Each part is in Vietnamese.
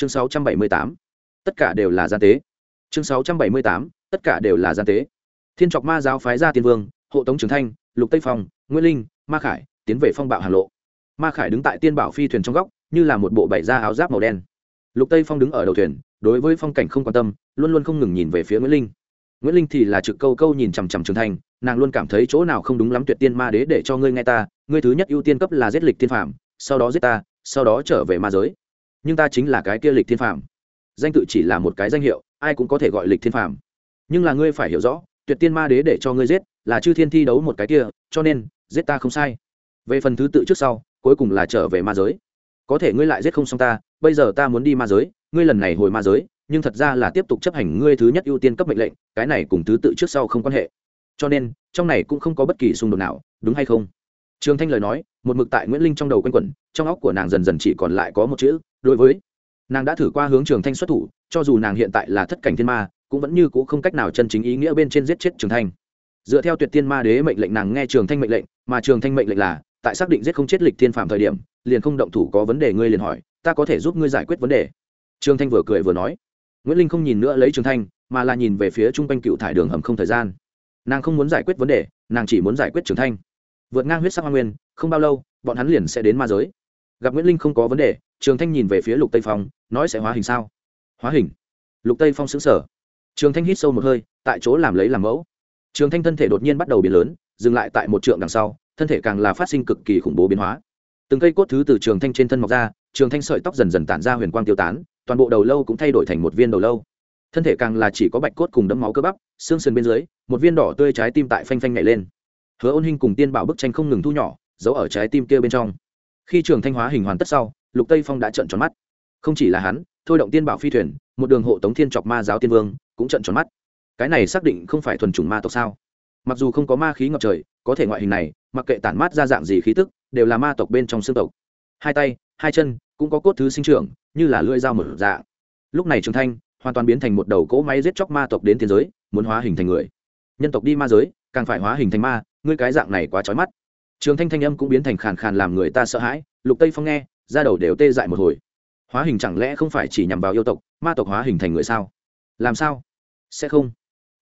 chương 678. tất cả đều là gian tế. Chương 678. tất cả đều là gian tế. Thiên trọc ma giáo phái ra tiên vương, hộ tống trường thanh, lục tây phong, nguyễn linh, ma khải, tiến về phong bạo hà lộ. Ma khải đứng tại tiên bảo phi thuyền trong góc, như là một bộ bảy da áo giáp màu đen. Lục tây phong đứng ở đầu thuyền, đối với phong cảnh không quan tâm, luôn luôn không ngừng nhìn về phía nguyễn linh. Nguyễn linh thì là trực câu câu nhìn chằm chằm trường thành nàng luôn cảm thấy chỗ nào không đúng lắm tuyệt tiên ma đế để cho ngươi nghe ta, ngươi thứ nhất ưu tiên cấp là giết lịch tiên phạm sau đó giết ta, sau đó trở về ma giới nhưng ta chính là cái kia lịch thiên phàm. Danh tự chỉ là một cái danh hiệu, ai cũng có thể gọi lịch thiên phàm. Nhưng là ngươi phải hiểu rõ, tuyệt tiên ma đế để cho ngươi giết, là chư thiên thi đấu một cái kia, cho nên, giết ta không sai. Về phần thứ tự trước sau, cuối cùng là trở về ma giới. Có thể ngươi lại giết không xong ta, bây giờ ta muốn đi ma giới, ngươi lần này hồi ma giới, nhưng thật ra là tiếp tục chấp hành ngươi thứ nhất ưu tiên cấp mệnh lệnh, cái này cùng thứ tự trước sau không quan hệ. Cho nên, trong này cũng không có bất kỳ xung đột nào, đúng hay không? Trường thanh lời nói, một mực tại nguyễn linh trong đầu quanh quẩn, trong óc của nàng dần dần chỉ còn lại có một chữ, đối với. Nàng đã thử qua hướng trường thanh xuất thủ, cho dù nàng hiện tại là thất cảnh thiên ma, cũng vẫn như c ũ không cách nào chân chính ý nghĩa bên trên giết chết trường thanh. Dựa theo tuyệt tiên ma đế mệnh lệnh nàng nghe trường thanh mệnh lệnh, mà trường thanh mệnh lệnh là, tại xác định giết không chết lịch thiên phạm thời điểm, liền không động thủ có vấn đề ngươi liền hỏi, ta có thể giúp ngươi giải quyết vấn đề. Trường thanh vừa cười vừa nói. Nguyễn linh không nhìn nữa lấy trường thanh, mà là nhìn về phía chung quanh cựu thải đường hầm không thời gian. Nàng không muốn giải quyết vấn đề, nàng chỉ muốn giải quyết trường thanh vượt ngang huyết sắc hoa nguyên, không bao lâu, bọn hắn liền sẽ đến ma giới. Gặp nguyễn linh không có vấn đề, trường thanh nhìn về phía lục tây phong, nói sẽ hóa hình sao? Hóa hình? Lục tây phong xứng sở trường thanh hít sâu một hơi, tại chỗ làm lấy làm mẫu. Trường thanh thân thể đột nhiên bắt đầu biến lớn, dừng lại tại một trượng đằng sau, thân thể càng là phát sinh cực kỳ khủng bố biến hóa. Từng cây cốt thứ từ trường thanh trên thân mọc ra, trường thanh sợi tóc dần dần tản ra huyền quang tiêu tán, toàn bộ đầu lâu cũng thay đổi thành một viên đầu lâu. Thân thể càng là chỉ có bạch cốt cùng đấm máu cơ bắp, xương sườn bên dưới, một viên đỏ tươi trái tim tại phanh phanh nhảy lên hứa ôn hình cùng tiên bảo bức tranh không ngừng thu nhỏ, giấu ở trái tim kia bên trong. Khi trường thanh hóa hình hoàn tất sau, lục tây phong đã trợn tròn mắt. Không chỉ là hắn, thôi động tiên bảo phi thuyền, một đường hộ tống thiên chọc ma giáo tiên vương, cũng trợn tròn mắt. Cái này xác định không phải thuần chủng ma tộc sao? Mặc dù không có ma khí ngập trời, có thể ngoại hình này, mặc kệ tản mát ra dạng gì khí tức, đều là ma tộc bên trong xương tộc. Hai tay, hai chân, cũng có cốt thứ sinh trưởng, như là lưỡi dao mở dạ lúc này trường thanh, hoàn toàn biến thành một đầu cỗ máy giết chóc ma tộc đến thiên giới, muốn hóa hình thành người. Nhân tộc đi ma giới, càng phải hóa hình thành ma ngươi cái dạng này quá trói mắt. Trường thanh thanh âm cũng biến thành khàn khàn làm người ta sợ hãi, lục tây phong nghe ra đầu đều tê dại một hồi. Hóa hình chẳng lẽ không phải chỉ nhằm vào yêu tộc, ma tộc hóa hình thành người sao? Làm sao? Sẽ không.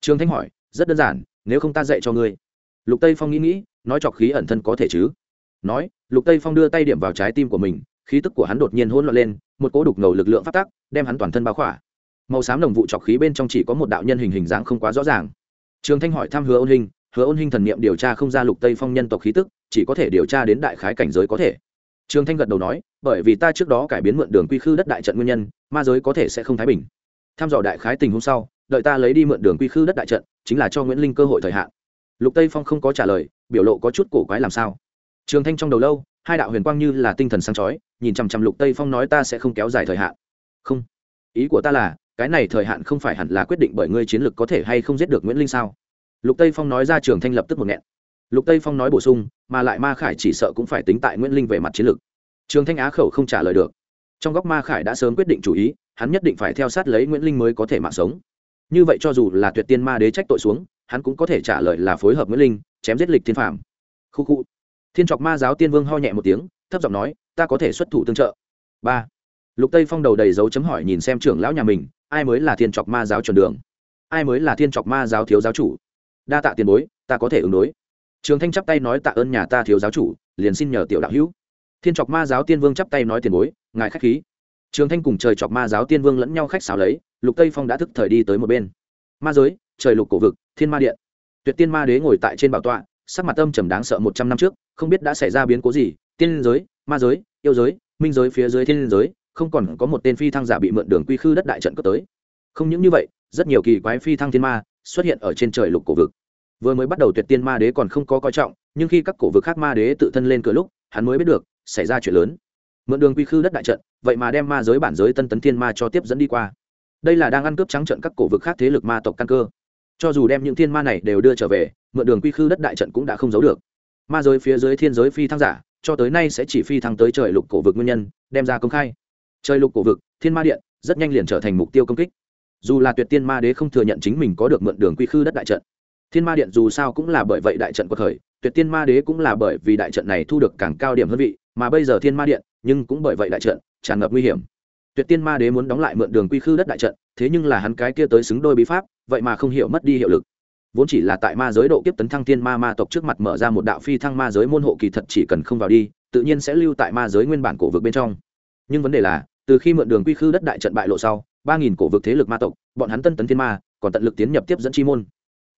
Trường thanh hỏi, rất đơn giản, nếu không ta dạy cho ngươi. Lục tây phong nghĩ nghĩ, nói chọc khí ẩn thân có thể chứ? Nói, lục tây phong đưa tay điểm vào trái tim của mình, khí tức của hắn đột nhiên hỗn loạn lên, một cỗ đục ngầu lực lượng phát tác đem hắn toàn thân bao khỏa. Màu xám đồng vụ chọc khí bên trong chỉ có một đạo nhân hình hình dáng không quá rõ ràng. Trường thanh hỏi thăm hứa ôn hình hứa ôn hình thần niệm điều tra không ra lục tây phong nhân tộc khí tức, chỉ có thể điều tra đến đại khái cảnh giới có thể. Trường thanh gật đầu nói, bởi vì ta trước đó cải biến mượn đường quy khư đất đại trận nguyên nhân, ma giới có thể sẽ không thái bình. Tham dò đại khái tình hôm sau, đợi ta lấy đi mượn đường quy khư đất đại trận, chính là cho nguyễn linh cơ hội thời hạn. Lục tây phong không có trả lời, biểu lộ có chút cổ quái làm sao. Trường thanh trong đầu lâu, hai đạo huyền quang như là tinh thần sáng chói, nhìn chằm chằm lục tây phong nói ta sẽ không kéo dài thời hạn. Không. Ý của ta là, cái này thời hạn không phải hẳn là quyết định bởi ngươi chiến lược có thể hay không giết được nguyễn linh sao? Lục tây phong nói ra trường thanh lập tức một nghẹn. Lục tây phong nói bổ sung, mà lại ma khải chỉ sợ cũng phải tính tại nguyễn linh về mặt chiến lược. Trường thanh á khẩu không trả lời được. Trong góc ma khải đã sớm quyết định chủ ý, hắn nhất định phải theo sát lấy nguyễn linh mới có thể mạng sống. Như vậy cho dù là tuyệt tiên ma đế trách tội xuống, hắn cũng có thể trả lời là phối hợp nguyễn linh, chém giết lịch thiên phạm khu khu. Thiên trọc ma giáo tiên vương ho nhẹ một tiếng, thấp giọng nói, ta có thể xuất thủ tương trợ. Ba. Lục tây phong đầu đầy dấu chấm hỏi nhìn xem trưởng lão nhà mình, ai mới là thiên trọc ma giáo chuẩn đường? Ai mới là thiên trọc ma giáo thiếu giáo chủ? Đa tạ tiền bối, ta có thể ứng đối. Trường thanh chắp tay nói tạ ơn nhà ta thiếu giáo chủ, liền xin nhờ tiểu đạo hữu. Thiên chọc ma giáo tiên vương chắp tay nói tiền bối, ngài khách khí. Trường thanh cùng trời chọc ma giáo tiên vương lẫn nhau khách xào lấy, lục tây phong đã thức thời đi tới một bên. Ma giới, trời lục cổ vực, thiên ma điện. Tuyệt tiên ma đế ngồi tại trên bảo tọa, sắc mặt âm trầm đáng sợ một trăm năm trước, không biết đã xảy ra biến cố gì, tiên giới, ma giới, yêu giới, minh giới phía dưới thiên giới, không còn có một tên phi thăng giả bị mượn đường quy khư đất đại trận cướp tới. Không những như vậy, rất nhiều kỳ quái phi thăng thiên ma xuất hiện ở trên trời lục cổ vực. Vừa mới bắt đầu tuyệt tiên ma đế còn không có coi trọng, nhưng khi các cổ vực khác ma đế tự thân lên cửa lúc, hắn mới biết được, xảy ra chuyện lớn. Mượn đường quy khư đất đại trận, vậy mà đem ma giới bản giới tân tấn thiên ma cho tiếp dẫn đi qua. Đây là đang ăn cướp trắng trận các cổ vực khác thế lực ma tộc căn cơ. Cho dù đem những thiên ma này đều đưa trở về, mượn đường quy khư đất đại trận cũng đã không giấu được. Ma giới phía dưới thiên giới phi thăng giả, cho tới nay sẽ chỉ phi thăng tới trời lục cổ vực nguyên nhân, đem ra công khai. Trời lục cổ vực, thiên ma điện, rất nhanh liền trở thành mục tiêu công kích dù là tuyệt tiên ma đế không thừa nhận chính mình có được mượn đường quy khư đất đại trận. Thiên ma điện dù sao cũng là bởi vậy đại trận có thời, tuyệt tiên ma đế cũng là bởi vì đại trận này thu được càng cao điểm hơn vị, mà bây giờ thiên ma điện, nhưng cũng bởi vậy đại trận, tràn ngập nguy hiểm. Tuyệt tiên ma đế muốn đóng lại mượn đường quy khư đất đại trận, thế nhưng là hắn cái kia tới xứng đôi bí pháp, vậy mà không hiểu mất đi hiệu lực. Vốn chỉ là tại ma giới độ kiếp tấn thăng thiên ma ma tộc trước mặt mở ra một đạo phi thăng ma giới môn hộ kỳ thật chỉ cần không vào đi, tự nhiên sẽ lưu tại ma giới nguyên bản cổ vực bên trong. Nhưng vấn đề là, từ khi mượn đường quy khư đất đại trận bại lộ sau ba nghìn cổ vực thế lực ma tộc, bọn hắn tân tấn thiên ma, còn tận lực tiến nhập tiếp dẫn chi môn.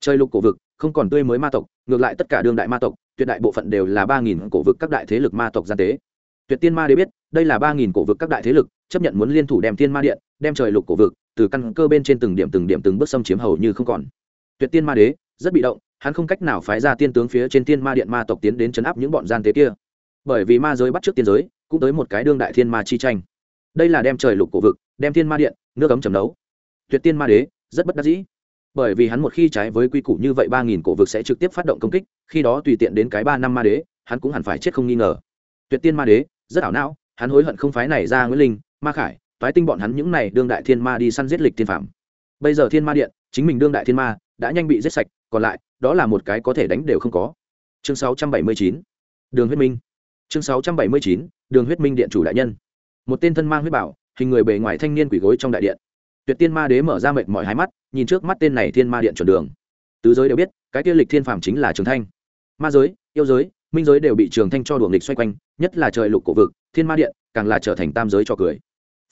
Chơi lục cổ vực, không còn tươi mới ma tộc, ngược lại tất cả đương đại ma tộc, tuyệt đại bộ phận đều là ba nghìn cổ vực các đại thế lực ma tộc gian tế. Tuyệt tiên ma đế biết, đây là ba nghìn cổ vực các đại thế lực, chấp nhận muốn liên thủ đem tiên ma điện, đem trời lục cổ vực, từ căn cơ bên trên từng điểm từng điểm từng bước xâm chiếm hầu như không còn. Tuyệt tiên ma đế, rất bị động, hắn không cách nào phái ra tiên tướng phía trên tiên ma điện ma tộc tiến đến chấn áp những bọn gian tế kia. Bởi vì ma giới bắt trước tiên giới, cũng tới một cái đương đại thiên ma chi tranh đây là đem trời lục cổ vực, đem thiên ma điện, nước ấm chầm nấu. Tuyệt tiên ma đế, rất bất đắc dĩ. Bởi vì hắn một khi trái với quy củ như vậy, ba nghìn cổ vực sẽ trực tiếp phát động công kích, khi đó tùy tiện đến cái ba năm ma đế, hắn cũng hẳn phải chết không nghi ngờ. Tuyệt tiên ma đế, rất ảo não, hắn hối hận không phái này ra nguyễn linh, ma khải, phái tinh bọn hắn những này đương đại thiên ma đi săn giết lịch thiên phạm bây giờ thiên ma điện, chính mình đương đại thiên ma, đã nhanh bị giết sạch, còn lại, đó là một cái có thể đánh đều không có. Chương 679 đường huyết minh. Chương 679 đường huyết minh điện chủ đại nhân một tên thân mang huyết bảo, hình người bề ngoài thanh niên quỷ gối trong đại điện. Tuyệt tiên ma đế mở ra mệt mỏi hai mắt, nhìn trước mắt tên này thiên ma điện chuẩn đường. Tứ giới đều biết, cái kia lịch thiên phàm chính là trường thanh. Ma giới, yêu giới, minh giới đều bị trường thanh cho đuồng lịch xoay quanh, nhất là trời lục cổ vực, thiên ma điện càng là trở thành tam giới cho cười.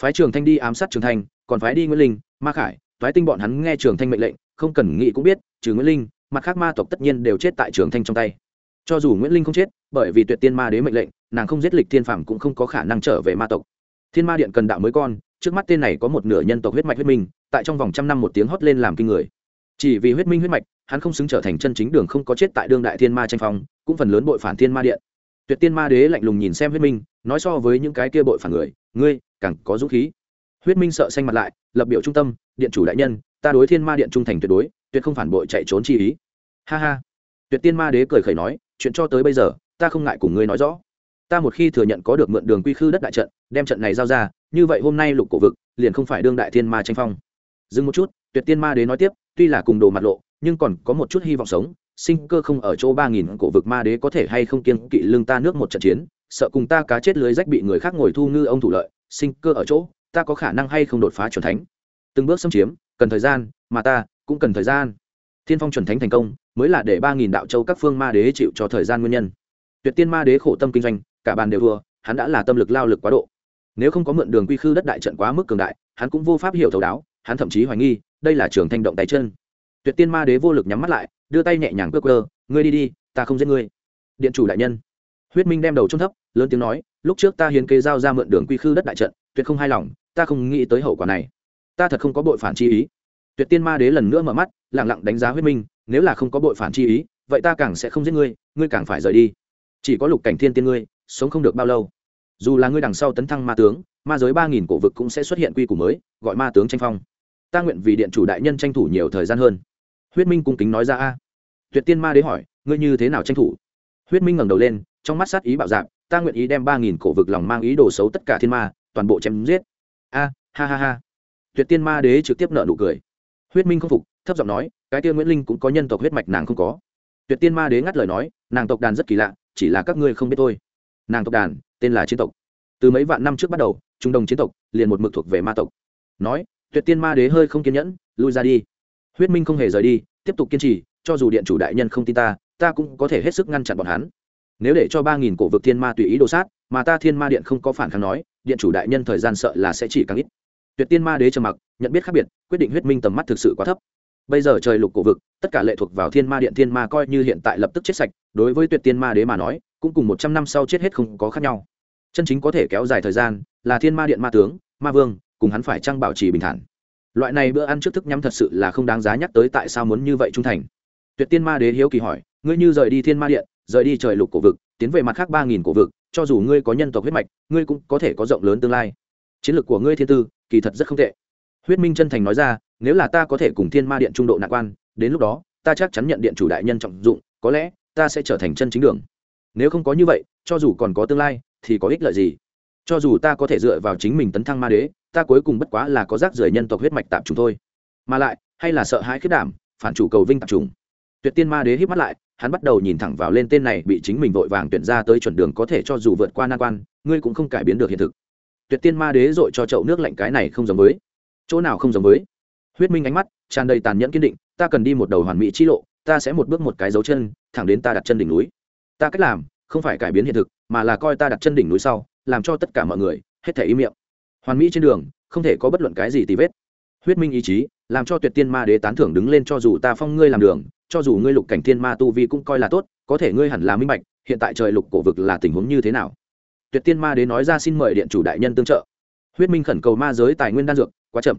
Phái trường thanh đi ám sát trường thanh, còn phái đi nguyễn linh, ma khải phái tinh bọn hắn nghe trường thanh mệnh lệnh, không cần nghĩ cũng biết, trừ nguyễn linh, mặt khác ma tộc tất nhiên đều chết tại trường thanh trong tay. Cho dù nguyễn linh không chết, bởi vì tuyệt tiên ma đế mệnh lệnh, nàng không giết lịch thiên phàm cũng không có khả năng trở về ma tộc thiên ma điện cần đạo mới con, trước mắt tên này có một nửa nhân tộc huyết mạch huyết minh, tại trong vòng trăm năm một tiếng hót lên làm kinh người. Chỉ vì huyết minh huyết mạch, hắn không xứng trở thành chân chính đường không có chết tại đương đại thiên ma tranh phong, cũng phần lớn bội phản thiên ma điện. Tuyệt tiên ma đế lạnh lùng nhìn xem huyết minh, nói so với những cái kia bội phản người, ngươi, càng có dũng khí. Huyết minh sợ xanh mặt lại, lập biểu trung tâm, điện chủ đại nhân, ta đối thiên ma điện trung thành tuyệt đối, tuyệt không phản bội chạy trốn chi ý. Ha ha. Tuyệt tiên ma đế cười khẩy nói, chuyện cho tới bây giờ, ta không ngại cùng ngươi nói rõ ta một khi thừa nhận có được mượn đường quy khư đất đại trận, đem trận này giao ra, như vậy hôm nay lục cổ vực liền không phải đương đại thiên ma tranh phong. Dừng một chút, tuyệt tiên ma đế nói tiếp, tuy là cùng đồ mặt lộ, nhưng còn có một chút hy vọng sống, sinh cơ không ở chỗ ba nghìn cổ vực ma đế có thể hay không kiên kỵ lưng ta nước một trận chiến, sợ cùng ta cá chết lưới rách bị người khác ngồi thu ngư ông thủ lợi, sinh cơ ở chỗ, ta có khả năng hay không đột phá chuẩn thánh? Từng bước xâm chiếm, cần thời gian, mà ta cũng cần thời gian. Thiên phong chuẩn thánh thành công, mới là để ba nghìn đạo châu các phương ma đế chịu cho thời gian nguyên nhân. Tuyệt tiên ma đế khổ tâm kinh doanh cả bàn đều thua, hắn đã là tâm lực lao lực quá độ. Nếu không có mượn đường quy khư đất đại trận quá mức cường đại, hắn cũng vô pháp hiểu thấu đáo, hắn thậm chí hoài nghi, đây là trường thanh động tay chân. Tuyệt tiên ma đế vô lực nhắm mắt lại, đưa tay nhẹ nhàng cơ cơ ngươi đi đi, ta không giết ngươi. Điện chủ đại nhân. Huyết minh đem đầu trông thấp, lớn tiếng nói, lúc trước ta hiến kế giao ra mượn đường quy khư đất đại trận, tuyệt không hài lòng, ta không nghĩ tới hậu quả này. Ta thật không có bội phản chi ý. Tuyệt tiên ma đế lần nữa mở mắt lẳng lặng đánh giá huyết minh, nếu là không có bội phản chi ý, vậy ta càng sẽ không giết ngươi ngươi càng phải rời đi. Chỉ có lục cảnh thiên tiên ngươi sống không được bao lâu. Dù là ngươi đằng sau tấn thăng ma tướng, ma giới ba nghìn cổ vực cũng sẽ xuất hiện quy củ mới, gọi ma tướng tranh phong. Ta nguyện vì điện chủ đại nhân tranh thủ nhiều thời gian hơn. Huyết minh cung kính nói ra a. Tuyệt tiên ma đế hỏi, ngươi như thế nào tranh thủ? Huyết minh ngẩng đầu lên, trong mắt sát ý bạo dạp ta nguyện ý đem ba nghìn cổ vực lòng mang ý đồ xấu tất cả thiên ma, toàn bộ chém giết. A, ha ha ha. Tuyệt tiên ma đế trực tiếp nợ nụ cười. Huyết minh không phục, thấp giọng nói, cái kia nguyễn linh cũng có nhân tộc huyết mạch nàng không có. Tuyệt tiên ma đế ngắt lời nói, nàng tộc đàn rất kỳ lạ, chỉ là các ngươi không biết thôi nàng tộc đàn, tên là chiến tộc. Từ mấy vạn năm trước bắt đầu, trung đồng chiến tộc liền một mực thuộc về ma tộc. Nói, tuyệt tiên ma đế hơi không kiên nhẫn, lui ra đi. Huyết minh không hề rời đi, tiếp tục kiên trì, cho dù điện chủ đại nhân không tin ta ta cũng có thể hết sức ngăn chặn bọn hắn. Nếu để cho ba nghìn cổ vực thiên ma tùy ý đồ sát, mà ta thiên ma điện không có phản kháng nói, điện chủ đại nhân thời gian sợ là sẽ chỉ càng ít. Tuyệt tiên ma đế trầm mặc, nhận biết khác biệt, quyết định huyết minh tầm mắt thực sự quá thấp. Bây giờ trời lục cổ vực, tất cả lệ thuộc vào thiên ma điện thiên ma coi như hiện tại lập tức chết sạch, đối với tuyệt tiên ma đế mà nói cũng cùng một trăm năm sau chết hết không có khác nhau. Chân chính có thể kéo dài thời gian là thiên ma điện ma tướng, ma vương, cùng hắn phải trang bảo trì bình thản. Loại này bữa ăn trước thức nhắm thật sự là không đáng giá nhắc tới tại sao muốn như vậy trung thành. Tuyệt tiên ma đế hiếu kỳ hỏi, ngươi như rời đi thiên ma điện, rời đi trời lục cổ vực, tiến về mặt khác ba nghìn cổ vực, cho dù ngươi có nhân tộc huyết mạch, ngươi cũng có thể có rộng lớn tương lai. Chiến lược của ngươi thiên tư, kỳ thật rất không tệ. Huyết minh chân thành nói ra, nếu là ta có thể cùng thiên ma điện trung độ nạn quan, đến lúc đó, ta chắc chắn nhận điện chủ đại nhân trọng dụng, có lẽ ta sẽ trở thành chân chính đường nếu không có như vậy, cho dù còn có tương lai, thì có ích lợi gì? Cho dù ta có thể dựa vào chính mình tấn thăng ma đế, ta cuối cùng bất quá là có rác rưởi nhân tộc huyết mạch tạp trùng thôi. Mà lại, hay là sợ hãi khiết đảm, phản chủ cầu vinh tạp trùng tuyệt tiên ma đế hít mắt lại, hắn bắt đầu nhìn thẳng vào lên tên này bị chính mình vội vàng tuyển ra tới chuẩn đường có thể cho dù vượt qua nan quan, ngươi cũng không cải biến được hiện thực. Tuyệt tiên ma đế dội cho chậu nước lạnh cái này không giống với. Chỗ nào không giống với? Huyết minh ánh mắt tràn đầy tàn nhẫn kiên định, ta cần đi một đầu hoàn mỹ chi lộ, ta sẽ một bước một cái dấu chân, thẳng đến ta đặt chân đỉnh núi ta cách làm không phải cải biến hiện thực, mà là coi ta đặt chân đỉnh núi sau, làm cho tất cả mọi người hết thể im miệng. Hoàn mỹ trên đường, không thể có bất luận cái gì tì vết. Huyết minh ý chí, làm cho tuyệt tiên ma đế tán thưởng đứng lên cho dù ta phong ngươi làm đường, cho dù ngươi lục cảnh thiên ma tu vi cũng coi là tốt, có thể ngươi hẳn là minh bạch, hiện tại trời lục cổ vực là tình huống như thế nào. Tuyệt tiên ma đế nói ra xin mời điện chủ đại nhân tương trợ. Huyết minh khẩn cầu ma giới tài nguyên đan dược, quá chậm.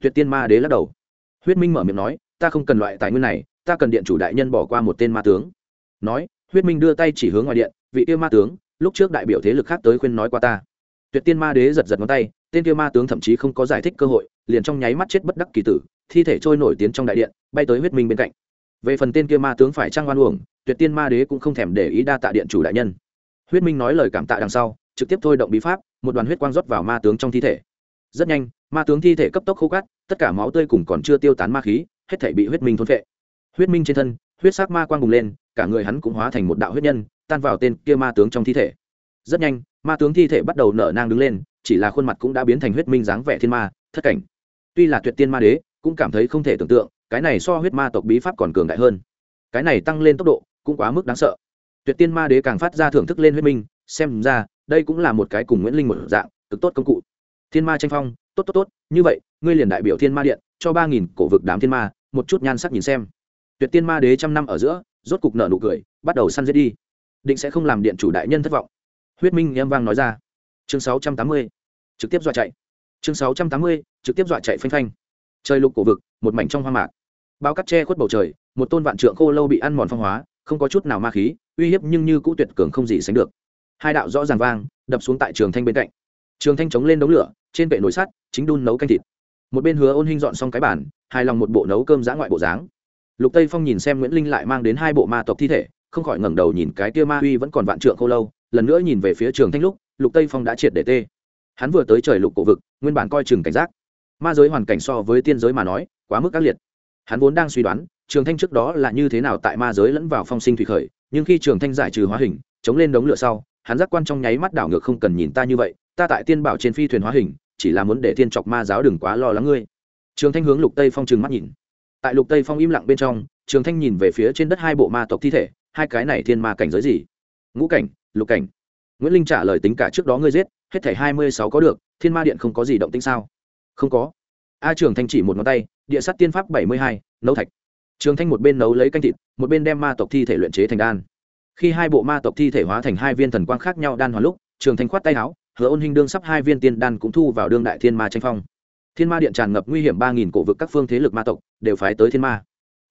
Tuyệt tiên ma đế lắc đầu. Huyết minh mở miệng nói, ta không cần loại tài nguyên này, ta cần điện chủ đại nhân bỏ qua một tên ma tướng. Nói huyết minh đưa tay chỉ hướng ngoài điện, vị tiêu ma tướng, lúc trước đại biểu thế lực khác tới khuyên nói qua ta. Tuyệt tiên ma đế giật giật ngón tay, tên tiêu ma tướng thậm chí không có giải thích cơ hội, liền trong nháy mắt chết bất đắc kỳ tử, thi thể trôi nổi tiến trong đại điện, bay tới huyết minh bên cạnh. Về phần tên kia ma tướng phải trang oan uổng, tuyệt tiên ma đế cũng không thèm để ý đa tạ điện chủ đại nhân. Huyết minh nói lời cảm tạ đằng sau, trực tiếp thôi động bí pháp, một đoàn huyết quang rót vào ma tướng trong thi thể. Rất nhanh, ma tướng thi thể cấp tốc khô cát, tất cả máu tươi cùng còn chưa tiêu tán ma khí, hết thể bị huyết minh thôn phệ. Huyết minh trên thân, huyết sắc ma quang bùng lên cả người hắn cũng hóa thành một đạo huyết nhân, tan vào tên kia ma tướng trong thi thể. Rất nhanh, ma tướng thi thể bắt đầu nở nang đứng lên, chỉ là khuôn mặt cũng đã biến thành huyết minh dáng vẻ thiên ma, thất cảnh. Tuy là tuyệt tiên ma đế, cũng cảm thấy không thể tưởng tượng, cái này so huyết ma tộc bí pháp còn cường đại hơn. Cái này tăng lên tốc độ, cũng quá mức đáng sợ. Tuyệt tiên ma đế càng phát ra thưởng thức lên huyết minh, xem ra, đây cũng là một cái cùng nguyễn linh một dạng, cực tốt công cụ. Thiên ma tranh phong, tốt tốt tốt, như vậy, ngươi liền đại biểu thiên ma điện, cho ba nghìn cổ vực đám thiên ma, một chút nhan sắc nhìn xem. Tuyệt tiên ma đế trăm năm ở giữa rốt cục nợ nụ cười, bắt đầu săn giết đi. Định sẽ không làm điện chủ đại nhân thất vọng. Huyết minh em vang nói ra. Chương sáu trăm tám mươi, trực tiếp dọa chạy. Chương sáu trăm tám mươi, trực tiếp dọa chạy phanh phanh. Trời lục cổ vực, một mảnh trong hoang mạc. Bao cắt che khuất bầu trời, một tôn vạn trượng khô lâu bị ăn mòn phong hóa, không có chút nào ma khí, uy hiếp nhưng như cũ tuyệt cường không gì sánh được. Hai đạo rõ ràng vang, đập xuống tại trường thanh bên cạnh. Trường thanh chống lên đống lửa, trên vệ nồi sắt, chính đun nấu canh thịt. Một bên hứa ôn hinh dọn xong cái bản hài lòng một bộ nấu cơm giã ngoại bộ dáng lục tây phong nhìn xem nguyễn linh lại mang đến hai bộ ma tộc thi thể, không khỏi ngẩng đầu nhìn cái kia ma uy vẫn còn vạn trượng khô lâu, lần nữa nhìn về phía trường thanh lúc, lục tây phong đã triệt để tê. Hắn vừa tới trời lục cổ vực, nguyên bản coi chừng cảnh giác. Ma giới hoàn cảnh so với tiên giới mà nói, quá mức ác liệt. Hắn vốn đang suy đoán, trường thanh trước đó là như thế nào tại ma giới lẫn vào phong sinh thủy khởi, nhưng khi trường thanh giải trừ hóa hình, chống lên đống lửa sau, hắn giác quan trong nháy mắt đảo ngược không cần nhìn ta như vậy, ta tại tiên bảo trên phi thuyền hóa hình, chỉ là muốn để thiên chọc ma giáo đừng quá lo lắng ngươi. Trường thanh hướng lục tây phong trừng mắt nhìn tại lục tây phong im lặng bên trong, trường thanh nhìn về phía trên đất hai bộ ma tộc thi thể, hai cái này thiên ma cảnh giới gì? Ngũ cảnh, lục cảnh. Nguyễn linh trả lời tính cả trước đó ngươi giết, hết thảy hai mươi sáu có được, thiên ma điện không có gì động tĩnh sao? Không có. A trường thanh chỉ một ngón tay, địa sát tiên pháp bảy mươi hai, nấu thạch. Trường thanh một bên nấu lấy canh thịt, một bên đem ma tộc thi thể luyện chế thành đan. Khi hai bộ ma tộc thi thể hóa thành hai viên thần quang khác nhau đan hoàn lúc, trường thanh khoát tay áo, hứa ôn hình đương sắp hai viên tiên đan cũng thu vào đương đại thiên ma tranh phong thiên ma điện tràn ngập nguy hiểm ba nghìn cổ vực các phương thế lực ma tộc, đều phái tới thiên ma.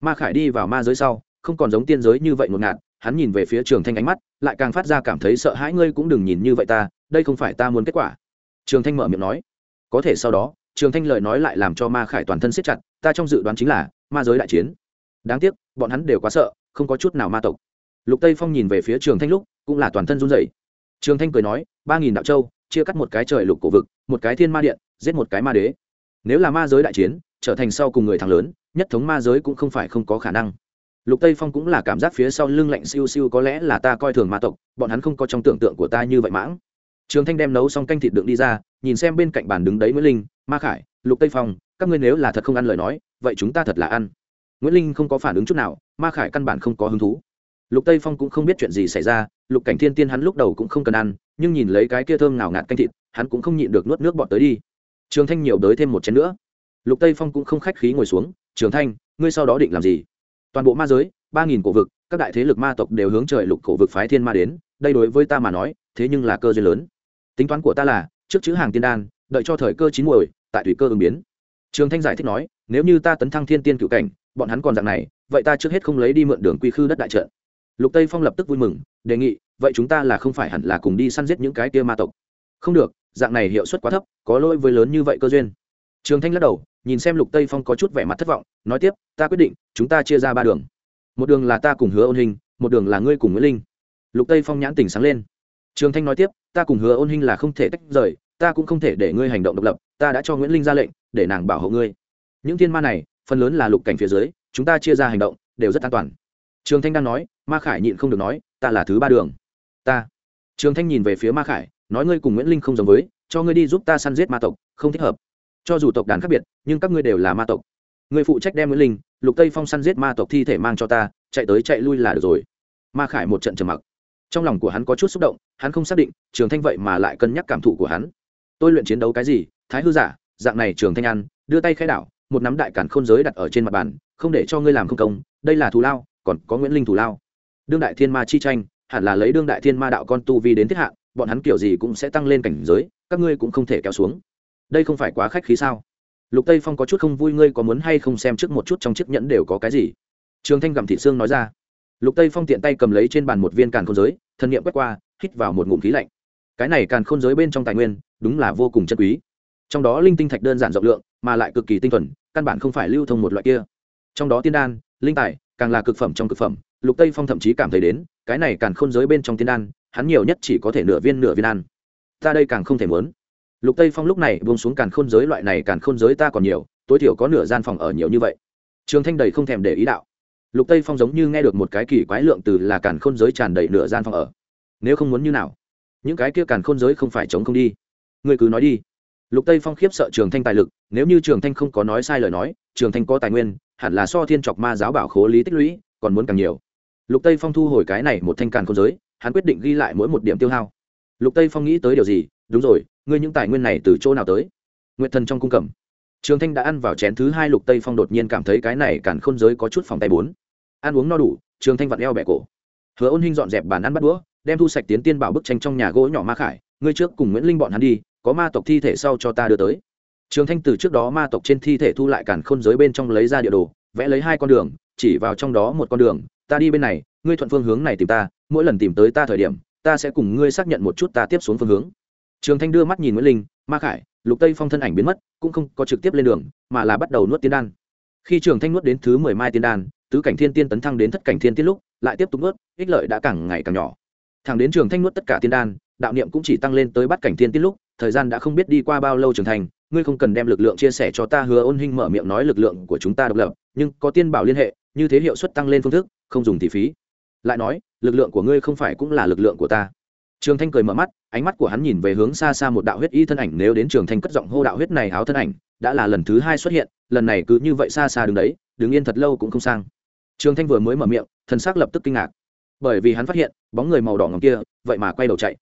Ma khải đi vào ma giới sau, không còn giống tiên giới như vậy ngột ngạt, hắn nhìn về phía trường thanh ánh mắt, lại càng phát ra cảm thấy sợ hãi, ngươi cũng đừng nhìn như vậy ta, đây không phải ta muốn kết quả. Trường thanh mở miệng nói. Có thể sau đó, trường thanh lời nói lại làm cho ma khải toàn thân siết chặt, ta trong dự đoán chính là, ma giới đại chiến. Đáng tiếc, bọn hắn đều quá sợ, không có chút nào ma tộc. Lục tây phong nhìn về phía trường thanh lúc, cũng là toàn thân run rẩy. Trường thanh cười nói, ba nghìn đạo châu, chia cắt một cái trời lục cổ vực, một cái thiên ma điện, giết một cái ma đế nếu là ma giới đại chiến, trở thành sau cùng người thắng lớn, nhất thống ma giới cũng không phải không có khả năng. Lục tây phong cũng là cảm giác phía sau lưng lạnh siêu siêu có lẽ là ta coi thường ma tộc, bọn hắn không có trong tưởng tượng của ta như vậy mãng. Trường thanh đem nấu xong canh thịt đựng đi ra, nhìn xem bên cạnh bàn đứng đấy nguyễn linh, ma khải, lục tây phong, các ngươi nếu là thật không ăn lời nói, vậy chúng ta thật là ăn. Nguyễn linh không có phản ứng chút nào, ma khải căn bản không có hứng thú. Lục tây phong cũng không biết chuyện gì xảy ra, lục cảnh thiên tiên hắn lúc đầu cũng không cần ăn, nhưng nhìn lấy cái kia thơm nào ngạt canh thịt, hắn cũng không nhịn được nuốt nước bọt tới đi trường thanh nhiều đới thêm một chén nữa. Lục tây phong cũng không khách khí ngồi xuống, trường thanh, ngươi sau đó định làm gì? Toàn bộ ma giới, ba nghìn cổ vực, các đại thế lực ma tộc đều hướng trời lục cổ vực phái thiên ma đến, đây đối với ta mà nói, thế nhưng là cơ duyên lớn. Tính toán của ta là, trước chữ hàng tiên đan, đợi cho thời cơ chín muồi, tại thủy cơ ứng biến. Trường thanh giải thích nói, nếu như ta tấn thăng thiên tiên cựu cảnh, bọn hắn còn dạng này, vậy ta trước hết không lấy đi mượn đường quy khư đất đại trận. Lục tây phong lập tức vui mừng, đề nghị, vậy chúng ta là không phải hẳn là cùng đi săn giết những cái kia ma tộc? Không được dạng này hiệu suất quá thấp, có lỗi với lớn như vậy cơ duyên. Trường thanh lắc đầu, nhìn xem lục tây phong có chút vẻ mặt thất vọng, nói tiếp, ta quyết định, chúng ta chia ra ba đường. Một đường là ta cùng hứa ôn hình một đường là ngươi cùng nguyễn linh. Lục tây phong nhãn tỉnh sáng lên. Trường thanh nói tiếp, ta cùng hứa ôn hình là không thể tách rời, ta cũng không thể để ngươi hành động độc lập, ta đã cho nguyễn linh ra lệnh, để nàng bảo hộ ngươi. Những thiên ma này, phần lớn là lục cảnh phía dưới, chúng ta chia ra hành động, đều rất an toàn. Trường thanh đang nói, ma khải nhịn không được nói, ta là thứ ba đường. Ta. Trường thanh nhìn về phía ma khải nói ngươi cùng nguyễn linh không giống với, cho ngươi đi giúp ta săn giết ma tộc, không thích hợp. Cho dù tộc đàn khác biệt, nhưng các ngươi đều là ma tộc. Người phụ trách đem nguyễn linh, lục tây phong săn giết ma tộc thi thể mang cho ta, chạy tới chạy lui là được rồi. Ma khải một trận trầm mặc. Trong lòng của hắn có chút xúc động, hắn không xác định, trường thanh vậy mà lại cân nhắc cảm thụ của hắn. Tôi luyện chiến đấu cái gì, thái hư giả, dạng này trường thanh ăn, đưa tay khai đảo, một nắm đại cản khôn giới đặt ở trên mặt bàn, không để cho ngươi làm không công, đây là thù lao, còn có nguyễn linh thù lao. Đương đại thiên ma chi tranh, hẳn là lấy đương đại thiên ma đạo con tu vi đến thiết hạ bọn hắn kiểu gì cũng sẽ tăng lên cảnh giới, các ngươi cũng không thể kéo xuống. Đây không phải quá khách khí sao? Lục tây phong có chút không vui, ngươi có muốn hay không xem trước một chút trong chiếc nhẫn đều có cái gì? Trường thanh gặm thị xương nói ra. Lục tây phong tiện tay cầm lấy trên bàn một viên càn khôn giới, thân nhiệm quét qua, hít vào một ngụm khí lạnh. Cái này càn khôn giới bên trong tài nguyên, đúng là vô cùng chân quý. Trong đó linh tinh thạch đơn giản rộng lượng, mà lại cực kỳ tinh thuần, căn bản không phải lưu thông một loại kia. Trong đó tiên đan, linh tài, càng là cực phẩm trong cực phẩm. Lục tây phong thậm chí cảm thấy đến, cái này càng khôn giới bên trong tiên đan hắn nhiều nhất chỉ có thể nửa viên nửa viên ăn. Ta đây càng không thể muốn. Lục tây phong lúc này buông xuống càn khôn giới loại này càn khôn giới ta còn nhiều, tối thiểu có nửa gian phòng ở nhiều như vậy. Trường thanh đầy không thèm để ý đạo. Lục tây phong giống như nghe được một cái kỳ quái lượng từ là càn khôn giới tràn đầy nửa gian phòng ở. Nếu không muốn như nào? Những cái kia càn khôn giới không phải chống không đi. Người cứ nói đi. Lục tây phong khiếp sợ trường thanh tài lực, nếu như trường thanh không có nói sai lời nói, trường thanh có tài nguyên, hẳn là so thiên chọc ma giáo bảo khố lý tích lũy, còn muốn càng nhiều. Lục tây phong thu hồi cái này một thanh càn khôn giới hắn quyết định ghi lại mỗi một điểm tiêu hao. Lục tây phong nghĩ tới điều gì? Đúng rồi, ngươi những tài nguyên này từ chỗ nào tới? Nguyện thần trong cung cẩm trường thanh đã ăn vào chén thứ hai, lục tây phong đột nhiên cảm thấy cái này càn khôn giới có chút phòng tay bốn. Ăn uống no đủ, trường thanh vặn eo bẻ cổ. Hứa ôn hinh dọn dẹp bàn ăn bắt đũa, đem thu sạch tiến tiên bảo bức tranh trong nhà gỗ nhỏ ma khải, ngươi trước cùng nguyễn linh bọn hắn đi, có ma tộc thi thể sau cho ta đưa tới. Trường thanh từ trước đó ma tộc trên thi thể thu lại càn khôn giới bên trong lấy ra địa đồ, vẽ lấy hai con đường, chỉ vào trong đó một con đường, ta đi bên này ngươi thuận phương hướng này tìm ta, mỗi lần tìm tới ta thời điểm, ta sẽ cùng ngươi xác nhận một chút ta tiếp xuống phương hướng. Trường thanh đưa mắt nhìn nguyễn linh, ma khải, lục tây phong thân ảnh biến mất, cũng không có trực tiếp lên đường, mà là bắt đầu nuốt tiên đan. Khi trường thanh nuốt đến thứ mười mai tiên đan, tứ cảnh thiên tiên tấn thăng đến thất cảnh thiên tiên lúc, lại tiếp tục nuốt, ích lợi đã càng ngày càng nhỏ. Thẳng đến trường thanh nuốt tất cả tiên đan, đạo niệm cũng chỉ tăng lên tới bắt cảnh thiên tiên lúc, thời gian đã không biết đi qua bao lâu trưởng thành ngươi không cần đem lực lượng chia sẻ cho ta hứa ôn hinh mở miệng nói lực lượng của chúng ta độc lập, nhưng có tiên bảo liên hệ, như thế hiệu suất tăng lên phương thức, không dùng thị phí lại nói, lực lượng của ngươi không phải cũng là lực lượng của ta. Trường thanh cười mở mắt, ánh mắt của hắn nhìn về hướng xa xa một đạo huyết y thân ảnh, nếu đến trường thanh cất giọng hô đạo huyết này áo thân ảnh, đã là lần thứ hai xuất hiện, lần này cứ như vậy xa xa đứng đấy, đứng yên thật lâu cũng không sang. Trường thanh vừa mới mở miệng, thần xác lập tức kinh ngạc. Bởi vì hắn phát hiện, bóng người màu đỏ ngầm kia, vậy mà quay đầu chạy.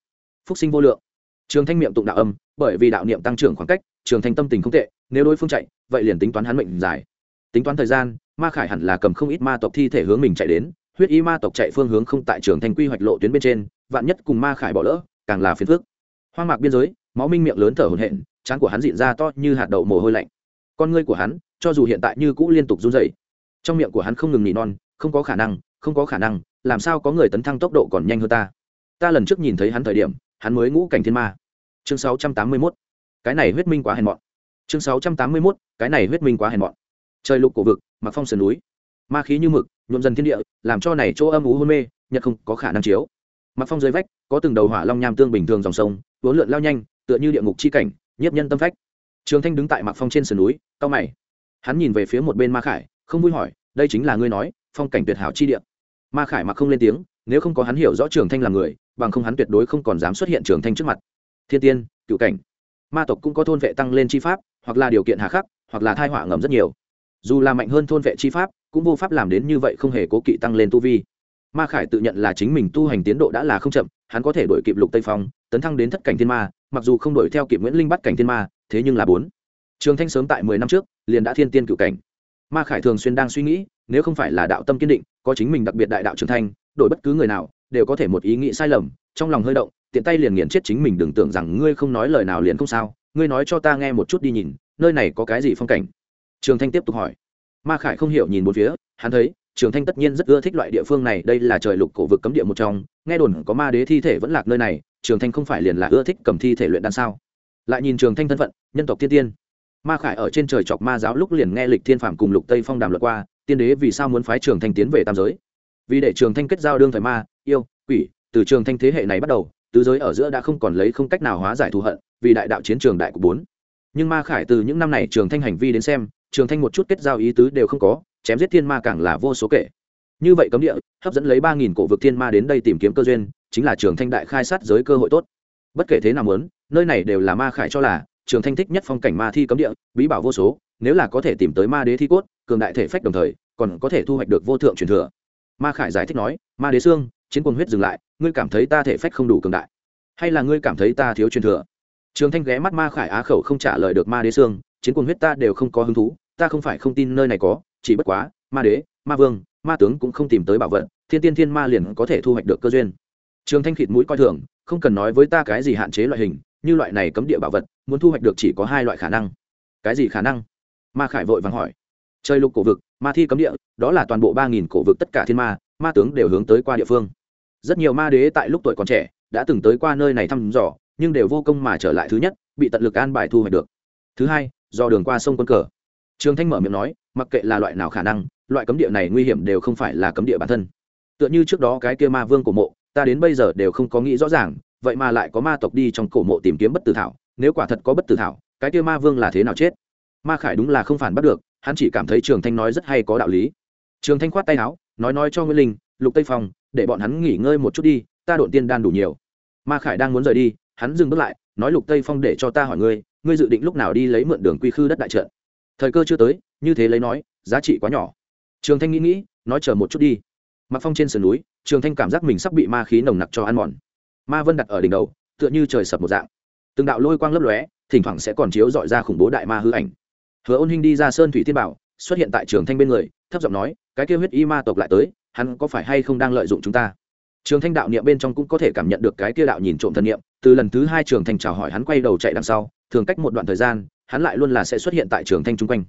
Phúc sinh vô lượng. Trường thanh miệng tụng đạo âm, bởi vì đạo niệm tăng trưởng khoảng cách, trường thanh tâm tình không tệ, nếu đối phương chạy, vậy liền tính toán hắn mệnh dài. Tính toán thời gian, ma khải hẳn là cầm không ít ma tộc thi thể hướng mình chạy đến huyết y ma tộc chạy phương hướng không tại trường thành quy hoạch lộ tuyến bên trên, vạn nhất cùng ma khải bỏ lỡ, càng là phiền phước hoang mạc biên giới, máu minh miệng lớn thở hổn hển, trán của hắn dịn ra to như hạt đậu mồ hôi lạnh. Con ngươi của hắn, cho dù hiện tại như cũ liên tục run dày trong miệng của hắn không ngừng nỉ non, không có khả năng, không có khả năng, làm sao có người tấn thăng tốc độ còn nhanh hơn ta? Ta lần trước nhìn thấy hắn thời điểm, hắn mới ngũ cảnh thiên ma. Chương 681. cái này huyết minh quá hèn mọn. Chương 681. cái này huyết minh quá hèn mọn. Trời lục cổ vực mặc phong sườn núi ma khí như mực, nhuộm dần thiên địa, làm cho này chỗ âm ú hôn mê, nhật không có khả năng chiếu. Mặc phong dưới vách, có từng đầu hỏa long nham tương bình thường dòng sông vốn lượn lao nhanh, tựa như địa ngục chi cảnh, nhiếp nhân tâm phách. Trường thanh đứng tại mặc phong trên sườn núi cao mày. Hắn nhìn về phía một bên ma khải, không vui hỏi, đây chính là ngươi nói, phong cảnh tuyệt hảo chi địa. Ma khải mặc không lên tiếng, nếu không có hắn hiểu rõ trường thanh là người, bằng không hắn tuyệt đối không còn dám xuất hiện trường thanh trước mặt. Thiên tiên, cựu cảnh. Ma tộc cũng có thôn vệ tăng lên chi pháp, hoặc là điều kiện hà khắc, hoặc là thai họa ngầm rất nhiều. Dù là mạnh hơn thôn vệ chi pháp cũng vô pháp làm đến như vậy không hề cố kỵ tăng lên tu vi. Ma khải tự nhận là chính mình tu hành tiến độ đã là không chậm, hắn có thể đổi kịp lục tây phong, tấn thăng đến thất cảnh thiên ma, mặc dù không đổi theo kịp nguyễn linh bắt cảnh thiên ma, thế nhưng là bốn. Trường thanh sớm tại mười năm trước, liền đã thiên tiên cựu cảnh. Ma khải thường xuyên đang suy nghĩ, nếu không phải là đạo tâm kiên định, có chính mình đặc biệt đại đạo trường thanh đổi bất cứ người nào, đều có thể một ý nghĩ sai lầm, trong lòng hơi động, tiện tay liền nghiền chết chính mình đừng tưởng rằng ngươi không nói lời nào liền không sao, ngươi nói cho ta nghe một chút đi nhìn, nơi này có cái gì phong cảnh? Trường thanh tiếp tục hỏi ma khải không hiểu nhìn một phía, hắn thấy, trường thanh tất nhiên rất ưa thích loại địa phương này, đây là trời lục cổ vực cấm địa một trong. Nghe đồn có ma đế thi thể vẫn lạc nơi này, trường thanh không phải liền là ưa thích cầm thi thể luyện đan sao? Lại nhìn trường thanh thân phận, nhân tộc tiên tiên. Ma khải ở trên trời chọc ma giáo lúc liền nghe lịch thiên phạm cùng lục tây phong đàm luật qua, tiên đế vì sao muốn phái trường thanh tiến về tam giới? Vì để trường thanh kết giao đương thời ma, yêu, quỷ, từ trường thanh thế hệ này bắt đầu, tứ giới ở giữa đã không còn lấy không cách nào hóa giải thù hận, vì đại đạo chiến trường đại của bốn. Nhưng ma khải từ những năm này trường thanh hành vi đến xem trường thanh một chút kết giao ý tứ đều không có, chém giết thiên ma càng là vô số kể. Như vậy cấm địa, hấp dẫn lấy ba nghìn cổ vực thiên ma đến đây tìm kiếm cơ duyên, chính là trường thanh đại khai sát giới cơ hội tốt. Bất kể thế nào muốn, nơi này đều là ma khải cho là, trường thanh thích nhất phong cảnh ma thi cấm địa, bí bảo vô số, nếu là có thể tìm tới ma đế thi cốt, cường đại thể phách đồng thời, còn có thể thu hoạch được vô thượng truyền thừa. Ma khải giải thích nói, ma đế xương, chiến quân huyết dừng lại, ngươi cảm thấy ta thể phách không đủ cường đại? Hay là ngươi cảm thấy ta thiếu truyền thừa? Trường thanh ghé mắt ma khải á khẩu không trả lời được ma đế xương chiến quân huyết ta đều không có hứng thú, ta không phải không tin nơi này có, chỉ bất quá, ma đế, ma vương, ma tướng cũng không tìm tới bảo vật, thiên tiên thiên ma liền có thể thu hoạch được cơ duyên. Trường thanh khịt mũi coi thường, không cần nói với ta cái gì hạn chế loại hình, như loại này cấm địa bảo vật, muốn thu hoạch được chỉ có hai loại khả năng. Cái gì khả năng? Ma khải vội vàng hỏi. Chơi lục cổ vực, ma thi cấm địa, đó là toàn bộ ba nghìn cổ vực tất cả thiên ma ma tướng đều hướng tới qua địa phương. Rất nhiều ma đế tại lúc tuổi còn trẻ, đã từng tới qua nơi này thăm dò, nhưng đều vô công mà trở lại thứ nhất, bị tận lực an bài thu hoạch được. Thứ hai do đường qua sông quân cờ. Trường thanh mở miệng nói, mặc kệ là loại nào khả năng, loại cấm địa này nguy hiểm đều không phải là cấm địa bản thân. Tựa như trước đó cái kia ma vương cổ mộ, ta đến bây giờ đều không có nghĩ rõ ràng, vậy mà lại có ma tộc đi trong cổ mộ tìm kiếm bất tử thảo, nếu quả thật có bất tử thảo, cái kia ma vương là thế nào chết? Ma khải đúng là không phản bắt được, hắn chỉ cảm thấy trường thanh nói rất hay có đạo lý. Trường thanh khoát tay áo, nói nói cho nguyên linh, lục tây phong, để bọn hắn nghỉ ngơi một chút đi, ta độn tiên đan đủ nhiều. Ma khải đang muốn rời đi, hắn dừng bước lại, nói, lục tây phong để cho ta hỏi ngươi ngươi dự định lúc nào đi lấy mượn đường quy khư đất đại trận? Thời cơ chưa tới, như thế lấy nói, giá trị quá nhỏ. Trường thanh nghĩ nghĩ, nói chờ một chút đi. Mặc phong trên sườn núi, trường thanh cảm giác mình sắp bị ma khí nồng nặc cho ăn mòn. Ma vân đặt ở đỉnh đầu, tựa như trời sập một dạng. Từng đạo lôi quang lấp lóe, thỉnh thoảng sẽ còn chiếu dọi ra khủng bố đại ma hư ảnh. Hứa ôn hinh đi ra sơn thủy thiên bảo, xuất hiện tại trường thanh bên người, thấp giọng nói, cái kêu huyết y ma tộc lại tới, hắn có phải hay không đang lợi dụng chúng ta? Trường thanh đạo niệm bên trong cũng có thể cảm nhận được cái kia đạo nhìn trộm thần niệm, từ lần thứ hai trường thanh chào hỏi hắn quay đầu chạy đằng sau thường cách một đoạn thời gian, hắn lại luôn là sẽ xuất hiện tại trường thanh chung quanh.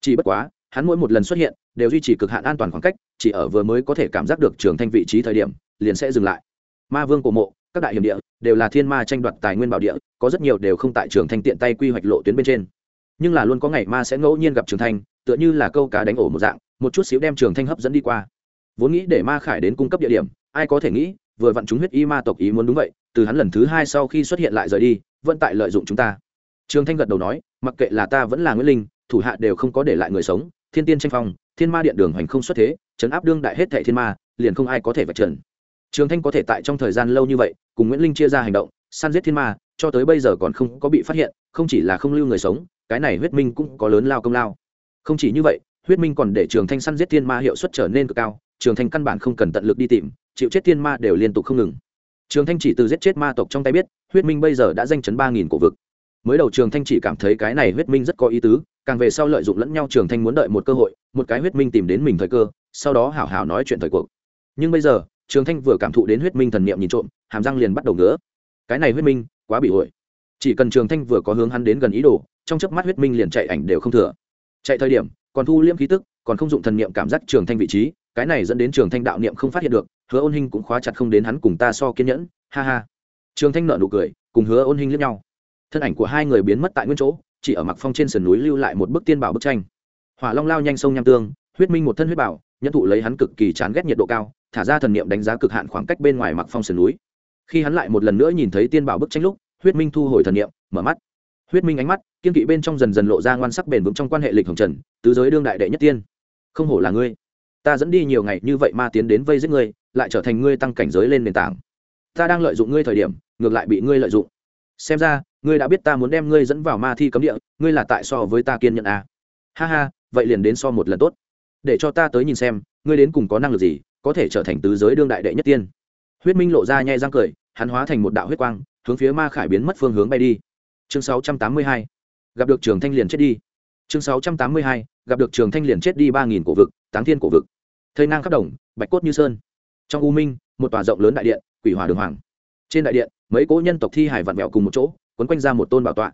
Chỉ bất quá, hắn mỗi một lần xuất hiện, đều duy trì cực hạn an toàn khoảng cách, chỉ ở vừa mới có thể cảm giác được trường thanh vị trí thời điểm, liền sẽ dừng lại. Ma vương cổ mộ, các đại hiểm địa, đều là thiên ma tranh đoạt tài nguyên bảo địa, có rất nhiều đều không tại trường thanh tiện tay quy hoạch lộ tuyến bên trên. Nhưng là luôn có ngày ma sẽ ngẫu nhiên gặp trường thanh, tựa như là câu cá đánh ổ một dạng, một chút xíu đem trường thanh hấp dẫn đi qua. Vốn nghĩ để ma khải đến cung cấp địa điểm, ai có thể nghĩ, vừa vặn chúng huyết y ma tộc ý muốn đúng vậy, từ hắn lần thứ hai sau khi xuất hiện lại rời đi, vẫn tại lợi dụng chúng ta trường thanh gật đầu nói, mặc kệ là ta vẫn là nguyễn linh, thủ hạ đều không có để lại người sống. Thiên tiên tranh phong, thiên ma điện đường hành không xuất thế chấn áp đương đại hết thệ thiên ma, liền không ai có thể vạch trần. Trường thanh có thể tại trong thời gian lâu như vậy, cùng nguyễn linh chia ra hành động săn giết thiên ma, cho tới bây giờ còn không có bị phát hiện, không chỉ là không lưu người sống, cái này huyết minh cũng có lớn lao công lao. Không chỉ như vậy, huyết minh còn để trường thanh săn giết thiên ma hiệu suất trở nên cực cao, trường thanh căn bản không cần tận lực đi tìm, chịu chết thiên ma đều liên tục không ngừng. Trường thanh chỉ từ giết chết ma tộc trong tay biết, huyết minh bây giờ đã danh chấn ba nghìn cổ vực mới đầu trường thanh chỉ cảm thấy cái này huyết minh rất có ý tứ, càng về sau lợi dụng lẫn nhau trường thanh muốn đợi một cơ hội, một cái huyết minh tìm đến mình thời cơ, sau đó hảo hảo nói chuyện thời cuộc. Nhưng bây giờ, trường thanh vừa cảm thụ đến huyết minh thần niệm nhìn trộm, hàm răng liền bắt đầu ngứa. Cái này huyết minh, quá bị hội. Chỉ cần trường thanh vừa có hướng hắn đến gần ý đồ, trong chớp mắt huyết minh liền chạy ảnh đều không thừa. Chạy thời điểm, còn thu liễm khí tức, còn không dụng thần niệm cảm giác trường thanh vị trí, cái này dẫn đến trường thanh đạo niệm không phát hiện được, hứa ôn hinh cũng khóa chặt không đến hắn cùng ta so kiên nhẫn, ha ha. Trường thanh nợ nụ cười, cùng hứa ôn hinh lẫn nhau thân ảnh của hai người biến mất tại nguyên chỗ, chỉ ở mặc phong trên sườn núi lưu lại một bức tiên bảo bức tranh. Hỏa long lao nhanh sông nham tương, huyết minh một thân huyết bảo nhân thụ lấy hắn cực kỳ chán ghét nhiệt độ cao, thả ra thần niệm đánh giá cực hạn khoảng cách bên ngoài mặc phong sườn núi. Khi hắn lại một lần nữa nhìn thấy tiên bảo bức tranh lúc, huyết minh thu hồi thần niệm, mở mắt. Huyết minh ánh mắt, kiên kỵ bên trong dần dần lộ ra ngoan sắc bền vững trong quan hệ lịch hồng trần, tứ giới đương đại đệ nhất tiên. Không hổ là ngươi. Ta dẫn đi nhiều ngày như vậy ma tiến đến vây giết ngươi, lại trở thành ngươi tăng cảnh giới lên nền tảng. Ta đang lợi dụng ngươi thời điểm, ngược lại bị ngươi lợi dụng xem ra, ngươi đã biết ta muốn đem ngươi dẫn vào ma thi cấm địa, ngươi là tại so với ta kiên nhận à. ha ha, vậy liền đến so một lần tốt để cho ta tới nhìn xem, ngươi đến cùng có năng lực gì, có thể trở thành tứ giới đương đại đệ nhất tiên huyết minh lộ ra nhai răng cười, hắn hóa thành một đạo huyết quang, hướng phía ma khải biến mất phương hướng bay đi chương 682. gặp được trường thanh liền chết đi chương 682. gặp được trường thanh liền chết đi ba nghìn cổ vực, táng thiên cổ vực thây nang khắp đồng, bạch cốt như sơn trong u minh, một tòa rộng lớn đại điện, quỷ hỏa đường hoàng trên đại điện, mấy cỗ nhân tộc thi hải vặn vẹo cùng một chỗ, quấn quanh ra một tôn bảo tọa.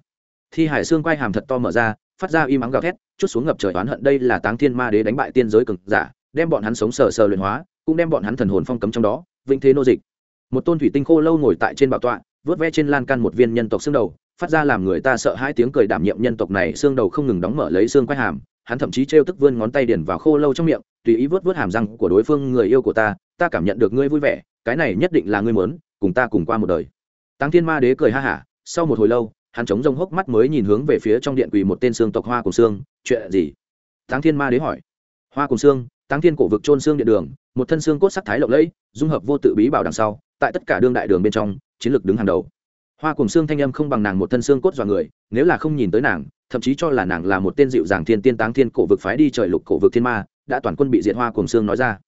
Thi hải xương quai hàm thật to mở ra, phát ra im ắng gào thét, chút xuống ngập trời oán hận đây là táng thiên ma đế đánh bại tiên giới cực giả, đem bọn hắn sống sờ sờ luyện hóa, cũng đem bọn hắn thần hồn phong cấm trong đó, vĩnh thế nô dịch. Một tôn thủy tinh khô lâu ngồi tại trên bảo tọa, vớt ve trên lan can một viên nhân tộc xương đầu, phát ra làm người ta sợ hai tiếng cười đảm nhiệm nhân tộc này xương đầu không ngừng đóng mở lấy xương quai hàm. Hắn thậm chí trêu tức vươn ngón tay điển vào khô lâu trong miệng, tùy ý vớt vớt hàm răng của đối phương, người yêu của ta ta cảm nhận được ngươi vui vẻ, cái này nhất định là ngươi muốn cùng ta cùng qua một đời. Tăng thiên ma đế cười ha hả, sau một hồi lâu, hắn chống rông hốc mắt mới nhìn hướng về phía trong điện quỳ một tên xương tộc hoa cùng xương chuyện gì? Tăng thiên ma đế hỏi. Hoa cùng xương tăng thiên cổ vực trôn xương điện đường, một thân xương cốt sắc thái lộng lẫy, dung hợp vô tự bí bảo đằng sau, tại tất cả đương đại đường bên trong, chiến lược đứng hàng đầu. Hoa cùng xương thanh âm không bằng nàng một thân xương cốt dọa người, nếu là không nhìn tới nàng, thậm chí cho là nàng là một tên dịu dàng thiên tiên táng thiên cổ vực phái đi trời lục cổ vực thiên ma, đã toàn quân bị diệt hoa cùng xương nói ra.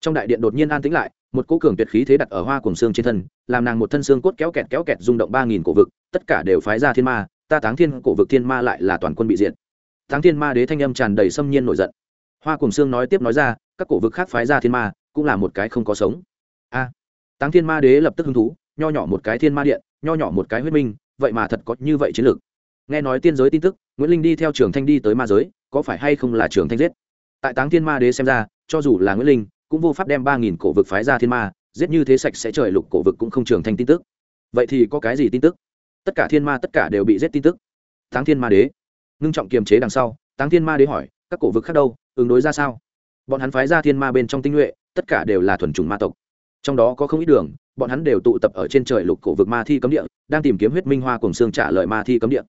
Trong đại điện đột nhiên an tĩnh lại một cỗ cường tuyệt khí thế đặt ở hoa cùng xương trên thân, làm nàng một thân xương cốt kéo kẹt kéo kẹt rung động ba nghìn cổ vực, tất cả đều phái ra thiên ma, ta táng thiên cổ vực thiên ma lại là toàn quân bị diện. táng thiên ma đế thanh âm tràn đầy xâm nhiên nổi giận. Hoa cùng xương nói tiếp nói ra, các cổ vực khác phái ra thiên ma, cũng là một cái không có sống. A, táng thiên ma đế lập tức hứng thú, nho nhỏ một cái thiên ma điện, nho nhỏ một cái huyết minh, vậy mà thật có như vậy chiến lược. Nghe nói tiên giới tin tức, nguyễn linh đi theo trường thanh đi tới ma giới, có phải hay không là trường thanh giết? Tại táng thiên ma đế xem ra, cho dù là nguyễn linh cũng vô pháp đem ba nghìn cổ vực phái ra thiên ma, giết như thế sạch sẽ trời lục cổ vực cũng không trường thành tin tức. Vậy thì có cái gì tin tức? Tất cả thiên ma tất cả đều bị giết tin tức. Táng thiên ma đế. Ngưng trọng kiềm chế đằng sau, táng thiên ma đế hỏi, các cổ vực khác đâu? Ứng đối ra sao? Bọn hắn phái ra thiên ma bên trong tinh nhuệ, tất cả đều là thuần chủng ma tộc. Trong đó có không ít đường, bọn hắn đều tụ tập ở trên trời lục cổ vực ma thi cấm địa, đang tìm kiếm huyết minh hoa cùng xương trả lời ma thi cấm địa.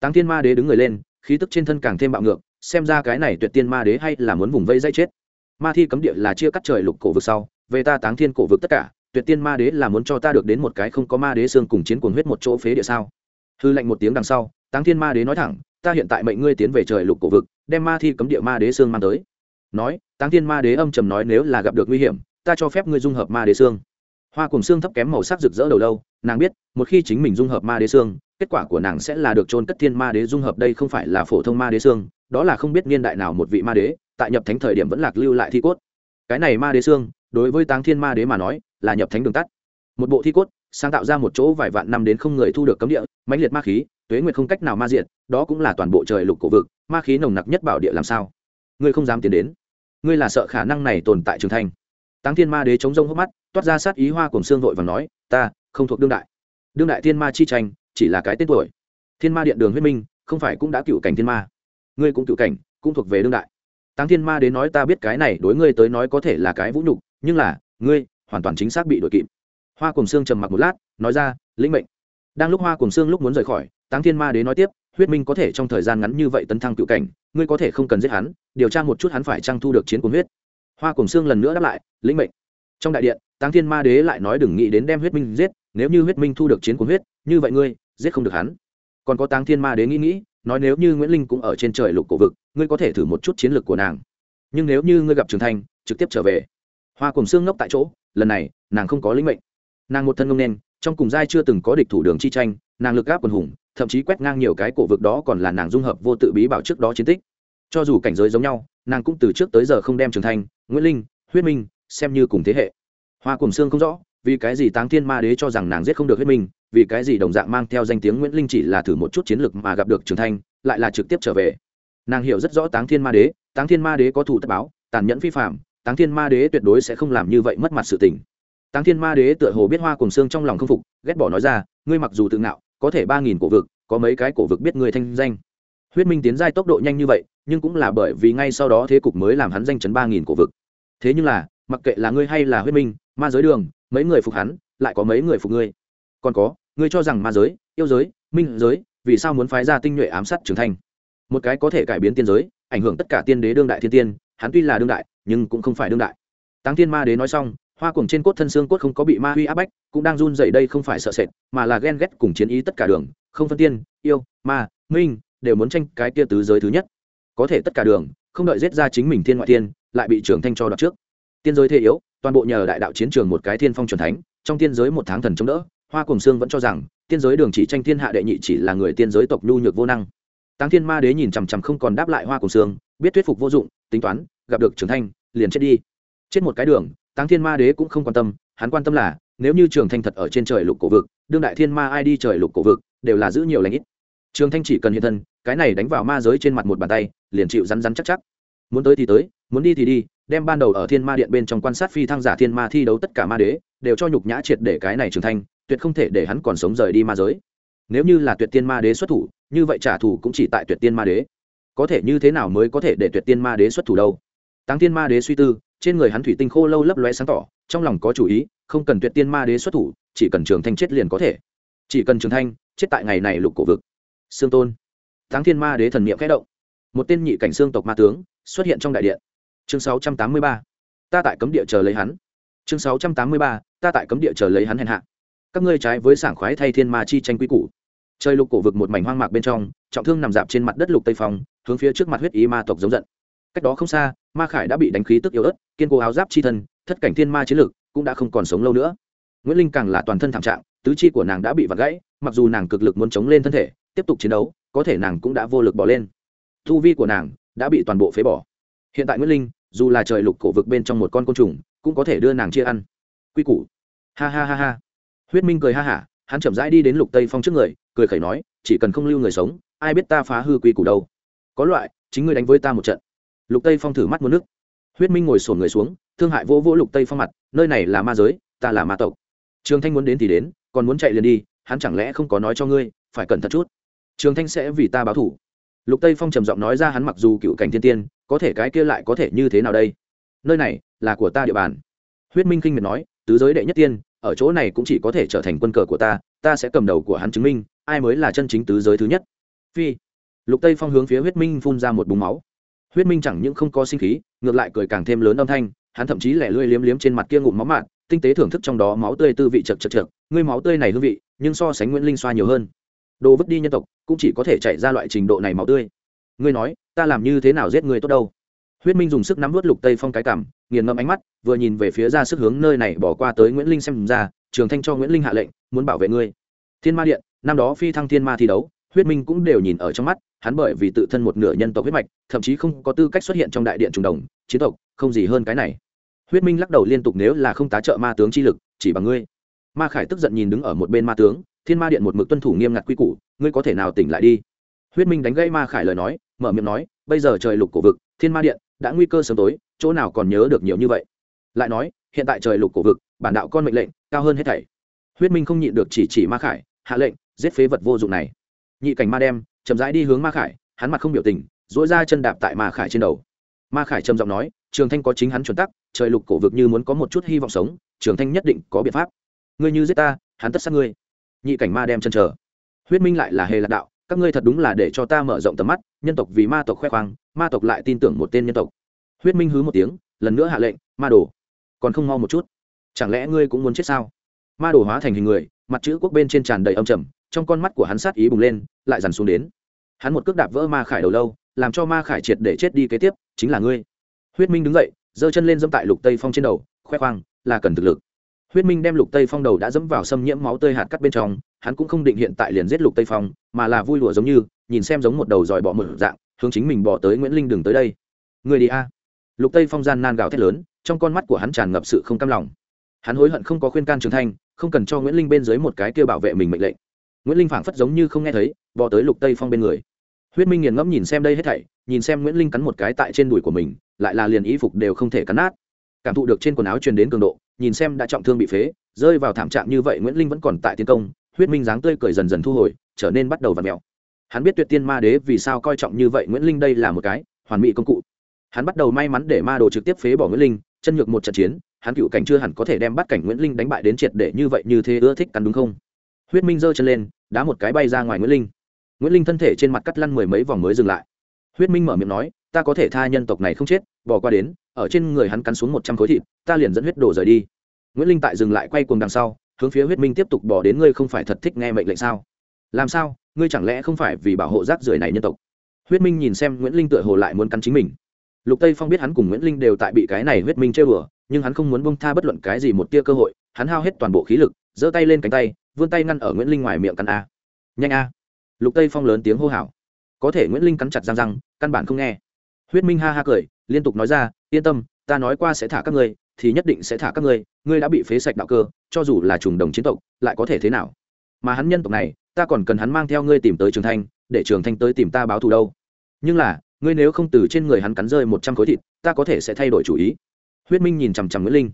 Táng thiên ma đế đứng người lên, khí tức trên thân càng thêm bạo ngược, xem ra cái này tuyệt tiên ma đế hay là muốn vùng vây dây chết ma thi cấm địa là chia cắt trời lục cổ vực sau, về ta táng thiên cổ vực tất cả, tuyệt tiên ma đế là muốn cho ta được đến một cái không có ma đế xương cùng chiến cuồng huyết một chỗ phế địa sao? Hư lệnh một tiếng đằng sau, táng thiên ma đế nói thẳng, ta hiện tại mệnh ngươi tiến về trời lục cổ vực, đem ma thi cấm địa ma đế xương mang tới. Nói, táng thiên ma đế âm trầm nói nếu là gặp được nguy hiểm, ta cho phép ngươi dung hợp ma đế xương. Hoa cùng xương thấp kém màu sắc rực rỡ đầu lâu, nàng biết, một khi chính mình dung hợp ma đế xương, kết quả của nàng sẽ là được trôn cất thiên ma đế dung hợp đây không phải là phổ thông ma đế xương, đó là không biết niên đại nào một vị ma đế tại nhập thánh thời điểm vẫn lạc lưu lại thi cốt. Cái này ma đế xương, đối với táng thiên ma đế mà nói, là nhập thánh đường tắt. Một bộ thi cốt, sáng tạo ra một chỗ vài vạn năm đến không người thu được cấm địa, mãnh liệt ma khí, tuế nguyệt không cách nào ma diện đó cũng là toàn bộ trời lục cổ vực, ma khí nồng nặc nhất bảo địa làm sao? Ngươi không dám tiến đến. Ngươi là sợ khả năng này tồn tại trường thành. Táng thiên ma đế chống rông hốc mắt, toát ra sát ý hoa cùng xương vội và nói, ta, không thuộc đương đại. Đương đại thiên ma chi tranh, chỉ là cái tên tuổi. Thiên ma điện đường huyết minh, không phải cũng đã cựu cảnh thiên ma. Ngươi cũng cựu cảnh, cũng thuộc về đương đại táng thiên ma đến nói ta biết cái này, đối ngươi tới nói có thể là cái vũ nhục, nhưng là, ngươi, hoàn toàn chính xác bị đội kịp. Hoa cùng xương trầm mặc một lát, nói ra, lĩnh mệnh. Đang lúc hoa cùng xương lúc muốn rời khỏi, táng thiên ma đế nói tiếp, huyết minh có thể trong thời gian ngắn như vậy tấn thăng cựu cảnh, ngươi có thể không cần giết hắn, điều tra một chút hắn phải trang thu được chiến cuốn huyết. Hoa cùng xương lần nữa đáp lại, lĩnh mệnh. Trong đại điện, táng thiên ma đế lại nói đừng nghĩ đến đem huyết minh giết, nếu như huyết minh thu được chiến cuốn huyết, như vậy ngươi, giết không được hắn. Còn có táng thiên ma đế nghĩ nghĩ nói nếu như nguyễn linh cũng ở trên trời lục cổ vực ngươi có thể thử một chút chiến lược của nàng nhưng nếu như ngươi gặp trường thanh trực tiếp trở về hoa cùng xương ngốc tại chỗ lần này nàng không có lĩnh mệnh nàng một thân ngông nên trong cùng giai chưa từng có địch thủ đường chi tranh nàng lực gáp quần hùng thậm chí quét ngang nhiều cái cổ vực đó còn là nàng dung hợp vô tự bí bảo trước đó chiến tích cho dù cảnh giới giống nhau nàng cũng từ trước tới giờ không đem trường thanh nguyễn linh huyết minh xem như cùng thế hệ hoa cùng xương không rõ vì cái gì táng thiên ma đế cho rằng nàng giết không được huyết minh vì cái gì đồng dạng mang theo danh tiếng nguyễn linh chỉ là thử một chút chiến lược mà gặp được trường thanh, lại là trực tiếp trở về. Nàng hiểu rất rõ táng thiên ma đế, táng thiên ma đế có thủ tất báo, tàn nhẫn phi phạm táng thiên ma đế tuyệt đối sẽ không làm như vậy mất mặt sự tình. Táng thiên ma đế tựa hồ biết hoa cùng xương trong lòng không phục, ghét bỏ nói ra, ngươi mặc dù tự ngạo, có thể ba nghìn cổ vực, có mấy cái cổ vực biết ngươi thanh danh. Huyết minh tiến giai tốc độ nhanh như vậy, nhưng cũng là bởi vì ngay sau đó thế cục mới làm hắn danh chấn ba nghìn cổ vực. Thế nhưng là, mặc kệ là ngươi hay là huyết minh, ma giới đường, mấy người phục hắn, lại có mấy người phục ngươi còn có, ngươi cho rằng ma giới, yêu giới, minh giới, vì sao muốn phái ra tinh nhuệ ám sát trưởng thành? Một cái có thể cải biến tiên giới, ảnh hưởng tất cả tiên đế đương đại thiên tiên, hắn tuy là đương đại, nhưng cũng không phải đương đại. Táng thiên ma đế nói xong, hoa cùng trên cốt thân xương cốt không có bị ma huy áp bách, cũng đang run dậy đây không phải sợ sệt, mà là ghen ghét cùng chiến ý tất cả đường, không phân tiên, yêu, ma, minh, đều muốn tranh cái kia tứ giới thứ nhất. Có thể tất cả đường, không đợi giết ra chính mình thiên ngoại tiên, lại bị trưởng thanh cho đoạt trước. Tiên giới thế yếu, toàn bộ nhờ đại đạo chiến trường một cái thiên phong truyền thánh, trong tiên giới một tháng thần chống đỡ hoa cùng Sương vẫn cho rằng tiên giới đường chỉ tranh thiên hạ đệ nhị chỉ là người tiên giới tộc nhu nhược vô năng. Táng thiên ma đế nhìn chằm chằm không còn đáp lại hoa cùng Sương, biết thuyết phục vô dụng tính toán gặp được trưởng thanh liền chết đi. Chết một cái đường táng thiên ma đế cũng không quan tâm hắn quan tâm là nếu như trường thanh thật ở trên trời lục cổ vực đương đại thiên ma ai đi trời lục cổ vực đều là giữ nhiều lãnh ít. Trường thanh chỉ cần hiện thân cái này đánh vào ma giới trên mặt một bàn tay liền chịu rắn rắn chắc chắc. Muốn tới thì tới muốn đi thì đi đem ban đầu ở thiên ma điện bên trong quan sát phi thăng giả thiên ma thi đấu tất cả ma đế đều cho nhục nhã triệt để cái này trường thanh tuyệt không thể để hắn còn sống rời đi ma giới. Nếu như là tuyệt tiên ma đế xuất thủ, như vậy trả thù cũng chỉ tại tuyệt tiên ma đế. Có thể như thế nào mới có thể để tuyệt tiên ma đế xuất thủ đâu? Táng tiên ma đế suy tư, trên người hắn thủy tinh khô lâu lấp lóe sáng tỏ, trong lòng có chủ ý, không cần tuyệt tiên ma đế xuất thủ, chỉ cần trường thanh chết liền có thể. Chỉ cần trường thanh chết tại ngày này lục cổ vực. Sương tôn. Táng thiên ma đế thần niệm khẽ động. Một tên nhị cảnh xương tộc ma tướng xuất hiện trong đại điện. Chương 683. ta tại cấm địa chờ lấy hắn. Chương 683. ta tại cấm địa chờ lấy hắn hẹn hạ các ngươi trái với sảng khoái thay thiên ma chi tranh quy củ. Trời lục cổ vực một mảnh hoang mạc bên trong, trọng thương nằm dạp trên mặt đất lục tây phong, hướng phía trước mặt huyết ý ma tộc giống giận. Cách đó không xa, ma khải đã bị đánh khí tức yếu ớt, kiên cố áo giáp chi thân, thất cảnh thiên ma chiến lực cũng đã không còn sống lâu nữa. Nguyễn linh càng là toàn thân thảm trạng, tứ chi của nàng đã bị vặt gãy, mặc dù nàng cực lực muốn chống lên thân thể, tiếp tục chiến đấu, có thể nàng cũng đã vô lực bỏ lên. Thu vi của nàng đã bị toàn bộ phế bỏ. Hiện tại nguyễn linh, dù là trời lục cổ vực bên trong một con côn trùng, cũng có thể đưa nàng chia ăn. Quy củ. Ha ha ha ha huyết minh cười ha hả, hắn chậm rãi đi đến lục tây phong trước người, cười khẩy nói, chỉ cần không lưu người sống, ai biết ta phá hư quy củ đâu. Có loại, chính ngươi đánh với ta một trận. Lục tây phong thử mắt một nước. Huyết minh ngồi sổn người xuống, thương hại vô vỗ lục tây phong mặt, nơi này là ma giới, ta là ma tộc. Trường thanh muốn đến thì đến, còn muốn chạy liền đi, hắn chẳng lẽ không có nói cho ngươi, phải cẩn thận chút. Trường thanh sẽ vì ta báo thủ. Lục tây phong trầm giọng nói ra hắn mặc dù cựu cảnh thiên tiên, có thể cái kia lại có thể như thế nào đây? Nơi này là của ta địa bàn. Huyết minh kinh miệt nói, tứ giới đệ nhất tiên ở chỗ này cũng chỉ có thể trở thành quân cờ của ta ta sẽ cầm đầu của hắn chứng minh, ai mới là chân chính tứ giới thứ nhất. Phi. Lục tây phong hướng phía huyết minh phun ra một búng máu. Huyết minh chẳng những không có sinh khí, ngược lại cười càng thêm lớn âm thanh, hắn thậm chí lẻ lươi liếm liếm trên mặt kia ngụm máu mạn tinh tế thưởng thức trong đó máu tươi tư vị chật chật chật ngươi máu tươi này hương vị, nhưng so sánh nguyễn linh xoa nhiều hơn. Đồ vứt đi nhân tộc, cũng chỉ có thể chạy ra loại trình độ này máu tươi. Ngươi nói, ta làm như thế nào giết người tốt đâu? Huyết minh dùng sức nắm vớt lục tây phong cái cảm, nghiền ngẫm ánh mắt, vừa nhìn về phía ra sức hướng nơi này bỏ qua tới nguyễn linh xem ra, trường thanh cho nguyễn linh hạ lệnh, muốn bảo vệ ngươi. Thiên ma điện, năm đó phi thăng thiên ma thi đấu, huyết minh cũng đều nhìn ở trong mắt, hắn bởi vì tự thân một nửa nhân tộc huyết mạch, thậm chí không có tư cách xuất hiện trong đại điện trùng đồng, chiến tộc, không gì hơn cái này. Huyết minh lắc đầu liên tục nếu là không tá trợ ma tướng chi lực, chỉ bằng ngươi. Ma khải tức giận nhìn đứng ở một bên ma tướng, thiên ma điện một mực tuân thủ nghiêm ngặt quy củ, ngươi có thể nào tỉnh lại đi? Huyết minh đánh gây ma khải lời nói, mở miệng nói, bây giờ trời lục cổ vực, thiên ma điện đã nguy cơ sớm tối, chỗ nào còn nhớ được nhiều như vậy. Lại nói, hiện tại trời lục cổ vực, bản đạo con mệnh lệnh, cao hơn hết thảy. Huyết minh không nhịn được chỉ chỉ ma khải, hạ lệnh, giết phế vật vô dụng này. Nhị cảnh ma đem, chậm rãi đi hướng ma khải, hắn mặt không biểu tình dỗi ra chân đạp tại ma khải trên đầu. Ma khải trầm giọng nói, trường thanh có chính hắn chuẩn tắc, trời lục cổ vực như muốn có một chút hy vọng sống, trường thanh nhất định có biện pháp. Ngươi như giết ta, hắn tất sát ngươi. Nhị cảnh ma đem chân chờ. Huyết minh lại là hề lạc đạo, các ngươi thật đúng là để cho ta mở rộng tầm mắt, nhân tộc vì ma tộc khoe khoang ma tộc lại tin tưởng một tên nhân tộc. Huyết minh hứ một tiếng, lần nữa hạ lệnh, ma đồ, còn không mau một chút. Chẳng lẽ ngươi cũng muốn chết sao? Ma đồ hóa thành hình người, mặt chữ quốc bên trên tràn đầy âm trầm, trong con mắt của hắn sát ý bùng lên, lại dằn xuống đến. Hắn một cước đạp vỡ ma khải đầu lâu, làm cho ma khải triệt để chết đi kế tiếp, chính là ngươi. Huyết minh đứng dậy, giơ chân lên dẫm tại lục tây phong trên đầu, khoe khoang, là cần thực lực. Huyết minh đem lục tây phong đầu đã dẫm vào xâm nhiễm máu tươi hạt cắt bên trong, hắn cũng không định hiện tại liền giết lục tây phong, mà là vui lụa giống như, nhìn xem giống một đầu dòi bọ một dạng hướng chính mình bỏ tới nguyễn linh đừng tới đây. Người đi a. Lục tây phong gian nan gào thét lớn, trong con mắt của hắn tràn ngập sự không cam lòng. Hắn hối hận không có khuyên can trường thanh, không cần cho nguyễn linh bên dưới một cái kêu bảo vệ mình mệnh lệnh. Nguyễn linh phảng phất giống như không nghe thấy bỏ tới lục tây phong bên người. Huyết minh nghiền ngẫm nhìn xem đây hết thảy, nhìn xem nguyễn linh cắn một cái tại trên đùi của mình, lại là liền y phục đều không thể cắn nát. Cảm thụ được trên quần áo truyền đến cường độ, nhìn xem đã trọng thương bị phế, rơi vào thảm trạng như vậy nguyễn linh vẫn còn tại tiến công, huyết minh dáng tươi cười dần dần thu hồi, trở nên bắt đầu v ặ mẹo hắn biết tuyệt tiên ma đế vì sao coi trọng như vậy nguyễn linh đây là một cái hoàn mỹ công cụ. Hắn bắt đầu may mắn để ma đồ trực tiếp phế bỏ nguyễn linh, chân nhược một trận chiến, hắn cựu cảnh chưa hẳn có thể đem bắt cảnh nguyễn linh đánh bại đến triệt để như vậy như thế ưa thích cắn đúng không? Huyết minh giơ chân lên, đá một cái bay ra ngoài nguyễn linh. Nguyễn linh thân thể trên mặt cắt lăn mười mấy vòng mới dừng lại. Huyết minh mở miệng nói, ta có thể tha nhân tộc này không chết, bỏ qua đến, ở trên người hắn cắn xuống một trăm khối thịt, ta liền dẫn huyết đổ rời đi. Nguyễn linh tại dừng lại quay cuồng đằng sau, hướng phía huyết minh tiếp tục, bỏ đến ngươi không phải thật thích nghe mệnh lệnh sao? Làm sao, ngươi chẳng lẽ không phải vì bảo hộ rác rưởi này nhân tộc? Huyết minh nhìn xem nguyễn linh tựa hồ lại muốn cắn chính mình. Lục tây phong biết hắn cùng nguyễn linh đều tại bị cái này huyết minh chơi bừa nhưng hắn không muốn bông tha bất luận cái gì một tia cơ hội, hắn hao hết toàn bộ khí lực, giơ tay lên cánh tay, vươn tay ngăn ở nguyễn linh ngoài miệng cắn a. Nhanh a. Lục tây phong lớn tiếng hô hào. Có thể nguyễn linh cắn chặt răng răng, căn bản không nghe. Huyết minh ha ha cười, liên tục nói ra, yên tâm, ta nói qua sẽ thả các ngươi, thì nhất định sẽ thả các ngươi ngươi đã bị phế sạch đạo cơ, cho dù là trùng đồng chiến tộc, lại có thể thế nào? Mà hắn nhân tộc này ta còn cần hắn mang theo ngươi tìm tới trường thanh, để trường thanh tới tìm ta báo thù đâu. Nhưng là, ngươi nếu không từ trên người hắn cắn rơi một trăm khối thịt, ta có thể sẽ thay đổi chủ ý. Huyết minh nhìn chằm chằm nguyễn linh.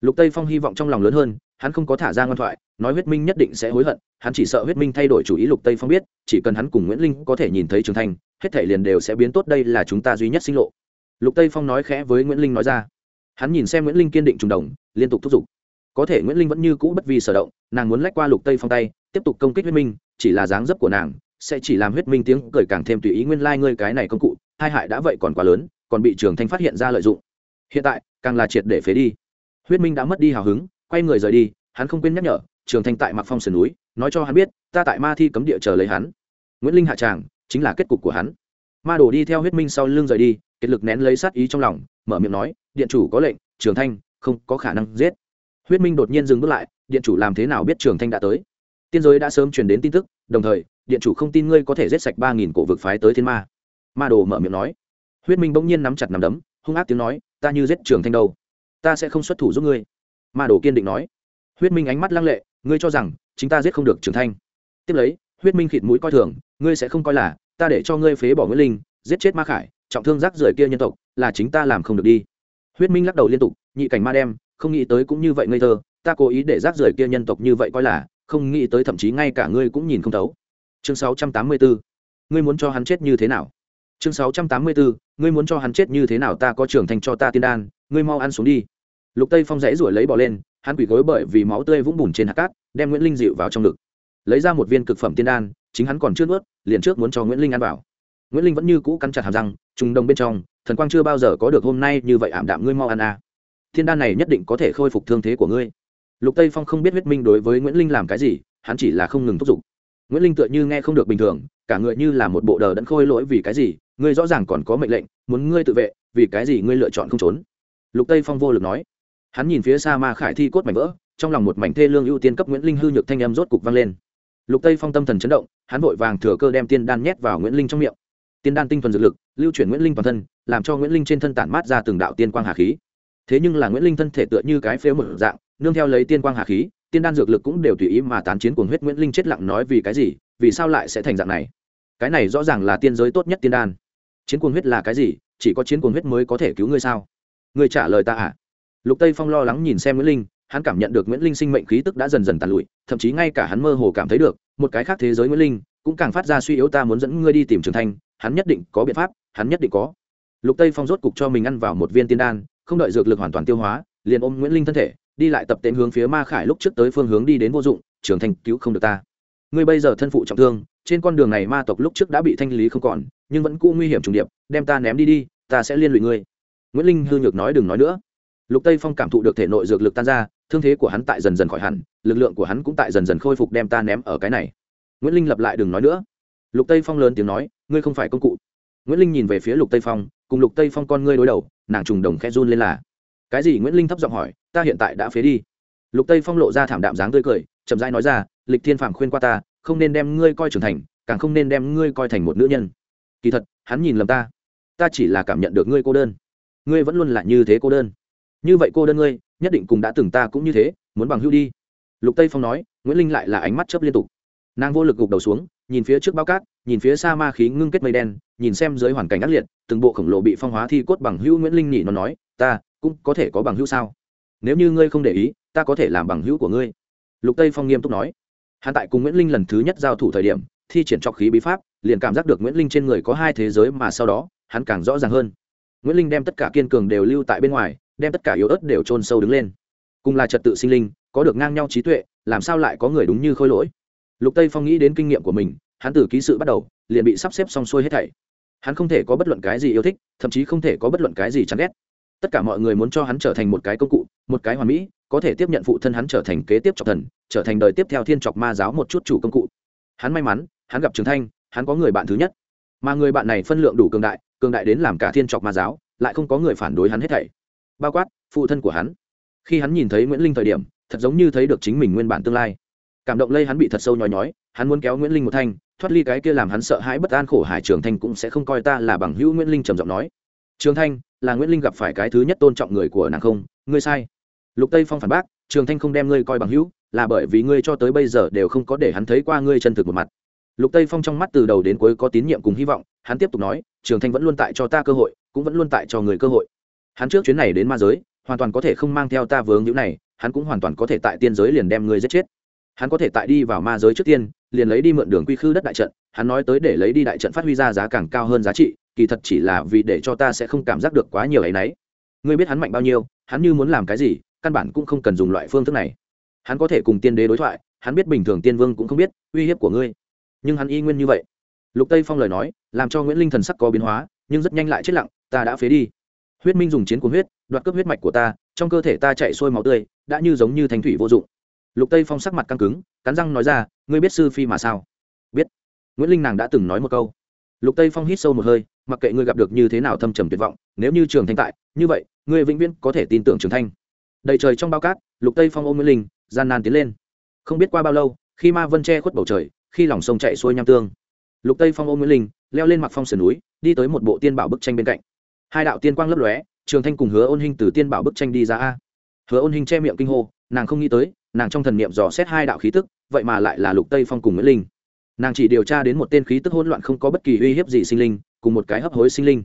Lục tây phong hy vọng trong lòng lớn hơn, hắn không có thả ra ngoan thoại, nói huyết minh nhất định sẽ hối hận, hắn chỉ sợ huyết minh thay đổi chủ ý lục tây phong biết, chỉ cần hắn cùng nguyễn linh có thể nhìn thấy trường thanh, hết thể liền đều sẽ biến tốt, đây là chúng ta duy nhất sinh lộ. Lục tây phong nói khẽ với nguyễn linh nói ra. Hắn nhìn xem nguyễn linh kiên định trùng đồng, liên tục thúc giục. Có thể nguyễn linh vẫn như cũ bất vì sở động, nàng muốn lách qua lục tây phong tay tiếp tục công kích huyết minh, chỉ là dáng dấp của nàng sẽ chỉ làm huyết minh tiếng cười càng thêm tùy ý nguyên lai、like、ngươi cái này công cụ, hai hại đã vậy còn quá lớn, còn bị trường thanh phát hiện ra lợi dụng. Hiện tại, càng là triệt để phế đi. Huyết minh đã mất đi hào hứng, quay người rời đi, hắn không quên nhắc nhở, trường thanh tại mặc phong sườn núi, nói cho hắn biết, ta tại ma thi cấm địa chờ lấy hắn. Nguyễn linh hạ tràng, chính là kết cục của hắn. Ma đổ đi theo huyết minh sau lưng rời đi, kết lực nén lấy sát ý trong lòng, mở miệng nói, điện chủ có lệnh, trường thanh không có khả năng giết. Huyết minh đột nhiên dừng bước lại, điện chủ làm thế nào biết trường thanh đã tới? Tiên giới đã sớm truyền đến tin tức, đồng thời, điện chủ không tin ngươi có thể giết sạch ba nghìn cổ vực phái tới thiên ma. Ma đồ mở miệng nói. Huyết minh bỗng nhiên nắm chặt nằm đấm, hung ác tiếng nói, ta như giết trường thanh đâu. Ta sẽ không xuất thủ giúp ngươi. Ma đồ kiên định nói. Huyết minh ánh mắt lăng lệ, ngươi cho rằng, chính ta giết không được trường thanh. Tiếp lấy, huyết minh khịt mũi coi thường, ngươi sẽ không coi là, ta để cho ngươi phế bỏ nguyễn linh, giết chết ma khải, trọng thương rác rưởi kia nhân tộc, là chính ta làm không được đi. Huyết minh lắc đầu liên tục, nhị cảnh ma đem, không nghĩ tới cũng như vậy ngây thơ, ta cố ý để rác rưởi kia nhân tộc như vậy coi là không nghĩ tới thậm chí ngay cả ngươi cũng nhìn không thấu chương 684. ngươi muốn cho hắn chết như thế nào chương 684. ngươi muốn cho hắn chết như thế nào ta có trưởng thành cho ta tiên đan, ngươi mau ăn xuống đi lục tây phong rẽ ruổi lấy bỏ lên, hắn quỳ gối bởi vì máu tươi vũng bùn trên hạt cát, đem nguyễn linh dịu vào trong ngực lấy ra một viên cực phẩm tiên đan, chính hắn còn chưa nuốt, liền trước muốn cho nguyễn linh ăn vào nguyễn linh vẫn như cũ cắn chặt hàm răng, trùng đông bên trong, thần quang chưa bao giờ có được hôm nay như vậy ảm đạm, ngươi mau ăn à. thiên đan này nhất định có thể khôi phục thương thế của ngươi lục tây phong không biết huyết minh đối với nguyễn linh làm cái gì, hắn chỉ là không ngừng thúc giục. Nguyễn linh tựa như nghe không được bình thường, cả người như là một bộ đờ đẫn khôi lỗi vì cái gì, ngươi rõ ràng còn có mệnh lệnh, muốn ngươi tự vệ, vì cái gì ngươi lựa chọn không trốn? Lục tây phong vô lực nói. Hắn nhìn phía xa ma khải thi cốt mảnh vỡ, trong lòng một mảnh thê lương ưu tiên cấp nguyễn linh hư nhược thanh âm rốt cục vang lên. Lục tây phong tâm thần chấn động, hắn vội vàng thừa cơ đem tiên đan nhét vào nguyễn linh trong miệng. Tiên đan tinh thuần dược lực, lưu chuyển nguyễn linh toàn thân, làm cho nguyễn linh trên thân tản mát ra từng đạo tiên quang hà khí. Thế nhưng là nguyễn linh thân thể tựa như cái phếu một dạng nương theo lấy tiên quang hà khí, tiên đan dược lực cũng đều tùy ý mà tán chiến cuồng huyết nguyễn linh chết lặng nói vì cái gì, vì sao lại sẽ thành dạng này? Cái này rõ ràng là tiên giới tốt nhất tiên đan. Chiến cuồng huyết là cái gì? Chỉ có chiến cuồng huyết mới có thể cứu ngươi sao? Ngươi trả lời ta à? Lục tây phong lo lắng nhìn xem nguyễn linh, hắn cảm nhận được nguyễn linh sinh mệnh khí tức đã dần dần tàn lụi, thậm chí ngay cả hắn mơ hồ cảm thấy được, một cái khác thế giới nguyễn linh cũng càng phát ra suy yếu ta muốn dẫn ngươi đi tìm trường thanh hắn nhất định có biện pháp, hắn nhất định có. Lục tây phong rốt cục cho mình ăn vào một viên tiên đan, không đợi dược lực hoàn toàn tiêu hóa, liền ôm nguyễn linh thân thể đi lại tập tên hướng phía ma khải lúc trước tới phương hướng đi đến vô dụng trường thành cứu không được ta. Ngươi bây giờ thân phụ trọng thương, trên con đường này ma tộc lúc trước đã bị thanh lý không còn, nhưng vẫn cũ nguy hiểm trùng điệp, đem ta ném đi đi, ta sẽ liên lụy ngươi. Nguyễn linh hư nhược nói đừng nói nữa. Lục tây phong cảm thụ được thể nội dược lực tan ra, thương thế của hắn tại dần dần khỏi hẳn, lực lượng của hắn cũng tại dần dần khôi phục đem ta ném ở cái này. Nguyễn linh lập lại đừng nói nữa. Lục tây phong lớn tiếng nói, ngươi không phải công cụ. Nguyễn linh nhìn về phía lục tây phong, cùng lục tây phong con ngươi đối đầu, nàng trùng đồng khe run lên là cái gì nguyễn linh thấp giọng hỏi ta hiện tại đã phế đi lục tây phong lộ ra thảm đạm dáng tươi cười chậm rãi nói ra lịch thiên phạm khuyên qua ta không nên đem ngươi coi trưởng thành càng không nên đem ngươi coi thành một nữ nhân kỳ thật hắn nhìn lầm ta ta chỉ là cảm nhận được ngươi cô đơn ngươi vẫn luôn là như thế cô đơn như vậy cô đơn ngươi nhất định cùng đã từng ta cũng như thế muốn bằng hưu đi lục tây phong nói nguyễn linh lại là ánh mắt chớp liên tục nàng vô lực gục đầu xuống nhìn phía trước bao cát nhìn phía xa ma khí ngưng kết mây đen nhìn xem dưới hoàn cảnh ác liệt từng bộ khổng lồ bị phong hóa thi cốt bằng hữu nguyễn linh nhị nó nói ta cũng có thể có bằng hữu sao? Nếu như ngươi không để ý, ta có thể làm bằng hữu của ngươi. Lục tây phong nghiêm túc nói. Hắn tại cùng nguyễn linh lần thứ nhất giao thủ thời điểm, thi triển trọc khí bí pháp, liền cảm giác được nguyễn linh trên người có hai thế giới mà sau đó, hắn càng rõ ràng hơn. Nguyễn linh đem tất cả kiên cường đều lưu tại bên ngoài, đem tất cả yếu ớt đều trôn sâu đứng lên. Cùng là trật tự sinh linh, có được ngang nhau trí tuệ, làm sao lại có người đúng như khôi lỗi? Lục tây phong nghĩ đến kinh nghiệm của mình, hắn từ ký sự bắt đầu, liền bị sắp xếp xong xuôi hết thảy. Hắn không thể có bất luận cái gì yêu thích, thậm chí không thể có bất luận cái gì chán ghét tất cả mọi người muốn cho hắn trở thành một cái công cụ, một cái hoàn mỹ, có thể tiếp nhận phụ thân hắn trở thành kế tiếp trọc thần, trở thành đời tiếp theo thiên trọc ma giáo một chút chủ công cụ. Hắn may mắn, hắn gặp trường thanh, hắn có người bạn thứ nhất. Mà người bạn này phân lượng đủ cường đại cường đại đến làm cả thiên trọc ma giáo, lại không có người phản đối hắn hết thảy. Bao quát, phụ thân của hắn. Khi hắn nhìn thấy nguyễn linh thời điểm, thật giống như thấy được chính mình nguyên bản tương lai. Cảm động lây hắn bị thật sâu nhói nhói, hắn muốn kéo nguyễn linh một thanh, thoát ly cái kia làm hắn sợ hãi bất an khổ hải trường thanh cũng sẽ không coi ta là bằng hữu nguyễn linh trầm giọng nói. Trường thanh là nguyễn linh gặp phải cái thứ nhất tôn trọng người của nàng không? Ngươi sai. Lục tây phong phản bác, trường thanh không đem ngươi coi bằng hữu, là bởi vì ngươi cho tới bây giờ đều không có để hắn thấy qua ngươi chân thực một mặt. Lục tây phong trong mắt từ đầu đến cuối có tín nhiệm cùng hy vọng, hắn tiếp tục nói, trường thanh vẫn luôn tại cho ta cơ hội, cũng vẫn luôn tại cho người cơ hội. Hắn trước chuyến này đến ma giới, hoàn toàn có thể không mang theo ta vướng hữu này, hắn cũng hoàn toàn có thể tại tiên giới liền đem ngươi giết chết. Hắn có thể tại đi vào ma giới trước tiên, liền lấy đi mượn đường quy khư đất đại trận, hắn nói tới để lấy đi đại trận phát huy ra giá càng cao hơn giá trị kỳ thật chỉ là vì để cho ta sẽ không cảm giác được quá nhiều ấy nấy. Ngươi biết hắn mạnh bao nhiêu, hắn như muốn làm cái gì, căn bản cũng không cần dùng loại phương thức này. Hắn có thể cùng tiên đế đối thoại, hắn biết bình thường tiên vương cũng không biết uy hiếp của ngươi. Nhưng hắn y nguyên như vậy. Lục tây phong lời nói, làm cho nguyễn linh thần sắc có biến hóa, nhưng rất nhanh lại chết lặng, ta đã phế đi. Huyết minh dùng chiến cuốn huyết, đoạt cướp huyết mạch của ta, trong cơ thể ta chạy sôi máu tươi, đã như giống như thành thủy vô dụng. Lục tây phong sắc mặt căng cứng, cắn răng nói ra, ngươi biết sư phi mà sao? Biết. Nguyễn linh nàng đã từng nói một câu lục tây phong hít sâu một hơi, mặc kệ ngươi gặp được như thế nào thâm trầm tuyệt vọng, nếu như trường thanh tại, như vậy, ngươi vĩnh viễn có thể tin tưởng trường thanh. Đầy trời trong bao cát, lục tây phong ôm nguyễn linh, gian nan tiến lên. Không biết qua bao lâu, khi ma vân che khuất bầu trời, khi lòng sông chạy xuôi nham tương, lục tây phong ôm nguyễn linh, leo lên mặt phong sườn núi, đi tới một bộ tiên bảo bức tranh bên cạnh. Hai đạo tiên quang lấp lóe, trường thanh cùng hứa ôn hình từ tiên bảo bức tranh đi ra a. Hứa ôn hình che miệng kinh hô, nàng không nghĩ tới, nàng trong thần niệm dò xét hai đạo khí tức, vậy mà lại là lục tây phong cùng nguyễn linh nàng chỉ điều tra đến một tên khí tức hỗn loạn không có bất kỳ uy hiếp gì sinh linh, cùng một cái hấp hối sinh linh.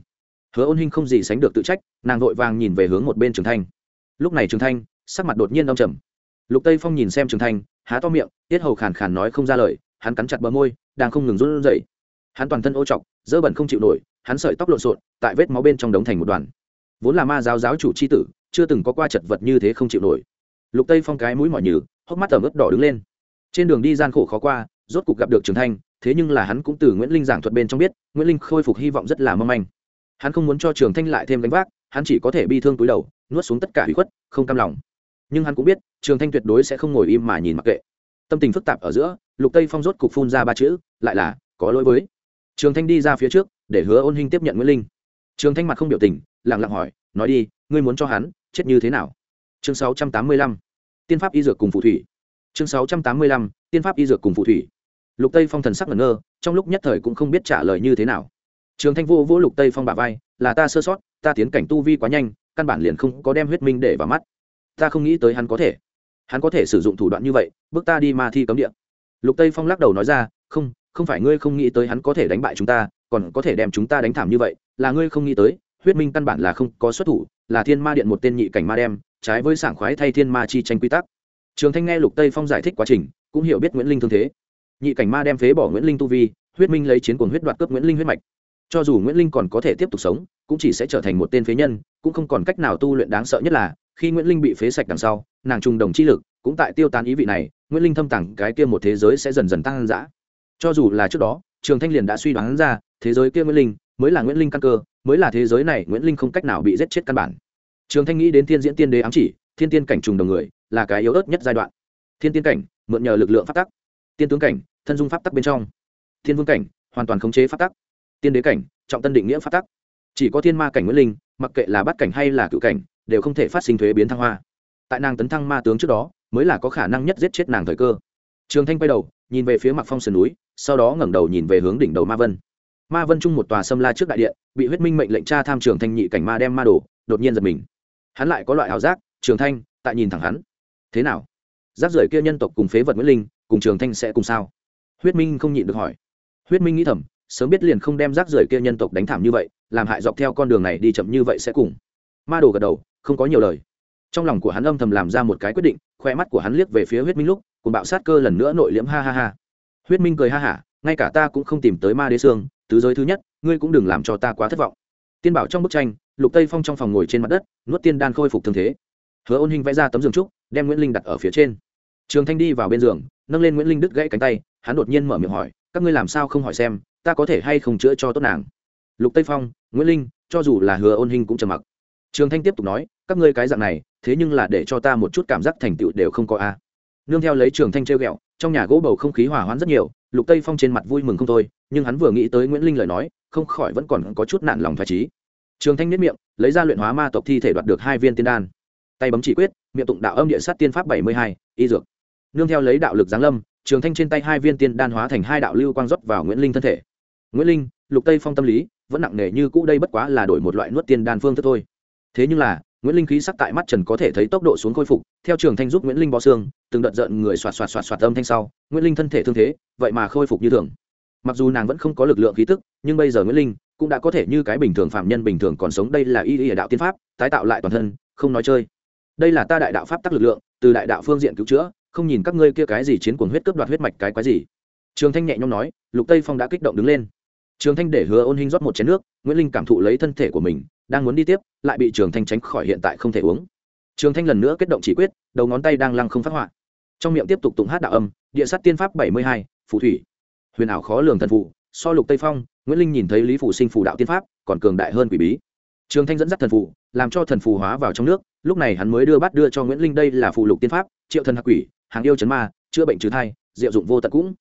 Hứa ôn hinh không gì sánh được tự trách, nàng vội vàng nhìn về hướng một bên trường thanh. Lúc này trường thanh, sắc mặt đột nhiên đong trầm. Lục tây phong nhìn xem trường thanh, há to miệng, tiết hầu khàn khàn nói không ra lời, hắn cắn chặt bờ môi, đang không ngừng run rẩy. Hắn toàn thân ô trọc, dơ bẩn không chịu nổi, hắn sợi tóc lộn xộn, tại vết máu bên trong đống thành một đoàn. Vốn là ma giáo giáo chủ c h i tử, chưa từng có qua chật vật như thế không chịu nổi. Lục tây phong cái mũi mỏi nhừ, hốc mắt tầm ướt đỏ đứng lên. Trên đường đi gian khổ khó qua rốt cục gặp được trường thanh, thế nhưng là hắn cũng từ nguyễn linh giảng thuật bên trong biết, nguyễn linh khôi phục hy vọng rất là mong manh. Hắn không muốn cho trường thanh lại thêm gánh vác, hắn chỉ có thể bi thương túi đầu, nuốt xuống tất cả hủy khuất, không cam lòng. Nhưng hắn cũng biết, trường thanh tuyệt đối sẽ không ngồi im mà nhìn mặc kệ. Tâm tình phức tạp ở giữa, lục tây phong rốt cục phun ra ba chữ, lại là, có lỗi với. Trường thanh đi ra phía trước, để hứa ôn hinh tiếp nhận nguyễn linh. Trường thanh mặt không biểu tình, lặng lặng hỏi, nói đi, ngươi muốn cho hắn chết như thế nào? Chương 685. tiên pháp y dược cùng phù thủy. Chương 685. tiên pháp y dược cùng phù thủy lục tây phong thần sắc ngẩn ngơ, trong lúc nhất thời cũng không biết trả lời như thế nào. Trường thanh vô vỗ lục tây phong bà vai, là ta sơ sót, ta tiến cảnh tu vi quá nhanh, căn bản liền không có đem huyết minh để vào mắt. Ta không nghĩ tới hắn có thể, hắn có thể sử dụng thủ đoạn như vậy, bước ta đi ma thi cấm địa. Lục tây phong lắc đầu nói ra, không không phải ngươi không nghĩ tới hắn có thể đánh bại chúng ta, còn có thể đem chúng ta đánh thảm như vậy, là ngươi không nghĩ tới, huyết minh căn bản là không có xuất thủ, là thiên ma điện một tên nhị cảnh ma đem, trái với sảng khoái thay thiên ma chi tranh quy tắc. Trường thanh nghe lục tây phong giải thích quá trình, cũng hiểu biết nguyễn linh thương thế nhị cảnh ma đem phế bỏ nguyễn linh tu vi, huyết minh lấy chiến cuồng huyết đoạt cướp nguyễn linh huyết mạch. Cho dù nguyễn linh còn có thể tiếp tục sống, cũng chỉ sẽ trở thành một tên phế nhân, cũng không còn cách nào tu luyện đáng sợ nhất là, khi nguyễn linh bị phế sạch đằng sau, nàng trùng đồng chi lực cũng tại tiêu tán ý vị này, nguyễn linh thâm tặng cái kia một thế giới sẽ dần dần tăng dã. Cho dù là trước đó, trường thanh liền đã suy đoán ra, thế giới kia nguyễn linh mới là nguyễn linh căn cơ, mới là thế giới này nguyễn linh không cách nào bị giết chết căn bản. Trường thanh nghĩ đến thiên diễn tiên đế ám chỉ, thiên tiên cảnh trùng đồng người là cái yếu ớt nhất giai đoạn. Thiên tiên cảnh, mượn nhờ lực lượng phát tắc. Tiên tướng cảnh thân dung pháp tắc bên trong. Thiên vương cảnh, hoàn toàn khống chế pháp tắc. Tiên đế cảnh, trọng tân định nghĩa pháp tắc. Chỉ có thiên ma cảnh nguyễn linh, mặc kệ là bắt cảnh hay là cựu cảnh, đều không thể phát sinh thuế biến thăng hoa. Tại nàng tấn thăng ma tướng trước đó, mới là có khả năng nhất giết chết nàng thời cơ. Trường thanh quay đầu, nhìn về phía mặt phong sườn núi, sau đó ngẩng đầu nhìn về hướng đỉnh đầu ma vân. Ma vân chung một tòa sâm la trước đại điện, bị huyết minh mệnh lệnh cha tham trường thanh nhị cảnh ma đem ma đồ, đột nhiên giật mình. Hắn lại có loại ảo giác, trường thanh, tại nhìn thẳng hắn. Thế nào? Giác rời kia nhân tộc cùng phế vật nguyễn linh, cùng trường thanh sẽ cùng sao? Huyết minh không nhịn được hỏi. Huyết minh nghĩ thầm, sớm biết liền không đem rác rưởi kia nhân tộc đánh thảm như vậy, làm hại dọc theo con đường này đi chậm như vậy sẽ cùng. Ma đồ gật đầu, không có nhiều lời. Trong lòng của hắn âm thầm làm ra một cái quyết định, khoe mắt của hắn liếc về phía huyết minh lúc, cùng bạo sát cơ lần nữa nội liễm ha ha ha. Huyết minh cười ha hả, ngay cả ta cũng không tìm tới ma đế xương tứ giới thứ nhất, ngươi cũng đừng làm cho ta quá thất vọng. Tiên bảo trong bức tranh, lục tây phong trong phòng ngồi trên mặt đất, nuốt tiên đan khôi phục thương thế. Hứa ôn hình vẽ ra tấm giường trúc, đem nguyễn linh đặt ở phía trên. Trường thanh đi vào bên giường, nâng lên nguyễn linh đứt gãy cánh tay hắn đột nhiên mở miệng hỏi, các ngươi làm sao không hỏi xem, ta có thể hay không chữa cho tốt nàng? Lục tây phong, nguyễn linh, cho dù là hứa ôn hình cũng trầm mặc. Trường thanh tiếp tục nói, các ngươi cái dạng này, thế nhưng là để cho ta một chút cảm giác thành tựu đều không có a. Nương theo lấy trường thanh treo ghẹo, trong nhà gỗ bầu không khí hòa hoãn rất nhiều, lục tây phong trên mặt vui mừng không thôi, nhưng hắn vừa nghĩ tới nguyễn linh lời nói, không khỏi vẫn còn có chút nạn lòng thoải trí trường thanh nhất miệng, lấy ra luyện hóa ma tộc thi thể đoạt được hai viên tiên đan. Tay bấm chỉ quyết, miệng tụng đạo âm địa sát tiên pháp bảy mươi hai, y dược. Nương theo lấy đạo lực giáng lâm trường thanh trên tay hai viên tiên đan hóa thành hai đạo lưu quang rót vào nguyễn linh thân thể. Nguyễn linh, lục tây phong tâm lý, vẫn nặng nề như cũ đây bất quá là đổi một loại nuốt tiên đan phương thức thôi. Thế nhưng là, nguyễn linh khí sắc tại mắt trần có thể thấy tốc độ xuống khôi phục, theo trường thanh giúp nguyễn linh bó xương, từng đợt giận người xoạt xoạt xoạt xoạt âm thanh sau, nguyễn linh thân thể thương thế, vậy mà khôi phục như thường. Mặc dù nàng vẫn không có lực lượng khí tức, nhưng bây giờ nguyễn linh cũng đã có thể như cái bình thường phạm nhân bình thường còn sống, đây là y y đạo tiên pháp, tái tạo lại toàn thân, không nói chơi. Đây là ta đại đạo pháp tắc lực lượng, từ đại đạo phương diện cứu chữa không nhìn các ngươi kia cái gì chiến cuồng huyết cướp đoạt huyết mạch cái quái gì. Trường thanh nhẹ nhõm nói, lục tây phong đã kích động đứng lên. Trường thanh để hứa ôn hinh rót một chén nước, nguyễn linh cảm thụ lấy thân thể của mình, đang muốn đi tiếp, lại bị trường thanh tránh khỏi hiện tại không thể uống. Trường thanh lần nữa kết động chỉ quyết, đầu ngón tay đang lăng không phát họa. Trong miệng tiếp tục tụng hát đạo âm, địa sát tiên pháp bảy mươi hai, phù thủy. Huyền ảo khó lường thần phụ so lục tây phong, nguyễn linh nhìn thấy lý phủ sinh phù đạo tiên pháp, còn cường đại hơn quỷ bí. Trường thanh dẫn dắt thần phù, làm cho thần phù hóa vào trong nước, lúc này hắn mới đưa bắt đưa cho nguyễn linh đây là phù lục tiên pháp, triệu thần hạc quỷ hàng yêu chấn ma, chữa bệnh trừ thai, diệu dụng vô tận cũng.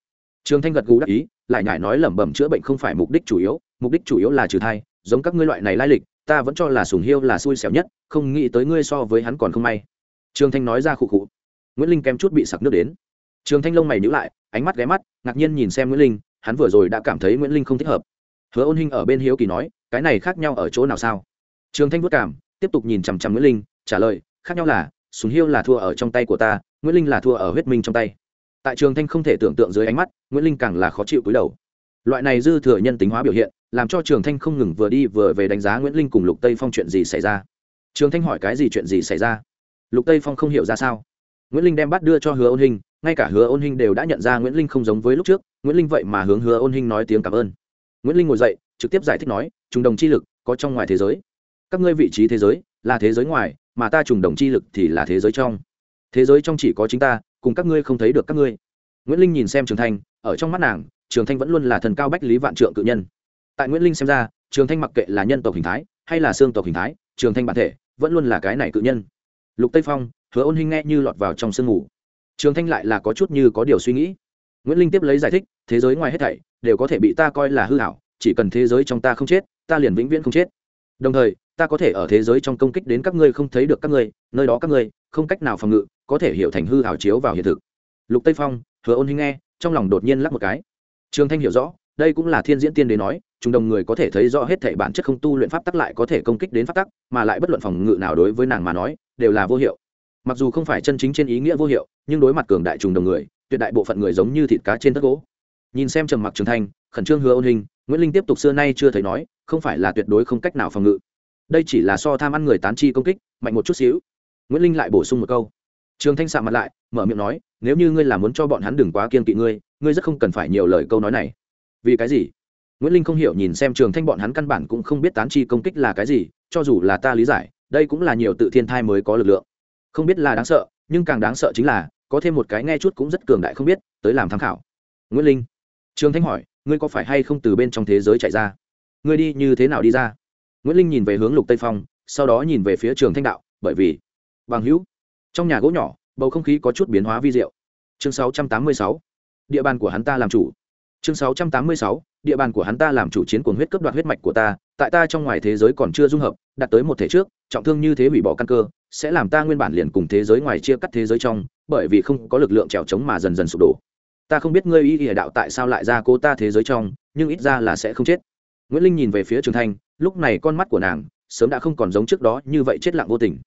Trường thanh gật gù đắc ý, lại nhải nói lẩm bẩm chữa bệnh không phải mục đích chủ yếu, mục đích chủ yếu là trừ thai, giống các ngươi loại này lai lịch, ta vẫn cho là sùng hiêu là xui xẻo nhất, không nghĩ tới ngươi so với hắn còn không may. Trường thanh nói ra khụ khụ. Nguyễn linh kém chút bị sặc nước đến. Trường thanh lông mày nhữ lại, ánh mắt ghé mắt, ngạc nhiên nhìn xem nguyễn linh, hắn vừa rồi đã cảm thấy nguyễn linh không thích hợp. Hứa ôn hinh ở bên hiếu kỳ nói, cái này khác nhau ở chỗ nào sao? Trường thanh vất cảm, tiếp tục nhìn chằm chằm nguyễn linh, trả lời, khác nhau là sùng hiêu là thua ở trong tay của ta nguyễn linh là thua ở huyết minh trong tay. Tại trường thanh không thể tưởng tượng dưới ánh mắt, nguyễn linh càng là khó chịu cúi đầu. Loại này dư thừa nhân tính hóa biểu hiện, làm cho trường thanh không ngừng vừa đi vừa về đánh giá nguyễn linh cùng lục tây phong chuyện gì xảy ra. Trường thanh hỏi cái gì chuyện gì xảy ra? Lục tây phong không hiểu ra sao. Nguyễn linh đem bắt đưa cho hứa ôn hình ngay cả hứa ôn hình đều đã nhận ra nguyễn linh không giống với lúc trước, nguyễn linh vậy mà hướng hứa ôn hình nói tiếng cảm ơn. Nguyễn linh ngồi dậy, trực tiếp giải thích nói, trùng đồng chi lực có trong ngoài thế giới. Các ngươi vị trí thế giới là thế giới ngoài, mà ta trùng đồng chi lực thì là thế giới trong thế giới trong chỉ có chính ta, cùng các ngươi không thấy được các ngươi. Nguyễn linh nhìn xem trường thanh, ở trong mắt nàng, trường thanh vẫn luôn là thần cao bách lý vạn trượng cự nhân. Tại nguyễn linh xem ra, trường thanh mặc kệ là nhân tộc hình thái, hay là xương tộc hình thái, trường thanh bản thể, vẫn luôn là cái này cự nhân. Lục tây phong, hứa ôn hinh nghe như lọt vào trong sương ngủ. Trường thanh lại là có chút như có điều suy nghĩ. Nguyễn linh tiếp lấy giải thích, thế giới ngoài hết thảy, đều có thể bị ta coi là hư hảo chỉ cần thế giới trong ta không chết, ta liền vĩnh viễn không chết. Đồng thời, ta có thể ở thế giới trong công kích đến các ngươi không thấy được các ngươi, nơi đó các ngươi, không cách nào phòng ngự có thể hiểu thành hư ảo chiếu vào hiện thực. Lục tây phong, hứa ôn hinh nghe, trong lòng đột nhiên lắc một cái. Trường thanh hiểu rõ, đây cũng là thiên diễn tiên đế nói, chúng đồng người có thể thấy rõ hết thể bản chất không tu luyện pháp tắc lại có thể công kích đến pháp tắc, mà lại bất luận phòng ngự nào đối với nàng mà nói, đều là vô hiệu. Mặc dù không phải chân chính trên ý nghĩa vô hiệu, nhưng đối mặt cường đại trùng đồng người, tuyệt đại bộ phận người giống như thịt cá trên tất gỗ. Nhìn xem trầm mặc trường thanh, khẩn trương hứa ôn hình nguyễn linh tiếp tục xưa nay chưa thấy nói, không phải là tuyệt đối không cách nào phòng ngự. Đây chỉ là so tham ăn người tán chi công kích, mạnh một chút xíu. Nguyễn linh lại bổ sung một câu trường thanh sạm mặt lại, mở miệng nói, nếu như ngươi là muốn cho bọn hắn đừng quá kiên kỵ ngươi ngươi rất không cần phải nhiều lời câu nói này. Vì cái gì? Nguyễn linh không hiểu nhìn xem trường thanh bọn hắn căn bản cũng không biết tán chi công kích là cái gì, cho dù là ta lý giải, đây cũng là nhiều tự thiên thai mới có lực lượng. Không biết là đáng sợ, nhưng càng đáng sợ chính là, có thêm một cái nghe chút cũng rất cường đại không biết, tới làm tham khảo. Nguyễn linh, trường thanh hỏi, ngươi có phải hay không từ bên trong thế giới chạy ra? Ngươi đi như thế nào đi ra? Nguyễn linh nhìn về hướng lục tây phong, sau đó nhìn về phía trường thanh đạo, bởi vì, bằng hữu trong nhà gỗ nhỏ, bầu không khí có chút biến hóa vi diệu chương 686. địa bàn của hắn ta làm chủ chương 686. địa bàn của hắn ta làm chủ chiến cuồng huyết cấp đoạt huyết mạch của ta, tại ta trong ngoài thế giới còn chưa dung hợp, đạt tới một thể trước, trọng thương như thế hủy bỏ căn cơ, sẽ làm ta nguyên bản liền cùng thế giới ngoài chia cắt thế giới trong, bởi vì không có lực lượng trèo trống mà dần dần sụp đổ ta không biết ngươi ý ỉa đạo tại sao lại ra cô ta thế giới trong, nhưng ít ra là sẽ không chết nguyễn linh nhìn về phía trường thanh, lúc này con mắt của nàng sớm đã không còn giống trước đó như vậy chết lặng vô tình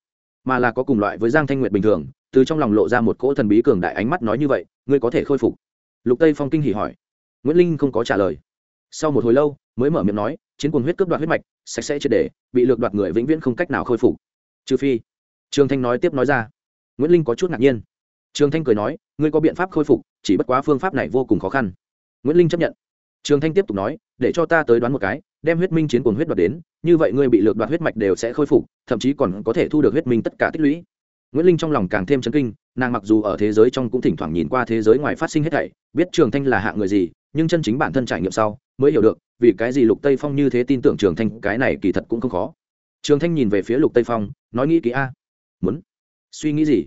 mà là có cùng loại với giang thanh nguyệt bình thường, từ trong lòng lộ ra một cỗ thần bí cường đại ánh mắt nói như vậy, ngươi có thể khôi phục? Lục tây phong kinh hỉ hỏi. Nguyễn linh không có trả lời. Sau một hồi lâu, mới mở miệng nói, chiến cuồng huyết cướp đoạt huyết mạch, sạch sẽ triệt để, bị lược đoạt người vĩnh viễn không cách nào khôi phục. Trừ phi, trường thanh nói tiếp nói ra. Nguyễn linh có chút ngạc nhiên. Trường thanh cười nói, ngươi có biện pháp khôi phục, chỉ bất quá phương pháp này vô cùng khó khăn. Nguyễn linh chấp nhận. Trường thanh tiếp tục nói, để cho ta tới đoán một cái đem huyết minh chiến cuồng huyết đoạt đến, như vậy ngươi bị lược đoạt huyết mạch đều sẽ khôi phục, thậm chí còn có thể thu được huyết minh tất cả tích lũy. Nguyễn linh trong lòng càng thêm chấn kinh, nàng mặc dù ở thế giới trong cũng thỉnh thoảng nhìn qua thế giới ngoài phát sinh hết thảy, biết trường thanh là hạng người gì, nhưng chân chính bản thân trải nghiệm sau, mới hiểu được, vì cái gì lục tây phong như thế tin tưởng trường thanh, cái này kỳ thật cũng không khó. Trường thanh nhìn về phía lục tây phong, nói nghĩ kỹ a. Muốn? Suy nghĩ gì?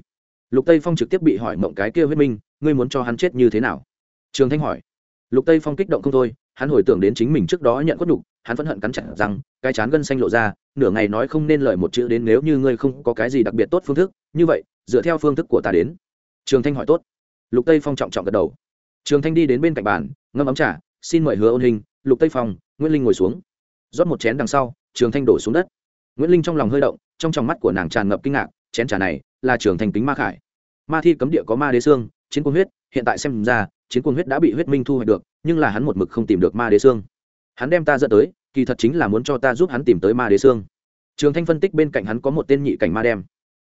Lục tây phong trực tiếp bị hỏi mộng cái kia huyết minh, ngươi muốn cho hắn chết như thế nào? Trường thanh hỏi lục tây phong kích động không thôi, hắn hồi tưởng đến chính mình trước đó nhận quất đục hắn vẫn hận cắn chặt rằng cái chán gân xanh lộ ra, nửa ngày nói không nên lời một chữ đến nếu như ngươi không có cái gì đặc biệt tốt phương thức, như vậy, dựa theo phương thức của ta đến. Trường thanh hỏi tốt. Lục tây phong trọng trọng gật đầu. Trường thanh đi đến bên cạnh bàn, ngâm ấm trà, xin mời hứa ôn hình, lục tây phong, nguyễn linh ngồi xuống. Rót một chén đằng sau, trường thanh đổ xuống đất. Nguyễn linh trong lòng hơi động, trong tròng mắt của nàng tràn ngập kinh ngạc, chén trà này là trường thanh kính ma khải. Ma thi cấm địa có ma đế xương, chiến quân huyết hiện tại xem ra, chiến quân huyết đã bị huyết minh thu hoạch được, nhưng là hắn một mực không tìm được ma đế xương hắn đem ta dẫn tới, kỳ thật chính là muốn cho ta giúp hắn tìm tới ma đế xương trường thanh phân tích bên cạnh hắn có một tên nhị cảnh ma đem.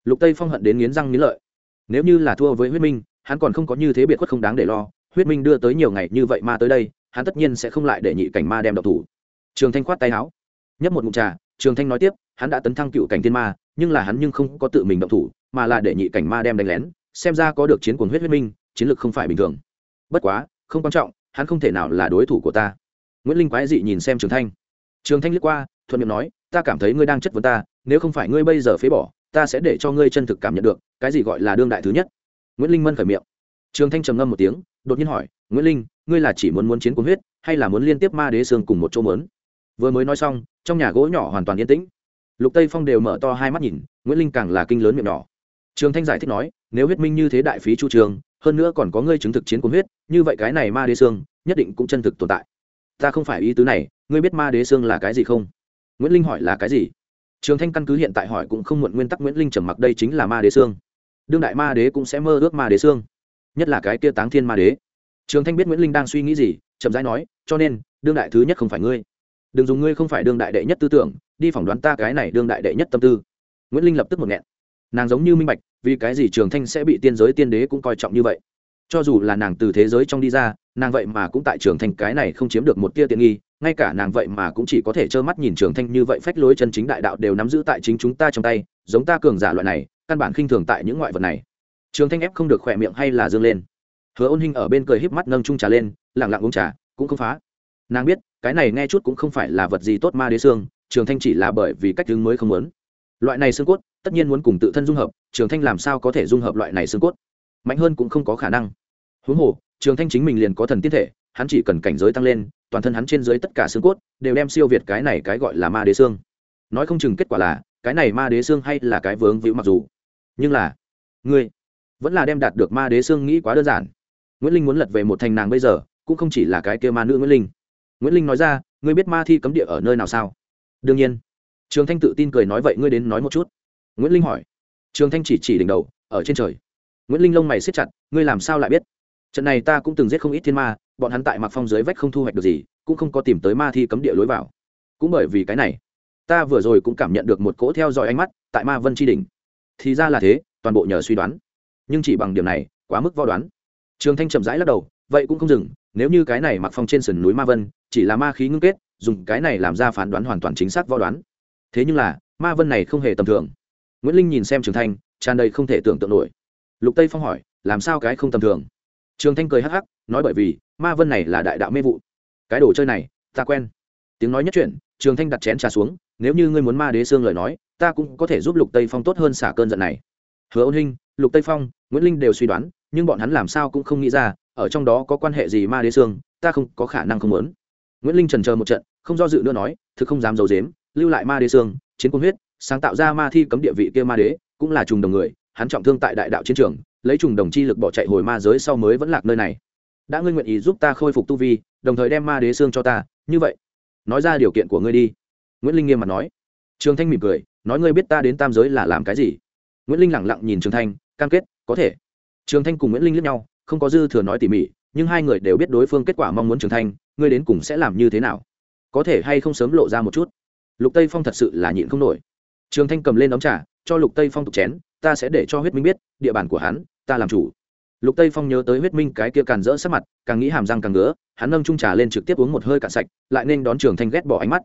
Lục tây phong hận đến nghiến răng nghiến lợi. Nếu như là thua với huyết minh, hắn còn không có như thế biệt khuất không đáng để lo. Huyết minh đưa tới nhiều ngày như vậy ma tới đây, hắn tất nhiên sẽ không lại để nhị cảnh ma đem độc thủ. Trường thanh khoát tay áo. Nhấp một ngụm trà, trường thanh nói tiếp, hắn đã tấn thăng cựu cảnh thiên ma, nhưng là hắn nhưng không có tự mình động thủ, mà là để nhị cảnh ma đem đánh lén, xem ra có được chiến cuồng huyết huyết minh chiến lược không phải bình thường. Bất quá, không quan trọng, hắn không thể nào là đối thủ của ta. Nguyễn linh quái dị nhìn xem trường thanh. Trường thanh liếc qua, thuận miệng nói, ta cảm thấy ngươi đang chất vấn ta, nếu không phải ngươi bây giờ phế bỏ, ta sẽ để cho ngươi chân thực cảm nhận được, cái gì gọi là đương đại thứ nhất. Nguyễn linh mân khởi miệng. Trường thanh trầm ngâm một tiếng, đột nhiên hỏi, nguyễn linh, ngươi là chỉ muốn muốn chiến cuốn huyết, hay là muốn liên tiếp ma đế xương cùng một chỗ mớn vừa mới nói xong, trong nhà gỗ nhỏ hoàn toàn yên tĩnh. Lục tây phong đều mở to hai mắt nhìn, nguyễn linh càng là kinh lớn miệng nhỏ. Trường thanh giải thích nói, nếu huyết minh như thế đại phí chu trường hơn nữa còn có ngươi chứng thực chiến cuốn huyết, như vậy cái này ma đế xương, nhất định cũng chân thực tồn tại. Ta không phải ý tứ này, ngươi biết ma đế xương là cái gì không? Nguyễn linh hỏi là cái gì? Trường thanh căn cứ hiện tại hỏi cũng không muộn nguyên tắc nguyễn linh trầm mặc đây chính là ma đế xương. Đương đại ma đế cũng sẽ mơ ước ma đế xương. Nhất là cái kia táng thiên ma đế. Trường thanh biết nguyễn linh đang suy nghĩ gì, chậm rãi nói, cho nên, đương đại thứ nhất không phải ngươi. Đừng dùng ngươi không phải đương đại đệ nhất tư tưởng, đi phỏng đoán ta cái này đương đại đệ nhất tâm tư. Nguyễn linh lập tức một nghẹn. Nàng giống như minh bạch vì cái gì trường thanh sẽ bị tiên giới tiên đế cũng coi trọng như vậy? Cho dù là nàng từ thế giới trong đi ra, nàng vậy mà cũng tại trường thanh cái này không chiếm được một tia tiện nghi, ngay cả nàng vậy mà cũng chỉ có thể trơ mắt nhìn trường thanh như vậy phách lối chân chính đại đạo đều nắm giữ tại chính chúng ta trong tay, giống ta cường giả loại này, căn bản khinh thường tại những ngoại vật này. Trường thanh ép không được khỏe miệng hay là dương lên. Hứa ôn hinh ở bên cười híp mắt nâng trung trà lên lẳng lặng uống trà, cũng không phá. Nàng biết, cái này nghe chút cũng không phải là vật gì tốt ma đế xương, trường thanh chỉ là bởi vì cách đứng mới không muốn loại này xương cốt, tất nhiên muốn cùng tự thân dung hợp, trường thanh làm sao có thể dung hợp loại này xương cốt? Mạnh hơn cũng không có khả năng. Huống hồ, trường thanh chính mình liền có thần tiên thể, hắn chỉ cần cảnh giới tăng lên, toàn thân hắn trên dưới tất cả xương cốt đều đem siêu việt cái này cái gọi là ma đế xương. Nói không chừng kết quả là, cái này ma đế xương hay là cái vướng víu mặc dù. Nhưng là, ngươi vẫn là đem đạt được ma đế xương nghĩ quá đơn giản. Nguyễn linh muốn lật về một thành nàng bây giờ, cũng không chỉ là cái kia ma nữ nguyễn linh. Nguyễn linh nói ra, ngươi biết ma thi cấm địa ở nơi nào sao? Đương nhiên trường thanh tự tin cười nói, vậy ngươi đến nói một chút. Nguyễn linh hỏi. Trường thanh chỉ chỉ đỉnh đầu, ở trên trời. Nguyễn linh lông mày siết chặt, ngươi làm sao lại biết? Trận này ta cũng từng giết không ít thiên ma, bọn hắn tại mặc phong dưới vách không thu hoạch được gì, cũng không có tìm tới ma thi cấm địa lối vào. Cũng bởi vì cái này, ta vừa rồi cũng cảm nhận được một cỗ theo dõi ánh mắt tại ma vân tri đình thì ra là thế, toàn bộ nhờ suy đoán. Nhưng chỉ bằng điểm này, quá mức vo đoán. Trường thanh chậm rãi lắc đầu, vậy cũng không dừng, nếu như cái này mặc phong trên sườn núi ma vân, chỉ là ma khí ngưng kết, dùng cái này làm ra phán đoán hoàn toàn chính xác vo đoán thế nhưng là, ma vân này không hề tầm thường. Nguyễn linh nhìn xem trường thanh, tràn đầy không thể tưởng tượng nổi. Lục tây phong hỏi, làm sao cái không tầm thường? Trường thanh cười hắc hắc, nói bởi vì, ma vân này là đại đạo mê vụ. Cái đồ chơi này, ta quen. Tiếng nói nhất chuyện, trường thanh đặt chén trà xuống, nếu như ngươi muốn ma đế xương lời nói, ta cũng có thể giúp lục tây phong tốt hơn xả cơn giận này. Hứa ôn hinh, lục tây phong, nguyễn linh đều suy đoán, nhưng bọn hắn làm sao cũng không nghĩ ra, ở trong đó có quan hệ gì ma đế xương, ta không có khả năng không muốn. Nguyễn linh trần chờ một trận, không do dự nữa nói, thực không dám d i ấ u dếm lưu lại ma đế xương, chiến quân huyết, sáng tạo ra ma thi cấm địa vị kia ma đế, cũng là trùng đồng người, hắn trọng thương tại đại đạo chiến trường, lấy trùng đồng chi lực bỏ chạy hồi ma giới sau mới vẫn lạc nơi này. Đã ngươi nguyện ý giúp ta khôi phục tu vi, đồng thời đem ma đế xương cho ta, như vậy, nói ra điều kiện của ngươi đi. Nguyễn linh nghiêm mặt nói. Trường thanh mỉm cười, nói, ngươi biết ta đến tam giới là làm cái gì? Nguyễn linh lẳng lặng nhìn trường thanh, cam kết, có thể. Trường thanh cùng nguyễn linh lướt nhau, không có dư thừa nói tỉ mỉ, nhưng hai người đều biết đối phương kết quả mong muốn trường thanh, ngươi đến cùng sẽ làm như thế nào? Có thể hay không sớm lộ ra một chút? Lục tây phong thật sự là nhịn không nổi. Trường thanh cầm lên đóng trà, cho lục tây phong tục chén, ta sẽ để cho huyết minh biết, địa bàn của hắn, ta làm chủ. Lục tây phong nhớ tới huyết minh cái kia càn rỡ sắc mặt, càng nghĩ hàm răng càng ngứa, hắn nâng trung trà lên trực tiếp uống một hơi cạn sạch, lại nên đón trường thanh ghét bỏ ánh mắt.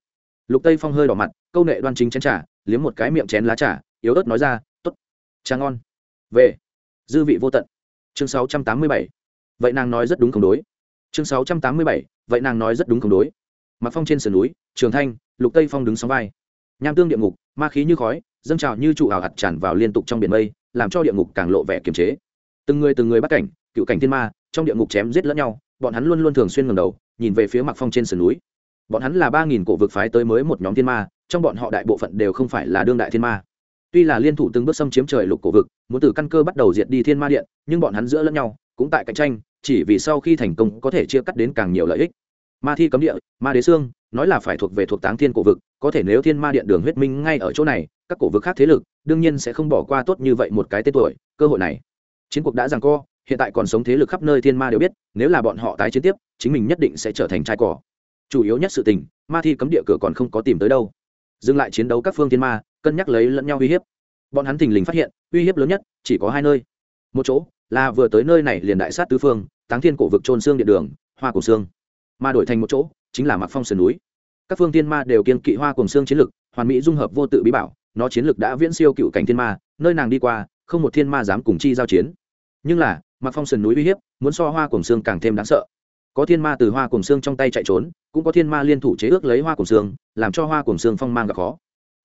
Lục tây phong hơi đỏ mặt, câu nệ đoan chính chén trà, liếm một cái miệng chén lá trà, yếu ớt nói ra t ố t trà ngon. Về. Dư vị vô tận. Chương 687. vậy nàng nói rất đúng không đối. Chương 687. vậy nàng nói rất đúng không đối. Mặc phong trên sườn núi, trường thanh lục tây phong đứng sóng vai. Nham tương địa ngục, ma khí như khói, dâng trào như trụ ảo hạt tràn vào liên tục trong biển mây, làm cho địa ngục càng lộ vẻ kiềm chế. Từng người từng người bắt cảnh, cựu cảnh thiên ma, trong địa ngục chém giết lẫn nhau, bọn hắn luôn luôn thường xuyên ngầm đầu, nhìn về phía mặc phong trên sườn núi. Bọn hắn là ba nghìn cổ vực phái tới mới một nhóm thiên ma, trong bọn họ đại bộ phận đều không phải là đương đại thiên ma. Tuy là liên thủ từng bước xâm chiếm trời lục cổ vực, muốn từ căn cơ bắt đầu diệt đi thiên ma điện, nhưng bọn hắn giữa lẫn nhau, cũng tại cạnh tranh, chỉ vì sau khi thành công có thể chia cắt đến càng nhiều lợi ích. Ma thi cấm địa, ma đế xương nói là phải thuộc về thuộc táng thiên cổ vực, có thể nếu thiên ma điện đường huyết minh ngay ở chỗ này, các cổ vực khác thế lực, đương nhiên sẽ không bỏ qua tốt như vậy một cái tên tuổi, cơ hội này. Chiến cuộc đã rằng co, hiện tại còn sống thế lực khắp nơi thiên ma đều biết, nếu là bọn họ tái chiến tiếp, chính mình nhất định sẽ trở thành trai cỏ. Chủ yếu nhất sự tình, ma thi cấm địa cửa còn không có tìm tới đâu. Dừng lại chiến đấu các phương thiên ma, cân nhắc lấy lẫn nhau uy hiếp. Bọn hắn thình lình phát hiện, uy hiếp lớn nhất, chỉ có hai nơi. Một chỗ, là vừa tới nơi này liền đại sát tứ phương, táng thiên cổ vực trôn xương điện đường, hoa cổ xương. Mà đổi thành một chỗ chính là mặc phong sườn núi. Các phương thiên ma đều kiên kỵ hoa cùng xương chiến lực, hoàn mỹ dung hợp vô tự bí bảo, nó chiến lực đã viễn siêu cựu cảnh thiên ma, nơi nàng đi qua, không một thiên ma dám cùng chi giao chiến. Nhưng là mặc phong sườn núi uy hiếp, muốn so hoa cùng xương càng thêm đáng sợ. Có thiên ma từ hoa cùng xương trong tay chạy trốn, cũng có thiên ma liên thủ chế ước lấy hoa cùng xương, làm cho hoa cùng xương phong mang gặp khó.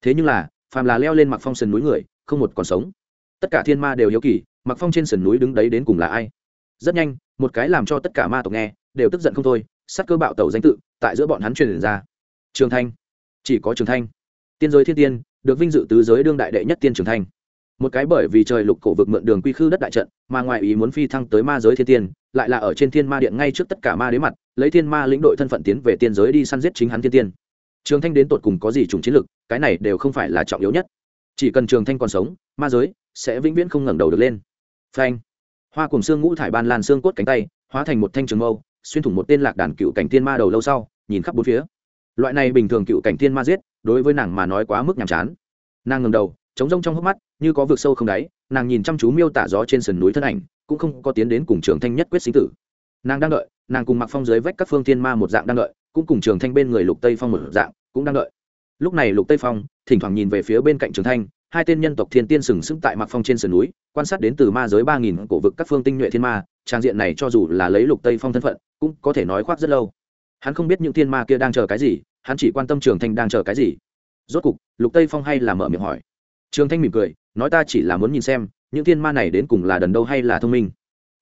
Thế nhưng là, phàm là leo lên mặc phong sườn núi người, không một còn sống. Tất cả thiên ma đều hiếu kỳ mặc phong trên sườn núi đứng đấy đến cùng là ai? Rất nhanh, một cái làm cho tất cả ma tộc nghe, đều tức giận không thôi Sát cơ bạo tẩu danh tự, tại giữa bọn hắn truyền ra. Trường thanh. Chỉ có trường thanh. Tiên giới thiên tiên, được vinh dự tứ giới đương đại đệ nhất tiên trường thanh. Một cái bởi vì trời lục cổ vực mượn đường quy khư đất đại trận, mà ngoài ý muốn phi thăng tới ma giới thiên tiên, lại là ở trên thiên ma điện ngay trước tất cả ma đế mặt, lấy thiên ma lĩnh đội thân phận tiến về tiên giới đi săn giết chính hắn thiên tiên. Trường thanh đến tột cùng có gì trùng chiến lực cái này đều không phải là trọng yếu nhất. Chỉ cần trường thanh còn sống, ma giới sẽ vĩnh viễn không ngẩng đầu được lên. Phanh. Hoa cùng xương ngũ thải ban lan xương cốt cánh tay, hóa thành một thanh trường mâu xuyên thủng một tên lạc đàn cựu cảnh thiên ma đầu lâu sau, nhìn khắp bốn phía. Loại này bình thường cựu cảnh thiên ma giết, đối với nàng mà nói quá mức nhàm chán. Nàng ngầm đầu chống rông trong hốc mắt, như có vực sâu không đáy, nàng nhìn chăm chú miêu tả gió trên sườn núi thân ảnh, cũng không có tiến đến cùng trường thanh nhất quyết sinh tử. Nàng đang đợi, nàng cùng mặc phong dưới vách các phương thiên ma một dạng đang đợi, cũng cùng trường thanh bên người lục tây phong một dạng, cũng đang đợi. Lúc này lục tây phong, thỉnh thoảng nhìn về phía bên cạnh trường thanh, hai tên nhân tộc thiên tiên sừng sững tại mặc phong trên sườn núi, quan sát đến từ ma giới ba nghìn cổ vực các phương tinh nhuệ thiên ma, trang diện này cho dù là lấy lục tây phong thân phận cũng có thể nói khoác rất lâu. Hắn không biết những thiên ma kia đang chờ cái gì, hắn chỉ quan tâm trường thanh đang chờ cái gì. Rốt cục, lục tây phong hay là mở miệng hỏi. Trường thanh mỉm cười, nói ta chỉ là muốn nhìn xem, những thiên ma này đến cùng là đần đâu hay là thông minh.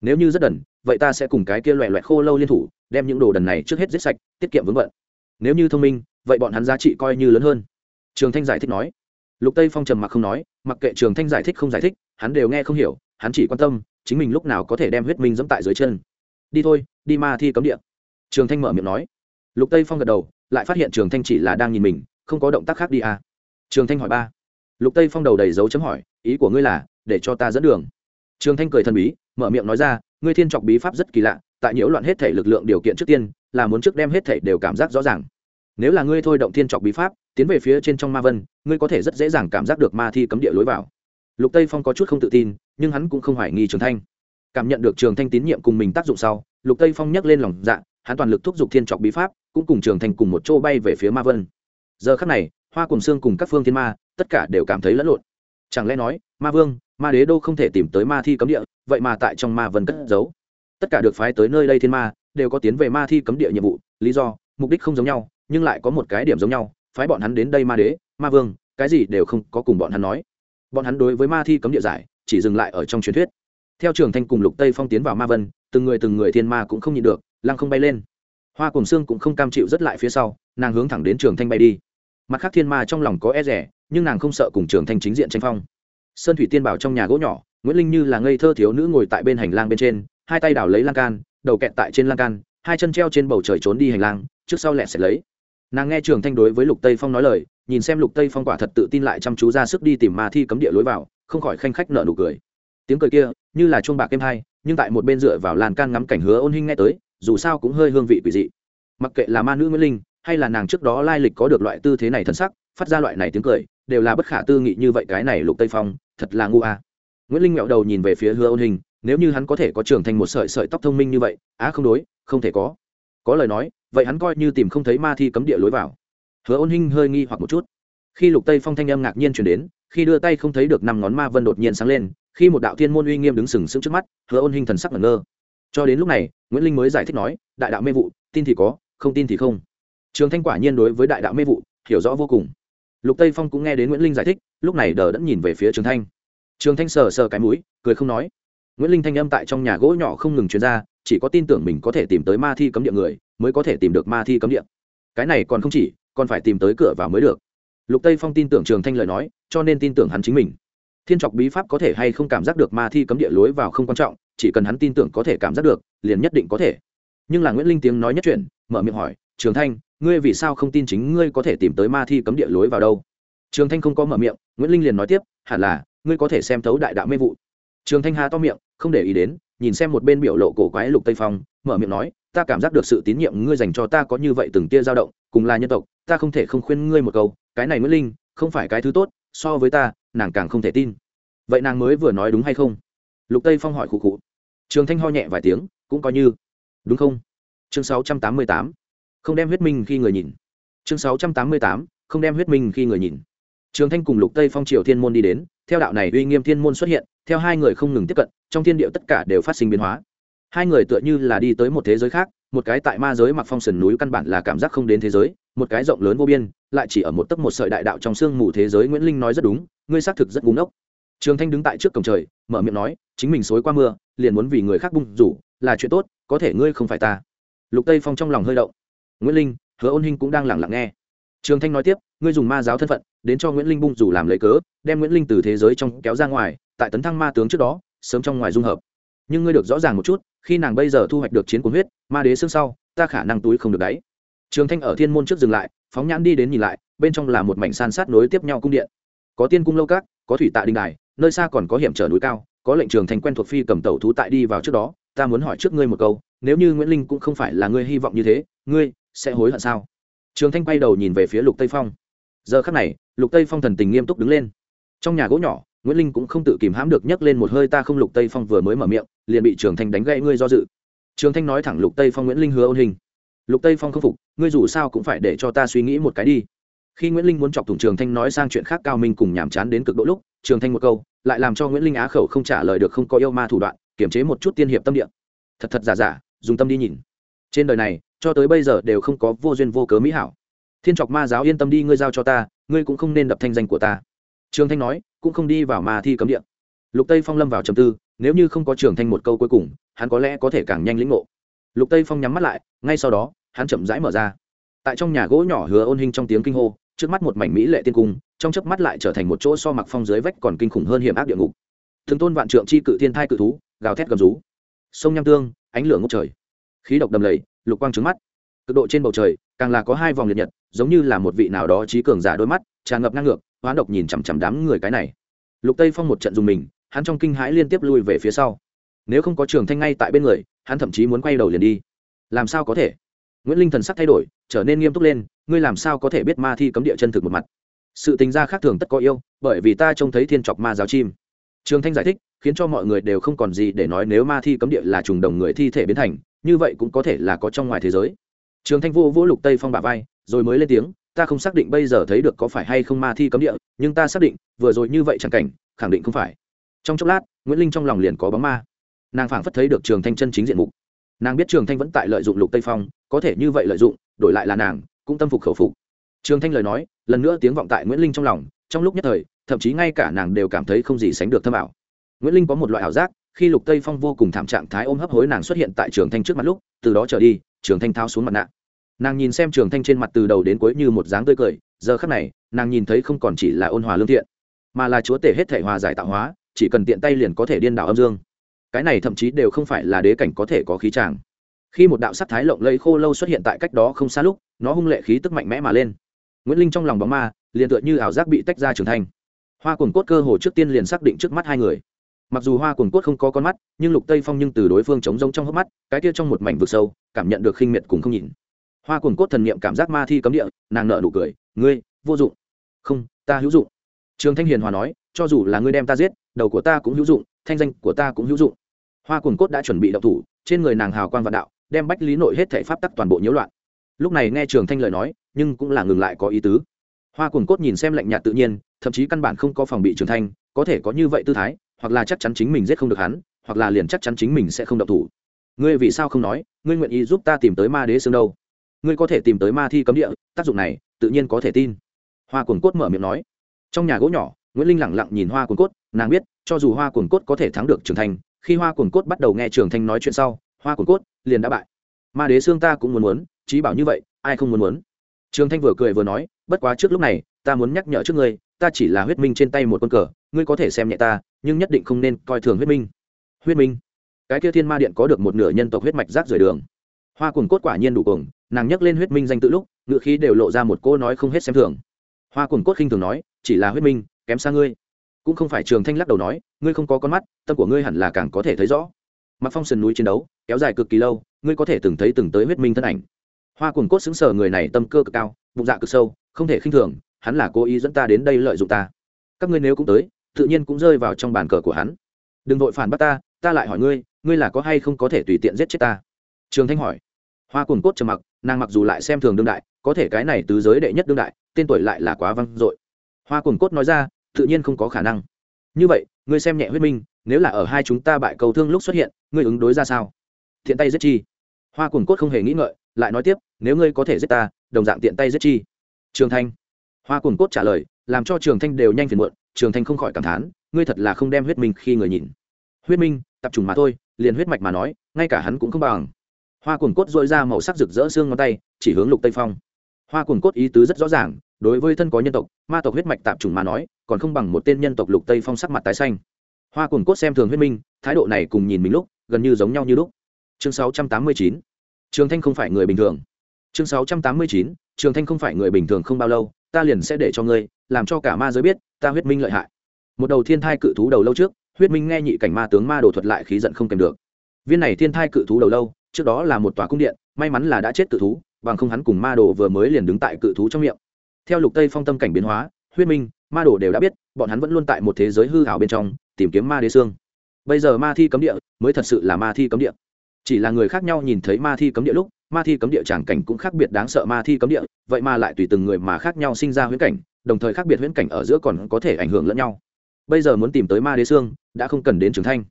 Nếu như rất đần, vậy ta sẽ cùng cái kia loẹ loẹt khô lâu liên thủ, đem những đồ đần này trước hết giết sạch, tiết kiệm vững vận nếu như thông minh, vậy bọn hắn giá trị coi như lớn hơn. Trường thanh giải thích nói. Lục tây phong trầm mặc không nói, mặc kệ trường thanh giải thích không giải thích, hắn đều nghe không hiểu, hắn chỉ quan tâm, chính mình lúc nào có thể đem huyết minh dẫm tại dưới chân. Đi thôi đi ma thi cấm địa. Trường thanh mở miệng nói. Lục tây phong gật đầu, lại phát hiện trường thanh chỉ là đang nhìn mình, không có động tác khác đi à. trường thanh hỏi ba. Lục tây phong đầu đầy dấu chấm hỏi, ý của ngươi là, để cho ta dẫn đường. Trường thanh cười thần bí, mở miệng nói ra, ngươi thiên trọc bí pháp rất kỳ lạ, tại nhiễu loạn hết thể lực lượng điều kiện trước tiên, là muốn trước đem hết thể đều cảm giác rõ ràng. Nếu là ngươi thôi động thiên trọc bí pháp, tiến về phía trên trong ma vân, ngươi có thể rất dễ dàng cảm giác được ma thi cấm địa lối vào. Lục tây phong có chút không tự tin, nhưng hắn cũng không hoài nghi trường thanh. Cảm nhận được trường thanh tín nhiệm cùng mình tác dụng sau lục tây phong nhắc lên lòng dạ hắn toàn lực thúc giục thiên trọc bí pháp, cũng cùng trường thanh cùng một chỗ bay về phía ma vân. Giờ khắc này, hoa cùng xương cùng các phương thiên ma, tất cả đều cảm thấy lẫn lộn. Chẳng lẽ nói, ma vương, ma đế đô không thể tìm tới ma thi cấm địa, vậy mà tại trong ma vân cất giấu? Tất cả được phái tới nơi đây thiên ma, đều có tiến về ma thi cấm địa nhiệm vụ, lý do, mục đích không giống nhau, nhưng lại có một cái điểm giống nhau, phái bọn hắn đến đây ma đế, ma vương, cái gì đều không có cùng bọn hắn nói. Bọn hắn đối với ma thi cấm địa giải, chỉ dừng lại ở trong truyền thuyết. Theo trường thanh cùng lục tây phong tiến vào ma vân từng người từng người thiên ma cũng không nhịn được, lăng không bay lên. Hoa cùng xương cũng không cam chịu rất lại phía sau, nàng hướng thẳng đến trường thanh bay đi. Mặt khác thiên ma trong lòng có e rẻ, nhưng nàng không sợ cùng trường thanh chính diện tranh phong. Sơn thủy tiên bảo trong nhà gỗ nhỏ, nguyễn linh như là ngây thơ thiếu nữ ngồi tại bên hành lang bên trên, hai tay đảo lấy lan can, đầu kẹt tại trên lan can, hai chân treo trên bầu trời trốn đi hành lang, trước sau lẹ sẽ lấy. Nàng nghe trường thanh đối với lục tây phong nói lời, nhìn xem lục tây phong quả thật tự tin lại chăm chú ra sức đi tìm ma thi cấm địa lối vào, không khỏi khanh khách nợ nụ cười. Tiếng cười kia, như là chuông bạc êm hai nhưng tại một bên dựa vào lan can ngắm cảnh hứa ôn hinh nghe tới, dù sao cũng hơi hương vị quỷ dị. Mặc kệ là ma nữ nguyễn linh, hay là nàng trước đó lai lịch có được loại tư thế này thân sắc, phát ra loại này tiếng cười, đều là bất khả tư nghị như vậy cái này lục tây phong, thật là ngu a. Nguyễn linh mẹo đầu nhìn về phía hứa ôn hình nếu như hắn có thể có trưởng thành một sợi sợi tóc thông minh như vậy, á không đối, không thể có. Có lời nói, vậy hắn coi như tìm không thấy ma thi cấm địa lối vào. Hứa ôn hinh hơi nghi hoặc một chút. Khi lục tây phong thanh âm ngạc nhiên chuyển đến, khi đưa tay không thấy được năm ngón ma vân đột nhiên sáng lên khi một đạo thiên môn uy nghiêm đứng sừng sững trước mắt, hứa ôn hình thần sắc ngẩn ngơ. Cho đến lúc này, nguyễn linh mới giải thích nói, đại đạo mê vụ, tin thì có, không tin thì không. Trường thanh quả nhiên đối với đại đạo mê vụ, hiểu rõ vô cùng. Lục tây phong cũng nghe đến nguyễn linh giải thích, lúc này đờ đẫn nhìn về phía trường thanh. Trường thanh sờ sờ cái mũi, cười không nói. Nguyễn linh thanh âm tại trong nhà gỗ nhỏ không ngừng chuyên ra, chỉ có tin tưởng mình có thể tìm tới ma thi cấm địa người, mới có thể tìm được ma thi cấm địa. Cái này còn không chỉ, còn phải tìm tới cửa vào mới được. Lục tây phong tin tưởng trường thanh lời nói, cho nên tin tưởng hắn chính mình thiên trọc bí pháp có thể hay không cảm giác được ma thi cấm địa lối vào không quan trọng, chỉ cần hắn tin tưởng có thể cảm giác được, liền nhất định có thể. Nhưng là nguyễn linh tiếng nói nhất chuyện mở miệng hỏi, trường thanh, ngươi vì sao không tin chính ngươi có thể tìm tới ma thi cấm địa lối vào đâu? Trường thanh không có mở miệng, nguyễn linh liền nói tiếp, hẳn là, ngươi có thể xem thấu đại đạo mê vụ. Trường thanh hà to miệng, không để ý đến, nhìn xem một bên biểu lộ cổ quái lục tây phong, mở miệng nói, ta cảm giác được sự tín nhiệm ngươi dành cho ta có như vậy từng tia dao động, cùng là nhân tộc, ta không thể không khuyên ngươi một câu, cái này nguyễn linh, không phải cái thứ tốt, so với ta nàng càng không thể tin. Vậy nàng mới vừa nói đúng hay không? Lục tây phong hỏi khụ khụ. Trường thanh ho nhẹ vài tiếng, cũng coi như. Đúng không? Chương sáu trăm tám mươi tám. Không đem huyết minh khi người nhìn. Chương sáu trăm tám mươi tám, không đem huyết minh khi người nhìn. Trường thanh cùng lục tây phong triều thiên môn đi đến, theo đạo này uy nghiêm thiên môn xuất hiện, theo hai người không ngừng tiếp cận, trong thiên địa tất cả đều phát sinh biến hóa. Hai người tựa như là đi tới một thế giới khác, một cái tại ma giới mặc phong sườn núi căn bản là cảm giác không đến thế giới, một cái rộng lớn vô biên, lại chỉ ở một tấc một sợi đại đạo trong sương mù thế giới nguyễn linh nói rất đúng ngươi xác thực rất búng ốc trường thanh đứng tại trước cổng trời, mở miệng nói, chính mình xối qua mưa, liền muốn vì người khác bung rủ, là chuyện tốt, có thể ngươi không phải ta. Lục tây phong trong lòng hơi động. Nguyễn linh, hứa ôn hinh cũng đang lẳng lặng nghe. Trường thanh nói tiếp, ngươi dùng ma giáo thân phận, đến cho nguyễn linh bung rủ làm lấy cớ, đem nguyễn linh từ thế giới trong kéo ra ngoài, tại tấn thăng ma tướng trước đó, sớm trong ngoài dung hợp. Nhưng ngươi được rõ ràng một chút, khi nàng bây giờ thu hoạch được chiến cuốn huyết, ma đế xương sau, ta khả năng túi không được đáy trường thanh ở thiên môn trước dừng lại, phóng nhãn đi đến nhìn lại, bên trong là một mảnh san sát nối tiếp nhau cung điện có tiên cung lâu các, có thủy tạ đình đài, nơi xa còn có hiểm trở núi cao, có lệnh trường thành quen thuộc phi cầm tẩu thú tại đi vào trước đó, ta muốn hỏi trước ngươi một câu, nếu như nguyễn linh cũng không phải là ngươi hy vọng như thế, ngươi sẽ hối hận sao? Trường thanh quay đầu nhìn về phía lục tây phong. Giờ khắc này, lục tây phong thần tình nghiêm túc đứng lên. Trong nhà gỗ nhỏ, nguyễn linh cũng không tự kìm hãm được nhấc lên một hơi ta không lục tây phong vừa mới mở miệng, liền bị trường thanh đánh gãy ngươi do dự. Trường thanh nói thẳng lục tây phong nguyễn linh hứa ôn hình. Lục tây phong không phục, ngươi dù sao cũng phải để cho ta suy nghĩ một cái đi khi nguyễn linh muốn chọc thủng trường thanh nói sang chuyện khác cao minh cùng nhàm chán đến cực độ lúc, trường thanh một câu, lại làm cho nguyễn linh á khẩu không trả lời được không có yêu ma thủ đoạn kiểm chế một chút tiên hiệp tâm địa. Thật thật giả giả, dùng tâm đi nhìn. Trên đời này, cho tới bây giờ đều không có vô duyên vô cớ mỹ hảo. Thiên trọc ma giáo yên tâm đi, ngươi giao cho ta, ngươi cũng không nên đập thanh danh của ta. Trường thanh nói, cũng không đi vào ma thi cấm địa. Lục tây phong lâm vào trầm tư, nếu như không có trường thanh một câu cuối cùng, hắn có lẽ có thể càng nhanh lĩnh ngộ. Lục tây phong nhắm mắt lại, ngay sau đó, hắn chậm rãi mở ra. Tại trong nhà gỗ nhỏ hứa ôn hình trong tiếng kinh hô trước mắt một mảnh mỹ lệ tiên cung, trong chớp mắt lại trở thành một chỗ so mặc phong dưới vách còn kinh khủng hơn hiểm ác địa ngục. Thường tôn vạn trượng chi cự thiên thai cự thú, gào thét gầm rú. Sông nham tương, ánh lửa ngốc trời. Khí độc đầm lầy, lục quang trứng mắt. Cực độ trên bầu trời, càng là có hai vòng liệt nhật, giống như là một vị nào đó trí cường giả đôi mắt, tràn ngập năng ngược, hoán độc nhìn chằm chằm đám người cái này. Lục tây phong một trận dùng mình, hắn trong kinh hãi liên tiếp lui về phía sau. Nếu không có trường thanh ngay tại bên người, hắn thậm chí muốn quay đầu liền đi. Làm sao có thể? Nguyễn linh thần sắc thay đổi, trở nên nghiêm túc lên, ngươi làm sao có thể biết ma thi cấm địa chân thực một mặt? Sự tình gia khác thường tất có yêu, bởi vì ta trông thấy thiên chọc ma giáo chim. Trường thanh giải thích, khiến cho mọi người đều không còn gì để nói nếu ma thi cấm địa là trùng đồng người thi thể biến thành, như vậy cũng có thể là có trong ngoài thế giới. Trường thanh vô vỗ lục tây phong bả vai, rồi mới lên tiếng, ta không xác định bây giờ thấy được có phải hay không ma thi cấm địa, nhưng ta xác định, vừa rồi như vậy chẳng cảnh, khẳng định không phải. Trong chốc lát, nguyễn linh trong lòng liền có bóng ma. Nàng phảng phất thấy được trường thanh chân chính diện mục. Nàng biết trường thanh vẫn tại lợi dụng lục tây phong có thể như vậy lợi dụng, đổi lại là nàng, cũng tâm phục khẩu phục. Trường thanh lời nói, lần nữa tiếng vọng tại nguyễn linh trong lòng, trong lúc nhất thời, thậm chí ngay cả nàng đều cảm thấy không gì sánh được thâm ảo. Nguyễn linh có một loại ảo giác, khi lục tây phong vô cùng thảm trạng thái ôm hấp hối nàng xuất hiện tại trường thanh trước mặt lúc, từ đó trở đi, trường thanh thao xuống mặt nạ. Nàng nhìn xem trường thanh trên mặt từ đầu đến cuối như một dáng tươi cười, giờ khắc này, nàng nhìn thấy không còn chỉ là ôn hòa lương thiện, mà là chúa tể hết thể hòa giải tạo hóa, chỉ cần tiện tay liền có thể điên đảo âm dương. Cái này thậm chí đều không phải là đế cảnh có thể có khí tràng khi một đạo sắc thái lộng lẫy khô lâu xuất hiện tại cách đó không xa lúc, nó hung lệ khí tức mạnh mẽ mà lên. Nguyễn linh trong lòng bóng ma, liền tựa như ảo giác bị tách ra trưởng thành. Hoa cuồng cốt cơ hồ trước tiên liền xác định trước mắt hai người. Mặc dù hoa cuồng cốt không có con mắt, nhưng lục tây phong nhưng từ đối phương chống giống trong hốc mắt, cái kia trong một mảnh vực sâu, cảm nhận được khinh miệt cùng không nhìn hoa cuồng cốt thần niệm cảm giác ma thi cấm địa, nàng nợ nụ cười, ngươi, vô dụng. Không, ta hữu dụng. Trường thanh hiền hòa nói, cho dù là ngươi đem ta giết, đầu của ta cũng hữu dụng, thanh danh của ta cũng hữu dụng. Hoa cuồng cốt đã chuẩn bị đậu thủ, trên người nàng hào quan vạn đạo đem bách lý nội hết thể pháp tắc toàn bộ nhiễu loạn. Lúc này nghe trường thanh lời nói, nhưng cũng là ngừng lại có ý tứ. Hoa cuồng cốt nhìn xem lạnh nhạt tự nhiên, thậm chí căn bản không có phòng bị trường thanh, có thể có như vậy tư thái, hoặc là chắc chắn chính mình giết không được hắn, hoặc là liền chắc chắn chính mình sẽ không độc thủ. Ngươi vì sao không nói, ngươi nguyện ý giúp ta tìm tới ma đế xương đâu? Ngươi có thể tìm tới ma thi cấm địa, tác dụng này, tự nhiên có thể tin. Hoa cuồng cốt mở miệng nói. Trong nhà gỗ nhỏ, nguyễn linh lẳng lặng nhìn hoa cuồng cốt, nàng biết, cho dù hoa cuồng cốt có thể thắng được trường thanh, khi hoa cuồng cốt bắt đầu nghe trường thanh nói chuyện sau hoa cồn cốt, liền đã bại. Ma đế xương ta cũng muốn muốn, trí bảo như vậy, ai không muốn muốn? Trường thanh vừa cười vừa nói, bất quá trước lúc này, ta muốn nhắc nhở trước ngươi, ta chỉ là huyết minh trên tay một con cờ, ngươi có thể xem nhẹ ta, nhưng nhất định không nên coi thường huyết minh. Huyết minh? Cái kia thiên ma điện có được một nửa nhân tộc huyết mạch rác rời đường. Hoa cuồng cốt quả nhiên đủ cuồng, nàng nhắc lên huyết minh danh tự lúc, ngựa khí đều lộ ra một cô nói không hết xem thường. Hoa cuồng cốt khinh thường nói, chỉ là huyết minh, kém xa ngươi. Cũng không phải trường thanh lắc đầu nói, ngươi không có con mắt, tâm của ngươi hẳn là càng có thể thấy rõ mặc phong sườn núi chiến đấu, kéo dài cực kỳ lâu, ngươi có thể từng thấy từng tới huyết minh thân ảnh. Hoa cùng cốt xứng sở người này tâm cơ cực cao, bụng dạ cực sâu, không thể khinh thường, hắn là cố ý dẫn ta đến đây lợi dụng ta. Các ngươi nếu cũng tới, tự nhiên cũng rơi vào trong bàn cờ của hắn. Đừng vội phản bắt ta ta lại hỏi ngươi ngươi là có hay không có thể tùy tiện giết chết ta? Trường thanh hỏi. Hoa cùng cốt trầm mặc, nàng mặc dù lại xem thường đương đại, có thể cái này tứ giới đệ nhất đương đại, tên tuổi lại là quá văng dội. Hoa cùng cốt nói ra, tự nhiên không có khả năng. Như vậy, ngươi xem nhẹ huyết minh, nếu là ở hai chúng ta bại cầu thương lúc xuất hiện ngươi ứng đối ra sao? Thiện tay giết chi. Hoa cuồng cốt không hề nghĩ ngợi, lại nói tiếp, nếu ngươi có thể giết ta, đồng dạng tiện tay giết chi. Trường thanh. Hoa cuồng cốt trả lời, làm cho trường thanh đều nhanh phiền muộn, trường thanh không khỏi cảm thán, ngươi thật là không đem huyết minh khi người nhìn. Huyết minh, tập trung mà thôi, liền huyết mạch mà nói, ngay cả hắn cũng không bằng. Hoa cuồng cốt dội ra màu sắc rực rỡ xương ngón tay, chỉ hướng lục tây phong. Hoa cuồng cốt ý tứ rất rõ ràng, đối với thân có nhân tộc, ma tộc huyết mạch tạp trùng mà nói, còn không bằng một tên nhân tộc lục tây phong sắc mặt tái xanh. Hoa cuồng cốt xem thường huyết minh, thái độ này cùng nhìn mình lúc gần như giống nhau như lúc. Chương 689. trường thanh không phải người bình thường. Chương 689. trường thanh không phải người bình thường không bao lâu, ta liền sẽ để cho ngươi, làm cho cả ma giới biết, ta huyết minh lợi hại. Một đầu thiên thai cự thú đầu lâu trước, huyết minh nghe nhị cảnh ma tướng ma đồ thuật lại khí giận không kèm được. Viên này thiên thai cự thú đầu lâu, trước đó là một tòa cung điện, may mắn là đã chết cự thú, bằng không hắn cùng ma đồ vừa mới liền đứng tại cự thú trong miệng. Theo lục tây phong tâm cảnh biến hóa, huyết minh, ma đồ đều đã biết, bọn hắn vẫn luôn tại một thế giới hư hảo bên trong, tìm kiếm ma đế xương bây giờ ma thi cấm địa mới thật sự là ma thi cấm địa. Chỉ là người khác nhau nhìn thấy ma thi cấm địa lúc, ma thi cấm địa tràng cảnh cũng khác biệt đáng sợ ma thi cấm địa, vậy mà lại tùy từng người mà khác nhau sinh ra huyễn cảnh, đồng thời khác biệt huyễn cảnh ở giữa còn có thể ảnh hưởng lẫn nhau. Bây giờ muốn tìm tới ma đế xương, đã không cần đến trường thanh.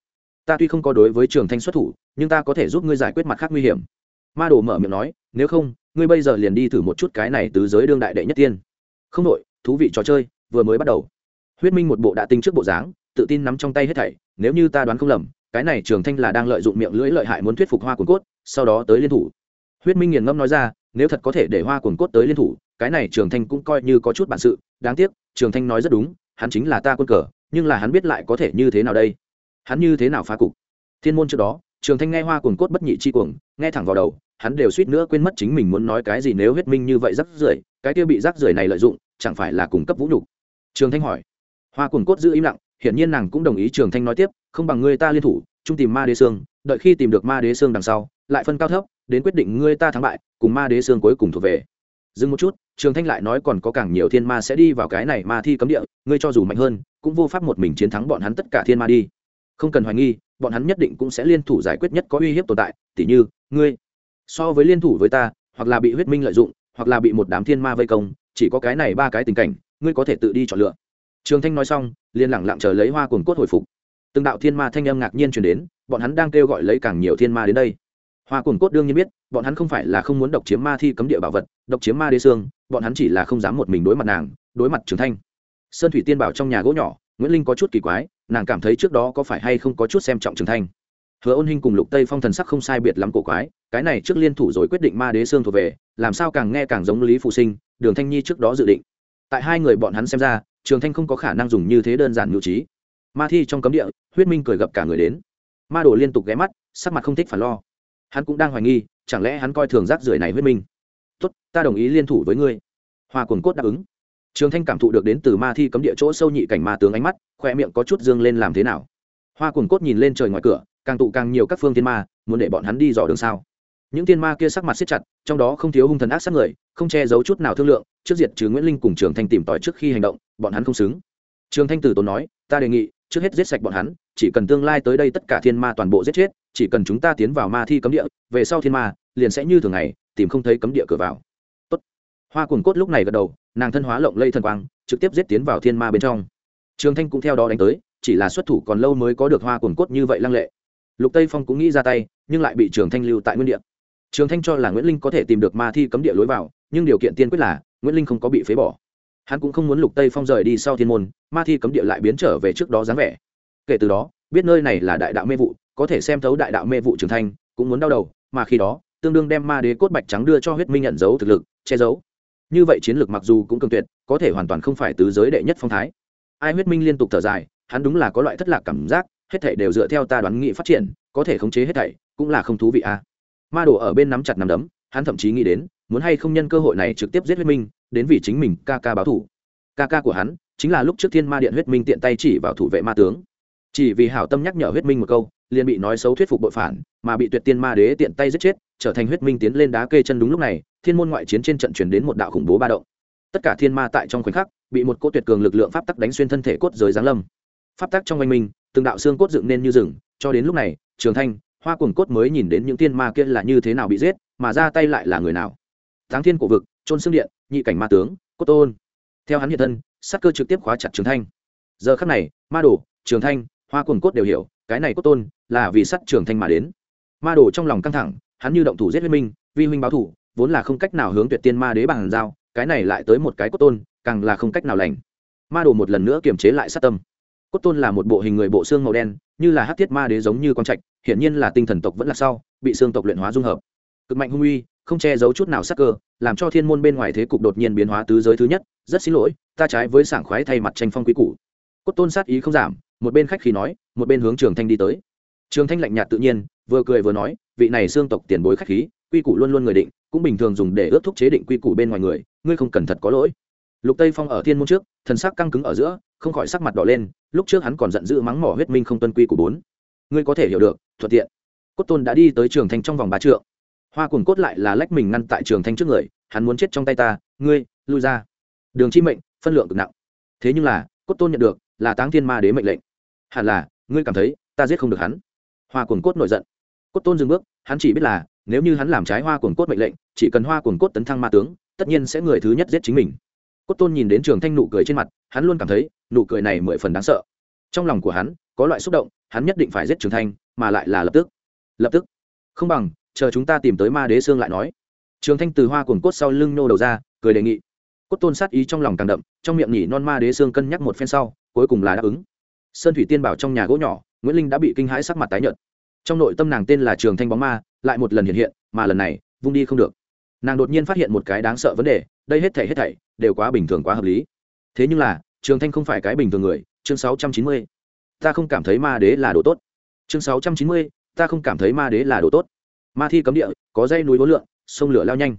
Ta tuy không có đối với trường thanh xuất thủ, nhưng ta có thể giúp ngươi giải quyết mặt khác nguy hiểm. Ma đồ mở miệng nói, nếu không, ngươi bây giờ liền đi thử một chút cái này tứ giới đương đại đệ nhất tiên. Không đội thú vị trò chơi, vừa mới bắt đầu. Huyết minh một bộ đã tinh trước bộ dáng tự tin nắm trong tay hết thảy, nếu như ta đoán không lầm, cái này trường thanh là đang lợi dụng miệng lưỡi lợi hại muốn thuyết phục hoa cuồng cốt, sau đó tới liên thủ. Huyết minh nghiền ngâm nói ra, nếu thật có thể để hoa cuồng cốt tới liên thủ, cái này trường thanh cũng coi như có chút bản sự. Đáng tiếc, trường thanh nói rất đúng, hắn chính là ta quân cờ, nhưng là hắn biết lại có thể như thế nào đây? Hắn như thế nào phá cục? Thiên môn trước đó, trường thanh nghe hoa cuồng cốt bất nhị chi cuồng, nghe thẳng vào đầu, hắn đều suýt nữa quên mất chính mình muốn nói cái gì nếu huyết minh như vậy rắc rưởi, cái kia bị rắc rưởi này lợi dụng, chẳng phải là cung cấp vũ nhục? Trường thanh hỏi. Hoa cuồng cốt giữ im lặng hiển nhiên nàng cũng đồng ý trường thanh nói tiếp, không bằng ngươi ta liên thủ, chung tìm ma đế xương, đợi khi tìm được ma đế xương đằng sau, lại phân cao thấp, đến quyết định ngươi ta thắng bại, cùng ma đế xương cuối cùng thuộc về. Dừng một chút, trường thanh lại nói còn có càng nhiều thiên ma sẽ đi vào cái này ma thi cấm địa, ngươi cho dù mạnh hơn, cũng vô pháp một mình chiến thắng bọn hắn tất cả thiên ma đi. Không cần hoài nghi, bọn hắn nhất định cũng sẽ liên thủ giải quyết nhất có uy hiếp tồn tại, tỉ như, ngươi, so với liên thủ với ta, hoặc là bị huyết minh lợi dụng, hoặc là bị một đám thiên ma vây công, chỉ có cái này ba cái tình cảnh, ngươi có thể tự đi chọn lựa trường thanh nói xong, liền lẳng lặng chờ lấy hoa cuồng cốt hồi phục. Từng đạo thiên ma thanh âm ngạc nhiên chuyển đến, bọn hắn đang kêu gọi lấy càng nhiều thiên ma đến đây. Hoa cuồng cốt đương nhiên biết, bọn hắn không phải là không muốn độc chiếm ma thi cấm địa bảo vật, độc chiếm ma đế xương, bọn hắn chỉ là không dám một mình đối mặt nàng, đối mặt trường thanh. Sơn thủy tiên bảo trong nhà gỗ nhỏ, nguyễn linh có chút kỳ quái, nàng cảm thấy trước đó có phải hay không có chút xem trọng trường thanh. Hứa ôn hinh cùng lục tây phong thần sắc không sai biệt lắm cổ quái, cái này trước liên thủ rồi quyết định ma đế xương thuộc về, làm sao càng nghe càng giống lý phụ sinh, đường thanh nhi trước đó dự định tại hai người bọn hắn xem ra, trường thanh không có khả năng dùng như thế đơn giản nhu trí. Ma thi trong cấm địa, huyết minh cười gặp cả người đến. Ma đồ liên tục ghé mắt, sắc mặt không thích phản lo. Hắn cũng đang hoài nghi, chẳng lẽ hắn coi thường rác rưởi này huyết minh? Tốt, ta đồng ý liên thủ với ngươi. Hoa cồn cốt đáp ứng. Trường thanh cảm thụ được đến từ ma thi cấm địa chỗ sâu nhị cảnh ma tướng ánh mắt khoe miệng có chút dương lên làm thế nào. Hoa cồn cốt nhìn lên trời ngoài cửa, càng tụ càng nhiều các phương thiên ma, muốn để bọn hắn đi dò đường sao. Những thiên ma kia sắc mặt siết chặt, trong đó không thiếu hung thần ác sát người không che giấu chút nào thương lượng, trước diệt trừ nguyễn linh cùng trường thanh tìm tòi trước khi hành động, bọn hắn không xứng. Trường thanh tử tốn nói, ta đề nghị, trước hết giết sạch bọn hắn, chỉ cần tương lai tới đây tất cả thiên ma toàn bộ giết chết, chỉ cần chúng ta tiến vào ma thi cấm địa, về sau thiên ma, liền sẽ như thường ngày, tìm không thấy cấm địa cửa vào. Tốt. hoa cuồng cốt lúc này gật đầu, nàng thân hóa lộng lây thần quang, trực tiếp giết tiến vào thiên ma bên trong. Trường thanh cũng theo đó đánh tới, chỉ là xuất thủ còn lâu mới có được hoa cuồng cốt như vậy lăng lệ. Lục tây phong cũng nghĩ ra tay, nhưng lại bị trường thanh lưu tại nguyên địa. Trường thanh cho là nguyễn linh có thể tìm được ma thi cấm địa lối vào nhưng điều kiện tiên quyết là nguyễn linh không có bị phế bỏ hắn cũng không muốn lục tây phong rời đi sau thiên môn ma thi cấm địa lại biến trở về trước đó dáng vẻ kể từ đó biết nơi này là đại đạo mê vụ có thể xem thấu đại đạo mê vụ trưởng thanh cũng muốn đau đầu mà khi đó tương đương đem ma đế cốt bạch trắng đưa cho huyết minh nhận dấu thực lực che giấu như vậy chiến lược mặc dù cũng cường tuyệt có thể hoàn toàn không phải tứ giới đệ nhất phong thái ai huyết minh liên tục thở dài hắn đúng là có loại thất lạc cảm giác hết thảy đều dựa theo ta đoán nghị phát triển có thể khống chế hết thảy cũng là không thú vị à. ma đồ ở bên nắm chặt nắm đấm hắn thậm chí nghĩ đến muốn hay không nhân cơ hội này trực tiếp giết huyết minh, đến vì chính mình ca ca báo thủ. Ca ca của hắn chính là lúc trước thiên ma điện huyết minh tiện tay chỉ vào thủ vệ ma tướng. Chỉ vì hảo tâm nhắc nhở huyết minh một câu, liền bị nói xấu thuyết phục bội phản, mà bị tuyệt tiên ma đế tiện tay giết chết, trở thành huyết minh tiến lên đá kê chân đúng lúc này, thiên môn ngoại chiến trên trận chuyển đến một đạo khủng bố ba động. Tất cả thiên ma tại trong khoảnh khắc, bị một cỗ tuyệt cường lực lượng pháp tắc đánh xuyên thân thể cốt giới giáng lâm. Pháp tắc trong oanh minh, từng đạo xương cốt dựng nên như rừng, cho đến lúc này, trường thanh, hoa cuồng cốt mới nhìn đến những thiên ma kia là như thế nào bị giết, mà ra tay lại là người nào? Tháng thiên cổ vực, trôn xương điện, nhị cảnh ma tướng, cốt tôn. Theo hắn hiện thân, sát cơ trực tiếp khóa chặt trường thanh. Giờ khắc này, ma đồ, trường thanh, hoa cuồng cốt đều hiểu, cái này cốt tôn là vì sắt trường thanh mà đến. Ma đồ trong lòng căng thẳng, hắn như động thủ giết huyết minh, vi huynh báo thủ, vốn là không cách nào hướng tuyệt tiên ma đế bằng giao cái này lại tới một cái cốt tôn, càng là không cách nào lành. Ma đồ một lần nữa kiềm chế lại sát tâm. Cốt tôn là một bộ hình người bộ xương màu đen, như là hát thiết ma đế giống như con trạch, hiển nhiên là tinh thần tộc vẫn là sau, bị xương tộc luyện hóa dung hợp cực mạnh hung uy, không che giấu chút nào sắc cơ, làm cho thiên môn bên ngoài thế cục đột nhiên biến hóa tứ giới thứ nhất. Rất xin lỗi, ta trái với sảng khoái thay mặt tranh phong quý cũ cốt tôn sát ý không giảm, một bên khách khí nói, một bên hướng trường thanh đi tới. Trường thanh lạnh nhạt tự nhiên, vừa cười vừa nói, vị này xương tộc tiền bối khách khí, quy củ luôn luôn người định, cũng bình thường dùng để ước thúc chế định quy củ bên ngoài người, ngươi không cần thật có lỗi. Lục tây phong ở thiên môn trước, thần sắc căng cứng ở giữa, không khỏi sắc mặt đỏ lên, lúc trước hắn còn giận dữ mắng mỏ huyết minh không tuân quy của bốn. Ngươi có thể hiểu được, thuận tiện. Cốt tôn đã đi tới trường thanh trong vòng ba trượng hoa cuồng cốt lại là lách mình ngăn tại trường thanh trước người, hắn muốn chết trong tay ta, ngươi, lui ra. Đường chi mệnh, phân lượng cực nặng. Thế nhưng là, cốt tôn nhận được, là táng thiên ma đế mệnh lệnh. Hẳn là, ngươi cảm thấy, ta giết không được hắn. Hoa cuồng cốt nổi giận. Cốt tôn dừng bước, hắn chỉ biết là, nếu như hắn làm trái hoa cuồng cốt mệnh lệnh, chỉ cần hoa cuồng cốt tấn thăng ma tướng, tất nhiên sẽ người thứ nhất giết chính mình. Cốt tôn nhìn đến trường thanh nụ cười trên mặt, hắn luôn cảm thấy, nụ cười này mười phần đáng sợ. Trong lòng của hắn, có loại xúc động, hắn nhất định phải giết trường thanh, mà lại là lập tức. Lập tức. Không bằng chờ chúng ta tìm tới ma đế xương lại nói. Trường thanh từ hoa cuồng cốt sau lưng nô đầu ra, cười đề nghị. Cốt tôn sát ý trong lòng càng đậm, trong miệng nhỉ non ma đế xương cân nhắc một phen sau, cuối cùng là đáp ứng. Sơn thủy tiên bảo trong nhà gỗ nhỏ, nguyễn linh đã bị kinh hãi sắc mặt tái nhợt. Trong nội tâm nàng tên là trường thanh bóng ma, lại một lần hiện hiện, mà lần này, vung đi không được. Nàng đột nhiên phát hiện một cái đáng sợ vấn đề, đây hết thảy hết thảy, đều quá bình thường quá hợp lý. Thế nhưng là, trường thanh không phải cái bình thường người, chương sáu trăm chín mươi. Ta không cảm thấy ma đế là đồ tốt. Chương sáu trăm chín mươi, ta không cảm thấy ma đế là đồ tốt ma thi cấm địa có dây núi vốn lượn sông lửa lao nhanh.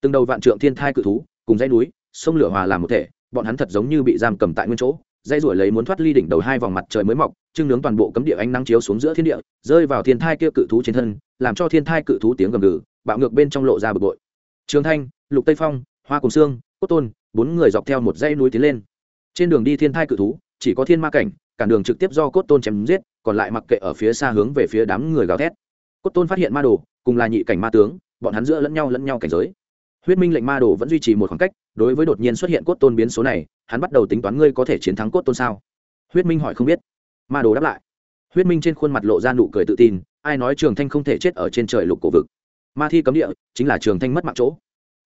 Từng đầu vạn trượng thiên thai cự thú cùng dây núi sông lửa hòa làm một thể bọn hắn thật giống như bị giam cầm tại nguyên chỗ dây ruổi lấy muốn thoát ly đỉnh đầu hai vòng mặt trời mới mọc trưng nướng toàn bộ cấm địa ánh nắng chiếu xuống giữa thiên địa rơi vào thiên thai kia cự thú trên thân làm cho thiên thai cự thú tiếng gầm gừ bạo ngược bên trong lộ ra bực bội. Trường thanh lục tây phong hoa cùng Sương, cốt tôn bốn người dọc theo một dãy núi tiến lên. Trên đường đi thiên thai cự thú chỉ có thiên ma cảnh cản đường trực tiếp do cốt tôn chém giết còn lại mặc kệ ở phía xa hướng về phía đám người gào thét. Cốt tôn phát hiện ma đồ cùng là nhị cảnh ma tướng, bọn hắn giữa lẫn nhau lẫn nhau cảnh giới. Huyết minh lệnh ma đồ vẫn duy trì một khoảng cách, đối với đột nhiên xuất hiện cốt tôn biến số này, hắn bắt đầu tính toán ngươi có thể chiến thắng cốt tôn sao? Huyết minh hỏi không biết. Ma đồ đáp lại. Huyết minh trên khuôn mặt lộ ra nụ cười tự tin, ai nói trường thanh không thể chết ở trên trời lục cổ vực. Ma thi cấm địa, chính là trường thanh mất mạng chỗ.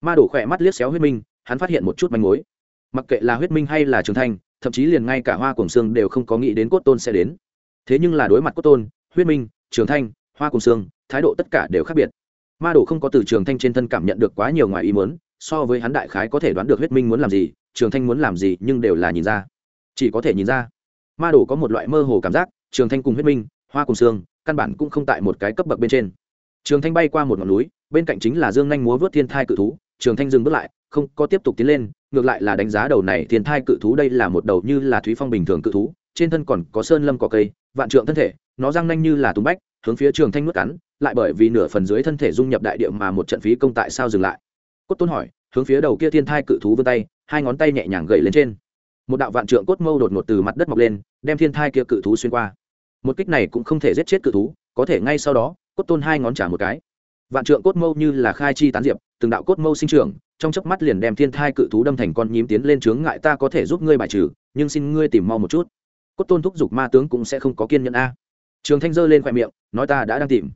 Ma đồ khỏe mắt liếc xéo huyết minh, hắn phát hiện một chút manh mối. Mặc kệ là huyết minh hay là trường thanh, thậm chí liền ngay cả hoa cùng xương đều không có nghĩ đến cốt tôn sẽ đến. Thế nhưng là đối mặt cốt tôn, huyết minh, trường thanh, hoa cùng xương thái độ tất cả đều khác biệt. Ma Đồ không có từ trường thanh trên thân cảm nhận được quá nhiều ngoài ý muốn, so với hắn đại khái có thể đoán được huyết minh muốn làm gì, trường thanh muốn làm gì nhưng đều là nhìn ra. Chỉ có thể nhìn ra. Ma Đồ có một loại mơ hồ cảm giác, trường thanh cùng huyết minh, hoa cùng xương, căn bản cũng không tại một cái cấp bậc bên trên. Trường thanh bay qua một ngọn núi, bên cạnh chính là dương nhanh múa vớt thiên thai cự thú, trường thanh dừng bước lại, không có tiếp tục tiến lên, ngược lại là đánh giá đầu này thiên thai cự thú đây là một đầu như là thúy phong bình thường cự thú, trên thân còn có sơn lâm cỏ cây, vạn trượng thân thể, nó răng nanh như là túng bách, hướng phía trường thanh nuốt cắn lại bởi vì nửa phần dưới thân thể dung nhập đại địa mà một trận phí công tại sao dừng lại. Cốt tôn hỏi, hướng phía đầu kia thiên thai cự thú vươn tay, hai ngón tay nhẹ nhàng gậy lên trên. Một đạo vạn trượng cốt mâu đột ngột từ mặt đất mọc lên, đem thiên thai kia cự thú xuyên qua. Một kích này cũng không thể giết chết cự thú, có thể ngay sau đó, cốt tôn hai ngón trả một cái. Vạn trượng cốt mâu như là khai chi tán diệp, từng đạo cốt mâu sinh trưởng, trong chớp mắt liền đem thiên thai cự thú đâm thành con nhím tiến lên chướng ngại ta có thể giúp ngươi bài trừ, nhưng xin ngươi tìm mau một chút. Cốt tôn thúc giục ma tướng cũng sẽ không có kiên nhẫn a. Trường thanh giơ lên khoe miệng, nói ta đã đang tìm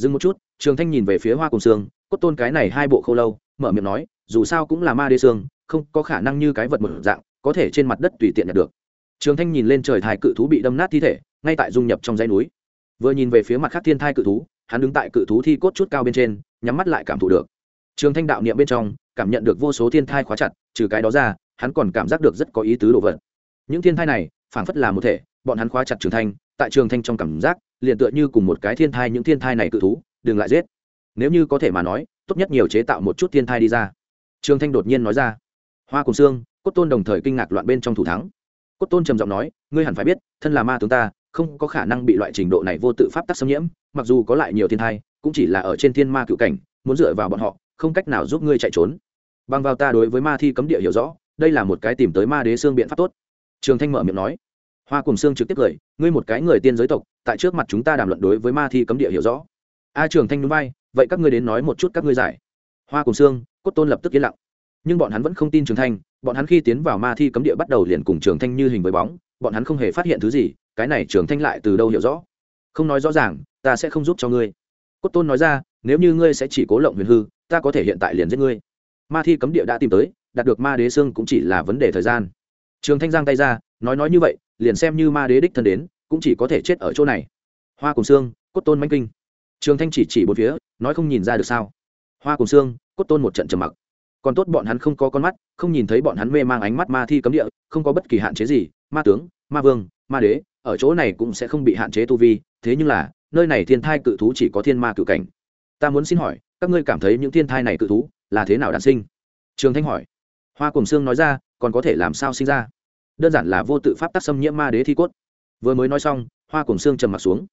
dừng một chút, trường thanh nhìn về phía hoa cùng xương cốt tôn cái này hai bộ khâu lâu, mở miệng nói, dù sao cũng là ma đê xương không có khả năng như cái vật một dạng, có thể trên mặt đất tùy tiện nhận được. Trường thanh nhìn lên trời thai cự thú bị đâm nát thi thể, ngay tại dung nhập trong dãy núi. Vừa nhìn về phía mặt khác thiên thai cự thú, hắn đứng tại cự thú thi cốt chút cao bên trên, nhắm mắt lại cảm thụ được. Trường thanh đạo niệm bên trong, cảm nhận được vô số thiên thai khóa chặt, trừ cái đó ra, hắn còn cảm giác được rất có ý tứ đồ vật. Những thiên thai này, phảng phất là một thể, bọn hắn khóa chặt trường thanh, tại trường thanh trong cảm giác liền tựa như cùng một cái thiên thai những thiên thai này cự thú, đừng lại giết. Nếu như có thể mà nói, tốt nhất nhiều chế tạo một chút thiên thai đi ra. Trương thanh đột nhiên nói ra. Hoa cùng xương cốt tôn đồng thời kinh ngạc loạn bên trong thủ thắng. Cốt tôn trầm giọng nói, ngươi hẳn phải biết, thân là ma tướng ta, không có khả năng bị loại trình độ này vô tự pháp tắc xâm nhiễm, mặc dù có lại nhiều thiên thai, cũng chỉ là ở trên thiên ma cựu cảnh, muốn dựa vào bọn họ, không cách nào giúp ngươi chạy trốn. Bằng vào ta đối với ma thi cấm địa hiểu rõ, đây là một cái tìm tới ma đế xương biện pháp tốt. Trường thanh mở miệng nói hoa cùng xương trực tiếp cười, ngươi một cái người tiên giới tộc, tại trước mặt chúng ta đàm luận đối với ma thi cấm địa hiểu rõ. A trường thanh núi bay vậy các ngươi đến nói một chút các ngươi giải. Hoa cùng xương, cốt tôn lập tức yên lặng. Nhưng bọn hắn vẫn không tin trường thanh, bọn hắn khi tiến vào ma thi cấm địa bắt đầu liền cùng trường thanh như hình với bóng, bọn hắn không hề phát hiện thứ gì, cái này trường thanh lại từ đâu hiểu rõ? Không nói rõ ràng, ta sẽ không giúp cho ngươi. Cốt tôn nói ra, nếu như ngươi sẽ chỉ cố lộng huyền hư, ta có thể hiện tại liền giết ngươi. Ma thi cấm địa đã tìm tới, đạt được ma đế xương cũng chỉ là vấn đề thời gian. Trường thanh giang tay ra, nói nói như vậy liền xem như ma đế đích thân đến, cũng chỉ có thể chết ở chỗ này. Hoa cùng xương, cốt tôn manh kinh. Trường thanh chỉ chỉ bốn phía, nói không nhìn ra được sao. Hoa cùng xương, cốt tôn một trận trầm mặc. Còn tốt bọn hắn không có con mắt, không nhìn thấy bọn hắn mê mang ánh mắt ma thi cấm địa, không có bất kỳ hạn chế gì, ma tướng, ma vương, ma đế, ở chỗ này cũng sẽ không bị hạn chế tu vi, thế nhưng là, nơi này thiên thai cự thú chỉ có thiên ma cự cảnh. Ta muốn xin hỏi, các ngươi cảm thấy những thiên thai này cự thú là thế nào đản sinh? Trường thanh hỏi. Hoa cùng xương nói ra, còn có thể làm sao sinh ra? Đơn giản là vô tự pháp tác xâm nhiễm ma đế thi cốt. Vừa mới nói xong, hoa cùng xương trầm m ặ t xuống.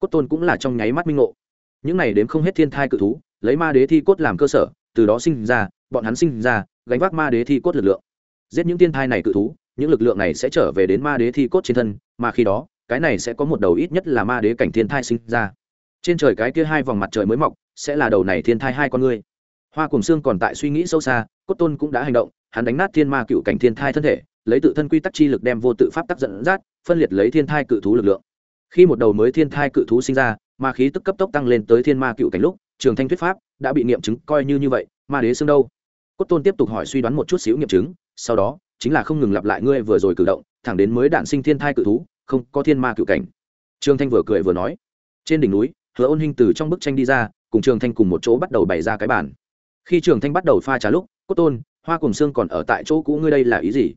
Cốt tôn cũng là trong nháy mắt minh ngộ. Những này đếm không hết thiên thai cự thú, lấy ma đế thi cốt làm cơ sở, từ đó sinh ra, bọn hắn sinh ra, gánh vác ma đế thi cốt lực lượng. Giết những thiên thai này cự thú, những lực lượng này sẽ trở về đến ma đế thi cốt trên thân, mà khi đó, cái này sẽ có một đầu ít nhất là ma đế cảnh thiên thai sinh ra. Trên trời cái kia hai vòng mặt trời mới mọc, sẽ là đầu này thiên thai hai con ngươi hoa cùng xương còn tại suy nghĩ sâu xa, cốt tôn cũng đã hành động, hắn đánh nát thiên ma cựu cảnh thiên thai thân thể lấy tự thân quy tắc chi lực đem vô tự pháp tắc dẫn dắt, phân liệt lấy thiên thai cự thú lực lượng. Khi một đầu mới thiên thai cự thú sinh ra, ma khí tức cấp tốc tăng lên tới thiên ma cựu cảnh lúc, trường thanh thuyết pháp đã bị nghiệm chứng coi như như vậy, ma đế xương đâu? Cốt tôn tiếp tục hỏi suy đoán một chút xíu nghiệm chứng, sau đó, chính là không ngừng lặp lại ngươi vừa rồi cử động, thẳng đến mới đạn sinh thiên thai cự thú, không có thiên ma cựu cảnh. Trường thanh vừa cười vừa nói, trên đỉnh núi, hứa ôn hinh từ trong bức tranh đi ra, cùng trường thanh cùng một chỗ bắt đầu bày ra cái bàn. Khi trường thanh bắt đầu pha trà lúc, cốt tôn, hoa cùng xương còn ở tại chỗ cũ, ngươi đây là ý gì?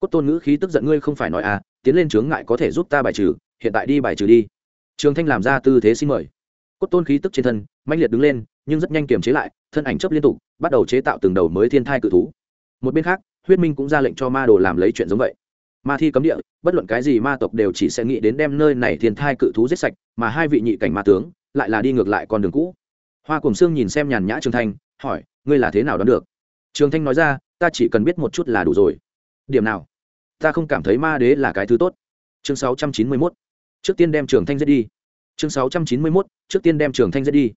Cốt tôn ngữ khí tức giận ngươi không phải nói à tiến lên chướng ngại có thể giúp ta bài trừ, hiện tại đi bài trừ đi. Trường thanh làm ra tư thế xin mời. Cốt tôn khí tức trên thân mạnh liệt đứng lên, nhưng rất nhanh kiềm chế lại, thân ảnh chấp liên tục, bắt đầu chế tạo từng đầu mới thiên thai cự thú. Một bên khác, huyết minh cũng ra lệnh cho ma đồ làm lấy chuyện giống vậy. Ma thi cấm địa, bất luận cái gì ma tộc đều chỉ sẽ nghĩ đến đem nơi này thiên thai cự thú giết sạch, mà hai vị nhị cảnh ma tướng lại là đi ngược lại con đường cũ. Hoa cùng sương nhìn xem nhàn nhã trường thanh, hỏi, ngươi là thế nào đoán được? Trường thanh nói ra, ta chỉ cần biết một chút là đủ rồi. Điểm nào? Ta không cảm thấy ma đế là cái thứ tốt. Chương 691. trước tiên đem trường thanh giết đi. Chương 691. trước tiên đem trường thanh giết đi.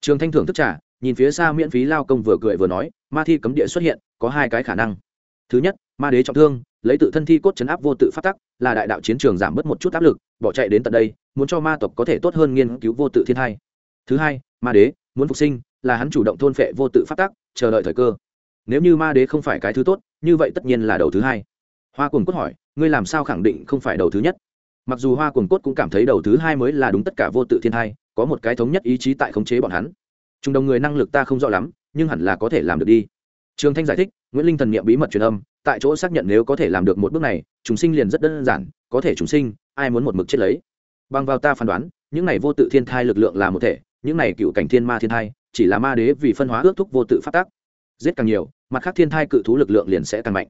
Trường thanh thưởng thức trả nhìn phía xa miễn phí lao công vừa cười vừa nói, ma thi cấm địa xuất hiện, có hai cái khả năng. Thứ nhất, ma đế trọng thương, lấy tự thân thi cốt chấn áp vô tự phát tắc, là đại đạo chiến trường giảm bớt một chút áp lực, bỏ chạy đến tận đây, muốn cho ma tộc có thể tốt hơn nghiên cứu vô tự thiên hai. Thứ hai, ma đế muốn phục sinh, là hắn chủ động thôn phệ vô tự phát tắc, chờ đợi thời cơ. Nếu như ma đế không phải cái thứ tốt, như vậy tất nhiên là đầu thứ hai hoa cuồng cốt hỏi, ngươi làm sao khẳng định không phải đầu thứ nhất? Mặc dù hoa cuồng cốt cũng cảm thấy đầu thứ hai mới là đúng tất cả vô tự thiên hai có một cái thống nhất ý chí tại khống chế bọn hắn. Trung đồng người năng lực ta không rõ lắm, nhưng hẳn là có thể làm được đi. Trường thanh giải thích, nguyễn linh thần n i ệ m bí mật truyền âm, tại chỗ xác nhận nếu có thể làm được một bước này, chúng sinh liền rất đơn giản, có thể chúng sinh, ai muốn một mực chết lấy? Bằng vào ta phán đoán, những này vô tự thiên thai lực lượng là một thể, những này cựu cảnh thiên ma thiên thai, chỉ là ma đế vì phân hóa ước thúc vô tự phát tác giết càng nhiều, mặt khác thiên thai cự thú lực lượng liền sẽ càng mạnh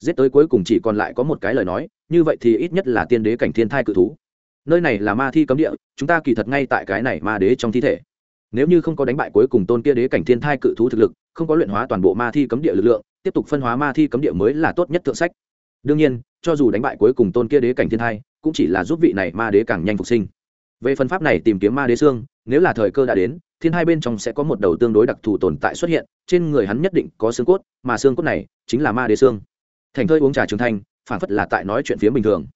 giết tới cuối cùng chỉ còn lại có một cái lời nói, như vậy thì ít nhất là tiên đế cảnh thiên thai cự thú. Nơi này là ma thi cấm địa, chúng ta kỳ thật ngay tại cái này ma đế trong thi thể. Nếu như không có đánh bại cuối cùng tôn kia đế cảnh thiên thai cự thú thực lực, không có luyện hóa toàn bộ ma thi cấm địa lực lượng, tiếp tục phân hóa ma thi cấm địa mới là tốt nhất thượng sách. Đương nhiên, cho dù đánh bại cuối cùng tôn kia đế cảnh thiên thai, cũng chỉ là giúp vị này ma đế càng nhanh phục sinh. Về phần pháp này tìm kiếm ma đế xương, nếu là thời cơ đã đến, thiên hai bên trong sẽ có một đầu tương đối đặc thù tồn tại xuất hiện, trên người hắn nhất định có xương cốt, mà xương cốt này chính là ma đế xương thành thơi uống trà trường thanh phản phất là tại nói chuyện phía bình thường.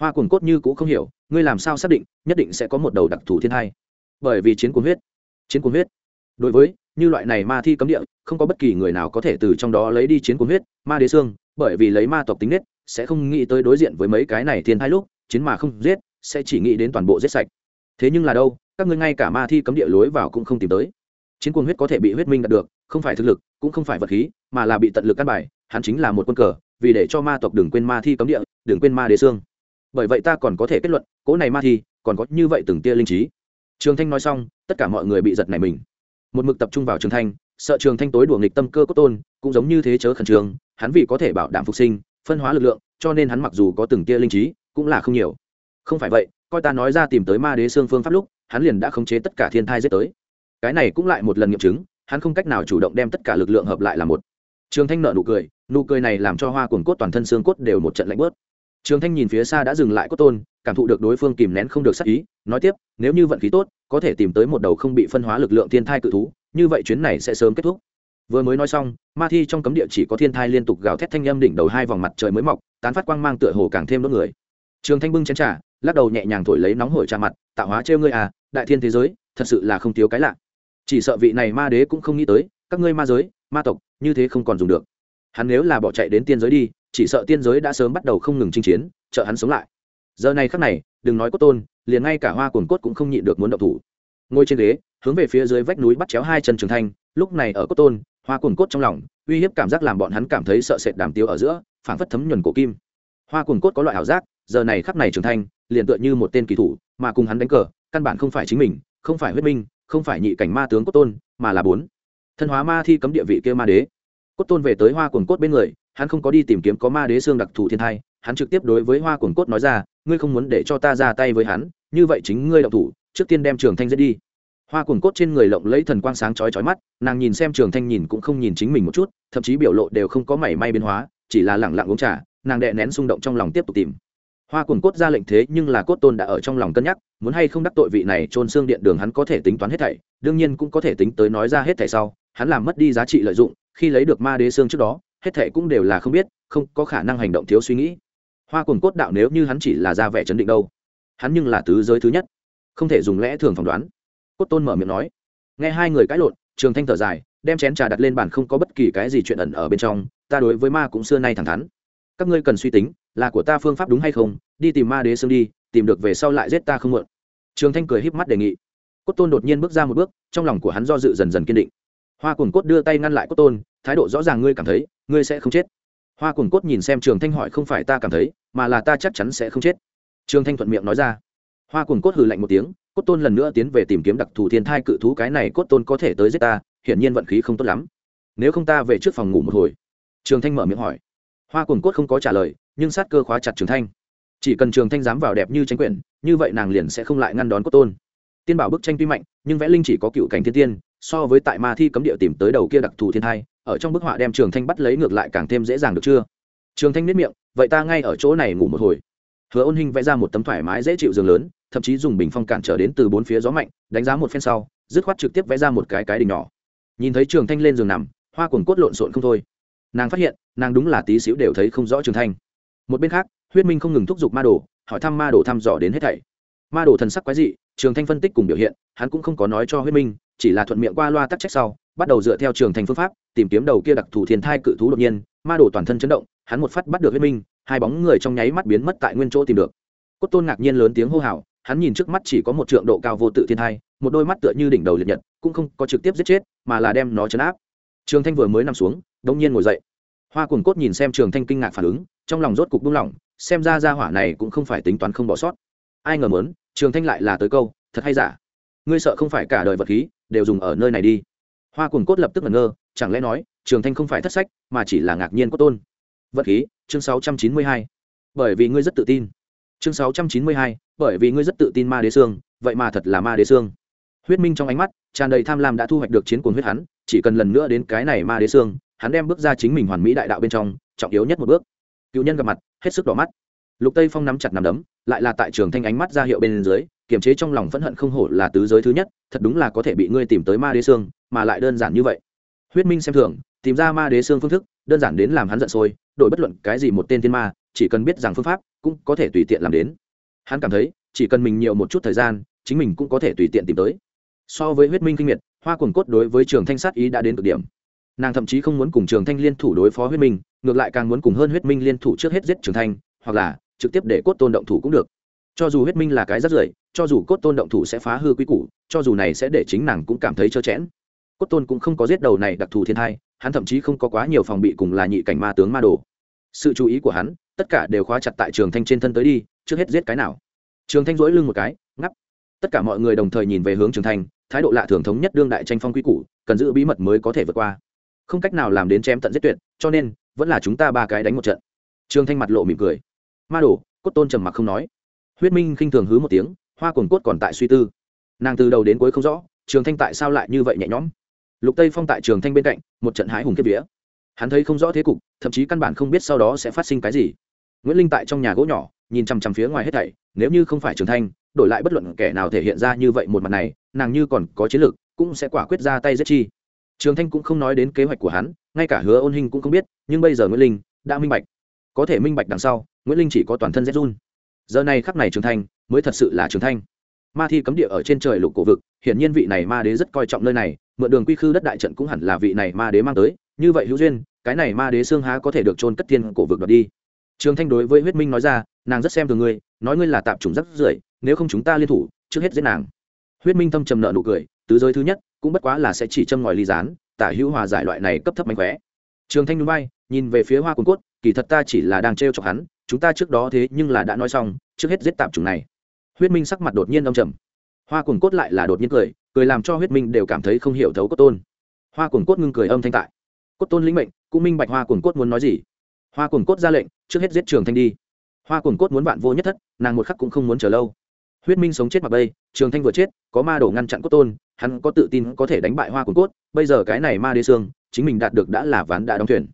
Hoa cuồng cốt như cũng không hiểu, ngươi làm sao xác định, nhất định sẽ có một đầu đặc thù thiên hai bởi vì chiến cuồng huyết, chiến cuồng huyết. Đối với, như loại này ma thi cấm địa, không có bất kỳ người nào có thể từ trong đó lấy đi chiến cuồng huyết, ma đế xương, bởi vì lấy ma tộc tính nết, sẽ không nghĩ tới đối diện với mấy cái này thiên hai lúc, chiến mà không giết, sẽ chỉ nghĩ đến toàn bộ giết sạch. Thế nhưng là đâu, các ngươi ngay cả ma thi cấm địa lối vào cũng không tìm tới. Chiến cuồng huyết có thể bị huyết minh đạt được, không phải thực lực, cũng không phải vật khí, mà là bị tận lực căn bài, hắn chính là một quân cờ vì để cho ma tộc đừng quên ma thi cấm địa, đừng quên ma đế xương. Bởi vậy ta còn có thể kết luận, cỗ này ma thi còn có như vậy từng tia linh trí. Trường thanh nói xong, tất cả mọi người bị giật này mình. Một mực tập trung vào trường thanh, sợ trường thanh tối đùa nghịch tâm cơ cốt tôn, cũng giống như thế chớ khẩn trương, hắn vì có thể bảo đảm phục sinh, phân hóa lực lượng, cho nên hắn mặc dù có từng tia linh trí, cũng là không nhiều. Không phải vậy, coi ta nói ra tìm tới ma đế xương phương pháp lúc, hắn liền đã khống chế tất cả thiên thai giết tới. Cái này cũng lại một lần nghiệm chứng, hắn không cách nào chủ động đem tất cả lực lượng hợp lại là một trường thanh nợ nụ cười nụ cười này làm cho hoa cuồng cốt toàn thân xương cốt đều một trận lạnh bớt. Trường thanh nhìn phía xa đã dừng lại cốt tôn, cảm thụ được đối phương kìm nén không được sắc ý, nói tiếp, nếu như vận khí tốt, có thể tìm tới một đầu không bị phân hóa lực lượng thiên thai cự thú, như vậy chuyến này sẽ sớm kết thúc. Vừa mới nói xong, ma thi trong cấm địa chỉ có thiên thai liên tục gào thét thanh âm đỉnh đầu hai vòng mặt trời mới mọc, tán phát quang mang tựa hồ càng thêm đốt người. Trường thanh bưng chén trà, lắc đầu nhẹ nhàng thổi lấy nóng hổi trà mặt, tạo hóa trêu ngươi à đại thiên thế giới, thật sự là không thiếu cái lạ. Chỉ sợ vị này ma đế cũng không nghĩ tới, các ngươi ma giới ma tộc, như thế không còn dùng được. Hắn nếu là bỏ chạy đến tiên giới đi, chỉ sợ tiên giới đã sớm bắt đầu không ngừng chinh chiến, trợ hắn sống lại. Giờ này khắc này, đừng nói cốt tôn, liền ngay cả hoa cồn cốt cũng không nhịn được muốn động thủ. Ngồi trên ghế, hướng về phía dưới vách núi bắt chéo hai chân trường thanh, lúc này ở cốt tôn, hoa cồn cốt trong lòng, uy hiếp cảm giác làm bọn hắn cảm thấy sợ sệt đàm tiêu ở giữa, phảng phất thấm nhuần cổ kim. Hoa cồn cốt có loại ảo giác, giờ này khắc này trường thanh, liền tựa như một tên kỳ thủ, mà cùng hắn đánh cờ, căn bản không phải chính mình, không phải huyết minh, không phải nhị cảnh ma tướng cốt tôn, mà là bốn thân hóa ma thi cấm địa vị kia ma đế. Cốt tôn về tới hoa cuồng cốt bên người, hắn không có đi tìm kiếm có ma đế xương đặc thù thiên thai, hắn trực tiếp đối với hoa cuồng cốt nói ra, ngươi không muốn để cho ta ra tay với hắn, như vậy chính ngươi đậu thủ, trước tiên đem trường thanh giết đi. Hoa cuồng cốt trên người lộng lấy thần quang sáng chói chói mắt, nàng nhìn xem trường thanh nhìn cũng không nhìn chính mình một chút, thậm chí biểu lộ đều không có mảy may biến hóa, chỉ là lẳng lặng uống trà, nàng đệ nén xung động trong lòng tiếp tục tìm hoa cuồng cốt ra lệnh thế nhưng là cốt tôn đã ở trong lòng cân nhắc, muốn hay không đắc tội vị này trôn xương điện đường hắn có thể tính toán hết thảy, đương nhiên cũng có thể tính tới nói ra hết thảy sau, hắn làm mất đi giá trị lợi dụng, khi lấy được ma đế xương trước đó, hết thảy cũng đều là không biết, không có khả năng hành động thiếu suy nghĩ. Hoa cuồng cốt đạo nếu như hắn chỉ là ra vẻ chấn định đâu, hắn nhưng là tứ giới thứ nhất, không thể dùng lẽ thường phỏng đoán. Cốt tôn mở miệng nói. Nghe hai người cãi lộn, trường thanh thở dài, đem chén trà đặt lên bàn không có bất kỳ cái gì chuyện ẩn ở bên trong, ta đối với ma cũng xưa nay thẳng thắn. Các ngươi cần suy tính là của ta phương pháp đúng hay không, đi tìm ma đế xương đi, tìm được về sau lại giết ta không mượn trường thanh cười híp mắt đề nghị. Cốt tôn đột nhiên bước ra một bước, trong lòng của hắn do dự dần dần kiên định. Hoa cuồng cốt đưa tay ngăn lại cốt tôn, thái độ rõ ràng ngươi cảm thấy, ngươi sẽ không chết. Hoa cuồng cốt nhìn xem trường thanh hỏi không phải ta cảm thấy, mà là ta chắc chắn sẽ không chết. Trường thanh thuận miệng nói ra. Hoa cuồng cốt hừ lạnh một tiếng, cốt tôn lần nữa tiến về tìm kiếm đặc thù thiên thai cự thú, cái này cốt tôn có thể tới giết ta, hiển nhiên vận khí không tốt lắm. Nếu không ta về trước phòng ngủ một hồi. Trường thanh mở miệng hỏi. Hoa cuồng cốt không có trả lời nhưng sát cơ khóa chặt trường thanh. Chỉ cần trường thanh dám vào đẹp như tranh quyển, như vậy nàng liền sẽ không lại ngăn đón cốt tôn. Tiên bảo bức tranh tuy mạnh, nhưng vẽ linh chỉ có cựu cảnh thiên tiên, so với tại ma thi cấm địa tìm tới đầu kia đặc thù thiên thai, ở trong bức họa đem trường thanh bắt lấy ngược lại càng thêm dễ dàng được chưa? Trường thanh nếp miệng, vậy ta ngay ở chỗ này ngủ một hồi. Hứa ôn hình vẽ ra một tấm thoải mái dễ chịu giường lớn, thậm chí dùng bình phong cản trở đến từ bốn phía gió mạnh, đánh giá một phen sau, dứt khoát trực tiếp vẽ ra một cái cái đỉnh nhỏ. Nhìn thấy trường thanh lên giường nằm, hoa cuồng cốt lộn xộn không thôi. Nàng phát hiện, nàng đúng là tí xíu đều thấy không rõ trường thanh một bên khác, huyết minh không ngừng thúc giục ma đồ, hỏi thăm ma đồ thăm dò đến hết thảy. Ma đồ thần sắc quái dị, trường thanh phân tích cùng biểu hiện, hắn cũng không có nói cho huyết minh, chỉ là thuận miệng qua loa tắc trách sau, bắt đầu dựa theo trường thành phương pháp, tìm kiếm đầu kia đặc thù thiên thai cự thú đột nhiên. Ma đồ toàn thân chấn động, hắn một phát bắt được huyết minh, hai bóng người trong nháy mắt biến mất tại nguyên chỗ tìm được. Cốt tôn ngạc nhiên lớn tiếng hô hào, hắn nhìn trước mắt chỉ có một trượng độ cao vô tự thiên thai, một đôi mắt tựa như đỉnh đầu liệt nhật, cũng không có trực tiếp giết chết, mà là đem nó chấn áp. Trường thanh vừa mới nằm xuống đông nhiên ngồi dậy hoa cùng cốt nhìn xem trường thanh kinh ngạc phản ứng, trong lòng rốt cục buông lỏng, xem ra ra hỏa này cũng không phải tính toán không bỏ sót. Ai ngờ mớn trường thanh lại là tới câu, thật hay giả? Ngươi sợ không phải cả đời vật khí, đều dùng ở nơi này đi. Hoa cùng cốt lập tức ngẩn ngơ, chẳng lẽ nói, trường thanh không phải thất sách, mà chỉ là ngạc nhiên có tôn. Vật khí, chương sáu trăm chín mươi hai. Bởi vì ngươi rất tự tin. Chương sáu trăm chín mươi hai, bởi vì ngươi rất tự tin ma đế xương, vậy mà thật là ma đế xương. Huyết minh trong ánh mắt, tràn đầy tham lam đã thu hoạch được chiến cuồng huyết hắn, chỉ cần lần nữa đến cái này ma đế xương hắn đem bước ra chính mình hoàn mỹ đại đạo bên trong, trọng yếu nhất một bước. Cựu nhân gặp mặt, hết sức đỏ mắt. Lục tây phong nắm chặt nằm đấm, lại là tại trường thanh ánh mắt ra hiệu bên dưới, kiềm chế trong lòng phẫn hận không hổ là tứ giới thứ nhất, thật đúng là có thể bị ngươi tìm tới ma đế xương mà lại đơn giản như vậy. Huyết minh xem thường, tìm ra ma đế xương phương thức, đơn giản đến làm hắn giận sôi, đổi bất luận cái gì một tên thiên ma, chỉ cần biết rằng phương pháp, cũng có thể tùy tiện làm đến. Hắn cảm thấy, chỉ cần mình nhiều một chút thời gian, chính mình cũng có thể tùy tiện tìm tới. So với huyết minh kinh nghiệt hoa quần cốt đối với trường thanh sát ý đã đến cực điểm nàng thậm chí không muốn cùng trường thanh liên thủ đối phó huyết minh, ngược lại càng muốn cùng hơn huyết minh liên thủ trước hết giết trường thanh, hoặc là trực tiếp để cốt tôn động thủ cũng được. Cho dù huyết minh là cái rất rưởi, cho dù cốt tôn động thủ sẽ phá hư quy củ, cho dù này sẽ để chính nàng cũng cảm thấy trơ chẽn. Cốt tôn cũng không có giết đầu này đặc thù thiên thai, hắn thậm chí không có quá nhiều phòng bị cùng là nhị cảnh ma tướng ma đồ. Sự chú ý của hắn, tất cả đều khóa chặt tại trường thanh trên thân tới đi, trước hết giết cái nào. Trường thanh dỗi lưng một cái, ngắp. Tất cả mọi người đồng thời nhìn về hướng trường thanh, thái độ lạ thường thống nhất đương đại tranh phong quy củ, cần giữ bí mật mới có thể vượt qua không cách nào làm đến chém tận giết tuyệt, cho nên, vẫn là chúng ta ba cái đánh một trận. Trường thanh mặt lộ mỉm cười. Ma đồ cốt tôn trầm mặc không nói. Huyết minh khinh thường hứ một tiếng, hoa cồn cốt còn tại suy tư. Nàng từ đầu đến cuối không rõ, trường thanh tại sao lại như vậy nhẹ nhõm. Lục tây phong tại trường thanh bên cạnh, một trận hái hùng kiếp vía. Hắn thấy không rõ thế cục, thậm chí căn bản không biết sau đó sẽ phát sinh cái gì. Nguyễn linh tại trong nhà gỗ nhỏ, nhìn chằm chằm phía ngoài hết thảy, nếu như không phải trường thanh, đổi lại bất luận kẻ nào thể hiện ra như vậy một mặt này, nàng như còn có chiến lược, cũng sẽ quả quyết ra tay giết chi trường thanh cũng không nói đến kế hoạch của hắn, ngay cả hứa ôn hình cũng không biết, nhưng bây giờ nguyễn linh đã minh bạch. Có thể minh bạch đằng sau, nguyễn linh chỉ có toàn thân rét run. Giờ này khắc này trường thanh mới thật sự là trường thanh. Ma thi cấm địa ở trên trời lục cổ vực, hiển nhiên vị này ma đế rất coi trọng nơi này, mượn đường quy khư đất đại trận cũng hẳn là vị này ma đế mang tới, như vậy hữu duyên, cái này ma đế xương há có thể được trôn cất thiên cổ vực đoạt đi. Trường thanh đối với huyết minh nói ra, nàng rất xem thường ngươi, nói ngươi là tạp chủng rất rưởi, nếu không chúng ta liên thủ, trước hết giết nàng. Huyết minh thâm trầm nợ nụ cười, tứ giới thứ nhất cũng bất quá là sẽ chỉ châm ngòi ly gián, tả hữu hòa giải loại này cấp thấp mánh khóe. Trường thanh núi bay nhìn về phía hoa cuốn cốt, kỳ thật ta chỉ là đang t chọc hắn, chúng ta trước đó thế nhưng là đã nói xong, trước hết giết tạp chủng này. Huyết minh sắc mặt đột nhiên đông trầm. Hoa Cuốn cốt lại là đột nhiên cười cười làm cho huyết minh đều cảm thấy không hiểu thấu cốt tôn. Hoa Cuốn cốt ngưng cười âm thanh tại. Cốt tôn lĩnh mệnh, cũng minh bạch hoa Cuốn cốt muốn nói gì. Hoa Cuốn cốt ra lệnh, trước hết giết trường thanh đi. Hoa Cuốn cốt muốn bạn vô nhất thất, nàng một khắc cũng không muốn chờ lâu. Huyết minh sống chết mặc bây trường thanh vừa chết, có ma đổ ngăn chặn cốt tôn hắn có tự tin có thể đánh bại hoa cuồng cốt, bây giờ cái này ma đê xương, chính mình đạt được đã là ván đã đóng thuyền.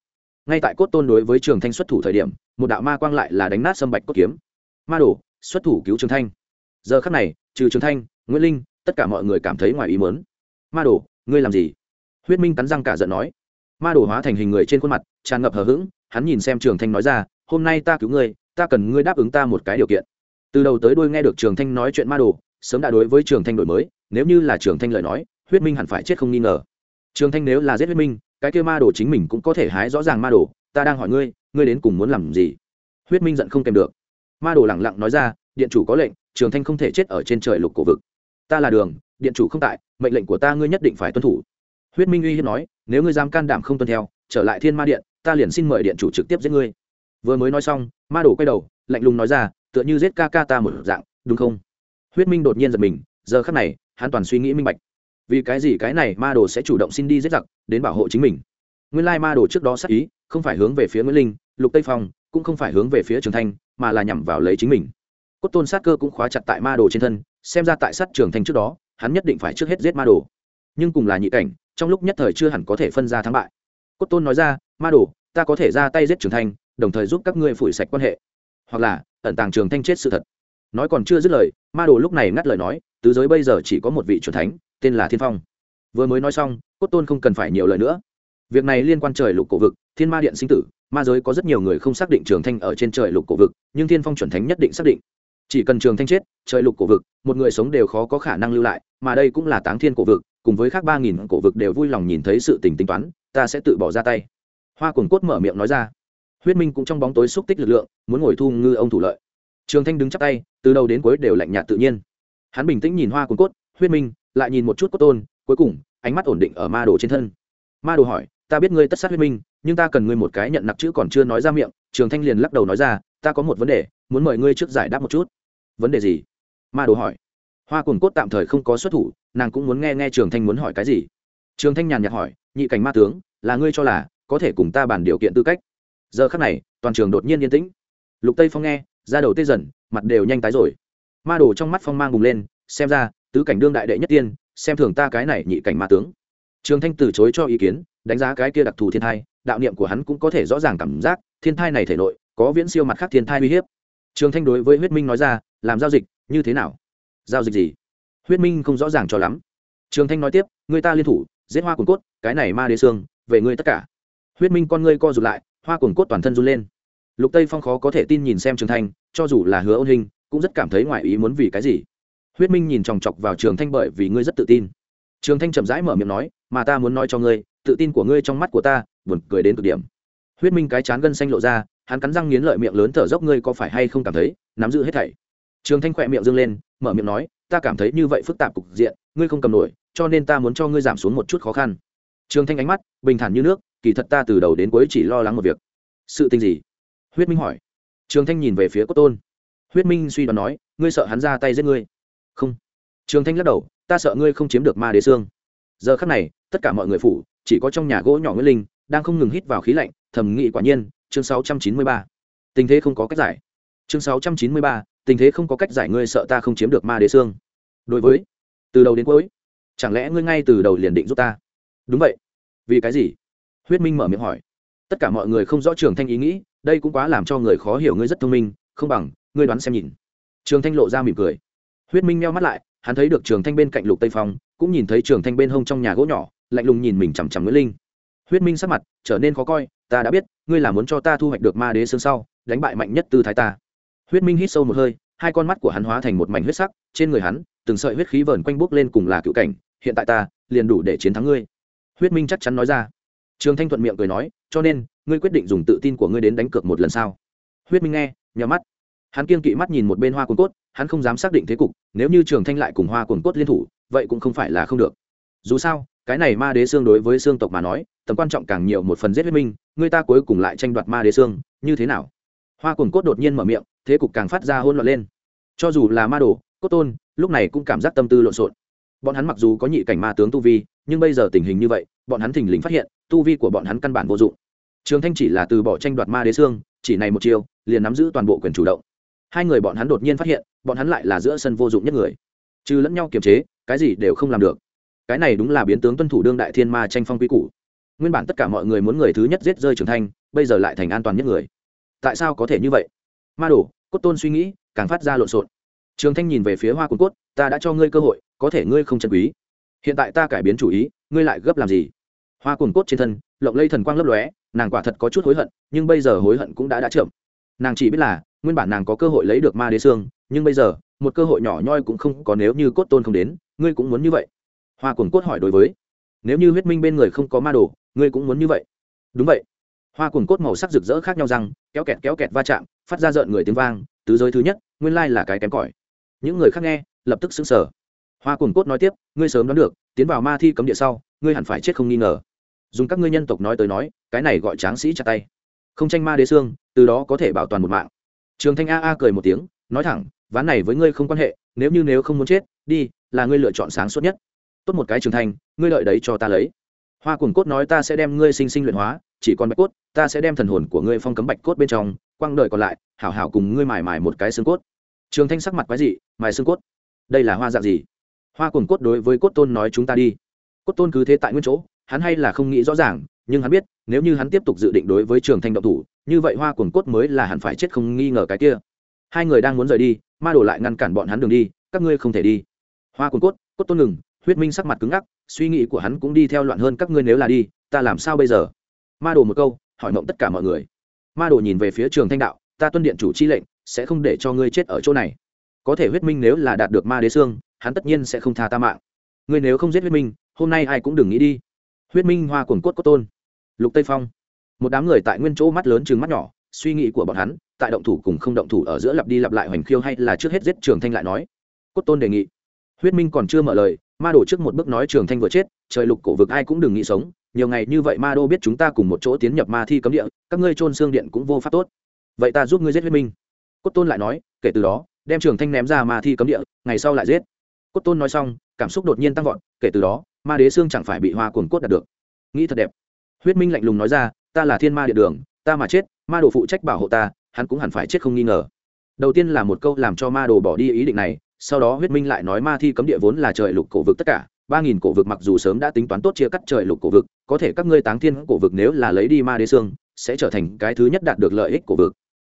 Ngay tại cốt tôn đối với trường thanh xuất thủ thời điểm, một đạo ma quang lại là đánh nát sâm bạch cốt kiếm. Ma đổ xuất thủ cứu trường thanh. Giờ khắc này, trừ trường thanh, nguyễn linh, tất cả mọi người cảm thấy ngoài ý mớn ma đổ ngươi làm gì? Huyết minh cắn răng cả giận nói. Ma đổ hóa thành hình người trên khuôn mặt, tràn ngập hờ hững, hắn nhìn xem trường thanh nói ra, hôm nay ta cứu ngươi, ta cần ngươi đáp ứng ta một cái điều kiện. Từ đầu tới đuôi nghe được trường thanh nói chuyện ma đồ sớm đã đối với trường thanh đổi mới, nếu như là trường thanh lời nói, huyết minh hẳn phải chết không nghi ngờ. Trường thanh nếu là giết huyết minh, cái kia ma đồ chính mình cũng có thể hái rõ ràng ma đồ, ta đang hỏi ngươi ngươi đến cùng muốn làm gì? Huyết minh giận không kèm được. Ma đồ lẳng lặng nói ra, điện chủ có lệnh, trường thanh không thể chết ở trên trời lục cổ vực. Ta là đường, điện chủ không tại, mệnh lệnh của ta ngươi nhất định phải tuân thủ. Huyết minh uy hiếp nói, nếu ngươi dám can đảm không tuân theo, trở lại thiên ma điện, ta liền xin mời điện chủ trực tiếp giết ngươi. Vừa mới nói xong, ma đồ quay đầu, lạnh lùng nói ra, tựa như giết ca ca ta một dạng, đúng không? Huyết minh đột nhiên giật mình, giờ khắc này, hắn toàn suy nghĩ minh bạch. Vì cái gì cái này ma đồ sẽ chủ động xin đi giết giặc, đến bảo hộ chính mình? Nguyên lai ma đồ trước đó sắc ý, không phải hướng về phía nguyễn linh, lục tây phong, cũng không phải hướng về phía trường thanh, mà là nhằm vào lấy chính mình. Cốt tôn sát cơ cũng khóa chặt tại ma đồ trên thân, xem ra tại sát trường thanh trước đó, hắn nhất định phải trước hết giết ma đồ. Nhưng cùng là nhị cảnh, trong lúc nhất thời chưa hẳn có thể phân ra thắng bại. Cốt tôn nói ra, ma đồ, ta có thể ra tay giết trường thanh, đồng thời giúp các ngươi phủi sạch quan hệ. Hoặc là, ẩn tàng trường thanh chết sự thật nói còn chưa dứt lời, ma đồ lúc này ngắt lời nói, tứ giới bây giờ chỉ có một vị c thánh, tên là thiên phong. Vừa mới nói xong, cốt tôn không cần phải nhiều lời nữa. Việc này liên quan trời lục cổ vực, thiên ma điện sinh tử, ma giới có rất nhiều người không xác định trường thanh ở trên trời lục cổ vực, nhưng thiên phong chuẩn thánh nhất định xác định. Chỉ cần trường thanh chết, trời lục cổ vực, một người sống đều khó có khả năng lưu lại, mà đây cũng là táng thiên cổ vực, cùng với khác ba nghìn cổ vực đều vui lòng nhìn thấy sự tình tính toán, ta sẽ tự bỏ ra tay. Hoa cuồng cốt mở miệng nói ra. Huyết minh cũng trong bóng tối xúc tích lực lượng, muốn ngồi thu ngư ông thủ lợi trường thanh đứng chắp tay, từ đầu đến cuối đều lạnh nhạt tự nhiên. Hắn bình tĩnh nhìn hoa cuồng cốt, huyết minh, lại nhìn một chút cốt tôn, cuối cùng, ánh mắt ổn định ở ma đồ trên thân. Ma đồ hỏi, ta biết ngươi tất sát huyết minh, nhưng ta cần ngươi một cái nhận nặc chữ còn chưa nói ra miệng. Trường thanh liền lắc đầu nói ra, ta có một vấn đề, muốn mời ngươi trước giải đáp một chút. Vấn đề gì? Ma đồ hỏi. Hoa cuồn cốt tạm thời không có xuất thủ, nàng cũng muốn nghe nghe trường thanh muốn hỏi cái gì. Trường thanh nhàn nhạt hỏi, nhị cảnh ma tướng, là ngươi cho là có thể cùng ta bàn điều kiện tư cách? Giờ khắc này, toàn trường đột nhiên yên tĩnh. Lục tây phong nghe da đầu tê dần, mặt đều nhanh tái rồi. Ma đồ trong mắt phong mang bùng lên, xem ra, tứ cảnh đương đại đệ nhất tiên, xem thường ta cái này nhị cảnh ma tướng. Trường thanh từ chối cho ý kiến, đánh giá cái kia đặc thù thiên thai, đạo niệm của hắn cũng có thể rõ ràng cảm giác, thiên thai này thể nội, có viễn siêu mặt khác thiên thai uy hiếp. Trường thanh đối với huyết minh nói ra, làm giao dịch, như thế nào? Giao dịch gì? Huyết minh không rõ ràng cho lắm. Trường thanh nói tiếp, người ta liên thủ, giết hoa cuồng cốt, cái này ma đế xương, về ngươi tất cả. Huyết minh con ngươi co rụt lại, hoa cuồng cốt toàn thân run lên lục tây phong khó có thể tin nhìn xem trường thanh, cho dù là hứa ôn hình, cũng rất cảm thấy ngoài ý muốn vì cái gì. Huyết minh nhìn chòng chọc vào trường thanh bởi vì ngươi rất tự tin. Trường thanh chậm rãi mở miệng nói, mà ta muốn nói cho ngươi, tự tin của ngươi trong mắt của ta, buồn cười đến cực điểm. Huyết minh cái chán gân xanh lộ ra, hắn cắn răng nghiến lợi miệng lớn thở dốc, ngươi có phải hay không cảm thấy, nắm giữ hết thảy? Trường thanh khỏe miệng dâng lên, mở miệng nói, ta cảm thấy như vậy phức tạp cục diện, ngươi không cầm nổi, cho nên ta muốn cho ngươi giảm xuống một chút khó khăn. Trường thanh ánh mắt bình thản như nước, kỳ thật ta từ đầu đến cuối chỉ lo lắng một việc. Sự tình gì? Huyết minh hỏi. Trường thanh nhìn về phía cốt tôn. Huyết minh suy đoán nói ngươi sợ hắn ra tay giết ngươi? Không. Trường thanh lắc đầu ta sợ ngươi không chiếm được ma đế xương giờ khắc này tất cả mọi người phủ chỉ có trong nhà gỗ nhỏ nguyễn linh đang không ngừng hít vào khí lạnh thầm Nghị quả nhiên chương 693. tình thế không có cách giải. Chương 693, tình thế không có cách giải ngươi sợ ta không chiếm được ma đế xương đối với từ đầu đến cuối chẳng lẽ ngươi ngay từ đầu liền định giúp ta? Đúng vậy. Vì cái gì? Huyết minh mở miệng hỏi tất cả mọi người không rõ trường thanh ý nghĩ, đây cũng quá làm cho người khó hiểu, ngươi rất thông minh, không bằng, ngươi đoán xem nhìn. Trường thanh lộ ra mỉm cười. Huyết minh meo mắt lại, hắn thấy được trường thanh bên cạnh lục tây phong, cũng nhìn thấy trường thanh bên hông trong nhà gỗ nhỏ, lạnh lùng nhìn mình chằm chằm nguyễn linh. Huyết minh sắc mặt trở nên khó coi, ta đã biết, ngươi là muốn cho ta thu hoạch được ma đế xương sau, đánh bại mạnh nhất tư thái ta. Huyết minh hít sâu một hơi, hai con mắt của hắn hóa thành một mảnh huyết sắc, trên người hắn, từng sợi huyết khí vờn quanh bốc lên cùng là cựu cảnh, hiện tại ta liền đủ để chiến thắng ngươi. Huyết minh chắc chắn nói ra. Trường thanh thuận miệng cười nói cho nên, ngươi quyết định dùng tự tin của ngươi đến đánh cược một lần sau huyết minh nghe nhắm mắt. Hắn kiên kỵ mắt nhìn một bên hoa cuồng cốt, hắn không dám xác định thế cục, nếu như trường thanh lại cùng hoa cuồng cốt liên thủ, vậy cũng không phải là không được. Dù sao, cái này ma đế xương đối với xương tộc mà nói, tầm quan trọng càng nhiều một phần giết huyết minh, người ta cuối cùng lại tranh đoạt ma đế xương, như thế nào? Hoa cuồng cốt đột nhiên mở miệng, thế cục càng phát ra hôn loạn lên. Cho dù là ma đồ, cốt tôn, lúc này cũng cảm giác tâm tư lộn xộn. Bọn hắn mặc dù có nhị cảnh ma tướng tu vi, nhưng bây giờ tình hình như vậy, bọn hắn thình lình phát hiện, tu vi của bọn hắn căn bản vô dụng trường thanh chỉ là từ bỏ tranh đoạt ma đế xương, chỉ này một chiều liền nắm giữ toàn bộ quyền chủ động. Hai người bọn hắn đột nhiên phát hiện, bọn hắn lại là giữa sân vô dụng nhất người. Trừ lẫn nhau kiềm chế, cái gì đều không làm được. Cái này đúng là biến tướng tuân thủ đương đại thiên ma tranh phong quy củ. Nguyên bản tất cả mọi người muốn người thứ nhất giết rơi trường thanh, bây giờ lại thành an toàn nhất người. Tại sao có thể như vậy? Ma đổ, cốt tôn suy nghĩ, càng phát ra lộn xộn. Trường thanh nhìn về phía hoa cuốn cốt, ta đã cho ngươi cơ hội, có thể ngươi không chân quý. Hiện tại ta cải biến chủ ý, ngươi lại gấp làm gì? Hoa cuốn cốt trên thân, lộng lây thần quang lấp lóe nàng quả thật có chút hối hận, nhưng bây giờ hối hận cũng đã đã chậm. Nàng chỉ biết là, nguyên bản nàng có cơ hội lấy được ma đế xương nhưng bây giờ, một cơ hội nhỏ nhoi cũng không có nếu như cốt tôn không đến, ngươi cũng muốn như vậy. Hoa cuồng cốt hỏi đối với, nếu như huyết minh bên người không có ma đồ, ngươi cũng muốn như vậy. Đúng vậy. Hoa cuồng cốt màu sắc rực rỡ khác nhau rằng kéo kẹt kéo kẹt va chạm, phát ra rợn người tiếng vang, tứ giới thứ nhất, nguyên lai là cái kém cỏi. Những người khác nghe, lập tức xứng sở hoa cuồng cốt nói tiếp, ngươi sớm đoán được, tiến vào ma thi cấm địa sau, ngươi hẳn phải chết không nghi ngờ. Dùng các ngươi nhân tộc nói tới nói cái này gọi tráng sĩ chặt tay. Không tranh ma đế xương, từ đó có thể bảo toàn một mạng. Trường thanh a a cười một tiếng, nói thẳng, ván này với ngươi không quan hệ, nếu như nếu không muốn chết, đi, là ngươi lựa chọn sáng suốt nhất. Tốt một cái trường thanh, ngươi lợi đấy cho ta lấy. Hoa cuồng cốt nói ta sẽ đem ngươi sinh sinh luyện hóa, chỉ còn bạch cốt, ta sẽ đem thần hồn của ngươi phong cấm bạch cốt bên trong quăng đời còn lại, hảo hảo cùng ngươi mài mài một cái xương cốt. Trường thanh sắc mặt quái dị, mài xương cốt. Đây là hoa dạng gì? Hoa cuồng cốt đối với cốt tôn nói chúng ta đi. Cốt tôn cứ thế tại nguyên chỗ, hắn hay là không nghĩ rõ ràng nhưng hắn biết, nếu như hắn tiếp tục dự định đối với trường thanh động thủ, như vậy hoa cuồng cốt mới là hẳn phải chết không nghi ngờ cái kia. Hai người đang muốn rời đi, ma đổ lại ngăn cản bọn hắn đường đi, các ngươi không thể đi. Hoa cuồng cốt cốt tôn ngừng, huyết minh sắc mặt cứng ngắc, suy nghĩ của hắn cũng đi theo loạn hơn các ngươi nếu là đi, ta làm sao bây giờ? Ma đồ một câu, hỏi mộng tất cả mọi người. Ma đồ nhìn về phía trường thanh đạo, ta tuân điện chủ chi lệnh, sẽ không để cho ngươi chết ở chỗ này. Có thể huyết minh nếu là đạt được ma đế xương, hắn tất nhiên sẽ không tha ta mạng. Ngươi nếu không giết huyết minh, hôm nay ai cũng đừng nghĩ đi huyết minh hoa cuồng cốt cốt tôn. Lục tây phong. Một đám người tại nguyên chỗ mắt lớn chừng mắt nhỏ, suy nghĩ của bọn hắn, tại động thủ cùng không động thủ ở giữa lặp đi lặp lại hoành khiêu hay là trước hết giết trường thanh lại nói. Cốt tôn đề nghị. Huyết minh còn chưa mở lời, ma đổ trước một bước nói trường thanh vừa chết, trời lục cổ vực ai cũng đừng nghĩ sống, nhiều ngày như vậy ma đô biết chúng ta cùng một chỗ tiến nhập ma thi cấm địa, các ngươi trôn xương điện cũng vô pháp tốt. Vậy ta giúp ngươi giết huyết minh. Cốt tôn lại nói, kể từ đó, đem trường thanh ném ra ma thi cấm địa, ngày sau lại giết. Cốt tôn nói xong, cảm xúc đột nhiên tăng vọt, kể từ đó ma đế xương chẳng phải bị hoa cuồng cốt đạt được. Nghĩ thật đẹp. Huyết minh lạnh lùng nói ra, ta là thiên ma địa đường, ta mà chết, ma đồ phụ trách bảo hộ ta, hắn cũng hẳn phải chết không nghi ngờ. Đầu tiên là một câu làm cho ma đồ bỏ đi ý định này, sau đó huyết minh lại nói ma thi cấm địa vốn là trời lục cổ vực tất cả, ba nghìn cổ vực mặc dù sớm đã tính toán tốt chia cắt trời lục cổ vực, có thể các ngươi táng thiên cổ vực nếu là lấy đi ma đế xương, sẽ trở thành cái thứ nhất đạt được lợi ích cổ vực.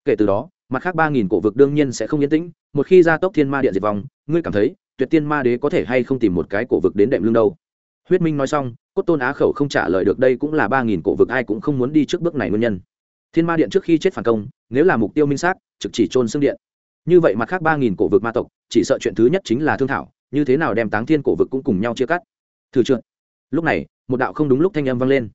Kể từ đó, mặt khác ba nghìn cổ vực đương nhiên sẽ không yên tĩnh, một khi ra tốc thiên ma điện diệt vong, ngươi cảm thấy, tuyệt tiên ma đế có thể hay không tìm một cái cổ vực đến đệm lương đâu? Huyết minh nói xong, cốt tôn á khẩu không trả lời được đây cũng là ba nghìn cổ vực, ai cũng không muốn đi trước bước này nguyên nhân. Thiên ma điện trước khi chết phản công, nếu là mục tiêu minh xác, trực chỉ trôn xương điện. Như vậy mặt khác ba nghìn cổ vực ma tộc, chỉ sợ chuyện thứ nhất chính là thương thảo, như thế nào đem táng thiên cổ vực cũng cùng nhau chia cắt. Thử trượt lúc này, một đạo không đúng lúc thanh âm vang lên.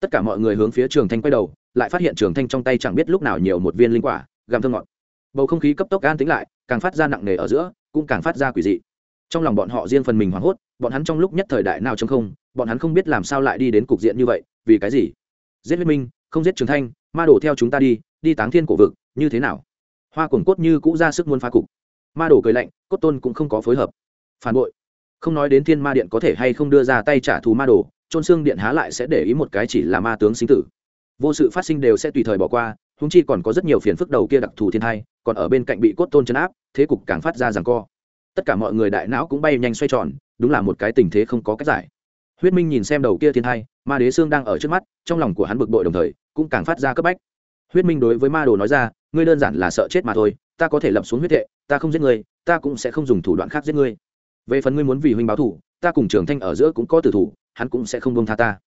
Tất cả mọi người hướng phía trường thanh quay đầu, lại phát hiện trường thanh trong tay chẳng biết lúc nào nhiều một viên linh quả gàm thơ ngọt. Bầu không khí cấp tốc gan tính lại, càng phát ra nặng nề ở giữa, cũng càng phát ra quỷ dị trong lòng bọn họ riêng phần mình hoảng hốt, bọn hắn trong lúc nhất thời đại nào chống không, bọn hắn không biết làm sao lại đi đến cục diện như vậy, vì cái gì? Giết huyết minh, không giết trường thanh, ma đổ theo chúng ta đi đi táng thiên cổ vực, như thế nào? Hoa cuồng cốt như cũ ra sức muốn phá cục. Ma đổ cười lạnh, cốt tôn cũng không có phối hợp. Phản bội. Không nói đến thiên ma điện có thể hay không đưa ra tay trả thù ma đồ trôn xương điện há lại sẽ để ý một cái chỉ là ma tướng sinh tử. Vô sự phát sinh đều sẽ tùy thời bỏ qua húng chi còn có rất nhiều phiền phức đầu kia đặc thù thiên thai, còn ở bên cạnh bị cốt tôn chấn áp, thế cục càng phát ra rằng co tất cả mọi người đại não cũng bay nhanh xoay tròn, đúng là một cái tình thế không có cách giải. Huyết minh nhìn xem đầu kia thiên thai, ma đế xương đang ở trước mắt, trong lòng của hắn bực bội đồng thời, cũng càng phát ra cấp bách. Huyết minh đối với ma đồ nói ra, ngươi đơn giản là sợ chết mà thôi, ta có thể lập xuống huyết thệ ta không giết ngươi, ta cũng sẽ không dùng thủ đoạn khác giết ngươi. Về phần ngươi muốn vì huynh báo thủ ta cùng trường thanh ở giữa cũng có tử thủ, hắn cũng sẽ không bông tha ta.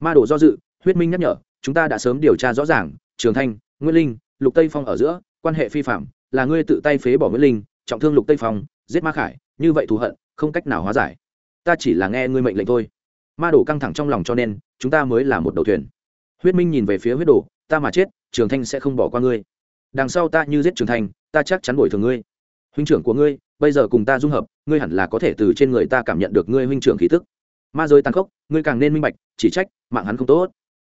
Ma đồ do dự, huyết minh nhắc nhở, chúng ta đã sớm điều tra rõ ràng trường thanh nguyễn linh, lục tây phong ở giữa, quan hệ phi phạm, là ngươi tự tay phế bỏ nguyễn linh, trọng thương lục tây phong giết ma khải, như vậy thù hận, không cách nào hóa giải. Ta chỉ là nghe ngươi mệnh lệnh thôi. Ma đồ căng thẳng trong lòng cho nên, chúng ta mới là một đầu thuyền. Huyết minh nhìn về phía huyết đồ ta mà chết, trường thanh sẽ không bỏ qua ngươi. Đằng sau ta như giết trường thanh, ta chắc chắn bồi thường ngươi. Huynh trưởng của ngươi, bây giờ cùng ta dung hợp, ngươi hẳn là có thể từ trên người ta cảm nhận được ngươi huynh trưởng khí tức. Ma giới tàn khốc, ngươi càng nên minh bạch, chỉ trách, mạng hắn không tốt.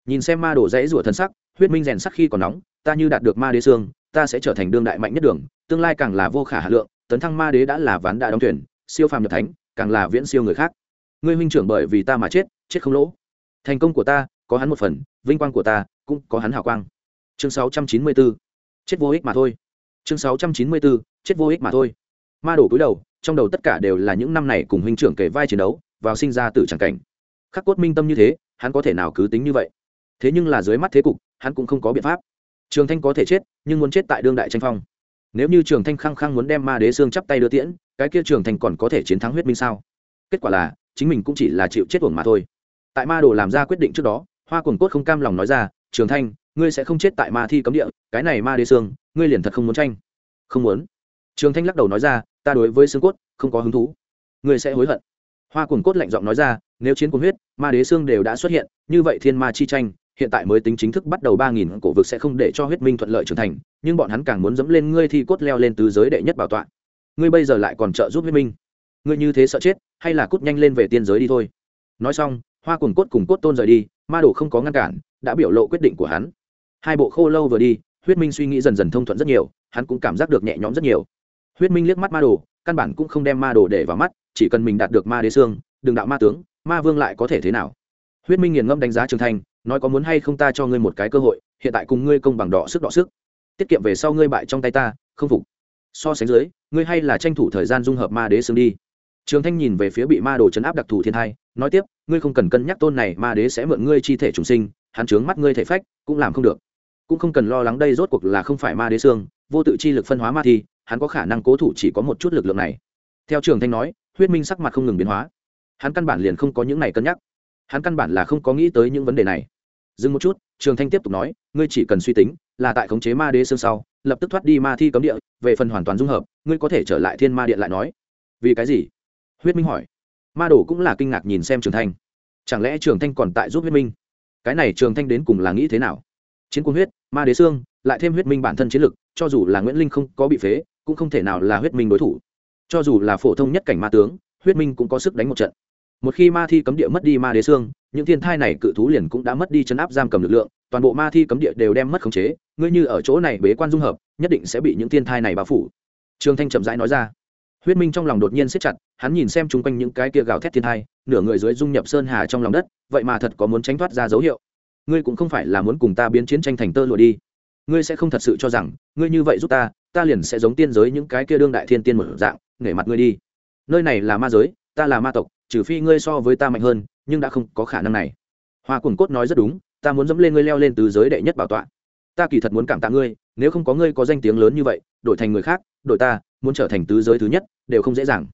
Nhìn xem ma đổ rẽ rủa thân sắc, huyết minh rèn sắc khi còn nóng, ta như đạt được ma đế xương, ta sẽ trở thành đương đại mạnh nhất đường, tương lai càng là vô khả hà lượng tấn thăng ma đế đã là ván đã đóng thuyền, siêu phàm nhập thánh, càng là viễn siêu người khác. Ngươi huynh trưởng bởi vì ta mà chết chết không lỗ. Thành công của ta, có hắn một phần, vinh quang của ta, cũng có hắn hào quang. Chương 694. chết vô ích mà thôi. Chương 694. chết vô ích mà thôi. Ma đổ cúi đầu, trong đầu tất cả đều là những năm này cùng huynh trưởng kể vai chiến đấu, vào sinh ra từ tràng cảnh. Khắc cốt minh tâm như thế, hắn có thể nào cứ tính như vậy? Thế nhưng là dưới mắt thế cục, hắn cũng không có biện pháp. Trường thanh có thể chết, nhưng muốn chết tại đương đại tranh phong nếu như trường thanh khăng khăng muốn đem ma đế xương chắp tay đưa tiễn, cái kia trường thanh còn có thể chiến thắng huyết minh sao? Kết quả là, chính mình cũng chỉ là chịu chết uổng mà thôi. Tại ma đồ làm ra quyết định trước đó, hoa quần cốt không cam lòng nói ra, trường thanh, ngươi sẽ không chết tại ma thi cấm địa, cái này ma đế xương ngươi liền thật không muốn tranh. Không muốn? Trường thanh lắc đầu nói ra, ta đối với xương cốt, không có hứng thú. Ngươi sẽ hối hận. Hoa quần cốt lạnh giọng nói ra, nếu chiến cuồng huyết, ma đế xương đều đã xuất hiện, như vậy thiên ma chi tranh, hiện tại mới tính chính thức bắt đầu ba nghìn cổ vực sẽ không để cho huyết minh thuận lợi trưởng thành nhưng bọn hắn càng muốn dẫm lên ngươi thi cốt leo lên tứ giới đệ nhất bảo tọa. Ngươi bây giờ lại còn trợ giúp huyết minh. Ngươi như thế sợ chết, hay là cút nhanh lên về tiên giới đi thôi. Nói xong, hoa cùng cốt cùng cốt tôn rời đi, ma đồ không có ngăn cản, đã biểu lộ quyết định của hắn. Hai bộ khô lâu vừa đi, huyết minh suy nghĩ dần dần thông thuận rất nhiều, hắn cũng cảm giác được nhẹ nhõm rất nhiều. Huyết minh liếc mắt ma đồ, căn bản cũng không đem ma đồ để vào mắt, chỉ cần mình đạt được ma đế xương, đừng đạo ma tướng, ma vương lại có thể thế nào? Huyết minh nghiền ngẫm đánh giá trường thanh nói có muốn hay không ta cho ngươi một cái cơ hội, hiện tại cùng ngươi công bằng đỏ sức đỏ sức tiết kiệm về sau ngươi bại trong tay ta, không phục. So sánh dưới, ngươi hay là tranh thủ thời gian dung hợp ma đế xương đi. Trường thanh nhìn về phía bị ma đồ chấn áp đặc thù thiên thai, nói tiếp, ngươi không cần cân nhắc tôn này, ma đế sẽ mượn ngươi chi thể trùng sinh, hắn chướng mắt ngươi thể phách, cũng làm không được. Cũng không cần lo lắng đây rốt cuộc là không phải ma đế xương, vô tự chi lực phân hóa ma thi, hắn có khả năng cố thủ chỉ có một chút lực lượng này. Theo trường thanh nói, huyết minh sắc mặt không ngừng biến hóa. Hắn căn bản liền không có những này cân nhắc. Hắn căn bản là không có nghĩ tới những vấn đề này. Dừng một chút trường thanh tiếp tục nói, ngươi chỉ cần suy tính, là tại khống chế ma đế xương sau, lập tức thoát đi ma thi cấm địa, về phần hoàn toàn dung hợp, ngươi có thể trở lại thiên ma điện lại nói. Vì cái gì? Huyết minh hỏi. Ma đồ cũng là kinh ngạc nhìn xem trường thanh. Chẳng lẽ trường thanh còn tại giúp huyết minh? Cái này trường thanh đến cùng là nghĩ thế nào? Chiến quân huyết, ma đế xương, lại thêm huyết minh bản thân chiến lực, cho dù là nguyễn linh không có bị phế, cũng không thể nào là huyết minh đối thủ. Cho dù là phổ thông nhất cảnh ma tướng, huyết minh cũng có sức đánh một trận một khi ma thi cấm địa mất đi ma đế xương, những thiên thai này cự thú liền cũng đã mất đi chấn áp giam cầm lực lượng, toàn bộ ma thi cấm địa đều đem mất khống chế. Ngươi như ở chỗ này bế quan dung hợp, nhất định sẽ bị những thiên thai này bao phủ. Trương thanh chậm rãi nói ra. Huyết minh trong lòng đột nhiên siết chặt, hắn nhìn xem chung quanh những cái kia gào thét thiên thai, nửa người dưới dung nhập sơn hà trong lòng đất, vậy mà thật có muốn tránh thoát ra dấu hiệu. Ngươi cũng không phải là muốn cùng ta biến chiến tranh thành tơ lụa đi. Ngươi sẽ không thật sự cho rằng, ngươi như vậy giúp ta ta liền sẽ giống tiên giới những cái kia đương đại thiên tiên một dạng, nể mặt ngươi đi. Nơi này là ma giới, ta là ma tộc trừ phi ngươi so với ta mạnh hơn, nhưng đã không có khả năng này. Hoa cuồng cốt nói rất đúng, ta muốn dẫm lên ngươi leo lên từ giới đệ nhất bảo tọa. Ta kỳ thật muốn cảm tạ ngươi, nếu không có ngươi có danh tiếng lớn như vậy, đổi thành người khác, đổi ta, muốn trở thành tứ giới thứ nhất, đều không dễ dàng.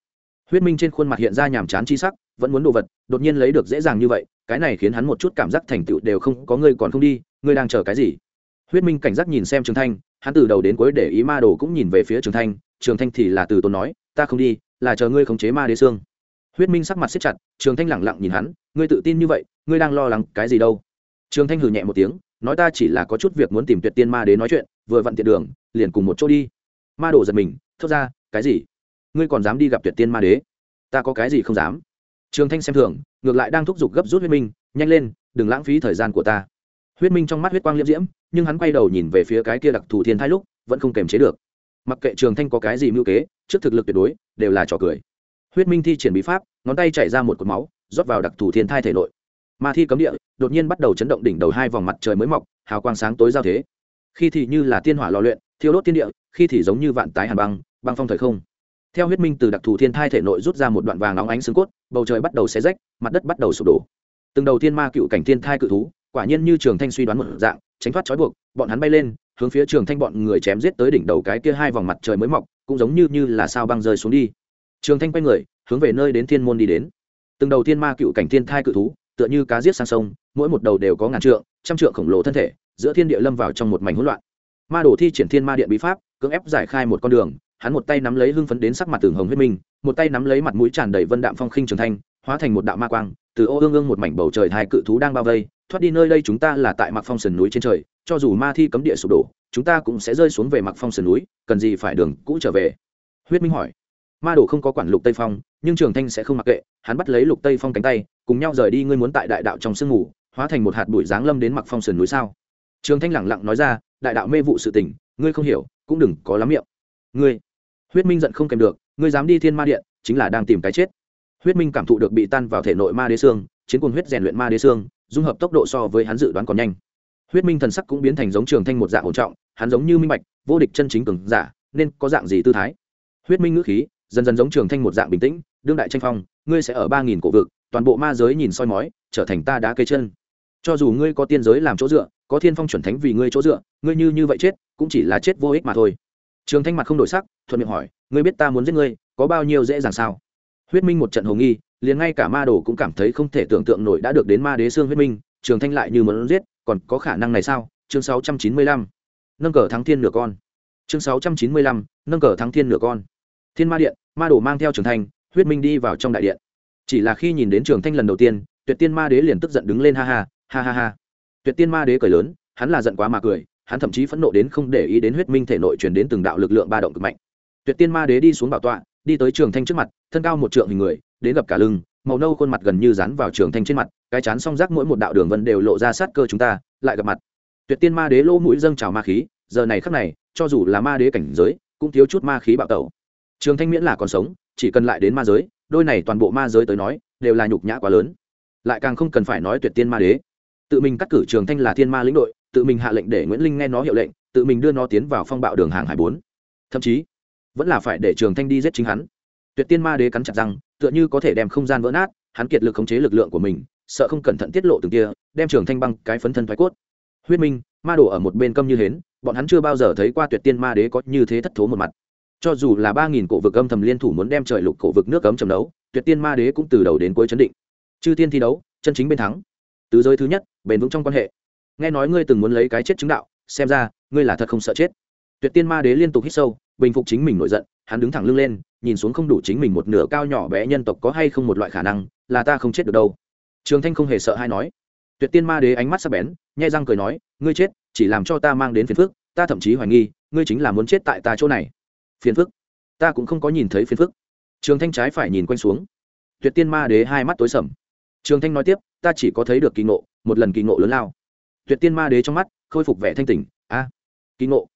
Huyết minh trên khuôn mặt hiện ra nhàm chán chi sắc, vẫn muốn đồ vật, đột nhiên lấy được dễ dàng như vậy, cái này khiến hắn một chút cảm giác thành tựu đều không có, ngươi còn không đi, ngươi đang chờ cái gì? Huyết minh cảnh giác nhìn xem trường thanh, hắn từ đầu đến cuối để ý ma đồ cũng nhìn về phía trường thanh trường thanh thì là từ tốn nói, ta không đi, là chờ ngươi khống chế ma đế xương huyết minh sắc mặt xếp chặt, trường thanh lẳng lặng nhìn hắn, ngươi tự tin như vậy, ngươi đang lo lắng cái gì đâu? Trường thanh hừ nhẹ một tiếng, nói ta chỉ là có chút việc muốn tìm tuyệt tiên ma đế nói chuyện, vừa vặn tiện đường, liền cùng một chỗ đi. Ma đổ giật mình, thốt ra, cái gì? Ngươi còn dám đi gặp tuyệt tiên ma đế? Ta có cái gì không dám? Trường thanh xem thường, ngược lại đang thúc giục gấp rút huyết minh, nhanh lên, đừng lãng phí thời gian của ta. Huyết minh trong mắt huyết quang liễm diễm, nhưng hắn quay đầu nhìn về phía cái kia đặc thù thiên thai lúc, vẫn không kềm chế được. Mặc kệ trường thanh có cái gì mưu kế, trước thực lực tuyệt đối, đều là trò cười huyết minh thi triển bí pháp, ngón tay chảy ra một cột máu, rót vào đặc thù thiên thai thể nội. Ma thi cấm địa, đột nhiên bắt đầu chấn động đỉnh đầu hai vòng mặt trời mới mọc, hào quang sáng tối giao thế. Khi thì như là tiên hỏa lò luyện, thiêu đốt thiên địa, khi thì giống như vạn tái hàn băng băng phong thời không. Theo huyết minh từ đặc thù thiên thai thể nội rút ra một đoạn vàng óng ánh xương cốt, bầu trời bắt đầu xé rách, mặt đất bắt đầu sụp đổ. Từng đầu thiên ma cựu cảnh thiên thai cự thú, quả nhiên như trường thanh suy đoán một dạng, tránh thoát trói buộc, bọn hắn bay lên, hướng phía trường thanh bọn người chém giết tới đỉnh đầu cái kia hai vòng mặt trời mới mọc, cũng giống như như là sao băng rơi xuống đi trường thanh quay người, hướng về nơi đến thiên môn đi đến. Từng đầu thiên ma cựu cảnh thiên thai cự thú, tựa như cá giết sang sông, mỗi một đầu đều có ngàn trượng, trăm trượng khổng lồ thân thể, giữa thiên địa lâm vào trong một mảnh hỗn loạn. Ma đồ thi triển thiên ma điện bí pháp, cưỡng ép giải khai một con đường, hắn một tay nắm lấy hưng phấn đến sắc mặt tường hồng huyết minh, một tay nắm lấy mặt mũi tràn đầy vân đạm phong khinh trường thanh, hóa thành một đạo ma quang, từ ô ương ương một mảnh bầu trời hai cự thú đang bao vây, thoát đi nơi đây chúng ta là tại mặc phong sườn núi trên trời, cho dù ma thi cấm địa sụp đổ, chúng ta cũng sẽ rơi xuống về mặc phong sườn núi, cần gì phải đường cũ trở về? Huyết minh hỏi ma đồ không có quản lục tây phong, nhưng trường thanh sẽ không mặc kệ, hắn bắt lấy lục tây phong cánh tay, cùng nhau rời đi ngươi muốn tại đại đạo trong sương ngủ hóa thành một hạt bụi giáng lâm đến mặc phong sườn núi sao? Trường thanh lẳng lặng nói ra, đại đạo mê vụ sự tình, ngươi không hiểu, cũng đừng có lắm miệng. Ngươi, huyết minh giận không kèm được, ngươi dám đi thiên ma điện, chính là đang tìm cái chết. Huyết minh cảm thụ được bị tan vào thể nội ma đế xương, chiến cuồng huyết rèn luyện ma đế xương, dung hợp tốc độ so với hắn dự đoán còn nhanh. Huyết minh thần sắc cũng biến thành giống trường thanh một dạng ổn trọng, hắn giống như minh bạch, vô địch chân chính cường giả, nên có dạng gì tư thái? Huyết minh ngữ khí dần dần giống trường thanh một dạng bình tĩnh, đương đại tranh phong, ngươi sẽ ở ba nghìn cổ vực, toàn bộ ma giới nhìn soi mói, trở thành ta đá cây chân. Cho dù ngươi có tiên giới làm chỗ dựa, có thiên phong chuẩn thánh vì ngươi chỗ dựa, ngươi như như vậy chết, cũng chỉ là chết vô ích mà thôi. Trường thanh mặt không đổi sắc, thuận miệng hỏi, ngươi biết ta muốn giết ngươi, có bao nhiêu dễ dàng sao? Huyết minh một trận hồ nghi, liền ngay cả ma đồ cũng cảm thấy không thể tưởng tượng nổi đã được đến ma đế xương huyết minh, trường thanh lại như muốn giết, còn có khả năng này sao? Chương sáu trăm chín mươi lăm, nâng cờ thắng thiên nửa con. Chương sáu trăm chín mươi lăm, nâng cờ thắng thiên nửa con thiên ma điện, ma đồ mang theo trường thanh, huyết minh đi vào trong đại điện. Chỉ là khi nhìn đến trường thanh lần đầu tiên, tuyệt tiên ma đế liền tức giận đứng lên ha ha ha ha ha. Tuyệt tiên ma đế cười lớn, hắn là giận quá mà cười, hắn thậm chí phẫn nộ đến không để ý đến huyết minh thể nội truyền đến từng đạo lực lượng ba động cực mạnh. Tuyệt tiên ma đế đi xuống bảo tọa, đi tới trường thanh trước mặt, thân cao một trượng hình người, đến gặp cả lưng, màu nâu khuôn mặt gần như dán vào trường thanh trên mặt, cái chán song rác mỗi một đạo đường vân đều lộ ra sát cơ chúng ta, lại gặp mặt. Tuyệt tiên ma đế lỗ mũi dâng trào ma khí, giờ này khắc này, cho dù là ma đế cảnh giới, cũng thiếu chút ma khí bạo tẩu trường thanh miễn là còn sống, chỉ cần lại đến ma giới, đôi này toàn bộ ma giới tới nói, đều là nhục nhã quá lớn. Lại càng không cần phải nói tuyệt tiên ma đế. Tự mình cắt cử trường thanh là thiên ma lĩnh đội, tự mình hạ lệnh để nguyễn linh nghe nó hiệu lệnh, tự mình đưa nó tiến vào phong bạo đường hàng hải bốn. Thậm chí, vẫn là phải để trường thanh đi giết chính hắn. Tuyệt tiên ma đế cắn chặt răng, tựa như có thể đem không gian vỡ nát, hắn kiệt lực khống chế lực lượng của mình, sợ không cẩn thận tiết lộ từng kia, đem trường thanh băng cái phấn thân thoái cốt. Huyết minh, ma đổ ở một bên câm như hến, bọn hắn chưa bao giờ thấy qua tuyệt tiên ma đế có như thế thất thố một mặt cho dù là ba nghìn cổ vực âm thầm liên thủ muốn đem trời lục cổ vực nước cấm trầm đấu, tuyệt tiên ma đế cũng từ đầu đến cuối chấn định. Chư tiên thi đấu, chân chính bên thắng. Tứ giới thứ nhất, bền vững trong quan hệ. Nghe nói ngươi từng muốn lấy cái chết chứng đạo, xem ra, ngươi là thật không sợ chết. Tuyệt tiên ma đế liên tục hít sâu, bình phục chính mình nổi giận, hắn đứng thẳng lưng lên, nhìn xuống không đủ chính mình một nửa cao nhỏ bé nhân tộc có hay không một loại khả năng, là ta không chết được đâu. Trường thanh không hề sợ hay nói. Tuyệt tiên ma đế ánh mắt sắc bén nhai răng cười nói, ngươi chết, chỉ làm cho ta mang đến phiền phức, ta thậm chí hoài nghi, ngươi chính là muốn chết tại ta chỗ này phiền phức. Ta cũng không có nhìn thấy phiền phức. Trường thanh trái phải nhìn quanh xuống. Tuyệt tiên ma đế hai mắt tối sầm. Trường thanh nói tiếp, ta chỉ có thấy được kỳ ngộ, một lần kỳ ngộ lớn lao. Tuyệt tiên ma đế trong mắt, khôi phục vẻ thanh tỉnh. A, kỳ ngộ.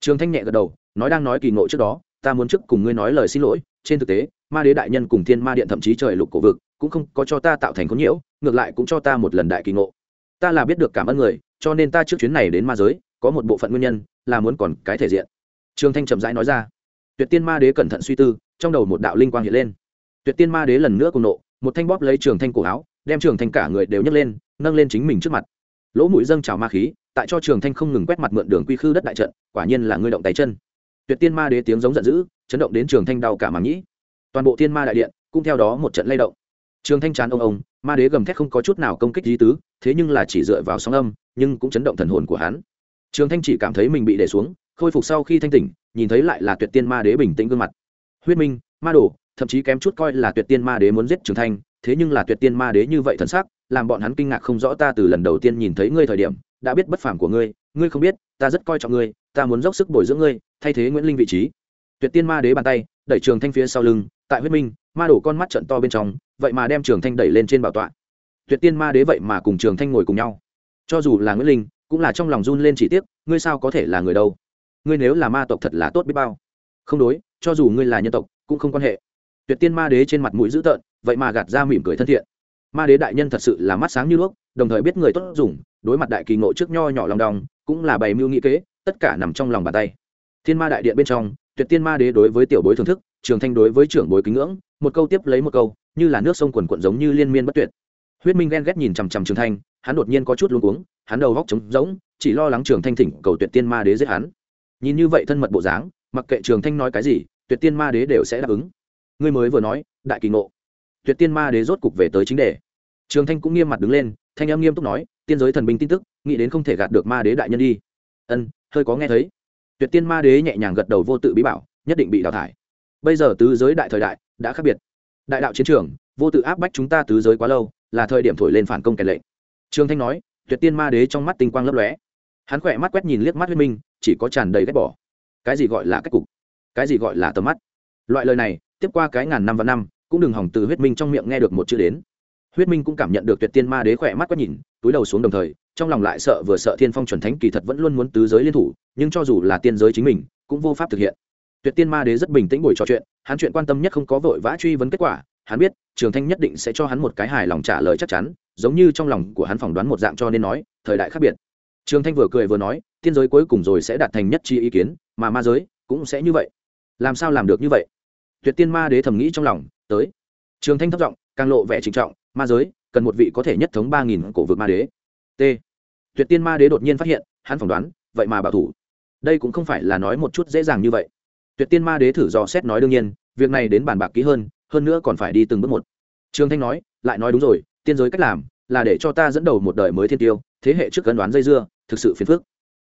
Trường thanh nhẹ gật đầu, nói đang nói kỳ ngộ trước đó, ta muốn trước cùng ngươi nói lời xin lỗi. Trên thực tế, ma đế đại nhân cùng thiên ma điện thậm chí trời lục cổ vực, cũng không có cho ta tạo thành có nhiễu, ngược lại cũng cho ta một lần đại kỳ ngộ. Ta là biết được cảm ơn người, cho nên ta trước chuyến này đến ma giới, có một bộ phận nguyên nhân, là muốn còn cái thể diện. Trương thanh chậm rãi nói ra tuyệt tiên ma đế cẩn thận suy tư, trong đầu một đạo linh quang hiện lên. Tuyệt tiên ma đế lần nữa cùng nộ, một thanh bóp lấy trường thanh cổ áo, đem trường thanh cả người đều nhấc lên, nâng lên chính mình trước mặt. Lỗ mũi dâng trào ma khí, tại cho trường thanh không ngừng quét mặt mượn đường quy khư đất đại trận, quả nhiên là ngươi động tay chân. Tuyệt tiên ma đế tiếng giống giận dữ, chấn động đến trường thanh đau cả màng nhĩ. Toàn bộ thiên ma đại điện cũng theo đó một trận lay động. Trường thanh chán ông ông, ma đế gầm thét không có chút nào công kích di tứ, thế nhưng là chỉ dựa vào sóng âm, nhưng cũng chấn động thần hồn của hắn. Trường thanh chỉ cảm thấy mình bị để xuống, khôi phục sau khi thanh tỉnh nhìn thấy lại là tuyệt tiên ma đế bình tĩnh gương mặt. Huyết minh, ma đồ, thậm chí kém chút coi là tuyệt tiên ma đế muốn giết trường thanh, thế nhưng là tuyệt tiên ma đế như vậy thần sắc, làm bọn hắn kinh ngạc không rõ ta từ lần đầu tiên nhìn thấy ngươi thời điểm, đã biết bất phàm của ngươi ngươi không biết, ta rất coi trọng ngươi, ta muốn dốc sức bồi dưỡng ngươi, thay thế nguyễn linh vị trí. Tuyệt tiên ma đế bàn tay, đẩy trường thanh phía sau lưng, tại huyết minh, ma đổ con mắt trận to bên trong, vậy mà đem trường thanh đẩy lên trên bảo tọa. Tuyệt tiên ma đế vậy mà cùng trường thanh ngồi cùng nhau. Cho dù là nguyễn linh, cũng là trong lòng run lên chỉ tiếc, ngươi sao có thể là người đâu? Ngươi nếu là ma tộc thật là tốt biết bao. Không đối, cho dù ngươi là nhân tộc, cũng không quan hệ. Tuyệt tiên ma đế trên mặt mũi dữ tợn, vậy mà gạt ra mỉm cười thân thiện. Ma đế đại nhân thật sự là mắt sáng như đuốc, đồng thời biết người tốt dùng, đối mặt đại kỳ ngộ trước nho nhỏ lòng đong, cũng là bày mưu nghĩ kế, tất cả nằm trong lòng bàn tay. Thiên ma đại điện bên trong, tuyệt tiên ma đế đối với tiểu bối thưởng thức, trường thanh đối với trưởng bối kính ngưỡng, một câu tiếp lấy một câu, như là nước sông quần quận giống như liên miên bất tuyệt. Huyết minh ghen ghét nhìn chằm chằm trường thanh, hắn đột nhiên có chút luống cuống, hắn đầu góc trống rỗng, chỉ lo lắng trường thanh thỉnh cầu tuyệt tiên ma đế giết hắn nhìn như vậy thân mật bộ dáng, mặc kệ trường thanh nói cái gì, tuyệt tiên ma đế đều sẽ đáp ứng. Ngươi mới vừa nói, đại kỳ ngộ. Tuyệt tiên ma đế rốt cục về tới chính đề. Trường thanh cũng nghiêm mặt đứng lên, thanh âm nghiêm túc nói, tiên giới thần binh tin tức, nghĩ đến không thể gạt được ma đế đại nhân đi. Ân, hơi có nghe thấy. Tuyệt tiên ma đế nhẹ nhàng gật đầu vô tự bí bảo, nhất định bị đào thải. Bây giờ tứ giới đại thời đại, đã khác biệt. Đại đạo chiến trường, vô tự áp bách chúng ta tứ giới quá lâu, là thời điểm thổi lên phản công kẻ lệnh. Trường thanh nói, tuyệt tiên ma đế trong mắt tinh quang lấp lóe hắn khỏe mắt quét nhìn liếc mắt huyết minh, chỉ có tràn đầy ghét bỏ. Cái gì gọi là cách cục? Cái gì gọi là tầm mắt? Loại lời này, tiếp qua cái ngàn năm và năm, cũng đừng hỏng từ huyết minh trong miệng nghe được một chữ đến. Huyết minh cũng cảm nhận được tuyệt tiên ma đế khỏe mắt quét nhìn, túi đầu xuống đồng thời, trong lòng lại sợ vừa sợ thiên phong chuẩn thánh kỳ thật vẫn luôn muốn tứ giới liên thủ, nhưng cho dù là tiên giới chính mình, cũng vô pháp thực hiện. Tuyệt tiên ma đế rất bình tĩnh buổi trò chuyện, hắn chuyện quan tâm nhất không có vội vã truy vấn kết quả, hắn biết, trường thanh nhất định sẽ cho hắn một cái hài lòng trả lời chắc chắn, giống như trong lòng của hắn phỏng đoán một dạng cho nên nói, thời đại khác biệt trường thanh vừa cười vừa nói, tiên giới cuối cùng rồi sẽ đạt thành nhất chi ý kiến, mà ma giới cũng sẽ như vậy. Làm sao làm được như vậy? Tuyệt tiên ma đế thầm nghĩ trong lòng, tới. Trường thanh thấp giọng, càng lộ vẻ trịnh trọng, ma giới cần một vị có thể nhất thống ba nghìn cổ vực ma đế. T. Tuyệt tiên ma đế đột nhiên phát hiện, hắn phỏng đoán, vậy mà bảo thủ. Đây cũng không phải là nói một chút dễ dàng như vậy. Tuyệt tiên ma đế thử dò xét nói đương nhiên, việc này đến bàn bạc kỹ hơn hơn nữa còn phải đi từng bước một. Trường thanh nói, lại nói đúng rồi, tiên giới cách làm là để cho ta dẫn đầu một đời mới thiên tiêu thế hệ trước cân đoán dây dưa, thực sự phiền phức.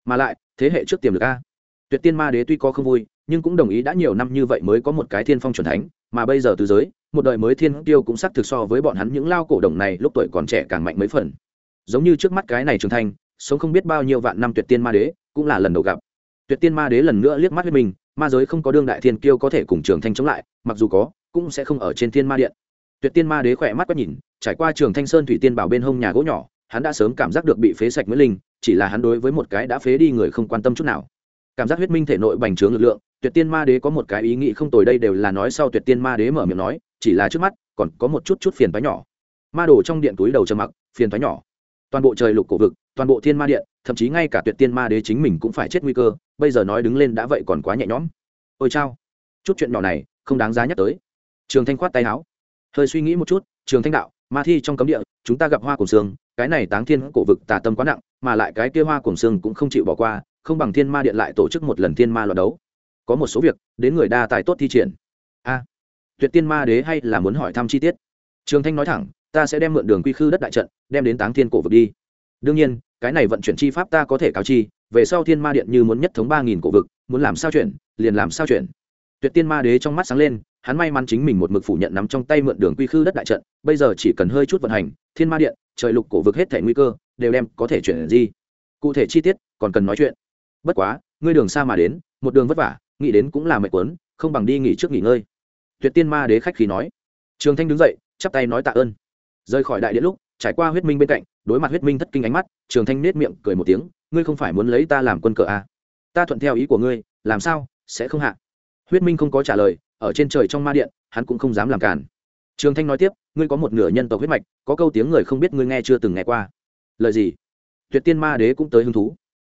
Mà lại, thế hệ trước tiềm lực a. Tuyệt tiên ma đế tuy có không vui, nhưng cũng đồng ý đã nhiều năm như vậy mới có một cái thiên phong c thánh, mà bây giờ từ giới, một đời mới thiên tiêu cũng sắc thực so với bọn hắn những lao cổ đồng này lúc tuổi còn trẻ càng mạnh mấy phần. Giống như trước mắt cái này trưởng thành, sống không biết bao nhiêu vạn năm tuyệt tiên ma đế cũng là lần đầu gặp. Tuyệt tiên ma đế lần nữa liếc mắt với mình, ma giới không có đương đại thiên kiêu có thể cùng trường thanh chống lại, mặc dù có, cũng sẽ không ở trên thiên ma điện. Tuyệt tiên ma đế khỏe mắt quét nhìn, trải qua trường thanh sơn thủy tiên bảo bên hông nhà gỗ nhỏ hắn đã sớm cảm giác được bị phế sạch nguyễn linh, chỉ là hắn đối với một cái đã phế đi người không quan tâm chút nào. Cảm giác huyết minh thể nội bành trướng lực lượng, tuyệt tiên ma đế có một cái ý nghĩ không tồi đây đều là nói sau tuyệt tiên ma đế mở miệng nói, chỉ là trước mắt, còn có một chút chút phiền thoái nhỏ. Ma đồ trong điện túi đầu trầm mặc, phiền thoái nhỏ. Toàn bộ trời lục cổ vực, toàn bộ thiên ma điện, thậm chí ngay cả tuyệt tiên ma đế chính mình cũng phải chết nguy cơ, bây giờ nói đứng lên đã vậy còn quá nhẹ nhõm. Ôi chao. Chút chuyện nhỏ này, không đáng giá nhắc tới. Trường thanh khoát tay áo. Hơi suy nghĩ một chút, trường thanh đạo, ma thi trong cấm địa, chúng ta gặp hoa cổ xương cái này táng thiên cổ vực tà tâm quá nặng, mà lại cái kia hoa cuồng xương cũng không chịu bỏ qua, không bằng thiên ma điện lại tổ chức một lần thiên ma loạt đấu. Có một số việc, đến người đa tài tốt thi triển. A, tuyệt tiên ma đế hay là muốn hỏi thăm chi tiết? Trường thanh nói thẳng, ta sẽ đem mượn đường quy khư đất đại trận, đem đến táng thiên cổ vực đi. Đương nhiên, cái này vận chuyển chi pháp ta có thể cáo chi, về sau thiên ma điện như muốn nhất thống ba nghìn cổ vực, muốn làm sao chuyển, liền làm sao chuyển. Tuyệt tiên ma đế trong mắt sáng lên, hắn may mắn chính mình một mực phủ nhận nắm trong tay mượn đường quy khư đất đại trận, bây giờ chỉ cần hơi chút vận hành, thiên ma điện trời lục cổ vực hết thể nguy cơ, đều đem có thể chuyển gì cụ thể chi tiết, còn cần nói chuyện. Bất quá, ngươi đường xa mà đến, một đường vất vả, nghĩ đến cũng là mệt quấn, không bằng đi nghỉ trước nghỉ ngơi. Tuyệt tiên ma đế khách khí nói. Trường thanh đứng dậy, chắp tay nói tạ ơn. Rời khỏi đại điện lúc, trải qua huyết minh bên cạnh, đối mặt huyết minh thất kinh ánh mắt, trường thanh nết miệng cười một tiếng, ngươi không phải muốn lấy ta làm quân cờ à? ta thuận theo ý của ngươi, làm sao, sẽ không hạ? Huyết minh không có trả lời, ở trên trời trong ma điện, hắn cũng không dám làm cản trường thanh nói tiếp, ngươi có một nửa nhân tộc huyết mạch, có câu tiếng người không biết ngươi nghe chưa từng nghe qua. Lời gì? Tuyệt tiên ma đế cũng tới hứng thú.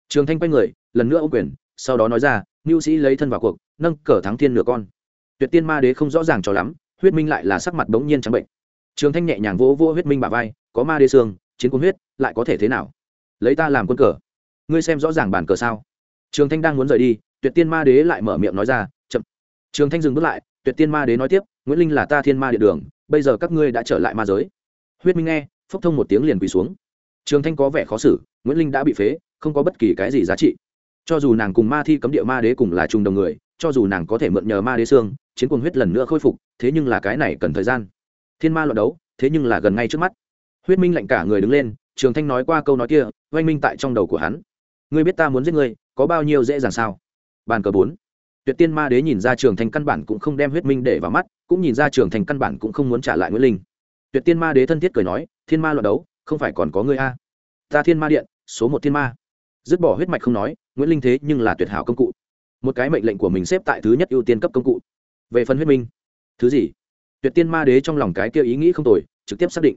Trường thanh quay người, lần nữa ô quyền, sau đó nói ra mưu sĩ lấy thân vào cuộc, nâng cờ thắng thiên nửa con. Tuyệt tiên ma đế không rõ ràng cho lắm, huyết minh lại là sắc mặt bỗng nhiên trắng bệnh. Trường thanh nhẹ nhàng vỗ vỗ huyết minh bà vai, có ma đế xương, chiến quân huyết, lại có thể thế nào? Lấy ta làm quân cờ. Ngươi xem rõ ràng bản cờ sao? Trường thanh đang muốn rời đi, tuyệt tiên ma đế lại mở miệng nói ra, chậm. Trường thanh dừng bước lại tuyệt tiên ma đế nói tiếp, nguyễn linh là ta thiên ma địa đường, bây giờ các ngươi đã trở lại ma giới. Huyết minh nghe, phốc thông một tiếng liền quỳ xuống. Trường thanh có vẻ khó xử, nguyễn linh đã bị phế, không có bất kỳ cái gì giá trị. Cho dù nàng cùng ma thi cấm địa ma đế cùng là chung đồng người, cho dù nàng có thể mượn nhờ ma đế xương, chiến quân huyết lần nữa khôi phục, thế nhưng là cái này cần thời gian. Thiên ma luận đấu, thế nhưng là gần ngay trước mắt. Huyết minh lạnh cả người đứng lên, trường thanh nói qua câu nói kia, oanh minh tại trong đầu của hắn. Ngươi biết ta muốn giết ngươi, có bao nhiêu dễ dàng sao? Bàn cờ bốn tuyệt tiên ma đế nhìn ra trường Thành căn bản cũng không đem huyết minh để vào mắt cũng nhìn ra trường Thành căn bản cũng không muốn trả lại nguyễn linh. Tuyệt tiên ma đế thân thiết cười nói thiên ma luận đấu không phải còn có ngươi a? Ta thiên ma điện số một thiên ma. Dứt bỏ huyết mạch không nói nguyễn linh thế nhưng là tuyệt hảo công cụ. Một cái mệnh lệnh của mình xếp tại thứ nhất ưu tiên cấp công cụ. Về phần huyết minh thứ gì? Tuyệt tiên ma đế trong lòng cái kia ý nghĩ không tồi trực tiếp xác định.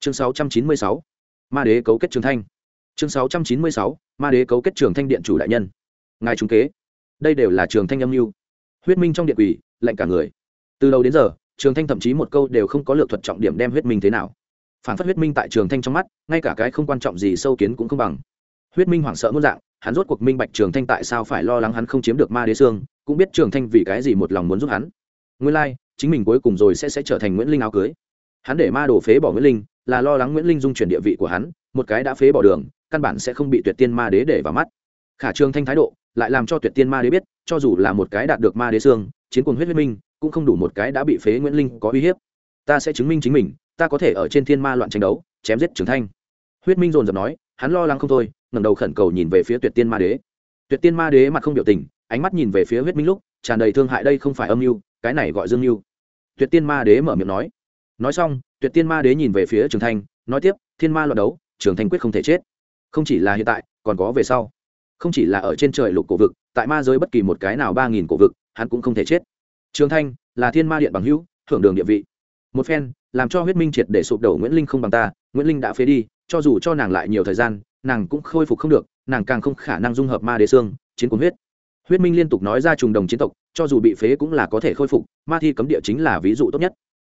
Chương 696, ma đế cấu kết trường thanh. Chương 696, ma đế cấu kết trường thanh điện chủ đại nhân. Ngài trung kế đây đều là trường thanh âm mưu. Huyết minh trong điện quỷ lệnh cả người. Từ đầu đến giờ trường thanh thậm chí một câu đều không có lược thuật trọng điểm đem huyết minh thế nào. Phản phát huyết minh tại trường thanh trong mắt ngay cả cái không quan trọng gì sâu kiến cũng không bằng. Huyết minh hoảng sợ muốn dạng hắn rốt cuộc minh bạch trường thanh tại sao phải lo lắng hắn không chiếm được ma đế xương cũng biết trường thanh vì cái gì một lòng muốn giúp hắn. Nguyên lai、like, chính mình cuối cùng rồi sẽ sẽ trở thành nguyễn linh áo cưới. Hắn để ma đổ phế bỏ nguyễn linh là lo lắng nguyễn linh dung chuyển địa vị của hắn một cái đã phế bỏ đường căn bản sẽ không bị tuyệt tiên ma đế để vào mắt khả trường thanh thái độ lại làm cho tuyệt tiên ma đế biết, cho dù là một cái đạt được ma đế xương, chiến cuồng huyết huyết minh, cũng không đủ một cái đã bị phế nguyễn linh có uy hiếp. Ta sẽ chứng minh chính mình, ta có thể ở trên thiên ma loạn tranh đấu, chém giết trường thanh. Huyết minh dồn dập nói, hắn lo lắng không thôi, ngẩng đầu khẩn cầu nhìn về phía tuyệt tiên ma đế. Tuyệt tiên ma đế mặt không biểu tình, ánh mắt nhìn về phía huyết minh lúc, tràn đầy thương hại đây không phải âm mưu, cái này gọi dương mưu. Tuyệt tiên ma đế mở miệng nói. Nói xong, tuyệt tiên ma đế nhìn về phía trường thanh, nói tiếp, thiên ma loạn đấu, trường thanh quyết không thể chết. Không chỉ là hiện tại, còn có về sau không chỉ là ở trên trời lục cổ vực, tại ma giới bất kỳ một cái nào ba nghìn cổ vực, hắn cũng không thể chết. Trường thanh là thiên ma điện bằng hữu hưởng đường địa vị. Một phen, làm cho huyết minh triệt để sụp đổ nguyễn linh không bằng ta, nguyễn linh đã phế đi, cho dù cho nàng lại nhiều thời gian, nàng cũng khôi phục không được, nàng càng không khả năng dung hợp ma đế xương, chiến cuốn huyết. Huyết minh liên tục nói ra trùng đồng chiến tộc, cho dù bị phế cũng là có thể khôi phục, ma thi cấm địa chính là ví dụ tốt nhất.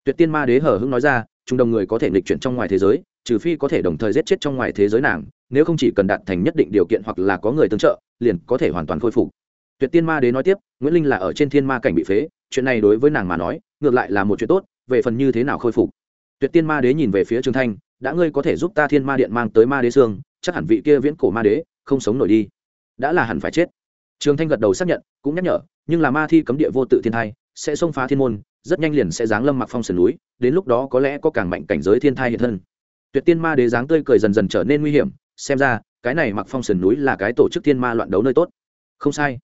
Tuyệt tiên ma đế hở hững nói ra, trùng đồng người có thể nghịch chuyển trong ngoài thế giới trừ phi có thể đồng thời giết chết trong ngoài thế giới nàng, nếu không chỉ cần đạt thành nhất định điều kiện hoặc là có người tương trợ, liền có thể hoàn toàn khôi phục. Tuyệt tiên ma đế nói tiếp, nguyễn linh là ở trên thiên ma cảnh bị phế, chuyện này đối với nàng mà nói, ngược lại là một chuyện tốt, về phần như thế nào khôi phục. Tuyệt tiên ma đế nhìn về phía trường thanh, đã ngươi có thể giúp ta thiên ma điện mang tới ma đế xương, chắc hẳn vị kia viễn cổ ma đế không sống nổi đi. Đã là hẳn phải chết. Trường thanh gật đầu xác nhận, cũng nhắc nhở, nhưng là ma thi cấm địa vô tự thiên thai, sẽ xông phá thiên môn, rất nhanh liền sẽ giáng lâm mặc phong sườn núi, đến lúc đó có lẽ có càng mạnh cảnh giới thiên thai hiện thân tuyệt tiên ma đế dáng tươi cười dần dần trở nên nguy hiểm, xem ra, cái này mặc phong sườn núi là cái tổ chức thiên ma loạn đấu nơi tốt. Không sai.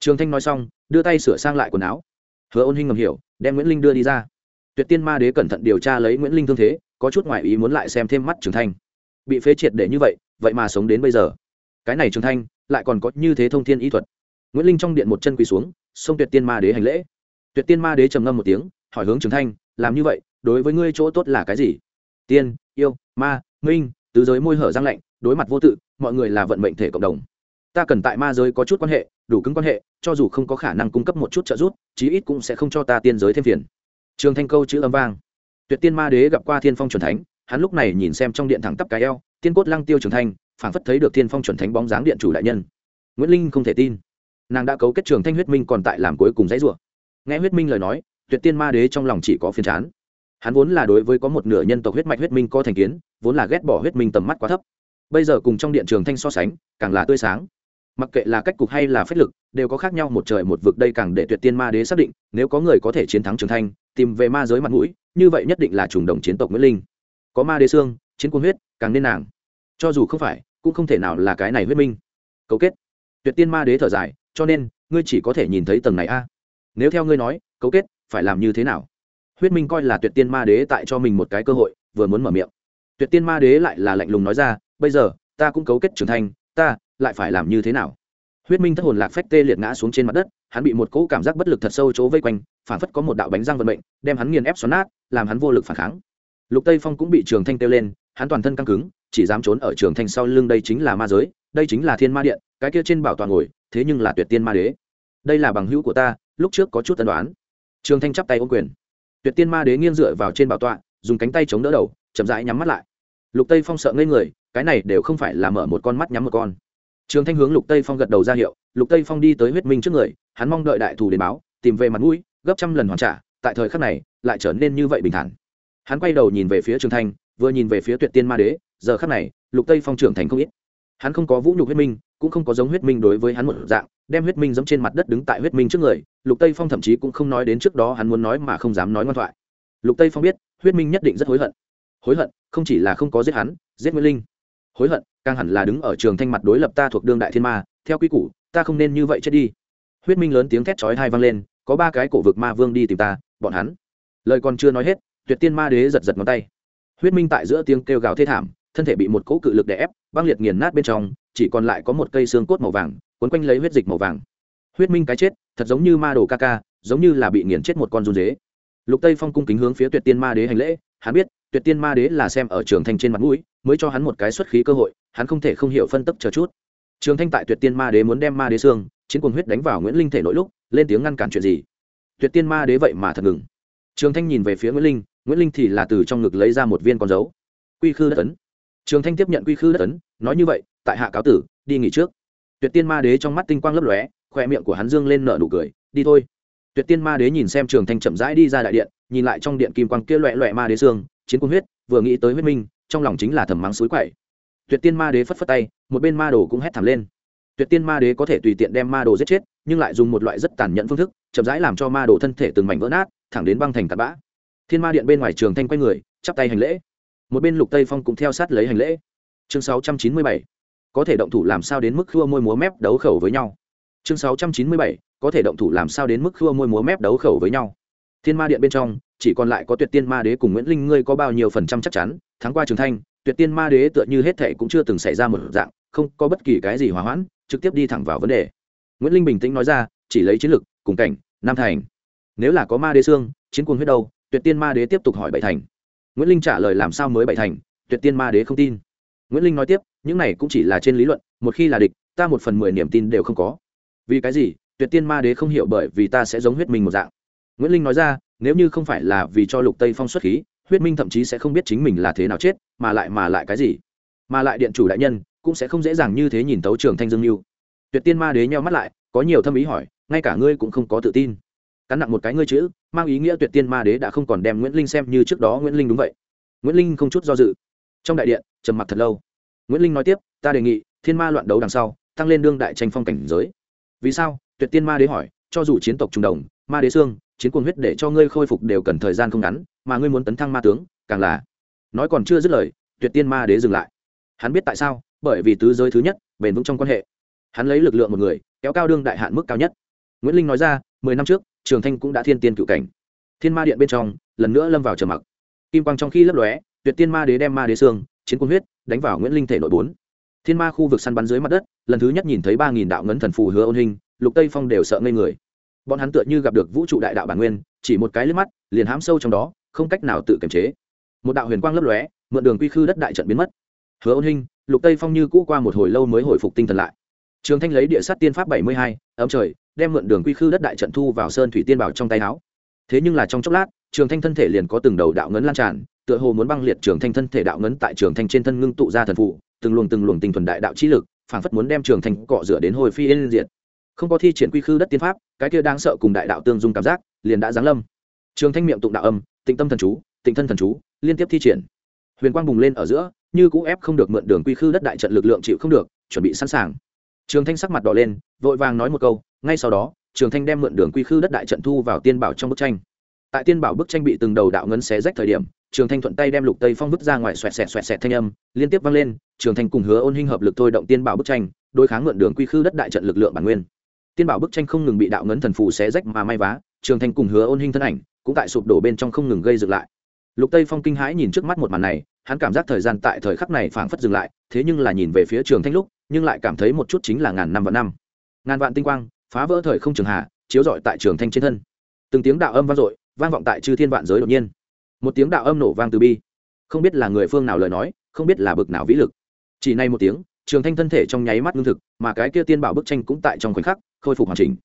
Trường thanh nói xong, đưa tay sửa sang lại quần áo. Hứa ôn hinh ngầm hiểu, đem nguyễn linh đưa đi ra. Tuyệt tiên ma đế cẩn thận điều tra lấy nguyễn linh thương thế, có chút ngoại ý muốn lại xem thêm mắt trường thanh. Bị phế triệt để như vậy vậy mà sống đến bây giờ. Cái này trường thanh, lại còn có như thế thông thiên y thuật. Nguyễn linh trong điện một chân quỳ xuống, xông tuyệt tiên ma đế hành lễ. Tuyệt tiên ma đế trầm ngâm một tiếng, hỏi hướng trường thanh, làm như vậy, đối với ngươi chỗ tốt là cái gì? Tiên yêu, ma minh tứ giới môi hở răng lạnh, đối mặt vô tự, mọi người là vận mệnh thể cộng đồng. Ta cần tại ma giới có chút quan hệ, đủ cứng quan hệ, cho dù không có khả năng cung cấp một chút trợ giúp, chí ít cũng sẽ không cho ta tiên giới thêm phiền. Trường thanh câu chữ âm vang. Tuyệt tiên ma đế gặp qua thiên phong c thánh, hắn lúc này nhìn xem trong điện thẳng tắp cái eo, tiên cốt lăng tiêu trường thanh, phảng phất thấy được thiên phong c thánh bóng dáng điện chủ đại nhân. Nguyễn linh không thể tin. Nàng đã cấu kết trường thanh huyết minh còn tại làm cuối cùng dãy rủa. Nghe huyết minh lời nói, tuyệt tiên ma đế trong lòng chỉ có phiền chán hắn vốn là đối với có một nửa nhân tộc huyết mạch huyết minh có thành kiến, vốn là ghét bỏ huyết minh tầm mắt quá thấp. Bây giờ cùng trong điện trường thanh so sánh, càng là tươi sáng. Mặc kệ là cách cục hay là phách lực, đều có khác nhau một trời một vực đây càng để tuyệt tiên ma đế xác định, nếu có người có thể chiến thắng trường thanh, tìm về ma giới mặt mũi, như vậy nhất định là trùng đồng chiến tộc nguyễn linh. Có ma đế xương, chiến quân huyết, càng nên nàng. Cho dù không phải, cũng không thể nào là cái này huyết minh. Cấu kết. Tuyệt tiên ma đế thở dài, cho nên, ngươi chỉ có thể nhìn thấy tầng này a. Nếu theo ngươi nói, cấu kết, phải làm như thế nào? Huyết minh coi là tuyệt tiên ma đế tại cho mình một cái cơ hội, vừa muốn mở miệng. Tuyệt tiên ma đế lại là lạnh lùng nói ra, bây giờ, ta cũng cấu kết trưởng thành, ta lại phải làm như thế nào? Huyết minh thất hồn lạc phách tê liệt ngã xuống trên mặt đất, hắn bị một cỗ cảm giác bất lực thật sâu chỗ vây quanh, phản phất có một đạo bánh răng vận mệnh, đem hắn nghiền ép xoắn nát, làm hắn vô lực phản kháng. Lục tây phong cũng bị trường thanh kêu lên, hắn toàn thân căng cứng, chỉ dám trốn ở trường thanh sau lưng đây chính là ma giới, đây chính là thiên ma điện, cái kia trên bảo toàn ngồi, thế nhưng là tuyệt tiên ma đế. Đây là bằng hữu của ta, lúc trước có chút tân đoán trường thanh chắp tay ôm quyền tuyệt tiên ma đế nghiêng dựa vào trên bảo tọa, dùng cánh tay chống đỡ đầu, chậm rãi nhắm mắt lại. Lục tây phong sợ ngây người, cái này đều không phải là mở một con mắt nhắm một con. Trường thanh hướng lục tây phong gật đầu ra hiệu, lục tây phong đi tới huyết minh trước người, hắn mong đợi đại thù đến báo, tìm về mặt mũi, gấp trăm lần hoàn trả, tại thời khắc này, lại trở nên như vậy bình thản. Hắn quay đầu nhìn về phía trường thanh, vừa nhìn về phía tuyệt tiên ma đế, giờ khắc này, lục tây phong trưởng thành không ít. Hắn không có vũ nhục huyết minh, cũng không có giống huyết minh đối với hắn một dạng đem huyết minh giẫm trên mặt đất đứng tại huyết minh trước người, lục tây phong thậm chí cũng không nói đến trước đó hắn muốn nói mà không dám nói ngoan thoại. Lục tây phong biết, huyết minh nhất định rất hối hận. Hối hận, không chỉ là không có giết hắn, giết nguyên linh. Hối hận, càng hẳn là đứng ở trường thanh mặt đối lập ta thuộc đương đại thiên ma, theo quy củ, ta không nên như vậy chết đi. Huyết minh lớn tiếng thét chói hai vang lên, có ba cái cổ vực ma vương đi tìm ta, bọn hắn. Lời còn chưa nói hết, tuyệt tiên ma đế giật giật ngón tay. Huyết minh tại giữa tiếng kêu gào thê thảm, thân thể bị một cỗ cự lực đè ép, băng liệt nghiền nát bên trong, chỉ còn lại có một cây xương cốt màu vàng quấn quanh lấy huyết dịch màu vàng. Huyết minh cái chết, thật giống như ma đồ ca ca, giống như là bị nghiền chết một con run dế. Lục tây phong cung kính hướng phía tuyệt tiên ma đế hành lễ, hắn biết, tuyệt tiên ma đế là xem ở trường thanh trên mặt mũi, mới cho hắn một cái xuất khí cơ hội, hắn không thể không hiểu phân tức chờ chút. Trường thanh tại tuyệt tiên ma đế muốn đem ma đế xương, chiến cuồng huyết đánh vào nguyễn linh thể nội lúc, lên tiếng ngăn cản chuyện gì? Tuyệt tiên ma đế vậy mà thật ngừng. Trường thanh nhìn về phía nguyễn linh nguyễn linh thì là từ trong ngực lấy ra một viên con dấu. Quy khư đất ấn. Trường thanh tiếp nhận quy khư đất ấn, nói như vậy, tại hạ cáo tử, đi nghỉ trước tuyệt tiên ma đế trong mắt tinh quang lấp lóe, khoe miệng của hắn dương lên nở nụ cười, đi thôi. Tuyệt tiên ma đế nhìn xem trường thanh chậm rãi đi ra đại điện, nhìn lại trong điện kim quang kia loẹ loẹ ma đế xương, chiến quân huyết, vừa nghĩ tới huyết minh, trong lòng chính là thầm mắng suối quậy. Tuyệt tiên ma đế phất phất tay, một bên ma đồ cũng hét thảm lên. Tuyệt tiên ma đế có thể tùy tiện đem ma đồ giết chết, nhưng lại dùng một loại rất tàn nhẫn phương thức, chậm rãi làm cho ma đồ thân thể từng mảnh vỡ nát, thẳng đến băng thành tạt bã. Thiên ma điện bên ngoài trường thanh quay người, chắp tay hành lễ. Một bên lục tây phong cũng theo sát lấy hành lễ. Chương 697 có thể động thủ làm sao đến mức khua môi múa mép đấu khẩu với nhau. Chương 697. có thể động thủ làm sao đến mức khua môi múa mép đấu khẩu với nhau. Thiên ma điện bên trong, chỉ còn lại có tuyệt tiên ma đế cùng nguyễn linh, ngươi có bao nhiêu phần trăm chắc chắn? Thắng qua trường thanh, tuyệt tiên ma đế tựa như hết thệ cũng chưa từng xảy ra một dạng, không có bất kỳ cái gì hòa hoãn, trực tiếp đi thẳng vào vấn đề. Nguyễn linh bình tĩnh nói ra, chỉ lấy chiến lược cùng cảnh, nam thành. Nếu là có ma đế xương, chiến quân huyết đâu, tuyệt tiên ma đế tiếp tục hỏi bảy thành. Nguyễn linh trả lời làm sao mới bảy thành, tuyệt tiên ma đế không tin nguyễn linh nói tiếp, những này cũng chỉ là trên lý luận, một khi là địch, ta một phần mười niềm tin đều không có. Vì cái gì? Tuyệt tiên ma đế không hiểu bởi vì ta sẽ giống huyết minh một dạng. Nguyễn linh nói ra, nếu như không phải là vì cho lục tây phong xuất khí, huyết minh thậm chí sẽ không biết chính mình là thế nào chết, mà lại mà lại cái gì? Mà lại điện chủ đại nhân cũng sẽ không dễ dàng như thế nhìn tấu trường thanh dương mưu tuyệt tiên ma đế nheo mắt lại, có nhiều thâm ý hỏi, ngay cả ngươi cũng không có tự tin. Cắn nặng một cái ngươi chữ, mang ý nghĩa tuyệt tiên ma đế đã không còn đem nguyễn linh xem như trước đó nguyễn linh đúng vậy. Nguyễn linh không chút do dự trong đại điện, trầm mặc thật lâu. Nguyễn linh nói tiếp, ta đề nghị, thiên ma loạn đấu đằng sau, tăng lên đương đại tranh phong cảnh giới. Vì sao? Tuyệt tiên ma đế hỏi, cho dù chiến tộc trung đồng, ma đế xương chiến quân huyết để cho ngươi khôi phục đều cần thời gian không ngắn, mà ngươi muốn tấn thăng ma tướng, càng là nói còn chưa dứt lời, tuyệt tiên ma đế dừng lại. Hắn biết tại sao, bởi vì tứ giới thứ nhất, bền vững trong quan hệ. Hắn lấy lực lượng một người, kéo cao đương đại hạn mức cao nhất. Nguyễn linh nói ra, mười năm trước, trường thanh cũng đã thiên tiên cựu cảnh. Thiên ma điện bên trong, lần nữa lâm vào trầm mặc. Kim quang trong khi lấp lóe tuyệt tiên ma đế đem ma đế xương, chiến quân huyết, đánh vào nguyễn linh thể nội bốn. Thiên ma khu vực săn bắn dưới mặt đất, lần thứ nhất nhìn thấy ba nghìn đạo ngấn thần phù hứa ôn hình, lục tây phong đều sợ ngây người. Bọn hắn tựa như gặp được vũ trụ đại đạo bản nguyên, chỉ một cái liếc mắt, liền hám sâu trong đó, không cách nào tự kiềm chế. Một đạo huyền quang lấp lóe, mượn đường quy khư đất đại trận biến mất. Hứa ôn hình, lục tây phong như cũ qua một hồi lâu mới hồi phục tinh thần lại. Trường thanh lấy địa sát tiên pháp bảy mươi hai, ấm trời, đem mượn đường quy khư đất đại trận thu vào sơn thủy tiên bảo trong tay áo. Thế nhưng là trong chốc lát, trường thanh thân thể liền có từng đầu đạo ngấn lan tràn tựa hồ muốn băng liệt trường thanh thân thể đạo ngấn tại trường thanh trên thân ngưng tụ ra thần phụ, từng luồng từng luồng tinh thuần đại đạo trí lực, phảng phất muốn đem trường thanh cọ rửa đến hồi phi yên diệt. Không có thi triển quy khư đất tiên pháp, cái kia đáng sợ cùng đại đạo tương dung cảm giác, liền đã giáng lâm. Trường thanh miệng tụng đạo âm, tịnh tâm thần chú, tịnh thân thần chú, liên tiếp thi triển. Huyền quang bùng lên ở giữa, như cũ ép không được mượn đường quy khư đất đại trận lực lượng chịu không được, chuẩn bị sẵn sàng. Trường thanh sắc mặt đỏ lên, vội vàng nói một câu, ngay sau đó, trường thanh đem mượn đường quy khư đất đại trận thu vào tiên bảo trong bức tranh. Tại tiên bảo bức tranh bị từng đầu đạo ngân xé rách thời điểm trường thanh thuận tay đem lục tây phong vứt ra ngoài xoẹt xẹt xoẹt xẹt thanh âm, liên tiếp vang lên, trường thanh cùng hứa ôn hinh hợp lực thôi động tiên bảo bức tranh, đối kháng mượn đường quy khư đất đại trận lực lượng bản nguyên. Tiên bảo bức tranh không ngừng bị đạo ngấn thần phù xé rách mà may vá, trường thanh cùng hứa ôn hinh thân ảnh cũng tại sụp đổ bên trong không ngừng gây dựng lại. Lục tây phong kinh hãi nhìn trước mắt một màn này, hắn cảm giác thời gian tại thời khắc này phảng phất dừng lại, thế nhưng là nhìn về phía trường thanh lúc, nhưng lại cảm thấy một chút chính là ngàn năm và năm. Ngàn vạn tinh quang, phá vỡ thời không trường hạ, chiếu rọi tại trường thanh trên thân. Từng tiếng đạo âm vang dội, vang vọng tại chư thiên vạn giới đột nhiên một tiếng đạo âm nổ vang từ bi. Không biết là người phương nào lời nói, không biết là bực nào vĩ lực. Chỉ nay một tiếng, trường thanh thân thể trong nháy mắt ngưng thực, mà cái kia tiên bảo bức tranh cũng tại trong khoảnh khắc khôi phục hoàn chỉnh.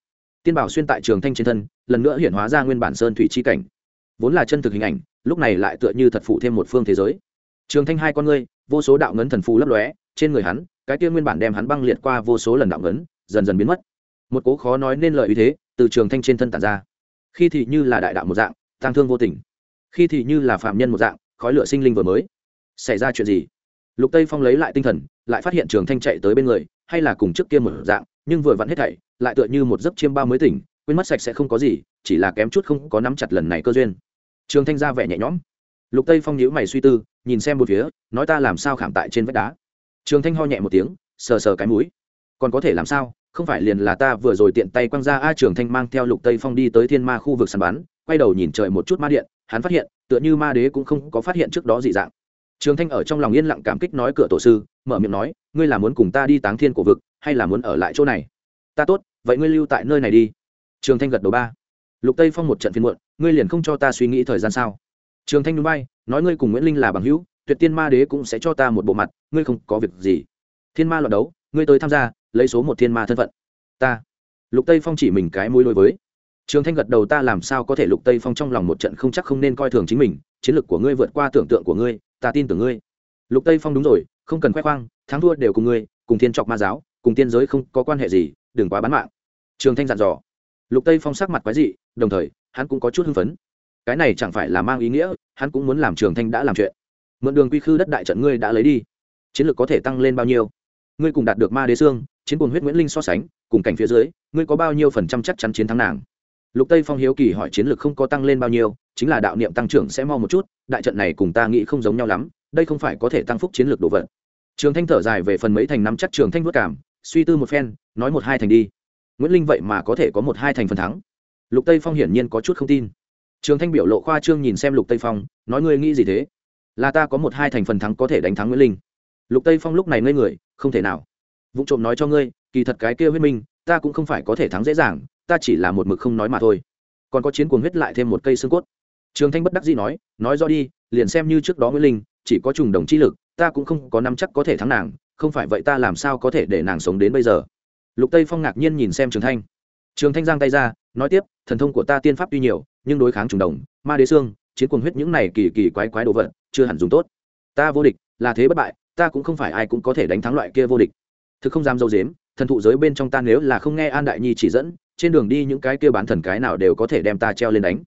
Tiên bảo xuyên tại trường thanh trên thân, lần nữa hiện hóa ra nguyên bản sơn thủy chi cảnh. Vốn là chân thực hình ảnh, lúc này lại tựa như thật phụ thêm một phương thế giới. Trường thanh hai con ngươi, vô số đạo ngấn thần phù lấp lóe, trên người hắn, cái kia nguyên bản đem hắn băng liệt qua vô số lần đạo ngấn, dần dần biến mất. Một cố khó nói nên lời uy thế, từ trường thanh trên thân tản ra. Khi thì như là đại đạo một dạng, tang thương vô tình khi thì như là phạm nhân một dạng, khói lửa sinh linh vừa mới. Xảy ra chuyện gì? Lục tây phong lấy lại tinh thần, lại phát hiện trường thanh chạy tới bên người, hay là cùng trước kia một dạng, nhưng vừa vặn hết thảy, lại tựa như một giấc chiêm bao mới tỉnh, quên mất sạch sẽ không có gì, chỉ là kém chút không có nắm chặt lần này cơ duyên. Trường thanh ra vẻ nhẹ nhõm. Lục tây phong nhíu mày suy tư, nhìn xem một phía, nói ta làm sao khảm tại trên vách đá. Trường thanh ho nhẹ một tiếng, sờ sờ cái mũi. Còn có thể làm sao? Không phải liền là ta vừa rồi tiện tay quăng ra a, trường thanh mang theo lục tây phong đi tới thiên ma khu vực săn bắn quay đầu nhìn trời một chút ma điện, hắn phát hiện, tựa như ma đế cũng không có phát hiện trước đó dị dạng. Trường thanh ở trong lòng yên lặng cảm kích nói cửa tổ sư, mở miệng nói, ngươi là muốn cùng ta đi táng thiên cổ vực, hay là muốn ở lại chỗ này? Ta tốt, vậy ngươi lưu tại nơi này đi. Trường thanh gật đầu ba. Lục tây phong một trận phiên muộn, ngươi liền không cho ta suy nghĩ thời gian sao? Trường thanh núi bay nói, ngươi cùng nguyễn linh là bằng hữu, tuyệt tiên ma đế cũng sẽ cho ta một bộ mặt, ngươi không có việc gì. Thiên ma loạt đấu, ngươi tới tham gia, lấy số một thiên ma thân phận. Ta. Lục tây phong chỉ mình cái mũi đối với trường thanh gật đầu, ta làm sao có thể lục tây phong trong lòng một trận không chắc không nên coi thường chính mình, chiến lược của ngươi vượt qua tưởng tượng của ngươi, ta tin tưởng ngươi. Lục tây phong đúng rồi, không cần khoe khoang, thắng thua đều cùng ngươi, cùng thiên trọc ma giáo, cùng tiên giới không có quan hệ gì, đừng quá bán mạng. Trường thanh dặn dò. Lục tây phong sắc mặt quái dị, đồng thời, hắn cũng có chút hưng phấn. Cái này chẳng phải là mang ý nghĩa, hắn cũng muốn làm trường thanh đã làm chuyện. Mượn đường quy khư đất đại trận ngươi đã lấy đi. Chiến lược có thể tăng lên bao nhiêu? Ngươi cùng đạt được ma đế xương, chiến cùng huyết nguyễn linh so sánh, cùng cảnh phía dưới, ngươi có bao nhiêu phần trăm chắc chắn chiến thắng nàng? Lục tây phong hiếu kỳ hỏi chiến lược không có tăng lên bao nhiêu, chính là đạo niệm tăng trưởng sẽ mau một chút, đại trận này cùng ta nghĩ không giống nhau lắm, đây không phải có thể tăng phúc chiến lược đồ vật. Trường thanh thở dài về phần mấy thành nắm chắc trường thanh vất cảm, suy tư một phen, nói một hai thành đi. Nguyễn linh vậy mà có thể có một hai thành phần thắng. Lục tây phong hiển nhiên có chút không tin. Trường thanh biểu lộ khoa trương nhìn xem lục tây phong, nói ngươi nghĩ gì thế? Là ta có một hai thành phần thắng có thể đánh thắng nguyễn linh. Lục tây phong lúc này ngây người, không thể nào. Vụ trộm nói cho ngươi, kỳ thật cái kia huyết minh, ta cũng không phải có thể thắng dễ dàng ta chỉ là một mực không nói mà thôi. Còn có chiến cuồng huyết lại thêm một cây xương cốt. Trường thanh bất đắc dĩ nói nói do đi, liền xem như trước đó nguyễn linh, chỉ có trùng đồng chi lực, ta cũng không có nắm chắc có thể thắng nàng, không phải vậy ta làm sao có thể để nàng sống đến bây giờ? Lục tây phong ngạc nhiên nhìn xem trường thanh. Trường thanh giang tay ra, nói tiếp, thần thông của ta tiên pháp tuy nhiều, nhưng đối kháng trùng đồng, ma đế xương, chiến cuồng huyết những này kỳ kỳ quái quái đồ vật, chưa hẳn dùng tốt. Ta vô địch, là thế bất bại, ta cũng không phải ai cũng có thể đánh thắng loại kia vô địch. Thực không dám dâu dếm thần thụ giới bên trong ta nếu là không nghe an đại nhi chỉ dẫn, trên đường đi những cái kia bán thần cái nào đều có thể đem ta treo lên đánh.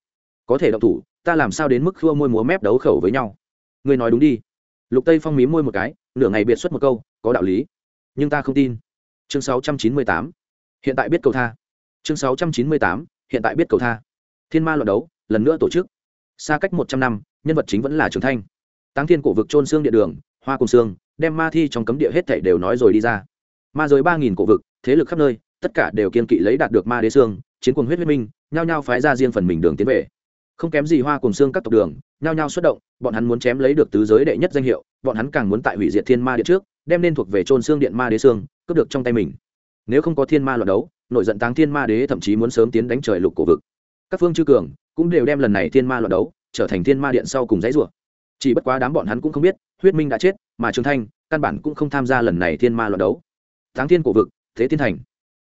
Có thể động thủ, ta làm sao đến mức khua môi múa mép đấu khẩu với nhau? Ngươi nói đúng đi. Lục tây phong mí môi một cái, nửa ngày biệt xuất một câu, có đạo lý. Nhưng ta không tin. Chương 698. hiện tại biết cầu tha. Chương 698. hiện tại biết cầu tha. Thiên ma luận đấu, lần nữa tổ chức. Xa cách một trăm năm, nhân vật chính vẫn là trường thanh. Táng thiên cổ vực trôn xương địa đường, hoa cùng xương, đem ma thi trong cấm địa hết thảy đều nói rồi đi ra ma giới ba nghìn cổ vực, thế lực khắp nơi, tất cả đều kiên kỵ lấy đạt được ma đế xương, chiến quân huyết huyết minh, nhao nhao phái ra riêng phần mình đường tiến về. Không kém gì hoa cùng xương các tộc đường, nhao nhao xuất động, bọn hắn muốn chém lấy được tứ giới đệ nhất danh hiệu, bọn hắn càng muốn tại hủy diệt thiên ma điện trước, đem nên thuộc về trôn xương điện ma đế xương, cướp được trong tay mình. Nếu không có thiên ma loạt đấu, nội giận táng thiên ma đế thậm chí muốn sớm tiến đánh trời lục cổ vực. Các phương chư cường cũng đều đem lần này thiên ma loạt đấu trở thành thiên ma điện sau cùng dãy rủa. Chỉ bất quá đám bọn hắn cũng không biết, huyết minh đã chết, mà trường thanh căn bản cũng không tham gia lần này thiên ma loạt đấu táng thiên cổ vực, thế thiên thành.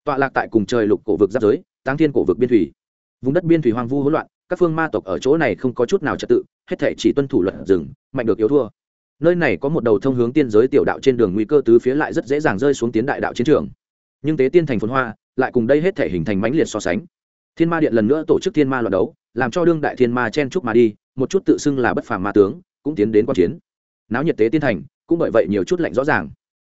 Tọa lạc tại cùng trời lục cổ vực giáp giới, táng thiên cổ vực biên thủy. Vùng đất biên thủy hoang vu hỗn loạn, các phương ma tộc ở chỗ này không có chút nào trật tự, hết thể chỉ tuân thủ luật rừng, mạnh được yếu thua. Nơi này có một đầu thông hướng tiên giới tiểu đạo trên đường nguy cơ tứ phía lại rất dễ dàng rơi xuống tiến đại đạo chiến trường. Nhưng tế tiên thành phồn hoa, lại cùng đây hết thể hình thành mãnh liệt so sánh. Thiên ma điện lần nữa tổ chức thiên ma loạt đấu, làm cho đương đại thiên ma chen chúc mà đi, một chút tự xưng là bất phàm ma tướng, cũng tiến đến quan chiến. Náo nhiệt tế tiên thành, cũng bởi vậy nhiều chút lạnh rõ ràng.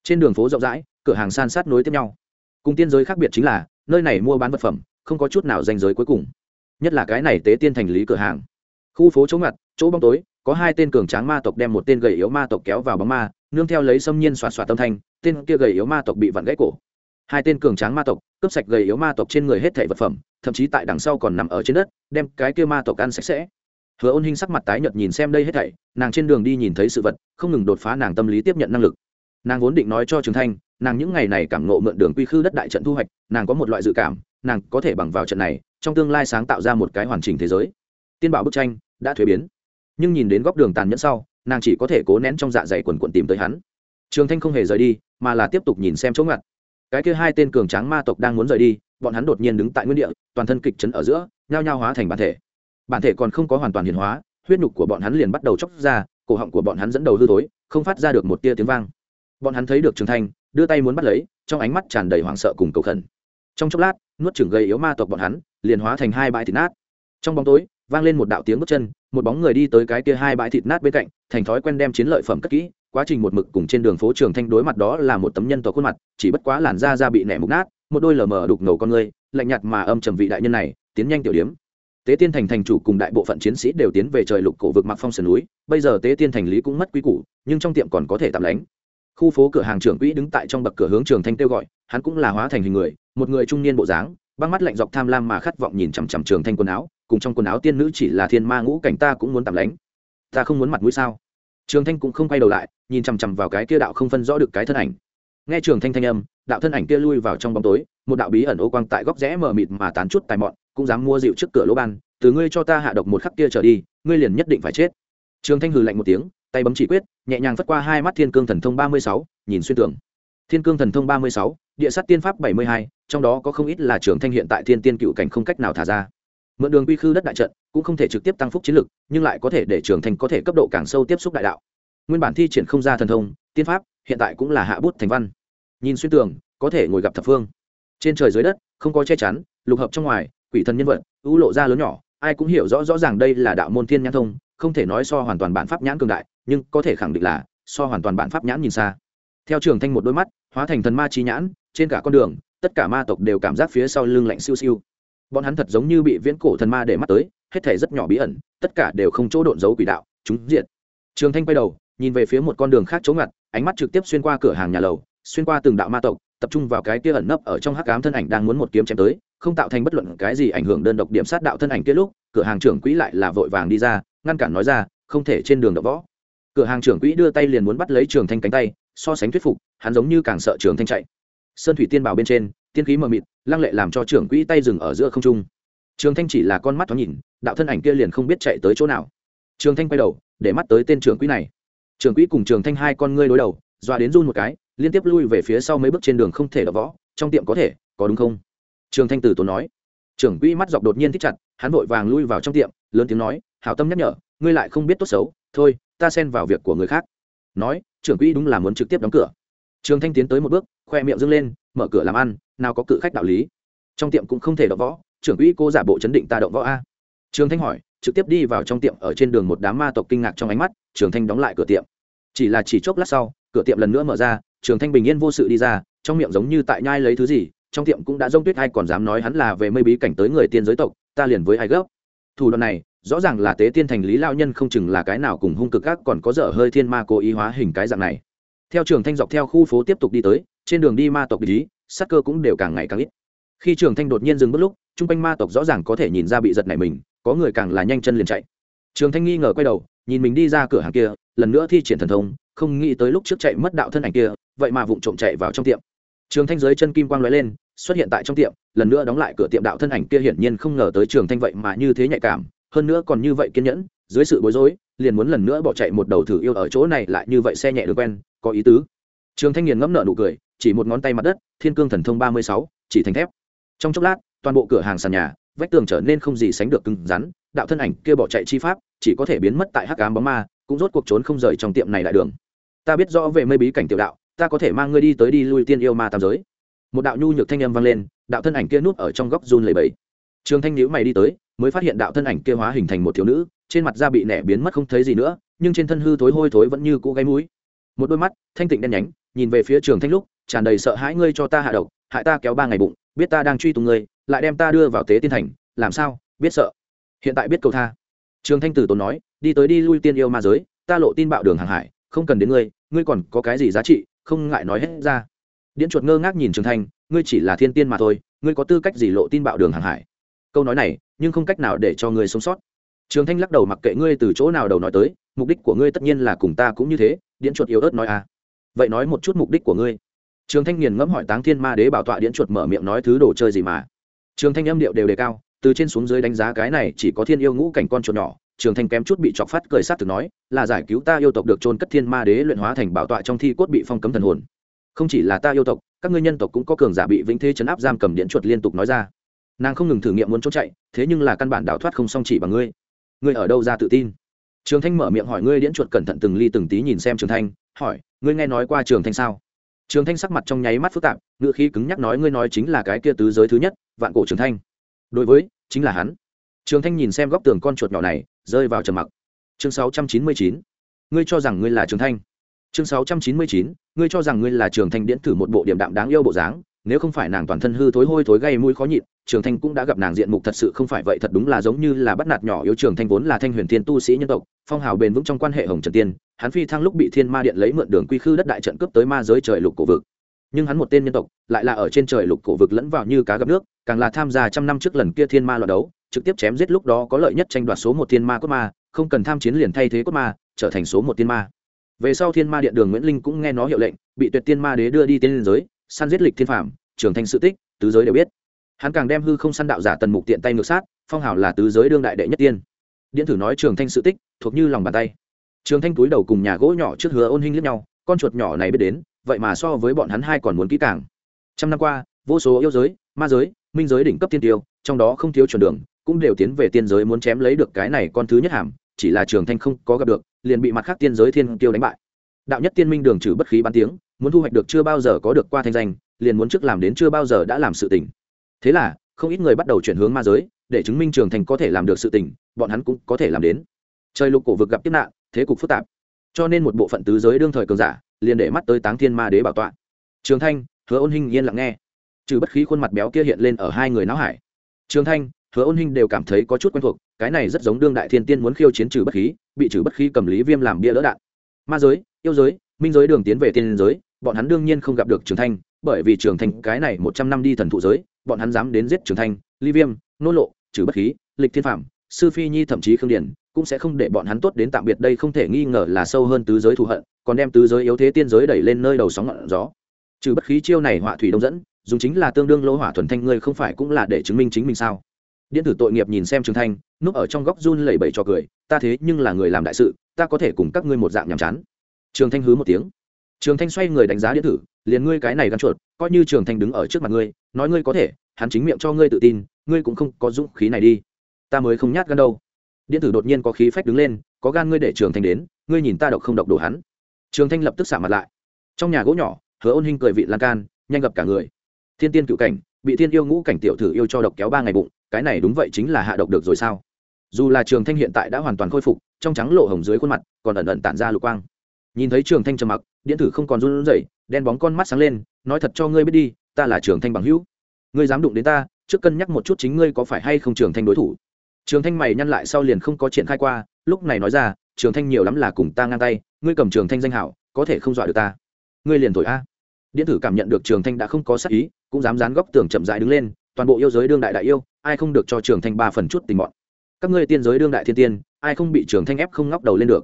Trên đường phố rộng rãi cửa hàng san sát nối tiếp nhau. Cùng tiên giới khác biệt chính là, nơi này mua bán vật phẩm, không có chút nào danh giới cuối cùng. Nhất là cái này tế tiên thành lý cửa hàng. Khu phố chỗ ngặt chỗ bóng tối, có hai tên cường tráng ma tộc đem một tên gầy yếu ma tộc kéo vào bóng ma, nương theo lấy xâm nhiên xoạt xoạt tâm thanh, tên kia gầy yếu ma tộc bị vặn gãy cổ. Hai tên cường tráng ma tộc, cướp sạch gầy yếu ma tộc trên người hết thảy vật phẩm, thậm chí tại đằng sau còn nằm ở trên đất, đem cái kia ma tộc ăn sạch sẽ. Hứa ôn hinh sắc mặt tái nhợt nhìn xem đây hết thảy, nàng trên đường đi nhìn thấy sự vật, không ngừng đột phá nàng tâm lý tiếp nhận năng lực. Nàng vốn định nói cho trường thanh nàng những ngày này cảm ngộ mượn đường quy khư đất đại trận thu hoạch, nàng có một loại dự cảm, nàng có thể bằng vào trận này, trong tương lai sáng tạo ra một cái hoàn chỉnh thế giới. Tiên bảo bức tranh đã thuế biến. Nhưng nhìn đến góc đường tàn nhẫn sau, nàng chỉ có thể cố nén trong dạ dày quần quận tìm tới hắn. Trường thanh không hề rời đi, mà là tiếp tục nhìn xem chỗ ngặt. Cái kia hai tên cường tráng ma tộc đang muốn rời đi, bọn hắn đột nhiên đứng tại nguyên địa, toàn thân kịch chấn ở giữa, nhao nhao hóa thành bản thể. Bản thể còn không có hoàn toàn hiển hóa, huyết nhục của bọn hắn liền bắt đầu chóc ra, cổ họng của bọn hắn dẫn đầu hư tối không phát ra được một tia tiếng vang bọn hắn thấy được trường thanh, đưa tay muốn bắt lấy, trong ánh mắt tràn đầy hoảng sợ cùng cầu khẩn. Trong chốc lát, nuốt chửng gây yếu ma tộc bọn hắn, liền hóa thành hai bãi thịt nát. Trong bóng tối, vang lên một đạo tiếng bước chân, một bóng người đi tới cái kia hai bãi thịt nát bên cạnh, thành thói quen đem chiến lợi phẩm cất kỹ, quá trình một mực cùng trên đường phố trường thanh đối mặt đó là một tấm nhân tộc khuôn mặt, chỉ bất quá làn da da bị nẻ mục nát, một đôi lờ mờ đục ngầu con người, lạnh nhạt mà âm trầm vị đại nhân này, tiến nhanh tiểu điếm. Tế tiên thành thành chủ cùng đại bộ phận chiến sĩ đều tiến về trời lục cổ vực mặc phong sườn núi, bây giờ tế tiên thành lý cũng mất quý củ, nhưng trong tiệm còn có thể tạm lánh khu phố cửa hàng trưởng quỹ đứng tại trong bậc cửa hướng trường thanh kêu gọi, hắn cũng là hóa thành hình người, một người trung niên bộ dáng, băng mắt lạnh dọc tham lam mà khát vọng nhìn chằm chằm trường thanh quần áo, cùng trong quần áo tiên nữ chỉ là thiên ma ngũ cảnh ta cũng muốn tạm lánh. Ta không muốn mặt mũi sao? Trường thanh cũng không quay đầu lại, nhìn chằm chằm vào cái kia đạo không phân rõ được cái thân ảnh. Nghe trường thanh thanh âm, đạo thân ảnh kia lui vào trong bóng tối, một đạo bí ẩn ô quang tại góc rẽ mờ mịt mà tán chút tài mọn, cũng dám mua rượu trước cửa lỗ ban, từ ngươi cho ta hạ độc một khắc kia trở đi, ngươi liền nhất định phải chết. Trường thanh hừ lạnh một tiếng tay bấm chỉ quyết, nhẹ nhàng phất qua hai mắt thiên cương thần thông ba mươi sáu, nhìn xuyên tưởng thiên cương thần thông ba mươi sáu, địa sát tiên pháp bảy mươi hai, trong đó có không ít là trường thanh hiện tại thiên tiên cựu cảnh không cách nào thả ra. Mượn đường quy khư đất đại trận, cũng không thể trực tiếp tăng phúc chiến lực, nhưng lại có thể để trường thanh có thể cấp độ càng sâu tiếp xúc đại đạo. Nguyên bản thi triển không ra thần thông, tiên pháp, hiện tại cũng là hạ bút thành văn. Nhìn xuyên tường, có thể ngồi gặp thập phương. Trên trời dưới đất, không có che chắn, lục hợp trong ngoài, quỷ thần nhân vật, ưu lộ ra lớn nhỏ, ai cũng hiểu rõ rõ ràng đây là đạo môn thiên nhãn thông, không thể nói so hoàn toàn bản pháp nhãn cường đại nhưng có thể khẳng định là, so hoàn toàn bản pháp nhãn nhìn xa. Theo trường thanh một đôi mắt, hóa thành thần ma trí nhãn, trên cả con đường, tất cả ma tộc đều cảm giác phía sau lưng lạnh siêu siêu. Bọn hắn thật giống như bị viễn cổ thần ma để mắt tới, hết thể rất nhỏ bí ẩn, tất cả đều không chỗ độn giấu quỷ đạo, chúng diện trường thanh quay đầu, nhìn về phía một con đường khác chỗ ngặt, ánh mắt trực tiếp xuyên qua cửa hàng nhà lầu, xuyên qua từng đạo ma tộc, tập trung vào cái kia ẩn nấp ở trong hắc ám thân ảnh đang muốn một kiếm chém tới, không tạo thành bất luận cái gì ảnh hưởng đơn độc điểm sát đạo thân ảnh kia lúc, cửa hàng trưởng quỹ lại là vội vàng đi ra, ngăn cản nói ra, không thể trên đường đập võ cửa hàng trưởng quỹ đưa tay liền muốn bắt lấy trường thanh cánh tay, so sánh thuyết phục, hắn giống như càng sợ trường thanh chạy. Sơn thủy tiên bảo bên trên, tiên khí mờ mịt, lăng lệ làm cho trưởng quỹ tay dừng ở giữa không trung. Trường thanh chỉ là con mắt thoáng nhìn, đạo thân ảnh kia liền không biết chạy tới chỗ nào. Trường thanh quay đầu, để mắt tới tên trưởng quỹ này. Trưởng quỹ cùng trường thanh hai con ngươi đối đầu, dọa đến run một cái, liên tiếp lui về phía sau mấy bước trên đường không thể đập võ, trong tiệm có thể, có đúng không? Trường thanh từ tốn nói. Trưởng quỹ mắt dọc đột nhiên thích chặt, hắn vội vàng lui vào trong tiệm, lớn tiếng nói, hảo tâm nhắc nhở, ngươi lại không biết tốt xấu, thôi ta xen vào việc của người khác. Nói, trưởng quỹ đúng là muốn trực tiếp đóng cửa. Trường thanh tiến tới một bước, khoe miệng dâng lên, mở cửa làm ăn, nào có cự khách đạo lý. Trong tiệm cũng không thể động võ, trưởng quỹ cô giả bộ chấn định ta động võ a. Trường thanh hỏi, trực tiếp đi vào trong tiệm ở trên đường một đám ma tộc kinh ngạc trong ánh mắt, trường thanh đóng lại cửa tiệm. Chỉ là chỉ chốc lát sau, cửa tiệm lần nữa mở ra, trường thanh bình yên vô sự đi ra, trong miệng giống như tại nhai lấy thứ gì, trong tiệm cũng đã rông tuyết ai còn dám nói hắn là về mây bí cảnh tới người tiên giới tộc, ta liền với ai gấp. Thủ đoạn này rõ ràng là tế tiên thành lý lao nhân không chừng là cái nào cùng hung cực các còn có dở hơi thiên ma cố ý hóa hình cái dạng này. Theo trường thanh dọc theo khu phố tiếp tục đi tới, trên đường đi ma tộc lý sắc cơ cũng đều càng ngày càng ít. Khi trường thanh đột nhiên dừng bước lúc chung quanh ma tộc rõ ràng có thể nhìn ra bị giật này mình, có người càng là nhanh chân liền chạy. Trường thanh nghi ngờ quay đầu, nhìn mình đi ra cửa hàng kia, lần nữa thi triển thần thông, không nghĩ tới lúc trước chạy mất đạo thân ảnh kia, vậy mà vụng trộm chạy vào trong tiệm. Trường thanh dưới chân kim quang lóe lên, xuất hiện tại trong tiệm, lần nữa đóng lại cửa tiệm đạo thân ảnh kia hiển nhiên không ngờ tới trường thanh vậy mà như thế nhạy cảm hơn nữa còn như vậy kiên nhẫn, dưới sự bối rối, liền muốn lần nữa bỏ chạy một đầu thử yêu ở chỗ này lại như vậy xe nhẹ được quen, có ý tứ. Trường thanh nghiền ngẫm nợ nụ cười, chỉ một ngón tay mặt đất, thiên cương thần thông ba mươi sáu, chỉ thành thép. Trong chốc lát, toàn bộ cửa hàng sàn nhà, vách tường trở nên không gì sánh được cứng rắn, đạo thân ảnh kia bỏ chạy chi pháp, chỉ có thể biến mất tại hắc ám bóng ma, cũng rốt cuộc trốn không rời trong tiệm này đại đường. Ta biết rõ về mây bí cảnh tiểu đạo, ta có thể mang ngươi đi tới đi lui tiên yêu ma tam giới. Một đạo nhu nhược thanh âm vang lên, đạo thân ảnh kia núp ở trong góc run lầy bẫy trường thanh nhữ mày đi tới, mới phát hiện đạo thân ảnh kia hóa hình thành một thiếu nữ, trên mặt da bị nẻ biến mất không thấy gì nữa, nhưng trên thân hư thối hôi thối vẫn như cũ gáy mũi một đôi mắt, thanh tịnh đen nhánh, nhìn về phía trường thanh lúc, tràn đầy sợ hãi, ngươi cho ta hạ độc, hại ta kéo ba ngày bụng, biết ta đang truy tùng ngươi, lại đem ta đưa vào tế tiên thành, làm sao, biết sợ. Hiện tại biết cầu tha. Trường thanh tử tốn nói, đi tới đi lui tiên yêu ma giới, ta lộ tin bạo đường hàng hải, không cần đến ngươi ngươi còn có cái gì giá trị, không ngại nói hết ra. Điễn chuột ngơ ngác nhìn trường thanh, ngươi chỉ là thiên tiên mà thôi, ngươi có tư cách gì lộ tin bạo đường hàng hải? Câu nói này, nhưng không cách nào để cho ngươi sống sót. Trường thanh lắc đầu mặc kệ ngươi từ chỗ nào đầu nói tới, mục đích của ngươi tất nhiên là cùng ta cũng như thế điện chuột yếu ớt nói à. Vậy nói một chút mục đích của ngươi. Trường thanh nghiền ngẫm hỏi táng thiên ma đế bảo tọa điện chuột mở miệng nói thứ đồ chơi gì mà. Trường thanh âm điệu đều đề cao, từ trên xuống dưới đánh giá cái này chỉ có thiên yêu ngũ cảnh con chuột nhỏ, trường thanh kém chút bị chọc phát cười sát từ nói, là giải cứu ta yêu tộc được trôn cất thiên ma đế luyện hóa thành bảo tọa trong thi cốt bị phong cấm thần hồn. Không chỉ là ta yêu tộc, các ngươi nhân tộc cũng có cường giả bị vĩnh thế chấn áp giam cầm điện chuột liên tục nói ra nàng không ngừng thử nghiệm muốn trốn chạy, thế nhưng là căn bản đào thoát không song chỉ bằng ngươi. Ngươi ở đâu ra tự tin? Trường thanh mở miệng hỏi ngươi điễn chuột cẩn thận từng ly từng tí nhìn xem trường thanh, hỏi, ngươi nghe nói qua trường thanh sao? Trường thanh sắc mặt trong nháy mắt phức tạp ngựa khí cứng nhắc nói ngươi nói chính là cái kia tứ giới thứ nhất, vạn cổ trường thanh. Đối với, chính là hắn. Trường thanh nhìn xem góc tường con chuột nhỏ này, rơi vào trầm mặc. Chương sáu trăm chín mươi chín, ngươi cho rằng ngươi là trường thanh. Chương sáu trăm chín mươi chín, ngươi cho rằng ngươi là trường thanh điễn thử một bộ điểm đạm đáng yêu bộ dáng, nếu không phải nàng toàn thân hư thối hôi thối gây mũi khó nhịn trường thanh cũng đã gặp nàng diện mục thật sự không phải vậy, thật đúng là giống như là bắt nạt nhỏ yếu trường thanh vốn là thanh huyền thiên tu sĩ nhân tộc, phong hào bền vững trong quan hệ hồng trần tiên, hắn phi thăng lúc bị thiên ma điện lấy mượn đường quy khư đất đại trận cướp tới ma giới trời lục cổ vực. Nhưng hắn một tên nhân tộc, lại là ở trên trời lục cổ vực lẫn vào như cá gặp nước, càng là tham gia trăm năm trước lần kia thiên ma loạt đấu, trực tiếp chém giết lúc đó có lợi nhất tranh đoạt số một thiên ma cốt ma, không cần tham chiến liền thay thế cốt ma, trở thành số một thiên ma. Về sau thiên ma điện đường nguyễn linh cũng nghe nó hiệu lệnh, bị tuyệt tiên ma đế đưa đi tiên giới, săn giết lịch thiên phạm Trường Thanh sự tích, tứ giới đều biết hắn càng đem hư không săn đạo giả tần mục tiện tay ngược sát, phong hào là tứ giới đương đại đệ nhất tiên. Điện thử nói trường thanh sự tích, thuộc như lòng bàn tay. Trường thanh túi đầu cùng nhà gỗ nhỏ trước hứa ôn hinh lẫn nhau, con chuột nhỏ này biết đến, vậy mà so với bọn hắn hai còn muốn kỹ càng. Trăm năm qua, vô số yêu giới, ma giới, minh giới đỉnh cấp tiên tiêu, trong đó không thiếu chuẩn đường, cũng đều tiến về tiên giới muốn chém lấy được cái này con thứ nhất hàm, chỉ là trường thanh không có gặp được, liền bị mặt khác tiên giới thiên tiêu đánh bại. Đạo nhất tiên minh đường trừ bất khí bán tiếng, muốn thu hoạch được chưa bao giờ có được qua thanh danh, liền muốn trước làm đến chưa bao giờ đã làm sự tình thế là, không ít người bắt đầu chuyển hướng ma giới, để chứng minh trường thành có thể làm được sự tình, bọn hắn cũng có thể làm đến. Trời lục cổ vực gặp kiếp nạn, thế cục phức tạp. Cho nên một bộ phận tứ giới đương thời cường giả, liền để mắt tới táng thiên ma đế bảo tọa. Trường thanh, hứa ôn hinh yên lặng nghe. Trừ bất khí khuôn mặt béo kia hiện lên ở hai người não hải. Trường thanh, hứa ôn hinh đều cảm thấy có chút quen thuộc, cái này rất giống đương đại thiên tiên muốn khiêu chiến trừ bất khí, bị trừ bất khí cầm lý viêm làm bia lỡ đạn. Ma giới, yêu giới, minh giới đường tiến về tiên giới, bọn hắn đương nhiên không gặp được trường thanh, bởi vì trường thanh cái này một trăm năm đi thần thụ giới bọn hắn dám đến giết trường thanh, ly viêm, nô lộ, trừ bất khí, lịch thiên phạm sư phi nhi thậm chí khương điển cũng sẽ không để bọn hắn tốt đến tạm biệt, đây không thể nghi ngờ là sâu hơn tứ giới thù hận, còn đem tứ giới yếu thế tiên giới đẩy lên nơi đầu sóng ngọn gió. Trừ bất khí chiêu này họa thủy đông dẫn, dùng chính là tương đương lỗ hỏa thuần thanh, ngươi không phải cũng là để chứng minh chính mình sao? Điện tử tội nghiệp nhìn xem trường thanh, núp ở trong góc run lẩy bẩy cho cười, ta thế nhưng là người làm đại sự, ta có thể cùng các ngươi một dạng nhàm chán. Trường thanh hứ một tiếng. Trường thanh xoay người đánh giá điện tử, liền ngươi cái này gắn chuột, coi như trường thanh đứng ở trước mặt ngươi nói ngươi có thể, hắn chính miệng cho ngươi tự tin, ngươi cũng không có dũng khí này đi. Ta mới không nhát gan đâu. Điện tử đột nhiên có khí phách đứng lên, có gan ngươi để trường thanh đến, ngươi nhìn ta độc không độc đổ hắn. Trường thanh lập tức xả mặt lại. Trong nhà gỗ nhỏ, hứa ôn hinh cười vị lan can, nhanh gặp cả người. Thiên tiên cựu cảnh, bị thiên yêu ngũ cảnh tiểu thử yêu cho độc kéo ba ngày bụng, cái này đúng vậy chính là hạ độc được rồi sao? Dù là trường thanh hiện tại đã hoàn toàn khôi phục, trong trắng lộ hồng dưới khuôn mặt, còn ẩn ẩn tản ra lục quang. Nhìn thấy trường thanh trầm mặc, điện tử không còn run rẩy, đen bóng con mắt sáng lên, nói thật cho ngươi biết đi ta là trường thanh bằng hữu. Ngươi dám đụng đến ta, trước cân nhắc một chút chính ngươi có phải hay không trường thanh đối thủ. Trường thanh mày nhăn lại sau liền không có triển khai qua, lúc này nói ra, trường thanh nhiều lắm là cùng ta ngang tay, ngươi cầm trường thanh danh hảo, có thể không dọa được ta. Ngươi liền thổi a. Điện tử cảm nhận được trường thanh đã không có sắc ý, cũng dám dán góc tường chậm dại đứng lên, toàn bộ yêu giới đương đại đại yêu, ai không được cho trường thanh ba phần chút tình bọn. Các ngươi tiên giới đương đại thiên tiên, ai không bị trường thanh ép không ngóc đầu lên được.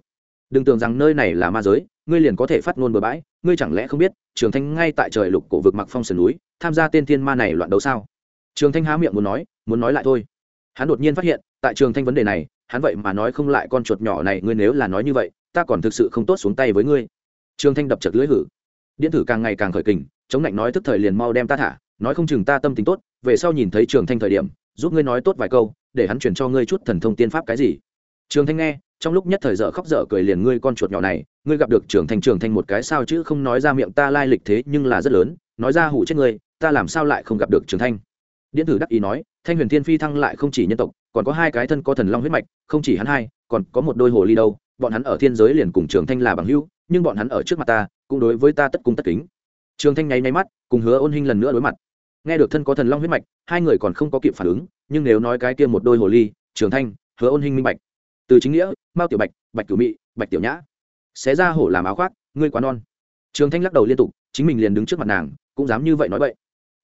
Đừng tưởng rằng nơi này là ma giới, ngươi liền có thể phát ngôn bừa bãi ngươi chẳng lẽ không biết, trường thanh ngay tại trời lục cổ vực mặc phong sườn núi, tham gia tên thiên ma này loạn đấu sao? Trường thanh há miệng muốn nói muốn nói lại thôi. Hắn đột nhiên phát hiện, tại trường thanh vấn đề này, hắn vậy mà nói không lại con chuột nhỏ này, ngươi nếu là nói như vậy, ta còn thực sự không tốt xuống tay với ngươi. Trường thanh đập chật lưỡi hử. Điện tử càng ngày càng khởi kình, chống lạnh nói tức thời liền mau đem ta thả, nói không chừng ta tâm tính tốt, về sau nhìn thấy trường thanh thời điểm, giúp ngươi nói tốt vài câu, để hắn chuyển cho ngươi chút thần thông tiên pháp cái gì. Trường thanh nghe trong lúc nhất thời dở khóc dở cười liền ngươi con chuột nhỏ này, ngươi gặp được trường thanh trường thanh một cái sao chứ không nói ra miệng ta lai lịch thế nhưng là rất lớn, nói ra hủ chết ngươi, ta làm sao lại không gặp được trường thanh điện tử đắc ý nói, thanh huyền thiên phi thăng lại không chỉ nhân tộc, còn có hai cái thân có thần long huyết mạch, không chỉ hắn hai, còn có một đôi hồ ly đâu, bọn hắn ở thiên giới liền cùng trường thanh là bằng hữu, nhưng bọn hắn ở trước mặt ta, cũng đối với ta tất cung tất kính. Trường thanh nháy nháy mắt, cùng hứa ôn hinh lần nữa đối mặt. Nghe được thân có thần long huyết mạch, hai người còn không có kịp phản ứng, nhưng nếu nói cái kia một đôi hồ ly trường thanh hứa ôn hinh minh bạch. Từ chính nghĩa mao tiểu bạch bạch cửu mị, bạch tiểu nhã. Xé ra hổ làm áo khoác, ngươi quá non. Trường thanh lắc đầu liên tục, chính mình liền đứng trước mặt nàng, cũng dám như vậy nói vậy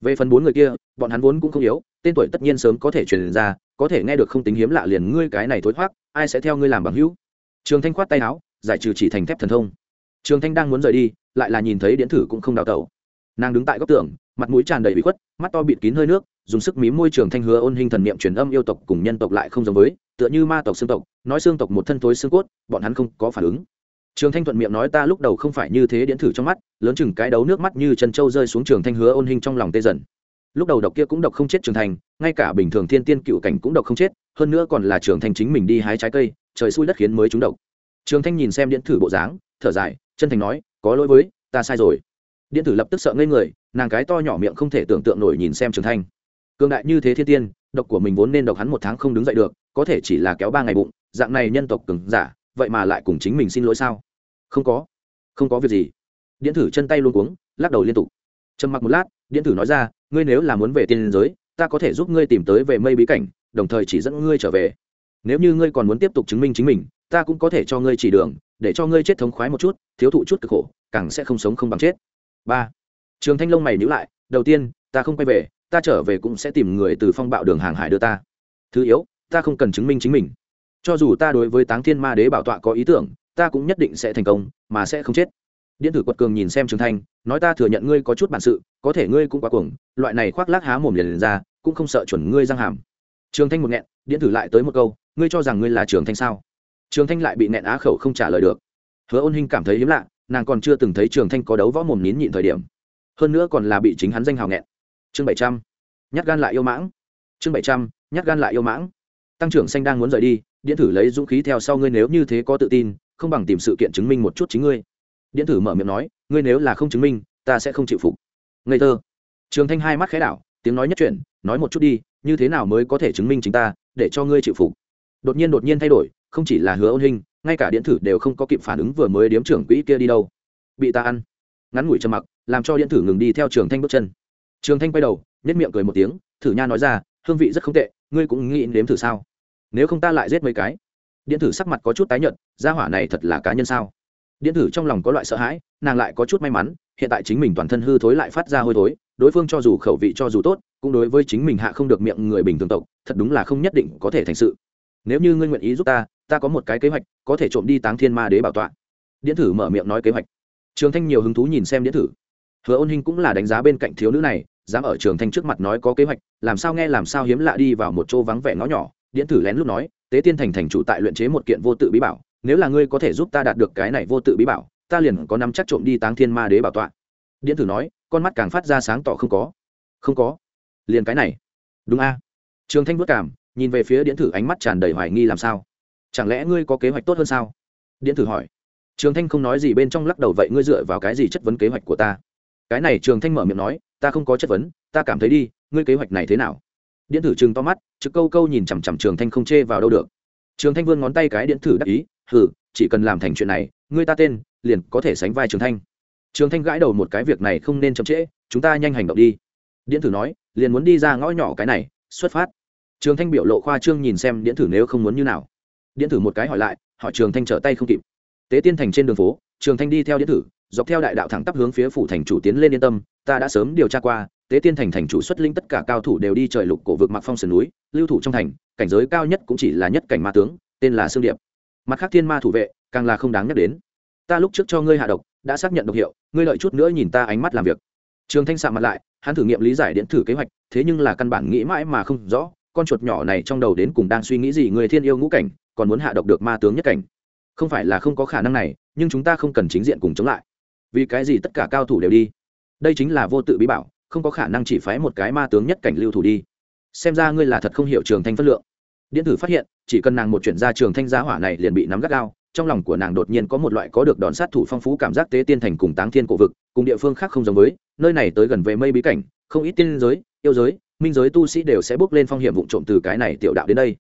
về phần bốn người kia, bọn hắn vốn cũng không yếu, tên tuổi tất nhiên sớm có thể truyền ra, có thể nghe được không tính hiếm lạ liền ngươi cái này thối thoát ai sẽ theo ngươi làm bằng hữu? Trường thanh khoát tay áo, giải trừ chỉ thành thép thần thông. Trường thanh đang muốn rời đi, lại là nhìn thấy điện thử cũng không đào tẩu. Nàng đứng tại góc tường, mặt mũi tràn đầy bị khuất, mắt to bịt kín hơi nước, dùng sức mím môi trường thanh hứa ôn hình thần niệm truyền âm yêu tộc cùng nhân tộc lại không giống với tựa như ma tộc xương tộc, nói xương tộc một thân thối xương cốt, bọn hắn không có phản ứng. Trường thanh thuận miệng nói ta lúc đầu không phải như thế điện thử trong mắt, lớn chừng cái đấu nước mắt như chân trâu rơi xuống trường thanh hứa ôn hình trong lòng tê dần. Lúc đầu độc kia cũng độc không chết trường thành, ngay cả bình thường thiên tiên cựu cảnh cũng độc không chết, hơn nữa còn là trường thanh chính mình đi hái trái cây, trời xui đất khiến mới trúng độc. Trường thanh nhìn xem điện thử bộ dáng, thở dài, chân thành nói, có lỗi với, ta sai rồi. Điện tử lập tức sợ ngây người, nàng cái to nhỏ miệng không thể tưởng tượng nổi nhìn xem trường thanh. Cường đại như thế thiên tiên, độc của mình vốn nên độc hắn một tháng không đứng dậy được có thể chỉ là kéo ba ngày bụng, dạng này nhân tộc cường giả, vậy mà lại cùng chính mình xin lỗi sao? Không có. Không có việc gì. Điện tử chân tay luôn cuống, lắc đầu liên tục. Trầm mặc một lát, điện tử nói ra, ngươi nếu là muốn về tiên giới, ta có thể giúp ngươi tìm tới về mây bí cảnh, đồng thời chỉ dẫn ngươi trở về. Nếu như ngươi còn muốn tiếp tục chứng minh chính mình, ta cũng có thể cho ngươi chỉ đường, để cho ngươi chết thống khoái một chút, thiếu thụ chút cực khổ, càng sẽ không sống không bằng chết. Ba. Trường thanh long mày nhữ lại, đầu tiên, ta không quay về, ta trở về cũng sẽ tìm người từ phong bạo đường hàng hải đưa ta. Thứ yếu ta không cần chứng minh chính mình. Cho dù ta đối với táng thiên ma đế bảo tọa có ý tưởng ta cũng nhất định sẽ thành công mà sẽ không chết. Điện tử quật cường nhìn xem trường thanh nói ta thừa nhận ngươi có chút bản sự có thể ngươi cũng quá cuồng loại này khoác lác há mồm liền, liền ra cũng không sợ chuẩn ngươi răng hàm. Trường thanh một nghẹn điện tử lại tới một câu ngươi cho rằng ngươi là trường thanh sao? Trường thanh lại bị nẹn á khẩu không trả lời được. Hứa ôn hinh cảm thấy hiếm lạ nàng còn chưa từng thấy trường thanh có đấu võ mồm nín nhịn thời điểm. Hơn nữa còn là bị chính hắn danh hào nghẹn. Chương bảy trăm nhát gan lại yêu mãng. Chương bảy trăm nhát gan lại yêu mãng tăng trưởng xanh đang muốn rời đi, điện thử lấy dũng khí theo sau ngươi nếu như thế có tự tin, không bằng tìm sự kiện chứng minh một chút chính ngươi. Điện thử mở miệng nói, ngươi nếu là không chứng minh, ta sẽ không chịu phục. Ngây thơ. Trường thanh hai mắt khẽ đảo, tiếng nói nhất chuyển, nói một chút đi, như thế nào mới có thể chứng minh chính ta, để cho ngươi chịu phục? Đột nhiên đột nhiên thay đổi, không chỉ là hứa ôn hình ngay cả điện thử đều không có kịp phản ứng vừa mới điếm trưởng quỹ kia đi đâu. Bị ta ăn. Ngắn ngủi trầm mặc, làm cho điện thử ngừng đi theo trường thanh bước chân. Trường thanh quay đầu nhất miệng cười một tiếng, thử nha nói ra, hương vị rất không tệ, ngươi cũng nghĩ nếm thử sao? Nếu không ta lại giết mấy cái. Điện thử sắc mặt có chút tái nhợt, gia hỏa này thật là cá nhân sao? Điện thử trong lòng có loại sợ hãi, nàng lại có chút may mắn, hiện tại chính mình toàn thân hư thối lại phát ra hôi thối, đối phương cho dù khẩu vị cho dù tốt, cũng đối với chính mình hạ không được miệng người bình thường tộc, thật đúng là không nhất định có thể thành sự. Nếu như ngươi nguyện ý giúp ta ta có một cái kế hoạch, có thể trộm đi táng thiên ma đế bảo tọa. Điện thử mở miệng nói kế hoạch. Trường thanh nhiều hứng thú nhìn xem điện thử hứa ôn hình cũng là đánh giá bên cạnh thiếu nữ này, dám ở trường thanh trước mặt nói có kế hoạch, làm sao nghe làm sao hiếm lạ đi vào một chỗ vắng vẻ ngõ nhỏ điện Tử lén lút nói, tế tiên thành thành chủ tại luyện chế một kiện vô tự bí bảo, nếu là ngươi có thể giúp ta đạt được cái này vô tự bí bảo, ta liền có nắm chắc trộm đi táng thiên ma đế bảo tọa. Điện Tử nói, con mắt càng phát ra sáng tỏ không có. Không có? Liền cái này? Đúng a. Trường thanh vất cảm nhìn về phía điện Tử ánh mắt tràn đầy hoài nghi làm sao. Chẳng lẽ ngươi có kế hoạch tốt hơn sao? Điện Tử hỏi. Trường thanh không nói gì bên trong lắc đầu, vậy ngươi dựa vào cái gì chất vấn kế hoạch của ta? Cái này trường thanh mở miệng nói, ta không có chất vấn, ta cảm thấy đi, ngươi kế hoạch này thế nào? Điện thử chừng to mắt, trực câu câu nhìn chằm chằm trường thanh không chê vào đâu được. Trường thanh vươn ngón tay cái điện thử đắc ý hử chỉ cần làm thành chuyện này, ngươi ta tên, liền có thể sánh vai trường thanh. Trường thanh gãi đầu một cái, việc này không nên chậm trễ, chúng ta nhanh hành động đi. Điện thử nói, liền muốn đi ra ngõ nhỏ cái này, xuất phát. Trường thanh biểu lộ khoa trương nhìn xem điện thử nếu không muốn như nào. Điện thử một cái hỏi lại, hỏi trường thanh trở tay không kịp. Tế tiên thành trên đường phố, trường thanh đi theo điện thử, dọc theo đại đạo thẳng tắp hướng phía phủ thành chủ tiến lên yên tâm, ta đã sớm điều tra qua tế tiên thành thành chủ xuất linh tất cả cao thủ đều đi trời lục cổ vực mặc phong sườn núi, lưu thủ trong thành, cảnh giới cao nhất cũng chỉ là nhất cảnh ma tướng, tên là sương điệp. Mặt khác thiên ma thủ vệ, càng là không đáng nhắc đến. Ta lúc trước cho ngươi hạ độc, đã xác nhận độc hiệu, ngươi lợi chút nữa nhìn ta ánh mắt làm việc. Trường thanh sạm mặt lại, hắn thử nghiệm lý giải điện thử kế hoạch, thế nhưng là căn bản nghĩ mãi mà không rõ, con chuột nhỏ này trong đầu đến cùng đang suy nghĩ gì người thiên yêu ngũ cảnh, còn muốn hạ độc được ma tướng nhất cảnh. Không phải là không có khả năng này, nhưng chúng ta không cần chính diện cùng chống lại. Vì cái gì tất cả cao thủ đều đi? Đây chính là vô tự bí bảo không có khả năng chỉ phái một cái ma tướng nhất cảnh lưu thủ đi. Xem ra ngươi là thật không hiểu trường thanh phất lượng. Điện tử phát hiện, chỉ cần nàng một chuyển ra trường thanh giá hỏa này liền bị nắm gắt gao, trong lòng của nàng đột nhiên có một loại có được đòn sát thủ phong phú cảm giác tế tiên thành cùng táng thiên cổ vực, cùng địa phương khác không giống với, nơi này tới gần về mây bí cảnh, không ít tiên giới, yêu giới, minh giới tu sĩ đều sẽ bước lên phong hiểm vụ trộm từ cái này tiểu đạo đến đây.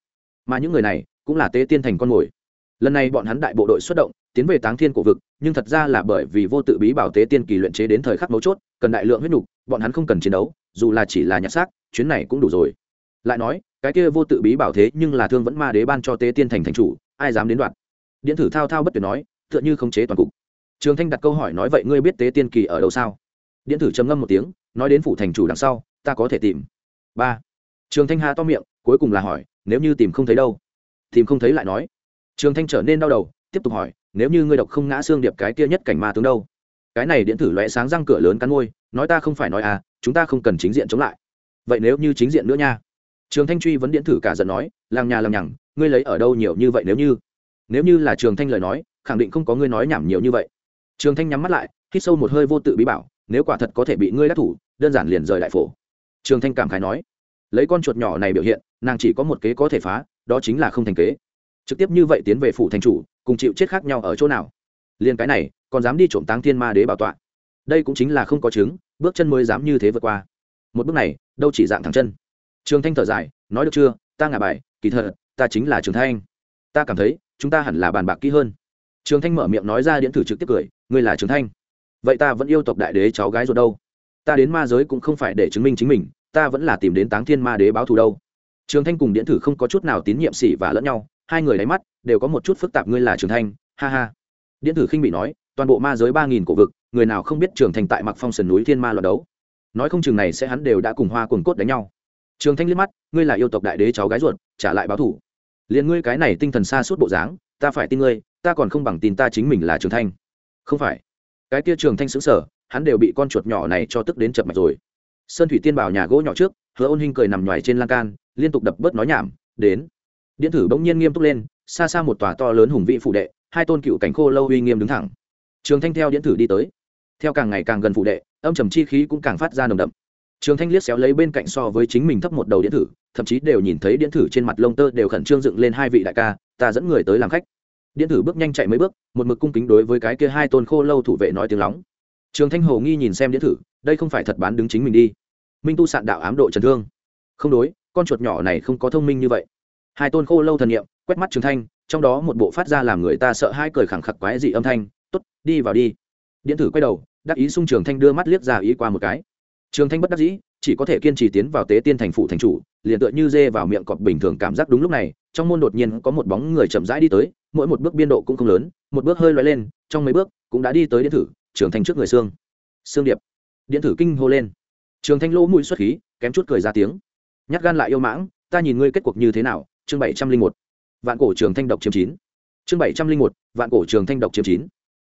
Mà những người này cũng là tế tiên thành con mồi. Lần này bọn hắn đại bộ đội xuất động tiến về táng thiên cổ vực, nhưng thật ra là bởi vì vô tự bí bảo tế tiên kỳ luyện chế đến thời khắc mấu chốt, cần đại lượng huyết nhục bọn hắn không cần chiến đấu, dù là chỉ là nhặt xác, chuyến này cũng đủ rồi. Lại nói, cái kia vô tự bí bảo thế nhưng là thương vẫn ma đế ban cho tế tiên thành thành chủ, ai dám đến đoạn? Điện thử thao thao bất tuyệt nói, tựa như khống chế toàn cục. Trường thanh đặt câu hỏi nói vậy ngươi biết tế tiên kỳ ở đâu sao? Điện thử trầm ngâm một tiếng, nói đến phủ thành chủ đằng sau, ta có thể tìm. Ba. Trường thanh hà to miệng, cuối cùng là hỏi, nếu như tìm không thấy đâu? Tìm không thấy lại nói. Trường thanh trở nên đau đầu, tiếp tục hỏi nếu như ngươi độc không ngã xương điệp cái kia nhất cảnh ma tướng đâu? Cái này điện thử lóe sáng răng cửa lớn cắn ngôi nói ta không phải nói à chúng ta không cần chính diện chống lại. Vậy nếu như chính diện nữa nha? Trường thanh truy vấn điện thử cả giận nói làng nhà làng nhằng, ngươi lấy ở đâu nhiều như vậy nếu như? Nếu như là trường thanh lời nói, khẳng định không có ngươi nói nhảm nhiều như vậy. Trường thanh nhắm mắt lại, hít sâu một hơi vô tự bí bảo, nếu quả thật có thể bị ngươi đắc thủ, đơn giản liền rời đại phổ. Trường thanh cảm khái nói, lấy con chuột nhỏ này biểu hiện, nàng chỉ có một kế có thể phá, đó chính là không thành kế. Trực tiếp như vậy tiến về phủ thành chủ cùng chịu chết khác nhau ở chỗ nào. Liền cái này, còn dám đi trộm táng thiên ma đế bảo tọa. Đây cũng chính là không có chứng, bước chân mới dám như thế vượt qua. Một bước này, đâu chỉ dạng thẳng chân. Trường thanh thở dài, nói được chưa, ta ngả bài, kỳ thật, ta chính là trường thanh. Ta cảm thấy, chúng ta hẳn là bàn bạc kỹ hơn. Trường thanh mở miệng nói ra điện thử trực tiếp cười, ngươi là trường thanh. Vậy ta vẫn yêu tộc đại đế cháu gái rồi đâu? Ta đến ma giới cũng không phải để chứng minh chính mình, ta vẫn là tìm đến táng thiên ma đế báo thù đâu. Trường thanh cùng điện thử không có chút nào tín nhiệm xỉ và lẫn nhau hai người đáy mắt đều có một chút phức tạp ngươi là trường thanh ha ha. Điện thử khinh bị nói, toàn bộ ma giới ba nghìn cổ vực, người nào không biết trường thanh tại mặc phong sườn núi thiên ma loạt đấu. Nói không chừng này sẽ hắn đều đã cùng hoa cuồng cốt đánh nhau. Trường thanh liếc mắt, ngươi là yêu tộc đại đế cháu gái ruột, trả lại báo thủ. Liền ngươi cái này tinh thần xa suốt bộ dáng, ta phải tin ngươi, ta còn không bằng tin ta chính mình là trường thanh không phải. Cái kia trường thanh xứng sở hắn đều bị con chuột nhỏ này cho tức đến chập mạch rồi. Sơn thủy tiên bảo nhà gỗ nhỏ trước, hứa ôn hinh cười nằm ngoài trên lan can, liên tục đập bớt nói nhảm, đến điện thử bỗng nhiên nghiêm túc lên, xa xa một tòa to lớn hùng vĩ phụ đệ, hai tôn cựu cảnh khô lâu uy nghiêm đứng thẳng. Trường thanh theo điện thử đi tới. Theo càng ngày càng gần phụ đệ, âm trầm chi khí cũng càng phát ra nồng đậm. Trường thanh liếc xéo lấy bên cạnh so với chính mình thấp một đầu điện thử, thậm chí đều nhìn thấy điện thử trên mặt lông tơ đều khẩn trương dựng lên hai vị đại ca, ta dẫn người tới làm khách. Điện thử bước nhanh chạy mấy bước, một mực cung kính đối với cái kia hai tôn khô lâu thủ vệ nói tiếng lóng. Trường thanh hồ nghi nhìn xem điện thử, đây không phải thật bán đứng chính mình đi. Minh tu sạn đạo ám độ trần thương. Không đối, con chuột nhỏ này không có thông minh như vậy hai tôn khô lâu thần nghiệm quét mắt trường thanh, trong đó một bộ phát ra làm người ta sợ hai cười khẳng khặc quái dị âm thanh t ố t đi vào đi. Điện thử quay đầu, đắc ý xung trường thanh đưa mắt liếc ra ý qua một cái. Trường thanh bất đắc dĩ, chỉ có thể kiên trì tiến vào tế tiên thành phụ thành chủ, liền tựa như dê vào miệng cọp bình thường cảm giác đúng lúc này, trong môn đột nhiên có một bóng người chậm rãi đi tới, mỗi một bước biên độ cũng không lớn, một bước hơi loay lên, trong mấy bước cũng đã đi tới điện thử trường thanh trước người xương. Xương điệp. Điện thử kinh hô lên. Trường thanh lỗ mũi xuất khí, kém chút cười ra tiếng. Nhát gan lại yêu mãng, ta nhìn ngươi kết cuộc như thế nào chương bảy trăm linh một, vạn cổ trường thanh độc chiếm chín. Chương bảy trăm linh một, vạn cổ trường thanh độc chiếm chín.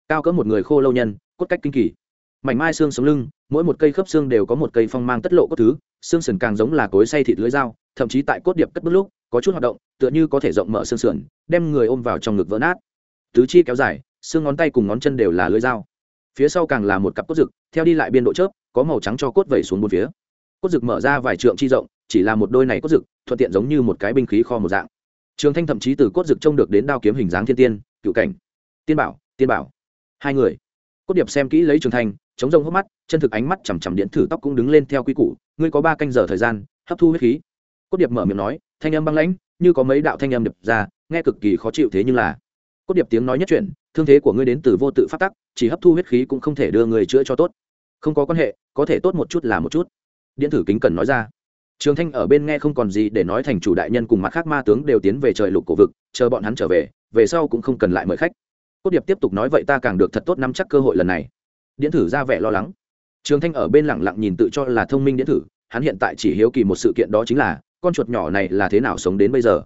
Cao cỡ một người khô lâu nhân, cốt cách kinh kỳ. Mảnh mai xương sống lưng, mỗi một cây khớp xương đều có một cây phong mang tất lộ cốt thứ, xương sườn càng giống là cối xay thịt lưỡi dao, thậm chí tại cốt điệp cất bước lúc, có chút hoạt động, tựa như có thể rộng mở xương sườn, đem người ôm vào trong ngực vỡ nát. Tứ chi kéo dài, xương ngón tay cùng ngón chân đều là lưỡi dao. Phía sau càng là một cặp cốt rực, theo đi lại biên độ chớp, có màu trắng cho cốt vẩy xuống một phía. Cốt rực mở ra vài trượng chi rộng, chỉ là một đôi này cốt rực thuận tiện giống như một cái binh khí kho một dạng. Trường thanh thậm chí từ cốt rực trông được đến đao kiếm hình dáng thiên tiên, cựu cảnh. Tiên bảo tiên bảo. Hai người. Cốt điệp xem kỹ lấy trường thanh, chống rông hốc mắt, chân thực ánh mắt chằm chằm điện thử tóc cũng đứng lên theo quy củ, ngươi có ba canh giờ thời gian, hấp thu huyết khí. Cốt điệp mở miệng nói, thanh âm băng lãnh, như có mấy đạo thanh âm điệp ra, nghe cực kỳ khó chịu thế nhưng là cốt điệp tiếng nói nhất chuyển, thương thế của ngươi đến từ vô tự phát tắc, chỉ hấp thu huyết khí cũng không thể đưa người chữa cho tốt. Không có quan hệ, có thể tốt một chút là một chút. Điện thử kính cần nói ra trường thanh ở bên nghe không còn gì để nói thành chủ đại nhân cùng mặt khác ma tướng đều tiến về trời lục cổ vực, chờ bọn hắn trở về về sau cũng không cần lại mời khách. Cốt điệp tiếp tục nói vậy ta càng được thật tốt nắm chắc cơ hội lần này. Điện thử ra vẻ lo lắng. Trường thanh ở bên lẳng lặng nhìn tự cho là thông minh điện thử, hắn hiện tại chỉ hiếu kỳ một sự kiện đó chính là, con chuột nhỏ này là thế nào sống đến bây giờ?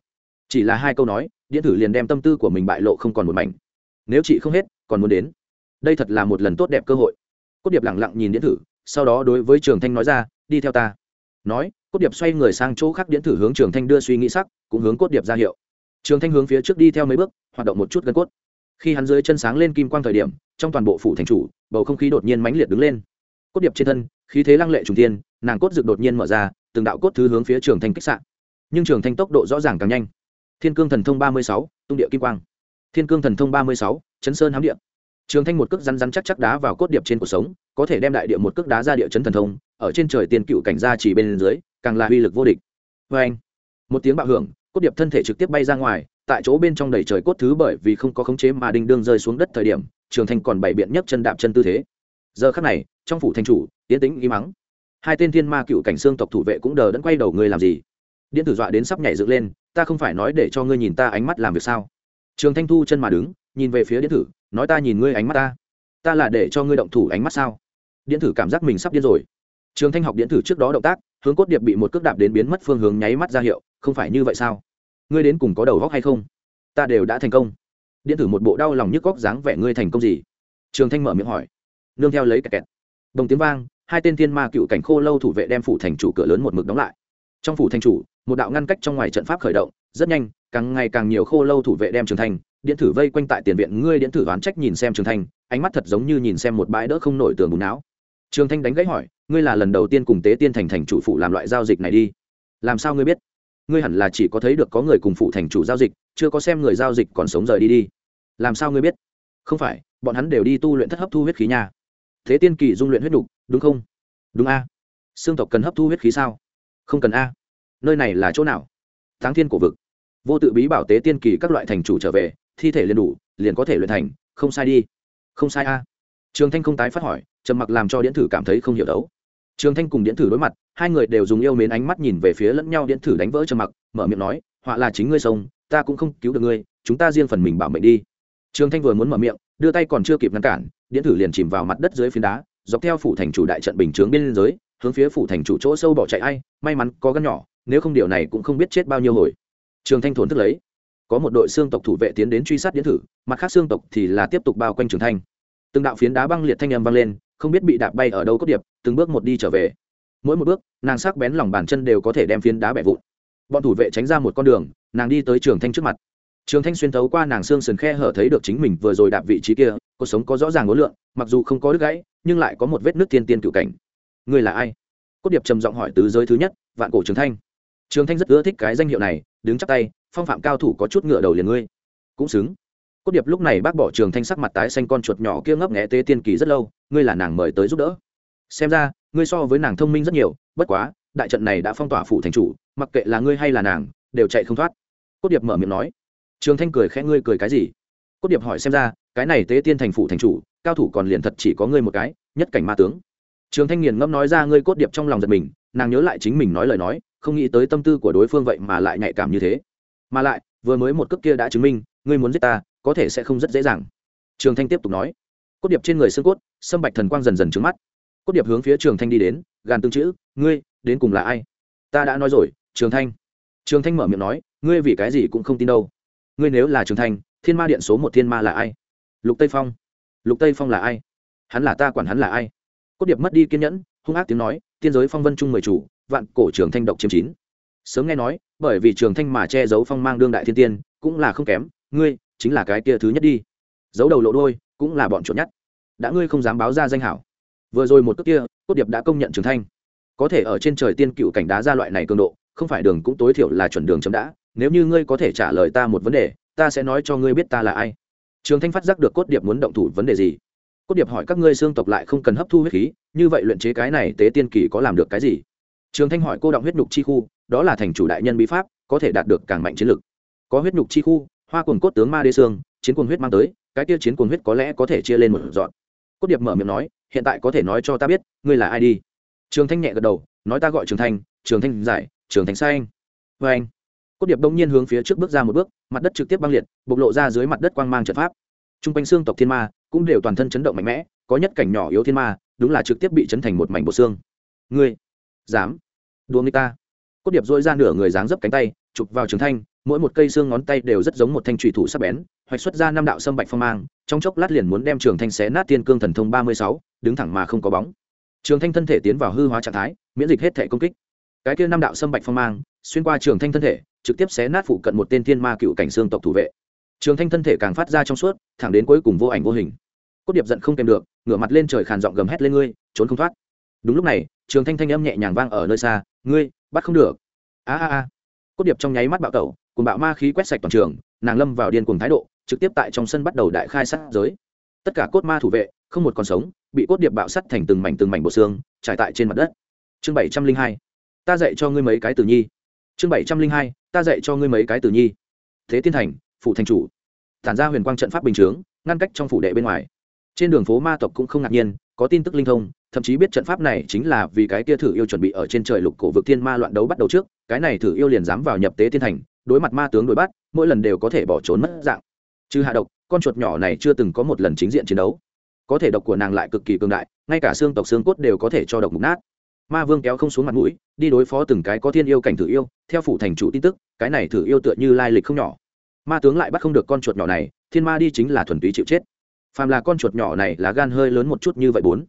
Chỉ là hai câu nói, điện thử liền đem tâm tư của mình bại lộ không còn một mảnh. Nếu chị không hết, còn muốn đến. Đây thật là một lần tốt đẹp cơ hội. Cốt điệp lẳng lặng nhìn điện thử, sau đó đối với trường thanh nói ra, đi theo ta. Nói cốt điệp xoay người sang chỗ khác điện thử hướng trường thanh đưa suy nghĩ sắc, cũng hướng cốt điệp ra hiệu. Trường thanh hướng phía trước đi theo mấy bước, hoạt động một chút gân cốt. Khi hắn dưới chân sáng lên kim quang thời điểm, trong toàn bộ phủ thành chủ, bầu không khí đột nhiên mãnh liệt đứng lên. Cốt điệp trên thân, khí thế lăng lệ trùng tiên nàng cốt rực đột nhiên mở ra, từng đạo cốt thứ hướng phía trường thanh kích sạn nhưng trường thanh tốc độ rõ ràng càng nhanh. Thiên cương thần thông ba mươi sáu, tung địa kim quang. Thiên cương thần thông ba mươi sáu, chấn sơn hám địa. Trường thanh một cước rắn rắn chắc chắc đá vào cốt điệp trên cuộc sống, có thể đem đại địa một cước đá ra địa chấn thần thông, ở trên trời tiền cựu cảnh gia chỉ bên dưới càng là uy lực vô địch. Vê anh, một tiếng bạo hưởng, cốt điệp thân thể trực tiếp bay ra ngoài, tại chỗ bên trong đầy trời cốt thứ bởi vì không có khống chế mà đinh đương rơi xuống đất thời điểm, trường thanh còn bảy biện nhất chân đạp chân tư thế. Giờ khắc này, trong phủ thành chủ tiến tĩnh im mắng. Hai tên thiên ma cựu cảnh xương tộc thủ vệ cũng đờ đẫn quay đầu ngươi làm gì? Điện tử dọa đến sắp nhảy dựng lên, ta không phải nói để cho ngươi nhìn ta ánh mắt làm việc sao? Trường thanh thu chân mà đứng, nhìn về phía điện tử, nói ta nhìn ngươi ánh mắt ta. Ta là để cho ngươi động thủ ánh mắt sao? Điện tử cảm giác mình sắp điên rồi. Trường thanh học điện tử trước đó động tác hướng cốt điệp bị một cước đạp đến biến mất phương hướng nháy mắt ra hiệu, không phải như vậy sao? Ngươi đến cùng có đầu góc hay không? Ta đều đã thành công. Điện tử một bộ đau lòng nhức góc dáng vẻ ngươi thành công gì? Trường thanh mở miệng hỏi. Nương theo lấy kẹt kẹt. Đồng tiếng vang, hai tên thiên ma cựu cảnh khô lâu thủ vệ đem phủ thành chủ cửa lớn một mực đóng lại. Trong phủ thành chủ, một đạo ngăn cách trong ngoài trận pháp khởi động, rất nhanh, càng ngày càng nhiều khô lâu thủ vệ đem trường thanh, điện thử vây quanh tại tiền viện, ngươi điện thử đoán trách nhìn xem trường thanh, ánh mắt thật giống như nhìn xem một bãi đỡ không nổi tường bùn não. Trường thanh đánh gãy hỏi ngươi là lần đầu tiên cùng tế tiên thành thành chủ phụ làm loại giao dịch này đi. Làm sao ngươi biết? Ngươi hẳn là chỉ có thấy được có người cùng phụ thành chủ giao dịch, chưa có xem người giao dịch còn sống rời đi đi. Làm sao ngươi biết? Không phải, bọn hắn đều đi tu luyện thất hấp thu huyết khí nhà thế tiên kỳ dung luyện huyết đục đúng không? Đúng a. Xương tộc cần hấp thu huyết khí sao? Không cần a. Nơi này là chỗ nào? Thắng thiên cổ vực. Vô tự bí bảo tế tiên kỳ các loại thành chủ trở về, thi thể liền đủ, liền có thể luyện thành, không sai đi. Không sai a. Trường thanh không tái phát hỏi, trầm mặc làm cho điện thử cảm thấy không hiểu đấu trường thanh cùng điện thử đối mặt, hai người đều dùng yêu mến ánh mắt nhìn về phía lẫn nhau. Điện thử đánh vỡ trầm mặc, mở miệng nói, họa là chính ngươi sông, ta cũng không cứu được ngươi, chúng ta riêng phần mình bảo mệnh đi. Trường thanh vừa muốn mở miệng, đưa tay còn chưa kịp ngăn cản, điện thử liền chìm vào mặt đất dưới phiến đá, dọc theo phủ thành chủ đại trận bình chướng bên giới, hướng phía phủ thành chủ chỗ sâu bỏ chạy ai, may mắn có gắn nhỏ, nếu không điều này cũng không biết chết bao nhiêu hồi. Trường thanh thốn thức lấy. Có một đội xương tộc thủ vệ tiến đến truy sát điện thử, mặt khác xương tộc thì là tiếp tục bao quanh trường thanh. Từng đạo phiến đá băng liệt thanh âm vang lên không biết bị đạp bay ở đâu cốt điệp, từng bước một đi trở về. Mỗi một bước, nàng sắc bén lòng bàn chân đều có thể đem phiến đá bẻ vụn. Bọn thủ vệ tránh ra một con đường, nàng đi tới trường thanh trước mặt. Trường thanh xuyên thấu qua nàng xương sườn khe hở thấy được chính mình vừa rồi đạp vị trí kia, cuộc sống có rõ ràng ngối lượng mặc dù không có đứt gãy, nhưng lại có một vết nước thiên tiên cựu cảnh. Người là ai? Cốt điệp trầm giọng hỏi tứ giới thứ nhất, vạn cổ trường thanh. Trường thanh rất ưa thích cái danh hiệu này, đứng chắc tay, phong phạm cao thủ có chút ngựa đầu liền ngươi. Cũng xứng cốt điệp lúc này bác bỏ trường thanh sắc mặt tái xanh con chuột nhỏ kia ngấp nghẽ tế tiên kỳ rất lâu, ngươi là nàng mời tới giúp đỡ. Xem ra, ngươi so với nàng thông minh rất nhiều, bất quá, đại trận này đã phong tỏa phủ thành chủ, mặc kệ là ngươi hay là nàng, đều chạy không thoát. Cốt điệp mở miệng nói. Trường thanh cười khẽ, ngươi cười cái gì? Cốt điệp hỏi xem ra, cái này tế tiên thành phủ thành chủ, cao thủ còn liền thật chỉ có ngươi một cái, nhất cảnh ma tướng. Trường thanh nghiền ngẫm nói ra, ngươi cốt điệp trong lòng giật mình, nàng nhớ lại chính mình nói lời nói, không nghĩ tới tâm tư của đối phương vậy mà lại nhạy cảm như thế. Mà lại, vừa mới một cước kia đã chứng minh, ngươi muốn giết ta có thể sẽ không rất dễ dàng. Trường thanh tiếp tục nói, cốt điệp trên người xương cốt, sâm bạch thần quang dần dần trứng mắt. Cốt điệp hướng phía trường thanh đi đến, gàn tương chữ, ngươi, đến cùng là ai? Ta đã nói rồi, trường thanh. Trường thanh mở miệng nói, ngươi vì cái gì cũng không tin đâu. Ngươi nếu là trường thanh, thiên ma điện số một thiên ma là ai? Lục tây phong. Lục tây phong là ai? Hắn là ta quản hắn là ai? Cốt điệp mất đi kiên nhẫn, hung ác tiếng nói, tiên giới phong vân chung mười chủ, vạn cổ trường thanh độc chiếm chín. Sớm nghe nói, bởi vì trường thanh mà che giấu phong mang đương đại thiên tiên, cũng là không kém. Ngươi chính là cái kia thứ nhất đi. Giấu đầu lộ đôi cũng là bọn chuột nhất đã ngươi không dám báo ra danh hảo. Vừa rồi một cước kia, cốt điệp đã công nhận trưởng thanh có thể ở trên trời tiên cựu cảnh đá ra loại này cường độ, không phải đường cũng tối thiểu là chuẩn đường chấm đã. Nếu như ngươi có thể trả lời ta một vấn đề, ta sẽ nói cho ngươi biết ta là ai. Trường thanh phát giác được cốt điệp muốn động thủ vấn đề gì. Cốt điệp hỏi các ngươi xương tộc lại không cần hấp thu huyết khí, như vậy luyện chế cái này tế tiên kỳ có làm được cái gì? Trường thanh hỏi cô động huyết nhục chi khu, đó là thành chủ đại nhân bí pháp, có thể đạt được càng mạnh chiến lực. Có huyết nhục chi khu hoa quần cốt tướng ma đê xương, chiến cuồng huyết mang tới, cái kia chiến cuồng huyết có lẽ có thể chia lên một dọn. Cốt điệp mở miệng nói, hiện tại có thể nói cho ta biết, ngươi là ai đi? Trường thanh nhẹ gật đầu, nói ta gọi trường thanh trường thanh giải, trường thanh sai anh. Vê anh. Cốt điệp đông nhiên hướng phía trước bước ra một bước, mặt đất trực tiếp băng liệt, bộc lộ ra dưới mặt đất quang mang trận pháp. T r u n g quanh xương tộc thiên ma cũng đều toàn thân chấn động mạnh mẽ, có nhất cảnh nhỏ yếu thiên ma, đúng là trực tiếp bị chấn thành một mảnh bộ xương. Ngươi, dám đua người ta? Cốt điệp dội ra nửa người dáng dấp cánh tay, chụp vào trường thanh mỗi một cây xương ngón tay đều rất giống một thanh trùy thủ sắc bén, hoạch xuất ra năm đạo sâm bạch phong mang, trong chốc lát liền muốn đem trường thanh xé nát tiên cương thần thông ba mươi sáu, đứng thẳng mà không có bóng. Trường thanh thân thể tiến vào hư hóa trạng thái, miễn dịch hết thể công kích. Cái kia năm đạo sâm bạch phong mang, xuyên qua trường thanh thân thể, trực tiếp xé nát phụ cận một tên thiên ma cựu cảnh xương tộc thủ vệ. Trường thanh thân thể càng phát ra trong suốt, thẳng đến cuối cùng vô ảnh vô hình. Cốt điệp giận không kèm được, ngửa mặt lên trời khàn giọng gầm hét lên ngươi, trốn không thoát. Đúng lúc này, trường thanh thanh âm nhẹ nhàng vang ở nơi xa, ngươi, bắt không được. A a a. Cốt điệp trong nháy mắt bạo tẩu cùng bạo ma khí quét sạch toàn trường, nàng lâm vào điên cùng thái độ, trực tiếp tại trong sân bắt đầu đại khai sát giới. Tất cả cốt ma thủ vệ, không một còn sống, bị cốt điệp bạo sắt thành từng mảnh từng mảnh bộ xương, trải tại trên mặt đất. Chương bảy trăm linh hai, ta dạy cho ngươi mấy cái tử nhi. Chương bảy trăm linh hai, ta dạy cho ngươi mấy cái tử nhi. Thế tiên thành phụ thành chủ. Tản ra huyền quang trận pháp bình chướng, ngăn cách trong phủ đệ bên ngoài. Trên đường phố ma tộc cũng không ngạc nhiên, có tin tức linh thông, thậm chí biết trận pháp này chính là vì cái kia thử yêu chuẩn bị ở trên trời lục cổ vực thiên ma loạn đấu bắt đầu trước, cái này thử yêu liền dám vào nhập tế tiên thành đối mặt ma tướng đối bắt, mỗi lần đều có thể bỏ trốn mất dạng. Trừ hạ độc, con chuột nhỏ này chưa từng có một lần chính diện chiến đấu. Có thể độc của nàng lại cực kỳ cường đại, ngay cả xương tộc xương cốt đều có thể cho độc mục nát. Ma vương kéo không xuống mặt mũi, đi đối phó từng cái có thiên yêu cảnh thử yêu, theo phủ thành chủ tin tức, cái này thử yêu tựa như lai lịch không nhỏ. Ma tướng lại bắt không được con chuột nhỏ này, thiên ma đi chính là thuần túy chịu chết. Phàm là con chuột nhỏ này là gan hơi lớn một chút như vậy bốn.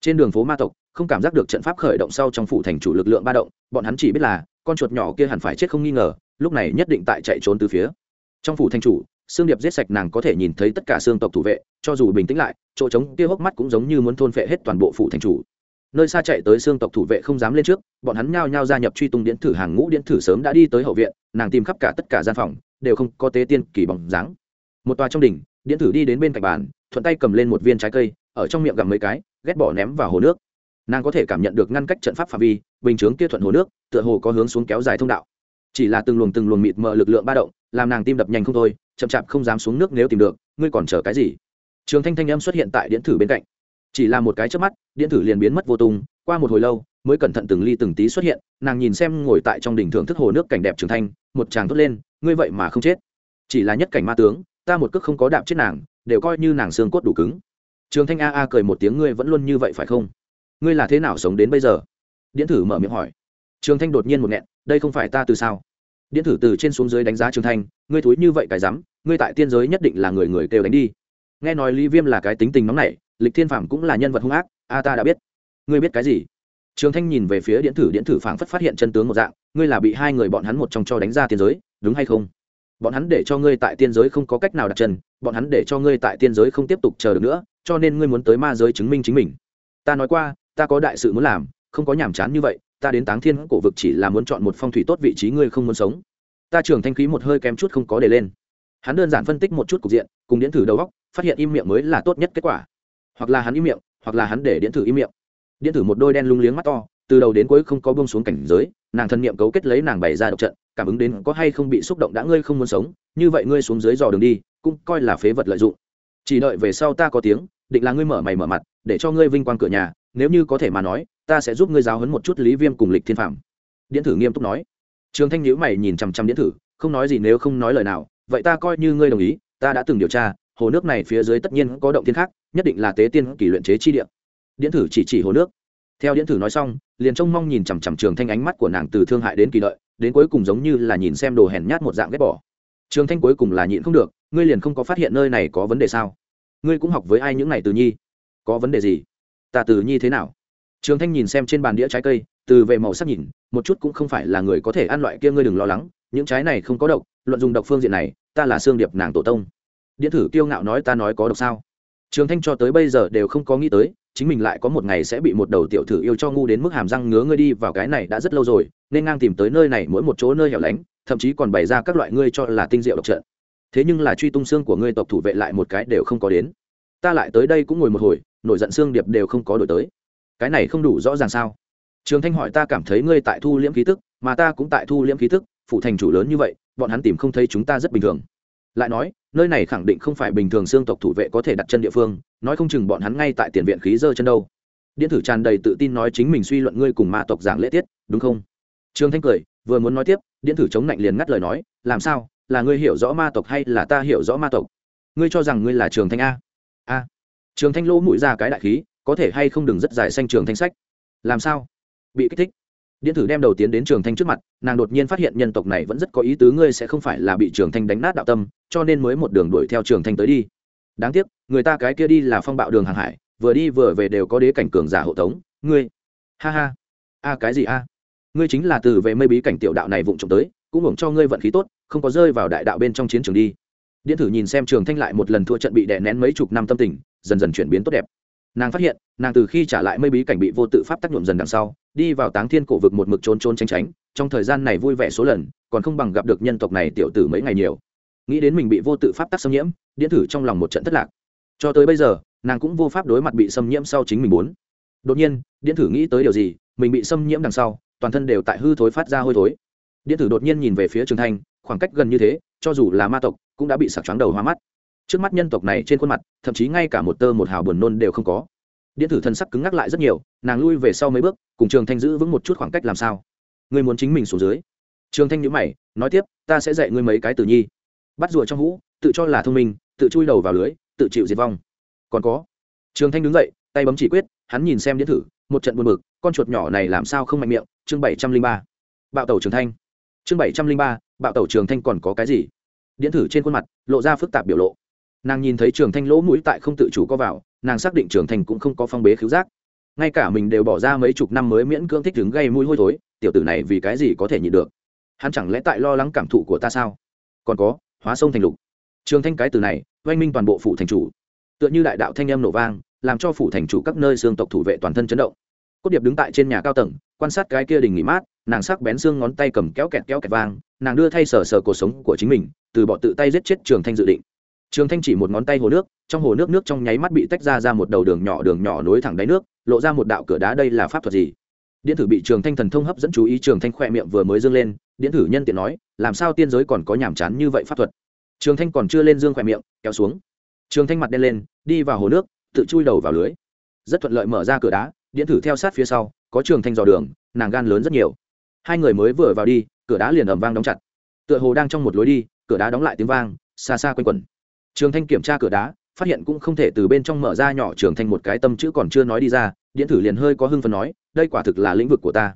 Trên đường phố ma tộc, không cảm giác được trận pháp khởi động sau trong phủ thành chủ lực lượng ba động, bọn hắn chỉ biết là con chuột nhỏ kia hẳn phải chết không nghi ngờ, lúc này nhất định tại chạy trốn từ phía. Trong phủ thanh chủ xương điệp giết sạch nàng có thể nhìn thấy tất cả xương tộc thủ vệ, cho dù bình tĩnh lại, chỗ trống kia hốc mắt cũng giống như muốn thôn phệ hết toàn bộ phủ thành chủ. Nơi xa chạy tới xương tộc thủ vệ không dám lên trước, bọn hắn nhao nhao gia nhập truy tung điện thử hàng ngũ điện thử sớm đã đi tới hậu viện, nàng tìm khắp cả tất cả gian phòng, đều không có tế tiên kỳ bóng dáng. Một tòa trong đỉnh, điện thử đi đến bên cạnh bàn, thuận tay cầm lên một viên trái cây, ở trong miệng gặm mấy cái, ghét bỏ ném vào hồ nước nàng có thể cảm nhận được ngăn cách trận pháp phạm vi, bình chướng kia thuận hồ nước, tựa hồ có hướng xuống kéo dài thông đạo. Chỉ là từng luồng từng luồng mịt mờ lực lượng ba động, làm nàng tim đập nhanh không thôi, chậm chạp không dám xuống nước nếu tìm được, ngươi còn chờ cái gì? Trường thanh thanh âm xuất hiện tại điện thử bên cạnh. Chỉ là một cái trước mắt, điện thử liền biến mất vô tung, qua một hồi lâu, mới cẩn thận từng ly từng tí xuất hiện, nàng nhìn xem ngồi tại trong đỉnh thưởng thức hồ nước cảnh đẹp trường thanh, một chàng thốt lên, ngươi vậy mà không chết. Chỉ là nhất cảnh ma tướng, ta một cước không có đạp chết nàng, đều coi như nàng xương cốt đủ cứng. Trường thanh a a cười một tiếng, ngươi vẫn luôn như vậy phải không? Ngươi là thế nào sống đến bây giờ? Điện thử mở miệng hỏi. Trường thanh đột nhiên một nghẹn, đây không phải ta từ sao? Điện thử từ trên xuống dưới đánh giá trường thanh, ngươi thúi như vậy cái rắm, ngươi tại tiên giới nhất định là người người kêu đánh đi. Nghe nói lý viêm là cái tính tình nóng nảy, lịch thiên phạm cũng là nhân vật hung ác, a ta đã biết. Ngươi biết cái gì? Trường thanh nhìn về phía điện thử điện thử phảng phất phát hiện chân tướng một dạng, ngươi là bị hai người bọn hắn một trong cho đánh ra tiên giới, đúng hay không? Bọn hắn để cho ngươi tại tiên giới không có cách nào đặt chân, bọn hắn để cho ngươi tại tiên giới không tiếp tục chờ được nữa, cho nên ngươi muốn tới ma giới chứng minh chính mình. Ta nói qua ta có đại sự muốn làm, không có nhàm chán như vậy, ta đến táng thiên cổ vực chỉ là muốn chọn một phong thủy tốt vị trí ngươi không muốn sống. Ta trường thanh khí một hơi kém chút không có để lên. Hắn đơn giản phân tích một chút cục diện, cùng điện thử đầu góc phát hiện im miệng mới là tốt nhất kết quả. Hoặc là hắn im miệng, hoặc là hắn để điện thử im miệng. Điện thử một đôi đen lung liếng mắt to, từ đầu đến cuối không có bông xuống cảnh giới, nàng thân niệm cấu kết lấy nàng bày ra độc trận, cảm ứng đến có hay không bị xúc động đã ngươi không muốn sống, như vậy ngươi xuống dưới dò đường đi, cũng coi là phế vật lợi dụng. Chỉ đợi về sau ta có tiếng, định là ngươi mở mày mở mặt, để cho ngươi vinh quang cửa nhà nếu như có thể mà nói, ta sẽ giúp ngươi giáo hấn một chút lý viêm cùng lịch thiên phạm điện thử nghiêm túc nói. Trường thanh nhữ mày nhìn chằm chằm điện thử không nói gì nếu không nói lời nào. Vậy ta coi như ngươi đồng ý, ta đã từng điều tra, hồ nước này phía dưới tất nhiên có động thiên khác, nhất định là tế tiên kỷ luyện chế chi địa. Điện thử chỉ chỉ hồ nước. Theo điện thử nói xong, liền trông mong nhìn chằm chằm trường thanh ánh mắt của nàng từ thương hại đến kỳ lợi đến cuối cùng giống như là nhìn xem đồ hèn nhát một dạng ghét bỏ. Trường thanh cuối cùng là nhịn không được, ngươi liền không có phát hiện nơi này có vấn đề sao? Ngươi cũng học với ai những này từ nhi? Có vấn đề gì? Ta từ nhi thế nào? Trường thanh nhìn xem trên bàn đĩa trái cây, từ về màu sắc nhìn, một chút cũng không phải là người có thể ăn loại kia ngươi đừng lo lắng, những trái này không có độc, luận dùng độc phương diện này, ta là xương điệp nàng tổ tông. Điện thử kiêu ngạo nói ta nói có độc sao? Trường thanh cho tới bây giờ đều không có nghĩ tới, chính mình lại có một ngày sẽ bị một đầu tiểu thử yêu cho ngu đến mức hàm răng ngứa ngươi đi vào cái này đã rất lâu rồi, nên ngang tìm tới nơi này mỗi một chỗ nơi hẻo lánh, thậm chí còn bày ra các loại ngươi cho là tinh diệu độc trận. Thế nhưng là truy tung xương của ngươi tộc thủ vệ lại một cái đều không có đến ta lại tới đây cũng ngồi một hồi, nổi giận xương điệp đều không có đổi tới. Cái này không đủ rõ ràng sao? Trường thanh hỏi ta cảm thấy ngươi tại thu liễm khí tức, mà ta cũng tại thu liễm khí tức phụ thành chủ lớn như vậy, bọn hắn tìm không thấy chúng ta rất bình thường. Lại nói, nơi này khẳng định không phải bình thường xương tộc thủ vệ có thể đặt chân địa phương, nói không chừng bọn hắn ngay tại tiền viện khí dơ chân đâu. Điện thử tràn đầy tự tin nói chính mình suy luận ngươi cùng ma tộc giảng lễ tiết, đúng không? Trương thanh cười, vừa muốn nói tiếp, điện thử chống lạnh liền ngắt lời nói, làm sao? Là ngươi hiểu rõ ma tộc hay là ta hiểu rõ ma tộc? Ngươi cho rằng ngươi là trường thanh a? A. Trường thanh lỗ mũi ra cái đại khí, có thể hay không đừng rất dài xanh trường thanh sách. Làm sao? Bị kích thích. Điện thử đem đầu tiến đến trường thanh trước mặt, nàng đột nhiên phát hiện nhân tộc này vẫn rất có ý tứ, ngươi sẽ không phải là bị trường thanh đánh nát đạo tâm, cho nên mới một đường đuổi theo trường thanh tới đi. Đáng tiếc, người ta cái kia đi là phong bạo đường hàng hải, vừa đi vừa về đều có đế cảnh cường giả hộ tống, ngươi. Ha ha. A cái gì a? Ngươi chính là từ về mây bí cảnh tiểu đạo này vụng trộm tới, cũng hưởng cho ngươi vận khí tốt, không có rơi vào đại đạo bên trong chiến trường đi điện thử nhìn xem trường thanh lại một lần thua trận bị đè nén mấy chục năm tâm tình, dần dần chuyển biến tốt đẹp. Nàng phát hiện, nàng từ khi trả lại mây bí cảnh bị vô tự pháp tác nhuộm dần đằng sau, đi vào táng thiên cổ vực một mực trốn trốn tránh tránh, trong thời gian này vui vẻ số lần, còn không bằng gặp được nhân tộc này tiểu tử mấy ngày nhiều. Nghĩ đến mình bị vô tự pháp tác xâm nhiễm, điện thử trong lòng một trận thất lạc. Cho tới bây giờ, nàng cũng vô pháp đối mặt bị xâm nhiễm sau chính mình muốn. Đột nhiên, điện thử nghĩ tới điều gì, mình bị xâm nhiễm đằng sau, toàn thân đều tại hư thối phát ra hôi thối. Điện thử đột nhiên nhìn về phía trường thanh, khoảng cách gần như thế, cho dù là ma tộc cũng đã bị sặc choáng đầu hoa mắt. Trước mắt nhân tộc này trên khuôn mặt, thậm chí ngay cả một tơ một hào buồn nôn đều không có. Điện thử thân sắc cứng ngắc lại rất nhiều, nàng lui về sau mấy bước, cùng trường thanh giữ vững một chút khoảng cách làm sao? Ngươi muốn chính mình xuống dưới. Trường thanh nhữ mày, nói tiếp, ta sẽ dạy ngươi mấy cái tử nhi. Bắt rùa trong hũ, tự cho là thông minh, tự chui đầu vào lưới, tự chịu diệt vong. Còn có. Trường thanh đứng dậy, tay bấm chỉ quyết, hắn nhìn xem điện thử, một trận buồn bực, con chuột nhỏ này làm sao không mạnh miệng, chương bảy trăm linh ba. Bạo tẩu trường thanh. Chương bảy trăm linh ba, bạo tẩu trường thanh còn có cái gì? Điện thử trên khuôn mặt, lộ ra phức tạp biểu lộ. Nàng nhìn thấy trường thanh lỗ mũi tại không tự chủ có vào, nàng xác định trường thanh cũng không có phong bế khiếu giác. Ngay cả mình đều bỏ ra mấy chục năm mới miễn cưỡng thích đứng gây mũi hôi thối, tiểu tử này vì cái gì có thể nhịn được? Hắn chẳng lẽ tại lo lắng cảm thụ của ta sao? Còn có, hóa sông thành lục. Trường thanh cái từ này, oanh minh toàn bộ phủ thành chủ. Tựa như đại đạo thanh âm nổ vang, làm cho phủ thành chủ các nơi xương tộc thủ vệ toàn thân chấn động. Cốt điệp đứng tại trên nhà cao tầng, quan sát cái kia đình nghỉ mát, nàng sắc bén xương ngón tay cầm kéo kẹt kéo kẹt vang, nàng đưa thay sờ sờ cuộc sống của chính mình từ bỏ tự tay giết chết trường thanh dự định. Trường thanh chỉ một ngón tay hồ nước, trong hồ nước nước trong nháy mắt bị tách ra ra một đầu đường nhỏ đường nhỏ nối thẳng đáy nước, lộ ra một đạo cửa đá đây là pháp thuật gì? Điện thử bị trường thanh thần thông hấp dẫn chú ý, trường thanh khoe miệng vừa mới dâng lên, điện thử nhân tiện nói, làm sao tiên giới còn có nhàm chán như vậy pháp thuật? Trường thanh còn chưa lên dương khoe miệng, kéo xuống. Trường thanh mặt đen lên, đi vào hồ nước, tự chui đầu vào lưới. Rất thuận lợi mở ra cửa đá, điện thử theo sát phía sau, có trường thanh dò đường, nàng gan lớn rất nhiều. Hai người mới vừa vào đi, cửa đá liền ầm vang đóng chặt. Tựa hồ đang trong một lối đi cửa đá đóng lại tiếng vang, xa xa quanh quẩn. Trường thanh kiểm tra cửa đá, phát hiện cũng không thể từ bên trong mở ra nhỏ trường thanh một cái tâm chữ còn chưa nói đi ra, điện thử liền hơi có hưng phần nói, đây quả thực là lĩnh vực của ta.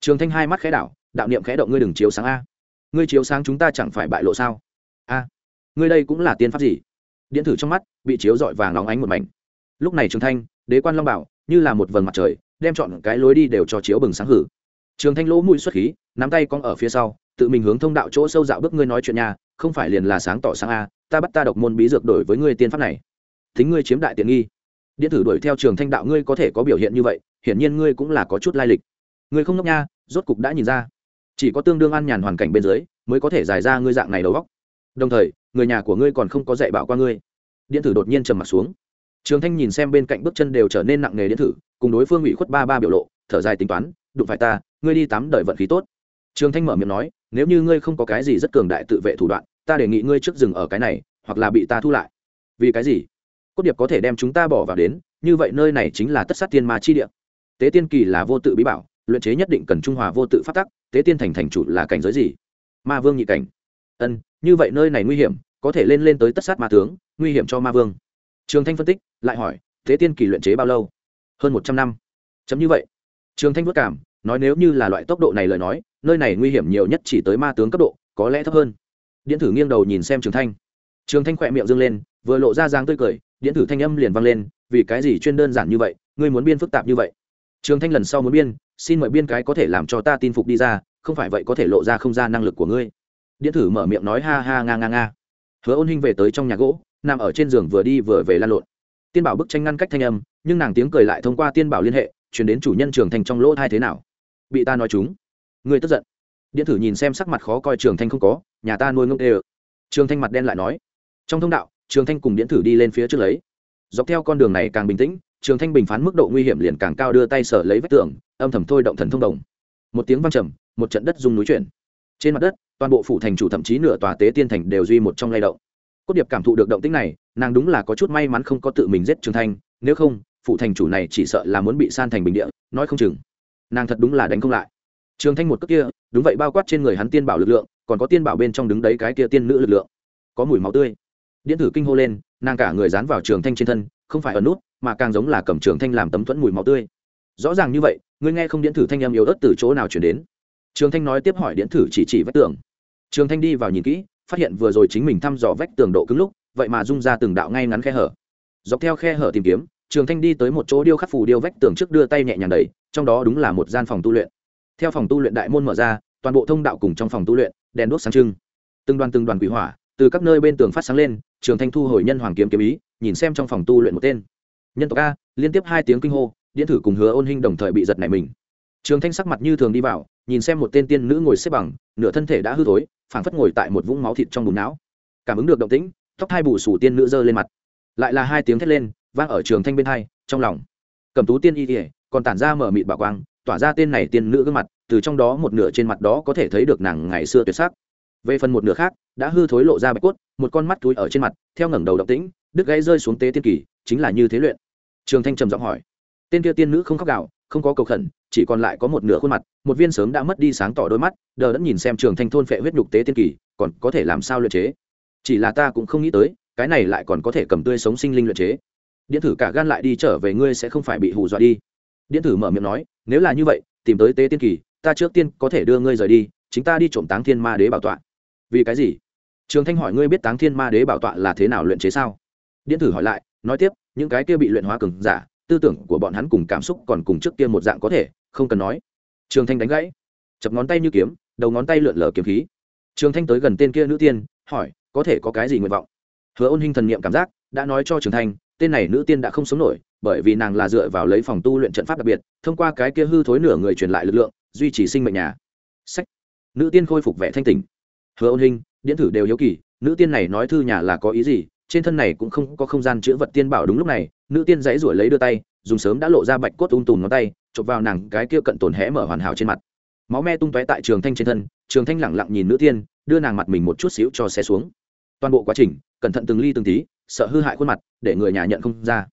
Trường thanh hai mắt khẽ đảo, đạo niệm khẽ động ngươi đừng chiếu sáng a. Ngươi chiếu sáng chúng ta chẳng phải bại lộ sao? A, ngươi đây cũng là tiên pháp gì? Điện thử trong mắt bị chiếu dọi vàng óng ánh một mảnh. Lúc này trường thanh, đế quan long bảo, như là một vầng mặt trời, đem chọn cái lối đi đều cho chiếu bừng sáng hử trường thanh lỗ mũi xuất khí, nắm tay cong ở phía sau, tự mình hướng thông đạo chỗ sâu dạo bước ngươi nói chuyện nhà không phải liền là sáng tỏ sáng a, ta bắt ta độc môn bí dược đổi với ngươi tiên pháp này. Thính ngươi chiếm đại tiện nghi. Điện thử đuổi theo trường thanh đạo ngươi có thể có biểu hiện như vậy, hiển nhiên ngươi cũng là có chút lai lịch. Ngươi không ngốc nha, rốt cục đã nhìn ra. Chỉ có tương đương an nhàn hoàn cảnh bên dưới, mới có thể giải ra ngươi dạng này đầu góc đồng thời, người nhà của ngươi còn không có dạy bảo qua ngươi. Điện thử đột nhiên trầm mặt xuống. Trường thanh nhìn xem bên cạnh bước chân đều trở nên nặng nề điện thử cùng đối phương ủy khuất ba ba biểu lộ, thở dài tính toán, đụng phải ta ngươi đi tắm đợi vận khí tốt. Trường thanh mở miệng nói, nếu như ngươi không có cái gì rất cường đại tự vệ thủ đoạn, ta đề nghị ngươi trước dừng ở cái này, hoặc là bị ta thu lại. Vì cái gì? Cốt điệp có thể đem chúng ta bỏ vào đến, như vậy nơi này chính là tất sát tiên ma chi địa. Tế tiên kỳ là vô tự bí bảo, luyện chế nhất định cần trung hòa vô tự phát tắc, tế tiên thành thành chủ là cảnh giới gì? Ma vương nhị cảnh. Ân, như vậy nơi này nguy hiểm, có thể lên lên tới tất sát ma tướng, nguy hiểm cho ma vương. Trường thanh phân tích, lại hỏi thế tiên kỳ luyện chế bao lâu? Hơn một trăm năm. Chấm như vậy. Trường thanh vất cảm nói nếu như là loại tốc độ này lời nói, nơi này nguy hiểm nhiều nhất chỉ tới ma tướng cấp độ, có lẽ thấp hơn. Điện thử nghiêng đầu nhìn xem trường thanh. Trường thanh khỏe miệng dâng lên, vừa lộ ra dáng tươi cười, điện thử thanh âm liền vang lên, vì cái gì chuyên đơn giản như vậy, ngươi muốn biên phức tạp như vậy? Trường thanh lần sau muốn biên, xin mời biên cái có thể làm cho ta tin phục đi ra, không phải vậy có thể lộ ra không ra năng lực của ngươi. Điện thử mở miệng nói ha ha nga nga nga. Hứa ôn hinh về tới trong nhà gỗ, nằm ở trên giường vừa đi vừa về lan lộn. Tiên bảo bức tranh ngăn cách thanh âm, nhưng nàng tiếng cười lại thông qua tiên bảo liên hệ, chuyển đến chủ nhân trường thanh trong lỗ thai thế nào bị ta nói chúng. Ngươi tức giận. Điện thử nhìn xem sắc mặt khó coi trường thanh không có, nhà ta nuôi ngốc ê ờ trường thanh mặt đen lại nói. Trong thông đạo, trường thanh cùng điện thử đi lên phía trước lấy. Dọc theo con đường này càng bình tĩnh, trường thanh bình phán mức độ nguy hiểm liền càng cao đưa tay sở lấy vách tường, âm thầm thôi động thần thông đồng. Một tiếng văng trầm, một trận đất rung núi chuyển. Trên mặt đất, toàn bộ phủ thành chủ thậm chí nửa tòa tế tiên thành đều duy một trong lay động. Cốt điệp cảm thụ được động tĩnh này, nàng đúng là có chút may mắn không có tự mình giết trường thanh, nếu không, phủ thành chủ này chỉ sợ là muốn bị san thành bình địa, nói không chừng nàng thật đúng là đánh không lại. Trường thanh một cước kia, đúng vậy bao quát trên người hắn tiên bảo lực lượng, còn có tiên bảo bên trong đứng đấy cái kia tiên nữ lực lượng. Có mùi máu tươi. Điện thử kinh hô lên, nàng cả người dán vào trường thanh trên thân, không phải ở nút, mà càng giống là cầm trường thanh làm tấm thuẫn mùi máu tươi. Rõ ràng như vậy, ngươi nghe không điện thử thanh âm yếu ớt từ chỗ nào chuyển đến? Trường thanh nói tiếp hỏi điện thử chỉ chỉ vách tường. Trường thanh đi vào nhìn kỹ, phát hiện vừa rồi chính mình thăm dò vách tường độ cứng lúc, vậy mà rung ra từng đạo ngay ngắn khe hở. Dọc theo khe hở tìm kiếm, trường thanh đi tới một chỗ điêu khắc phù điêu vách tường trước đưa tay nhẹ nhàng đẩy trong đó đúng là một gian phòng tu luyện. Theo phòng tu luyện đại môn mở ra, toàn bộ thông đạo cùng trong phòng tu luyện, đèn đuốc sáng trưng. Từng đoàn từng đoàn quỷ hỏa từ các nơi bên tường phát sáng lên, trường thanh thu hồi nhân hoàng kiếm kiếm ý, nhìn xem trong phòng tu luyện một tên. Nhân tộc a, liên tiếp hai tiếng kinh hô, điện thử cùng hứa ôn hinh đồng thời bị giật nảy mình. Trường thanh sắc mặt như thường đi vào, nhìn xem một tên tiên nữ ngồi xếp bằng, nửa thân thể đã hư thối, phảng phất ngồi tại một vũng máu thịt trong bùn não. Cảm ứng được động tĩnh, tóc hai bù sủ tiên nữ giơ lên mặt. Lại là hai tiếng thét lên, vang ở trường thanh bên hai, trong lòng. Cầm tú tiên y ỉa còn tản ra mở mịt bảo quang, tỏa ra tên này tiên nữ gương mặt, từ trong đó một nửa trên mặt đó có thể thấy được nàng ngày xưa tuyệt sắc. Về phần một nửa khác, đã hư thối lộ ra bạch cốt, một con mắt túi ở trên mặt, theo ngẩng đầu động tĩnh, đứt gãy rơi xuống tế tiên kỳ, chính là như thế luyện. Trường thanh trầm giọng hỏi. Tên kia tiên nữ không khóc gạo không có cầu khẩn, chỉ còn lại có một nửa khuôn mặt, một viên sớm đã mất đi sáng tỏ đôi mắt, đờ đẫn nhìn xem trường thanh thôn phệ huyết nhục tế tiên kỳ, còn có thể làm sao luyện chế? Chỉ là ta cũng không nghĩ tới, cái này lại còn có thể cầm tươi sống sinh linh luyện chế. Điện thử cả gan lại đi trở về, ngươi sẽ không phải bị hù dọa đi điện thử mở miệng nói, nếu là như vậy, tìm tới tế tiên kỳ, ta trước tiên có thể đưa ngươi rời đi, chính ta đi trộm táng thiên ma đế bảo tọa. Vì cái gì? Trường thanh hỏi, ngươi biết táng thiên ma đế bảo tọa là thế nào luyện chế sao? Điện thử hỏi lại, nói tiếp, những cái kia bị luyện hóa cường giả, tư tưởng của bọn hắn cùng cảm xúc còn cùng trước kia một dạng có thể, không cần nói. Trường thanh đánh gãy, chập ngón tay như kiếm, đầu ngón tay lượn lờ kiếm khí. Trường thanh tới gần tên kia nữ tiên, hỏi, có thể có cái gì nguyện vọng? Hứa ôn hình thần niệm cảm giác, đã nói cho trường thanh tên này nữ tiên đã không sống nổi, bởi vì nàng là dựa vào lấy phòng tu luyện trận pháp đặc biệt, thông qua cái kia hư thối nửa người truyền lại lực lượng, duy trì sinh mệnh nhà. Sách. Nữ tiên khôi phục vẻ thanh tình hứa ôn hình điện thử đều hiếu kỳ, nữ tiên này nói thư nhà là có ý gì, trên thân này cũng không có không gian chữa vật tiên bảo đúng lúc này, nữ tiên dãy ruổi lấy đưa tay, dùng sớm đã lộ ra bạch cốt ung tùm ngón tay, chụp vào nàng cái kia cận tổn hẽ mở hoàn hảo trên mặt. Máu me tung tóe tại trường thanh trên thân, trường thanh lẳng lặng nhìn nữ tiên, đưa nàng mặt mình một chút xíu cho xe xuống. Toàn bộ quá trình, cẩn thận từng ly từng tí sợ hư hại khuôn mặt, để người nhà nhận không ra.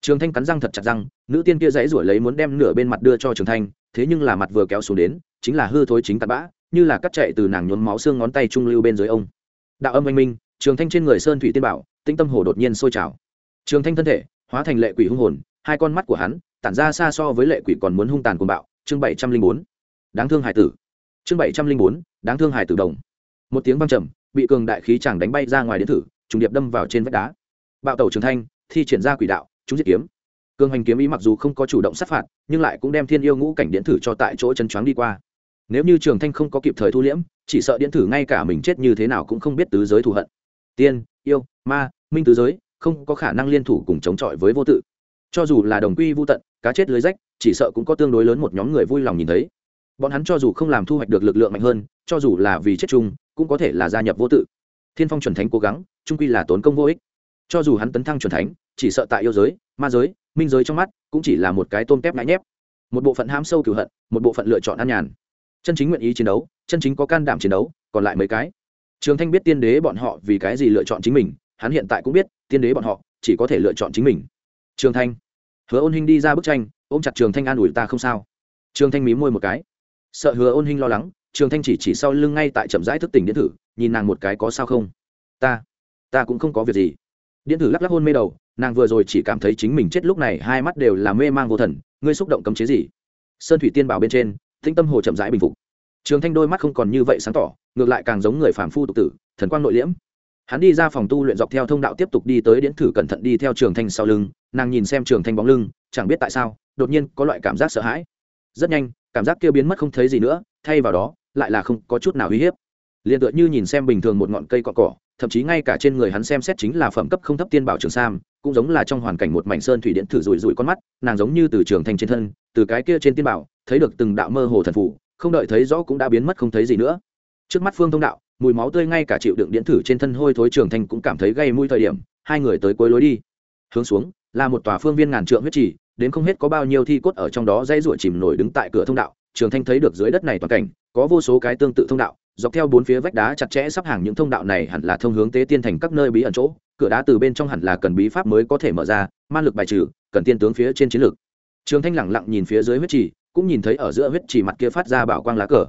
Trường thanh cắn răng thật chặt răng, nữ tiên kia dãy ruổi lấy muốn đem nửa bên mặt đưa cho trường thanh, thế nhưng là mặt vừa kéo xuống đến, chính là hư thối chính tạt bã, như là cắt chạy từ nàng nhốn máu xương ngón tay trung lưu bên dưới ông. Đạo âm anh minh, trường thanh trên người sơn thủy tiên bảo, tĩnh tâm hồ đột nhiên sôi trào. Trường thanh thân thể, hóa thành lệ quỷ hung hồn, hai con mắt của hắn, tản ra xa so với lệ quỷ còn muốn hung tàn cuồng bạo, chương bảy trăm linh bốn. Đáng thương hải tử. Chương bảy trăm linh bốn, đáng thương hải tử đồng. Một tiếng vang trầm, bị cường đại khí chẳng đánh bay ra ngoài điện thử trùng điệp đâm vào trên vách đá bạo tẩu trường thanh, thi triển ra quỷ đạo, chúng diệt kiếm. Cường hành kiếm ý mặc dù không có chủ động sát phạt, nhưng lại cũng đem thiên yêu ngũ cảnh điện thử cho tại chỗ chân choáng đi qua. Nếu như trường thanh không có kịp thời thu liễm, chỉ sợ điện thử ngay cả mình chết như thế nào cũng không biết tứ giới thù hận. Tiên, yêu, ma, minh tứ giới, không có khả năng liên thủ cùng chống chọi với vô tự. Cho dù là đồng quy vô tận, cá chết lưới rách, chỉ sợ cũng có tương đối lớn một nhóm người vui lòng nhìn thấy. Bọn hắn cho dù không làm thu hoạch được lực lượng mạnh hơn, cho dù là vì chết chung, cũng có thể là gia nhập vô tự. Thiên phong chuẩn thánh cố gắng, trung quy là tốn công vô ích cho dù hắn tấn thăng chuẩn thánh, chỉ sợ tại yêu giới, ma giới, minh giới trong mắt, cũng chỉ là một cái tôm tép ngãi nhép. Một bộ phận ham sâu cửu hận, một bộ phận lựa chọn an nhàn. Chân chính nguyện ý chiến đấu, chân chính có can đảm chiến đấu, còn lại mấy cái. Trường thanh biết tiên đế bọn họ vì cái gì lựa chọn chính mình, hắn hiện tại cũng biết, tiên đế bọn họ chỉ có thể lựa chọn chính mình. Trường thanh. Hứa ôn hinh đi ra bức tranh, ôm chặt trường thanh an ủi ta không sao. Trường thanh mí môi một cái. Sợ hứa ôn hinh lo lắng, trường thanh chỉ chỉ sau lưng ngay tại chậm rãi thức tỉnh điện thử nhìn nàng một cái có sao không? Ta ta cũng không có việc gì điện thử lắc lắc hôn mê đầu, nàng vừa rồi chỉ cảm thấy chính mình chết lúc này, hai mắt đều là mê mang vô thần, ngươi xúc động cấm chế gì? Sơn thủy tiên bảo bên trên, tĩnh tâm hồ chậm rãi bình phục. Trường thanh đôi mắt không còn như vậy sáng tỏ, ngược lại càng giống người phàm phu tục tử, thần quang nội liễm. Hắn đi ra phòng tu luyện dọc theo thông đạo tiếp tục đi tới điện thử cẩn thận đi theo trường thanh sau lưng, nàng nhìn xem trường thanh bóng lưng, chẳng biết tại sao, đột nhiên có loại cảm giác sợ hãi. Rất nhanh, cảm giác kia biến mất không thấy gì nữa, thay vào đó, lại là không có chút nào uy hiếp. Liền tựa như nhìn xem bình thường một ngọn cây cọ cỏ thậm chí ngay cả trên người hắn xem xét chính là phẩm cấp không thấp tiên bảo trường sam, cũng giống là trong hoàn cảnh một mảnh sơn thủy điện thử rủi rủi con mắt, nàng giống như từ trường thành trên thân, từ cái kia trên tiên bảo, thấy được từng đạo mơ hồ thần phủ không đợi thấy rõ cũng đã biến mất không thấy gì nữa. Trước mắt phương thông đạo, mùi máu tươi ngay cả chịu đựng điện thử trên thân hôi thối trường thành cũng cảm thấy gây mũi thời điểm, hai người tới cuối lối đi. Hướng xuống, là một tòa phương viên ngàn trượng huyết trì, đến không hết có bao nhiêu thi cốt ở trong đó dây ruổi chìm nổi đứng tại cửa thông đạo trường thanh thấy được dưới đất này toàn cảnh, có vô số cái tương tự thông đạo, dọc theo bốn phía vách đá chặt chẽ sắp hàng những thông đạo này hẳn là thông hướng tế tiên thành các nơi bí ẩn chỗ, cửa đá từ bên trong hẳn là cần bí pháp mới có thể mở ra man lực bài trừ, cần tiên tướng phía trên chiến lược trường thanh lẳng lặng nhìn phía dưới huyết trì, cũng nhìn thấy ở giữa huyết trì mặt kia phát ra bảo quang lá cờ.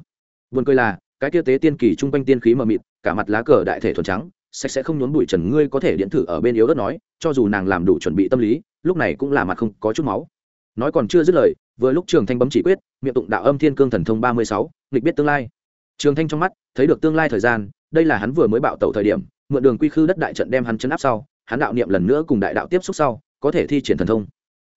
Vườn cười là, cái kia tế tiên kỳ trung quanh tiên khí mờ mịt, cả mặt lá cờ đại thể thuần trắng, sạch sẽ không nhốn bụi trần, ngươi có thể điện thử ở bên yếu đất nói, cho dù nàng làm đủ chuẩn bị tâm lý, lúc này cũng là mặt không có chút máu. Nói còn chưa dứt lời vừa lúc trường thanh bấm chỉ quyết, miệng tụng đạo âm thiên cương thần thông ba mươi sáu, nghịch biết tương lai. Trường thanh trong mắt, thấy được tương lai thời gian, đây là hắn vừa mới bạo tẩu thời điểm, mượn đường quy khư đất đại trận đem hắn chấn áp sau, hắn đạo niệm lần nữa cùng đại đạo tiếp xúc sau, có thể thi triển thần thông.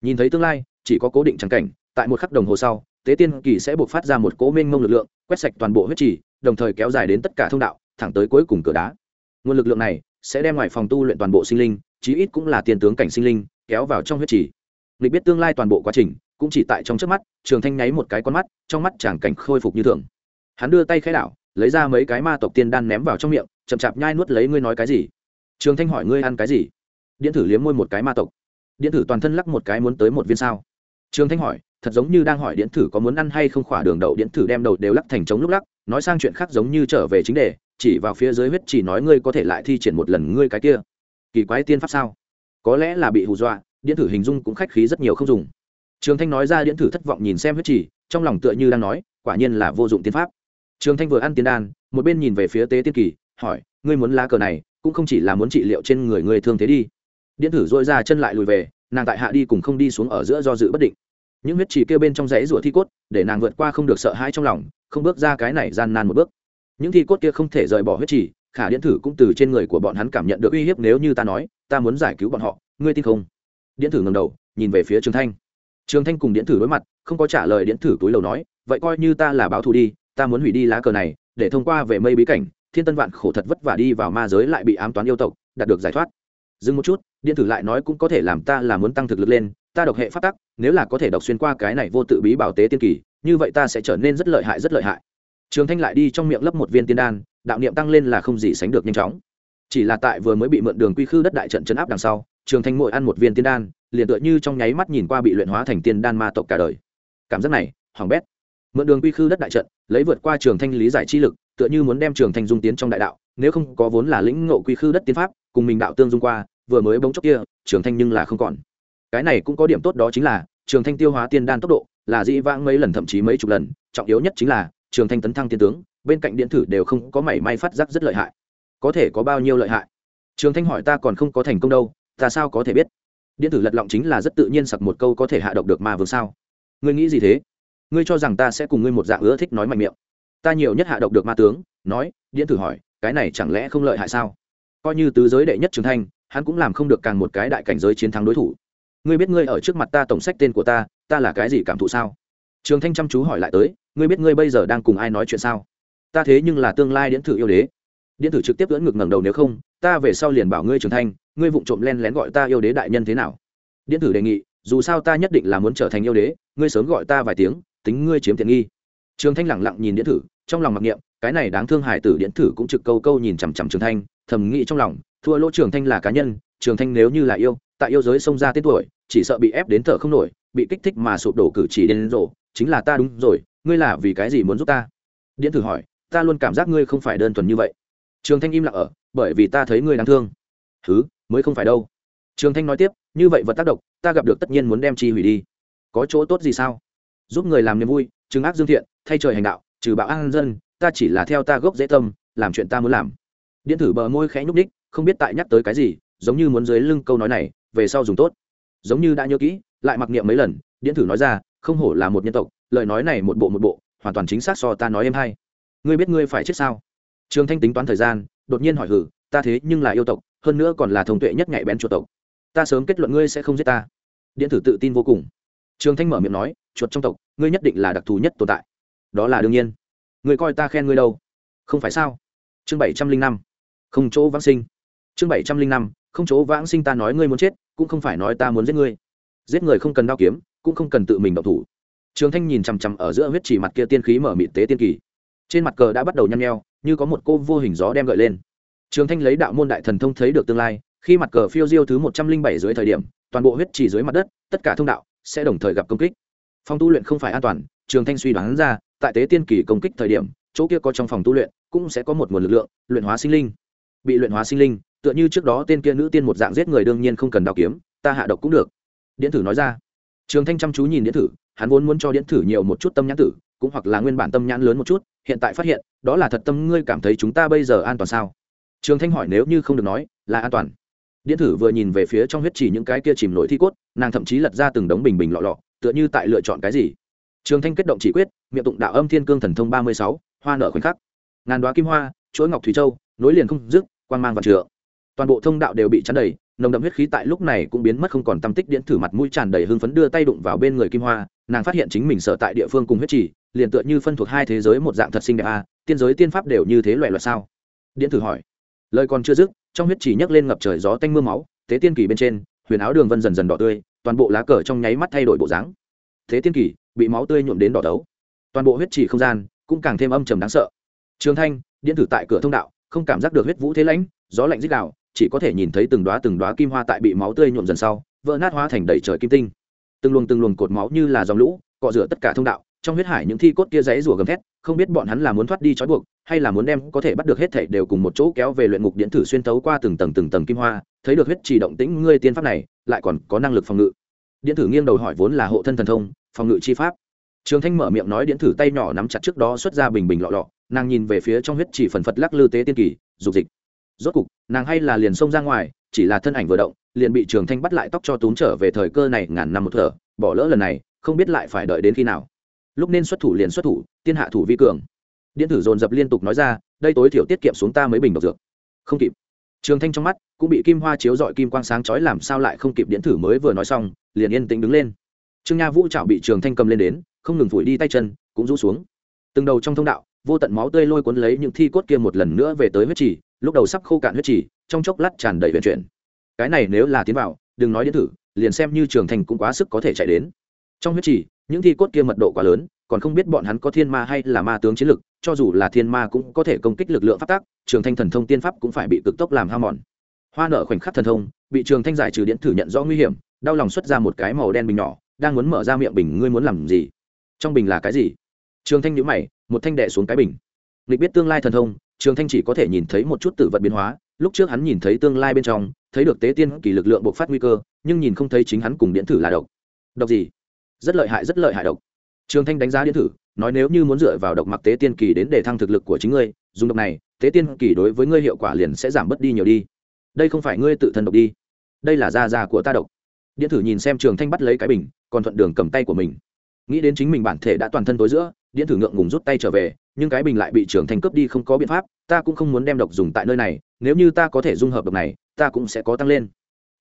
Nhìn thấy tương lai, chỉ có cố định trắng cảnh, tại một khắc đồng hồ sau, tế tiên kỳ sẽ buộc phát ra một cố mênh mông lực lượng, quét sạch toàn bộ huyết trì, đồng thời kéo dài đến tất cả thông đạo, thẳng tới cuối cùng cửa đá. Nguồn lực lượng này sẽ đem ngoài phòng tu luyện toàn bộ sinh linh, chí ít cũng là tiền tướng cảnh sinh linh, kéo vào trong huyết trì. Lịch biết tương lai toàn bộ quá trình cũng chỉ tại trong trước mắt, trường thanh nháy một cái con mắt, trong mắt chàng cảnh khôi phục như thường. Hắn đưa tay khai đảo, lấy ra mấy cái ma tộc tiên đan ném vào trong miệng, chậm chạp nhai nuốt lấy ngươi nói cái gì? Trường thanh hỏi ngươi ăn cái gì? Điện thử liếm môi một cái ma tộc. Điện thử toàn thân lắc một cái muốn tới một viên sao? Trường thanh hỏi, thật giống như đang hỏi điện thử có muốn ăn hay không khỏa đường đậu, điện thử đem đầu đều lắc thành trống lúc lắc, nói sang chuyện khác giống như trở về chính đề, chỉ vào phía dưới huyết chỉ nói ngươi có thể lại thi triển một lần ngươi cái kia. Kỳ quái tiên pháp sao? Có lẽ là bị hù dọa, điện thử hình dung cũng khách khí rất nhiều không dùng trường thanh nói ra điện thử thất vọng nhìn xem huyết chỉ trong lòng tựa như đang nói, quả nhiên là vô dụng tiên pháp. Trường thanh vừa ăn tiên đan, một bên nhìn về phía tế tiên kỳ, hỏi, ngươi muốn lá cờ này, cũng không chỉ là muốn trị liệu trên người người thương thế đi. Điện thử dội ra chân lại lùi về, nàng tại hạ đi cùng không đi xuống ở giữa do dự bất định. Những huyết chỉ kêu bên trong rẫy rủa thi cốt, để nàng vượt qua không được sợ hãi trong lòng, không bước ra cái này gian nan một bước. Những thi cốt kia không thể rời bỏ huyết chỉ khả điện thử cũng từ trên người của bọn hắn cảm nhận được uy hiếp nếu như ta nói, ta muốn giải cứu bọn họ, ngươi tin không? Điện thử ngầm đầu, nhìn về phía trường thanh trường thanh cùng điện thử đối mặt, không có trả lời điện thử túi lầu nói, vậy coi như ta là báo thù đi, ta muốn hủy đi lá cờ này, để thông qua về mây bí cảnh, thiên tân vạn khổ thật vất vả đi vào ma giới lại bị ám toán yêu tộc, đạt được giải thoát. Dừng một chút, điện thử lại nói, cũng có thể làm ta là muốn tăng thực lực lên, ta độc hệ phát tắc, nếu là có thể đọc xuyên qua cái này vô tự bí bảo tế tiên kỳ, như vậy ta sẽ trở nên rất lợi hại, rất lợi hại. Trường thanh lại đi trong miệng lấp một viên tiên đan, đạo niệm tăng lên là không gì sánh được nhanh chóng. Chỉ là tại vừa mới bị mượn đường quy khư đất đại trận chấn áp đằng sau trường thanh mỗi ăn một viên tiên đan, liền tựa như trong nháy mắt nhìn qua bị luyện hóa thành tiên đan ma tộc cả đời. Cảm giác này hỏng bét. Mượn đường quy khư đất đại trận, lấy vượt qua trường thanh lý giải chi lực, tựa như muốn đem trường thanh dung tiến trong đại đạo, nếu không có vốn là lĩnh ngộ quy khư đất tiên pháp, cùng mình đạo tương dung qua, vừa mới bóng chốc kia, trường thanh nhưng là không còn. Cái này cũng có điểm tốt đó chính là, trường thanh tiêu hóa tiên đan tốc độ, là dĩ vãng mấy lần thậm chí mấy chục lần, trọng yếu nhất chính là, trường thanh tấn thăng tiên tướng, bên cạnh điện thử đều không có mảy may phát giác rất lợi hại. Có thể có bao nhiêu lợi hại? Trường thanh hỏi ta còn không có thành công đâu ta sao có thể biết? Điện tử lật lọng chính là rất tự nhiên sặc một câu có thể hạ độc được ma vương sao? Ngươi nghĩ gì thế? Ngươi cho rằng ta sẽ cùng ngươi một dạng ưa thích nói mạnh miệng. Ta nhiều nhất hạ độc được ma tướng, nói, điện tử hỏi, cái này chẳng lẽ không lợi hại sao? Coi như tứ giới đệ nhất trường thanh hắn cũng làm không được càng một cái đại cảnh giới chiến thắng đối thủ. Ngươi biết ngươi ở trước mặt ta tổng sách tên của ta ta là cái gì cảm thụ sao? Trường thanh chăm chú hỏi lại tới, ngươi biết ngươi bây giờ đang cùng ai nói chuyện sao? Ta thế nhưng là tương lai điện thử yêu đế điện tử trực tiếp dẫn ngược ngẩng đầu nếu không, ta về sau liền bảo ngươi trường thanh ngươi vụng trộm len lén gọi ta yêu đế đại nhân thế nào? Điện tử đề nghị, dù sao ta nhất định là muốn trở thành yêu đế, ngươi sớm gọi ta vài tiếng, tính ngươi chiếm tiện nghi. Trường thanh lẳng lặng nhìn điện tử, trong lòng mặc niệm, cái này đáng thương hải tử điện tử cũng trực câu câu nhìn chằm chằm trường thanh, thầm nghĩ trong lòng, thua lỗ trường thanh là cá nhân, trường thanh nếu như là yêu, tại yêu giới xông ra tên tuổi, chỉ sợ bị ép đến thở không nổi, bị kích thích mà sụp đổ cử chỉ đến rổ chính là ta đúng rồi, ngươi là vì cái gì muốn giúp ta? Điện tử hỏi, ta luôn cảm giác ngươi không phải đơn thuần như vậy trường thanh im lặng ở, bởi vì ta thấy ngươi đáng thương. Thứ mới không phải đâu. Trường thanh nói tiếp, như vậy vật tác động ta gặp được tất nhiên muốn đem chi hủy đi. Có chỗ tốt gì sao? Giúp người làm niềm vui trừng ác dương thiện, thay trời hành đạo, trừ bạo an dân, ta chỉ là theo ta gốc dễ tâm, làm chuyện ta muốn làm. Điện thử bờ môi khẽ nhúc ních không biết tại nhắc tới cái gì, giống như muốn dưới lưng câu nói này, về sau dùng tốt. Giống như đã nhớ kỹ, lại mặc niệm mấy lần, điện thử nói ra, không hổ là một nhân tộc, lời nói này một bộ một bộ, hoàn toàn chính xác so ta nói em hay. Ngươi biết ngươi phải chết sao? Trường thanh tính toán thời gian, đột nhiên hỏi hử ta thế nhưng là yêu tộc, hơn nữa còn là thông tuệ nhất nhạy bén chuột tộc. Ta sớm kết luận ngươi sẽ không giết ta. Điện thử tự tin vô cùng. Trường thanh mở miệng nói, chuột trong tộc, ngươi nhất định là đặc thù nhất tồn tại. Đó là đương nhiên. Ngươi coi ta khen ngươi đâu? Không phải sao? Chương bảy trăm linh năm, không chỗ vãng sinh. Chương bảy trăm linh năm, không chỗ vãng sinh ta nói ngươi muốn chết, cũng không phải nói ta muốn giết ngươi. Giết người không cần đao kiếm, cũng không cần tự mình động thủ. Trường thanh nhìn chằm chằm ở giữa huyết chỉ mặt kia tiên khí mở mịt tế tiên kỳ trên mặt cờ đã bắt đầu nhăn nheo, như có một cô vô hình gió đem gợi lên. Trường thanh lấy đạo môn đại thần thông thấy được tương lai, khi mặt cờ phiêu diêu thứ một trăm linh bảy dưới thời điểm, toàn bộ huyết chỉ dưới mặt đất, tất cả thông đạo sẽ đồng thời gặp công kích. Phòng tu luyện không phải an toàn, trường thanh suy đoán ra, tại tế tiên kỳ công kích thời điểm, chỗ kia có trong phòng tu luyện cũng sẽ có một nguồn lực lượng, luyện hóa sinh linh. Bị luyện hóa sinh linh, tựa như trước đó tên kia nữ tiên một dạng giết người đương nhiên không cần đào kiếm, ta hạ độc cũng được. Điện thử nói ra. Trường thanh chăm chú nhìn điện thử, hắn vốn muốn cho điện thử nhiều một chút tâm nhãn tử cũng hoặc là nguyên bản tâm nhãn lớn một chút, hiện tại phát hiện, đó là thật tâm ngươi cảm thấy chúng ta bây giờ an toàn sao? Trường thanh hỏi nếu như không được nói, là an toàn. Điện thử vừa nhìn về phía trong huyết chỉ những cái kia chìm nổi thi cốt, nàng thậm chí lật ra từng đống bình bình lọ lọ, tựa như tại lựa chọn cái gì? Trường thanh kết động chỉ quyết, miệng tụng đạo âm thiên cương thần thông ba mươi sáu, hoa nở khoảnh khắc. Ngàn đoá kim hoa, chuỗi ngọc thủy châu, nối liền không dứt quan mang và trượng. Toàn bộ thông đạo đều bị chắn đầy nồng đậm huyết khí tại lúc này cũng biến mất không còn tâm tích điện thử mặt mũi tràn đầy hưng phấn đưa tay đụng vào bên người kim hoa nàng phát hiện chính mình sợ tại địa phương cùng huyết chỉ liền tựa như phân thuộc hai thế giới một dạng thật sinh đẹp a à, tiên giới tiên pháp đều như thế loại loại sao? Điện thử hỏi. Lời còn chưa dứt trong huyết chỉ nhấc lên ngập trời gió tanh mưa máu thế tiên kỳ bên trên huyền áo đường vân dần dần đỏ tươi toàn bộ lá cờ trong nháy mắt thay đổi bộ dáng. Thế tiên kỳ bị máu tươi nhuộm đến đỏ đấu. Toàn bộ huyết chỉ không gian cũng càng thêm âm trầm đáng sợ. Trường thanh điện thử tại cửa thông đạo không cảm giác được huyết vũ thế lãnh gió lạnh dích đạo chỉ có thể nhìn thấy từng đóa từng đóa kim hoa tại bị máu tươi nhuộm dần sau, vỡ nát hóa thành đầy trời kim tinh. Từng luồng từng luồng cột máu như là dòng lũ, cọ rửa tất cả thông đạo, trong huyết hải những thi cốt kia dãy rủa gầm thét, không biết bọn hắn là muốn thoát đi trói buộc, hay là muốn đem có thể bắt được hết thảy đều cùng một chỗ kéo về luyện ngục điện thử xuyên tấu qua từng tầng từng tầng kim hoa, thấy được huyết chỉ động tĩnh ngươi tiên pháp này, lại còn có năng lực phòng ngự. Điện thử nghiêng đầu hỏi vốn là hộ thân thần thông, phòng ngự chi pháp. Trường thanh mở miệng nói điện thử tay nhỏ nắm chặt trước đó xuất ra bình bình lọ lọ, nàng nhìn về phía trong huyết chỉ phần phật lắc lư tế tiên kỳ, dục dịch rốt cục, nàng hay là liền xông ra ngoài, chỉ là thân ảnh vừa động, liền bị trường thanh bắt lại tóc cho túm trở về thời cơ này ngàn năm một thở, bỏ lỡ lần này, không biết lại phải đợi đến khi nào. Lúc nên xuất thủ liền xuất thủ, tiên hạ thủ vi cường. Điện tử dồn dập liên tục nói ra, đây tối thiểu tiết kiệm xuống ta mấy bình độc dược. Không kịp. Trường thanh trong mắt cũng bị kim hoa chiếu dọi kim quang sáng chói làm sao lại không kịp điện tử mới vừa nói xong, liền yên tĩnh đứng lên. Trương nha vũ trạo bị trường thanh cầm lên đến, không ngừng phủi đi tay chân, cũng rũ xuống. Từng đầu trong thông đạo vô tận máu tươi lôi cuốn lấy những thi cốt kia một lần nữa về tới huyết trì, lúc đầu sắp khô cạn huyết trì, trong chốc lát tràn đầy vận chuyển. Cái này nếu là tiến vào, đừng nói đến thử, liền xem như trường thành cũng quá sức có thể chạy đến. Trong huyết trì, những thi cốt kia mật độ quá lớn, còn không biết bọn hắn có thiên ma hay là ma tướng chiến lực, cho dù là thiên ma cũng có thể công kích lực lượng phát tác trường thanh thần thông tiên pháp cũng phải bị cực tốc làm hao mòn. Hoa nở khoảnh khắc thần thông, bị trường thanh giải trừ điện thử nhận rõ nguy hiểm, đau lòng xuất ra một cái màu đen bình nhỏ, đang muốn mở ra miệng bình, ngươi muốn làm gì? Trong bình là cái gì? Trường thanh nhữ mày một thanh đệ xuống cái bình. Lịch biết tương lai thần thông, trường thanh chỉ có thể nhìn thấy một chút tử vật biến hóa, lúc trước hắn nhìn thấy tương lai bên trong, thấy được tế tiên kỳ lực lượng bộc phát nguy cơ, nhưng nhìn không thấy chính hắn cùng điện thử là độc. Độc gì? Rất lợi hại, rất lợi hại độc. Trường thanh đánh giá điện thử, nói nếu như muốn dựa vào độc mặc tế tiên kỳ đến để thăng thực lực của chính ngươi, dùng độc này, tế tiên kỳ đối với ngươi hiệu quả liền sẽ giảm bớt đi nhiều đi. Đây không phải ngươi tự thân độc đi. Đây là da da của ta độc. Điện thử nhìn xem trường thanh bắt lấy cái bình, còn thuận đường cầm tay của mình. Nghĩ đến chính mình bản thể đã toàn thân tối giữa điện thử ngượng ngùng rút tay trở về, nhưng cái bình lại bị trưởng thành cướp đi không có biện pháp, ta cũng không muốn đem độc dùng tại nơi này, nếu như ta có thể dung hợp độc này, ta cũng sẽ có tăng lên.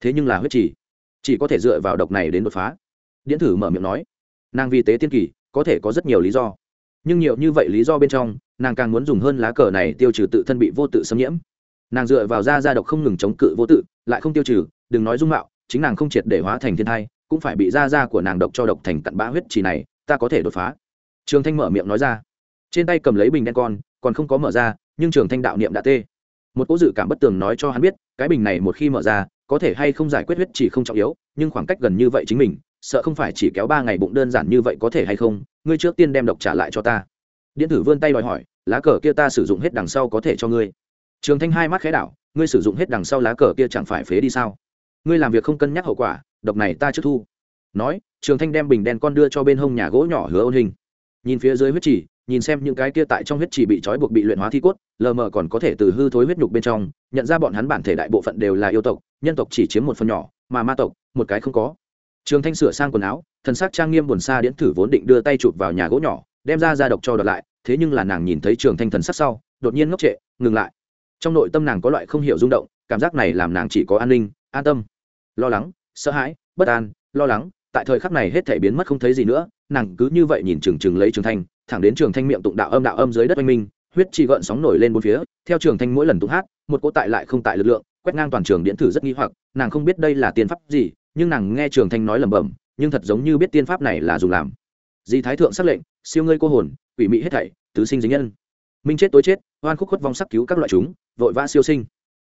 Thế nhưng là huyết chỉ chỉ có thể dựa vào độc này đến đột phá. Điện thử mở miệng nói, nàng vi tế tiên kỳ, có thể có rất nhiều lý do. Nhưng nhiều như vậy lý do bên trong, nàng càng muốn dùng hơn lá cờ này tiêu trừ tự thân bị vô tự xâm nhiễm. Nàng dựa vào da da độc không ngừng chống cự vô tự, lại không tiêu trừ, đừng nói dung mạo, chính nàng không triệt để hóa thành thiên thai, cũng phải bị da da của nàng độc cho độc thành cặn bã huyết trì này, ta có thể đột phá trường thanh mở miệng nói ra. Trên tay cầm lấy bình đen con, còn không có mở ra, nhưng trường thanh đạo niệm đã tê. Một cỗ dự cảm bất tường nói cho hắn biết, cái bình này một khi mở ra, có thể hay không giải quyết huyết chỉ không trọng yếu, nhưng khoảng cách gần như vậy chính mình, sợ không phải chỉ kéo ba ngày bụng đơn giản như vậy có thể hay không, ngươi trước tiên đem độc trả lại cho ta. Điện tử vươn tay đòi hỏi, lá cờ kia ta sử dụng hết đằng sau có thể cho ngươi. Trường thanh hai mắt khẽ đảo, ngươi sử dụng hết đằng sau lá cờ kia chẳng phải phế đi sao? Ngươi làm việc không cân nhắc hậu quả, độc này ta trước thu. Nói, trường thanh đem bình đen con đưa cho bên hông nhà gỗ nhỏ hứa ôn hình nhìn phía dưới huyết chỉ nhìn xem những cái kia tại trong huyết chỉ bị trói buộc bị luyện hóa thi cốt, lờ mờ còn có thể từ hư thối huyết nhục bên trong, nhận ra bọn hắn bản thể đại bộ phận đều là yêu tộc, nhân tộc chỉ chiếm một phần nhỏ, mà ma tộc, một cái không có. Trường thanh sửa sang quần áo, thần sắc trang nghiêm buồn xa điễn thử vốn định đưa tay chụp vào nhà gỗ nhỏ, đem ra ra độc cho đợt lại, thế nhưng là nàng nhìn thấy trường thanh thần sắc sau, đột nhiên ngốc trệ, ngừng lại. Trong nội tâm nàng có loại không hiểu rung động, cảm giác này làm nàng chỉ có an ninh, an tâm. Lo lắng, sợ hãi, bất an, lo lắng tại thời khắc này hết thể biến mất không thấy gì nữa, nàng cứ như vậy nhìn trường trường lấy trường thanh, thẳng đến trường thanh miệng tụng đạo âm đạo âm dưới đất oanh minh, huyết chỉ gợn sóng nổi lên bốn phía, theo trường thanh mỗi lần tụng hát, một cỗ tại lại không tại lực lượng, quét ngang toàn trường điện thử rất nghi hoặc, nàng không biết đây là tiên pháp gì, nhưng nàng nghe trường thanh nói lẩm bẩm, nhưng thật giống như biết tiên pháp này là dùng làm. Di thái thượng xác lệnh, siêu ngươi cô hồn, quỷ mị hết thảy, tứ sinh dính nhân. Minh chết tối chết, oan khúc khuất vong sắc cứu các loại chúng, vội vã siêu sinh.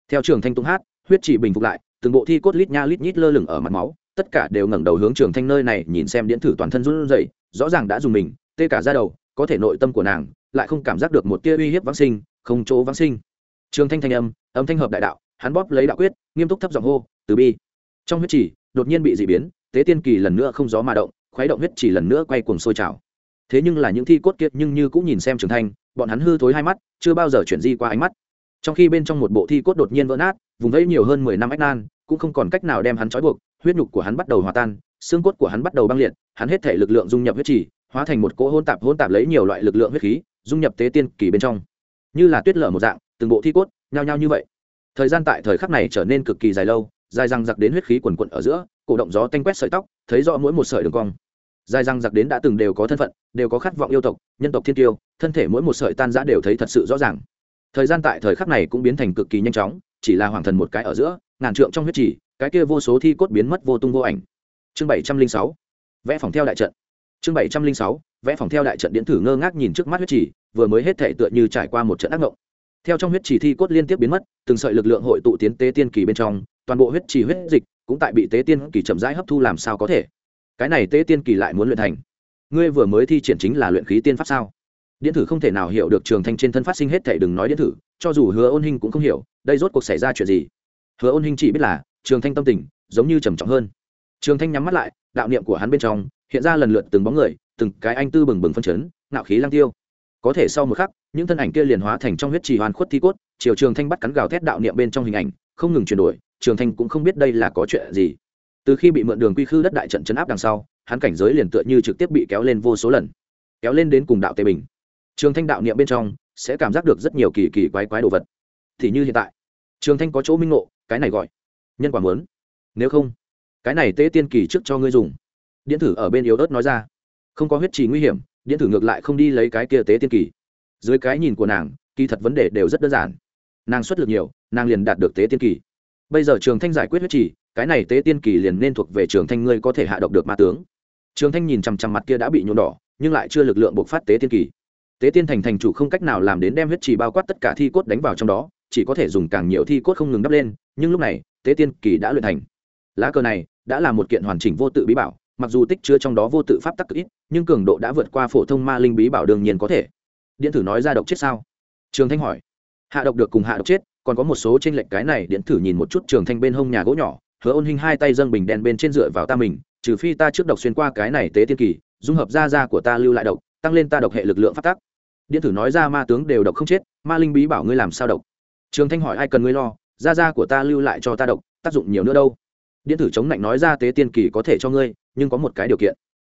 Theo trường thanh tụng hát, huyết chỉ bình phục lại, từng bộ thi cốt lít nha lít nhít lơ lửng ở mặt máu tất cả đều ngẩng đầu hướng trường thanh nơi này, nhìn xem điện thử toàn thân run rẩy, rõ ràng đã dùng mình, tê cả ra đầu, có thể nội tâm của nàng lại không cảm giác được một tia uy hiếp vãng sinh, không chỗ vãng sinh. Trường thanh thanh âm âm thanh hợp đại đạo, hắn bóp lấy đạo quyết, nghiêm túc thấp giọng hô, từ bi. Trong huyết chỉ đột nhiên bị dị biến, tế tiên kỳ lần nữa không gió mà động, khuấy động huyết chỉ lần nữa quay cuồng sôi trào. Thế nhưng là những thi cốt kiệt nhưng như cũng nhìn xem trường thanh, bọn hắn hư thối hai mắt, chưa bao giờ chuyển di qua ánh mắt. Trong khi bên trong một bộ thi cốt đột nhiên vỡ nát, vùng vẫy nhiều hơn mười năm ách nan, cũng không còn cách nào đem hắn trói buộc huyết nhục của hắn bắt đầu hòa tan, xương cốt của hắn bắt đầu băng liệt, hắn hết thể lực lượng dung nhập huyết trì, hóa thành một cỗ hôn tạp hôn tạp lấy nhiều loại lực lượng huyết khí, dung nhập tế tiên kỳ bên trong. Như là tuyết lở một dạng, từng bộ thi cốt, nhao nhao như vậy. Thời gian tại thời khắc này trở nên cực kỳ dài lâu, dài răng giặc đến huyết khí quần quận ở giữa, cổ động gió tanh quét sợi tóc, thấy rõ mỗi một sợi đường cong. Dài răng giặc đến đã từng đều có thân phận, đều có khát vọng yêu tộc, nhân tộc thiên tiêu, thân thể mỗi một sợi tan giã đều thấy thật sự rõ ràng. Thời gian tại thời khắc này cũng biến thành cực kỳ nhanh chóng, chỉ là hoàng thần một cái ở giữa, ngàn trượng trong huyết trì cái kia vô số thi cốt biến mất vô tung vô ảnh. Chương bảy trăm linh sáu, vẽ phòng theo đại trận. Chương bảy trăm linh sáu, vẽ phòng theo đại trận điện thử ngơ ngác nhìn trước mắt huyết trì, vừa mới hết thể tựa như trải qua một trận ác ngộng. Theo trong huyết trì thi cốt liên tiếp biến mất, từng sợi lực lượng hội tụ tiến tế tiên kỳ bên trong, toàn bộ huyết trì huyết dịch cũng tại bị tế tiên kỳ chậm rãi hấp thu làm sao có thể. Cái này tế tiên kỳ lại muốn luyện thành. Ngươi vừa mới thi triển chính là luyện khí tiên pháp sao? Điện thử không thể nào hiểu được trường thanh trên thân phát sinh hết thể đừng nói điện thử, cho dù hứa ôn hình cũng không hiểu, đây rốt cuộc xảy ra chuyện gì? Hứa ôn hình chỉ biết là trường thanh tâm tình giống như trầm trọng hơn. Trường thanh nhắm mắt lại, đạo niệm của hắn bên trong hiện ra lần lượt từng bóng người, từng cái anh tư bừng bừng phân chấn, ngạo khí lang tiêu. Có thể sau một khắc, những thân ảnh kia liền hóa thành trong huyết trì hoàn khuất thi cốt, chiều trường thanh bắt cắn gào thét đạo niệm bên trong hình ảnh, không ngừng chuyển đổi, trường thanh cũng không biết đây là có chuyện gì. Từ khi bị mượn đường quy khư đất đại trận chấn áp đằng sau, hắn cảnh giới liền tựa như trực tiếp bị kéo lên vô số lần. Kéo lên đến cùng đạo tề bình. Trường thanh đạo niệm bên trong sẽ cảm giác được rất nhiều kỳ kỳ quái quái đồ vật. Thì như hiện tại, trường thanh có chỗ minh ngộ, cái này gọi nhân quả muốn. Nếu không, cái này tế tiên kỳ trước cho ngươi dùng. Điện thử ở bên yếu ớt nói ra. Không có huyết trì nguy hiểm, điện thử ngược lại không đi lấy cái kia tế tiên kỳ. Dưới cái nhìn của nàng, kỳ thật vấn đề đều rất đơn giản. Nàng xuất lực nhiều, nàng liền đạt được tế tiên kỳ. Bây giờ trường thanh giải quyết huyết trì, cái này tế tiên kỳ liền nên thuộc về trường thanh ngươi có thể hạ độc được ma tướng. Trường thanh nhìn chằm chằm mặt kia đã bị nhuộm đỏ, nhưng lại chưa lực lượng buộc phát tế tiên kỳ. Tế tiên thành thành chủ không cách nào làm đến đem huyết trì bao quát tất cả thi cốt đánh vào trong đó, chỉ có thể dùng càng nhiều thi cốt không ngừng đắp lên, nhưng lúc này tế tiên kỳ đã luyện thành. Lá cờ này đã là một kiện hoàn chỉnh vô tự bí bảo, mặc dù tích chứa trong đó vô tự pháp tắc ít, nhưng cường độ đã vượt qua phổ thông ma linh bí bảo đương nhiên có thể. Điện thử nói ra độc chết sao? Trường thanh hỏi. Hạ độc được cùng hạ độc chết, còn có một số trên lệnh cái này, điện thử nhìn một chút trường thanh bên hông nhà gỗ nhỏ, hứa ôn hình hai tay dâng bình đèn bên trên dựa vào ta mình, trừ phi ta trước độc xuyên qua cái này tế tiên kỳ, dung hợp da da của ta lưu lại độc, tăng lên ta độc hệ lực lượng phát tắc. Điện thử nói ra ma tướng đều độc không chết, ma linh bí bảo ngươi làm sao độc? Trường thanh hỏi ai cần ngươi lo? Da da của ta lưu lại cho ta độc, tác dụng nhiều nữa đâu. Điện thử chống lạnh nói ra, tế tiên kỳ có thể cho ngươi, nhưng có một cái điều kiện.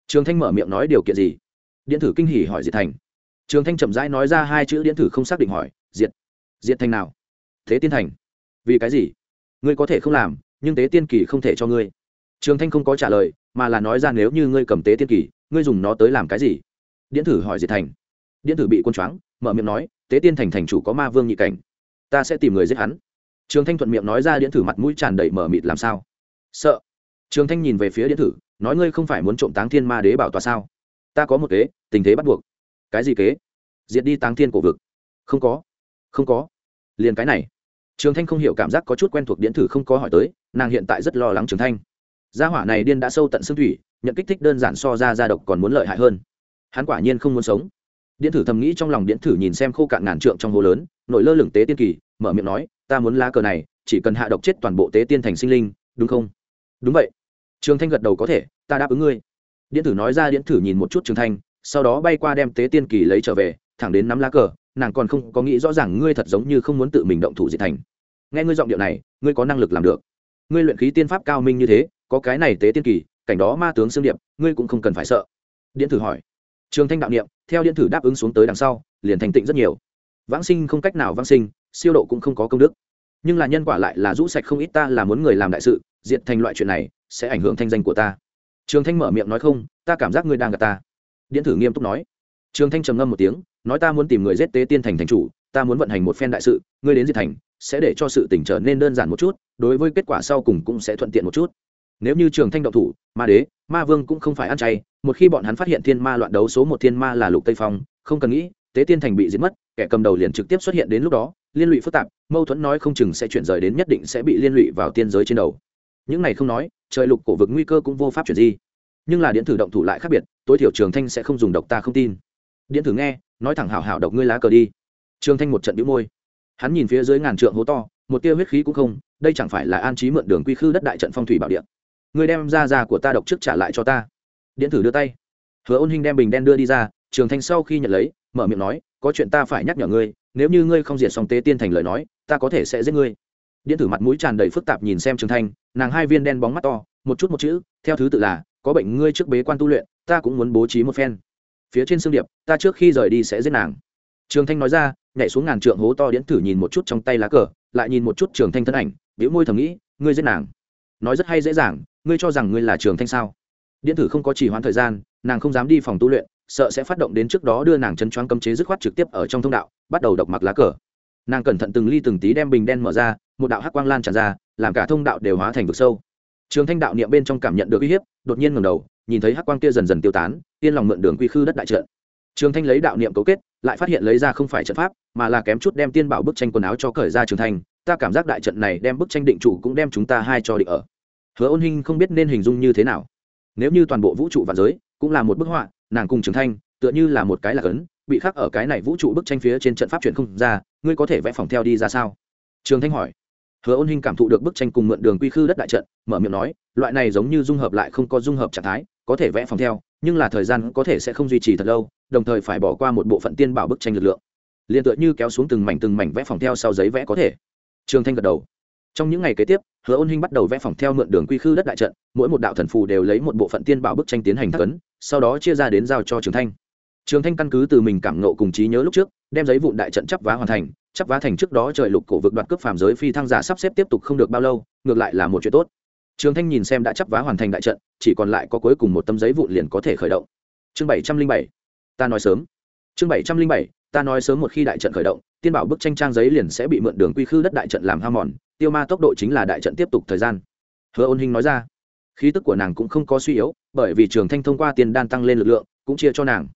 Trường thanh mở miệng nói, điều kiện gì? Điện thử kinh hỉ hỏi diệt thành. Trường thanh chậm rãi nói ra hai chữ, điện thử không xác định hỏi, diệt diệt thành nào? Thế tiên thành. Vì cái gì? Ngươi có thể không làm, nhưng tế tiên kỳ không thể cho ngươi. Trường thanh không có trả lời, mà là nói ra, nếu như ngươi cầm tế tiên kỳ, ngươi dùng nó tới làm cái gì? Điện thử hỏi diệt thành. Điện thử bị quân choáng, mở miệng nói, tế tiên thành thành chủ có ma vương nhị cảnh, ta sẽ tìm người giết hắn trường thanh thuận miệng nói ra điện thử mặt mũi tràn đầy mở mịt làm sao? Sợ. Trường thanh nhìn về phía điện thử, nói ngươi không phải muốn trộm táng thiên ma đế bảo tòa sao? Ta có một kế, tình thế bắt buộc. Cái gì kế? Diệt đi táng thiên cổ vực. Không có. Không có. Liền cái này. Trường thanh không hiểu cảm giác có chút quen thuộc điện thử không có hỏi tới, nàng hiện tại rất lo lắng trường thanh. Gia hỏa này điên đã sâu tận xương thủy, nhận kích thích đơn giản so ra gia độc còn muốn lợi hại hơn. Hắn quả nhiên không muốn sống. Điện thử thầm nghĩ trong lòng điện thử nhìn xem khô cạn ngàn trượng trong hồ lớn nổi lơ lửng tế tiên kỳ, mở miệng nói, ta muốn lá cờ này, chỉ cần hạ độc chết toàn bộ tế tiên thành sinh linh, đúng không? Đúng vậy. Trường thanh gật đầu, có thể, ta đáp ứng ngươi. Điện tử nói ra, điện tử nhìn một chút trường thanh, sau đó bay qua đem tế tiên kỳ lấy trở về, thẳng đến nắm lá cờ, nàng còn không có nghĩ rõ ràng ngươi thật giống như không muốn tự mình động thủ diệt thành. Nghe ngươi giọng điệu này, ngươi có năng lực làm được. Ngươi luyện khí tiên pháp cao minh như thế, có cái này tế tiên kỳ, cảnh đó ma tướng xương điệp, ngươi cũng không cần phải sợ. Điện tử hỏi. Trường thanh đạo niệm, theo điện tử đáp ứng xuống tới đằng sau, liền thành tịnh rất nhiều vãng sinh không cách nào vãng sinh, siêu độ cũng không có công đức. Nhưng là nhân quả lại là rũ sạch không ít ta là muốn người làm đại sự, diệt thành loại chuyện này, sẽ ảnh hưởng thanh danh của ta. Trường thanh mở miệng nói không, ta cảm giác ngươi đang gặp ta. Điện thử nghiêm túc nói. Trường thanh trầm ngâm một tiếng, nói ta muốn tìm người giết tế tiên thành thành chủ, ta muốn vận hành một phen đại sự, ngươi đến diệt thành, sẽ để cho sự tỉnh trở nên đơn giản một chút, đối với kết quả sau cùng cũng sẽ thuận tiện một chút. Nếu như trường thanh động thủ, ma đế, ma vương cũng không phải ăn chay, một khi bọn hắn phát hiện thiên ma loạn đấu số một thiên ma là lục tây phong, không cần nghĩ, tế tiên thành bị diệt mất kẻ cầm đầu liền trực tiếp xuất hiện đến lúc đó, liên lụy phức tạp, mâu thuẫn nói không chừng sẽ chuyển rời đến nhất định sẽ bị liên lụy vào tiên giới trên đầu. Những này không nói, trời lục cổ vực nguy cơ cũng vô pháp chuyển di. Nhưng là điện thử động thủ lại khác biệt, tối thiểu trường thanh sẽ không dùng độc ta không tin. Điện thử nghe, nói thẳng hảo hảo độc ngươi lá cờ đi. Trường thanh một trận bĩu môi. Hắn nhìn phía dưới ngàn trượng hố to, một tia huyết khí cũng không, đây chẳng phải là an trí mượn đường quy khư đất đại trận phong thủy bảo điện ngươi đem ra ra của ta độc trước trả lại cho ta. Điện thử đưa tay. Hứa ôn hình đem bình đen đưa đi ra, trường thanh sau khi nhận lấy, mở miệng nói có chuyện ta phải nhắc nhở ngươi, nếu như ngươi không diệt xong tế tiên thành lời nói, ta có thể sẽ giết ngươi. Điện thử mặt mũi tràn đầy phức tạp nhìn xem trường thanh, nàng hai viên đen bóng mắt to, một chút một chữ, theo thứ tự là, có bệnh ngươi trước bế quan tu luyện, ta cũng muốn bố trí một phen. Phía trên xương điệp, ta trước khi rời đi sẽ giết nàng. Trường thanh nói ra, nhảy xuống ngàn trượng hố to điện thử nhìn một chút trong tay lá cờ, lại nhìn một chút trường thanh thân ảnh biểu môi thầm nghĩ, ngươi giết nàng. Nói rất hay dễ dàng, ngươi cho rằng ngươi là trường thanh sao? Điện thử không có chỉ hoãn thời gian, nàng không dám đi phòng tu luyện sợ sẽ phát động đến trước đó đưa nàng chân choáng cấm chế dứt khoát trực tiếp ở trong thông đạo, bắt đầu độc mặc lá cờ. Nàng cẩn thận từng ly từng tí đem bình đen mở ra, một đạo hắc quang lan tràn ra, làm cả thông đạo đều hóa thành vực sâu. Trường thanh đạo niệm bên trong cảm nhận được uy hiếp, đột nhiên ngầm đầu, nhìn thấy hắc quang kia dần dần tiêu tán, yên lòng mượn đường quy khư đất đại trận. Trường thanh lấy đạo niệm cấu kết, lại phát hiện lấy ra không phải trận pháp, mà là kém chút đem tiên bảo bức tranh quần áo cho cởi ra trường thanh, ta cảm giác đại trận này đem bức tranh định chủ cũng đem chúng ta hai cho định ở. Hứa ôn hinh không biết nên hình dung như thế nào. Nếu như toàn bộ vũ trụ và giới cũng là một bức họa nàng cùng trường thanh, tựa như là một cái lạc ấn, bị khắc ở cái này vũ trụ bức tranh phía trên trận pháp chuyển không ra, ngươi có thể vẽ phòng theo đi ra sao? Trường thanh hỏi. Hứa ôn hình cảm thụ được bức tranh cùng mượn đường quy khư đất đại trận, mở miệng nói, loại này giống như dung hợp lại không có dung hợp trạng thái, có thể vẽ phòng theo, nhưng là thời gian có thể sẽ không duy trì thật lâu, đồng thời phải bỏ qua một bộ phận tiên bảo bức tranh lực lượng. Liền tựa như kéo xuống từng mảnh từng mảnh vẽ phòng theo sau giấy vẽ có thể. Trường thanh gật đầu. Trong những ngày kế tiếp hứa ôn hinh bắt đầu vẽ phòng theo mượn đường quy khư đất đại trận, mỗi một đạo thần phù đều lấy một bộ phận tiên bảo bức tranh tiến hành thắc ấn sau đó chia ra đến giao cho trường thanh. Trường thanh căn cứ từ mình cảm nộ cùng trí nhớ lúc trước, đem giấy vụn đại trận chấp vá hoàn thành chấp vá thành trước đó trời lục cổ vực đoạt cướp phàm giới phi thăng giả sắp xếp tiếp tục không được bao lâu, ngược lại là một chuyện tốt. Trường thanh nhìn xem đã chấp vá hoàn thành đại trận, chỉ còn lại có cuối cùng một tấm giấy vụn liền có thể khởi động. Chương bảy trăm linh bảy, ta nói sớm. Chương bảy trăm linh bảy, ta nói sớm một khi đại trận khởi động, tiên bảo bức tranh trang giấy liền sẽ bị mượn đường quy khư đất đại trận làm ham mòn tiêu ma tốc độ chính là đại trận tiếp tục thời gian. Hứa ôn hinh nói ra. Khí tức của nàng cũng không có suy yếu, bởi vì trường thanh thông qua tiền đan tăng lên lực lượng, cũng chia cho nàng.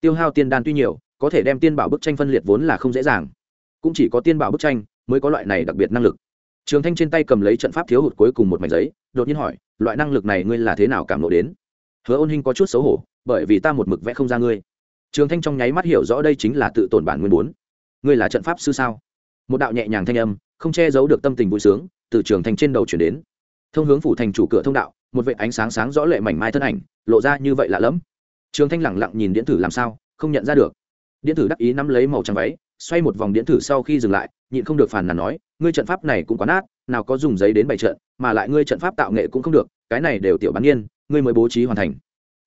Tiêu hao tiên đan tuy nhiều, có thể đem tiên bảo bức tranh phân liệt vốn là không dễ dàng. Cũng chỉ có tiên bảo bức tranh mới có loại này đặc biệt năng lực. Trường thanh trên tay cầm lấy trận pháp thiếu hụt cuối cùng một mảnh giấy, đột nhiên hỏi, loại năng lực này ngươi là thế nào cảm lộ đến? Hứa ôn hinh có chút xấu hổ, bởi vì ta một mực vẽ không ra ngươi. Trường thanh trong nháy mắt hiểu rõ đây chính là tự tổn bản nguyên bốn. Ngươi là trận pháp sư sao? Một đạo nhẹ nhàng thanh âm không che giấu được tâm tình vui sướng, từ trường thanh trên đầu chuyển đến. Thông hướng phủ thành chủ cửa thông đạo, một vệ ánh sáng sáng rõ lệ mảnh mai thân ảnh, lộ ra như vậy lạ lẫm. Trường thanh lẳng lặng nhìn điện tử làm sao, không nhận ra được. Điện tử đắc ý nắm lấy màu trắng váy, xoay một vòng điện tử sau khi dừng lại, nhịn không được phản nàn nói, ngươi trận pháp này cũng quá nát, nào có dùng giấy đến bày trận, mà lại ngươi trận pháp tạo nghệ cũng không được, cái này đều tiểu bán nhiên ngươi mới bố trí hoàn thành.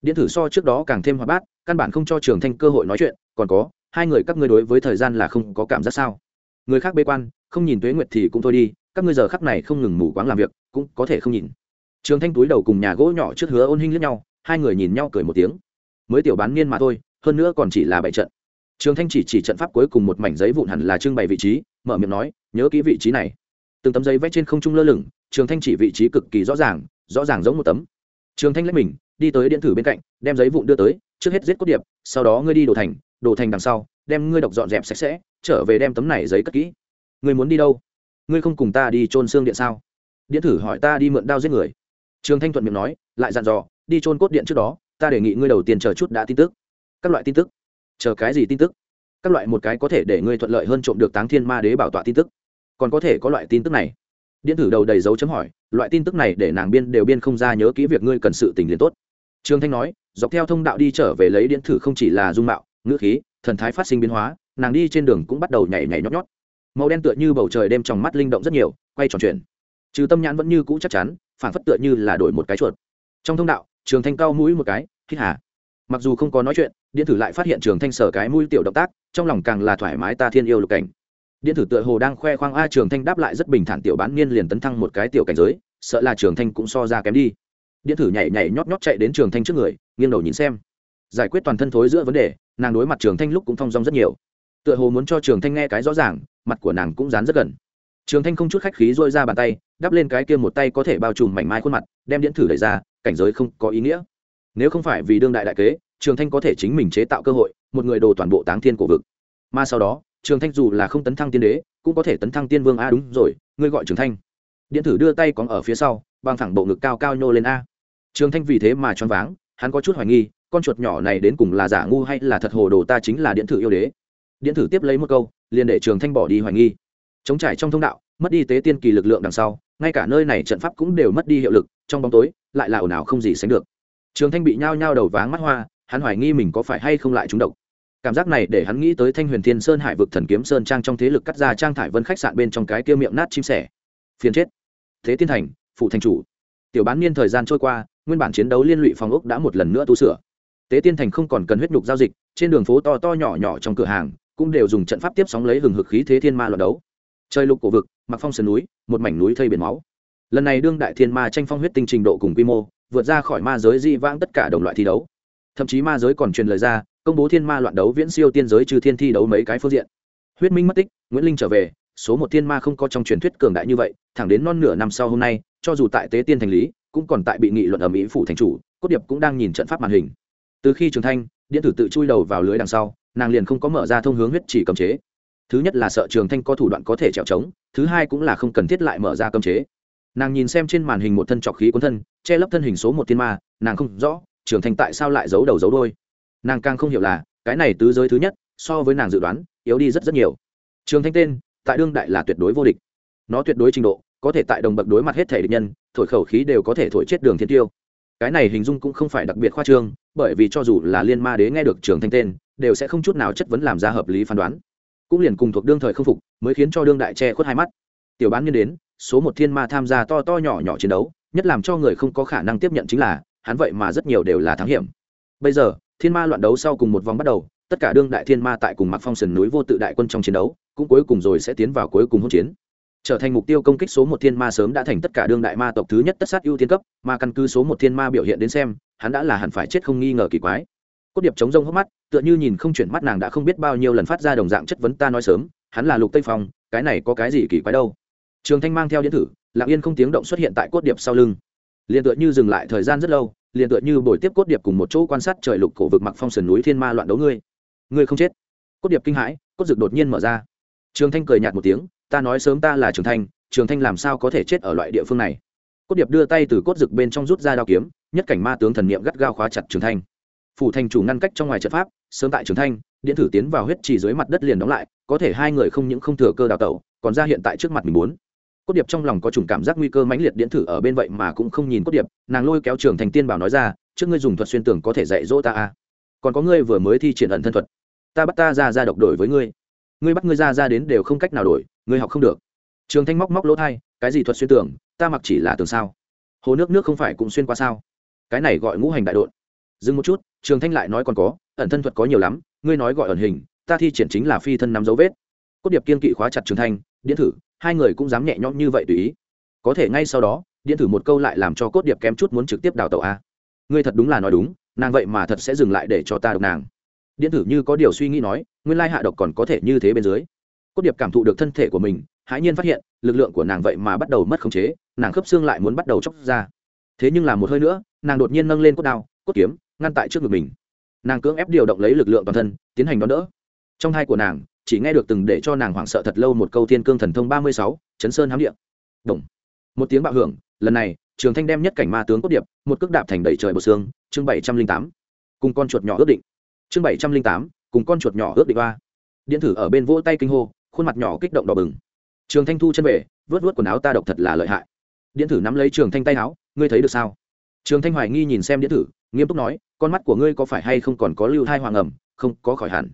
Điện tử so trước đó càng thêm hoạt bát, căn bản không cho trường thanh cơ hội nói chuyện, còn có, hai người các ngươi đối với thời gian là không có cảm giác sao? Người khác bê quan không nhìn tuế nguyệt thì cũng thôi đi, các ngươi giờ khắc này không ngừng mù quáng làm việc, cũng có thể không nhìn. Trường thanh túi đầu cùng nhà gỗ nhỏ trước hứa ôn hinh lẫn nhau, hai người nhìn nhau cười một tiếng. Mới tiểu bán niên mà thôi, hơn nữa còn chỉ là bảy trận. Trường thanh chỉ chỉ trận pháp cuối cùng một mảnh giấy vụn hẳn là trưng bày vị trí, mở miệng nói, nhớ kỹ vị trí này. Từng tấm giấy vẽ trên không trung lơ lửng, trường thanh chỉ vị trí cực kỳ rõ ràng rõ ràng giống một tấm. Trường thanh lấy mình, đi tới điện thử bên cạnh, đem giấy vụn đưa tới, trước hết giết cốt điệp, sau đó ngươi đi đồ thành đồ thành đằng sau, đem ngươi độc dọn dẹp sạch sẽ, trở về đem tấm này giấy cất kỹ ngươi muốn đi đâu? Ngươi không cùng ta đi trôn xương điện sao? Điện thử hỏi ta đi mượn đao giết người. Trường thanh thuận miệng nói, lại dặn dò, đi trôn cốt điện trước đó, ta đề nghị ngươi đầu tiên chờ chút đã tin tức. Các loại tin tức. Chờ cái gì tin tức? Các loại một cái có thể để ngươi thuận lợi hơn trộm được táng thiên ma đế bảo tọa tin tức. Còn có thể có loại tin tức này. Điện thử đầu đầy dấu chấm hỏi, loại tin tức này để nàng biên đều biên không ra nhớ kỹ việc ngươi cần sự tình liền tốt. Trường thanh nói, dọc theo thông đạo đi trở về lấy điện thử không chỉ là dung mạo, ngữ khí, thần thái phát sinh biến hóa, nàng đi trên đường cũng bắt đầu nhảy nhảy nhót nhót màu đen tựa như bầu trời đêm trong mắt linh động rất nhiều quay tròn chuyển, trừ tâm nhãn vẫn như cũ chắc chắn phản phất tựa như là đổi một cái chuột. Trong thông đạo trường thanh cao mũi một cái hít hà. Mặc dù không có nói chuyện điện thử lại phát hiện trường thanh sở cái mũi tiểu động tác trong lòng càng là thoải mái ta thiên yêu lục cảnh. Điện thử tựa hồ đang khoe khoang a trường thanh đáp lại rất bình thản tiểu bán niên liền tấn thăng một cái tiểu cảnh giới sợ là trường thanh cũng so ra kém đi. Điện thử nhảy nhảy nhót nhót chạy đến trường thanh trước người nghiêng đầu nhìn xem. Giải quyết toàn thân thối giữa vấn đề nàng đối mặt trường thanh lúc cũng thong dong rất nhiều. Tựa hồ muốn cho trường thanh nghe cái rõ ràng mặt của nàng cũng dán rất gần. Trường thanh không chút khách khí dôi ra bàn tay, đắp lên cái kia một tay có thể bao trùm mảnh mai khuôn mặt, đem điện thử đẩy ra, cảnh giới không có ý nghĩa. Nếu không phải vì đương đại đại kế, trường thanh có thể chính mình chế tạo cơ hội, một người đồ toàn bộ táng thiên cổ vực. Mà sau đó, trường thanh dù là không tấn thăng tiên đế, cũng có thể tấn thăng tiên vương a. Đúng rồi, ngươi gọi trường thanh. Điện thử đưa tay còn ở phía sau, bằng thẳng bộ ngực cao cao nhô lên a. Trường thanh vì thế mà choáng váng, hắn có chút hoài nghi, con chuột nhỏ này đến cùng là giả ngu hay là thật hồ đồ ta chính là điện thử yêu đế. Điện thử tiếp lấy một câu liền để trường thanh bỏ đi hoài nghi. Chống trải trong thông đạo, mất đi tế tiên kỳ lực lượng đằng sau, ngay cả nơi này trận pháp cũng đều mất đi hiệu lực, trong bóng tối, lại là ồn ào không gì sánh được. Trường thanh bị nhao nhao đầu váng mắt hoa, hắn hoài nghi mình có phải hay không lại trúng độc. Cảm giác này để hắn nghĩ tới thanh huyền thiên sơn hải vực thần kiếm sơn trang trong thế lực cắt ra trang thải vân khách sạn bên trong cái kia miệng nát chim sẻ. Phiền chết. Thế tiên thành, phụ thành chủ. Tiểu bán niên thời gian trôi qua, nguyên bản chiến đấu liên lụy phòng ốc đã một lần nữa tu sửa. Tế tiên thành không còn cần huyết nhục giao dịch, trên đường phố to to nhỏ nhỏ trong cửa hàng cũng đều dùng trận pháp tiếp sóng lấy hừng hực khí thế thiên ma loạn đấu. Trời lục cổ vực mặc phong sườn núi, một mảnh núi thây biển máu. Lần này đương đại thiên ma tranh phong huyết tinh trình độ cùng quy mô, vượt ra khỏi ma giới di vãng tất cả đồng loại thi đấu. Thậm chí ma giới còn truyền lời ra, công bố thiên ma loạn đấu viễn siêu tiên giới trừ thiên thi đấu mấy cái phương diện. Huyết minh mất tích, nguyễn linh trở về, số một thiên ma không có trong truyền thuyết cường đại như vậy, thẳng đến non nửa năm sau hôm nay, cho dù tại tế tiên thành lý, cũng còn tại bị nghị luận ở mỹ phủ thành chủ, cốt điệp cũng đang nhìn trận pháp màn hình. Từ khi trường thanh điện tử tự chui đầu vào lưới đằng sau nàng liền không có mở ra thông hướng huyết chỉ cấm chế. Thứ nhất là sợ trường thanh có thủ đoạn có thể trèo trống, thứ hai cũng là không cần thiết lại mở ra cấm chế. Nàng nhìn xem trên màn hình một thân trọc khí cuốn thân, che lấp thân hình số một thiên ma, nàng không rõ, trường thanh tại sao lại giấu đầu giấu đôi nàng càng không hiểu là, cái này tứ giới thứ nhất, so với nàng dự đoán, yếu đi rất rất nhiều. Trường thanh tên, tại đương đại là tuyệt đối vô địch. Nó tuyệt đối trình độ, có thể tại đồng bậc đối mặt hết thể địch nhân, thổi khẩu khí đều có thể thổi chết đường thiên tiêu. Cái này hình dung cũng không phải đặc biệt khoa trương, bởi vì cho dù là liên ma đế nghe được trường thanh tên đều sẽ không chút nào chất vấn làm ra hợp lý phán đoán. Cũng liền cùng thuộc đương thời không phục, mới khiến cho đương đại che khuất hai mắt. Tiểu bán nhân đến, số một thiên ma tham gia to to nhỏ nhỏ chiến đấu, nhất làm cho người không có khả năng tiếp nhận chính là, hắn vậy mà rất nhiều đều là thắng hiểm. Bây giờ, thiên ma loạn đấu sau cùng một vòng bắt đầu, tất cả đương đại thiên ma tại cùng mặc phong sườn núi vô tự đại quân trong chiến đấu, cũng cuối cùng rồi sẽ tiến vào cuối cùng hỗn chiến. Trở thành mục tiêu công kích số một thiên ma sớm đã thành tất cả đương đại ma tộc thứ nhất tất sát ưu tiên cấp, mà căn cứ số một thiên ma biểu hiện đến xem, hắn đã là hẳn phải chết không nghi ngờ kỳ quái cốt điệp chống rông hốc mắt, tựa như nhìn không chuyển mắt nàng đã không biết bao nhiêu lần phát ra đồng dạng chất vấn ta nói sớm, hắn là lục tây phong, cái này có cái gì kỳ quái đâu. Trường thanh mang theo điện thử, lặng yên không tiếng động xuất hiện tại cốt điệp sau lưng. Liền tựa như dừng lại thời gian rất lâu liền tựa như buổi tiếp cốt điệp cùng một chỗ quan sát trời lục cổ vực mặc phong sườn núi thiên ma loạn đấu ngươi. Ngươi không chết. Cốt điệp kinh hãi, cốt dực đột nhiên mở ra. Trường thanh cười nhạt một tiếng, ta nói sớm ta là trường thanh trường thanh làm sao có thể chết ở loại địa phương này? Cốt điệp đưa tay từ cốt dực bên trong rút ra đao kiếm, nhất cảnh ma tướng thần niệm gắt gao khóa chặt trường thanh phủ thành chủ ngăn cách trong ngoài trận pháp, sớm tại trường thanh, điện thử tiến vào huyết trì dưới mặt đất liền đóng lại, có thể hai người không những không thừa cơ đào tẩu, còn ra hiện tại trước mặt mình muốn cốt điệp trong lòng có chủng cảm giác nguy cơ mãnh liệt điện thử ở bên vậy mà cũng không nhìn cốt điệp, nàng lôi kéo trường thành tiên bảo nói ra, trước ngươi dùng thuật xuyên tưởng có thể dạy dỗ ta à. còn có ngươi vừa mới thi triển ẩn thân thuật. Ta bắt ta ra ra độc đổi với ngươi. Ngươi bắt ngươi ra ra đến đều không cách nào đổi, ngươi học không được. Trường thanh móc móc lỗ thai, cái gì thuật xuyên tưởng ta mặc chỉ là tường sao? Hồ nước nước không phải cũng xuyên qua sao? Cái này gọi ngũ hành đại đột dừng một chút, trường thanh lại nói còn có, ẩn thân thuật có nhiều lắm, ngươi nói gọi ẩn hình, ta thi triển chính là phi thân nắm dấu vết. Cốt điệp kiên kỵ khóa chặt trường thanh, điện thử, hai người cũng dám nhẹ nhõm như vậy tùy ý. Có thể ngay sau đó, điện thử một câu lại làm cho cốt điệp kém chút muốn trực tiếp đào tẩu a. Ngươi thật đúng là nói đúng, nàng vậy mà thật sẽ dừng lại để cho ta độc nàng. Điện thử như có điều suy nghĩ nói, nguyên lai hạ độc còn có thể như thế bên dưới. Cốt điệp cảm thụ được thân thể của mình, hãi nhiên phát hiện, lực lượng của nàng vậy mà bắt đầu mất khống chế, nàng khớp xương lại muốn bắt đầu chóc ra. Thế nhưng là một hơi nữa, nàng đột nhiên nâng lên cốt đao cốt kiếm, ngăn tại trước ngực mình. Nàng cưỡng ép điều động lấy lực lượng toàn thân, tiến hành đón đỡ. Trong hai của nàng, chỉ nghe được từng để cho nàng hoảng sợ thật lâu một câu thiên cương thần thông ba mươi sáu, chấn sơn hám điện đồng. Một tiếng bạo hưởng, lần này, trường thanh đem nhất cảnh ma tướng cốt điệp, một cước đạp thành đầy trời bờ xương, chương bảy trăm linh tám. Cùng con chuột nhỏ ước định. Chương bảy trăm linh tám, cùng con chuột nhỏ ước định ba. Điện thử ở bên vỗ tay kinh hô, khuôn mặt nhỏ kích động đỏ bừng. Trường thanh thu chân về, vớt vớt quần áo ta độc thật là lợi hại. Điện thử nắm lấy trường thanh tay áo, ngươi thấy được sao? Trường thanh hoài nghi nhìn xem điện thử nghiêm túc nói, con mắt của ngươi có phải hay không còn có lưu thai hoàng ẩm? Không, có khỏi hẳn.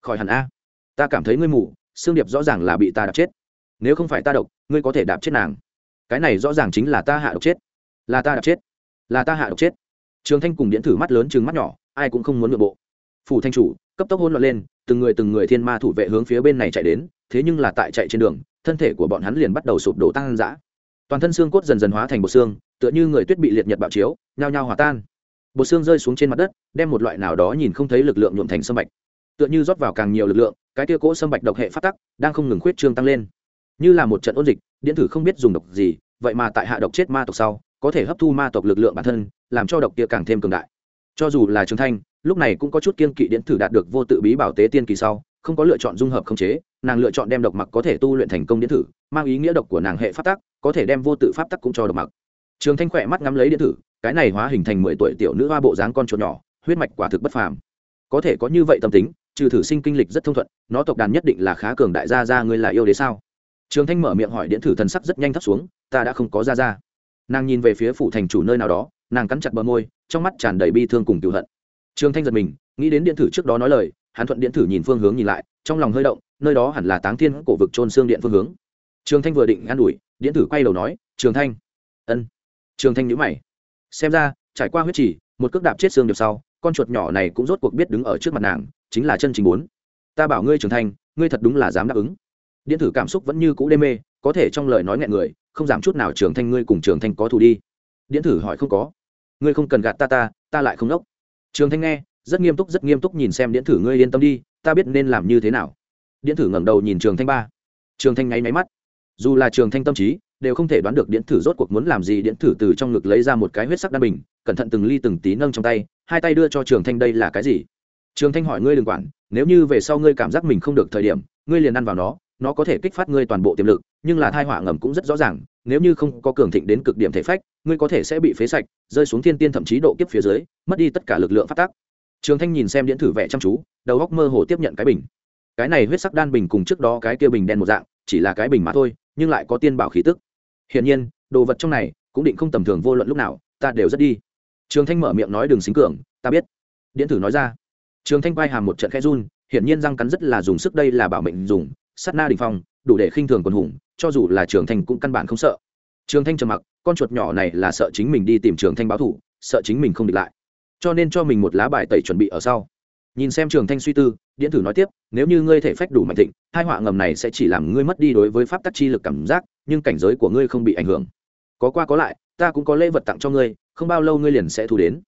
Khỏi hẳn a. Ta cảm thấy ngươi mù, xương điệp rõ ràng là bị ta đập chết. Nếu không phải ta độc, ngươi có thể đạp chết nàng. Cái này rõ ràng chính là ta hạ độc chết. Là ta đạp chết. Là ta hạ độc chết. Trường thanh cùng điện thử mắt lớn chừng mắt nhỏ, ai cũng không muốn nội bộ. Phủ thanh chủ, cấp tốc hôn loạn lên, từng người từng người thiên ma thủ vệ hướng phía bên này chạy đến, thế nhưng là tại chạy trên đường, thân thể của bọn hắn liền bắt đầu sụp đổ tăng dã. Toàn thân xương cốt dần dần hóa thành bột xương, tựa như người tuyết bị liệt nhật bạo chiếu, nhao nhao hòa tan bột xương rơi xuống trên mặt đất, đem một loại nào đó nhìn không thấy lực lượng nhuộm thành sâm bạch. Tựa như rót vào càng nhiều lực lượng, cái tia cỗ sâm bạch độc hệ phát tắc đang không ngừng khuyết trương tăng lên. Như là một trận ôn dịch, điện thử không biết dùng độc gì, vậy mà tại hạ độc chết ma tộc sau, có thể hấp thu ma tộc lực lượng bản thân, làm cho độc kia càng thêm cường đại. Cho dù là trường thanh, lúc này cũng có chút kiên kỵ điện thử đạt được vô tự bí bảo tế tiên kỳ sau, không có lựa chọn dung hợp không chế, nàng lựa chọn đem độc mặc có thể tu luyện thành công điện thử, mang ý nghĩa độc của nàng hệ pháp tắc, có thể đem vô tự pháp tắc cũng cho độc mặc trường thanh khỏe mắt ngắm lấy điện thử, cái này hóa hình thành mười tuổi tiểu nữ hoa bộ dáng con chuột nhỏ, huyết mạch quả thực bất phàm. Có thể có như vậy tâm tính, trừ thử sinh kinh lịch rất thông thuận, nó tộc đàn nhất định là khá cường đại gia gia ngươi là yêu đế sao? Trường thanh mở miệng hỏi điện thử thần sắc rất nhanh thấp xuống, ta đã không có gia gia. Nàng nhìn về phía phủ thành chủ nơi nào đó, nàng cắn chặt bờ môi, trong mắt tràn đầy bi thương cùng cựu hận. Trường thanh giật mình, nghĩ đến điện thử trước đó nói lời, hắn thuận điện thử nhìn phương hướng nhìn lại, trong lòng hơi động, nơi đó hẳn là táng thiên cổ vực trôn xương điện phương hướng. Trường thanh vừa định ngăn đuổi điện tử quay đầu nói, trường thanh. Ân trường thanh nhữ mày. Xem ra, trải qua huyết chỉ một cước đạp chết xương được sau, con chuột nhỏ này cũng rốt cuộc biết đứng ở trước mặt nàng, chính là chân chính bốn. Ta bảo ngươi, trường thanh, ngươi thật đúng là dám đáp ứng. Điện thử cảm xúc vẫn như cũ đê mê, có thể trong lời nói nghẹn người, không giảm chút nào trường thanh ngươi cùng trường thanh có thù đi. Điện thử hỏi không có. Ngươi không cần gạt ta ta ta lại không đốc. Trường thanh nghe, rất nghiêm túc, rất nghiêm túc nhìn xem điện thử ngươi yên tâm đi, ta biết nên làm như thế nào. Điện thử ngẩng đầu nhìn trường thanh ba. Trường thanh ngáy máy mắt. Dù là trường thanh tâm trí đều không thể đoán được điện thử rốt cuộc muốn làm gì. Điện thử từ trong ngực lấy ra một cái huyết sắc đan bình, cẩn thận từng ly từng tí nâng trong tay, hai tay đưa cho trường thanh, đây là cái gì? Trường thanh hỏi, ngươi đừng quản, nếu như về sau ngươi cảm giác mình không được thời điểm, ngươi liền ăn vào nó nó có thể kích phát ngươi toàn bộ tiềm lực, nhưng là thai họa ngầm cũng rất rõ ràng, nếu như không có cường thịnh đến cực điểm thể phách, ngươi có thể sẽ bị phế sạch, rơi xuống thiên tiên thậm chí độ kiếp phía dưới, mất đi tất cả lực lượng phát tác. Trường thanh nhìn xem điện thử vẽ chăm chú, đầu góc mơ hồ tiếp nhận cái bình. Cái này huyết sắc đan bình cùng trước đó cái kia bình đen một dạng, chỉ là cái bình mà thôi, nhưng lại có tiên bảo khí tức hiển nhiên, đồ vật trong này cũng định không tầm thường vô luận lúc nào, ta đều rất đi. Trường thanh mở miệng nói đừng xính cường, ta biết. Điện thử nói ra. Trường thanh quay hàm một trận khẽ run, hiển nhiên răng cắn rất là dùng sức, đây là bảo mệnh dùng sắt na đình phong, đủ để khinh thường quần hùng, cho dù là trường thanh cũng căn bản không sợ. Trường thanh trầm mặc, con chuột nhỏ này là sợ chính mình đi tìm trường thanh báo thủ sợ chính mình không địch lại. Cho nên cho mình một lá bài tẩy chuẩn bị ở sau. Nhìn xem trường thanh suy tư điện thử nói tiếp, nếu như ngươi thể phách đủ mạnh thịnh, hai họa ngầm này sẽ chỉ làm ngươi mất đi đối với pháp tắc chi lực cảm giác, nhưng cảnh giới của ngươi không bị ảnh hưởng. Có qua có lại, ta cũng có lễ vật tặng cho ngươi, không bao lâu ngươi liền sẽ thu đến.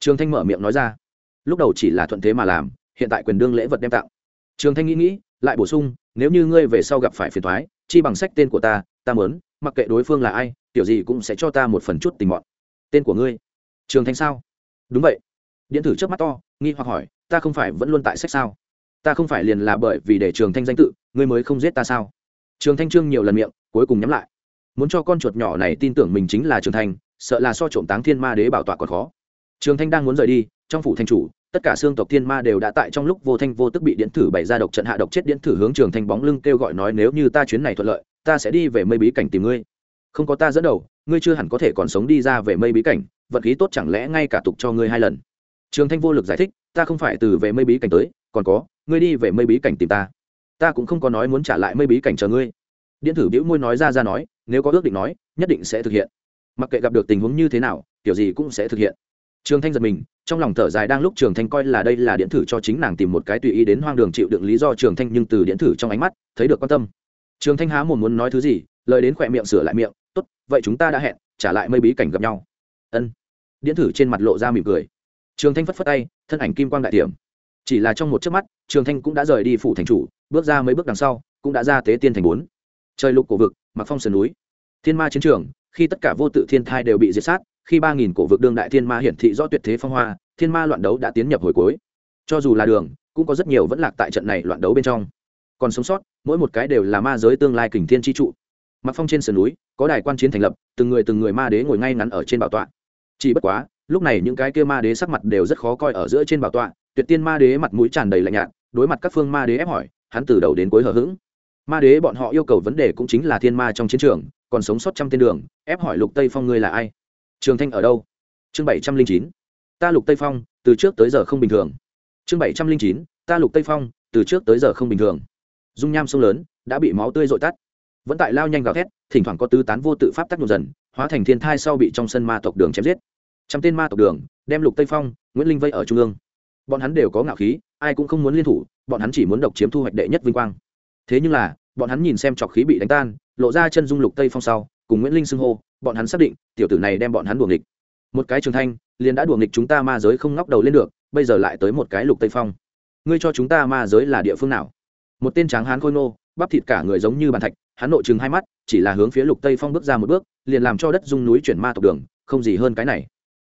Trường thanh mở miệng nói ra. Lúc đầu chỉ là thuận thế mà làm, hiện tại quyền đương lễ vật đem tặng. Trường thanh nghĩ nghĩ, lại bổ sung, nếu như ngươi về sau gặp phải phiền thoái chi bằng sách tên của ta ta mớn mặc kệ đối phương là ai, tiểu gì cũng sẽ cho ta một phần chút tình mọn. Tên của ngươi? Trường thanh sao? Đúng vậy. Điện thử trước mắt to, nghi hoặc hỏi, ta không phải vẫn luôn tại sách sao? Ta không phải liền là bởi vì để trường thanh danh tự, ngươi mới không giết ta sao? Trường thanh trương nhiều lần miệng, cuối cùng nhắm lại. Muốn cho con chuột nhỏ này tin tưởng mình chính là trường thanh, sợ là so trộm táng thiên ma đế bảo tọa còn khó. Trường thanh đang muốn rời đi, trong phủ thanh chủ, tất cả xương tộc thiên ma đều đã tại trong lúc vô thanh vô tức bị điện thử bày ra độc trận hạ độc chết điện thử hướng trường thanh bóng lưng kêu gọi nói, nếu như ta chuyến này thuận lợi, ta sẽ đi về mây bí cảnh tìm ngươi. Không có ta dẫn đầu, ngươi chưa hẳn có thể còn sống đi ra về mây bí cảnh vận khí tốt chẳng lẽ ngay cả tục cho ngươi hai lần? Trường thanh vô lực giải thích, ta không phải từ về mây bí cảnh tới còn có, ngươi đi về mây bí cảnh tìm ta. Ta cũng không có nói muốn trả lại mây bí cảnh chờ ngươi. Điện thử biễu môi nói ra ra nói, nếu có ước định nói, nhất định sẽ thực hiện. Mặc kệ gặp được tình huống như thế nào, kiểu gì cũng sẽ thực hiện. Trường thanh giật mình, trong lòng thở dài đang lúc trường thanh coi là đây là điện thử cho chính nàng tìm một cái tùy ý đến hoang đường chịu đựng lý do trường thanh nhưng từ điện thử trong ánh mắt, thấy được quan tâm. Trường thanh há muốn muốn nói thứ gì, lời đến khỏe miệng sửa lại miệng, tốt, vậy chúng ta đã hẹn, trả lại mây bí cảnh gặp nhau. Ân. Điện thử trên mặt lộ ra mỉm cười. Trường thanh phất phất tay, thân ảnh kim quang đại tiệm chỉ là trong một chớp mắt, trường thanh cũng đã rời đi phủ thành chủ, bước ra mấy bước đằng sau, cũng đã ra tế tiên thành bốn. Trời lục cổ vực mặc phong sườn núi. Thiên ma chiến trường, khi tất cả vô tự thiên thai đều bị diệt sát, khi ba nghìn cổ vực đương đại thiên ma hiển thị rõ tuyệt thế phong hoa, thiên ma loạn đấu đã tiến nhập hồi cuối. Cho dù là đường, cũng có rất nhiều vẫn lạc tại trận này loạn đấu bên trong. Còn sống sót, mỗi một cái đều là ma giới tương lai kình thiên tri trụ. Mặc phong trên sườn núi, có đài quan chiến thành lập, từng người từng người ma đế ngồi ngay ngắn ở trên bảo tọa. Chỉ bất quá, lúc này những cái kia ma đế sắc mặt đều rất khó coi ở giữa trên bảo tọa tuyệt tiên ma đế mặt mũi tràn đầy lạnh nhạt, đối mặt các phương ma đế ép hỏi, hắn từ đầu đến cuối hờ hững. Ma đế bọn họ yêu cầu vấn đề cũng chính là thiên ma trong chiến trường, còn sống sót trăm tên đường, ép hỏi lục tây phong ngươi là ai? Trường thanh ở đâu? Chương bảy trăm linh chín. Ta lục tây phong, từ trước tới giờ không bình thường. Chương bảy trăm linh chín. Ta lục tây phong, từ trước tới giờ không bình thường. Dung nham sông lớn, đã bị máu tươi dội tắt. Vẫn tại lao nhanh gào thét, thỉnh thoảng có tứ tán vô tự pháp tác nhộn dần, hóa thành thiên thai sau bị trong sân ma tộc đường chém giết. Trăm tên ma tộc đường, đem lục tây phong, nguyễn linh vây ở trung ương bọn hắn đều có ngạo khí, ai cũng không muốn liên thủ, bọn hắn chỉ muốn độc chiếm thu hoạch đệ nhất vinh quang. Thế nhưng là, bọn hắn nhìn xem trọc khí bị đánh tan, lộ ra chân dung lục tây phong sau, cùng nguyễn linh xưng hô, bọn hắn xác định, tiểu tử này đem bọn hắn đuồng địch một cái trường thanh, liền đã đuồng địch chúng ta ma giới không ngóc đầu lên được, bây giờ lại tới một cái lục tây phong. Ngươi cho chúng ta ma giới là địa phương nào? Một tên tráng hán khôi nô bắp thịt cả người giống như bàn thạch, hắn nội chừng hai mắt, chỉ là hướng phía lục tây phong bước ra một bước, liền làm cho đất dung núi chuyển ma tộc đường, không gì hơn cái này.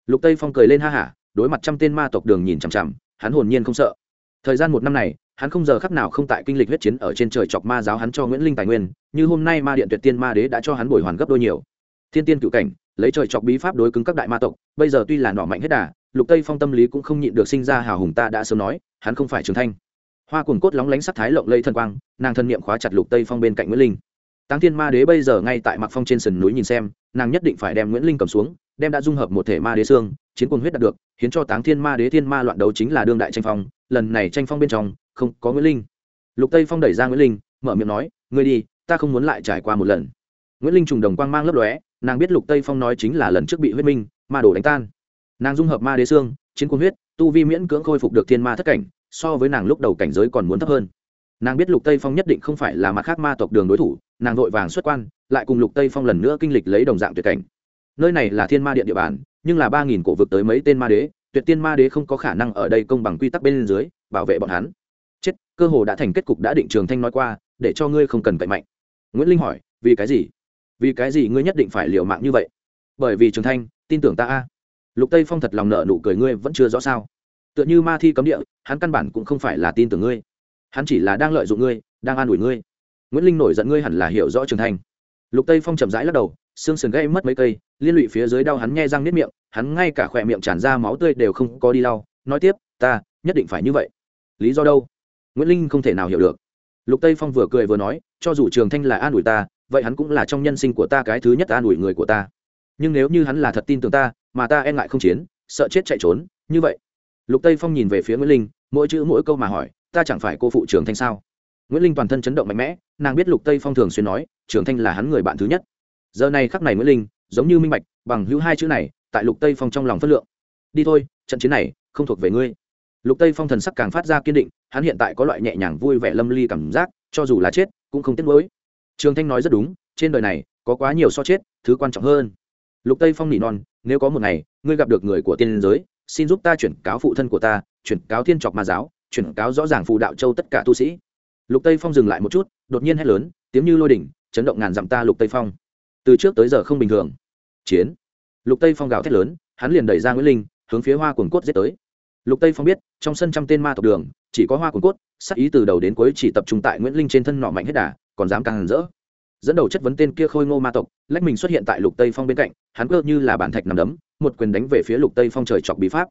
Lục tây phong cười lên ha hả, đối mặt trăm tên ma tộc đường nhìn chằm chằm hắn hồn nhiên không sợ. Thời gian một năm này, hắn không giờ khắc nào không tại kinh lịch huyết chiến ở trên trời chọc ma giáo hắn cho nguyễn linh tài nguyên, như hôm nay ma điện tuyệt tiên ma đế đã cho hắn bồi hoàn gấp đôi nhiều. Thiên tiên cựu cảnh, lấy trời chọc bí pháp đối cứng các đại ma tộc, bây giờ tuy là nọ mạnh hết đà, lục tây phong tâm lý cũng không nhịn được sinh ra hào hùng ta đã sớm nói, hắn không phải trường thanh. Hoa cuồng cốt lóng lánh sắc thái lộng lây thần quang, nàng thân niệm khóa chặt lục tây phong bên cạnh nguyễn linh. Táng thiên ma đế bây giờ ngay tại mặc phong trên sườn núi nhìn xem, nàng nhất định phải đem nguyễn linh cầm xuống đem đã dung hợp một thể ma đế xương, chiến quân huyết đạt được, khiến cho táng thiên ma đế thiên ma loạn đấu chính là đương đại tranh phong, lần này tranh phong bên trong, không có nguyễn linh. Lục tây phong đẩy ra nguyễn linh, mở miệng nói, ngươi đi, ta không muốn lại trải qua một lần. Nguyễn linh trùng đồng quang mang lấp lóe, nàng biết lục tây phong nói chính là lần trước bị huyết minh, ma đổ đánh tan. Nàng dung hợp ma đế xương, chiến quân huyết, tu vi miễn cưỡng khôi phục được thiên ma thất cảnh, so với nàng lúc đầu cảnh giới còn muốn thấp hơn. Nàng biết lục tây phong nhất định không phải là mặt khác ma tộc đường đối thủ, nàng vội vàng xuất quan, lại cùng lục tây phong lần nữa kinh lịch lấy đồng dạng tuyệt cảnh nơi này là thiên ma điện địa bàn, nhưng là ba nghìn cổ vực tới mấy tên ma đế, tuyệt tiên ma đế không có khả năng ở đây công bằng quy tắc bên dưới, bảo vệ bọn hắn. Chết, cơ hồ đã thành kết cục đã định trường thanh nói qua, để cho ngươi không cần cậy mạnh. Nguyễn linh hỏi, vì cái gì? Vì cái gì ngươi nhất định phải liều mạng như vậy? Bởi vì trường thanh, tin tưởng ta a. Lục tây phong thật lòng nợ nụ cười, ngươi vẫn chưa rõ sao? Tựa như ma thi cấm địa, hắn căn bản cũng không phải là tin tưởng ngươi. Hắn chỉ là đang lợi dụng ngươi, đang an ủi ngươi. Nguyễn linh nổi giận ngươi hẳn là hiểu rõ trường thanh. Lục tây phong chậm rãi lắc đầu xương sườn gây mất mấy cây, liên lụy phía dưới đau hắn nghe răng nếp miệng, hắn ngay cả khỏe miệng tràn ra máu tươi đều không có đi lau. Nói tiếp, ta, nhất định phải như vậy. Lý do đâu? Nguyễn linh không thể nào hiểu được. Lục tây phong vừa cười vừa nói, cho dù trường thanh là an ủi ta, vậy hắn cũng là trong nhân sinh của ta cái thứ nhất an ủi người của ta. Nhưng nếu như hắn là thật tin tưởng ta, mà ta e ngại không chiến, sợ chết chạy trốn, như vậy. Lục tây phong nhìn về phía nguyễn linh, mỗi chữ mỗi câu mà hỏi, ta chẳng phải cô phụ trường thanh sao? Nguyễn linh toàn thân chấn động mạnh mẽ, nàng biết lục tây phong thường xuyên nói, trường thanh là hắn người bạn thứ nhất giờ này khắc này nguyễn linh, giống như minh bạch, bằng hữu hai chữ này, tại lục tây phong trong lòng phất lượng. Đi thôi, trận chiến này không thuộc về ngươi. Lục tây phong thần sắc càng phát ra kiên định, hắn hiện tại có loại nhẹ nhàng vui vẻ lâm ly cảm giác, cho dù là chết, cũng không tiếc nuối. Trường thanh nói rất đúng, trên đời này, có quá nhiều so chết, thứ quan trọng hơn. Lục tây phong nỉ non, nếu có một ngày, ngươi gặp được người của tiên giới, xin giúp ta chuyển cáo phụ thân của ta, chuyển cáo thiên trọc ma giáo, chuyển cáo rõ ràng phù đạo châu tất cả tu sĩ. Lục tây phong dừng lại một chút, đột nhiên hét lớn, tiếng như lôi đỉnh, chấn động ngàn dặm ta lục tây phong từ trước tới giờ không bình thường. Chiến. Lục tây phong gào thét lớn, hắn liền đẩy ra nguyễn linh, hướng phía hoa cuồng cốt giết tới. Lục tây phong biết, trong sân trăm tên ma tộc đường, chỉ có hoa cuồng cốt sắc ý từ đầu đến cuối chỉ tập trung tại nguyễn linh trên thân nọ mạnh hết đà, còn dám càng hẳn rỡ. Dẫn đầu chất vấn tên kia khôi ngô ma tộc, lách mình xuất hiện tại lục tây phong bên cạnh, hắn cơ như là bản thạch nằm đấm, một quyền đánh về phía lục tây phong trời chọc bí pháp.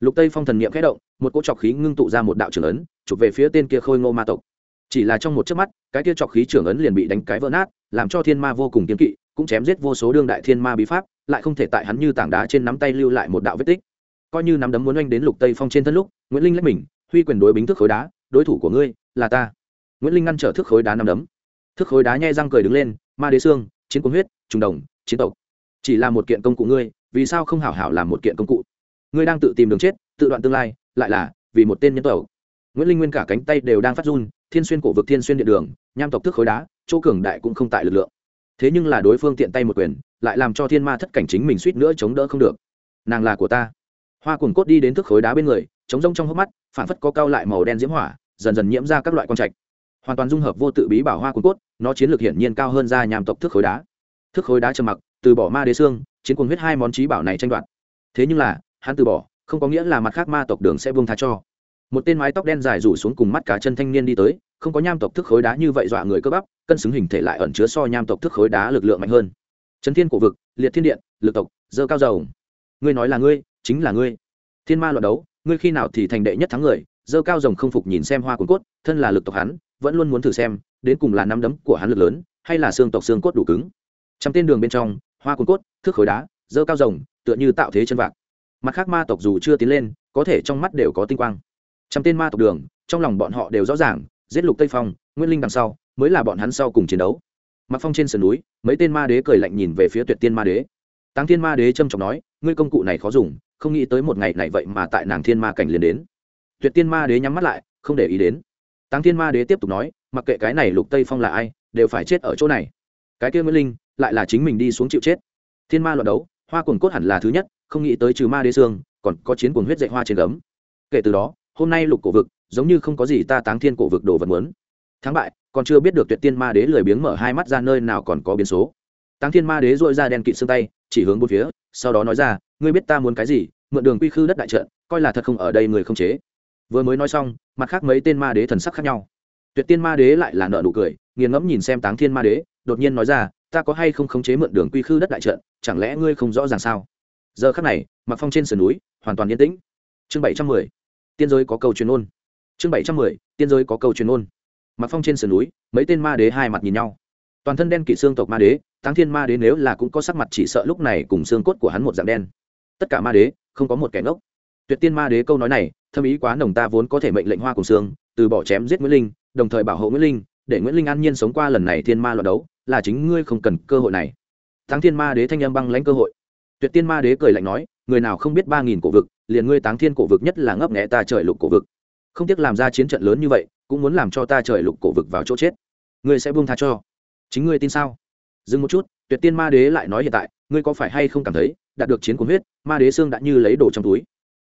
Lục tây phong thần niệm khẽ động, một cỗ chọc khí ngưng tụ ra một đạo trưởng ấn, chụp về phía tên kia khôi ngô ma tộc. Chỉ là trong một chớp mắt, cái kia chọc khí trưởng ấn liền bị đánh cái vỡ nát, làm cho thiên ma vô cùng kiên kỵ cũng chém giết vô số đương đại thiên ma bí pháp, lại không thể tại hắn như tảng đá trên nắm tay lưu lại một đạo vết tích. Coi như nắm đấm muốn oanh đến lục tây phong trên thân lúc, nguyễn linh lách mình, huy quyền đối bính thức khối đá, đối thủ của ngươi là ta. Nguyễn linh ngăn trở thức khối đá nắm đấm. Thức khối đá nhai răng cười đứng lên, ma đế xương, chiến quân huyết, trùng đồng, chiến tộc. Chỉ là một kiện công cụ ngươi, vì sao không hảo hảo làm một kiện công cụ? Ngươi đang tự tìm đường chết, tự đoạn tương lai, lại là vì một tên nhân tộc. Nguyễn linh nguyên cả cánh tay đều đang phát run, thiên xuyên cổ vực thiên xuyên điện đường, nham tộc thức khối đá, chỗ cường đại cũng không tại lực lượng thế nhưng là đối phương tiện tay một quyền, lại làm cho thiên ma thất cảnh chính mình suýt nữa chống đỡ không được. Nàng là của ta. Hoa cuồng cốt đi đến thức khối đá bên người, chống rông trong hốc mắt phản phất có cao lại màu đen diễm hỏa, dần dần nhiễm ra các loại quang trạch. Hoàn toàn dung hợp vô tự bí bảo hoa cuồng cốt, nó chiến lược hiển nhiên cao hơn ra nhàm tộc thức khối đá. Thức khối đá trầm mặc, từ bỏ ma đế xương, chiến cuồng huyết hai món trí bảo này tranh đoạt. Thế nhưng là, hắn từ bỏ, không có nghĩa là mặt khác ma tộc đường sẽ buông tha cho một tên mái tóc đen dài rủ xuống cùng mắt cá chân thanh niên đi tới, không có nham tộc thức khối đá như vậy dọa người cơ bắp, cân xứng hình thể lại ẩn chứa so nham tộc thức khối đá lực lượng mạnh hơn. Trấn thiên cổ vực, liệt thiên điện, lực tộc, dơ cao dầu ngươi nói là ngươi, chính là ngươi. Thiên ma loạn đấu, ngươi khi nào thì thành đệ nhất thắng người? Dơ cao rồng không phục nhìn xem hoa cuốn cốt, thân là lực tộc hắn, vẫn luôn muốn thử xem, đến cùng là nắm đấm của hắn lực lớn, hay là xương tộc xương cốt đủ cứng. Trong tên đường bên trong, hoa cuốn cốt thước khối đá, dơ cao rồng, tựa như tạo thế chân vạc. Mặt khác ma tộc dù chưa tiến lên, có thể trong mắt đều có tinh quang trăm tên ma tộc đường, trong lòng bọn họ đều rõ ràng, giết lục tây phong, nguyên linh đằng sau, mới là bọn hắn sau cùng chiến đấu. Mặc phong trên sườn núi, mấy tên ma đế cười lạnh nhìn về phía tuyệt tiên ma đế. Táng thiên ma đế trâm trọng nói, ngươi công cụ này khó dùng, không nghĩ tới một ngày này vậy mà tại nàng thiên ma cảnh liền đến. Tuyệt tiên ma đế nhắm mắt lại, không để ý đến. Táng thiên ma đế tiếp tục nói, mặc kệ cái này lục tây phong là ai, đều phải chết ở chỗ này. Cái kia nguyễn linh, lại là chính mình đi xuống chịu chết. Thiên ma loạn đấu, hoa cuồng cốt hẳn là thứ nhất, không nghĩ tới trừ ma đế xương, còn có chiến cuồng huyết dạy hoa trên gấm. Kể từ đó hôm nay lục cổ vực, giống như không có gì ta táng thiên cổ vực đồ vật muốn. Thắng bại, còn chưa biết được tuyệt tiên ma đế lười biếng mở hai mắt ra nơi nào còn có biến số. Táng thiên ma đế dội ra đen kịt xương tay, chỉ hướng bốn phía, sau đó nói ra, ngươi biết ta muốn cái gì, mượn đường quy khư đất đại trận, coi là thật không ở đây người không chế. Vừa mới nói xong, mặt khác mấy tên ma đế thần sắc khác nhau. Tuyệt tiên ma đế lại là nợ nụ cười, nghiền ngẫm nhìn xem táng thiên ma đế, đột nhiên nói ra, ta có hay không khống chế mượn đường quy khư đất đại trận, chẳng lẽ ngươi không rõ ràng sao? Giờ khắc này mặc phong trên sườn núi, hoàn toàn yên tĩnh. Chương bảy trăm mười tiên giới có câu truyền ôn chương bảy trăm mười, tiên giới có câu truyền ôn mặc phong trên sườn núi, mấy tên ma đế hai mặt nhìn nhau. Toàn thân đen kỷ xương tộc ma đế, táng thiên ma đế nếu là cũng có sắc mặt chỉ sợ lúc này cùng xương cốt của hắn một dạng đen. Tất cả ma đế, không có một kẻ ngốc. Tuyệt tiên ma đế câu nói này, thâm ý quá nồng ta vốn có thể mệnh lệnh hoa cùng xương, từ bỏ chém giết nguyễn linh, đồng thời bảo hộ nguyễn linh, để nguyễn linh an nhiên sống qua lần này thiên ma loạt đấu, là chính ngươi không cần cơ hội này. Thắng thiên ma đế thanh âm băng lãnh cơ hội. Tuyệt tiên ma đế cười lạnh nói, người nào không biết ba nghìn cổ vực liền ngươi táng thiên cổ vực nhất là ngấp nghẽ ta trời lục cổ vực. Không tiếc làm ra chiến trận lớn như vậy, cũng muốn làm cho ta trời lục cổ vực vào chỗ chết. Ngươi sẽ buông tha cho. Chính ngươi tin sao? Dừng một chút, tuyệt tiên ma đế lại nói hiện tại, ngươi có phải hay không cảm thấy, đạt được chiến cuốn huyết, ma đế xương đã như lấy đồ trong túi?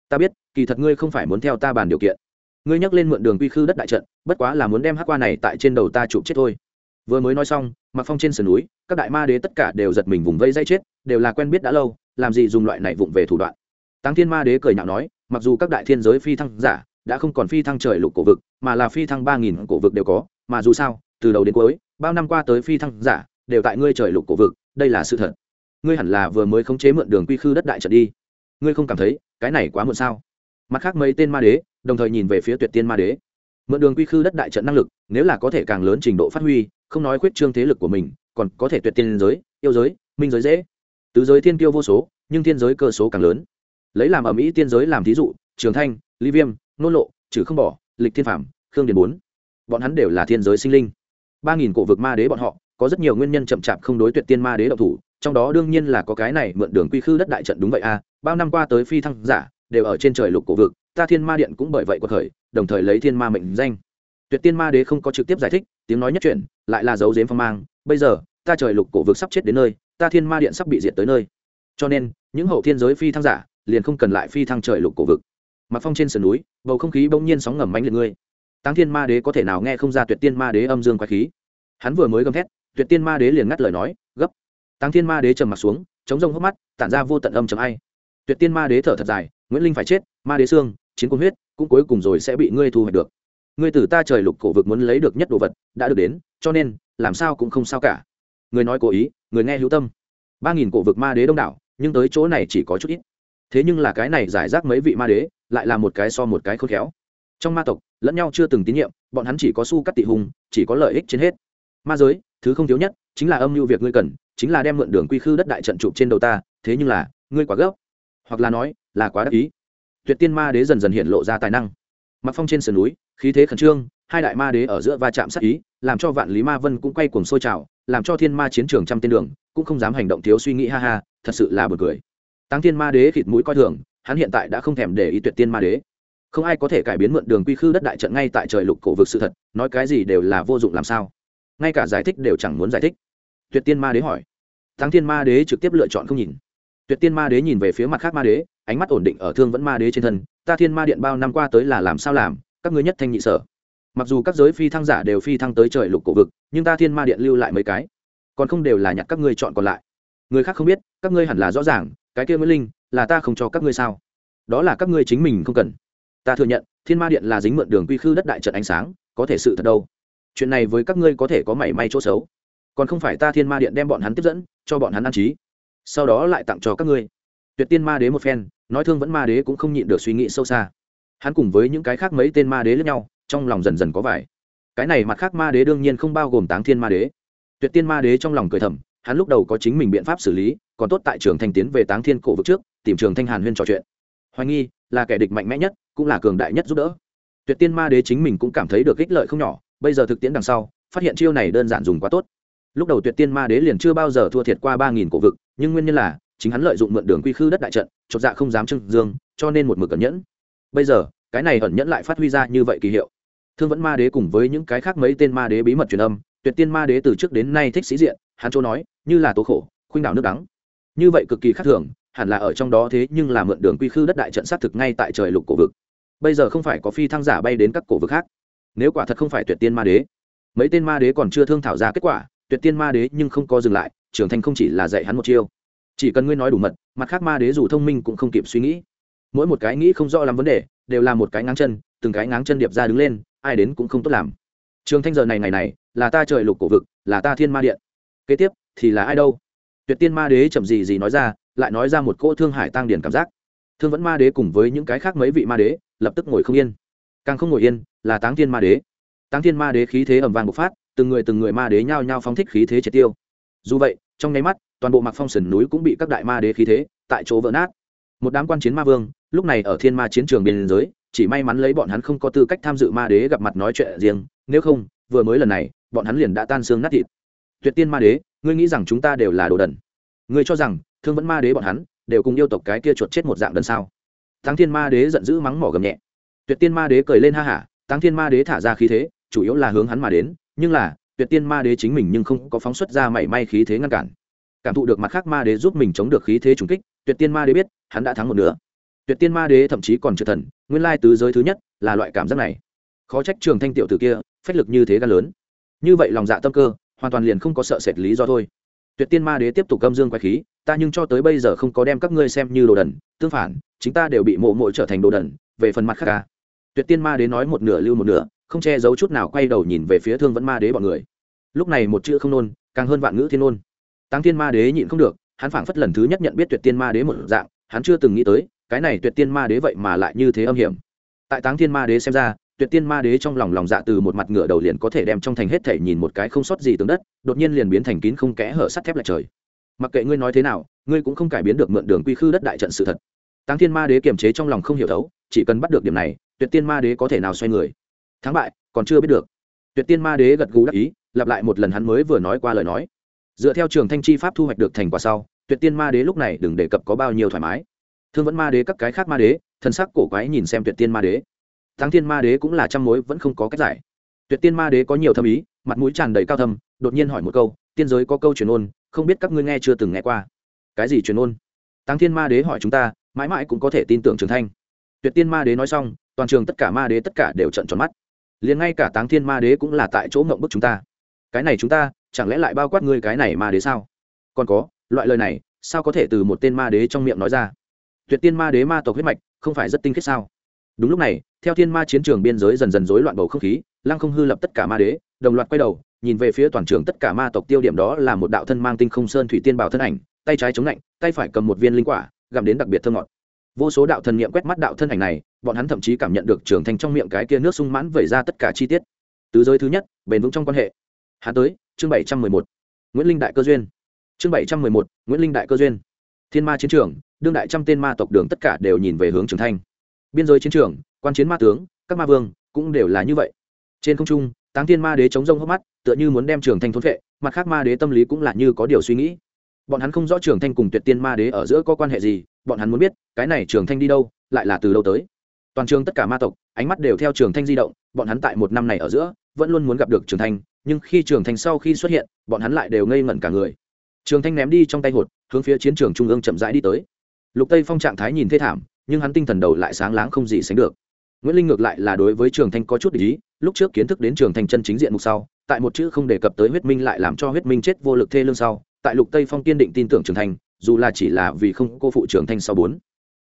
Ta biết, kỳ thật ngươi không phải muốn theo ta bàn điều kiện. Ngươi nhắc lên mượn đường quy khư đất đại trận, bất quá là muốn đem hắc qua này tại trên đầu ta chụp chết thôi. Vừa mới nói xong mặc phong trên sườn núi, các đại ma đế tất cả đều giật mình vùng vây dây chết, đều là quen biết đã lâu, làm gì dùng loại này vụng về thủ đoạn? Táng thiên ma đế cười nhạo nói, mặc dù các đại thiên giới phi thăng giả đã không còn phi thăng trời lục cổ vực, mà là phi thăng ba nghìn cổ vực đều có, mà dù sao, từ đầu đến cuối, bao năm qua tới phi thăng giả đều tại ngươi trời lục cổ vực, đây là sự thật. Ngươi hẳn là vừa mới khống chế mượn đường quy khư đất đại trận đi. Ngươi không cảm thấy, cái này quá muộn sao? Mặt khác mấy tên ma đế, đồng thời nhìn về phía tuyệt tiên ma đế. Mượn đường quy khư đất đại trận năng lực, nếu là có thể càng lớn trình độ phát huy, không nói khuyết trương thế lực của mình, còn có thể tuyệt tiên giới, yêu giới, minh giới dễ. Tứ giới thiên kiêu vô số, nhưng thiên giới cơ số càng lớn lấy làm ở mỹ tiên giới làm thí dụ trường thanh ly viêm nôn lộ trừ không bỏ lịch thiên phạm khương điền bốn. Bọn hắn đều là thiên giới sinh linh. Ba nghìn cổ vực ma đế bọn họ có rất nhiều nguyên nhân chậm chạp không đối tuyệt tiên ma đế độc thủ trong đó đương nhiên là có cái này mượn đường quy khư đất đại trận đúng vậy a à, bao năm qua tới phi thăng giả đều ở trên trời lục cổ vực ta thiên ma điện cũng bởi vậy có khởi đồng thời lấy thiên ma mệnh danh. Tuyệt tiên ma đế không có trực tiếp giải thích tiếng nói nhất chuyển lại là dấu dếm phong mang bây giờ ta trời lục cổ vực sắp chết đến nơi ta thiên ma điện sắp bị diệt tới nơi. Cho nên những hậu thiên giới phi thăng giả liền không cần lại phi thăng trời lục cổ vực. Mặt phong trên sườn núi, bầu không khí bỗng nhiên sóng ngầm mánh liệt ngươi. Táng thiên ma đế có thể nào nghe không ra tuyệt tiên ma đế âm dương quái khí? Hắn vừa mới gầm thét, tuyệt tiên ma đế liền ngắt lời nói, gấp. Táng thiên ma đế trầm mặt xuống, chống rông hốc mắt, tản ra vô tận âm chầm ai. Tuyệt tiên ma đế thở thật dài, nguyễn linh phải chết, ma đế xương, chiến quân huyết, cũng cuối cùng rồi sẽ bị ngươi thu hoạch được. Ngươi từ ta trời lục cổ vực muốn lấy được nhất đồ vật, đã được đến, cho nên, làm sao cũng không sao cả. Người nói cố ý người nghe hữu tâm. Ba nghìn cổ vực ma đế đông đảo, nhưng tới chỗ này chỉ có chút ít thế nhưng là cái này giải rác mấy vị ma đế, lại là một cái so một cái khôn khéo. Trong ma tộc, lẫn nhau chưa từng tín nhiệm, bọn hắn chỉ có su cắt tị hùng, chỉ có lợi ích trên hết. Ma giới, thứ không thiếu nhất, chính là âm mưu việc ngươi cần, chính là đem mượn đường quy khư đất đại trận chụp trên đầu ta, thế nhưng là, ngươi quá gấp. Hoặc là nói, là quá đắc ý. Tuyệt tiên ma đế dần dần hiện lộ ra tài năng. Mặc phong trên sườn núi, khí thế khẩn trương, hai đại ma đế ở giữa va chạm sát ý, làm cho vạn lý ma vân cũng quay cuồng sôi trào, làm cho thiên ma chiến trường trăm tên đường, cũng không dám hành động thiếu suy nghĩ, ha ha, thật sự là bực cười tăng thiên ma đế khịt mũi coi thường, hắn hiện tại đã không thèm để ý tuyệt tiên ma đế. Không ai có thể cải biến mượn đường quy khư đất đại trận ngay tại trời lục cổ vực sự thật, nói cái gì đều là vô dụng làm sao. Ngay cả giải thích đều chẳng muốn giải thích. Tuyệt tiên ma đế hỏi. Thắng thiên ma đế trực tiếp lựa chọn không nhìn. Tuyệt tiên ma đế nhìn về phía mặt khác ma đế, ánh mắt ổn định ở thương vẫn ma đế trên thân. Ta thiên ma điện bao năm qua tới là làm sao làm? Các ngươi nhất thanh nhị sở. Mặc dù các giới phi thăng giả đều phi thăng tới trời lục cổ vực, nhưng ta thiên ma điện lưu lại mấy cái. Còn không đều là nhặt các ngươi chọn còn lại. Người khác không biết, các ngươi hẳn là rõ ràng cái kia nguyễn linh, là ta không cho các ngươi sao? Đó là các ngươi chính mình không cần. Ta thừa nhận, thiên ma điện là dính mượn đường quy khư đất đại trận ánh sáng, có thể sự thật đâu. Chuyện này với các ngươi có thể có mảy may chỗ xấu. Còn không phải ta thiên ma điện đem bọn hắn tiếp dẫn, cho bọn hắn ăn trí. Sau đó lại tặng cho các ngươi. Tuyệt tiên ma đế một phen, nói thương vẫn ma đế cũng không nhịn được suy nghĩ sâu xa. Hắn cùng với những cái khác mấy tên ma đế lẫn nhau, trong lòng dần dần có vải cái này mặt khác ma đế đương nhiên không bao gồm táng thiên ma đế. Tuyệt tiên ma đế trong lòng cười thầm hắn lúc đầu có chính mình biện pháp xử lý, còn tốt tại trường thanh tiến về táng thiên cổ vực trước, tìm trường thanh hàn huyên trò chuyện. Hoài nghi, là kẻ địch mạnh mẽ nhất, cũng là cường đại nhất giúp đỡ. Tuyệt tiên ma đế chính mình cũng cảm thấy được ích lợi không nhỏ, bây giờ thực tiễn đằng sau, phát hiện chiêu này đơn giản dùng quá tốt. Lúc đầu tuyệt tiên ma đế liền chưa bao giờ thua thiệt qua ba nghìn cổ vực, nhưng nguyên nhân là, chính hắn lợi dụng mượn đường quy khư đất đại trận, chột dạ không dám trưng dương, cho nên một mực cẩn nhẫn. Bây giờ, cái này ẩn nhẫn lại phát huy ra như vậy kỳ hiệu. Thương vẫn ma đế cùng với những cái khác mấy tên ma đế bí mật truyền âm, tuyệt tiên ma đế từ trước đến nay thích sĩ diện hắn chỗ nói, như là tố khổ, khuynh đảo nước đắng. Như vậy cực kỳ khác thường, hẳn là ở trong đó thế nhưng là mượn đường quy khư đất đại trận xác thực ngay tại trời lục cổ vực. Bây giờ không phải có phi thăng giả bay đến các cổ vực khác. Nếu quả thật không phải tuyệt tiên ma đế, mấy tên ma đế còn chưa thương thảo ra kết quả, tuyệt tiên ma đế nhưng không có dừng lại, trưởng thành không chỉ là dạy hắn một chiêu. Chỉ cần ngươi nói đủ mật, mặt khác ma đế dù thông minh cũng không kịp suy nghĩ. Mỗi một cái nghĩ không rõ làm vấn đề, đều là một cái ngáng chân, từng cái ngáng chân điệp ra đứng lên, ai đến cũng không tốt làm. Trường thanh giờ này ngày này, là ta trời lục cổ vực, là ta thiên ma điện kế tiếp, thì là ai đâu? Tuyệt tiên ma đế chậm gì gì nói ra, lại nói ra một cỗ thương hải tăng điển cảm giác. Thương vẫn ma đế cùng với những cái khác mấy vị ma đế, lập tức ngồi không yên. Càng không ngồi yên, là táng thiên ma đế. Táng thiên ma đế khí thế ẩm vàng bộc phát, từng người từng người ma đế nhao nhao phóng thích khí thế triệt tiêu. Dù vậy, trong nháy mắt, toàn bộ mạc phong sườn núi cũng bị các đại ma đế khí thế, tại chỗ vỡ nát. Một đám quan chiến ma vương, lúc này ở thiên ma chiến trường biên giới, chỉ may mắn lấy bọn hắn không có tư cách tham dự ma đế gặp mặt nói chuyện riêng, nếu không, vừa mới lần này, bọn hắn liền đã tan xương nát thịt tuyệt tiên ma đế, ngươi nghĩ rằng chúng ta đều là đồ đần? Ngươi cho rằng thương vẫn ma đế bọn hắn đều cùng yêu tộc cái kia chuột chết một dạng đần sao? Thắng thiên ma đế giận dữ mắng mỏ gầm nhẹ. Tuyệt tiên ma đế cười lên ha hả, Thắng thiên ma đế thả ra khí thế, chủ yếu là hướng hắn mà đến, nhưng là, tuyệt tiên ma đế chính mình nhưng không có phóng xuất ra mảy may khí thế ngăn cản. Cảm thụ được mặt khác ma đế giúp mình chống được khí thế trùng kích, tuyệt tiên ma đế biết, hắn đã thắng một nửa. Tuyệt tiên ma đế thậm chí còn chưa thần, nguyên lai tứ giới thứ nhất là loại cảm giác này. Khó trách trường thanh tiểu tử kia, phách lực như thế gan lớn. Như vậy lòng dạ tâm cơ hoàn toàn liền không có sợ sệt lý do thôi. Tuyệt tiên ma đế tiếp tục câm dương quay khí, ta nhưng cho tới bây giờ không có đem các ngươi xem như đồ đần, tương phản, chính ta đều bị mộ mộ trở thành đồ đần, về phần mặt khác ca tuyệt tiên ma đế nói một nửa lưu một nửa, không che giấu chút nào quay đầu nhìn về phía thương vẫn ma đế bọn người. Lúc này một chữ không nôn, càng hơn vạn ngữ thiên nôn. Tăng tiên ma đế nhịn không được, hắn phảng phất lần thứ nhất nhận biết tuyệt tiên ma đế một dạng, hắn chưa từng nghĩ tới, cái này tuyệt tiên ma đế vậy mà lại như thế âm hiểm. Tại táng thiên ma đế xem ra tuyệt tiên ma đế trong lòng lòng dạ từ một mặt ngựa đầu liền có thể đem trong thành hết thể nhìn một cái không sót gì tướng đất, đột nhiên liền biến thành kín không kẽ hở sắt thép lại trời. Mặc kệ ngươi nói thế nào, ngươi cũng không cải biến được mượn đường quy khư đất đại trận sự thật. Táng thiên ma đế kiềm chế trong lòng không hiểu thấu, chỉ cần bắt được điểm này, tuyệt tiên ma đế có thể nào xoay người? Thắng bại, còn chưa biết được. Tuyệt tiên ma đế gật gù đắc ý, lặp lại một lần hắn mới vừa nói qua lời nói. Dựa theo trường thanh chi pháp thu hoạch được thành quả sau, tuyệt tiên ma đế lúc này đừng đề cập có bao nhiêu thoải mái. Thương vẫn ma đế các cái khác ma đế, thân sắc cổ quái nhìn xem tuyệt tiên ma đế thắng thiên ma đế cũng là trăm mối vẫn không có cách giải. Tuyệt tiên ma đế có nhiều thâm ý mặt mũi tràn đầy cao thâm đột nhiên hỏi một câu tiên giới có câu truyền ngôn, không biết các ngươi nghe chưa từng nghe qua? Cái gì truyền ngôn? tăng thiên ma đế hỏi chúng ta mãi mãi cũng có thể tin tưởng trường thanh. Tuyệt tiên ma đế nói xong toàn trường tất cả ma đế tất cả đều trợn tròn mắt. Liền ngay cả táng thiên ma đế cũng là tại chỗ ngậm bức chúng ta. Cái này chúng ta chẳng lẽ lại bao quát ngươi cái này ma đế sao? Còn có loại lời này sao có thể từ một tên ma đế trong miệng nói ra? Tuyệt tiên ma đế ma tộc huyết mạch không phải rất tinh khiết sao? Đúng lúc này, theo thiên ma chiến trường biên giới dần dần rối loạn bầu không khí, lăng không hư lập tất cả ma đế, đồng loạt quay đầu, nhìn về phía toàn trường tất cả ma tộc tiêu điểm đó là một đạo thân mang tinh không sơn thủy tiên bảo thân ảnh, tay trái chống lạnh, tay phải cầm một viên linh quả, gặm đến đặc biệt thơ ngọt. Vô số đạo thần niệm quét mắt đạo thân ảnh này, bọn hắn thậm chí cảm nhận được trưởng thành trong miệng cái kia nước sung mãn vẩy ra tất cả chi tiết. Tứ giới thứ nhất, bền vững trong quan hệ. Hắn tới, chương bảy trăm mười một. Nguyễn linh đại cơ duyên. Chương bảy trăm mười một, nguyễn linh đại cơ duyên. Thiên ma chiến trường, đương đại trăm tên ma tộc đường tất cả đều nhìn về hướng trường thanh biên giới chiến trường, quan chiến ma tướng, các ma vương cũng đều là như vậy. Trên không trung, táng thiên ma đế chống rông hốc mắt, tựa như muốn đem trường thanh thốn vệ mặt khác ma đế tâm lý cũng là như có điều suy nghĩ. Bọn hắn không rõ trường thanh cùng tuyệt tiên ma đế ở giữa có quan hệ gì, bọn hắn muốn biết, cái này trường thanh đi đâu, lại là từ đâu tới. Toàn trường tất cả ma tộc, ánh mắt đều theo trường thanh di động, bọn hắn tại một năm này ở giữa, vẫn luôn muốn gặp được trường thanh, nhưng khi trường thanh sau khi xuất hiện, bọn hắn lại đều ngây ngẩn cả người. Trường thanh ném đi trong tay hột, hướng phía chiến trường trung ương chậm rãi đi tới. Lục tây phong trạng thái nhìn thê thảm nhưng hắn tinh thần đầu lại sáng láng không gì sánh được. Nguyễn linh ngược lại là đối với trường thanh có chút ý, lúc trước kiến thức đến trường thanh chân chính diện mục sau, tại một chữ không đề cập tới huyết minh lại làm cho huyết minh chết vô lực thê lương sau, tại lục tây phong kiên định tin tưởng trường thanh, dù là chỉ là vì không cô phụ trường thanh sau bốn.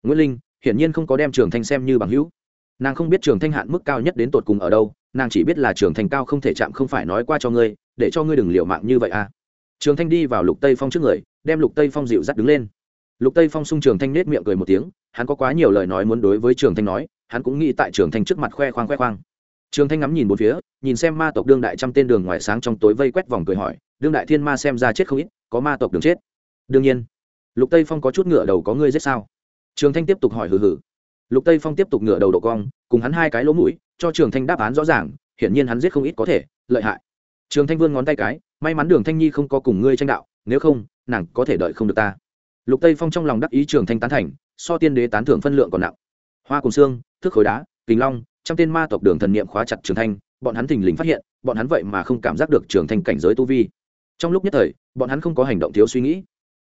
Nguyễn linh, hiển nhiên không có đem trường thanh xem như bằng hữu. Nàng không biết trường thanh hạn mức cao nhất đến tột cùng ở đâu, nàng chỉ biết là trường thanh cao không thể chạm không phải nói qua cho ngươi, để cho ngươi đừng liều mạng như vậy à. Trường thanh đi vào lục tây phong trước người, đem lục tây phong dịu dắt đứng lên lục tây phong sung trường thanh nết miệng cười một tiếng, hắn có quá nhiều lời nói muốn đối với trường thanh nói, hắn cũng nghĩ tại trường thanh trước mặt khoe khoang khoe khoang. Trường thanh ngắm nhìn bốn phía, nhìn xem ma tộc đương đại trăm tên đường ngoài sáng trong tối vây quét vòng cười hỏi, đương đại thiên ma xem ra chết không ít, có ma tộc đường chết? Đương nhiên. Lục tây phong có chút ngựa đầu, có ngươi giết sao? Trường thanh tiếp tục hỏi hừ hừ. Lục tây phong tiếp tục ngửa đầu độ cong, cùng hắn hai cái lỗ mũi, cho trường thanh đáp án rõ ràng, hiển nhiên hắn giết không ít có thể, lợi hại. Trường thanh vươn ngón tay cái, may mắn đường thanh nhi không có cùng ngươi tranh đạo, nếu không, nàng có thể đợi không được ta lục tây phong trong lòng đắc ý trường thanh tán thành, so tiên đế tán thưởng phân lượng còn nặng. Hoa cùng xương, thức khối đá kính long trong tên ma tộc đường thần niệm khóa chặt trường thanh bọn hắn thình lình phát hiện, bọn hắn vậy mà không cảm giác được trường thanh cảnh giới tu vi. Trong lúc nhất thời, bọn hắn không có hành động thiếu suy nghĩ.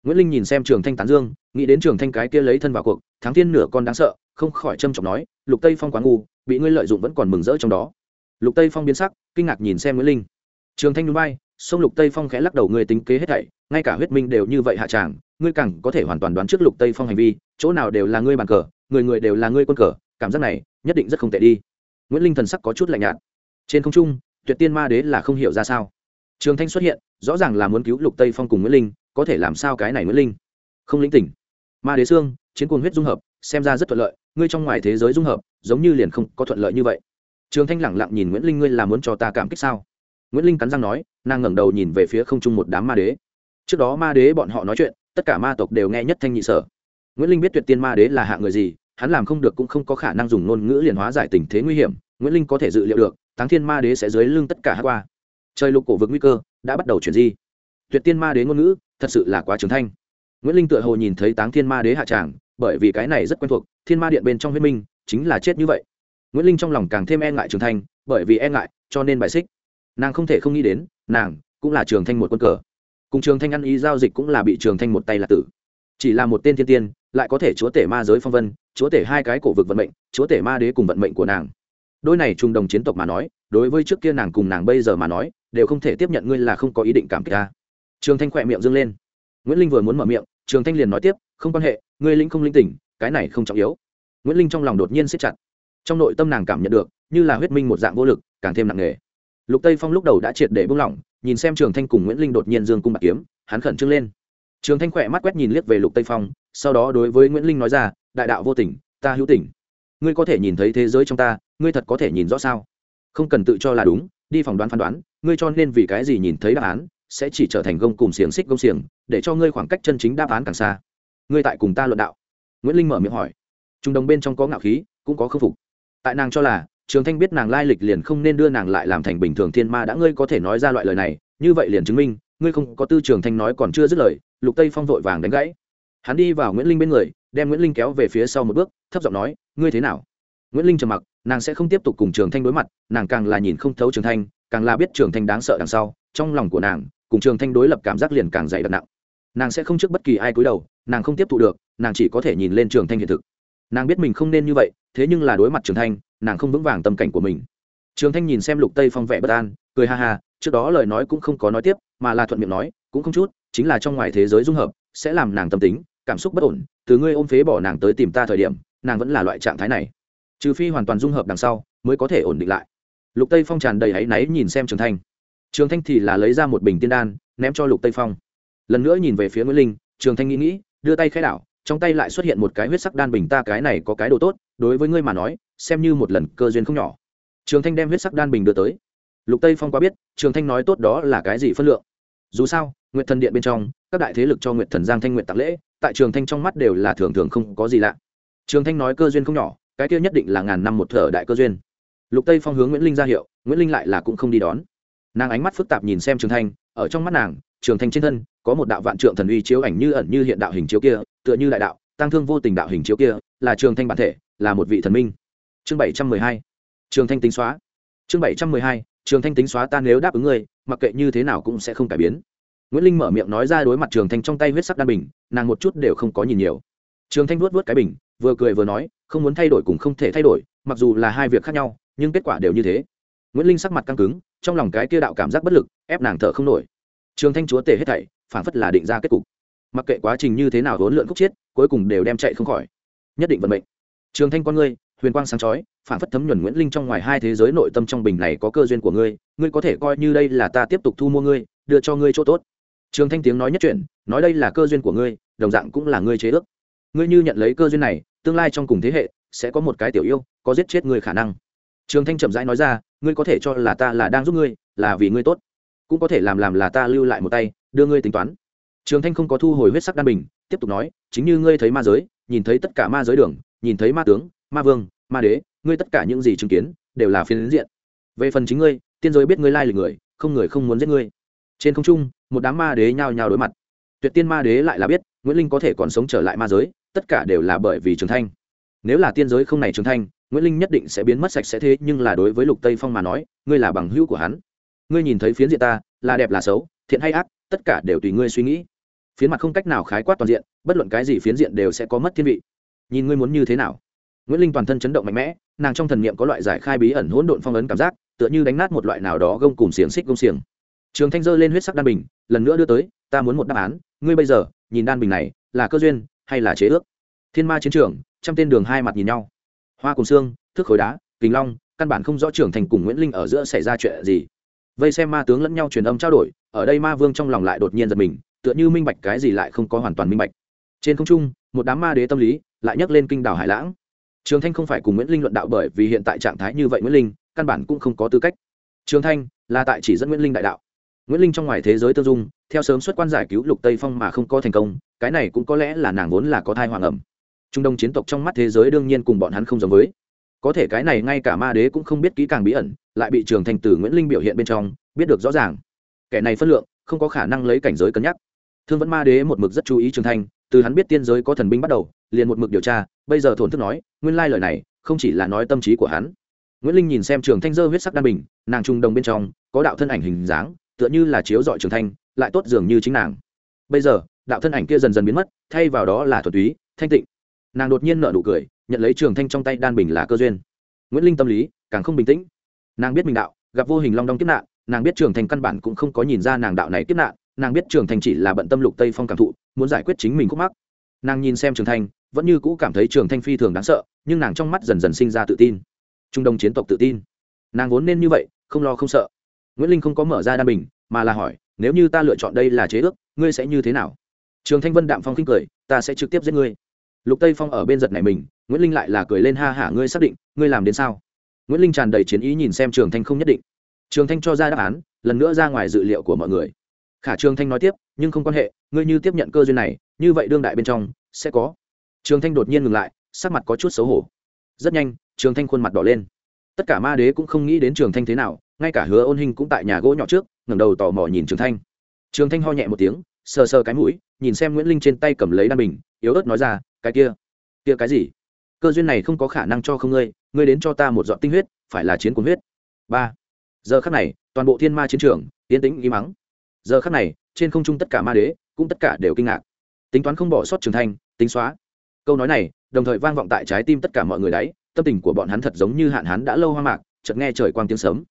Nguyễn linh nhìn xem trường thanh tán dương, nghĩ đến trường thanh cái kia lấy thân vào cuộc, thắng thiên nửa con đáng sợ, không khỏi trâm trọng nói, lục tây phong quá ngu, bị ngươi lợi dụng vẫn còn mừng rỡ trong đó. Lục tây phong biến sắc, kinh ngạc nhìn xem nguyễn linh. Trường thanh núi bay sông lục tây phong khẽ lắc đầu người tính kế hết thảy, ngay cả huyết minh đều như vậy hạ tràng ngươi càng có thể hoàn toàn đoán trước lục tây phong hành vi, chỗ nào đều là ngươi bàn cờ, người người đều là ngươi quân cờ, cảm giác này nhất định rất không tệ đi. Nguyễn linh thần sắc có chút lạnh nhạt. Trên không trung, tuyệt tiên ma đế là không hiểu ra sao. Trường thanh xuất hiện, rõ ràng là muốn cứu lục tây phong cùng nguyễn linh, có thể làm sao cái này nguyễn linh? Không lĩnh tỉnh. Ma đế xương chiến cuồng huyết dung hợp, xem ra rất thuận lợi, ngươi trong ngoài thế giới dung hợp, giống như liền không có thuận lợi như vậy. Trường thanh lẳng lặng nhìn nguyễn linh, ngươi là muốn cho ta cảm kích sao? Nguyễn linh cắn răng nói, nàng ngẩng đầu nhìn về phía không trung một đám ma đế. Trước đó ma đế bọn họ nói chuyện tất cả ma tộc đều nghe nhất thanh nhị sở. Nguyễn linh biết tuyệt tiên ma đế là hạ người gì, hắn làm không được cũng không có khả năng dùng ngôn ngữ liền hóa giải tình thế nguy hiểm, nguyễn linh có thể dự liệu được, táng thiên ma đế sẽ dưới lưng tất cả hát qua. Trời lục cổ vực nguy cơ, đã bắt đầu chuyển di. Tuyệt tiên ma đế ngôn ngữ, thật sự là quá trưởng thanh. Nguyễn linh tựa hồ nhìn thấy táng thiên ma đế hạ tràng, bởi vì cái này rất quen thuộc, thiên ma điện bên trong huyết minh, chính là chết như vậy. Nguyễn linh trong lòng càng thêm e ngại trường thanh, bởi vì e ngại, cho nên bài xích. Nàng không thể không nghĩ đến, nàng cũng là trường thanh một quân cờ cùng trường thanh ăn ý giao dịch cũng là bị trường thanh một tay là tử. Chỉ là một tên thiên tiên, lại có thể chúa tể ma giới phong vân, chúa tể hai cái cổ vực vận mệnh, chúa tể ma đế cùng vận mệnh của nàng. Đôi này trung đồng chiến tộc mà nói, đối với trước kia nàng cùng nàng bây giờ mà nói, đều không thể tiếp nhận ngươi là không có ý định cảm kích ta. Trường thanh khỏe miệng dâng lên. Nguyễn linh vừa muốn mở miệng, trường thanh liền nói tiếp, không quan hệ, ngươi linh không linh tỉnh, cái này không trọng yếu. Nguyễn linh trong lòng đột nhiên siết chặt. Trong nội tâm nàng cảm nhận được, như là huyết minh một dạng vô lực, càng thêm nặng nề. Lục tây phong lúc đầu đã triệt để buông lỏng nhìn xem trường thanh cùng nguyễn linh đột nhiên dương cung bạc kiếm, hắn khẩn trương lên. trường thanh khỏe mắt quét nhìn liếc về lục tây phong, sau đó đối với nguyễn linh nói ra, đại đạo vô tình, ta hữu tình. ngươi có thể nhìn thấy thế giới trong ta, ngươi thật có thể nhìn rõ sao? không cần tự cho là đúng, đi phỏng đoán phán đoán, ngươi cho nên vì cái gì nhìn thấy đáp án, sẽ chỉ trở thành gông cùng xiềng xích gông xiềng, để cho ngươi khoảng cách chân chính đáp án càng xa. ngươi tại cùng ta luận đạo. nguyễn linh mở miệng hỏi. trung đồng bên trong có ngạo khí, cũng có khâm phục. tại nàng cho là trường thanh biết nàng lai lịch liền không nên đưa nàng lại làm thành bình thường thiên ma đã, ngươi có thể nói ra loại lời này, như vậy liền chứng minh, ngươi không có tư trường thanh nói còn chưa dứt lời, lục tây phong vội vàng đánh gãy. Hắn đi vào nguyễn linh bên người, đem nguyễn linh kéo về phía sau một bước, thấp giọng nói, ngươi thế nào? Nguyễn linh trầm mặc, nàng sẽ không tiếp tục cùng trường thanh đối mặt, nàng càng là nhìn không thấu trường thanh, càng là biết trường thanh đáng sợ đằng sau, trong lòng của nàng, cùng trường thanh đối lập cảm giác liền càng dày đặc nặng. Nàng sẽ không trước bất kỳ ai cúi đầu, nàng không tiếp thụ được, nàng chỉ có thể nhìn lên trường thanh hiện thực. Nàng biết mình không nên như vậy thế nhưng là đối mặt trường thanh, nàng không vững vàng tâm cảnh của mình. Trường thanh nhìn xem lục tây phong vẻ bất an, cười ha ha, trước đó lời nói cũng không có nói tiếp, mà là thuận miệng nói, cũng không chút, chính là trong ngoài thế giới dung hợp, sẽ làm nàng tâm tính, cảm xúc bất ổn, từ ngươi ôm phế bỏ nàng tới tìm ta thời điểm, nàng vẫn là loại trạng thái này. Trừ phi hoàn toàn dung hợp đằng sau, mới có thể ổn định lại. Lục tây phong tràn đầy áy náy nhìn xem trường thanh. Trường thanh thì là lấy ra một bình tiên đan, ném cho lục tây phong. Lần nữa nhìn về phía nguyễn linh, trường thanh nghĩ nghĩ, đưa tay khai đảo, trong tay lại xuất hiện một cái huyết sắc đan bình, ta cái này có cái đồ tốt đối với ngươi mà nói, xem như một lần cơ duyên không nhỏ. Trường thanh đem huyết sắc đan bình đưa tới. Lục tây phong quá biết, trường thanh nói tốt đó là cái gì phân lượng. Dù sao nguyện thần điện bên trong, các đại thế lực cho nguyện thần giang thanh nguyện tạc lễ, tại trường thanh trong mắt đều là thường thường không có gì lạ. Trường thanh nói cơ duyên không nhỏ, cái kia nhất định là ngàn năm một thở đại cơ duyên. Lục tây phong hướng nguyễn linh ra hiệu, nguyễn linh lại là cũng không đi đón. Nàng ánh mắt phức tạp nhìn xem trường thanh, ở trong mắt nàng, trường thanh trên thân, có một đạo vạn trượng thần uy chiếu ảnh như ẩn như hiện đạo hình chiếu kia, tựa như đại đạo tăng thương vô tình đạo hình chiếu kia, là trường thanh bản thể, là một vị thần minh. Chương bảy trăm mười hai, trường thanh tính xóa. Chương bảy trăm mười hai, trường thanh tính xóa ta nếu đáp ứng ngươi, mặc kệ như thế nào cũng sẽ không cải biến. Nguyễn linh mở miệng nói ra đối mặt trường thanh trong tay huyết sắc đan bình, nàng một chút đều không có nhìn nhiều. Trường thanh vuốt vuốt cái bình, vừa cười vừa nói, không muốn thay đổi cũng không thể thay đổi, mặc dù là hai việc khác nhau, nhưng kết quả đều như thế. Nguyễn linh sắc mặt căng cứng, trong lòng cái kia đạo cảm giác bất lực, ép nàng thở không nổi. Trường thanh chúa tể hết thảy phản phất là định ra kết cục mặc kệ quá trình như thế nào hỗn lượn khúc chiết, cuối cùng đều đem chạy không khỏi. Nhất định vận mệnh. Trường thanh con ngươi, huyền quang sáng chói, phản phất thấm nhuần nguyễn linh trong ngoài hai thế giới nội tâm trong bình này có cơ duyên của ngươi ngươi có thể coi như đây là ta tiếp tục thu mua ngươi, đưa cho ngươi chỗ tốt. Trường thanh tiếng nói nhất chuyển, nói đây là cơ duyên của ngươi, đồng dạng cũng là ngươi chế ước. Ngươi như nhận lấy cơ duyên này, tương lai trong cùng thế hệ, sẽ có một cái tiểu yêu, có giết chết ngươi khả năng. Trường thanh chậm rãi nói ra, ngươi có thể cho là ta là đang giúp ngươi, là vì ngươi tốt. Cũng có thể làm làm là ta lưu lại một tay, đưa ngươi tính toán trường thanh không có thu hồi huyết sắc đan bình, tiếp tục nói, chính như ngươi thấy ma giới, nhìn thấy tất cả ma giới đường, nhìn thấy ma tướng, ma vương, ma đế, ngươi tất cả những gì chứng kiến, đều là phiến diện. Về phần chính ngươi, tiên giới biết ngươi lai lịch người, không người không muốn giết ngươi. Trên không trung, một đám ma đế nhao nhao đối mặt. Tuyệt tiên ma đế lại là biết, nguyễn linh có thể còn sống trở lại ma giới, tất cả đều là bởi vì trường thanh. Nếu là tiên giới không này trường thanh, nguyễn linh nhất định sẽ biến mất sạch sẽ thế, nhưng là đối với lục tây phong mà nói, ngươi là bằng hữu của hắn. Ngươi nhìn thấy phiến diện ta, là đẹp là xấu, thiện hay ác tất cả đều tùy ngươi suy nghĩ. Phiến mặt không cách nào khái quát toàn diện, bất luận cái gì phiến diện đều sẽ có mất thiên vị. Nhìn ngươi muốn như thế nào? Nguyễn linh toàn thân chấn động mạnh mẽ, nàng trong thần niệm có loại giải khai bí ẩn hỗn độn phong ấn cảm giác, tựa như đánh nát một loại nào đó gông cùng xiềng xích gông xiềng. Trường thanh dơ lên huyết sắc đan bình, lần nữa đưa tới, ta muốn một đáp án, ngươi bây giờ, nhìn đan bình này, là cơ duyên hay là chế ước? Thiên ma chiến trường, trăm tên đường hai mặt nhìn nhau. Hoa cùng xương thước khối đá kính long, căn bản không rõ trưởng thành cùng nguyễn linh ở giữa xảy ra chuyện gì. Vây xem ma tướng lẫn nhau truyền âm trao đổi ở đây ma vương trong lòng lại đột nhiên giật mình, tựa như minh bạch cái gì lại không có hoàn toàn minh bạch. Trên không trung, một đám ma đế tâm lý lại nhắc lên kinh đảo hải lãng. Trường thanh không phải cùng nguyễn linh luận đạo bởi vì hiện tại trạng thái như vậy nguyễn linh, căn bản cũng không có tư cách. Trường thanh là tại chỉ dẫn nguyễn linh đại đạo. Nguyễn linh trong ngoài thế giới tương dung, theo sớm xuất quan giải cứu lục tây phong mà không có thành công, cái này cũng có lẽ là nàng vốn là có thai hoàng ẩm. Trung đông chiến tộc trong mắt thế giới đương nhiên cùng bọn hắn không giống với. Có thể cái này ngay cả ma đế cũng không biết kỹ càng bí ẩn, lại bị trường thành tử nguyễn linh biểu hiện bên trong, biết được rõ ràng kẻ này phân lượng, không có khả năng lấy cảnh giới cân nhắc. Thương vẫn ma đế một mực rất chú ý trường thanh, từ hắn biết tiên giới có thần binh bắt đầu, liền một mực điều tra, bây giờ thổn thức nói, nguyên lai lời này không chỉ là nói tâm trí của hắn. Nguyễn linh nhìn xem trường thanh dơ huyết sắc đan bình, nàng trung đồng bên trong, có đạo thân ảnh hình dáng, tựa như là chiếu dọi trường thanh, lại tốt dường như chính nàng. Bây giờ, đạo thân ảnh kia dần dần biến mất, thay vào đó là thuật túy, thanh tịnh. Nàng đột nhiên nợ nụ cười, nhận lấy trường thanh trong tay đan bình là cơ duyên. Nguyễn linh tâm lý càng không bình tĩnh. Nàng biết mình đạo, gặp vô hình long đong kiếp nạn nàng biết trường thành căn bản cũng không có nhìn ra nàng đạo này kiếp nạn, nàng biết trường thành chỉ là bận tâm lục tây phong cảm thụ, muốn giải quyết chính mình khúc mắc. Nàng nhìn xem trường thanh vẫn như cũ cảm thấy trường thanh phi thường đáng sợ, nhưng nàng trong mắt dần dần sinh ra tự tin. Trung đông chiến tộc tự tin. Nàng vốn nên như vậy, không lo không sợ. Nguyễn linh không có mở ra đa bình, mà là hỏi, nếu như ta lựa chọn đây là chế ước, ngươi sẽ như thế nào? Trường thanh vân đạm phong khinh cười, ta sẽ trực tiếp giết ngươi. Lục tây phong ở bên giật này mình, nguyễn linh lại là cười lên, ha hả ngươi xác định, ngươi làm đến sao? Nguyễn linh tràn đầy chiến ý nhìn xem trường thanh không nhất định trường thanh cho ra đáp án, lần nữa ra ngoài dự liệu của mọi người. Khả trường thanh nói tiếp, nhưng không quan hệ, ngươi như tiếp nhận cơ duyên này, như vậy đương đại bên trong, sẽ có. Trường thanh đột nhiên ngừng lại, sắc mặt có chút xấu hổ. Rất nhanh, trường thanh khuôn mặt đỏ lên. Tất cả ma đế cũng không nghĩ đến trường thanh thế nào, ngay cả hứa ôn hình cũng tại nhà gỗ nhỏ trước, ngẩng đầu tò mò nhìn trường thanh. Trường thanh ho nhẹ một tiếng, sờ sờ cái mũi, nhìn xem nguyễn linh trên tay cầm lấy đan bình, yếu ớt nói ra, cái kia kia cái gì? Cơ duyên này không có khả năng cho không ngươi ngươi đến cho ta một dọn tinh huyết, phải là chiến cuốn huyết. Ba giờ khắc này, toàn bộ thiên ma chiến trường tiến tĩnh ý mắng giờ khắc này, trên không trung tất cả ma đế, cũng tất cả đều kinh ngạc. Tính toán không bỏ sót trường thanh tính xóa. Câu nói này, đồng thời vang vọng tại trái tim tất cả mọi người đấy tâm tình của bọn hắn thật giống như hạn hán đã lâu hoang mạc, chợt nghe trời quang tiếng sớm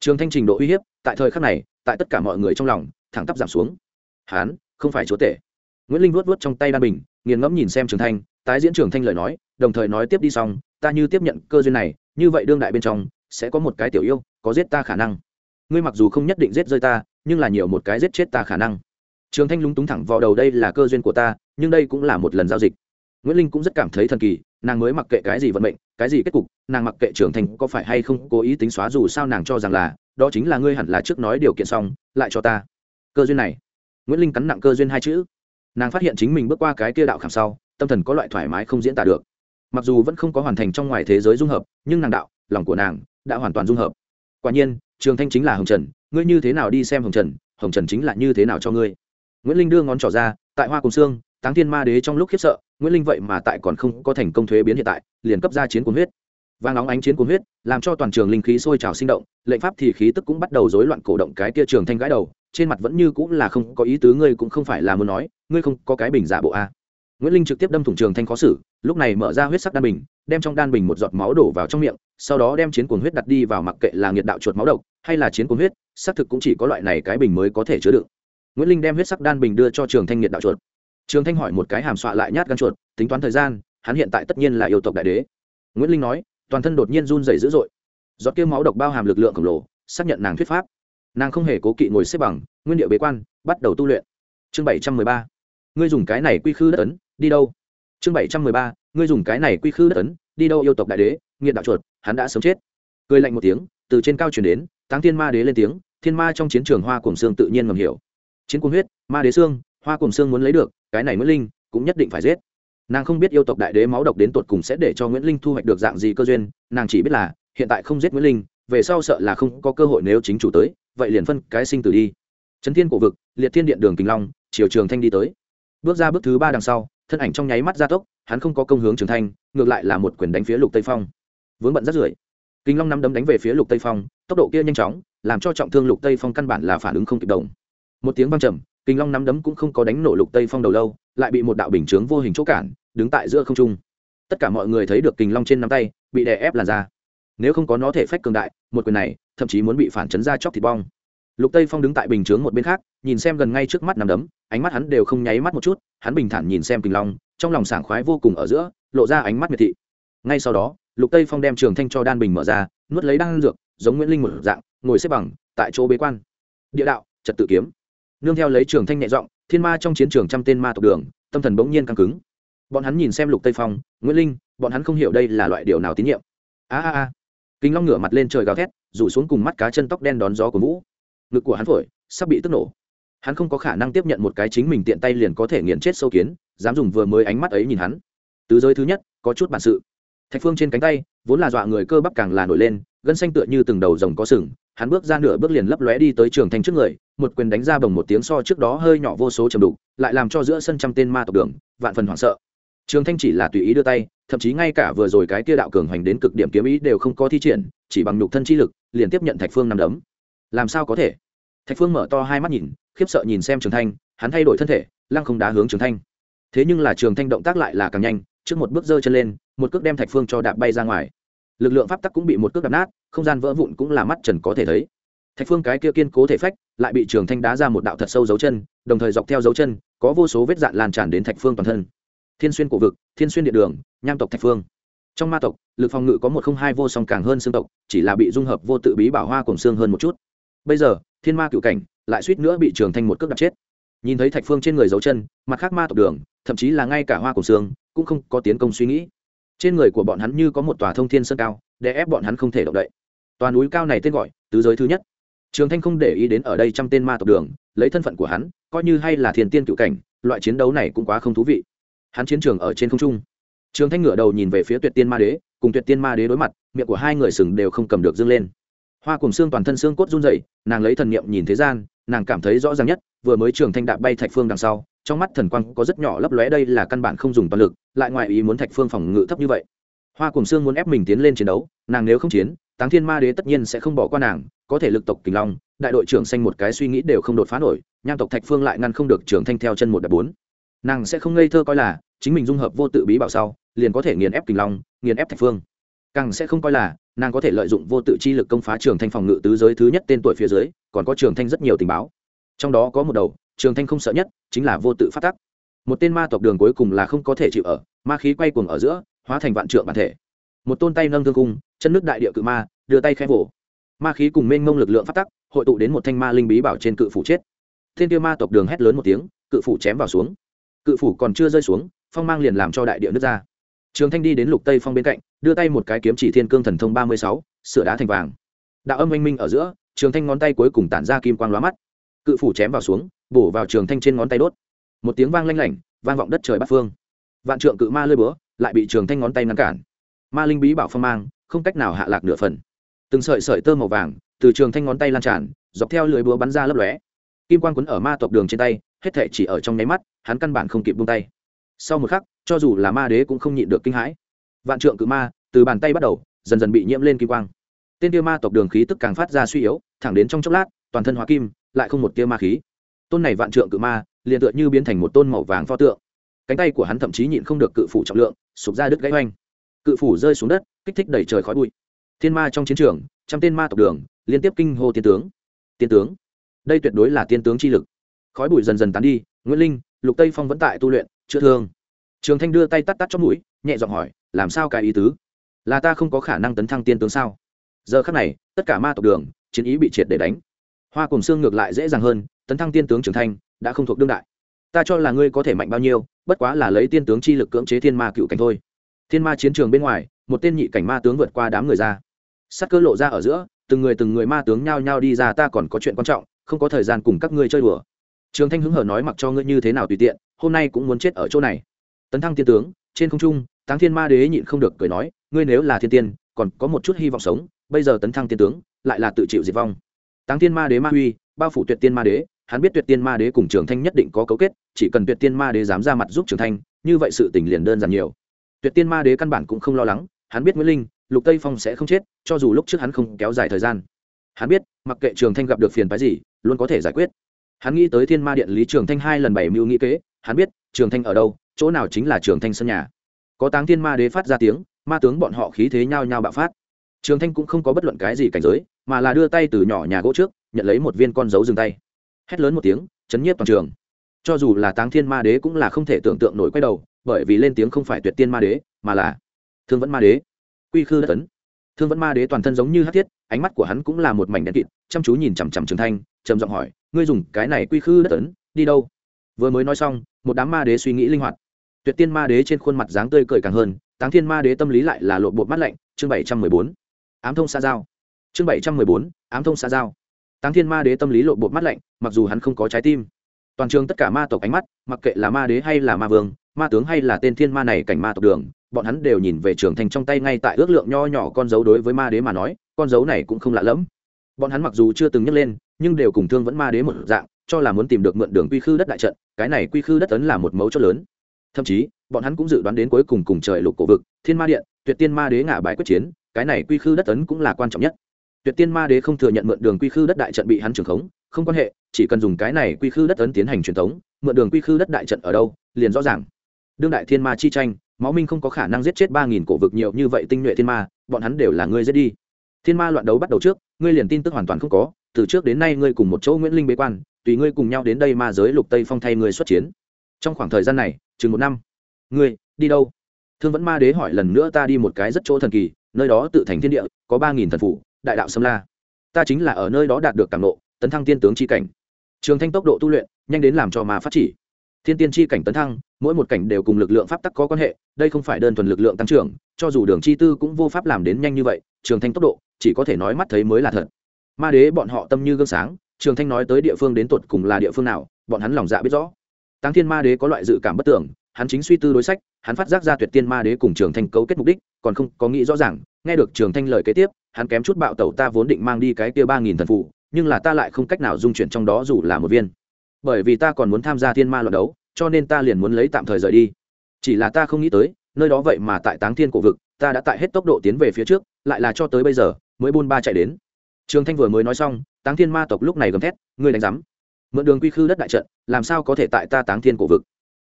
trường thanh trình độ uy hiếp, tại thời khắc này, tại tất cả mọi người trong lòng, thẳng tắp giảm xuống. Hán, không phải chúa tể. Nguyễn linh vuốt vuốt trong tay đan bình, nghiền ngẫm nhìn xem trường thanh, tái diễn trường thanh lời nói, đồng thời nói tiếp đi xong, ta như tiếp nhận cơ duyên này, như vậy đương đại bên trong, sẽ có một cái tiểu yêu có giết ta khả năng. Ngươi mặc dù không nhất định giết rơi ta, nhưng là nhiều một cái giết chết ta khả năng. Trường thanh lúng túng thẳng vào đầu đây là cơ duyên của ta, nhưng đây cũng là một lần giao dịch. Nguyễn linh cũng rất cảm thấy thần kỳ, nàng mới mặc kệ cái gì vận mệnh, cái gì kết cục, nàng mặc kệ trường thanh có phải hay không cố ý tính xóa dù sao nàng cho rằng là, đó chính là ngươi hẳn là trước nói điều kiện xong, lại cho ta. Cơ duyên này, nguyễn linh cắn nặng cơ duyên hai chữ. Nàng phát hiện chính mình bước qua cái kia đạo khảm sau, tâm thần có loại thoải mái không diễn tả được. Mặc dù vẫn không có hoàn thành trong ngoài thế giới dung hợp, nhưng nàng đạo, lòng của nàng đã hoàn toàn dung hợp quả nhiên, trường thanh chính là hồng trần, ngươi như thế nào đi xem hồng trần hồng trần chính là như thế nào cho ngươi? Nguyễn linh đưa ngón trỏ ra, tại hoa cùng xương táng thiên ma đế trong lúc khiếp sợ, nguyễn linh vậy mà tại còn không có thành công thuế biến hiện tại, liền cấp ra chiến cuốn huyết. Vang nóng ánh chiến cuốn huyết, làm cho toàn trường linh khí sôi trào sinh động, lệnh pháp thì khí tức cũng bắt đầu rối loạn cổ động cái tia trường thanh gãi đầu, trên mặt vẫn như cũng là không có ý tứ, ngươi cũng không phải là muốn nói, ngươi không có cái bình giả bộ a nguyễn linh trực tiếp đâm thủng trường thanh khó xử, lúc này mở ra huyết sắc đan bình, đem trong đan bình một giọt máu đổ vào trong miệng, sau đó đem chiến cuồng huyết đặt đi vào mặc kệ là nghiệt đạo chuột máu độc, hay là chiến cuồng huyết, xác thực cũng chỉ có loại này cái bình mới có thể chứa đựng. Nguyễn linh đem huyết sắc đan bình đưa cho trường thanh nghiệt đạo chuột. Trường thanh hỏi một cái hàm xọa lại nhát gan chuột, tính toán thời gian, hắn hiện tại tất nhiên là yêu tộc đại đế. Nguyễn linh nói, toàn thân đột nhiên run rẩy dữ dội. Giọt kia máu độc bao hàm lực lượng khổng lồ, xác nhận nàng thuyết pháp. Nàng không hề cố kỵ ngồi xếp bằng, nguyên điệu bế quan, bắt đầu tu luyện. Chương bảy trăm mười ba. Ngươi dùng cái này quy khư đất ấn đi đâu? Chương bảy trăm mười ba, ngươi dùng cái này quy khư đất ấn, đi đâu yêu tộc đại đế, nghiệt đạo chuột, hắn đã sớm chết. Cười lạnh một tiếng, từ trên cao chuyển đến, táng thiên ma đế lên tiếng, thiên ma trong chiến trường hoa cùng xương tự nhiên ngầm hiểu. Chiến cung huyết, ma đế xương, hoa cùng xương muốn lấy được, cái này nguyễn linh cũng nhất định phải giết. Nàng không biết yêu tộc đại đế máu độc đến tột cùng sẽ để cho nguyễn linh thu hoạch được dạng gì cơ duyên, nàng chỉ biết là, hiện tại không giết nguyễn linh, về sau sợ là không có cơ hội nếu chính chủ tới, vậy liền phân cái sinh tử đi. Trấn thiên cổ vực, liệt thiên điện đường kinh long, chiều trường thanh đi tới. Bước ra bước thứ ba đằng sau thân ảnh trong nháy mắt gia tốc, hắn không có công hướng trường thanh, ngược lại là một quyền đánh phía lục tây phong. Vướng bận rất rưởi. Kinh long năm đấm đánh về phía lục tây phong, tốc độ kia nhanh chóng, làm cho trọng thương lục tây phong căn bản là phản ứng không kịp đồng. Một tiếng vang trầm, kinh long năm đấm cũng không có đánh nổ lục tây phong đầu lâu, lại bị một đạo bình chướng vô hình chỗ cản, đứng tại giữa không trung. Tất cả mọi người thấy được kinh long trên nắm tay, bị đè ép làn ra nếu không có nó thể phách cường đại, một quyền này, thậm chí muốn bị phản chấn ra chóc thịt bong lục tây phong đứng tại bình chướng một bên khác, nhìn xem gần ngay trước mắt nằm đấm, ánh mắt hắn đều không nháy mắt một chút, hắn bình thản nhìn xem kình long, trong lòng sảng khoái vô cùng ở giữa, lộ ra ánh mắt miệt thị. Ngay sau đó, lục tây phong đem trường thanh cho đan bình mở ra, nuốt lấy đan dược, giống nguyễn linh một dạng, ngồi xếp bằng, tại chỗ bế quan. Địa đạo, trật tự kiếm. Nương theo lấy trường thanh nhẹ giọng, thiên ma trong chiến trường trăm tên ma tộc đường, tâm thần bỗng nhiên căng cứng. Bọn hắn nhìn xem lục tây phong, nguyễn linh, bọn hắn không hiểu đây là loại điều nào tín nhiệm. A a a. Kình long ngửa mặt lên trời gào thét, rủ xuống cùng mắt cá chân tóc đen đón gió của vũ ngực của hắn phổi, sắp bị tức nổ. Hắn không có khả năng tiếp nhận một cái chính mình tiện tay liền có thể nghiền chết sâu kiến, dám dùng vừa mới ánh mắt ấy nhìn hắn. Tứ giới thứ nhất, có chút bản sự. Thạch phương trên cánh tay, vốn là dọa người cơ bắp càng là nổi lên, gân xanh tựa như từng đầu rồng có sừng, hắn bước ra nửa bước liền lấp lóe đi tới trường thanh trước người, một quyền đánh ra bồng một tiếng so trước đó hơi nhỏ vô số trầm đục, lại làm cho giữa sân trăm tên ma tộc đường, vạn phần hoảng sợ. Trường thanh chỉ là tùy ý đưa tay, thậm chí ngay cả vừa rồi cái kia đạo cường hoành đến cực điểm kiếm ý đều không có thi triển, chỉ bằng nhục thân chi lực, liền tiếp nhận thạch phương nằm đấm làm sao có thể? Thạch phương mở to hai mắt nhìn, khiếp sợ nhìn xem trường thanh, hắn thay đổi thân thể, lăng không đá hướng trường thanh. Thế nhưng là trường thanh động tác lại là càng nhanh, trước một bước giơ chân lên, một cước đem thạch phương cho đạp bay ra ngoài. Lực lượng pháp tắc cũng bị một cước đạp nát, không gian vỡ vụn cũng là mắt trần có thể thấy. Thạch phương cái kia kiên cố thể phách, lại bị trường thanh đá ra một đạo thật sâu dấu chân, đồng thời dọc theo dấu chân, có vô số vết dạn lan tràn đến thạch phương toàn thân. Thiên xuyên cổ vực, thiên xuyên địa đường, nham tộc thạch phương. Trong ma tộc, lực phòng ngự có một không hai vô song càng hơn xương tộc, chỉ là bị dung hợp vô tự bí bảo hoa cùng xương hơn một chút bây giờ, thiên ma cựu cảnh, lại suýt nữa bị trường thanh một cước đập chết. Nhìn thấy thạch phương trên người dấu chân, mặt khác ma tộc đường, thậm chí là ngay cả hoa cổ xương, cũng không có tiến công suy nghĩ. Trên người của bọn hắn như có một tòa thông thiên sơn cao, để ép bọn hắn không thể động đậy. Toàn núi cao này tên gọi, tứ giới thứ nhất. Trường thanh không để ý đến ở đây trăm tên ma tộc đường, lấy thân phận của hắn, coi như hay là thiền tiên cựu cảnh, loại chiến đấu này cũng quá không thú vị. Hắn chiến trường ở trên không trung. Trường thanh ngửa đầu nhìn về phía tuyệt tiên ma đế, cùng tuyệt tiên ma đế đối mặt, miệng của hai người sừng đều không cầm được dâng lên hoa cùng xương toàn thân xương cốt run dậy nàng lấy thần niệm nhìn thế gian, nàng cảm thấy rõ ràng nhất, vừa mới trường thanh đạp bay thạch phương đằng sau, trong mắt thần quang có rất nhỏ lấp lóe đây là căn bản không dùng toàn lực, lại ngoài ý muốn thạch phương phòng ngự thấp như vậy. Hoa cùng xương muốn ép mình tiến lên chiến đấu, nàng nếu không chiến, táng thiên ma đế tất nhiên sẽ không bỏ qua nàng, có thể lực tộc kình long, đại đội trưởng xanh một cái suy nghĩ đều không đột phá nổi, nham tộc thạch phương lại ngăn không được trưởng thanh theo chân một đập bốn. Nàng sẽ không ngây thơ coi là, chính mình dung hợp vô tự bí bảo sau, liền có thể nghiền ép kình long, nghiền ép thạch phương. Càng sẽ không coi là nàng có thể lợi dụng vô tự chi lực công phá trường thanh phòng ngự tứ giới thứ nhất tên tuổi phía dưới, còn có trường thanh rất nhiều tình báo. Trong đó có một đầu, trường thanh không sợ nhất, chính là vô tự phát tắc. Một tên ma tộc đường cuối cùng là không có thể chịu ở, ma khí quay cuồng ở giữa, hóa thành vạn trượng bản thể. Một tôn tay nâng thương cung, chân nước đại địa cự ma, đưa tay khẽ vỗ ma khí cùng mênh mông lực lượng phát tắc, hội tụ đến một thanh ma linh bí bảo trên cự phủ chết. Thiên tiêu ma tộc đường hét lớn một tiếng, cự phủ chém vào xuống. Cự phủ còn chưa rơi xuống, phong mang liền làm cho đại địa nước ra. Trường thanh đi đến lục tây phong bên cạnh đưa tay một cái kiếm chỉ thiên cương thần thông ba mươi sáu, sửa đá thành vàng. Đạo âm oanh minh ở giữa, trường thanh ngón tay cuối cùng tản ra kim quang lóa mắt. Cự phủ chém vào xuống, bổ vào trường thanh trên ngón tay đốt. Một tiếng vang lanh lảnh, vang vọng đất trời bát phương. Vạn trượng cự ma lơi búa, lại bị trường thanh ngón tay ngăn cản. Ma linh bí bảo phong mang, không cách nào hạ lạc nửa phần. Từng sợi sợi tơ màu vàng, từ trường thanh ngón tay lan tràn, dọc theo lưới búa bắn ra lấp lóe. Kim quan quấn ở ma tộc đường trên tay, hết thể chỉ ở trong nháy mắt, hắn căn bản không kịp buông tay. Sau một khắc, cho dù là ma đế cũng không nhịn được kinh hãi vạn trượng cự ma, từ bàn tay bắt đầu, dần dần bị nhiễm lên kim quang. Tên tiêu ma tộc đường khí tức càng phát ra suy yếu, thẳng đến trong chốc lát, toàn thân hóa kim, lại không một tia ma khí. Tôn này vạn trượng cự ma, liền tựa như biến thành một tôn màu vàng pho tượng. Cánh tay của hắn thậm chí nhịn không được cự phủ trọng lượng, sụp ra đứt gãy oanh. Cự phủ rơi xuống đất, kích thích đẩy trời khói bụi. Thiên ma trong chiến trường, trăm tên ma tộc đường, liên tiếp kinh hô tiên tướng. Tiên tướng. Đây tuyệt đối là tiên tướng chi lực. Khói bụi dần dần tán đi, nguyễn linh, lục tây phong vẫn tại tu luyện, chữa thương. Trường thanh đưa tay tắt tắt trong mũi, nhẹ giọng hỏi làm sao cái ý tứ? Là ta không có khả năng tấn thăng tiên tướng sao? Giờ khắc này, tất cả ma tộc đường, chiến ý bị triệt để đánh. Hoa cùng xương ngược lại dễ dàng hơn, tấn thăng tiên tướng trưởng thanh đã không thuộc đương đại. Ta cho là ngươi có thể mạnh bao nhiêu, bất quá là lấy tiên tướng chi lực cưỡng chế thiên ma cựu cảnh thôi. Thiên ma chiến trường bên ngoài, một tên nhị cảnh ma tướng vượt qua đám người ra. Sắc cơ lộ ra ở giữa, từng người từng người ma tướng nhao nhao đi ra, ta còn có chuyện quan trọng, không có thời gian cùng các ngươi chơi đùa. Trường thanh hứng hở nói mặc cho ngươi như thế nào tùy tiện, hôm nay cũng muốn chết ở chỗ này. Tấn thăng tiên tướng, trên không trung táng thiên ma đế nhịn không được cười nói, ngươi nếu là thiên tiên, còn có một chút hy vọng sống, bây giờ tấn thăng tiên tướng, lại là tự chịu diệt vong. Táng thiên ma đế ma huy, bao phủ tuyệt tiên ma đế, hắn biết tuyệt tiên ma đế cùng trường thanh nhất định có cấu kết, chỉ cần tuyệt tiên ma đế dám ra mặt giúp trường thanh, như vậy sự tình liền đơn giản nhiều. Tuyệt tiên ma đế căn bản cũng không lo lắng, hắn biết nguyễn linh, lục tây phong sẽ không chết, cho dù lúc trước hắn không kéo dài thời gian. Hắn biết, mặc kệ trường thanh gặp được phiền phái gì, luôn có thể giải quyết. Hắn nghĩ tới thiên ma điện lý trường thanh hai lần bảy mưu nghĩ kế, hắn biết, trường thanh ở đâu, chỗ nào chính là trường thanh sân nhà có táng thiên ma đế phát ra tiếng, ma tướng bọn họ khí thế nhao nhao bạo phát. Trường thanh cũng không có bất luận cái gì cảnh giới, mà là đưa tay từ nhỏ nhà gỗ trước, nhận lấy một viên con dấu dừng tay. Hét lớn một tiếng, chấn nhiếp toàn trường. Cho dù là táng thiên ma đế cũng là không thể tưởng tượng nổi quay đầu, bởi vì lên tiếng không phải tuyệt tiên ma đế, mà là thương vẫn ma đế. Quy khư đất tấn thương vẫn ma đế toàn thân giống như hát thiết, ánh mắt của hắn cũng là một mảnh đen kịt, chăm chú nhìn chằm chằm trường thanh, trầm giọng hỏi, ngươi dùng cái này quy khư đất tấn đi đâu? Vừa mới nói xong, một đám ma đế suy nghĩ linh hoạt tuyệt tiên ma đế trên khuôn mặt dáng tươi cười càng hơn, táng thiên ma đế tâm lý lại là lộ bột mắt lạnh, chương bảy trăm mười bốn. Ám thông xa giao. Chương bảy trăm mười bốn, ám thông xa giao. Táng thiên ma đế tâm lý lộ bột mắt lạnh, mặc dù hắn không có trái tim. Toàn trường tất cả ma tộc ánh mắt, mặc kệ là ma đế hay là ma vương, ma tướng hay là tên thiên ma này cảnh ma tộc đường, bọn hắn đều nhìn về trường thành trong tay ngay tại ước lượng nho nhỏ con dấu đối với ma đế mà nói, con dấu này cũng không lạ lẫm. Bọn hắn mặc dù chưa từng nhắc lên, nhưng đều cùng thương vẫn ma đế một dạng, cho là muốn tìm được mượn đường quy khư đất đại trận, cái này quy khư đất ấn là một mấu chốt lớn thậm chí, bọn hắn cũng dự đoán đến cuối cùng cùng trời lục cổ vực, thiên ma điện, tuyệt tiên ma đế ngả bài quyết chiến, cái này quy khư đất ấn cũng là quan trọng nhất. Tuyệt tiên ma đế không thừa nhận mượn đường quy khư đất đại trận bị hắn trưởng khống, không quan hệ, chỉ cần dùng cái này quy khư đất ấn tiến hành truyền thống, mượn đường quy khư đất đại trận ở đâu, liền rõ ràng. Đương đại thiên ma chi tranh, máu minh không có khả năng giết chết ba nghìn cổ vực nhiều như vậy tinh nhuệ thiên ma, bọn hắn đều là ngươi giết đi. Thiên ma loạn đấu bắt đầu trước, ngươi liền tin tức hoàn toàn không có, từ trước đến nay ngươi cùng một chỗ nguyễn linh bế quan, tùy ngươi cùng nhau đến đây ma giới lục tây phong thay ngươi xuất chiến trong khoảng thời gian này, chừng một năm. Ngươi, đi đâu? Thương vẫn ma đế hỏi lần nữa ta đi một cái rất chỗ thần kỳ, nơi đó tự thành thiên địa, có ba nghìn thần phủ, đại đạo sâm la. Ta chính là ở nơi đó đạt được cảm nộ tấn thăng tiên tướng c h i cảnh. Trường thanh tốc độ tu luyện, nhanh đến làm cho mà phát chỉ. Thiên tiên tri cảnh tấn thăng, mỗi một cảnh đều cùng lực lượng pháp tắc có quan hệ, đây không phải đơn thuần lực lượng tăng trưởng, cho dù đường chi tư cũng vô pháp làm đến nhanh như vậy, trường thanh tốc độ, chỉ có thể nói mắt thấy mới là thật. Ma đế bọn họ tâm như gương sáng, trường thanh nói tới địa phương đến tột cùng là địa phương nào, bọn hắn lòng dạ biết rõ tăng thiên ma đế có loại dự cảm bất tưởng, hắn chính suy tư đối sách, hắn phát giác ra tuyệt tiên ma đế cùng trường thanh cấu kết mục đích, còn không có nghĩ rõ ràng, nghe được trường thanh lời kế tiếp, hắn kém chút bạo tẩu ta vốn định mang đi cái kia ba nghìn thần phụ, nhưng là ta lại không cách nào dung chuyển trong đó dù là một viên. Bởi vì ta còn muốn tham gia thiên ma luận đấu, cho nên ta liền muốn lấy tạm thời rời đi. Chỉ là ta không nghĩ tới, nơi đó vậy mà tại táng thiên cổ vực, ta đã tại hết tốc độ tiến về phía trước, lại là cho tới bây giờ, mới buôn ba chạy đến. Trường thanh vừa mới nói xong, táng thiên ma tộc lúc này gầm thét, ngươi đánh rắm mượn đường quy khư đất đại trận, làm sao có thể tại ta táng thiên cổ vực?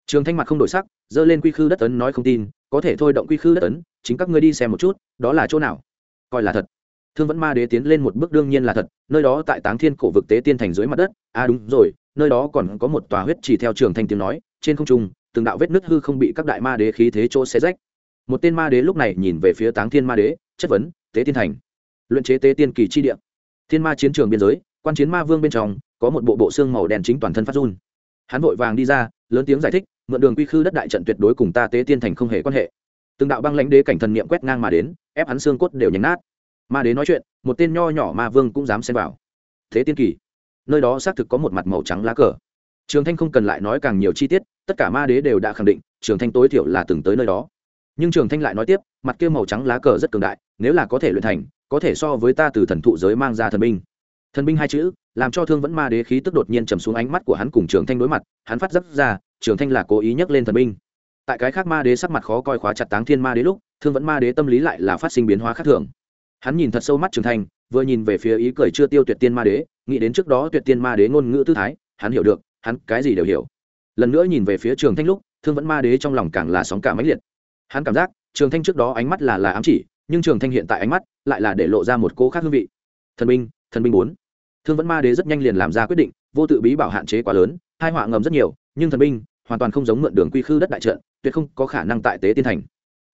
Trường thanh mặt không đổi sắc dơ lên quy khư đất ấn nói không tin, có thể thôi động quy khư đất ấn, chính các ngươi đi xem một chút, đó là chỗ nào? Coi là thật. Thương vẫn ma đế tiến lên một bước đương nhiên là thật, nơi đó tại táng thiên cổ vực tế tiên thành dưới mặt đất à đúng rồi, nơi đó còn có một tòa huyết chỉ theo trường thanh tiếng nói, trên không trung, từng đạo vết nứt hư không bị các đại ma đế khí thế chỗ xé rách. Một tên ma đế lúc này nhìn về phía táng thiên ma đế, chất vấn, tế tiên thành, luyện chế tế tiên kỳ chi địa. Thiên ma chiến trường biên giới, quan chiến ma vương bên trong có một bộ bộ xương màu đen chính toàn thân phát run. Hắn vội vàng đi ra, lớn tiếng giải thích, mượn đường quy khư đất đại trận tuyệt đối cùng ta tế tiên thành không hề quan hệ. Từng đạo băng lãnh đế cảnh thần niệm quét ngang mà đến, ép hắn xương cốt đều nhánh nát. Ma đế nói chuyện, một tên nho nhỏ ma vương cũng dám xen vào. Thế tiên kỳ, nơi đó xác thực có một mặt màu trắng lá cờ. Trường thanh không cần lại nói càng nhiều chi tiết, tất cả ma đế đều đã khẳng định, trường thanh tối thiểu là từng tới nơi đó. Nhưng trường thanh lại nói tiếp, mặt kia màu trắng lá cờ rất cường đại, nếu là có thể luyện thành, có thể so với ta từ thần thụ giới mang ra thần binh. Thần binh hai chữ làm cho thương vẫn ma đế khí tức đột nhiên trầm xuống ánh mắt của hắn cùng trường thanh đối mặt, hắn phát giác ra, trường thanh là cố ý nhắc lên thần binh. Tại cái khác ma đế sắc mặt khó coi khóa chặt táng thiên ma đế lúc, thương vẫn ma đế tâm lý lại là phát sinh biến hóa khác thường. Hắn nhìn thật sâu mắt trường thanh, vừa nhìn về phía ý cười chưa tiêu tuyệt tiên ma đế, nghĩ đến trước đó tuyệt tiên ma đế ngôn ngữ tư thái, hắn hiểu được, hắn cái gì đều hiểu. Lần nữa nhìn về phía trường thanh lúc, thương vẫn ma đế trong lòng càng là sóng cả máy liệt. Hắn cảm giác, trường thanh trước đó ánh mắt là là ám chỉ, nhưng trường thanh hiện tại ánh mắt lại là để lộ ra một cố khác hương vị. Thần binh thần binh bốn thương vẫn ma đế rất nhanh liền làm ra quyết định, vô tự bí bảo hạn chế quá lớn hai họa ngầm rất nhiều, nhưng thần binh hoàn toàn không giống mượn đường quy khư đất đại trận, tuyệt không có khả năng tại tế tiên thành.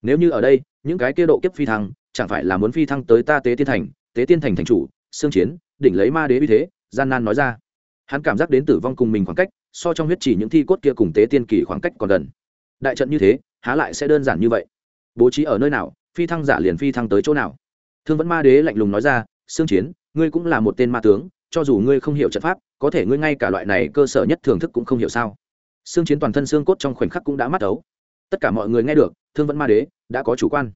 Nếu như ở đây, những cái kia độ kiếp phi thăng, chẳng phải là muốn phi thăng tới ta tế tiên thành, tế tiên thành thành chủ xương chiến, đỉnh lấy ma đế uy thế, gian nan nói ra. Hắn cảm giác đến tử vong cùng mình khoảng cách, so trong huyết chỉ những thi cốt kia cùng tế tiên kỳ khoảng cách còn gần. Đại trận như thế, há lại sẽ đơn giản như vậy? Bố trí ở nơi nào, phi thăng giả liền phi thăng tới chỗ nào? Thương vẫn ma đế lạnh lùng nói ra xương chiến, ngươi cũng là một tên ma tướng cho dù ngươi không hiểu trận pháp, có thể ngươi ngay cả loại này cơ sở nhất thưởng thức cũng không hiểu sao. Xương chiến toàn thân xương cốt trong khoảnh khắc cũng đã mắt ấu. Tất cả mọi người nghe được, thương vẫn ma đế đã có chủ quan.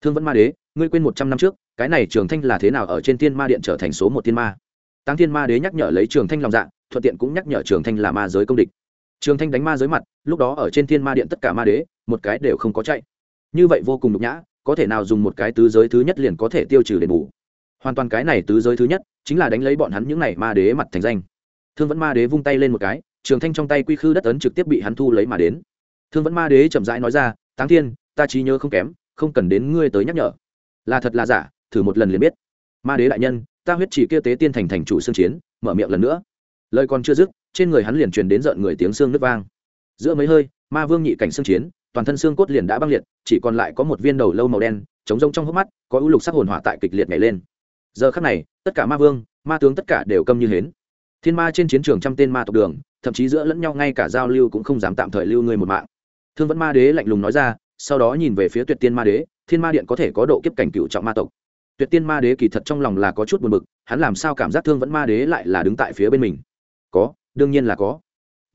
Thương vẫn ma đế, ngươi quên một trăm năm trước, cái này trường thanh là thế nào ở trên thiên ma điện trở thành số một thiên ma? Tăng thiên ma đế nhắc nhở lấy trường thanh lòng dạ thuận tiện cũng nhắc nhở trường thanh là ma giới công địch. Trường thanh đánh ma giới mặt, lúc đó ở trên thiên ma điện tất cả ma đế, một cái đều không có chạy. Như vậy vô cùng nhục nhã, có thể nào dùng một cái tứ giới thứ nhất liền có thể tiêu trừ đền bù? Hoàn toàn cái này tứ giới thứ nhất, chính là đánh lấy bọn hắn những này ma đế mặt thành danh. Thương vẫn ma đế vung tay lên một cái, trường thanh trong tay quy khư đất ấn trực tiếp bị hắn thu lấy mà đến. Thương vẫn ma đế chậm rãi nói ra, táng thiên, ta trí nhớ không kém, không cần đến ngươi tới nhắc nhở. Là thật là giả, thử một lần liền biết. Ma đế đại nhân, ta huyết chỉ kia tế tiên thành thành chủ xương chiến, mở miệng lần nữa. Lời còn chưa dứt, trên người hắn liền truyền đến giận người tiếng xương nước vang. Giữa mấy hơi, ma vương nhị cảnh xương chiến, toàn thân xương cốt liền đã băng liệt, chỉ còn lại có một viên đầu lâu màu đen, trống rông trong hốc mắt, có ưu lục sắc hồn hỏa tại kịch liệt nhảy lên giờ khắc này, tất cả ma vương, ma tướng tất cả đều câm như hến. Thiên ma trên chiến trường trăm tên ma tộc đường, thậm chí giữa lẫn nhau ngay cả giao lưu cũng không dám tạm thời lưu người một mạng. Thương vẫn ma đế lạnh lùng nói ra, sau đó nhìn về phía tuyệt tiên ma đế, thiên ma điện có thể có độ kiếp cảnh cựu trọng ma tộc. Tuyệt tiên ma đế kỳ thật trong lòng là có chút buồn bực, hắn làm sao cảm giác thương vẫn ma đế lại là đứng tại phía bên mình? Có, đương nhiên là có.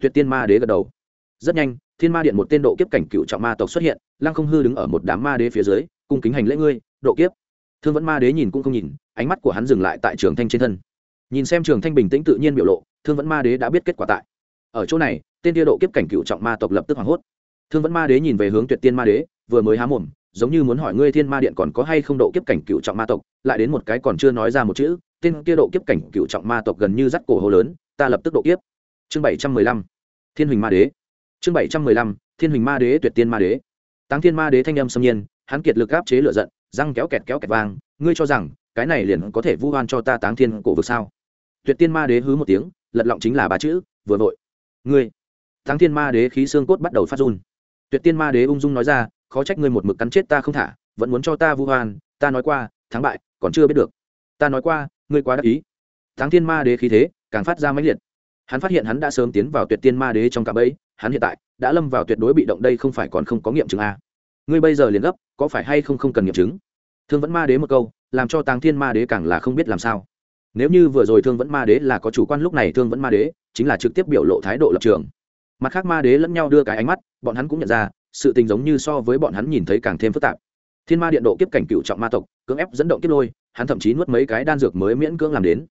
Tuyệt tiên ma đế gật đầu. Rất nhanh, thiên ma điện một tên độ kiếp cảnh cựu trọng ma tộc xuất hiện, lăng không hư đứng ở một đám ma đế phía dưới, cung kính hành lễ ngươi, độ kiếp thương vẫn ma đế nhìn cũng không nhìn, ánh mắt của hắn dừng lại tại trường thanh trên thân. Nhìn xem trường thanh bình tĩnh tự nhiên biểu lộ, thương vẫn ma đế đã biết kết quả tại. Ở chỗ này, tên tiêu độ kiếp cảnh cựu trọng ma tộc lập tức hoảng hốt. Thương vẫn ma đế nhìn về hướng tuyệt tiên ma đế, vừa mới há mồm, giống như muốn hỏi ngươi thiên ma điện còn có hay không độ kiếp cảnh cựu trọng ma tộc, lại đến một cái còn chưa nói ra một chữ, tên kia độ kiếp cảnh cựu trọng ma tộc gần như dắt cổ hồ lớn, ta lập tức độ kiếp. Chương bảy trăm mười lăm, thiên huỳnh ma đế. Chương bảy trăm mười lăm, thiên huỳnh ma đế, tuyệt tiên ma đế. Táng thiên ma đế thanh âm xâm nhiên, hắn kiệt lực áp chế lựa giận răng kéo kẹt kéo kẹt vang, ngươi cho rằng, cái này liền có thể vu oan cho ta táng thiên cổ vực sao? Tuyệt tiên ma đế hứ một tiếng, lật lọng chính là ba chữ, vừa vội. Ngươi, táng thiên ma đế khí xương cốt bắt đầu phát run. Tuyệt tiên ma đế ung dung nói ra, khó trách ngươi một mực cắn chết ta không thả, vẫn muốn cho ta vu oan, ta nói qua, thắng bại, còn chưa biết được. Ta nói qua, ngươi quá đắc ý. Táng thiên ma đế khí thế, càng phát ra mãnh liệt. Hắn phát hiện hắn đã sớm tiến vào tuyệt tiên ma đế trong cả bẫy, hắn hiện tại, đã lâm vào tuyệt đối bị động đây không phải còn không có nghiệm chứng a ngươi bây giờ liền gấp, có phải hay không không cần nghiệm chứng? Thương vẫn ma đế một câu, làm cho tàng thiên ma đế càng là không biết làm sao. Nếu như vừa rồi thương vẫn ma đế là có chủ quan lúc này thương vẫn ma đế chính là trực tiếp biểu lộ thái độ lập trường. Mặt khác ma đế lẫn nhau đưa cái ánh mắt, bọn hắn cũng nhận ra, sự tình giống như so với bọn hắn nhìn thấy càng thêm phức tạp. Thiên ma điện độ kiếp cảnh cựu trọng ma tộc, cưỡng ép dẫn động kiếp lôi, hắn thậm chí nuốt mấy cái đan dược mới miễn cưỡng làm đến.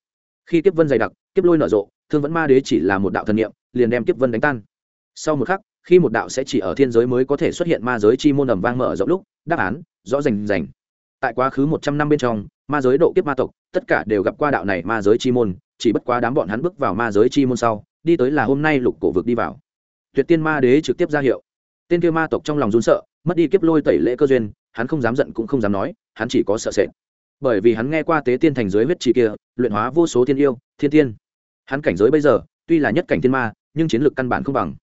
Khi kiếp vân dày đặc, kiếp lôi nở rộ, thương vẫn ma đế chỉ là một đạo thần niệm, liền đem kiếp vân đánh tan. Sau một khắc khi một đạo sẽ chỉ ở thiên giới mới có thể xuất hiện ma giới chi môn ầm vang mở rộng lúc, đáp án, rõ rành rành. Tại quá khứ một trăm năm bên trong, ma giới độ kiếp ma tộc, tất cả đều gặp qua đạo này ma giới chi môn, chỉ bất quá đám bọn hắn bước vào ma giới chi môn sau, đi tới là hôm nay lục cổ vực đi vào. Tuyệt tiên ma đế trực tiếp ra hiệu. Tên kia ma tộc trong lòng run sợ, mất đi kiếp lôi tẩy lễ cơ duyên, hắn không dám giận cũng không dám nói, hắn chỉ có sợ sệt. Bởi vì hắn nghe qua tế tiên thành giới huyết trì kia, luyện hóa vô số thiên yêu, thiên tiên. Hắn cảnh giới bây giờ, tuy là nhất cảnh thiên ma, nhưng chiến lược căn bản không bằng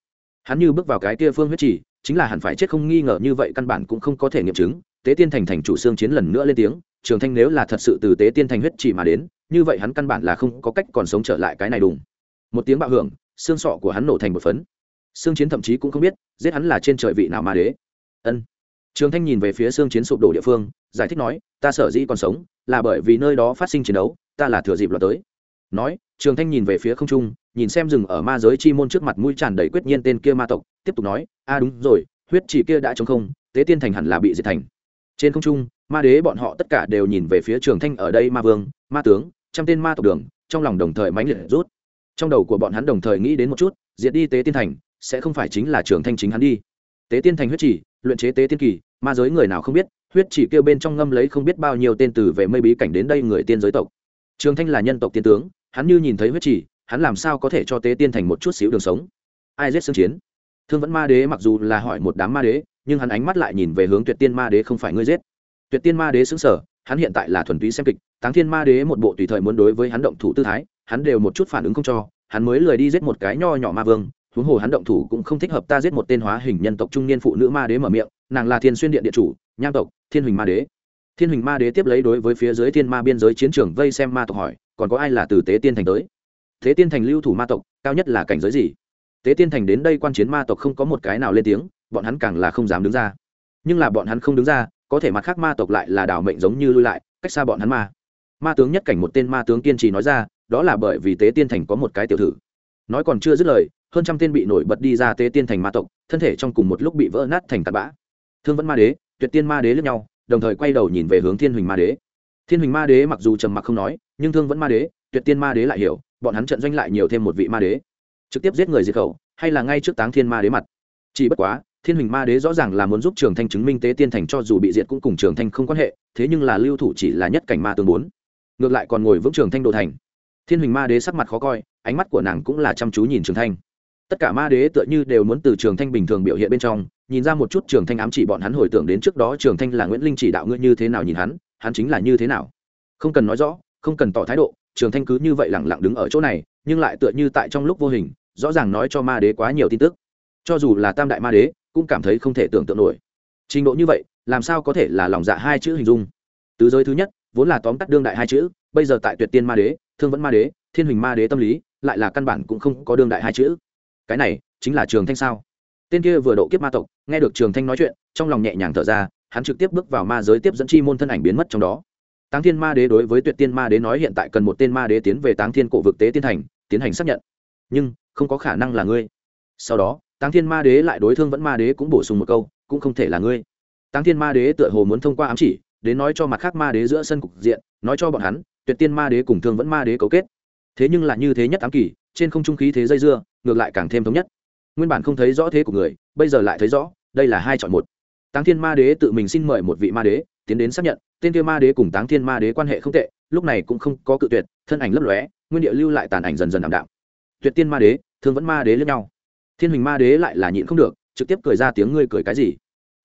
hắn như bước vào cái kia phương huyết trì, chính là hẳn phải chết không nghi ngờ như vậy căn bản cũng không có thể nghiệm chứng. Tế tiên thành thành chủ xương chiến lần nữa lên tiếng, trường thanh nếu là thật sự từ tế tiên thành huyết trì mà đến, như vậy hắn căn bản là không có cách còn sống trở lại cái này đùng. Một tiếng bạo hưởng, xương sọ của hắn nổ thành một phấn. Xương chiến thậm chí cũng không biết, giết hắn là trên trời vị nào ma đế. Ân. Trường thanh nhìn về phía xương chiến sụp đổ địa phương, giải thích nói, ta sở dĩ còn sống, là bởi vì nơi đó phát sinh chiến đấu, ta là thừa dịp lọt tới nói, trường thanh nhìn về phía không trung, nhìn xem rừng ở ma giới chi môn trước mặt mũi tràn đầy quyết nhiên tên kia ma tộc, tiếp tục nói, a, đúng rồi, huyết chỉ kia đã chống không, tế tiên thành hẳn là bị diệt thành. Trên không trung, ma đế bọn họ tất cả đều nhìn về phía trường thanh ở đây, ma vương, ma tướng, trăm tên ma tộc đường, trong lòng đồng thời mãnh liệt rút. Trong đầu của bọn hắn đồng thời nghĩ đến một chút, diệt đi tế tiên thành, sẽ không phải chính là trường thanh chính hắn đi. Tế tiên thành huyết chỉ, luyện chế tế tiên kỳ, ma giới người nào không biết, huyết chỉ kêu bên trong ngâm lấy không biết bao nhiêu tên từ về mây bí cảnh đến đây người tiên giới tộc trường thanh là nhân tộc tiên tướng, hắn như nhìn thấy huyết chỉ hắn làm sao có thể cho tế tiên thành một chút xíu đường sống? Ai giết xương chiến? Thương vẫn ma đế mặc dù là hỏi một đám ma đế, nhưng hắn ánh mắt lại nhìn về hướng tuyệt tiên ma đế không phải ngươi giết. Tuyệt tiên ma đế xứng sở hắn hiện tại là thuần túy xem kịch, táng thiên ma đế một bộ tùy thời muốn đối với hắn động thủ tư thái, hắn đều một chút phản ứng không cho, hắn mới lười đi giết một cái nho nhỏ ma vương, huống hồ hắn động thủ cũng không thích hợp ta giết một tên hóa hình nhân tộc trung niên phụ nữ ma đế mở miệng, nàng là thiên xuyên điện điện chủ, nham tộc, thiên huỳnh ma đế thiên hình ma đế tiếp lấy đối với phía dưới thiên ma biên giới chiến trường vây xem ma tộc hỏi, còn có ai là từ tế tiên thành tới? Thế tiên thành lưu thủ ma tộc, cao nhất là cảnh giới gì? Tế tiên thành đến đây quan chiến ma tộc không có một cái nào lên tiếng, bọn hắn càng là không dám đứng ra. Nhưng là bọn hắn không đứng ra, có thể mặt khác ma tộc lại là đảo mệnh giống như lui lại, cách xa bọn hắn ma. Ma tướng nhất cảnh một tên ma tướng kiên trì nói ra, đó là bởi vì tế tiên thành có một cái tiểu thử. Nói còn chưa dứt lời, hơn trăm tên bị nổi bật đi ra tế tiên thành ma tộc, thân thể trong cùng một lúc bị vỡ nát thành tạt bã. Thương vẫn ma đế, tuyệt tiên ma đế lẫn nhau đồng thời quay đầu nhìn về hướng thiên huỳnh ma đế. Thiên huỳnh ma đế mặc dù trầm mặc không nói, nhưng thương vẫn ma đế, tuyệt tiên ma đế lại hiểu, bọn hắn trận doanh lại nhiều thêm một vị ma đế. Trực tiếp giết người diệt khẩu, hay là ngay trước táng thiên ma đế mặt. Chỉ bất quá, thiên huỳnh ma đế rõ ràng là muốn giúp trường thanh chứng minh tế tiên thành cho dù bị diệt cũng cùng trường thanh không quan hệ, thế nhưng là lưu thủ chỉ là nhất cảnh ma tương bốn. Ngược lại còn ngồi vững trường thanh đồ thành. Thiên huỳnh ma đế sắc mặt khó coi, ánh mắt của nàng cũng là chăm chú nhìn trường thanh. Tất cả ma đế tựa như đều muốn từ trường thanh bình thường biểu hiện bên trong nhìn ra một chút trường thanh ám chỉ bọn hắn hồi tưởng đến trước đó trường thanh là nguyễn linh chỉ đạo ngươi như thế nào nhìn hắn hắn chính là như thế nào. Không cần nói rõ, không cần tỏ thái độ, trường thanh cứ như vậy lẳng lặng đứng ở chỗ này, nhưng lại tựa như tại trong lúc vô hình, rõ ràng nói cho ma đế quá nhiều tin tức. Cho dù là tam đại ma đế, cũng cảm thấy không thể tưởng tượng nổi. Trình độ như vậy, làm sao có thể là lòng dạ hai chữ hình dung? Tứ giới thứ nhất, vốn là tóm tắt đương đại hai chữ, bây giờ tại tuyệt tiên ma đế, thương vẫn ma đế, thiên huỳnh ma đế tâm lý, lại là căn bản cũng không có đương đại hai chữ. Cái này, chính là trường thanh sao? Tên kia vừa độ kiếp ma tộc, nghe được trường thanh nói chuyện, trong lòng nhẹ nhàng thở ra, hắn trực tiếp bước vào ma giới tiếp dẫn chi môn thân ảnh biến mất trong đó. Táng thiên ma đế đối với tuyệt tiên ma đế nói hiện tại cần một tên ma đế tiến về táng thiên cổ vực tế tiên thành, tiến hành xác nhận. Nhưng, không có khả năng là ngươi. Sau đó, táng thiên ma đế lại đối thương vẫn ma đế cũng bổ sung một câu, cũng không thể là ngươi. Táng thiên ma đế tựa hồ muốn thông qua ám chỉ, đến nói cho mặt khác ma đế giữa sân cục diện, nói cho bọn hắn, tuyệt tiên ma đế cùng thương vẫn ma đế cấu kết. Thế nhưng là như thế nhất ám kỳ, trên không trung khí thế dây dưa, ngược lại càng thêm thống nhất nguyên bản không thấy rõ thế của người, bây giờ lại thấy rõ, đây là hai chọn một. Táng thiên ma đế tự mình xin mời một vị ma đế, tiến đến xác nhận, tên kia ma đế cùng táng thiên ma đế quan hệ không tệ, lúc này cũng không có cự tuyệt, thân ảnh lấp lóe, nguyên địa lưu lại tàn ảnh dần dần ảm đạm. Tuyệt tiên ma đế, thương vẫn ma đế lẫn nhau. Thiên huỳnh ma đế lại là nhịn không được, trực tiếp cười ra tiếng ngươi cười cái gì?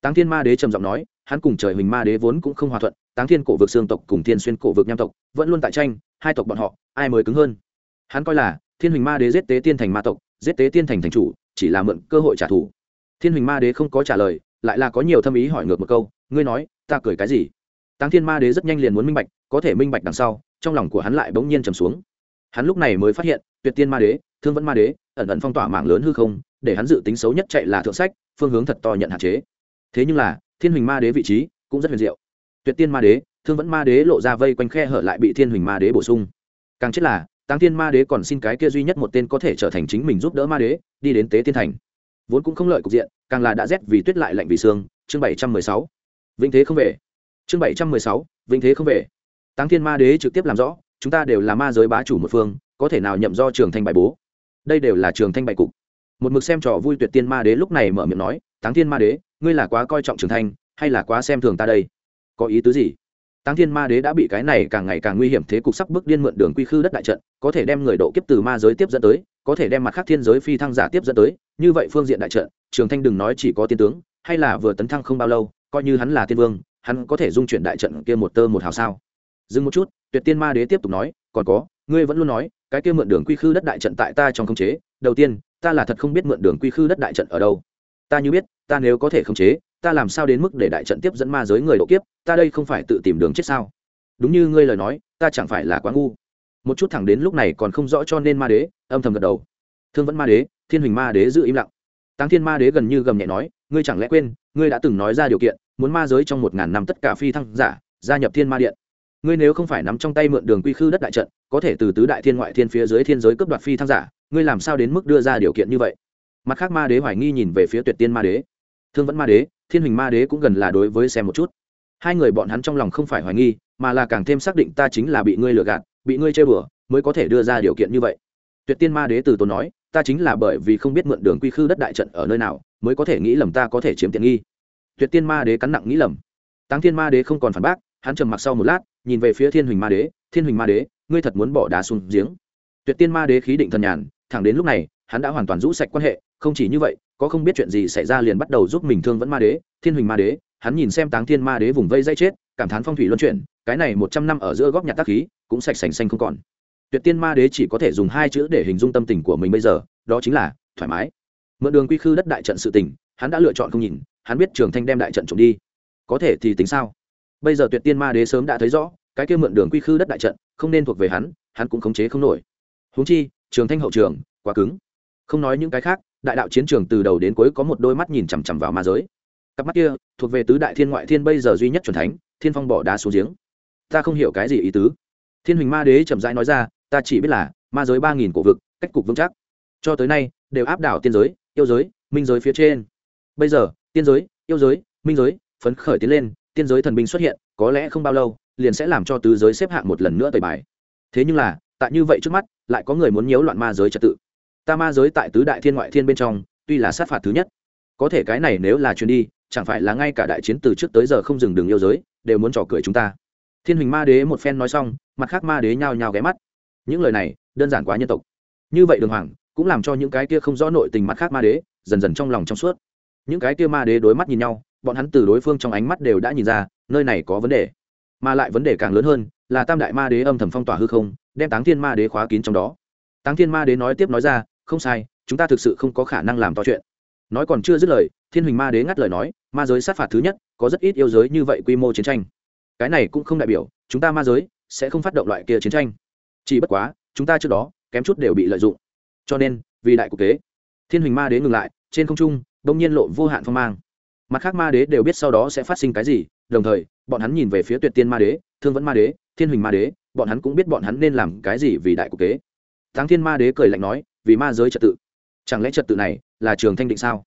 Táng thiên ma đế trầm giọng nói, hắn cùng trời huỳnh ma đế vốn cũng không hòa thuận, táng thiên cổ vực xương tộc cùng thiên xuyên cổ vực nham tộc vẫn luôn tại tranh, hai tộc bọn họ, ai mới cứng hơn? Hắn coi là, thiên huỳnh ma đế giết tế tiên thành ma tộc, giết tế tiên thành thành chủ chỉ là mượn cơ hội trả thù. Thiên huỳnh ma đế không có trả lời, lại là có nhiều thâm ý hỏi ngược một câu, ngươi nói, ta cười cái gì? Táng thiên ma đế rất nhanh liền muốn minh bạch, có thể minh bạch đằng sau, trong lòng của hắn lại bỗng nhiên trầm xuống. Hắn lúc này mới phát hiện, tuyệt tiên ma đế, thương vẫn ma đế, ẩn ẩn phong tỏa mạng lớn hư không, để hắn dự tính xấu nhất chạy là thượng sách, phương hướng thật to nhận hạn chế. Thế nhưng là, thiên huỳnh ma đế vị trí cũng rất huyền diệu. Tuyệt tiên ma đế, thương vẫn ma đế lộ ra vây quanh khe hở lại bị thiên huỳnh ma đế bổ sung. Càng chết là, táng thiên ma đế còn xin cái kia duy nhất một tên có thể trở thành chính mình giúp đỡ ma đế đi đến tế tiên thành. Vốn cũng không lợi cục diện, càng là đã rét vì tuyết lại lạnh vì xương chương bảy trăm mười sáu. Vĩnh thế không về. Chương bảy trăm mười sáu. Vĩnh thế không về. Táng thiên ma đế trực tiếp làm rõ, chúng ta đều là ma giới bá chủ một phương, có thể nào nhậm do trường thanh bài bố? Đây đều là trường thanh bài cục. Một mực xem trò vui tuyệt tiên ma đế lúc này mở miệng nói, táng thiên ma đế, ngươi là quá coi trọng trường thanh, hay là quá xem thường ta đây? Có ý tứ gì? Táng thiên ma đế đã bị cái này càng ngày càng nguy hiểm, thế cục sắp bước điên mượn đường quy khư đất đại trận, có thể đem người độ kiếp từ ma giới tiếp dẫn tới có thể đem mặt khác thiên giới phi thăng giả tiếp dẫn tới, như vậy phương diện đại trận, trường thanh đừng nói chỉ có tiên tướng, hay là vừa tấn thăng không bao lâu, coi như hắn là tiên vương, hắn có thể dung chuyển đại trận kia một tơ một hào sao? Dừng một chút, tuyệt tiên ma đế tiếp tục nói, còn có, ngươi vẫn luôn nói, cái kia mượn đường quy khư đất đại trận tại ta trong khống chế, đầu tiên, ta là thật không biết mượn đường quy khư đất đại trận ở đâu. Ta như biết, ta nếu có thể khống chế, ta làm sao đến mức để đại trận tiếp dẫn ma giới người độ kiếp, ta đây không phải tự tìm đường chết sao? Đúng như ngươi lời nói, ta chẳng phải là quá ngu một chút thẳng đến lúc này còn không rõ cho nên ma đế âm thầm gật đầu. Thương vẫn ma đế, thiên huỳnh ma đế giữ im lặng. Táng thiên ma đế gần như gầm nhẹ nói, ngươi chẳng lẽ quên, ngươi đã từng nói ra điều kiện, muốn ma giới trong một ngàn năm tất cả phi thăng giả, gia nhập thiên ma điện. Ngươi nếu không phải nắm trong tay mượn đường quy khư đất đại trận, có thể từ tứ đại thiên ngoại thiên phía dưới thiên giới cướp đoạt phi thăng giả, ngươi làm sao đến mức đưa ra điều kiện như vậy? Mặt khác ma đế hoài nghi nhìn về phía tuyệt tiên ma đế. Thương vẫn ma đế, thiên huỳnh ma đế cũng gần là đối với xem một chút. Hai người bọn hắn trong lòng không phải hoài nghi, mà là càng thêm xác định ta chính là bị ngươi lừa gạt bị ngươi chơi bừa mới có thể đưa ra điều kiện như vậy. Tuyệt tiên ma đế từ tốn nói, ta chính là bởi vì không biết mượn đường quy khư đất đại trận ở nơi nào, mới có thể nghĩ lầm ta có thể chiếm tiện nghi. Tuyệt tiên ma đế cắn nặng nghĩ lầm. Táng thiên ma đế không còn phản bác, hắn trầm mặc sau một lát, nhìn về phía thiên huỳnh ma đế, thiên huỳnh ma đế, ngươi thật muốn bỏ đá xuống giếng? Tuyệt tiên ma đế khí định thần nhàn, thẳng đến lúc này, hắn đã hoàn toàn rũ sạch quan hệ, không chỉ như vậy, có không biết chuyện gì xảy ra liền bắt đầu giúp mình thương vẫn ma đế, thiên huỳnh ma đế, hắn nhìn xem táng thiên ma đế vùng vây dây chết, cảm thán phong thủy luân chuyển, cái này một trăm năm ở giữa góc nhặt tác khí cũng sạch sành xanh không còn. Tuyệt tiên ma đế chỉ có thể dùng hai chữ để hình dung tâm tình của mình bây giờ, đó chính là thoải mái. Mượn đường quy khư đất đại trận sự tình, hắn đã lựa chọn không nhìn, hắn biết trường thanh đem đại trận trộm đi. Có thể thì tính sao? Bây giờ tuyệt tiên ma đế sớm đã thấy rõ, cái kia mượn đường quy khư đất đại trận, không nên thuộc về hắn hắn cũng khống chế không nổi. Húng chi, trường thanh hậu trường, quá cứng. Không nói những cái khác, đại đạo chiến trường từ đầu đến cuối có một đôi mắt nhìn chằm chằm vào ma giới. Cặp mắt kia, thuộc về tứ đại thiên ngoại thiên bây giờ duy nhất c thánh, thiên phong bỏ đá xuống giếng. Ta không hiểu cái gì ý tứ thiên huỳnh ma đế chậm rãi nói ra, ta chỉ biết là ma giới ba nghìn cổ vực, cách cục vững chắc. Cho tới nay, đều áp đảo tiên giới, yêu giới, minh giới phía trên. Bây giờ, tiên giới, yêu giới, minh giới phấn khởi tiến lên, tiên giới thần binh xuất hiện, có lẽ không bao lâu, liền sẽ làm cho tứ giới xếp hạng một lần nữa tời bài. Thế nhưng là, tại như vậy trước mắt, lại có người muốn nhiễu loạn ma giới trật tự. Ta ma giới tại tứ đại thiên ngoại thiên bên trong, tuy là sát phạt thứ nhất, có thể cái này nếu là chuyến đi, chẳng phải là ngay cả đại chiến từ trước tới giờ không dừng đường yêu giới, đều muốn trò cười chúng ta thiên huỳnh ma đế một phen nói xong, mặt khác ma đế nhao nhao ghé mắt. Những lời này, đơn giản quá nhân tộc. Như vậy đường hoàng, cũng làm cho những cái kia không rõ nội tình mặt khác ma đế, dần dần trong lòng trong suốt. Những cái kia ma đế đối mắt nhìn nhau, bọn hắn từ đối phương trong ánh mắt đều đã nhìn ra, nơi này có vấn đề. Mà lại vấn đề càng lớn hơn, là tam đại ma đế âm thầm phong tỏa hư không, đem táng thiên ma đế khóa kín trong đó. Táng thiên ma đế nói tiếp nói ra, không sai, chúng ta thực sự không có khả năng làm to chuyện. Nói còn chưa dứt lời, thiên huỳnh ma đế ngắt lời nói, ma giới sát phạt thứ nhất, có rất ít yêu giới như vậy quy mô chiến tranh cái này cũng không đại biểu chúng ta ma giới sẽ không phát động loại kia chiến tranh. Chỉ bất quá, chúng ta trước đó kém chút đều bị lợi dụng. Cho nên, vì đại cục kế, thiên huỳnh ma đế ngừng lại, trên không trung đông nhiên lộ vô hạn phong mang. Mặt khác ma đế đều biết sau đó sẽ phát sinh cái gì, đồng thời, bọn hắn nhìn về phía tuyệt tiên ma đế, thương vẫn ma đế, thiên huỳnh ma đế, bọn hắn cũng biết bọn hắn nên làm cái gì vì đại cục kế. Thắng thiên ma đế cười lạnh nói, vì ma giới trật tự. Chẳng lẽ trật tự này là trường thanh định sao?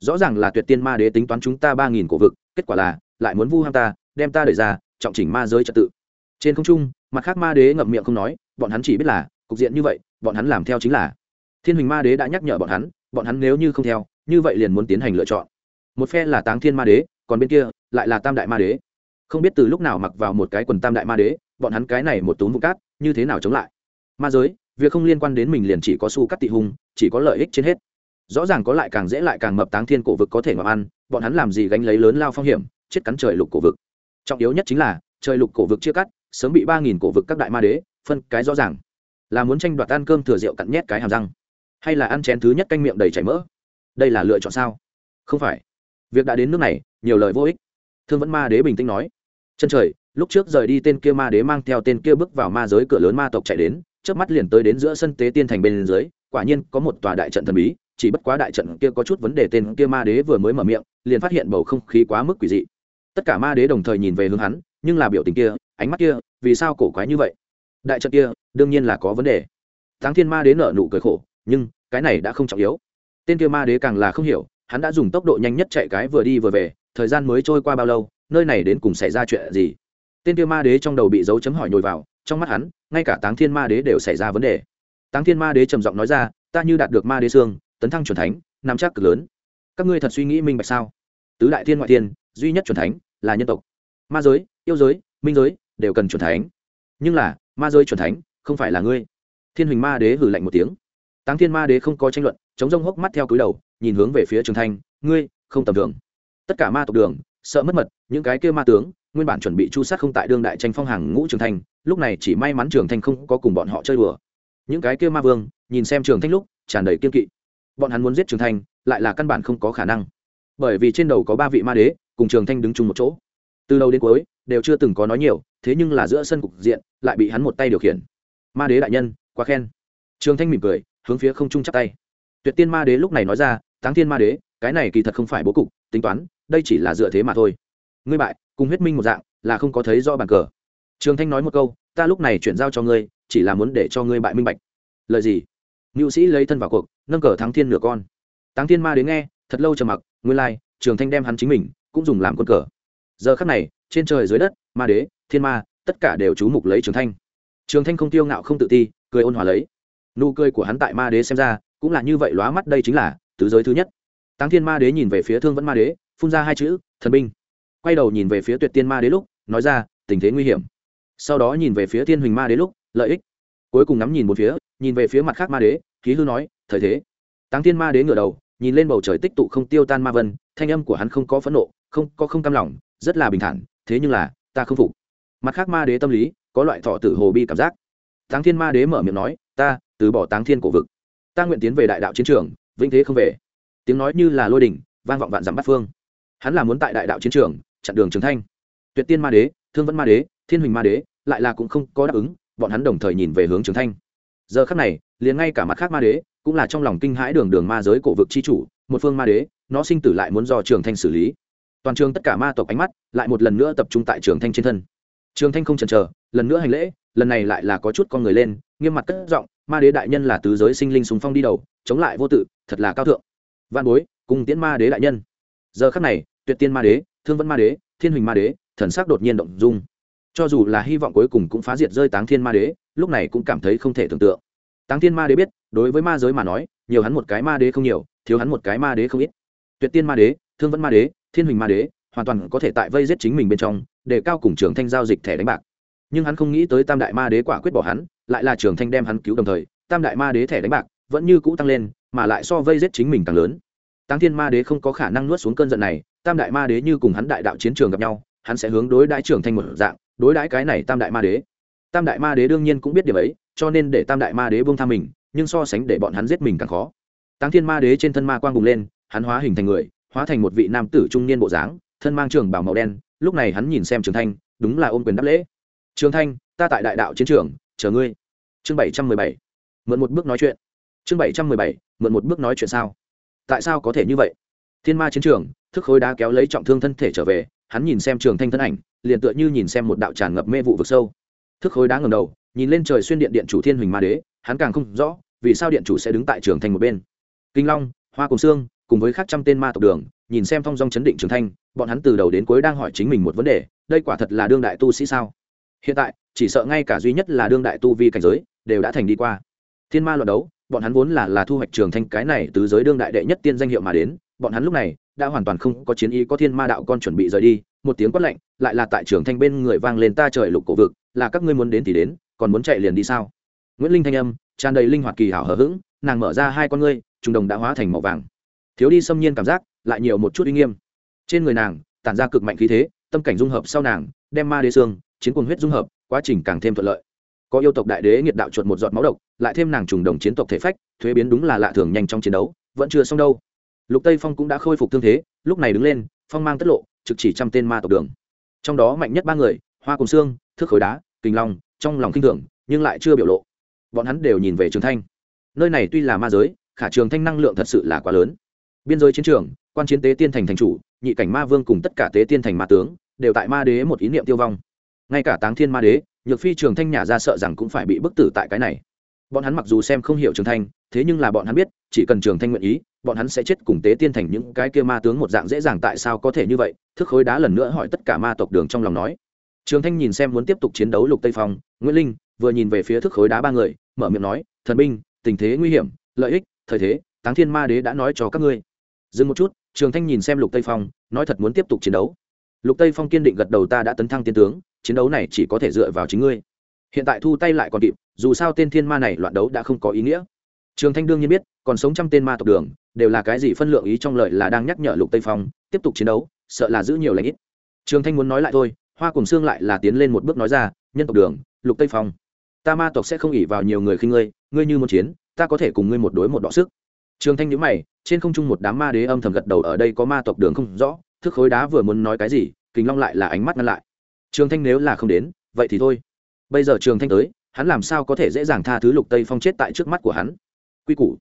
Rõ ràng là tuyệt tiên ma đế tính toán chúng ta ba nghìn cổ vực, kết quả là lại muốn vu ham ta, đem ta đẩy ra trọng chỉnh ma giới trật tự. Trên không trung, mặt khác ma đế ngậm miệng không nói, bọn hắn chỉ biết là, cục diện như vậy, bọn hắn làm theo chính là. Thiên huỳnh ma đế đã nhắc nhở bọn hắn bọn hắn nếu như không theo, như vậy liền muốn tiến hành lựa chọn. Một phe là táng thiên ma đế, còn bên kia, lại là tam đại ma đế. Không biết từ lúc nào mặc vào một cái quần tam đại ma đế, bọn hắn cái này một túm vụ cát, như thế nào chống lại? Ma giới, việc không liên quan đến mình liền chỉ có su cắt tị hung, chỉ có lợi ích trên hết. Rõ ràng có lại càng dễ lại càng mập táng thiên cổ vực có thể ngọc ăn, bọn hắn làm gì gánh lấy lớn lao phong hiểm, chết cắn trời lục cổ vực trọng yếu nhất chính là, trời lục cổ vực chia cắt, sớm bị ba nghìn cổ vực các đại ma đế phân cái rõ ràng. Là muốn tranh đoạt ăn cơm thừa rượu cặn nhét cái hàm răng, hay là ăn chén thứ nhất canh miệng đầy chảy mỡ? Đây là lựa chọn sao? Không phải. Việc đã đến nước này, nhiều lời vô ích. Thương vẫn ma đế bình tĩnh nói. Chân trời, lúc trước rời đi tên kia ma đế mang theo tên kia bước vào ma giới cửa lớn ma tộc chạy đến trước mắt liền tới đến giữa sân tế tiên thành bên dưới, quả nhiên có một tòa đại trận thần bí, chỉ bất quá đại trận kia có chút vấn đề tên kia ma đế vừa mới mở miệng, liền phát hiện bầu không khí quá mức quỷ dị tất cả ma đế đồng thời nhìn về hướng hắn, nhưng là biểu tình kia, ánh mắt kia, vì sao cổ quái như vậy? Đại trận kia, đương nhiên là có vấn đề. Thắng thiên ma đế nở nụ cười khổ, nhưng, cái này đã không trọng yếu. Tên kia ma đế càng là không hiểu, hắn đã dùng tốc độ nhanh nhất chạy cái vừa đi vừa về, thời gian mới trôi qua bao lâu, nơi này đến cùng xảy ra chuyện gì? Tên kia ma đế trong đầu bị dấu chấm hỏi nhồi vào, trong mắt hắn, ngay cả táng thiên ma đế đều xảy ra vấn đề. Táng thiên ma đế trầm giọng nói ra, ta như đạt được ma đế xương, tấn thăng c thánh, nắm chắc cực lớn. Các ngươi thật suy nghĩ minh bạch sao? Tứ đại thiên ngoại thiên duy nhất c thánh là nhân tộc. Ma giới, yêu giới, minh giới đều cần c thánh. Nhưng là, ma giới c thánh không phải là ngươi. Thiên huỳnh ma đế hử lạnh một tiếng. Táng thiên ma đế không có tranh luận, chống rông hốc mắt theo cúi đầu, nhìn hướng về phía trường thanh, ngươi không tầm thường. Tất cả ma tộc đường, sợ mất mật, những cái kia ma tướng, nguyên bản chuẩn bị chu sát không tại đương đại tranh phong hàng ngũ trường thanh, lúc này chỉ may mắn trường thanh không có cùng bọn họ chơi đùa. Những cái kia ma vương, nhìn xem trường thanh lúc, tràn đầy kiên kỵ. Bọn hắn muốn giết trường thanh, lại là căn bản không có khả năng. Bởi vì trên đầu có ba vị ma đế cùng trường thanh đứng chung một chỗ. Từ đầu đến cuối, đều chưa từng có nói nhiều, thế nhưng là giữa sân cục diện, lại bị hắn một tay điều khiển. Ma đế đại nhân, quá khen. Trường thanh mỉm cười, hướng phía không trung chắp tay. Tuyệt tiên ma đế lúc này nói ra, táng thiên ma đế, cái này kỳ thật không phải bố cục, tính toán, đây chỉ là dựa thế mà thôi. Ngươi bại, cùng huyết minh một dạng, là không có thấy do bàn cờ. Trường thanh nói một câu, ta lúc này chuyển giao cho ngươi, chỉ là muốn để cho ngươi bại minh bạch. Lời gì? Ngưu sĩ lấy thân vào cuộc, nâng cờ thắng thiên nửa con. Táng thiên ma đến nghe, thật lâu trầm mặc ngươi lai, trường thanh đem hắn chính mình cũng dùng làm quân cờ. Giờ khắc này, trên trời dưới đất, ma đế, thiên ma, tất cả đều chú mục lấy trường thanh. Trường thanh không tiêu ngạo không tự ti, cười ôn hòa lấy. Nụ cười của hắn tại ma đế xem ra, cũng là như vậy lóa mắt đây chính là tứ giới thứ nhất. Táng thiên ma đế nhìn về phía thương vẫn ma đế, phun ra hai chữ, thần binh. Quay đầu nhìn về phía tuyệt tiên ma đế lúc, nói ra, tình thế nguy hiểm. Sau đó nhìn về phía thiên huỳnh ma đế lúc, lợi ích. Cuối cùng ngắm nhìn một phía, nhìn về phía mặt khác ma đế khí hư nói, thời thế. Táng thiên ma đế ngửa đầu, nhìn lên bầu trời tích tụ không tiêu tan ma vân, thanh âm của hắn không có phẫn nộ không, có không cam lòng, rất là bình thản, thế nhưng là, ta không phục. Mặt khác ma đế tâm lý, có loại thọ tử hồ bi cảm giác. Táng thiên ma đế mở miệng nói, ta, từ bỏ táng thiên cổ vực. Ta nguyện tiến về đại đạo chiến trường, vĩnh thế không về. Tiếng nói như là lôi đỉnh, vang vọng vạn dặm bát phương. Hắn là muốn tại đại đạo chiến trường, chặn đường trường thanh tuyệt tiên ma đế, thương vẫn ma đế, thiên huỳnh ma đế, lại là cũng không có đáp ứng, bọn hắn đồng thời nhìn về hướng trường thanh giờ khắc này, liền ngay cả mặt khác ma đế, cũng là trong lòng kinh hãi đường đường ma giới cổ vực chi chủ, một phương ma đế, nó sinh tử lại muốn do trường thanh xử lý toàn trường tất cả ma tộc ánh mắt lại một lần nữa tập trung tại trường thanh trên thân. Trường thanh không chần chờ, lần nữa hành lễ, lần này lại là có chút con người lên, nghiêm mặt cất giọng, ma đế đại nhân là tứ giới sinh linh sùng phong đi đầu, chống lại vô tự, thật là cao thượng. Văn bối, cùng tiễn ma đế đại nhân. Giờ khắc này, tuyệt tiên ma đế, thương vân ma đế, thiên huỳnh ma đế, thần sắc đột nhiên động dung. Cho dù là hy vọng cuối cùng cũng phá diệt rơi táng thiên ma đế, lúc này cũng cảm thấy không thể tưởng tượng. Táng thiên ma đế biết, đối với ma giới mà nói, nhiều hắn một cái ma đế không nhiều, thiếu hắn một cái ma đế không ít. Tuyệt tiên ma đế thương vẫn ma đế, thiên huỳnh ma đế, hoàn toàn có thể tại vây giết chính mình bên trong, để cao cùng trường thanh giao dịch thẻ đánh bạc. Nhưng hắn không nghĩ tới tam đại ma đế quả quyết bỏ hắn, lại là trường thanh đem hắn cứu đồng thời, tam đại ma đế thẻ đánh bạc vẫn như cũ tăng lên, mà lại so vây giết chính mình càng lớn. Táng thiên ma đế không có khả năng nuốt xuống cơn giận này, tam đại ma đế như cùng hắn đại đạo chiến trường gặp nhau, hắn sẽ hướng đối đãi trường thanh một dạng, đối đãi cái này tam đại ma đế. Tam đại ma đế đương nhiên cũng biết điều ấy, cho nên để tam đại ma đế buông tha mình, nhưng so sánh để bọn hắn giết mình càng khó. Táng thiên ma đế trên thân ma quang bùng lên, hắn hóa hình thành người hóa thành một vị nam tử trung niên bộ dáng, thân mang trường bảo màu đen, lúc này hắn nhìn xem trường thanh, đúng là ôm quyền đáp lễ. Trường thanh, ta tại đại đạo chiến trường, chờ ngươi. Chương bảy trăm mười bảy. Mượn một bước nói chuyện. Chương bảy trăm mười bảy, mượn một bước nói chuyện sao? Tại sao có thể như vậy? Thiên ma chiến trường, thức khối đá kéo lấy trọng thương thân thể trở về, hắn nhìn xem trường thanh thân ảnh, liền tựa như nhìn xem một đạo tràn ngập mê vụ vực sâu. Thức khối đá ngầm đầu, nhìn lên trời xuyên điện điện chủ thiên huỳnh ma đế, hắn càng không rõ vì sao điện chủ sẽ đứng tại trường thanh một bên. Kinh long, hoa cùng xương cùng với khác trăm tên ma tộc đường, nhìn xem phong dong chấn định trường thanh, bọn hắn từ đầu đến cuối đang hỏi chính mình một vấn đề, đây quả thật là đương đại tu sĩ sao? Hiện tại, chỉ sợ ngay cả duy nhất là đương đại tu vi cảnh giới, đều đã thành đi qua. Thiên ma luận đấu, bọn hắn vốn là là thu hoạch trường thanh cái này từ giới đương đại đệ nhất tiên danh hiệu mà đến, bọn hắn lúc này, đã hoàn toàn không có chiến ý có thiên ma đạo con chuẩn bị rời đi, một tiếng quát lạnh, lại là tại trường thanh bên người vang lên ta trời lục cổ vực, là các ngươi muốn đến thì đến, còn muốn chạy liền đi sao? Nguyễn linh thanh âm, tràn đầy linh hoạt kỳ hảo hờ hững, nàng mở ra hai con ngươi, trùng đồng đã hóa thành màu vàng thiếu đi xâm nhiên cảm giác, lại nhiều một chút uy nghiêm. Trên người nàng, tản ra cực mạnh khí thế, tâm cảnh dung hợp sau nàng, đem ma đế xương, chiến quân huyết dung hợp, quá trình càng thêm thuận lợi. Có yêu tộc đại đế nghiệt đạo chuột một giọt máu độc, lại thêm nàng trùng đồng chiến tộc thể phách, thuế biến đúng là lạ thường nhanh trong chiến đấu, vẫn chưa xong đâu. Lục tây phong cũng đã khôi phục thương thế, lúc này đứng lên, phong mang tất lộ, trực chỉ trăm tên ma tộc đường. Trong đó mạnh nhất ba người, hoa cùng xương thước khối đá kinh long, trong lòng kinh thường, nhưng lại chưa biểu lộ. Bọn hắn đều nhìn về trường thanh. Nơi này tuy là ma giới, khả trường thanh năng lượng thật sự là quá lớn biên giới chiến trường, quan chiến tế tiên thành thành chủ, nhị cảnh ma vương cùng tất cả tế tiên thành ma tướng, đều tại ma đế một ý niệm tiêu vong. Ngay cả táng thiên ma đế, nhược phi trường thanh nhà ra sợ rằng cũng phải bị bức tử tại cái này. Bọn hắn mặc dù xem không hiểu trường thanh, thế nhưng là bọn hắn biết, chỉ cần trường thanh nguyện ý, bọn hắn sẽ chết cùng tế tiên thành những cái kia ma tướng một dạng dễ dàng tại sao có thể như vậy, thức khối đá lần nữa hỏi tất cả ma tộc đường trong lòng nói. Trường thanh nhìn xem muốn tiếp tục chiến đấu lục tây phong, nguyễn linh vừa nhìn về phía thức khối đá ba người, mở miệng nói, thần binh, tình thế nguy hiểm, lợi ích, thời thế, táng thiên ma đế đã nói cho các ngươi dừng một chút, trường thanh nhìn xem lục tây phong, nói thật muốn tiếp tục chiến đấu. Lục tây phong kiên định gật đầu ta đã tấn thăng tiên tướng, chiến đấu này chỉ có thể dựa vào chính ngươi. Hiện tại thu tay lại còn kịp, dù sao tên thiên ma này loạn đấu đã không có ý nghĩa. Trường thanh đương nhiên biết, còn sống trăm tên ma tộc đường, đều là cái gì phân lượng ý trong lời là đang nhắc nhở lục tây phong, tiếp tục chiến đấu, sợ là giữ nhiều lãnh ít. Trường thanh muốn nói lại thôi, hoa cùng xương lại là tiến lên một bước nói ra, nhân tộc đường, lục tây phong, ta ma tộc sẽ không ỉ vào nhiều người khi ngươi ngươi như muốn chiến, ta có thể cùng ngươi một đối một đọ sức trường thanh nhữ mày, trên không trung một đám ma đế âm thầm gật đầu, ở đây có ma tộc đường không rõ, thức khối đá vừa muốn nói cái gì, kình long lại là ánh mắt ngăn lại. Trường thanh nếu là không đến, vậy thì thôi. Bây giờ trường thanh tới, hắn làm sao có thể dễ dàng tha thứ lục tây phong chết tại trước mắt của hắn? Quy củ.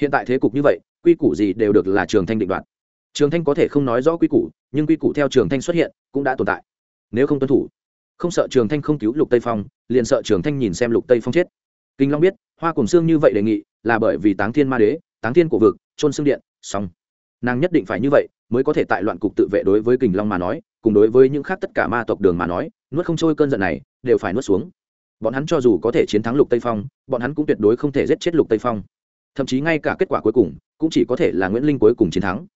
Hiện tại thế cục như vậy, quy củ gì đều được là trường thanh định đoạt. Trường thanh có thể không nói rõ quy củ, nhưng quy củ theo trường thanh xuất hiện, cũng đã tồn tại. Nếu không tuân thủ, không sợ trường thanh không cứu lục tây phong, liền sợ trường thanh nhìn xem lục tây phong chết. Kinh long biết, hoa cùng xương như vậy đề nghị, là bởi vì táng thiên ma đế táng thiên cổ vực trôn xương điện, xong. Nàng nhất định phải như vậy, mới có thể tại loạn cục tự vệ đối với kình long mà nói, cùng đối với những khác tất cả ma tộc đường mà nói, nuốt không trôi cơn giận này, đều phải nuốt xuống. Bọn hắn cho dù có thể chiến thắng lục tây phong, bọn hắn cũng tuyệt đối không thể giết chết lục tây phong. Thậm chí ngay cả kết quả cuối cùng, cũng chỉ có thể là nguyễn linh cuối cùng chiến thắng.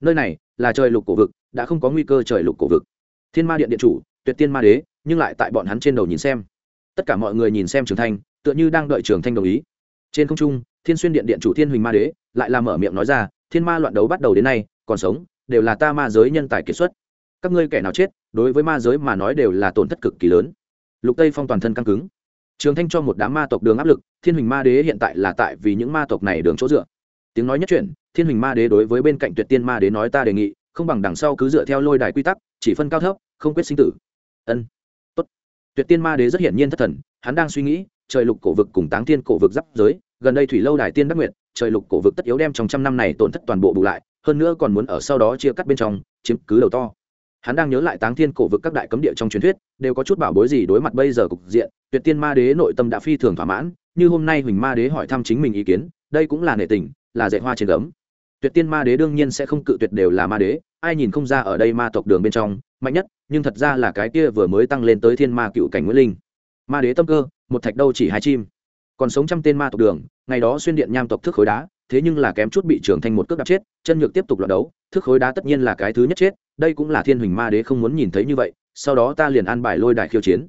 Nơi này là trời lục cổ vực, đã không có nguy cơ trời lục cổ vực. Thiên ma điện điện chủ, tuyệt tiên ma đế, nhưng lại tại bọn hắn trên đầu nhìn xem. Tất cả mọi người nhìn xem trường thanh, tựa như đang đợi trường thanh đồng ý. Trên không trung thiên xuyên điện điện chủ thiên huỳnh ma đế, lại làm mở miệng nói ra, thiên ma loạn đấu bắt đầu đến nay, còn sống, đều là ta ma giới nhân tài kiệt xuất. Các ngươi kẻ nào chết, đối với ma giới mà nói đều là tổn thất cực kỳ lớn. Lục tây phong toàn thân căng cứng. Trường thanh cho một đám ma tộc đường áp lực, thiên huỳnh ma đế hiện tại là tại vì những ma tộc này đường chỗ dựa. Tiếng nói nhất chuyển, thiên huỳnh ma đế đối với bên cạnh tuyệt tiên ma đế nói ta đề nghị, không bằng đằng sau cứ dựa theo lôi đài quy tắc, chỉ phân cao thấp, không quyết sinh tử. Ân. Tốt. Tuyệt tiên ma đế rất hiển nhiên thất thần, hắn đang suy nghĩ, trời lục cổ vực cùng táng thiên cổ vực giáp giới gần đây thủy lâu đài tiên đắc nguyệt, trời lục cổ vực tất yếu đem trong trăm năm này tổn thất toàn bộ bù lại, hơn nữa còn muốn ở sau đó chia cắt bên trong, chiếm cứ đầu to. Hắn đang nhớ lại táng thiên cổ vực các đại cấm địa trong truyền thuyết, đều có chút bảo bối gì đối mặt bây giờ cục diện, tuyệt tiên ma đế nội tâm đã phi thường thỏa mãn, như hôm nay huỳnh ma đế hỏi thăm chính mình ý kiến, đây cũng là nệ tình, là dạy hoa trên gấm. Tuyệt tiên ma đế đương nhiên sẽ không cự tuyệt đều là ma đế, ai nhìn không ra ở đây ma tộc đường bên trong, mạnh nhất, nhưng thật ra là cái kia vừa mới tăng lên tới thiên ma cựu cảnh nguyễn linh. Ma đế tâm cơ, một thạch đâu chỉ hai chim còn sống trăm tên ma tộc đường, ngày đó xuyên điện nham tộc thức khối đá, thế nhưng là kém chút bị trưởng thành một cước đạp chết, chân nhược tiếp tục loạt đấu, thức khối đá tất nhiên là cái thứ nhất chết, đây cũng là thiên huỳnh ma đế không muốn nhìn thấy như vậy, sau đó ta liền an bài lôi đại khiêu chiến.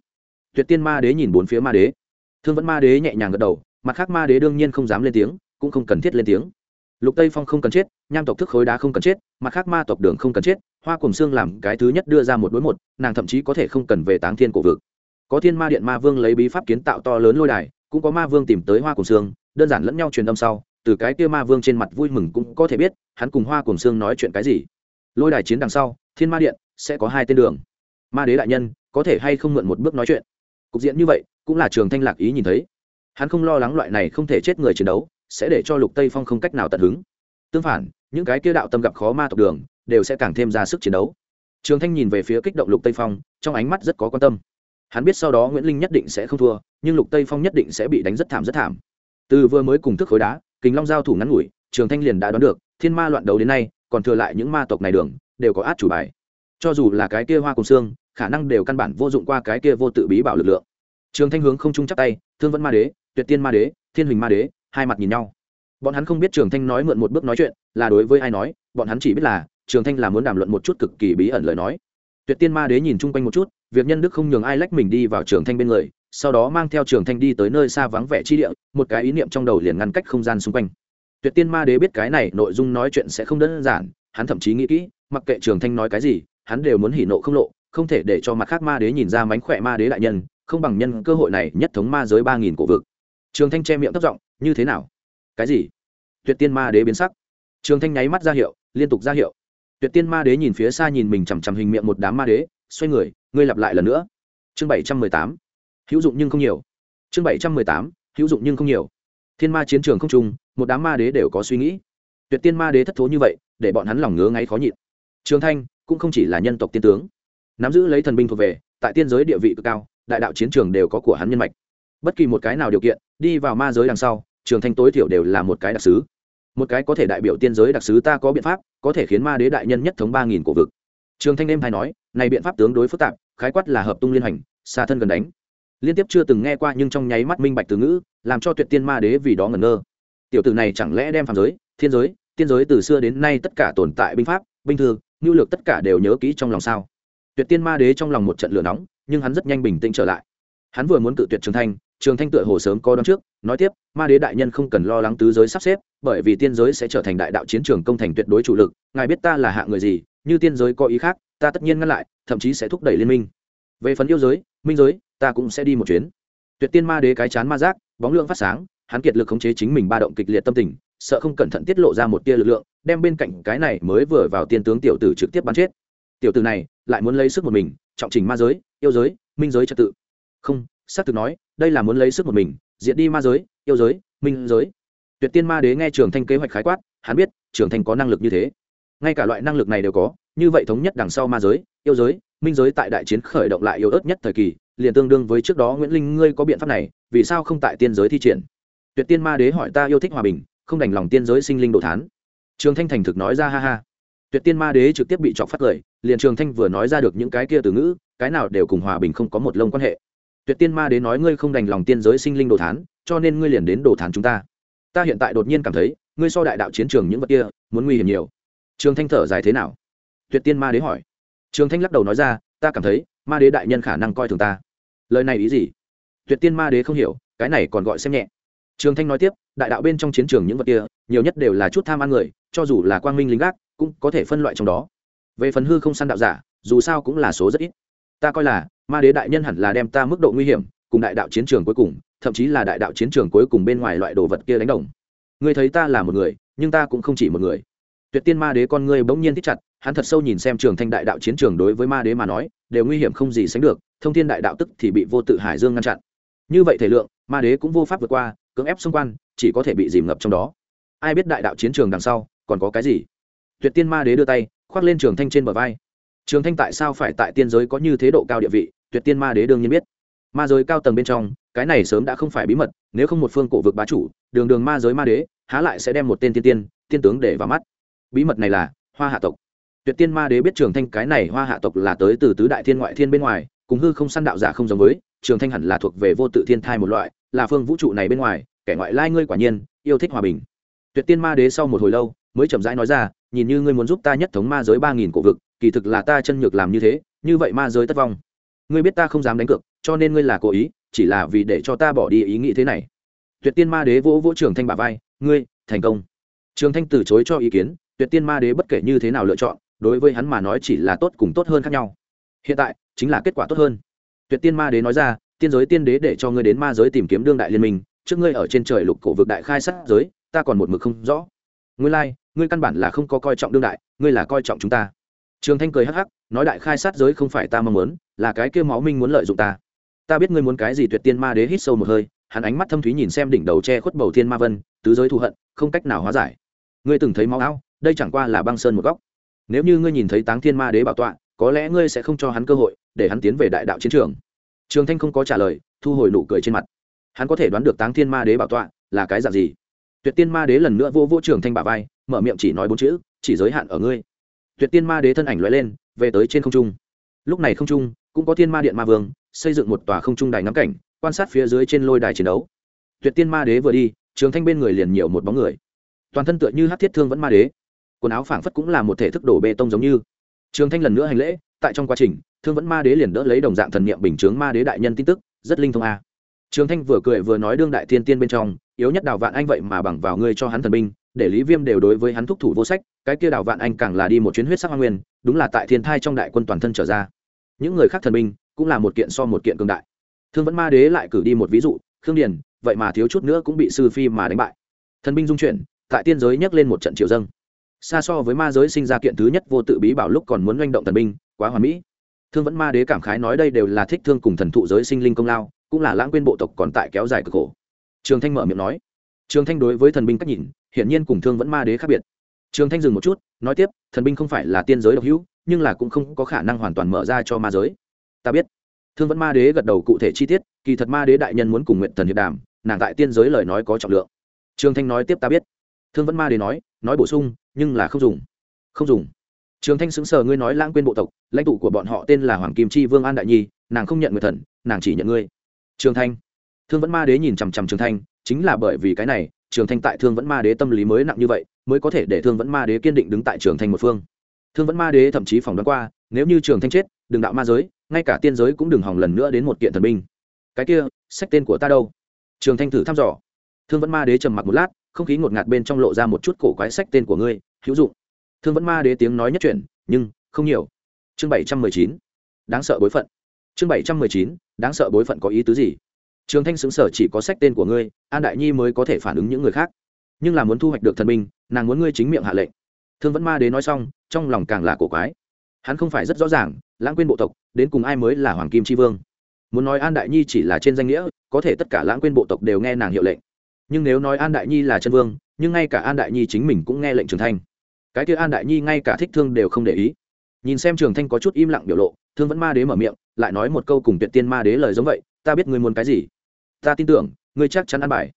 Tuyệt tiên ma đế nhìn bốn phía ma đế. Thương vẫn ma đế nhẹ nhàng gật đầu, mặt khác ma đế đương nhiên không dám lên tiếng, cũng không cần thiết lên tiếng. Lục tây phong không cần chết, nham tộc thức khối đá không cần chết, mặt khác ma tộc đường không cần chết, hoa cùng xương làm cái thứ nhất đưa ra một đối một, nàng thậm chí có thể không cần về táng thiên cổ vực. Có thiên ma điện ma vương lấy bí pháp kiến tạo to lớn lôi đài cũng có ma vương tìm tới hoa cùng xương, đơn giản lẫn nhau truyền âm sau, từ cái kia ma vương trên mặt vui mừng cũng có thể biết, hắn cùng hoa cùng xương nói chuyện cái gì. Lôi đài chiến đằng sau, thiên ma điện sẽ có hai tên đường. Ma đế đại nhân, có thể hay không mượn một bước nói chuyện? Cục diện như vậy, cũng là trường thanh lạc ý nhìn thấy. Hắn không lo lắng loại này không thể chết người chiến đấu, sẽ để cho lục tây phong không cách nào tận hứng. Tương phản, những cái kia đạo tâm gặp khó ma tộc đường, đều sẽ càng thêm ra sức chiến đấu. Trường thanh nhìn về phía kích động lục tây phong, trong ánh mắt rất có quan tâm. Hắn biết sau đó nguyễn linh nhất định sẽ không thua nhưng lục tây phong nhất định sẽ bị đánh rất thảm rất thảm. Từ vừa mới cùng thức khối đá, kình long giao thủ ngắn ngủi, trường thanh liền đã đoán được, thiên ma loạn đấu đến nay, còn thừa lại những ma tộc này đường, đều có át chủ bài. Cho dù là cái kia hoa cùng xương khả năng đều căn bản vô dụng qua cái kia vô tự bí bảo lực lượng. Trường thanh hướng không trung chắc tay, thương vẫn ma đế, tuyệt tiên ma đế, thiên huỳnh ma đế, hai mặt nhìn nhau. Bọn hắn không biết trường thanh nói mượn một bước nói chuyện, là đối với ai nói, bọn hắn chỉ biết là, trường thanh là muốn đàm luận một chút cực kỳ bí ẩn lời nói. Tuyệt tiên ma đế nhìn chung quanh một chút, việc nhân đức không nhường ai lách mình đi vào trường thanh bên người sau đó mang theo trường thanh đi tới nơi xa vắng vẻ chi địa, một cái ý niệm trong đầu liền ngăn cách không gian xung quanh. Tuyệt tiên ma đế biết cái này, nội dung nói chuyện sẽ không đơn giản, hắn thậm chí nghĩ kỹ, mặc kệ trường thanh nói cái gì, hắn đều muốn hỉ nộ không lộ, không thể để cho mặt khác ma đế nhìn ra mánh khỏe ma đế đại nhân, không bằng nhân cơ hội này nhất thống ma giới ba nghìn cổ vực. Trường thanh che miệng thất giọng, như thế nào? Cái gì? Tuyệt tiên ma đế biến sắc. Trường thanh nháy mắt ra hiệu, liên tục ra hiệu. Tuyệt tiên ma đế nhìn phía xa nhìn mình chằm chằm hình miệng một đám ma đế, xoay người, ngươi lặp lại lần nữa. Chương bảy trăm mười tám hữu dụng nhưng không nhiều. Chương bảy trăm mười tám, hữu dụng nhưng không nhiều. Thiên ma chiến trường không trung một đám ma đế đều có suy nghĩ. Tuyệt tiên ma đế thất thố như vậy, để bọn hắn lòng ngứa ngáy khó nhịn. Trường thanh cũng không chỉ là nhân tộc tiên tướng. Nắm giữ lấy thần binh thuộc về, tại tiên giới địa vị cực cao, đại đạo chiến trường đều có của hắn nhân mạch. Bất kỳ một cái nào điều kiện, đi vào ma giới đằng sau, trường thanh tối thiểu đều là một cái đặc s ứ một cái có thể đại biểu tiên giới đặc s ứ ta có biện pháp, có thể khiến ma đế đại nhân nhất thống ba nghìn cổ vực. Trường thanh đêm hay nói, này biện pháp tướng đối phức tạp, khái quát là hợp tung liên hành xa thân gần đánh liên tiếp chưa từng nghe qua nhưng trong nháy mắt minh bạch từ ngữ, làm cho tuyệt tiên ma đế vì đó ngẩn ngơ. Tiểu tử này chẳng lẽ đem phàm giới, thiên giới, tiên giới từ xưa đến nay tất cả tồn tại binh pháp, binh thư, nhu lược tất cả đều nhớ kỹ trong lòng sao? Tuyệt tiên ma đế trong lòng một trận lửa nóng, nhưng hắn rất nhanh bình tĩnh trở lại. Hắn vừa muốn cự tuyệt trường thanh trường thanh tựa hồ sớm có đón trước, nói tiếp, ma đế đại nhân không cần lo lắng tứ giới sắp xếp, bởi vì tiên giới sẽ trở thành đại đạo chiến trường công thành tuyệt đối chủ lực, ngài biết ta là hạ người gì, như tiên giới có ý khác, ta tất nhiên ngăn lại, thậm chí sẽ thúc đẩy liên minh. Về phần yêu giới, minh giới ta cũng sẽ đi một chuyến. Tuyệt tiên ma đế cái chán ma giác, bóng lượng phát sáng, hắn kiệt lực khống chế chính mình ba động kịch liệt tâm tình, sợ không cẩn thận tiết lộ ra một tia lực lượng, đem bên cạnh cái này mới vừa vào tiên tướng tiểu tử trực tiếp bắn chết. Tiểu tử này, lại muốn lấy sức một mình, trọng trình ma giới, yêu giới, minh giới trật tự. Không, xác thực nói, đây là muốn lấy sức một mình diện đi ma giới, yêu giới, minh giới. Tuyệt tiên ma đế nghe trường thanh kế hoạch khái quát, hắn biết, trường thanh có năng lực như thế. Ngay cả loại năng lực này đều có, như vậy thống nhất đằng sau ma giới yêu giới, minh giới tại đại chiến khởi động lại yếu ớt nhất thời kỳ, liền tương đương với trước đó nguyễn linh, ngươi có biện pháp này, vì sao không tại tiên giới thi triển? Tuyệt tiên ma đế hỏi ta yêu thích hòa bình, không đành lòng tiên giới sinh linh đồ thán. Trường thanh thành thực nói ra ha ha. Tuyệt tiên ma đế trực tiếp bị chọc phát cười, liền trường thanh vừa nói ra được những cái kia từ ngữ, cái nào đều cùng hòa bình không có một lông quan hệ. Tuyệt tiên ma đế nói ngươi không đành lòng tiên giới sinh linh đồ thán, cho nên ngươi liền đến đồ thán chúng ta. Ta hiện tại đột nhiên cảm thấy, ngươi so đại đạo chiến trường những vật kia, muốn nguy hiểm nhiều. Trường thanh thở dài thế nào? Tuyệt tiên ma đế hỏi trường thanh lắc đầu nói ra, ta cảm thấy, ma đế đại nhân khả năng coi thường ta. Lời này ý gì? Tuyệt tiên ma đế không hiểu, cái này còn gọi xem nhẹ. Trường thanh nói tiếp, đại đạo bên trong chiến trường những vật kia, nhiều nhất đều là chút tham ăn người, cho dù là quang minh lính gác, cũng có thể phân loại trong đó. Về phần hư không săn đạo giả, dù sao cũng là số rất ít. Ta coi là, ma đế đại nhân hẳn là đem ta mức độ nguy hiểm, cùng đại đạo chiến trường cuối cùng, thậm chí là đại đạo chiến trường cuối cùng bên ngoài loại đồ vật kia đánh đồng. Ngươi thấy ta là một người, nhưng ta cũng không chỉ một người. Tuyệt tiên ma đế con ngươi bỗng nhiên thích chặt hắn thật sâu nhìn xem trường thanh đại đạo chiến trường đối với ma đế mà nói, đều nguy hiểm không gì sánh được, thông thiên đại đạo tức thì bị vô tự hải dương ngăn chặn. Như vậy thể lượng, ma đế cũng vô pháp vượt qua, cưỡng ép xung quanh, chỉ có thể bị dìm ngập trong đó. Ai biết đại đạo chiến trường đằng sau, còn có cái gì? Tuyệt tiên ma đế đưa tay, khoác lên trường thanh trên bờ vai. Trường thanh tại sao phải tại tiên giới có như thế độ cao địa vị, tuyệt tiên ma đế đương nhiên biết. Ma giới cao tầng bên trong, cái này sớm đã không phải bí mật, nếu không một phương cổ vực bá chủ, đường đường ma giới ma đế, há lại sẽ đem một tên tiên tiên tiên tướng để vào mắt. Bí mật này là hoa hạ tộc tuyệt tiên ma đế biết trường thanh cái này hoa hạ tộc là tới từ tứ đại thiên ngoại thiên bên ngoài, cùng hư không săn đạo giả không giống với, trường thanh hẳn là thuộc về vô tự thiên thai một loại, là phương vũ trụ này bên ngoài, kẻ ngoại lai ngươi quả nhiên, yêu thích hòa bình. Tuyệt tiên ma đế sau một hồi lâu, mới chậm rãi nói ra, nhìn như ngươi muốn giúp ta nhất thống ma giới ba nghìn cổ vực, kỳ thực là ta chân nhược làm như thế, như vậy ma giới tất vong. Ngươi biết ta không dám đánh cược, cho nên ngươi là cố ý, chỉ là vì để cho ta bỏ đi ý nghĩ thế này. Tuyệt tiên ma đế vỗ vỗ trường thanh bà vai, ngươi, thành công. Trường thanh từ chối cho ý kiến, tuyệt tiên ma đế bất kể như thế nào lựa chọn đối với hắn mà nói chỉ là tốt cùng tốt hơn khác nhau. Hiện tại chính là kết quả tốt hơn. Tuyệt tiên ma đế nói ra tiên giới tiên đế để cho ngươi đến ma giới tìm kiếm đương đại liên minh trước ngươi ở trên trời lục cổ vực đại khai sát giới ta còn một mực không rõ. Ngươi lai、like, ngươi căn bản là không có coi trọng đương đại ngươi là coi trọng chúng ta. Trường thanh cười hắc hắc nói đại khai sát giới không phải ta mong muốn là cái kêu máu minh muốn lợi dụng ta. Ta biết ngươi muốn cái gì tuyệt tiên ma đế hít sâu một hơi hắn ánh mắt thâm thúy nhìn xem đỉnh đầu che khuất bầu thiên ma vân tứ giới thù hận không cách nào hóa giải. Ngươi từng thấy máu ao đây chẳng qua là băng sơn một góc nếu như ngươi nhìn thấy táng thiên ma đế bảo tọa, có lẽ ngươi sẽ không cho hắn cơ hội, để hắn tiến về đại đạo chiến trường. Trường thanh không có trả lời, thu hồi nụ cười trên mặt. Hắn có thể đoán được táng thiên ma đế bảo tọa là cái dạng gì? Tuyệt tiên ma đế lần nữa vô vô trường thanh bà vai, mở miệng chỉ nói bốn chữ, chỉ giới hạn ở ngươi. Tuyệt tiên ma đế thân ảnh l lên, về tới trên không trung. Lúc này không trung, cũng có thiên ma điện ma vương, xây dựng một tòa không trung đài ngắm cảnh, quan sát phía dưới trên lôi đài chiến đấu. Tuyệt tiên ma đế vừa đi, trường thanh bên người liền nhiều một bóng người. Toàn thân tựa như hát thiết thương vẫn ma đế quần áo phảng phất cũng là một thể thức đổ bê tông giống như. Trường thanh lần nữa hành lễ, tại trong quá trình, thương vẫn ma đế liền đỡ lấy đồng dạng thần niệm bình chướng ma đế đại nhân tin tức, rất linh thông a. Trường thanh vừa cười vừa nói đương đại thiên tiên bên trong, yếu nhất đào vạn anh vậy mà bằng vào ngươi cho hắn thần binh, để lý viêm đều đối với hắn thúc thủ vô sách, cái kia đào vạn anh càng là đi một chuyến huyết sắc hoa nguyên, đúng là tại thiên thai trong đại quân toàn thân trở ra. Những người khác thần binh, cũng là một kiện so một kiện cường đại. Thương vẫn ma đế lại cử đi một ví dụ, khương điền, vậy mà thiếu chút nữa cũng bị sư phi mà đánh bại. Thần binh dung chuyển, tại tiên giới nhắc lên một trận triều dâng xa so với ma giới sinh ra kiện thứ nhất vô tự bí bảo lúc còn muốn manh động thần binh, quá hoàn mỹ. Thương vẫn ma đế cảm khái nói đây đều là thích thương cùng thần thụ giới sinh linh công lao, cũng là lãng quên bộ tộc còn tại kéo dài cực khổ. Trường thanh mở miệng nói. Trường thanh đối với thần binh cách nhìn, hiển nhiên cùng thương vẫn ma đế khác biệt. Trường thanh dừng một chút, nói tiếp, thần binh không phải là tiên giới độc hữu, nhưng là cũng không có khả năng hoàn toàn mở ra cho ma giới. Ta biết. Thương vẫn ma đế gật đầu cụ thể chi tiết, kỳ thật ma đế đại nhân muốn cùng nguyện thần hiệp đàm, nàng tại tiên giới lời nói có trọng lượng. Trường thanh nói tiếp, ta biết. Thương vẫn ma đế nói nói bổ sung nhưng là không dùng. Không dùng. Trường thanh xứng sờ, ngươi nói lãng quên bộ tộc, lãnh tụ của bọn họ tên là hoàng kim chi vương an đại nhi, nàng không nhận người thần, nàng chỉ nhận ngươi. Trường thanh. Thương vẫn ma đế nhìn chằm chằm trường thanh, chính là bởi vì cái này, trường thanh tại thương vẫn ma đế tâm lý mới nặng như vậy, mới có thể để thương vẫn ma đế kiên định đứng tại trường thanh một phương. Thương vẫn ma đế thậm chí phỏng đoán qua, nếu như trường thanh chết, đừng đạo ma giới, ngay cả tiên giới cũng đừng hỏng lần nữa đến một kiện thần binh. Cái kia, sách tên của ta đâu? Trường thanh thử thăm dò. Thương vẫn ma đế trầm mặc một lát không khí ngột ngạt bên trong lộ ra một chút cổ quái sách tên của ngươi hữu dụng. Thương vẫn ma đế tiếng nói nhất chuyển nhưng không nhiều. Chương bảy trăm mười chín đáng sợ bối phận. Chương bảy trăm mười chín đáng sợ bối phận có ý tứ gì? Trường thanh xứng sở chỉ có sách tên của ngươi an đại nhi mới có thể phản ứng những người khác. Nhưng là muốn thu hoạch được thần minh, nàng muốn ngươi chính miệng hạ lệnh. Thương vẫn ma đế nói xong trong lòng càng là cổ quái. Hắn không phải rất rõ ràng lãng quên bộ tộc đến cùng ai mới là hoàng kim tri vương? Muốn nói an đại nhi chỉ là trên danh nghĩa có thể tất cả lãng quên bộ tộc đều nghe nàng hiệu lệnh nhưng nếu nói an đại nhi là chân vương, nhưng ngay cả an đại nhi chính mình cũng nghe lệnh trường thanh. Cái kia an đại nhi ngay cả thích thương đều không để ý. Nhìn xem trường thanh có chút im lặng biểu lộ, thương vẫn ma đế mở miệng, lại nói một câu cùng tuyệt tiên ma đế lời giống vậy, ta biết ngươi muốn cái gì. Ta tin tưởng, ngươi chắc chắn ăn bài.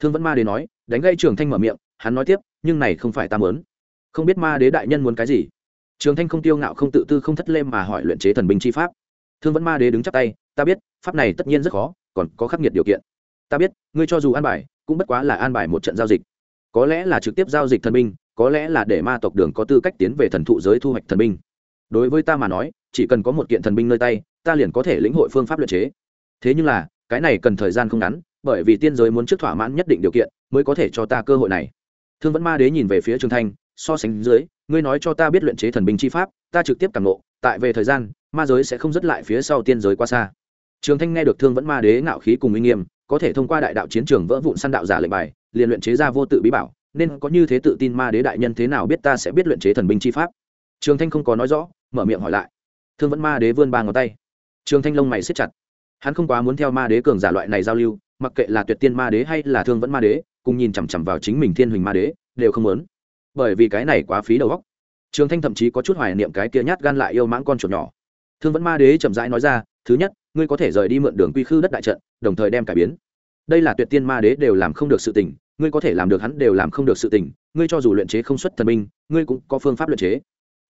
Thương vẫn ma đế nói, đánh gây trường thanh mở miệng, hắn nói tiếp, nhưng này không phải ta muốn. Không biết ma đế đại nhân muốn cái gì. Trường thanh không tiêu ngạo không tự tư không thất lêm mà hỏi luyện chế thần binh chi pháp. Thương vẫn ma đế đứng chắp tay, ta biết, pháp này tất nhiên rất khó, còn có khắc nghiệt điều kiện. Ta biết, ngươi cho dù ăn bài cũng bất quá là an bài một trận giao dịch. Có lẽ là trực tiếp giao dịch thần binh, có lẽ là để ma tộc đường có tư cách tiến về thần thụ giới thu hoạch thần binh. Đối với ta mà nói, chỉ cần có một kiện thần binh nơi tay, ta liền có thể lĩnh hội phương pháp luyện chế. Thế nhưng là, cái này cần thời gian không ngắn, bởi vì tiên giới muốn trước thỏa mãn nhất định điều kiện, mới có thể cho ta cơ hội này. Thương vẫn ma đế nhìn về phía trường thanh, so sánh dưới, ngươi nói cho ta biết luyện chế thần binh chi pháp, ta trực tiếp càng ngộ, tại về thời gian, ma giới sẽ không dứt lại phía sau tiên giới quá xa. Trường thanh nghe được thương vẫn ma đế ngạo khí cùng uy nghiêm có thể thông qua đại đạo chiến trường vỡ vụn săn đạo giả lệnh bài, liền luyện chế ra vô tự bí bảo, nên có như thế tự tin ma đế đại nhân thế nào biết ta sẽ biết luyện chế thần binh chi pháp? Trường thanh không có nói rõ, mở miệng hỏi lại. Thương vẫn ma đế vươn ba ngón tay. Trường thanh lông mày xếp chặt. Hắn không quá muốn theo ma đế cường giả loại này giao lưu, mặc kệ là tuyệt tiên ma đế hay là thương vẫn ma đế, cùng nhìn chằm chằm vào chính mình thiên huỳnh ma đế, đều không muốn. Bởi vì cái này quá phí đầu óc. Trường thanh thậm chí có chút hoài niệm cái kia nhát gan lại yêu mãng con chuột nhỏ. Thương vẫn ma đế chậm rãi nói ra, thứ nhất, ngươi có thể rời đi mượn đường quy khư đất đại trận, đồng thời đem cải biến đây là tuyệt tiên ma đế đều làm không được sự tình, ngươi có thể làm được hắn đều làm không được sự tình, ngươi cho dù luyện chế không xuất thần minh ngươi cũng có phương pháp luyện chế.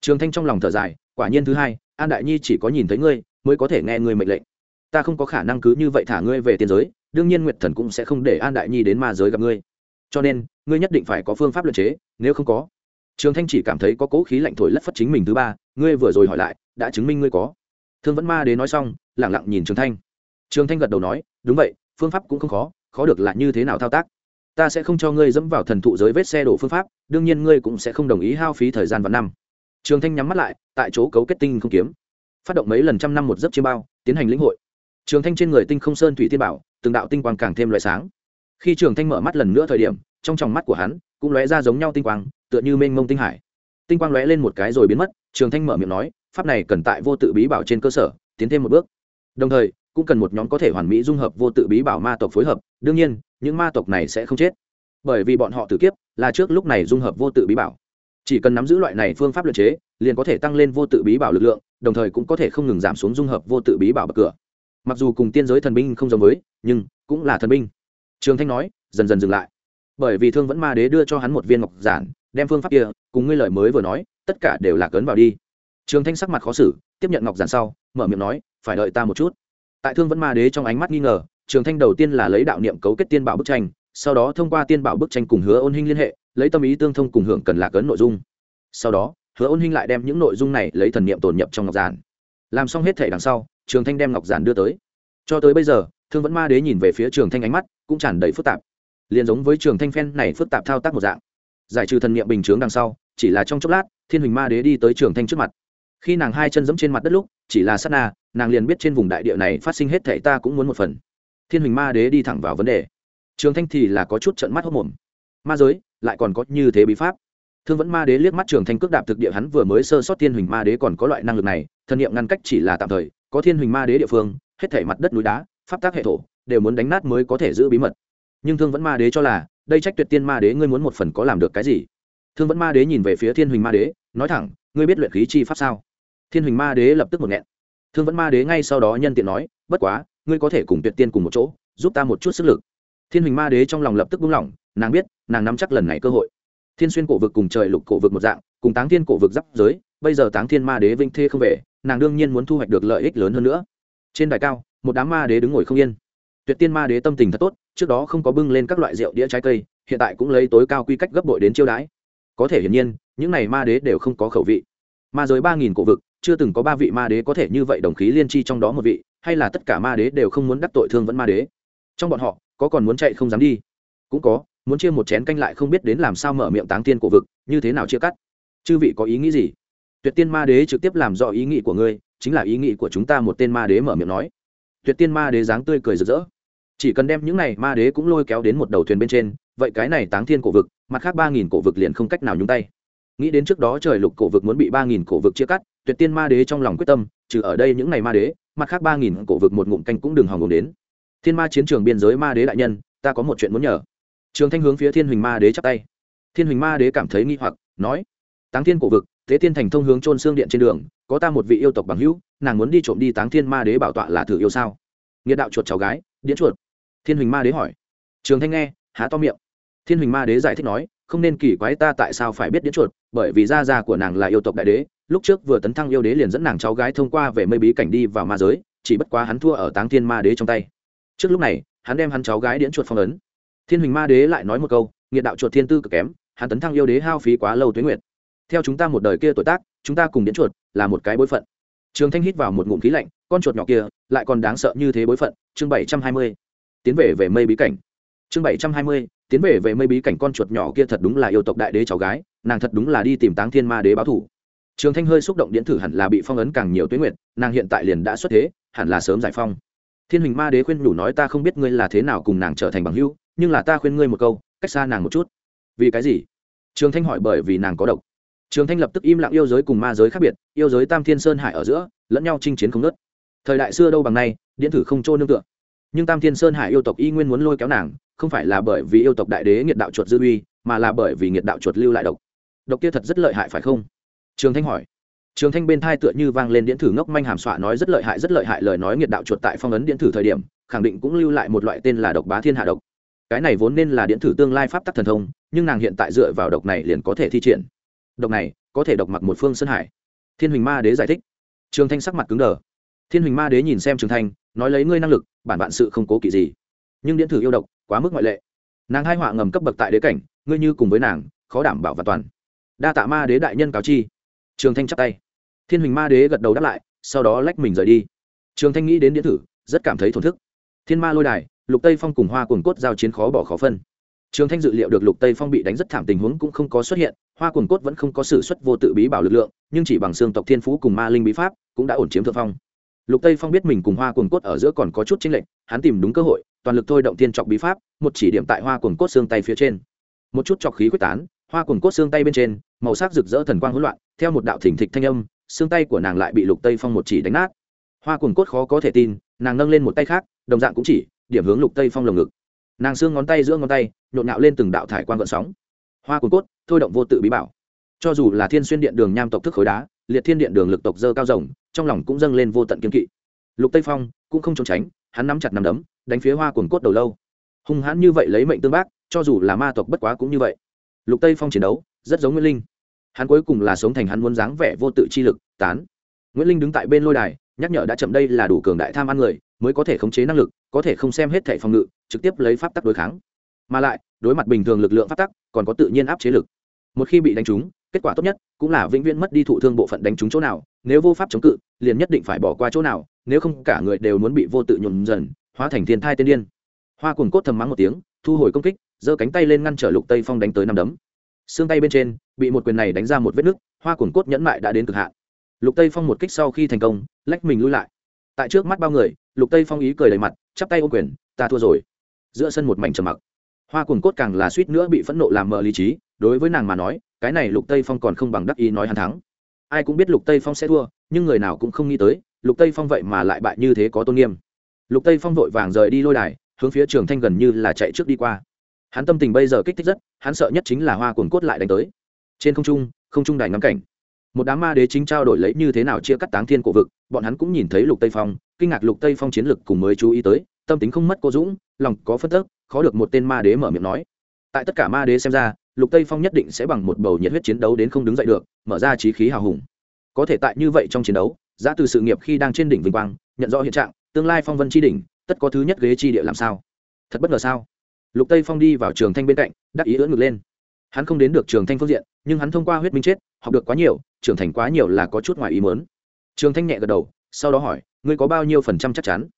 Trường thanh trong lòng thở dài, quả nhiên thứ hai, an đại nhi chỉ có nhìn thấy ngươi, mới có thể nghe ngươi mệnh lệnh. Ta không có khả năng cứ như vậy thả ngươi về tiên giới, đương nhiên nguyệt thần cũng sẽ không để an đại nhi đến ma giới gặp ngươi. Cho nên, ngươi nhất định phải có phương pháp luyện chế, nếu không có. Trường thanh chỉ cảm thấy có cố khí lạnh thổi lất phất chính mình thứ ba, ngươi vừa rồi hỏi lại, đã chứng minh ngươi có. Thương vẫn ma đế nói xong lẳng lặng nhìn trường thanh. Trường thanh gật đầu nói, đúng vậy phương pháp cũng không khó khó được là như thế nào thao tác. Ta sẽ không cho ngươi dẫm vào thần thụ giới vết xe đổ phương pháp, đương nhiên ngươi cũng sẽ không đồng ý hao phí thời gian và năm. Trường thanh nhắm mắt lại, tại chỗ cấu kết tinh không kiếm. Phát động mấy lần trăm năm một giấc chiêm bao, tiến hành lĩnh hội. Trường thanh trên người tinh không sơn thủy tiên bảo, từng đạo tinh quang càng thêm loại sáng. Khi trường thanh mở mắt lần nữa thời điểm, trong tròng mắt của hắn cũng lóe ra giống nhau tinh quang, tựa như mênh mông tinh hải. Tinh quang lóe lên một cái rồi biến mất, trường thanh mở miệng nói, pháp này cần tại vô tự bí bảo trên cơ sở, tiến thêm một bước. Đồng thời cũng cần một nhóm có thể hoàn mỹ dung hợp vô tự bí bảo ma tộc phối hợp, đương nhiên, những ma tộc này sẽ không chết. Bởi vì bọn họ tử kiếp là trước lúc này dung hợp vô tự bí bảo. Chỉ cần nắm giữ loại này phương pháp luật chế, liền có thể tăng lên vô tự bí bảo lực lượng, đồng thời cũng có thể không ngừng giảm xuống dung hợp vô tự bí bảo bậc cửa. Mặc dù cùng tiên giới thần binh không giống với, nhưng cũng là thần binh. Trường thanh nói, dần dần dừng lại. Bởi vì thương vẫn ma đế đưa cho hắn một viên ngọc giản, đem phương pháp kia, cùng ngươi lời mới vừa nói, tất cả đều là cấn vào đi. Trường thanh sắc mặt khó xử, tiếp nhận ngọc giản sau, mở miệng nói, phải đợi ta một chút tại thương vẫn ma đế trong ánh mắt nghi ngờ, trường thanh đầu tiên là lấy đạo niệm cấu kết tiên bảo bức tranh, sau đó thông qua tiên bảo bức tranh cùng hứa ôn hinh liên hệ, lấy tâm ý tương thông cùng hưởng cần lạc ấn nội dung. Sau đó, hứa ôn hinh lại đem những nội dung này lấy thần niệm tồn nhập trong ngọc giản. Làm xong hết thể đằng sau, trường thanh đem ngọc giản đưa tới. Cho tới bây giờ, thương vẫn ma đế nhìn về phía trường thanh ánh mắt cũng tràn đầy phức tạp. Liền giống với trường thanh phen này phức tạp thao tác một dạng. Giải trừ thần niệm bình chướng đằng sau, chỉ là trong chốc lát, thiên huỳnh ma đế đi tới trường thanh trước mặt. Khi nàng hai chân giẫm trên mặt đất lúc, chỉ là sát na nàng liền biết trên vùng đại địa này phát sinh hết thảy ta cũng muốn một phần. Thiên huỳnh ma đế đi thẳng vào vấn đề. Trường thanh thì là có chút trận mắt hốc mồm. Ma giới, lại còn có như thế bí pháp. Thương vẫn ma đế liếc mắt trường thanh cước đạp thực địa hắn vừa mới sơ sót thiên huỳnh ma đế còn có loại năng lực này thần niệm ngăn cách chỉ là tạm thời, có thiên huỳnh ma đế địa phương, hết thảy mặt đất núi đá, pháp tác hệ thổ, đều muốn đánh nát mới có thể giữ bí mật. Nhưng thương vẫn ma đế cho là, đây trách tuyệt tiên ma đế ngươi muốn một phần có làm được cái gì? Thương vẫn ma đế nhìn về phía thiên huỳnh ma đế, nói thẳng, ngươi biết luyện khí chi pháp sao? Thiên huỳnh ma đế lập tức một nghẹn thương vẫn ma đế ngay sau đó nhân tiện nói, bất quá, ngươi có thể cùng tuyệt tiên cùng một chỗ, giúp ta một chút sức lực. Thiên huỳnh ma đế trong lòng lập tức buông lỏng, nàng biết, nàng nắm chắc lần này cơ hội. Thiên xuyên cổ vực cùng trời lục cổ vực một dạng, cùng táng thiên cổ vực giáp giới, bây giờ táng thiên ma đế vinh thê không về, nàng đương nhiên muốn thu hoạch được lợi ích lớn hơn nữa. Trên đài cao, một đám ma đế đứng ngồi không yên. Tuyệt tiên ma đế tâm tình thật tốt, trước đó không có bưng lên các loại rượu đĩa trái cây, hiện tại cũng lấy tối cao quy cách gấp bội đến chiêu đãi. Có thể hiển nhiên, những này ma đế đều không có khẩu vị. Ma giới ba nghìn cổ vực chưa từng có ba vị ma đế có thể như vậy đồng khí liên chi trong đó một vị, hay là tất cả ma đế đều không muốn đắc tội thương vẫn ma đế? Trong bọn họ, có còn muốn chạy không dám đi? Cũng có, muốn chia một chén canh lại không biết đến làm sao mở miệng táng tiên cổ vực, như thế nào chia cắt? Chư vị có ý nghĩ gì? Tuyệt tiên ma đế trực tiếp làm rõ ý nghĩ của ngươi, chính là ý nghĩ của chúng ta một tên ma đế mở miệng nói. Tuyệt tiên ma đế dáng tươi cười rực rỡ. Chỉ cần đem những này ma đế cũng lôi kéo đến một đầu thuyền bên trên, vậy cái này táng thiên cổ vực, mặt khác ba nghìn cổ vực liền không cách nào nhúng tay. Nghĩ đến trước đó trời lục cổ vực muốn bị ba nghìn cổ vực chia cắt tuyệt tiên ma đế trong lòng quyết tâm, trừ ở đây những ngày ma đế, mặt khác ba nghìn cổ vực một ngụm canh cũng đừng hòng ngủ đến. Thiên ma chiến trường biên giới ma đế đại nhân, ta có một chuyện muốn nhờ. Trường thanh hướng phía thiên huỳnh ma đế chắp tay. Thiên huỳnh ma đế cảm thấy nghi hoặc, nói, táng thiên cổ vực, thế tiên thành thông hướng trôn xương điện trên đường, có ta một vị yêu tộc bằng hữu, nàng muốn đi trộm đi táng thiên ma đế bảo tọa là thử yêu sao? Nghĩa đạo chuột cháu gái, điễn chuột. Thiên huỳnh ma đế hỏi. Trường thanh nghe, há to miệng. Thiên huỳnh ma đế giải thích nói, không nên kỳ quái ta tại sao phải biết điễn chuột, bởi vì gia gia của nàng là yêu tộc đại đế lúc trước vừa tấn thăng yêu đế liền dẫn nàng cháu gái thông qua về mây bí cảnh đi vào ma giới, chỉ bất quá hắn thua ở táng thiên ma đế trong tay. Trước lúc này, hắn đem hắn cháu gái điễn chuột phong ấn. Thiên huỳnh ma đế lại nói một câu, nghiệt đạo chuột thiên tư cực kém, hắn tấn thăng yêu đế hao phí quá lâu tuế nguyệt. Theo chúng ta một đời kia tuổi tác, chúng ta cùng điễn chuột là một cái bối phận. Trường thanh hít vào một ngụm khí lạnh, con chuột nhỏ kia lại còn đáng sợ như thế bối phận. Chương bảy trăm hai mươi, tiến về về mây bí cảnh. Chương bảy trăm hai mươi, tiến về về mây bí cảnh con chuột nhỏ kia thật đúng là yêu tộc đại đế cháu gái, nàng thật đúng là đi tìm táng thiên ma đế báo thủ trường thanh hơi xúc động điện thử hẳn là bị phong ấn càng nhiều tuyến nguyệt, nàng hiện tại liền đã xuất thế, hẳn là sớm giải phong. Thiên hình ma đế khuyên nhủ nói ta không biết ngươi là thế nào cùng nàng trở thành bằng hữu, nhưng là ta khuyên ngươi một câu, cách xa nàng một chút. Vì cái gì? Trường thanh hỏi bởi vì nàng có độc. Trường thanh lập tức im lặng yêu giới cùng ma giới khác biệt, yêu giới tam thiên sơn hải ở giữa, lẫn nhau chinh chiến không nớt thời đại xưa đâu bằng nay, điện thử không trôn nương tựa. Nhưng tam thiên sơn hải yêu tộc y nguyên muốn lôi kéo nàng, không phải là bởi vì yêu tộc đại đế nghiệt đạo chuột dư uy, mà là bởi vì nghiệt đạo chuột lưu lại độc. Độc kia thật rất lợi hại phải không? Trường thanh hỏi. Trường thanh bên thai tựa như vang lên điện thử ngốc manh hàm xọa nói rất lợi hại, rất lợi hại lời nói nghiệt đạo chuột tại phong ấn điện thử thời điểm, khẳng định cũng lưu lại một loại tên là độc bá thiên hạ độc. Cái này vốn nên là điện thử tương lai pháp tắc thần thông, nhưng nàng hiện tại dựa vào độc này liền có thể thi triển. Độc này, có thể độc mặc một phương sơn hải. Thiên huỳnh ma đế giải thích. Trường thanh sắc mặt cứng đờ. Thiên huỳnh ma đế nhìn xem trường thanh, nói lấy ngươi năng lực, bản vạn sự không cố kỵ gì. Nhưng điện thử yêu độc, quá mức ngoại lệ. Nàng hai họa ngầm cấp bậc tại đế cảnh, ngươi như cùng với nàng, khó đảm bảo và toàn. Đa tạ ma đế đại nhân cáo chi trường thanh chắp tay. Thiên huỳnh ma đế gật đầu đáp lại, sau đó lách mình rời đi. Trường thanh nghĩ đến điện thử, rất cảm thấy thổn thức. Thiên ma lôi đài, lục tây phong cùng hoa cuồng cốt giao chiến khó bỏ khó phân. Trường thanh dự liệu được lục tây phong bị đánh rất thảm tình huống cũng không có xuất hiện, hoa cuồng cốt vẫn không có s ử suất vô tự bí bảo lực lượng, nhưng chỉ bằng xương tộc thiên phú cùng ma linh bí pháp cũng đã ổn chiếm thượng phong. Lục tây phong biết mình cùng hoa cuồng cốt ở giữa còn có chút chênh lệch, hắn tìm đúng cơ hội, toàn lực thôi động thiên trọc bí pháp, một chỉ điểm tại hoa cuồng cốt xương tay phía trên. Một chút trọc khí quyết tán, hoa cuồng cốt xương tay bên trên, màu sắc rực rỡ thần quang hỗn loạn theo một đạo thỉnh thịch thanh âm, xương tay của nàng lại bị lục tây phong một chỉ đánh nát. Hoa cuồng cốt khó có thể tin, nàng nâng lên một tay khác, đồng dạng cũng chỉ điểm hướng lục tây phong lồng ngực. Nàng xương ngón tay giữa ngón tay, nhộn nhạo lên từng đạo thải quan gợn sóng. Hoa cuồng cốt, thôi động vô tự bí bảo. Cho dù là thiên xuyên điện đường nham tộc thức khối đá, liệt thiên điện đường lực tộc dơ cao rồng, trong lòng cũng dâng lên vô tận kiên kỵ. Lục tây phong cũng không trốn tránh, hắn nắm chặt nắm đấm, đánh phía hoa cuồng cốt đầu lâu. Hung hãn như vậy lấy mệnh tương bác, cho dù là ma tộc bất quá cũng như vậy. Lục tây phong chiến đấu, rất giống nguyên linh hắn cuối cùng là sống thành hắn muốn dáng vẻ vô tự chi lực, tán. Nguyễn linh đứng tại bên lôi đài, nhắc nhở đã chậm đây là đủ cường đại tham ăn người, mới có thể khống chế năng lực, có thể không xem hết thẻ phòng ngự, trực tiếp lấy pháp tắc đối kháng. Mà lại, đối mặt bình thường lực lượng pháp tắc, còn có tự nhiên áp chế lực. Một khi bị đánh trúng, kết quả tốt nhất cũng là vĩnh viễn mất đi thụ thương bộ phận đánh trúng chỗ nào, nếu vô pháp chống cự, liền nhất định phải bỏ qua chỗ nào, nếu không cả người đều muốn bị vô tự nhuộm dần, hóa thành thiên thai tiên điên. Hoa cuồng cốt thầm mắng một tiếng, thu hồi công kích, giơ cánh tay lên ngăn trở lục tây phong đánh tới năm đấm xương tay bên trên, bị một quyền này đánh ra một vết nứt, hoa cuồng cốt nhẫn mại đã đến cực hạn. Lục tây phong một kích sau khi thành công, lách mình lui lại. Tại trước mắt bao người, lục tây phong ý cười đầy mặt, chắp tay ô quyền, ta thua rồi. Giữa sân một mảnh trầm mặc. Hoa cuồng cốt càng là suýt nữa bị phẫn nộ làm mờ lý trí, đối với nàng mà nói, cái này lục tây phong còn không bằng đắc ý nói hắn thắng. Ai cũng biết lục tây phong sẽ thua, nhưng người nào cũng không nghĩ tới, lục tây phong vậy mà lại bại như thế có tôn nghiêm. Lục tây phong vội vàng rời đi lôi đài, hướng phía trường thanh gần như là chạy trước đi qua hắn tâm tình bây giờ kích thích rất, hắn sợ nhất chính là hoa cồn cốt lại đánh tới. Trên không trung không trung đài ngắm cảnh. Một đám ma đế chính trao đổi lấy như thế nào chia cắt táng thiên cổ vực, bọn hắn cũng nhìn thấy lục tây phong, kinh ngạc lục tây phong chiến lực cùng mới chú ý tới, tâm tính không mất cô dũng, lòng có phân tức, khó được một tên ma đế mở miệng nói. Tại tất cả ma đế xem ra, lục tây phong nhất định sẽ bằng một bầu nhiệt huyết chiến đấu đến không đứng dậy được, mở ra trí khí hào hùng. Có thể tại như vậy trong chiến đấu, giá từ sự nghiệp khi đang trên đỉnh vinh quang, nhận rõ hiện trạng, tương lai phong vân chi đỉnh, tất có thứ nhất ghế tri địa làm sao? Thật bất ngờ sao? Lục tây phong đi vào trường thanh bên cạnh, đắc ý ưỡn ngực lên. Hắn không đến được trường thanh phương diện, nhưng hắn thông qua huyết minh chết, học được quá nhiều, trưởng thành quá nhiều là có chút ngoài ý mớn trường thanh nhẹ gật đầu, sau đó hỏi, ngươi có bao nhiêu phần trăm chắc chắn?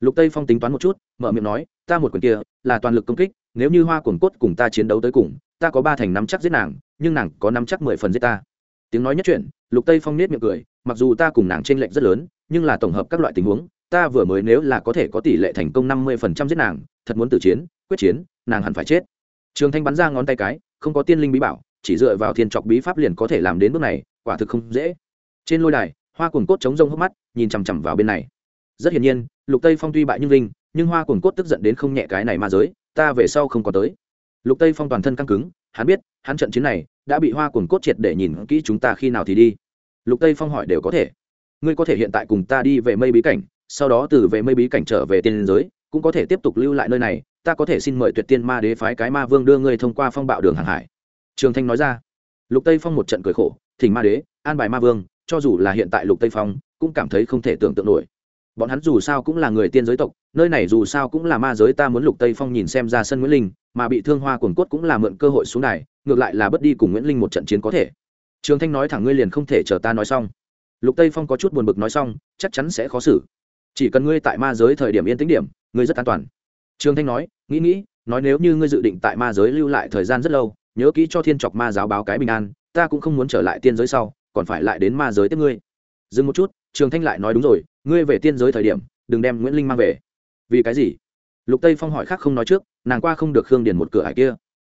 Lục tây phong tính toán một chút, mở miệng nói, ta một quyền kia, là toàn lực công kích, nếu như hoa cuồng cốt cùng ta chiến đấu tới cùng, ta có ba thành nắm chắc giết nàng, nhưng nàng có nắm chắc mười phần giết ta. Tiếng nói nhất chuyện, lục tây phong nết miệng cười, mặc dù ta cùng nàng t r ê n lệch rất lớn, nhưng là tổng hợp các loại tình huống, ta vừa mới nếu là có thể có tỷ lệ thành công năm mươi phần trăm giết nàng, thật muốn tử chiến quyết chiến, nàng hẳn phải chết. Trường thanh bắn ra ngón tay cái, không có tiên linh bí bảo, chỉ dựa vào thiên trọc bí pháp liền có thể làm đến bước này, quả thực không dễ. Trên lôi đài, hoa cuồng cốt chống rông hốc mắt, nhìn chằm chằm vào bên này. Rất hiển nhiên, lục tây phong tuy bại nhưng linh, nhưng hoa cuồng cốt tức giận đến không nhẹ cái này ma giới, ta về sau không có tới. Lục tây phong toàn thân căng cứng, hắn biết, hắn trận chiến này đã bị hoa cuồng cốt triệt để nhìn kỹ chúng ta khi nào thì đi. Lục tây phong hỏi đều có thể. Ngươi có thể hiện tại cùng ta đi về mây bí cảnh, sau đó từ về mây bí cảnh trở về tiên giới, cũng có thể tiếp tục lưu lại nơi này ta có thể xin mời tuyệt tiên ma đế phái cái ma vương đưa ngươi thông qua phong bạo đường hàng hải. Trường thanh nói ra. Lục tây phong một trận cười khổ, thỉnh ma đế, an bài ma vương, cho dù là hiện tại lục tây phong, cũng cảm thấy không thể tưởng tượng nổi. Bọn hắn dù sao cũng là người tiên giới tộc, nơi này dù sao cũng là ma giới, ta muốn lục tây phong nhìn xem ra sân nguyễn linh, mà bị thương hoa cuồng cốt cũng là mượn cơ hội xuống đài, ngược lại là bất đi cùng nguyễn linh một trận chiến có thể. Trường thanh nói thẳng, ngươi liền không thể chờ ta nói xong. Lục tây phong có chút buồn bực nói xong, chắc chắn sẽ khó xử. Chỉ cần ngươi tại ma giới thời điểm yên tĩnh điểm, ngươi rất an toàn trường thanh nói, nghĩ nghĩ, nói nếu như ngươi dự định tại ma giới lưu lại thời gian rất lâu, nhớ kỹ cho thiên chọc ma giáo báo cái bình an, ta cũng không muốn trở lại tiên giới sau, còn phải lại đến ma giới tiếp ngươi. Dừng một chút, trường thanh lại nói, đúng rồi, ngươi về tiên giới thời điểm, đừng đem nguyễn linh mang về. Vì cái gì? Lục tây phong hỏi khác không nói trước, nàng qua không được khương điền một cửa hải kia.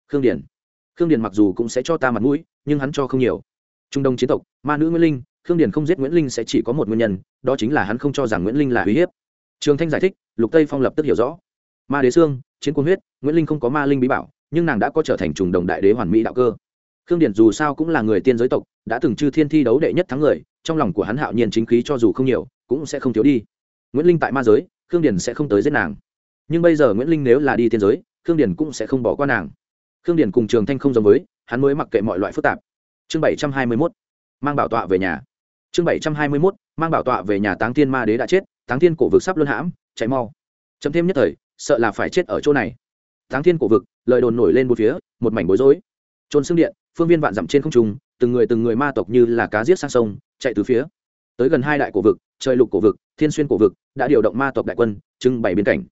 Khương điền khương điền mặc dù cũng sẽ cho ta mặt mũi, nhưng hắn cho không nhiều. Trung đông chiến tộc, ma nữ nguyễn linh, khương điền không giết nguyễn linh sẽ chỉ có một nguyên nhân, đó chính là hắn không cho rằng nguyễn linh là uy hiếp. Trường thanh giải thích, lục tây phong lập tức hiểu rõ ma đế xương, chiến quân huyết, nguyễn linh không có ma linh bí bảo, nhưng nàng đã có trở thành trùng đồng đại đế hoàn mỹ đạo cơ. Khương điển dù sao cũng là người tiên giới tộc, đã từng chư thiên thi đấu đệ nhất thắng người, trong lòng của hắn hạo nhiên chính khí cho dù không nhiều, cũng sẽ không thiếu đi. Nguyễn linh tại ma giới, khương điển sẽ không tới giết nàng. Nhưng bây giờ nguyễn linh nếu là đi tiên giới, khương điển cũng sẽ không bỏ qua nàng. Khương điển cùng trường thanh không giống với, hắn mới mặc kệ mọi loại phức tạp. Chương bảy trăm hai mươi mốt, mang bảo tọa về nhà. Chương bảy trăm hai mươi mốt, mang bảo tọa về nhà táng thiên ma đế đã chết, táng thiên cổ vực sắp luân hãm, chạy mau. Chấm thêm nhất thời sợ là phải chết ở chỗ này. Táng thiên cổ vực, lời đồn nổi lên một phía, một mảnh bối rối. Trôn xương điện, phương viên vạn dặm trên không trung, từng người từng người ma tộc như là cá giết sang sông, chạy từ phía. Tới gần hai đại cổ vực, trời lục cổ vực, thiên xuyên cổ vực, đã điều động ma tộc đại quân, trưng bày biên cảnh.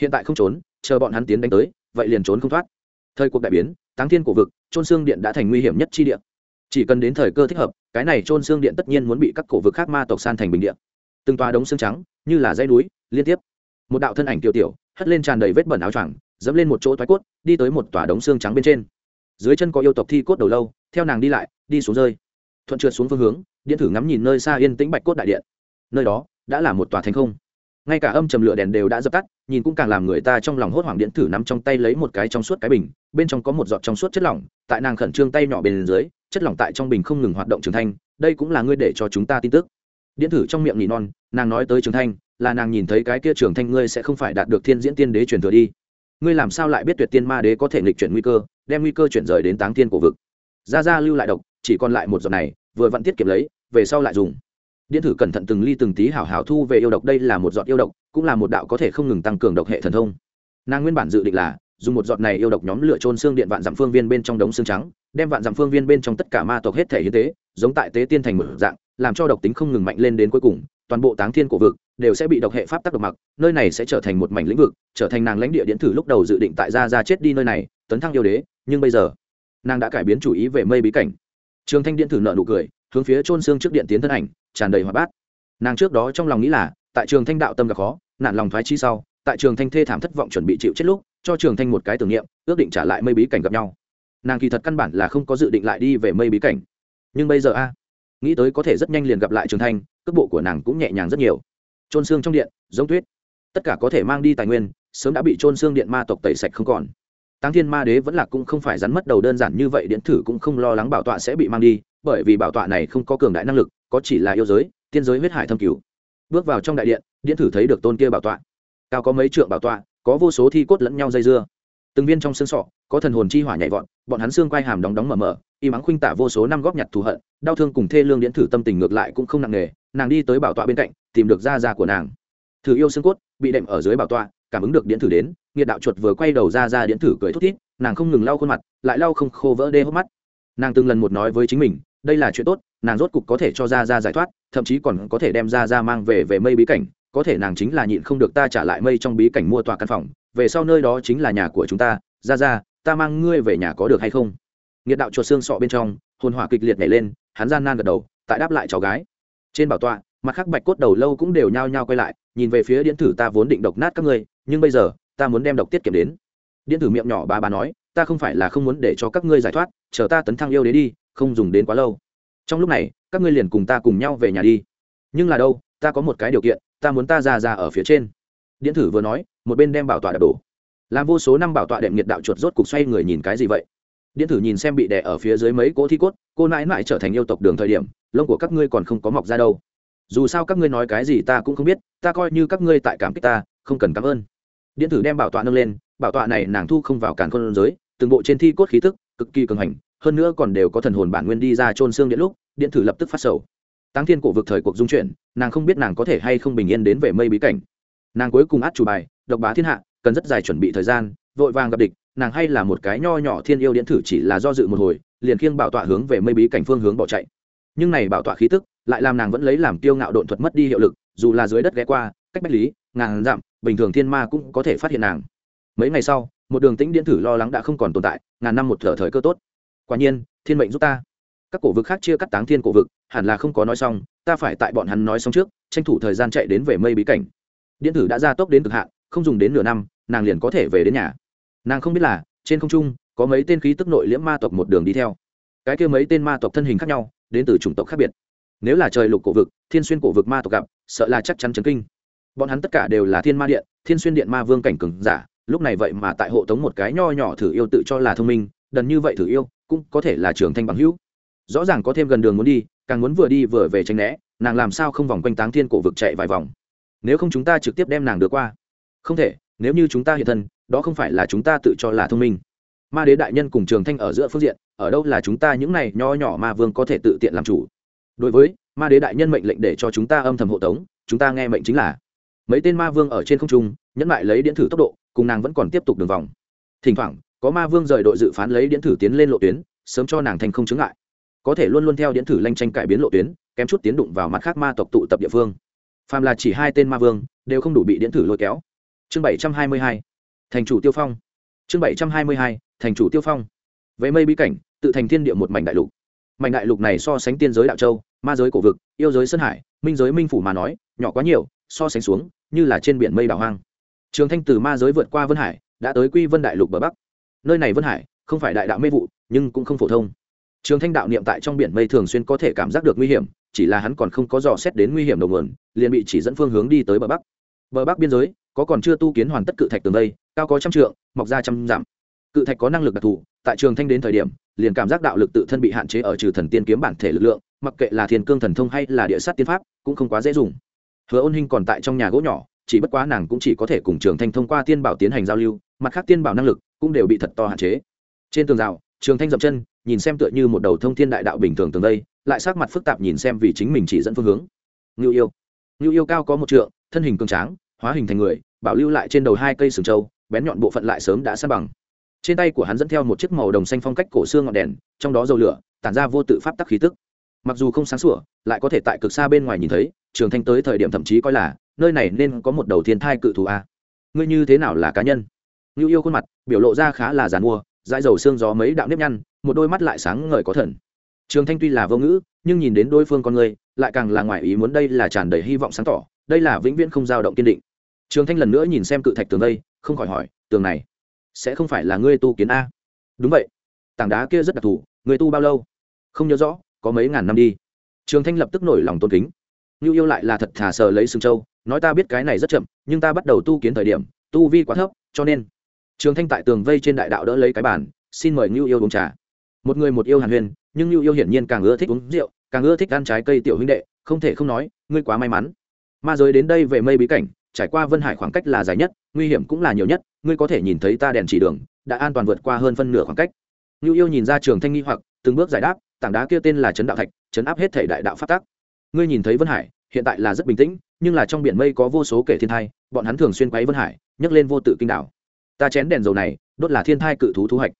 Hiện tại không trốn, chờ bọn hắn tiến đánh tới, vậy liền trốn không thoát. Thời cuộc đại biến, táng thiên cổ vực, trôn xương điện đã thành nguy hiểm nhất chi địa. chỉ cần đến thời cơ thích hợp, cái này trôn xương điện tất nhiên muốn bị các cổ vực khác ma tộc san thành bình địa. từng tòa đống xương trắng, như là dây núi, liên tiếp. Một đạo thân ảnh tiểu tiểu hất lên tràn đầy vết bẩn áo choàng dẫm lên một chỗ thoái cốt đi tới một tòa đống xương trắng bên trên. Dưới chân có yêu tộc thi cốt đầu lâu theo nàng đi lại đi xuống rơi. Thuận trượt xuống phương hướng điện thử ngắm nhìn nơi xa yên tĩnh bạch cốt đại điện. Nơi đó đã là một tòa thành không. Ngay cả âm trầm lửa đèn đều đã dập tắt nhìn cũng càng làm người ta trong lòng hốt hoảng điện thử nắm trong tay lấy một cái trong suốt cái bình bên trong có một giọt trong suốt chất lỏng tại nàng khẩn trương tay nhỏ bên dưới chất lỏng tại trong bình không ngừng hoạt động trưởng thành, đây cũng là ngươi để cho chúng ta tin tức điện thử trong miệng nỉ non, nàng nói tới trường thanh, là nàng nhìn thấy cái kia trường thanh ngươi sẽ không phải đạt được thiên diễn tiên đế truyền thừa đi. Ngươi làm sao lại biết tuyệt tiên ma đế có thể nghịch chuyển nguy cơ, đem nguy cơ chuyển rời đến táng thiên cổ vực? Ra ra lưu lại độc, chỉ còn lại một giọt này, vừa vặn tiết kiệm lấy, về sau lại dùng. Điện thử cẩn thận từng ly từng tí hảo hảo thu về yêu độc, đây là một giọt yêu độc, cũng là một đạo có thể không ngừng tăng cường độc hệ thần thông. Nàng nguyên bản dự định là, dùng một giọt này yêu độc nhóm lựa trôn xương điện vạn dặm phương viên bên trong đống xương trắng, đem vạn dặm phương viên bên trong tất cả ma tộc hết thể hiến tế giống tại tế tiên thành một dạng, làm cho độc tính không ngừng mạnh lên đến cuối cùng, toàn bộ táng thiên cổ vực đều sẽ bị độc hệ pháp tắc độc mặc, nơi này sẽ trở thành một mảnh lĩnh vực, trở thành nàng lãnh địa điện thử lúc đầu dự định tại gia ra chết đi nơi này, tấn thăng yêu đế, nhưng bây giờ, nàng đã cải biến chủ ý về mây bí cảnh. Trường thanh điện thử nợ nụ cười, hướng phía trôn xương trước điện tiến thân ảnh, tràn đầy hoạt bát. Nàng trước đó trong lòng nghĩ là, tại trường thanh đạo tâm gặp khó nạn lòng thoái chi sau, tại trường thanh thê thảm thất vọng chuẩn bị chịu chết lúc, cho trường thanh một cái tưởng niệm, ước định trả lại mây bí cảnh gặp nhau. Nàng kỳ thật căn bản là không có dự định lại đi về mây bí cảnh nhưng bây giờ a, nghĩ tới có thể rất nhanh liền gặp lại trường thanh, cước bộ của nàng cũng nhẹ nhàng rất nhiều. Trôn xương trong điện, giống tuyết. Tất cả có thể mang đi tài nguyên, sớm đã bị trôn xương điện ma tộc tẩy sạch không còn. Táng thiên ma đế vẫn là cũng không phải rắn mất đầu đơn giản như vậy, điện thử cũng không lo lắng bảo tọa sẽ bị mang đi, bởi vì bảo tọa này không có cường đại năng lực, có chỉ là yêu giới, tiên giới huyết hải thâm cứu bước vào trong đại điện điện thử thấy được tôn kia bảo tọa. Cao có mấy trượng bảo tọa, có vô số thi cốt lẫn nhau dây dưa từng viên trong xương sọ, có thần hồn chi hỏa nhảy vọt, bọn hắn xương quai hàm đóng đóng mở mở y mắng khuynh tả vô số năm góp nhặt thù hận, đau thương cùng thê lương điện thử tâm tình ngược lại cũng không nặng nề, nàng đi tới bảo tọa bên cạnh, tìm được da da của nàng. Thử yêu xương cốt, bị đệm ở dưới bảo tọa, cảm ứng được điện thử đến, nghiệt đạo chuột vừa quay đầu ra ra điện thử cười thút thít, nàng không ngừng lau khuôn mặt, lại lau không khô vỡ đê hốc mắt. Nàng từng lần một nói với chính mình, đây là chuyện tốt, nàng rốt cục có thể cho ra ra giải thoát, thậm chí còn có thể đem ra ra mang về về mây bí cảnh, có thể nàng chính là nhịn không được ta trả lại mây trong bí cảnh mua tòa căn phòng về sau nơi đó chính là nhà của chúng ta, ra ra, ta mang ngươi về nhà có được hay không? Nghiệt đạo chuột xương sọ bên trong, hồn hỏa kịch liệt nhảy lên, hắn gian nan gật đầu, tại đáp lại cháu gái. Trên bảo tọa, mặt khác bạch cốt đầu lâu cũng đều nhao nhao quay lại, nhìn về phía điện thử ta vốn định độc nát các ngươi, nhưng bây giờ, ta muốn đem độc tiết kiệm đến. Điện thử miệng nhỏ bà bà nói, ta không phải là không muốn để cho các ngươi giải thoát, chờ ta tấn thăng yêu đế đi, không dùng đến quá lâu. Trong lúc này, các ngươi liền cùng ta cùng nhau về nhà đi. Nhưng là đâu, ta có một cái điều kiện, ta muốn ta ra ra ở phía trên. Điện thử vừa nói một bên đem bảo tọa đập đổ. Làm vô số năm bảo tọa đệm nhiệt đạo chuột rốt cục xoay người nhìn cái gì vậy? Điện thử nhìn xem bị đè ở phía dưới mấy cỗ thi cốt, cô nãi nãi trở thành yêu tộc đường thời điểm, lông của các ngươi còn không có mọc ra đâu. Dù sao các ngươi nói cái gì ta cũng không biết, ta coi như các ngươi tại cảm kích ta, không cần cảm ơn. Điện thử đem bảo tọa nâng lên, bảo tọa này nàng thu không vào càn khôn giới, từng bộ trên thi cốt khí tức, cực kỳ cường hành, hơn nữa còn đều có thần hồn bản nguyên đi ra trôn xương điện lúc, điện thử lập tức phát sầu. Tăng thiên cổ vực thời cuộc dung chuyển, nàng không biết nàng có thể hay không bình yên đến về mây bí cảnh. Nàng cuối cùng át chủ bài độc bá thiên hạ, cần rất dài chuẩn bị thời gian, vội vàng gặp địch, nàng hay là một cái nho nhỏ thiên yêu điện thử chỉ là do dự một hồi, liền khiêng bảo tọa hướng về mây bí cảnh phương hướng bỏ chạy. Nhưng này bảo tọa khí tức, lại làm nàng vẫn lấy làm tiêu ngạo độn thuật mất đi hiệu lực, dù là dưới đất ghé qua, cách bách lý, ngàn dặm, bình thường thiên ma cũng có thể phát hiện nàng. Mấy ngày sau, một đường tĩnh điện thử lo lắng đã không còn tồn tại, ngàn năm một thở thời cơ tốt. Quả nhiên, thiên mệnh giúp ta. Các cổ vực khác chia cắt táng thiên cổ vực, hẳn là không có nói xong, ta phải tại bọn hắn nói xong trước, tranh thủ thời gian chạy đến về mây bí cảnh. Điện thử đã ra tốc đến cực hạn không dùng đến nửa năm, nàng liền có thể về đến nhà. Nàng không biết là, trên không trung, có mấy tên khí tức nội liễm ma tộc một đường đi theo. Cái kia mấy tên ma tộc thân hình khác nhau, đến từ chủng tộc khác biệt. Nếu là trời lục cổ vực, thiên xuyên cổ vực ma tộc gặp, sợ là chắc chắn chấn kinh. Bọn hắn tất cả đều là thiên ma điện, thiên xuyên điện ma vương cảnh cường giả, lúc này vậy mà tại hộ tống một cái nho nhỏ thử yêu tự cho là thông minh, đần như vậy thử yêu, cũng có thể là trường thanh bằng hữu. Rõ ràng có thêm gần đường muốn đi, càng muốn vừa đi vừa về tranh né, nàng làm sao không vòng quanh táng thiên cổ vực chạy vài vòng. Nếu không chúng ta trực tiếp đem nàng đưa qua không thể, nếu như chúng ta hiện thân, đó không phải là chúng ta tự cho là thông minh. Ma đế đại nhân cùng trường thanh ở giữa phương diện, ở đâu là chúng ta những này nho nhỏ ma vương có thể tự tiện làm chủ. Đối với, ma đế đại nhân mệnh lệnh để cho chúng ta âm thầm hộ tống, chúng ta nghe mệnh chính là, mấy tên ma vương ở trên không trung, nhẫn lại lấy điện thử tốc độ, cùng nàng vẫn còn tiếp tục đường vòng. Thỉnh thoảng, có ma vương rời đội dự phán lấy điện thử tiến lên lộ tuyến, sớm cho nàng thành không chứng ngại. Có thể luôn luôn theo điện thử lanh tranh cải biến lộ tuyến, kém chút tiến đụng vào mặt khác ma tộc tụ tập địa phương. Phàm là chỉ hai tên ma vương, đều không đủ bị điện thử lôi kéo chương bảy trăm hai mươi hai, thành chủ tiêu phong. Chương bảy trăm hai mươi hai, thành chủ tiêu phong. Về mây bí cảnh, tự thành thiên địa một mảnh đại lục. Mảnh đại lục này so sánh tiên giới đạo châu, ma giới cổ vực, yêu giới sơn hải, minh giới minh phủ mà nói, nhỏ quá nhiều, so sánh xuống, như là trên biển mây đảo hoang. Trường thanh từ ma giới vượt qua vân hải, đã tới quy vân đại lục bờ bắc. Nơi này vân hải, không phải đại đạo mê vụ, nhưng cũng không phổ thông. Trường thanh đạo niệm tại trong biển mây thường xuyên có thể cảm giác được nguy hiểm, chỉ là hắn còn không có dò xét đến nguy hiểm đầu nguồn, liền bị chỉ dẫn phương hướng đi tới bờ bắc. Bờ bắc biên giới có còn chưa tu kiến hoàn tất cự thạch tường đây, cao có trăm trượng, mọc ra trăm dặm. Cự thạch có năng lực đặc thù, tại trường thanh đến thời điểm, liền cảm giác đạo lực tự thân bị hạn chế ở trừ thần tiên kiếm bản thể lực lượng, mặc kệ là thiên cương thần thông hay là địa sát tiên pháp, cũng không quá dễ dùng. Hứa ôn hinh còn tại trong nhà gỗ nhỏ, chỉ bất quá nàng cũng chỉ có thể cùng trường thanh thông qua tiên bảo tiến hành giao lưu, mặt khác tiên bảo năng lực cũng đều bị thật to hạn chế. Trên tường rào, trường thanh dậm chân, nhìn xem tựa như một đầu thông thiên đại đạo bình thường tường đây, lại sắc mặt phức tạp nhìn xem vì chính mình chỉ dẫn phương hướng. Ngưu yêu. Ngưu yêu cao có một trượng, thân hình cường tráng hóa hình thành người, bảo lưu lại trên đầu hai cây sừng trâu, bén nhọn bộ phận lại sớm đã sa bằng. Trên tay của hắn dẫn theo một chiếc màu đồng xanh phong cách cổ xương ngọn đèn, trong đó dầu lửa, tản ra vô tự pháp tắc khí tức. Mặc dù không sáng sủa, lại có thể tại cực xa bên ngoài nhìn thấy, trường thanh tới thời điểm thậm chí coi là, nơi này nên có một đầu thiên thai cự thù a. Ngươi như thế nào là cá nhân? Ngưu yêu khuôn mặt, biểu lộ ra khá là giàn mua dãi dầu xương gió mấy đạo nếp nhăn, một đôi mắt lại sáng ngời có thần. Trường thanh tuy là vô ngữ, nhưng nhìn đến đối phương con người, lại càng là ngoài ý muốn đây là tràn đầy hy vọng sáng tỏ đây là vĩnh viễn không dao động kiên định. Trường thanh lần nữa nhìn xem cự thạch tường đây, không khỏi hỏi, tường này sẽ không phải là ngươi tu kiến a? Đúng vậy. Tảng đá kia rất đặc thù người tu bao lâu? Không nhớ rõ, có mấy ngàn năm đi. Trường thanh lập tức nổi lòng tôn kính. Như yêu lại là thật thà sờ lấy sừng châu nói ta biết cái này rất chậm, nhưng ta bắt đầu tu kiến thời điểm, tu vi quá thấp, cho nên. Trường thanh tại tường vây trên đại đạo đỡ lấy cái bàn, xin mời ngưu yêu uống trà. Một người một yêu hàn huyền, nhưng ngưu yêu hiển nhiên càng ưa thích uống rượu, càng ưa thích ăn trái cây tiểu huynh đệ, không thể không nói, ngươi quá may mắn ma giới đến đây về mây bí cảnh, trải qua vân hải khoảng cách là dài nhất, nguy hiểm cũng là nhiều nhất, ngươi có thể nhìn thấy ta đèn chỉ đường, đã an toàn vượt qua hơn phân nửa khoảng cách. Ngưu yêu nhìn ra trường thanh nghi hoặc, từng bước giải đáp, tảng đá kia tên là trấn đạo thạch trấn áp hết thể đại đạo phát tác ngươi nhìn thấy vân hải, hiện tại là rất bình tĩnh, nhưng là trong biển mây có vô số kể thiên thai, bọn hắn thường xuyên quấy vân hải, nhấc lên vô tự kinh đảo. Ta chén đèn dầu này, đốt là thiên thai cự thú thu hoạch.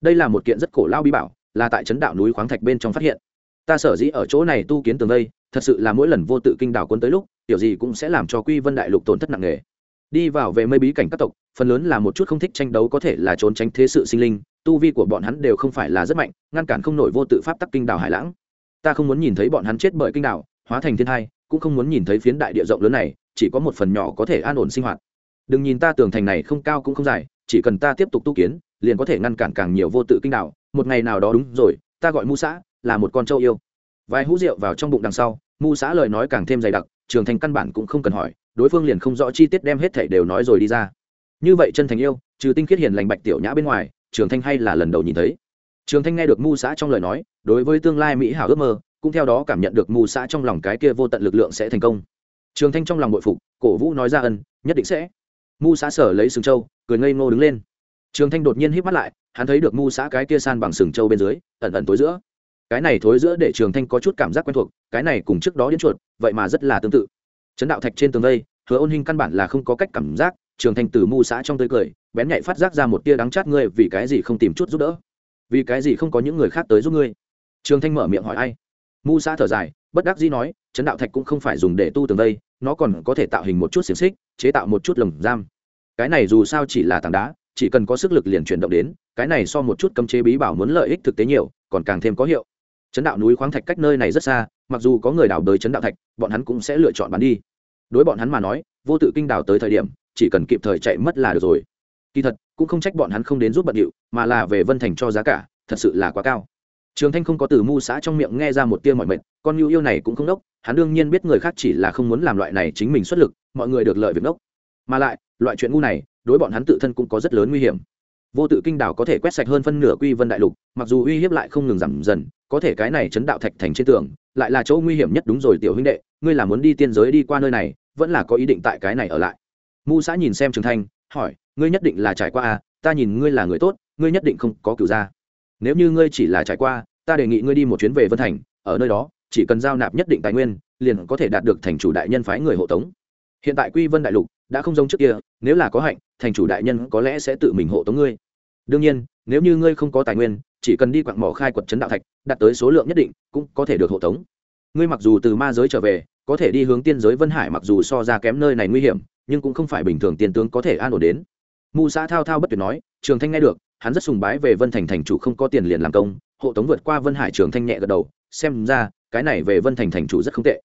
Đây là một kiện rất cổ lao bí bảo, là tại trấn đạo núi khoáng thạch bên trong phát hiện. Ta sở dĩ ở chỗ này tu kiến tường đây thật sự là mỗi lần vô tự kinh đảo quân tới lúc tiểu gì cũng sẽ làm cho quy vân đại lục tổn thất nặng nề. Đi vào về mây bí cảnh các tộc, phần lớn là một chút không thích tranh đấu có thể là trốn tránh thế sự sinh linh, tu vi của bọn hắn đều không phải là rất mạnh, ngăn cản không nổi vô tự pháp tắc kinh đảo hải lãng. Ta không muốn nhìn thấy bọn hắn chết bởi kinh đảo, hóa thành thiên thai, cũng không muốn nhìn thấy phiến đại địa rộng lớn này, chỉ có một phần nhỏ có thể an ổn sinh hoạt. Đừng nhìn ta tường thành này không cao cũng không dài, chỉ cần ta tiếp tục tu kiến, liền có thể ngăn cản càng nhiều vô tự kinh đảo. một ngày nào đó đúng rồi, ta gọi mu xã là một con trâu yêu vài hũ rượu vào trong bụng đằng sau, mu xã lời nói càng thêm dày đặc, trường thành căn bản cũng không cần hỏi, đối phương liền không rõ chi tiết đem hết thảy đều nói rồi đi ra. Như vậy chân thành yêu, trừ tinh khiết hiền lành bạch tiểu nhã bên ngoài, trường thanh hay là lần đầu nhìn thấy. Trường thanh nghe được mu xã trong lời nói, đối với tương lai mỹ hảo ước mơ, cũng theo đó cảm nhận được mu xã trong lòng cái kia vô tận lực lượng sẽ thành công. Trường thanh trong lòng bội phục, cổ vũ nói ra ân, nhất định sẽ. Mu xã sở lấy sừng châu cười ngây ngô đứng lên. Trường thanh đột nhiên hít mắt lại, hắn thấy được mu xã cái kia san bằng sừng châu bên dưới, ẩn ẩn tối giữa cái này thối giữa để trường thanh có chút cảm giác quen thuộc cái này cùng trước đó đến chuột vậy mà rất là tương tự. Chấn đạo thạch trên tường đây, hứa ôn hình căn bản là không có cách cảm giác trường thanh từ mu xã trong tươi cười bén nhạy phát giác ra một tia đắng chát ngươi vì cái gì không tìm chút giúp đỡ? Vì cái gì không có những người khác tới giúp ngươi? Trường thanh mở miệng hỏi ai? Mu xã thở dài bất đắc dĩ nói chấn đạo thạch cũng không phải dùng để tu tường đây, nó còn có thể tạo hình một chút xiềng xích chế tạo một chút lồng giam. Cái này dù sao chỉ là tảng đá chỉ cần có sức lực liền chuyển động đến cái này so một chút cấm chế bí bảo muốn lợi ích thực tế nhiều còn càng thêm có hiệu chấn đạo núi khoáng thạch cách nơi này rất xa, mặc dù có người đào tới chấn đạo thạch, bọn hắn cũng sẽ lựa chọn bán đi. Đối bọn hắn mà nói, vô tự kinh đào tới thời điểm, chỉ cần kịp thời chạy mất là được rồi. Kỳ thật, cũng không trách bọn hắn không đến giúp bận điệu, mà là về vân thành cho giá cả, thật sự là quá cao. Trường thanh không có từ mu xã trong miệng nghe ra một tia mọi mệt, con nhu yêu này cũng không đốc, hắn đương nhiên biết người khác chỉ là không muốn làm loại này chính mình xuất lực, mọi người được lợi việc đốc. Mà lại, loại chuyện ngu này, đối bọn hắn tự thân cũng có rất lớn nguy hiểm vô tự kinh đảo có thể quét sạch hơn phân nửa quy vân đại lục, mặc dù uy hiếp lại không ngừng giảm dần, có thể cái này chấn đạo thạch thành trên tường, lại là chỗ nguy hiểm nhất đúng rồi tiểu huynh đệ, ngươi là muốn đi tiên giới đi qua nơi này, vẫn là có ý định tại cái này ở lại. Mu xã nhìn xem trường thanh, hỏi, ngươi nhất định là trải qua à ta nhìn ngươi là người tốt, ngươi nhất định không có cửu gia. Nếu như ngươi chỉ là trải qua, ta đề nghị ngươi đi một chuyến về vân thành, ở nơi đó, chỉ cần giao nạp nhất định tài nguyên, liền có thể đạt được thành chủ đại nhân phái người hộ tống. Hiện tại quy vân đại lục đã không giống trước kia, nếu là có hạnh, thành chủ đại nhân có lẽ sẽ tự mình hộ tống ngươi đương nhiên, nếu như ngươi không có tài nguyên, chỉ cần đi quặng mỏ khai quật chấn đạo thạch, đạt tới số lượng nhất định, cũng có thể được hộ tống. Ngươi mặc dù từ ma giới trở về, có thể đi hướng tiên giới vân hải mặc dù so ra kém nơi này nguy hiểm, nhưng cũng không phải bình thường tiền tướng có thể an ổn đến. Mu xã thao thao bất tuyệt nói, trường thanh nghe được, hắn rất sùng bái về vân thành thành chủ không có tiền liền làm công, hộ tống vượt qua vân hải. Trường thanh nhẹ gật đầu, xem ra, cái này về vân thành thành chủ rất không tệ.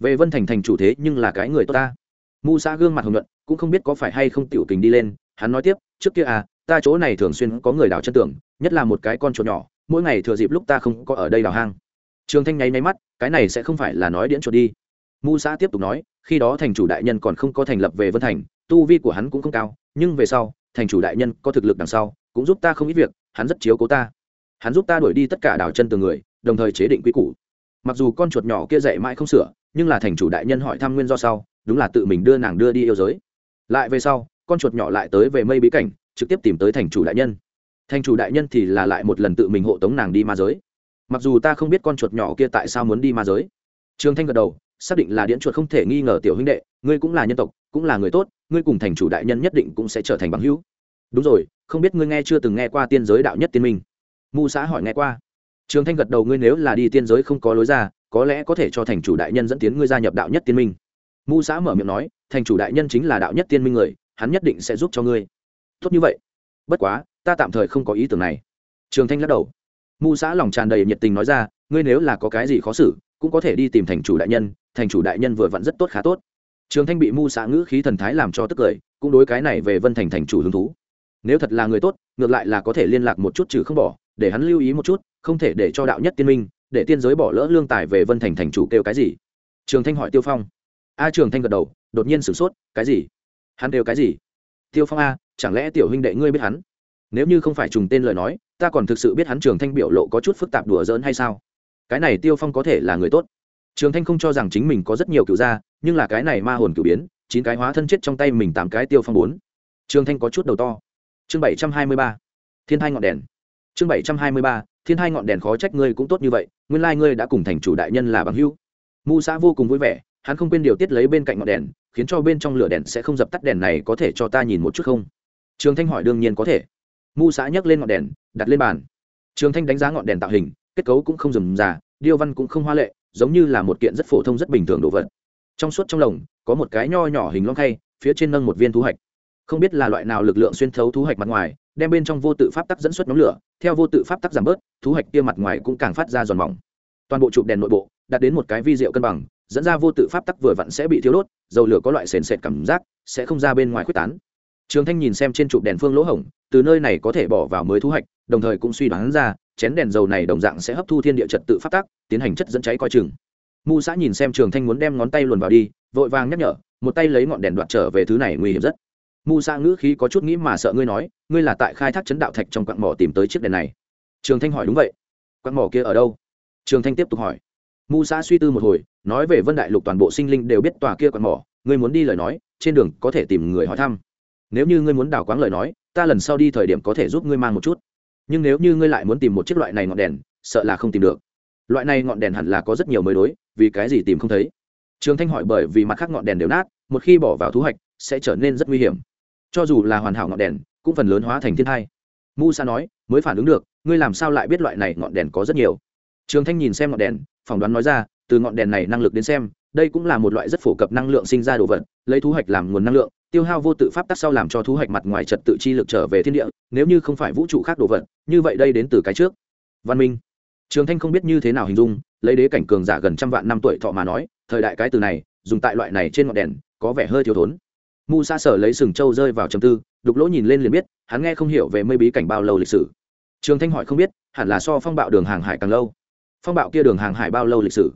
Về vân thành thành chủ thế, nhưng là cái người tốt ta. Mu xã gương mặt hồng nhuận, cũng không biết có phải hay không tiểu kình đi lên, hắn nói tiếp, trước kia à ta chỗ này thường xuyên có người đào chân tường, nhất là một cái con chuột nhỏ, mỗi ngày thừa dịp lúc ta không có ở đây đào hang. Trường thanh nháy máy mắt, cái này sẽ không phải là nói điễn chuột đi. Mu xã tiếp tục nói, khi đó thành chủ đại nhân còn không có thành lập về vân thành, tu vi của hắn cũng không cao, nhưng về sau, thành chủ đại nhân có thực lực đằng sau, cũng giúp ta không ít việc, hắn rất chiếu cố ta. Hắn giúp ta đuổi đi tất cả đào chân từ người, đồng thời chế định quy củ. Mặc dù con chuột nhỏ kia dạy mãi không sửa, nhưng là thành chủ đại nhân hỏi thăm nguyên do sau, đúng là tự mình đưa nàng đưa đi yêu giới. Lại về sau, con chuột nhỏ lại tới về mây bí cảnh trực tiếp tìm tới thành chủ đại nhân. Thành chủ đại nhân thì là lại một lần tự mình hộ tống nàng đi ma giới. Mặc dù ta không biết con chuột nhỏ kia tại sao muốn đi ma giới. Trương thanh gật đầu, xác định là điễn chuột không thể nghi ngờ tiểu huynh đệ, ngươi cũng là nhân tộc, cũng là người tốt, ngươi cùng thành chủ đại nhân nhất định cũng sẽ trở thành bằng hữu. Đúng rồi, không biết ngươi nghe chưa từng nghe qua tiên giới đạo nhất tiên minh. Mu xã hỏi nghe qua. Trường thanh gật đầu, ngươi nếu là đi tiên giới không có lối ra, có lẽ có thể cho thành chủ đại nhân dẫn tiến ngươi gia nhập đạo nhất tiên minh. Mu xã mở miệng nói, thành chủ đại nhân chính là đạo nhất tiên minh người, hắn nhất định sẽ giúp cho ngươi tốt như vậy. Bất quá, ta tạm thời không có ý tưởng này. Trường thanh lắc đầu. Mu xã lòng tràn đầy nhiệt tình nói ra, ngươi nếu là có cái gì khó xử, cũng có thể đi tìm thành chủ đại nhân, thành chủ đại nhân vừa vặn rất tốt khá tốt. Trường thanh bị mu xã ngữ khí thần thái làm cho tức cười, cũng đối cái này về vân thành thành chủ hứng thú. Nếu thật là người tốt, ngược lại là có thể liên lạc một chút trừ không bỏ, để hắn lưu ý một chút, không thể để cho đạo nhất tiên minh, để tiên giới bỏ lỡ lương tài về vân thành thành chủ kêu cái gì? Trường thanh hỏi tiêu phong. A trường thanh gật đầu, đột nhiên sửng sốt, cái gì? Hắn kêu cái gì? Tiêu phong a chẳng lẽ tiểu huynh đệ ngươi biết hắn? Nếu như không phải trùng tên lời nói, ta còn thực sự biết hắn trường thanh biểu lộ có chút phức tạp đùa giỡn hay sao? Cái này tiêu phong có thể là người tốt. Trường thanh không cho rằng chính mình có rất nhiều cựu gia nhưng là cái này ma hồn cựu biến, chín cái hóa thân chết trong tay mình tám cái tiêu phong bốn. Trường thanh có chút đầu to. Chương bảy trăm hai mươi ba. Thiên hai ngọn đèn. Chương bảy trăm hai mươi ba. Thiên hai ngọn đèn khó trách ngươi cũng tốt như vậy, nguyên lai ngươi đã cùng thành chủ đại nhân là bằng hữu. Mu xã vô cùng vui vẻ, hắn không quên điều tiết lấy bên cạnh ngọn đèn, khiến cho bên trong lửa đèn sẽ không dập tắt đèn này có thể cho ta nhìn một chút không? Trường thanh hỏi đương nhiên có thể. Mu xã nhấc lên ngọn đèn, đặt lên bàn. Trường thanh đánh giá ngọn đèn tạo hình, kết cấu cũng không rườm rà, điêu văn cũng không hoa lệ, giống như là một kiện rất phổ thông, rất bình thường đồ vật. Trong suốt trong lồng, có một cái nho nhỏ hình long khay, phía trên nâng một viên thú hạch. Không biết là loại nào lực lượng xuyên thấu thú hạch mặt ngoài, đem bên trong vô tự pháp tắc dẫn xuất nhóm lửa, theo vô tự pháp tắc giảm bớt, thú hạch kia mặt ngoài cũng càng phát ra giòn mỏng. Toàn bộ chụp đèn nội bộ đạt đến một cái vi diệu cân bằng, dẫn ra vô tự pháp tắc vừa vặn sẽ bị thiếu đốt, dầu lửa có loại sền sệt cảm giác, sẽ không ra bên ngoài quyết tán trường thanh nhìn xem trên chụp đèn phương lỗ hổng, từ nơi này có thể bỏ vào mới thu hoạch, đồng thời cũng suy đoán ra, chén đèn dầu này đồng dạng sẽ hấp thu thiên địa trật tự phát tác tiến hành chất dẫn cháy coi chừng. Mu xã nhìn xem trường thanh muốn đem ngón tay luồn vào đi, vội vàng nhắc nhở, một tay lấy ngọn đèn đoạt trở về thứ này nguy hiểm rất. Mu xã ngữ khí có chút nghĩ mà sợ ngươi nói, ngươi là tại khai thác chấn đạo thạch trong quặng mỏ tìm tới chiếc đèn này. Trường thanh hỏi đúng vậy. Quặng mỏ kia ở đâu? Trường thanh tiếp tục hỏi. Mu xã suy tư một hồi, nói về vân đại lục toàn bộ sinh linh đều biết tòa kia quặng mỏ, ngươi muốn đi lời nói, trên đường có thể tìm người hỏi thăm nếu như ngươi muốn đào quáng lời nói, ta lần sau đi thời điểm có thể giúp ngươi mang một chút. Nhưng nếu như ngươi lại muốn tìm một chiếc loại này ngọn đèn, sợ là không tìm được. Loại này ngọn đèn hẳn là có rất nhiều mới đối, vì cái gì tìm không thấy? Trường thanh hỏi bởi vì mặt khác ngọn đèn đều nát, một khi bỏ vào thu hoạch, sẽ trở nên rất nguy hiểm. Cho dù là hoàn hảo ngọn đèn, cũng phần lớn hóa thành thiên thai. Musa nói, mới phản ứng được, ngươi làm sao lại biết loại này ngọn đèn có rất nhiều? Trường thanh nhìn xem ngọn đèn, phỏng đoán nói ra, từ ngọn đèn này năng lực đến xem, đây cũng là một loại rất phổ cập năng lượng sinh ra đồ vật, lấy thu hoạch làm nguồn năng lượng tiêu hao vô tự pháp tắc sau làm cho thu hoạch mặt ngoài trật tự chi lực trở về thiên địa, nếu như không phải vũ trụ khác đồ vật như vậy đây đến từ cái trước. Văn minh. Trường thanh không biết như thế nào hình dung, lấy đế cảnh cường giả gần trăm vạn năm tuổi thọ mà nói, thời đại cái từ này, dùng tại loại này trên ngọn đèn, có vẻ hơi thiếu thốn. Mu sa sở lấy sừng trâu rơi vào trầm tư, đục lỗ nhìn lên liền biết, hắn nghe không hiểu về mây bí cảnh bao lâu lịch sử. Trường thanh hỏi không biết, hẳn là so phong bạo đường hàng hải càng lâu. Phong bạo kia đường hàng hải bao lâu lịch sử?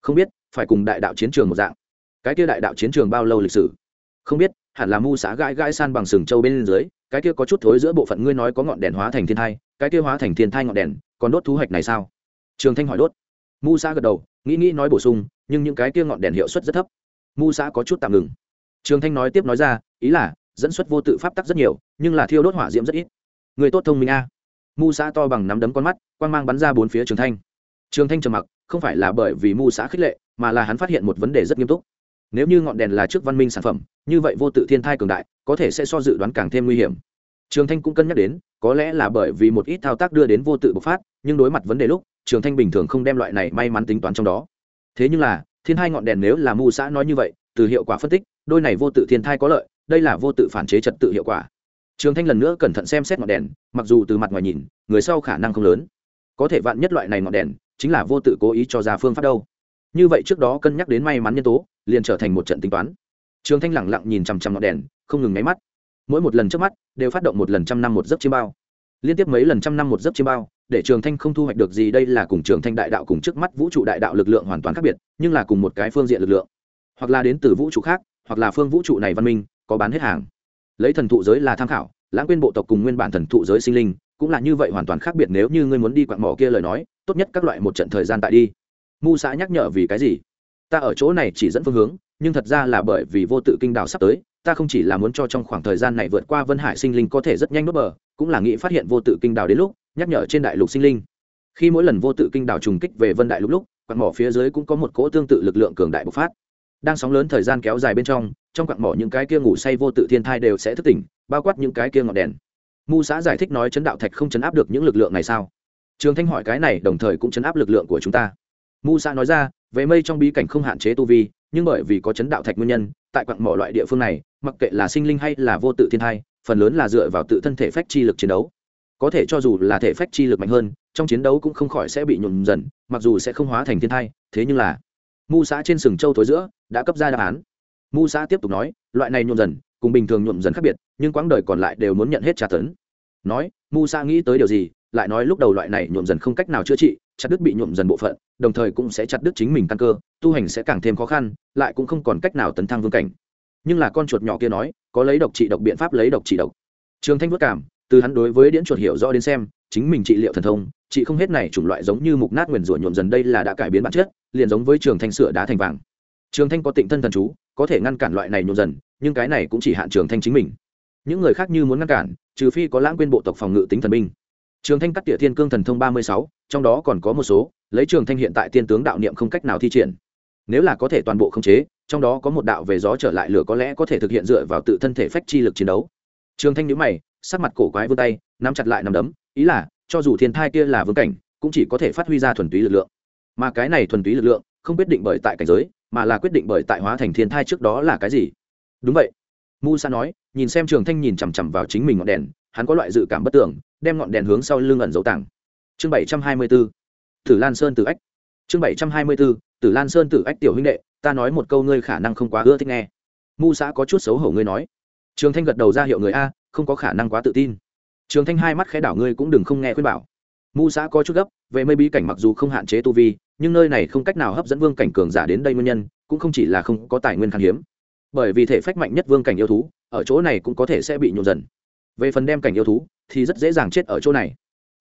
Không biết, phải cùng đại đạo chiến trường một dạng. Cái kia đại đạo chiến trường bao lâu lịch sử? Không biết hẳn là mu xã gãi gãi san bằng sừng châu bên dưới, cái kia có chút thối giữa bộ phận ngươi nói có ngọn đèn hóa thành thiên thai, cái kia hóa thành thiên thai ngọn đèn, còn đốt thu hoạch này sao? Trường thanh hỏi đốt. Mu xã gật đầu, nghĩ nghĩ nói bổ sung, nhưng những cái kia ngọn đèn hiệu suất rất thấp. Mu xã có chút tạm ngừng. Trường thanh nói tiếp nói ra, ý là, dẫn xuất vô tự pháp tắc rất nhiều, nhưng là thiêu đốt hỏa diễm rất ít. Người tốt thông minh a. Mu xã to bằng nắm đấm con mắt, quang mang bắn ra bốn phía trường thanh. Trường thanh trầm mặc, không phải là bởi vì mu xã khích lệ, mà là hắn phát hiện một vấn đề rất nghiêm túc nếu như ngọn đèn là trước văn minh sản phẩm, như vậy vô tự thiên thai cường đại, có thể sẽ so dự đoán càng thêm nguy hiểm. Trường thanh cũng cân nhắc đến, có lẽ là bởi vì một ít thao tác đưa đến vô tự bộc phát, nhưng đối mặt vấn đề lúc, trường thanh bình thường không đem loại này may mắn tính toán trong đó. Thế nhưng là, thiên thai ngọn đèn nếu là mu xã nói như vậy, từ hiệu quả phân tích, đôi này vô tự thiên thai có lợi, đây là vô tự phản chế trật tự hiệu quả. Trường thanh lần nữa cẩn thận xem xét ngọn đèn, mặc dù từ mặt ngoài nhìn, người sau khả năng không lớn. Có thể vạn nhất loại này ngọn đèn, chính là vô tự cố ý cho ra phương pháp đâu. Như vậy trước đó cân nhắc đến may mắn nhân tố liền trở thành một trận tính toán. Trường thanh lẳng lặng nhìn chằm chằm ngọn đèn, không ngừng nháy mắt. Mỗi một lần trước mắt, đều phát động một lần trăm năm một giấc chiêm bao. Liên tiếp mấy lần trăm năm một giấc chiêm bao, để trường thanh không thu hoạch được gì, đây là cùng trường thanh đại đạo cùng trước mắt vũ trụ đại đạo lực lượng hoàn toàn khác biệt, nhưng là cùng một cái phương diện lực lượng. Hoặc là đến từ vũ trụ khác, hoặc là phương vũ trụ này văn minh, có bán hết hàng. Lấy thần thụ giới là tham khảo, lãng quên bộ tộc cùng nguyên bản thần thụ giới sinh linh, cũng là như vậy hoàn toàn khác biệt, nếu như ngươi muốn đi quặng mỏ kia lời nói, tốt nhất các loại một trận thời gian tại đi. Mu xã nhắc nhở vì cái gì? Ta ở chỗ này chỉ dẫn phương hướng, nhưng thật ra là bởi vì vô tự kinh đảo sắp tới, ta không chỉ là muốn cho trong khoảng thời gian này vượt qua vân hải sinh linh có thể rất nhanh nốt bờ, cũng là nghĩ phát hiện vô tự kinh đảo đến lúc, nhắc nhở trên đại lục sinh linh. Khi mỗi lần vô tự kinh đảo trùng kích về vân đại lục lúc, quặng mỏ phía dưới cũng có một cỗ tương tự lực lượng cường đại bộc phát. Đang sóng lớn thời gian kéo dài bên trong trong quặng mỏ những cái kia ngủ say vô tự thiên thai đều sẽ thức tỉnh, bao quát những cái kia ngọn đèn. Mu xã giải thích nói chấn đạo thạch không chấn áp được những lực lượng này sao? Trường thanh hỏi cái này, đồng thời cũng chấn áp lực lượng của chúng ta. Mu xã nói ra về mây trong bí cảnh không hạn chế tu vi, nhưng bởi vì có chấn đạo thạch nguyên nhân, tại quặng mỏ loại địa phương này, mặc kệ là sinh linh hay là vô tự thiên thai, phần lớn là dựa vào tự thân thể phách chi lực chiến đấu. Có thể cho dù là thể phách chi lực mạnh hơn, trong chiến đấu cũng không khỏi sẽ bị nhuộm dần, mặc dù sẽ không hóa thành thiên thai, thế nhưng là mu xã trên sừng châu thối giữa đã cấp ra đáp án. Mu xã tiếp tục nói, loại này nhuộm dần cùng bình thường nhuộm dần khác biệt, nhưng quãng đời còn lại đều muốn nhận hết trả tấn. Nói, mu xã nghĩ tới điều gì, lại nói lúc đầu loại này nhuộm dần không cách nào chữa trị chặt đứt bị nhuộm dần bộ phận, đồng thời cũng sẽ chặt đứt chính mình căn cơ, tu hành sẽ càng thêm khó khăn, lại cũng không còn cách nào tấn thăng vương cảnh. Nhưng là con chuột nhỏ kia nói, có lấy độc trị độc biện pháp lấy độc trị độc. Trường thanh vất cảm, từ hắn đối với điễn chuột hiểu rõ đến xem, chính mình trị liệu thần thông chị không hết này chủng loại giống như mục nát nguyền rủa nhuộm dần đây là đã cải biến bản chất, liền giống với trường thanh sửa đá thành vàng. Trường thanh có tịnh thân thần chú, có thể ngăn cản loại này nhuộm dần, nhưng cái này cũng chỉ hạn trường thanh chính mình. Những người khác như muốn ngăn cản, trừ phi có lãng quên bộ tộc phòng ngự tính thần binh. Trường thanh cắt tỉa thiên cương thần thông ba mươi sáu trong đó còn có một số, lấy trường thanh hiện tại tiên tướng đạo niệm không cách nào thi triển. Nếu là có thể toàn bộ khống chế, trong đó có một đạo về gió trở lại lửa có lẽ có thể thực hiện dựa vào tự thân thể phách chi lực chiến đấu. Trường thanh nhíu mày, sắc mặt cổ quái vươn tay, nắm chặt lại nắm đấm, ý là, cho dù thiên thai kia là vương cảnh, cũng chỉ có thể phát huy ra thuần túy lực lượng. Mà cái này thuần túy lực lượng, không quyết định bởi tại cảnh giới, mà là quyết định bởi tại hóa thành thiên thai trước đó là cái gì. Đúng vậy. Musa nói, nhìn xem trường thanh nhìn chằm chằm vào chính mình ngọn đèn, hắn có loại dự cảm bất tưởng đem ngọn đèn hướng sau lưng ẩn dấu tàng chương bảy trăm hai mươi b ố tử lan sơn tử ách. Chương bảy trăm hai mươi b ố tử lan sơn tử ách tiểu huynh đệ, ta nói một câu ngươi khả năng không quá ưa thích nghe. Mu xã có chút xấu hổ ngươi nói. Trường thanh gật đầu ra hiệu người a, không có khả năng quá tự tin. Trường thanh hai mắt khẽ đảo ngươi cũng đừng không nghe khuyên bảo. Mu xã có chút gấp, về mây bí cảnh mặc dù không hạn chế tu vi, nhưng nơi này không cách nào hấp dẫn vương cảnh cường giả đến đây nguyên nhân, cũng không chỉ là không có tài nguyên khan hiếm. Bởi vì thể phách mạnh nhất vương cảnh yêu thú, ở chỗ này cũng có thể sẽ bị nhộn dần. Về phần đem cảnh yêu thú, thì rất dễ dàng chết ở chỗ này.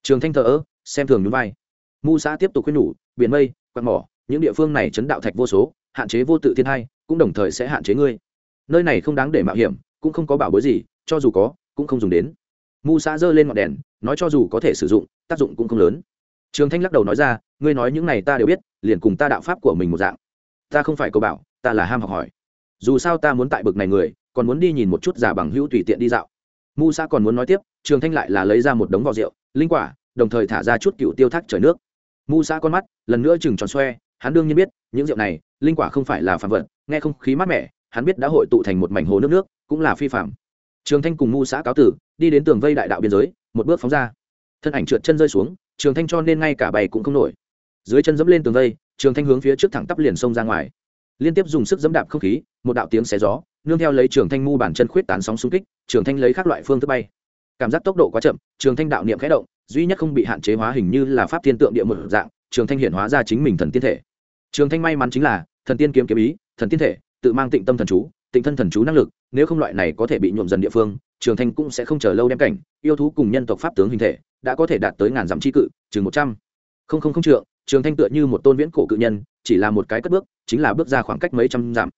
Trường thanh thờ ơ xem thường núi vai. Mu xã tiếp tục khuyên nhủ, biển mây, quạt mỏ, những địa phương này chấn đạo thạch vô số, hạn chế vô tự thiên hai, cũng đồng thời sẽ hạn chế ngươi. Nơi này không đáng để mạo hiểm, cũng không có bảo bối gì, cho dù có, cũng không dùng đến. Mu xã giơ lên ngọn đèn, nói cho dù có thể sử dụng, tác dụng cũng không lớn. Trường thanh lắc đầu nói ra, ngươi nói những này ta đều biết, liền cùng ta đạo pháp của mình một dạng. Ta không phải cầu bảo, ta là ham học hỏi. Dù sao ta muốn tại bực này người, còn muốn đi nhìn một chút giả bằng hữu tùy tiện đi dạo. Mu xã còn muốn nói tiếp, trường thanh lại là lấy ra một đống vỏ rượu, linh quả đồng thời thả ra chút cựu tiêu thác trời nước. Mu xã con mắt lần nữa chừng tròn xoe, hắn đương nhiên biết, những rượu này, linh quả không phải là phạm vật, nghe không khí mát mẻ, hắn biết đã hội tụ thành một mảnh hồ nước nước, cũng là phi phạm trường thanh cùng mu xã cáo tử, đi đến tường vây đại đạo biên giới, một bước phóng ra. Thân ảnh trượt chân rơi xuống, trường thanh cho nên ngay cả bày cũng không nổi. Dưới chân dẫm lên tường vây, trường thanh hướng phía trước thẳng tắp liền xông ra ngoài. Liên tiếp dùng sức dẫm đạp không khí, một đạo tiếng xé gió, nương theo lấy trường thanh mu bản chân khuyết tán sóng xung kích, trường thanh lấy các loại phương thức bay cảm giác tốc độ quá chậm, trường thanh đạo niệm khẽ động, duy nhất không bị hạn chế hóa hình như là pháp thiên tượng địa một dạng, trường thanh hiện hóa ra chính mình thần tiên thể. Trường thanh may mắn chính là, thần tiên kiếm kiếm ý, thần tiên thể, tự mang tịnh tâm thần chú, tịnh thân thần chú năng lực, nếu không loại này có thể bị nhuộm dần địa phương, trường thanh cũng sẽ không chờ lâu đem cảnh, yêu thú cùng nhân tộc pháp tướng hình thể, đã có thể đạt tới ngàn dặm c cự, chừng một trăm. Không không không trượng, trường thanh tựa như một tôn viễn cổ cự nhân, chỉ là một cái cất bước, chính là bước ra khoảng cách mấy trăm dặm.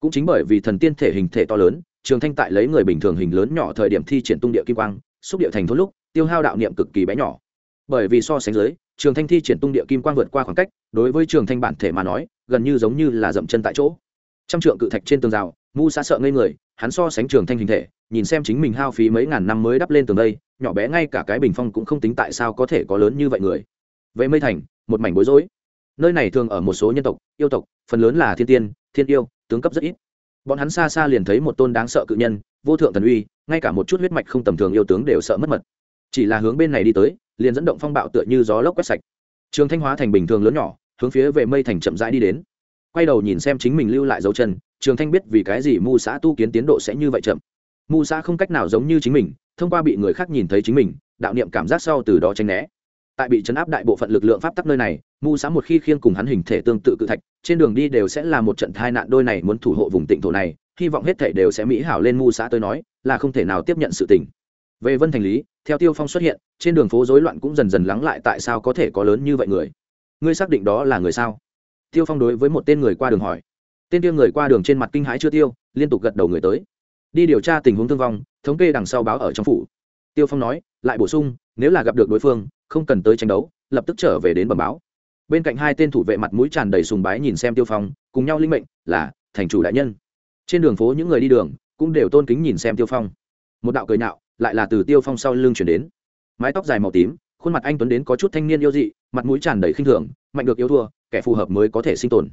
Cũng chính bởi vì thần tiên thể hình thể to lớn, trường thanh tại lấy người bình thường hình lớn nhỏ thời điểm thi triển tung địa kim quang xúc địa thành thôn lúc, tiêu hao đạo niệm cực kỳ bé nhỏ. Bởi vì so sánh dưới trường thanh thi triển tung địa kim quang vượt qua khoảng cách, đối với trường thanh bản thể mà nói, gần như giống như là dậm chân tại chỗ. Trăm trượng cự thạch trên tường rào, mu xã sợ ngây người, hắn so sánh trường thanh hình thể, nhìn xem chính mình hao phí mấy ngàn năm mới đắp lên tường đây, nhỏ bé ngay cả cái bình phong cũng không tính tại sao có thể có lớn như vậy người. Về mây thành, một mảnh bối rối. Nơi này thường ở một số nhân tộc, yêu tộc, phần lớn là thiên tiên, thiên yêu, tướng cấp rất ít. Bọn hắn xa xa liền thấy một tôn đáng sợ cự nhân, vô thượng thần uy ngay cả một chút huyết mạch không tầm thường yêu tướng đều sợ mất mật. Chỉ là hướng bên này đi tới, liền dẫn động phong bạo tựa như gió lốc quét sạch. Trường thanh hóa thành bình thường lớn nhỏ, hướng phía về mây thành chậm rãi đi đến. Quay đầu nhìn xem chính mình lưu lại dấu chân, trường thanh biết vì cái gì mu xã tu kiến tiến độ sẽ như vậy chậm. Mu xã không cách nào giống như chính mình, thông qua bị người khác nhìn thấy chính mình, đạo niệm cảm giác sau từ đó tranh né. Tại bị chấn áp đại bộ phận lực lượng pháp tắc nơi này mu xã một khi khiêng cùng hắn hình thể tương tự cự thạch, trên đường đi đều sẽ là một trận tai nạn, đôi này muốn thủ hộ vùng tịnh thổ này, hy vọng hết thể đều sẽ mỹ hảo lên mu xã tới nói là không thể nào tiếp nhận sự tình. Về vân thành lý, theo tiêu phong xuất hiện, trên đường phố rối loạn cũng dần dần lắng lại tại sao có thể có lớn như vậy người. Ngươi xác định đó là người sao? Tiêu phong đối với một tên người qua đường hỏi. Tên tiêu người qua đường trên mặt kinh hãi chưa tiêu, liên tục gật đầu người tới. Đi điều tra tình huống thương vong, thống kê đằng sau báo ở trong phủ. Tiêu phong nói, lại bổ sung, nếu là gặp được đối phương, không cần tới tranh đấu, lập tức trở về đến bẩm báo. Bên cạnh hai tên thủ vệ mặt mũi tràn đầy sùng bái nhìn xem tiêu phong, cùng nhau linh mệnh, là, thành chủ đại nhân. Trên đường phố những người đi đường cũng đều tôn kính nhìn xem tiêu phong. Một đạo cười nhạo, lại là từ tiêu phong sau lưng chuyển đến. Mái tóc dài màu tím, khuôn mặt anh tuấn đến có chút thanh niên yêu dị, mặt mũi tràn đầy khinh thường, mạnh được yêu thua, kẻ phù hợp mới có thể sinh tồn.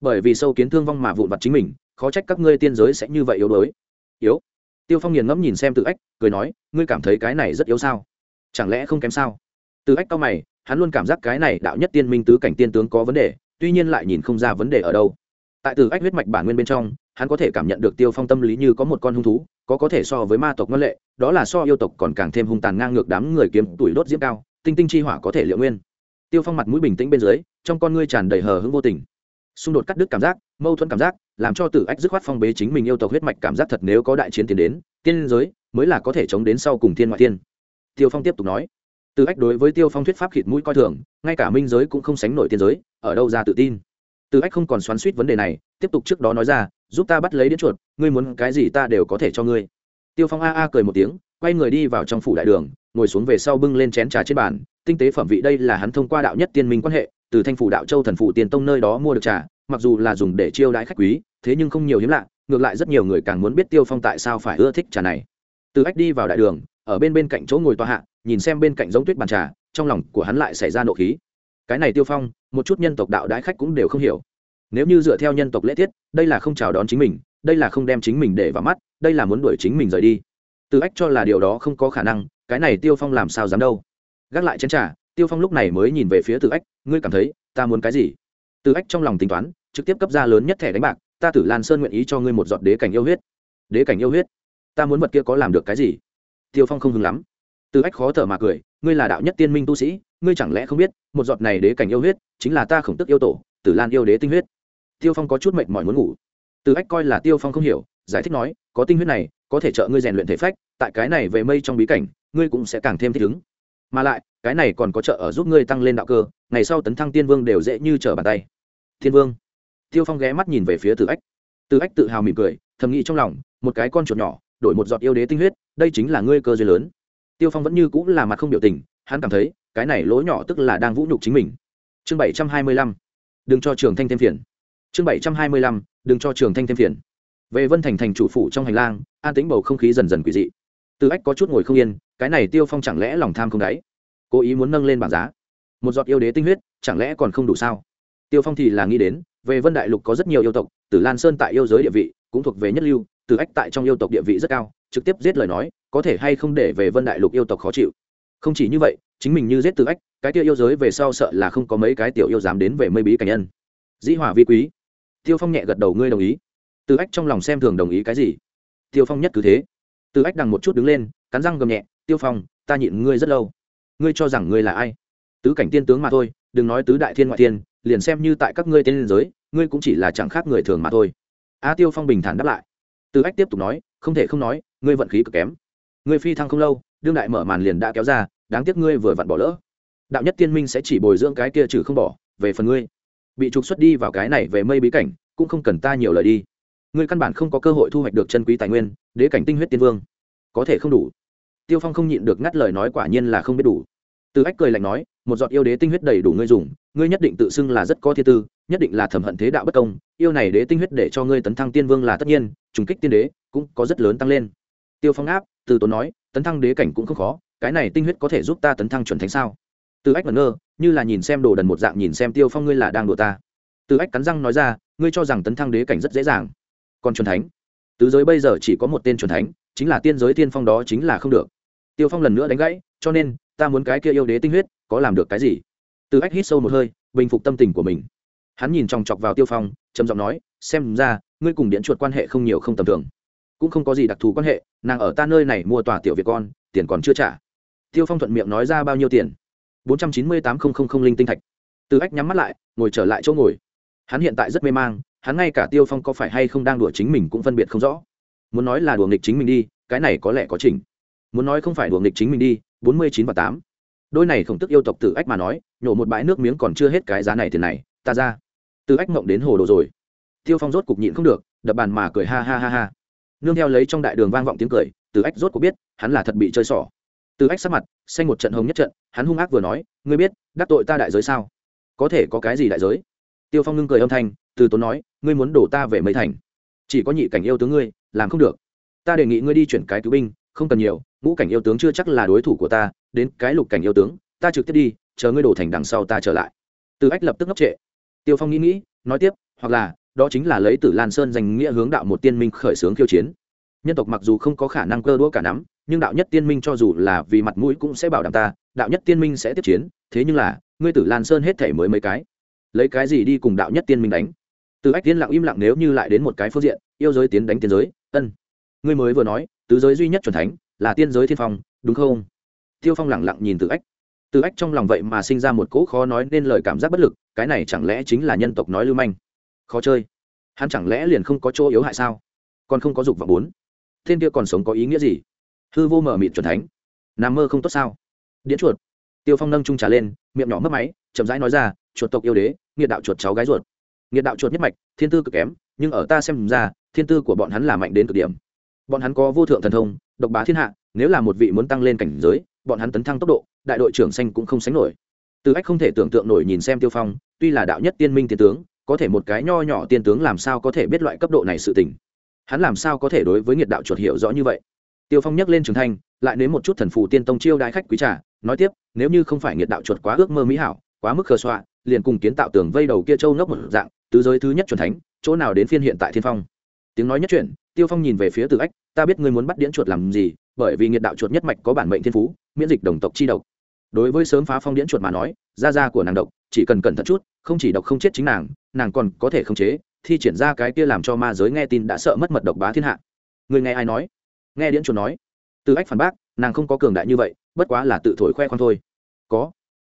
Bởi vì sâu kiến thương vong mà vụn vặt chính mình, khó trách các ngươi tiên giới sẽ như vậy yếu đuối. Yếu? Tiêu phong nghiền ngẫm nhìn xem tự ách, cười nói, ngươi cảm thấy cái này rất yếu sao? Chẳng lẽ không kém sao? Tự ách cao mày, hắn luôn cảm giác cái này đạo nhất tiên minh tứ cảnh tiên tướng có vấn đề, tuy nhiên lại nhìn không ra vấn đề ở đâu tại từ ách huyết mạch bản nguyên bên trong, hắn có thể cảm nhận được tiêu phong tâm lý như có một con hung thú, có có thể so với ma tộc ngân lệ, đó là so yêu tộc còn càng thêm hung tàn ngang ngược đám người kiếm tuổi đốt diễm cao, tinh tinh chi hỏa có thể liệu nguyên. Tiêu phong mặt mũi bình tĩnh bên dưới, trong con ngươi tràn đầy hờ hững vô tình. Xung đột cắt đứt cảm giác, mâu thuẫn cảm giác, làm cho tử ách dứt khoát phong bế chính mình yêu tộc huyết mạch cảm giác thật nếu có đại chiến tiến đến, tiên giới mới là có thể chống đến sau cùng thiên ngoại thiên tiêu phong tiếp tục nói tử ách đối với tiêu phong thuyết pháp khịt mũi coi thường, ngay cả minh giới cũng không sánh nổi tiên giới, ở đâu ra tự tin. Từ ách không còn xoắn suýt vấn đề này, tiếp tục trước đó nói ra, giúp ta bắt lấy đến chuột, ngươi muốn cái gì ta đều có thể cho ngươi. Tiêu phong a a cười một tiếng, quay người đi vào trong phủ đại đường, ngồi xuống về sau bưng lên chén trà trên bàn, tinh tế phẩm vị đây là hắn thông qua đạo nhất tiên minh quan hệ, từ thanh phủ đạo châu thần phủ tiền tông nơi đó mua được trà, mặc dù là dùng để chiêu đãi khách quý, thế nhưng không nhiều hiếm lạ, ngược lại rất nhiều người càng muốn biết tiêu phong tại sao phải ưa thích trà này. Từ ách đi vào đại đường, ở bên bên cạnh chỗ ngồi tòa hạ, nhìn xem bên cạnh giống tuyết bàn trà, trong lòng của hắn lại xảy ra nộ khí cái này tiêu phong, một chút nhân tộc đạo đãi khách cũng đều không hiểu. Nếu như dựa theo nhân tộc lễ tiết, đây là không chào đón chính mình, đây là không đem chính mình để vào mắt, đây là muốn đuổi chính mình rời đi. Từ ách cho là điều đó không có khả năng, cái này tiêu phong làm sao dám đâu? Gác lại chén t r à tiêu phong lúc này mới nhìn về phía từ ách, ngươi cảm thấy, ta muốn cái gì? Từ ách trong lòng tính toán, trực tiếp cấp ra lớn nhất thẻ đánh bạc, ta tử lan sơn nguyện ý cho ngươi một giọt đế cảnh yêu huyết. Đế cảnh yêu huyết? Ta muốn vật kia có làm được cái gì? Tiêu phong không hứng lắm từ ách khó thở mà cười, ngươi là đạo nhất tiên minh tu sĩ, ngươi chẳng lẽ không biết, một giọt này đế cảnh yêu huyết, chính là ta khổng tức yêu tổ, tử lan yêu đế tinh huyết. Tiêu phong có chút mệt mỏi muốn ngủ. Từ ách coi là tiêu phong không hiểu, giải thích nói, có tinh huyết này, có thể trợ ngươi rèn luyện thể phách, tại cái này về mây trong bí cảnh, ngươi cũng sẽ càng thêm thích ứng. Mà lại, cái này còn có trợ ở giúp ngươi tăng lên đạo cơ, ngày sau tấn thăng tiên vương đều dễ như trở bàn tay. Thiên vương? Tiêu phong ghé mắt nhìn về phía từ ách. Từ ách tự hào mỉm cười, thầm nghĩ trong lòng, một cái con chuột nhỏ, đổi một giọt yêu đế tinh huyết, đây chính là ngươi cơ duyên lớn tiêu phong vẫn như cũng là mặt không biểu tình, hắn cảm thấy, cái này lỗ nhỏ tức là đang vũ nhục chính mình. Chương bảy trăm hai mươi lăm. Đừng cho trường thanh thêm phiền. Chương bảy trăm hai mươi lăm. Đừng cho trường thanh thêm phiền. Về vân thành thành chủ phủ trong hành lang, an tĩnh bầu không khí dần dần quỷ dị. Từ ách có chút ngồi không yên, cái này tiêu phong chẳng lẽ lòng tham không đáy? Cố ý muốn nâng lên bảng giá. Một giọt yêu đế tinh huyết, chẳng lẽ còn không đủ sao? Tiêu phong thì là nghĩ đến, về vân đại lục có rất nhiều yêu tộc, tử lan sơn tại yêu giới địa vị, cũng thuộc về nhất lưu từ ách tại trong yêu tộc địa vị rất cao trực tiếp giết lời nói, có thể hay không để về vân đại lục yêu tộc khó chịu. Không chỉ như vậy, chính mình như giết từ ách, cái kia yêu giới về sau sợ là không có mấy cái tiểu yêu dám đến về mây bí cảnh nhân. Dĩ hòa vi quý. Tiêu phong nhẹ gật đầu, ngươi đồng ý. Từ ách trong lòng xem thường đồng ý cái gì? Tiêu phong nhất cứ thế. Từ ách đằng một chút đứng lên, cắn răng gầm nhẹ, tiêu phong, ta nhịn ngươi rất lâu. Ngươi cho rằng ngươi là ai? Tứ cảnh tiên tướng mà thôi, đừng nói tứ đại thiên ngoại thiên, liền xem như tại các ngươi tiên liên giới, ngươi cũng chỉ là chẳng khác người thường mà thôi. A tiêu phong bình thản đáp lại. Từ ách tiếp tục nói, không thể không nói ngươi vận khí cực kém. Ngươi phi thăng không lâu, đương đại mở màn liền đã kéo ra, đáng tiếc ngươi vừa vặn bỏ lỡ. Đạo nhất tiên minh sẽ chỉ bồi dưỡng cái kia trừ không bỏ, về phần ngươi. Bị trục xuất đi vào cái này về mây bí cảnh, cũng không cần ta nhiều lời đi. Ngươi căn bản không có cơ hội thu hoạch được chân quý tài nguyên, đế cảnh tinh huyết tiên vương. Có thể không đủ. Tiêu phong không nhịn được ngắt lời nói quả nhiên là không biết đủ. Từ ách cười lạnh nói, một giọt yêu đế tinh huyết đầy đủ ngươi dùng, ngươi nhất định tự xưng là rất có thiên tư, nhất định là thẩm hận thế đạo bất công, yêu này đế tinh huyết để cho ngươi tấn thăng tiên vương là tất nhiên, trùng kích tiên đế cũng có rất lớn tăng lên tiêu phong áp, từ tốn nói, tấn thăng đế cảnh cũng không khó, cái này tinh huyết có thể giúp ta tấn thăng chuẩn thánh sao? Từ ách ngẩn ngơ, như là nhìn xem đồ đần một dạng nhìn xem tiêu phong ngươi là đang đùa ta. Từ ách cắn răng nói ra, ngươi cho rằng tấn thăng đế cảnh rất dễ dàng, còn chuẩn thánh? Tứ giới bây giờ chỉ có một tên chuẩn thánh, chính là tiên giới tiên phong đó chính là không được. Tiêu phong lần nữa đánh gãy, cho nên, ta muốn cái kia yêu đế tinh huyết, có làm được cái gì? Từ ách hít sâu một hơi, bình phục tâm tình của mình. Hắn nhìn chòng chọc vào tiêu phong, trầm giọng nói, xem ra, ngươi cùng điện chuột quan hệ không nhiều không tầm thường cũng không có gì đặc thù quan hệ, nàng ở ta nơi này mua tòa tiểu việt con, tiền còn chưa trả. Tiêu phong thuận miệng nói ra bao nhiêu tiền? bốn trăm chín mươi tám nghìn linh tinh thạch. Từ ách nhắm mắt lại, ngồi trở lại chỗ ngồi. Hắn hiện tại rất mê mang, hắn ngay cả tiêu phong có phải hay không đang đùa chính mình cũng phân biệt không rõ. Muốn nói là đùa nghịch chính mình đi, cái này có lẽ có trình muốn nói không phải đùa nghịch chính mình đi, bốn mươi chín và tám. Đôi này khổng tức yêu tộc tử ách mà nói, nhổ một bãi nước miếng còn chưa hết cái giá này tiền này, ta ra. Từ ách mộng đến hồ đồ rồi. Tiêu phong rốt cục nhịn không được, đập bàn mà cười ha ha ha ha nương theo lấy trong đại đường vang vọng tiếng cười, từ ách rốt cục biết, hắn là thật bị chơi xỏ từ ách sắc mặt, xanh một trận hồng nhất trận, hắn hung ác vừa nói, ngươi biết, đắc tội ta đại giới sao? Có thể có cái gì đại giới? Tiêu phong ngưng cười âm thanh, từ tốn nói, ngươi muốn đổ ta về mấy thành? Chỉ có nhị cảnh yêu tướng ngươi, làm không được. Ta đề nghị ngươi đi chuyển cái cứu binh, không cần nhiều, ngũ cảnh yêu tướng chưa chắc là đối thủ của ta, đến cái lục cảnh yêu tướng, ta trực tiếp đi, chờ ngươi đổ thành đằng sau ta trở lại. Từ ách lập tức ngốc trệ. Tiêu phong nghĩ nghĩ, nói tiếp, hoặc là đó chính là lấy tử lan sơn danh nghĩa hướng đạo một tiên minh khởi xướng khiêu chiến. Nhân tộc mặc dù không có khả năng cơ đũa cả nắm, nhưng đạo nhất tiên minh cho dù là vì mặt mũi cũng sẽ bảo đảm ta, đạo nhất tiên minh sẽ tiếp chiến, thế nhưng là, ngươi tử lan sơn hết thể mới mấy cái. Lấy cái gì đi cùng đạo nhất tiên minh đánh? Từ ách tiên lặng im lặng nếu như lại đến một cái phương diện, yêu giới tiến đánh tiên giới, ân. Ngươi mới vừa nói, tứ giới duy nhất c thánh, là tiên giới thiên phong, đúng không? Tiêu phong lẳng lặng nhìn từ ách. Từ ách trong lòng vậy mà sinh ra một cỗ khó nói nên lời cảm giác bất lực, cái này chẳng lẽ chính là nhân tộc nói lưu manh? Khó chơi. Hắn chẳng lẽ liền không có chỗ yếu hại sao? Còn không có dục vọng bốn. Thiên kia còn sống có ý nghĩa gì? Hư vô mờ mịt chuẩn thánh. Nằm mơ không tốt sao? Điễn chuột. Tiêu phong nâng trung trà lên, miệng nhỏ mất máy, chậm rãi nói ra, chuột tộc yêu đế, nghiệt đạo chuột cháu gái ruột. Nghiệt đạo chuột nhất mạch, thiên tư cực kém, nhưng ở ta xem ra, thiên tư của bọn hắn là mạnh đến cực điểm. Bọn hắn có vô thượng thần thông, độc bá thiên hạ, nếu là một vị muốn tăng lên cảnh giới, bọn hắn tấn thăng tốc độ, đại đội trưởng xanh cũng không sánh nổi. Từ ách không thể tưởng tượng nổi nhìn xem tiêu phong, tuy là đạo nhất tiên minh tiên tướng có thể một cái nho nhỏ tiên tướng làm sao có thể biết loại cấp độ này sự tình? Hắn làm sao có thể đối với nghiệt đạo chuột hiểu rõ như vậy? Tiêu phong nhắc lên trường thanh, lại nếm một chút thần phù tiên tông chiêu đại khách quý trà, nói tiếp, nếu như không phải nghiệt đạo chuột quá ước mơ mỹ hảo, quá mức khờ xoa, liền cùng kiến tạo tường vây đầu kia châu ngốc một dạng, tứ giới thứ nhất chuẩn thánh, chỗ nào đến phiên hiện tại thiên phong? Tiếng nói nhất chuyện tiêu phong nhìn về phía từ ách, ta biết ngươi muốn bắt điễn chuột làm gì, bởi vì nghiệt đạo chuột nhất mạch có bản mệnh thiên phú, miễn dịch đồng tộc chi độc đối với sớm phá phong điễn chuột mà nói, da da của nàng độc, chỉ cần cẩn thận chút, không chỉ độc không chết chính nàng nàng còn có thể khống chế, thi triển ra cái kia làm cho ma giới nghe tin đã sợ mất mật độc bá thiên hạ. Người nghe ai nói? Nghe điễn chuột nói. Từ ách phản bác, nàng không có cường đại như vậy, bất quá là tự thổi khoe khoang thôi. Có.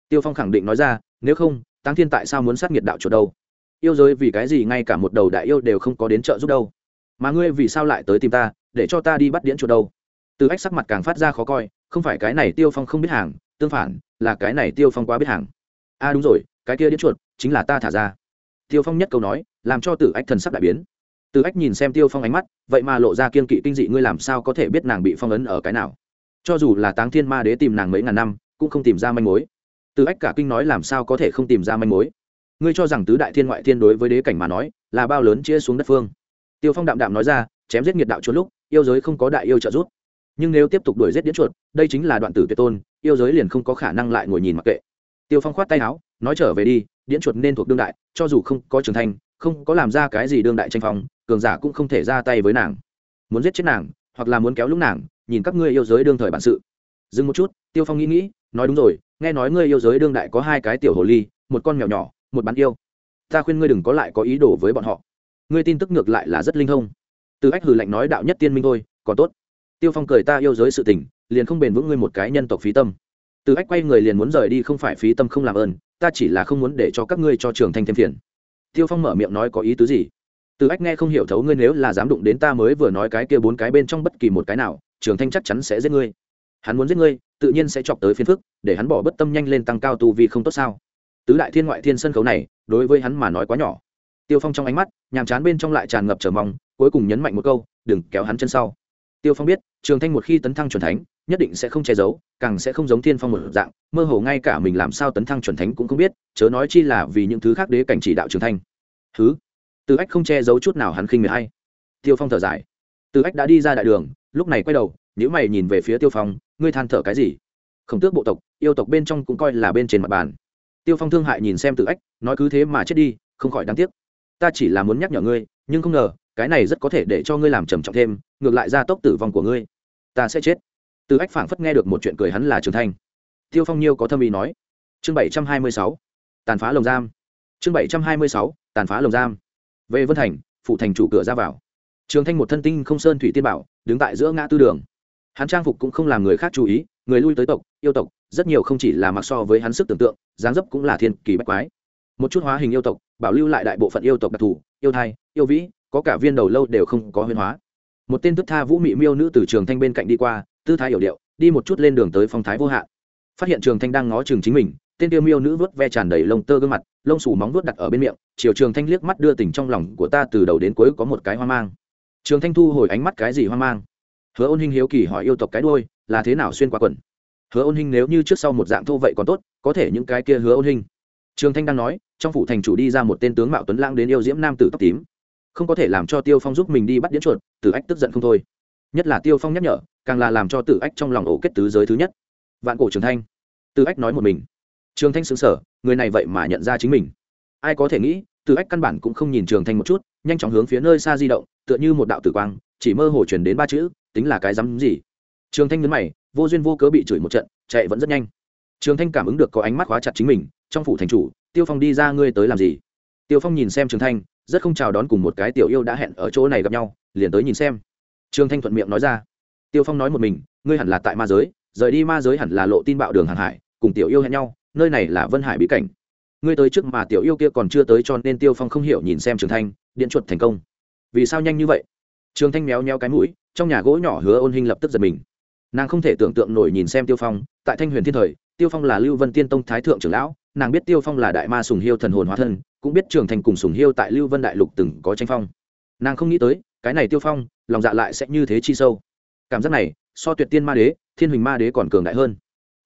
Tiêu phong khẳng định nói ra, nếu không tăng thiên tại sao muốn sát nghiệt đạo chuột đâu? Yêu giới vì cái gì ngay cả một đầu đại yêu đều không có đến trợ giúp đâu? Mà ngươi vì sao lại tới tìm ta, để cho ta đi bắt điễn chuột đâu? Từ ách sắc mặt càng phát ra khó coi, không phải cái này tiêu phong không biết hàng tương phản, là cái này tiêu phong quá biết hàng. A à đúng rồi, cái kia điếm chuột, chính là ta thả ra. Tiêu phong nhất câu nói, làm cho tử ách thần sắc đại biến. Tử ách nhìn xem tiêu phong ánh mắt, vậy mà lộ ra kiên kỵ kinh dị, ngươi làm sao có thể biết nàng bị phong ấn ở cái nào? Cho dù là táng thiên ma đế tìm nàng mấy ngàn năm, cũng không tìm ra manh mối. Tử ách cả kinh nói làm sao có thể không tìm ra manh mối? Ngươi cho rằng tứ đại thiên ngoại thiên đối với đế cảnh mà nói, là bao lớn chia xuống đất phương. Tiêu phong đạm đạm nói ra, chém giết nghiệt đạo chuột lúc, yêu giới không có đại yêu trợ giúp. Nhưng nếu tiếp tục đuổi giết điễn chuột, đây chính là đoạn tử tuyệt tôn yêu giới liền không có khả năng lại ngồi nhìn mặc kệ. Tiêu phong khoát tay áo, nói trở về đi, điễn chuột nên thuộc đương đại, cho dù không có trưởng thành, không có làm ra cái gì đương đại tranh phong, cường giả cũng không thể ra tay với nàng. Muốn giết chết nàng, hoặc là muốn kéo lúc nàng, nhìn các ngươi yêu giới đương thời bản sự. Dừng một chút, tiêu phong nghĩ nghĩ, nói đúng rồi, nghe nói ngươi yêu giới đương đại có hai cái tiểu hồ ly, một con mèo nhỏ, một bán yêu. Ta khuyên ngươi đừng có lại có ý đồ với bọn họ. Ngươi tin tức ngược lại là rất linh thông. Từ ách hừ lạnh nói đạo nhất tiên minh thôi, còn tốt. Tiêu phong cười ta yêu giới sự tình liền không bền vững ngươi một cái nhân tộc phí tâm. Từ ách quay người liền muốn rời đi, không phải phí tâm không làm ơn, ta chỉ là không muốn để cho các ngươi cho trường thanh thêm phiền. Tiêu phong mở miệng nói có ý tứ gì? Từ ách nghe không hiểu thấu ngươi nếu là dám đụng đến ta mới vừa nói cái kia bốn cái bên trong bất kỳ một cái nào, trường thanh chắc chắn sẽ giết ngươi. Hắn muốn giết ngươi, tự nhiên sẽ chọc tới phiền phức, để hắn bỏ bất tâm nhanh lên tăng cao tu vì không tốt sao? Tứ đại thiên ngoại thiên sân khấu này, đối với hắn mà nói quá nhỏ. Tiêu phong trong ánh mắt, nhàm chán bên trong lại tràn ngập trở mong, cuối cùng nhấn mạnh một câu, đừng kéo hắn chân sau. Tiêu phong biết, trường thanh một khi tấn thăng c h u ẩ n thánh nhất định sẽ không che giấu, càng sẽ không giống thiên phong một dạng, mơ hồ ngay cả mình làm sao tấn thăng c h u ẩ n thánh cũng không biết, chớ nói chi là vì những thứ khác đế cảnh chỉ đạo trường thanh thứ. Từ ách không che giấu chút nào hắn khinh miệt hay. Tiêu phong thở dài. Từ ách đã đi ra đại đường, lúc này quay đầu nếu mày nhìn về phía tiêu phong, ngươi than thở cái gì? Khổng tước bộ tộc, yêu tộc bên trong cũng coi là bên trên mặt bàn. Tiêu phong thương hại nhìn xem Từ ách, nói cứ thế mà chết đi, không khỏi đáng tiếc. Ta chỉ là muốn nhắc nhở ngươi, nhưng không ngờ, cái này rất có thể để cho ngươi làm trầm trọng thêm, ngược lại ra tốc tử vong của ngươi, ta sẽ chết từ ách phảng phất nghe được một chuyện cười hắn là trường thanh. Tiêu phong nhiêu có thâm ý nói. Chương bảy trăm hai mươi sáu, tàn phá lồng giam. Chương bảy trăm hai mươi sáu, tàn phá lồng giam. Về vân thành phụ thành chủ cửa ra vào. Trường thanh một thân tinh không sơn thủy tiên bảo, đứng tại giữa ngã tư đường. Hắn trang phục cũng không làm người khác chú ý, người lui tới tộc, yêu tộc, rất nhiều không chỉ là mặc so với hắn sức tưởng tượng, dáng dấp cũng là thiên kỳ bách quái. Một chút hóa hình yêu tộc, bảo lưu lại đại bộ phận yêu tộc đặc thù, yêu thai, yêu vĩ, có cả viên đầu lâu đều không có huyên hóa. Một tên tức tha vũ mị miêu nữ từ trường thanh bên cạnh đi qua tư thái hiểu điệu, đi một chút lên đường tới phong thái vô hạn. Phát hiện trường thanh đang ngó chừng chính mình, tên tiêu miêu nữ vớt ve tràn đầy lông tơ gương mặt, lông xù móng vớt đặt ở bên miệng, chiều trường thanh liếc mắt đưa tình trong lòng của ta từ đầu đến cuối có một cái hoang mang. Trường thanh thu hồi ánh mắt cái gì hoang mang? Hứa ôn hinh hiếu kỳ hỏi yêu tộc cái đôi là thế nào xuyên qua quần? Hứa ôn hinh nếu như trước sau một dạng thô vậy còn tốt, có thể những cái kia hứa ôn hinh. Trường thanh đang nói, trong phủ thành chủ đi ra một tên tướng mạo tuấn lãng đến yêu diễm nam tử tóc tím. Không có thể làm cho tiêu phong giúp mình đi bắt điễn chuột, từ ách tức giận không thôi nhất là tiêu phong nhắc nhở, càng là làm cho tử ách trong lòng ổ kết tứ giới thứ nhất. Vạn cổ trường thanh. Tử ách nói một mình. Trường thanh xứng sở người này vậy mà nhận ra chính mình. Ai có thể nghĩ, tử ách căn bản cũng không nhìn trường thanh một chút, nhanh chóng hướng phía nơi xa di động, tựa như một đạo tử quang, chỉ mơ hồ chuyển đến ba chữ, tính là cái dám gì. Trường thanh nhấn mày, vô duyên vô cớ bị chửi một trận, chạy vẫn rất nhanh. Trường thanh cảm ứng được có ánh mắt khóa chặt chính mình, trong phủ thành chủ, tiêu phong đi ra ngươi tới làm gì? Tiêu phong nhìn xem trường thanh, rất không chào đón cùng một cái tiểu yêu đã hẹn ở chỗ này gặp nhau, liền tới nhìn xem trường thanh thuận miệng nói ra. Tiêu phong nói một mình, ngươi hẳn là tại ma giới, rời đi ma giới hẳn là lộ tin bạo đường hàng hải, cùng tiểu yêu hẹn nhau, nơi này là vân hải bí cảnh. Ngươi tới trước mà tiểu yêu kia còn chưa tới cho nên tiêu phong không hiểu nhìn xem trường thanh, điện chuột thành công. Vì sao nhanh như vậy? Trường thanh méo méo cái mũi, trong nhà gỗ nhỏ hứa ôn hình lập tức giật mình. Nàng không thể tưởng tượng nổi nhìn xem tiêu phong, tại thanh huyền thiên thời, tiêu phong là lưu vân tiên tông thái thượng trưởng lão, nàng biết tiêu phong là đại ma sùng hiêu thần hồn hóa thân, cũng biết trường thành cùng sùng hiêu tại lưu vân đại lục từng có tranh phong. Nàng không nghĩ tới cái này tiêu phong, lòng dạ lại sẽ như thế chi sâu. Cảm giác này, so tuyệt tiên ma đế, thiên huỳnh ma đế còn cường đại hơn.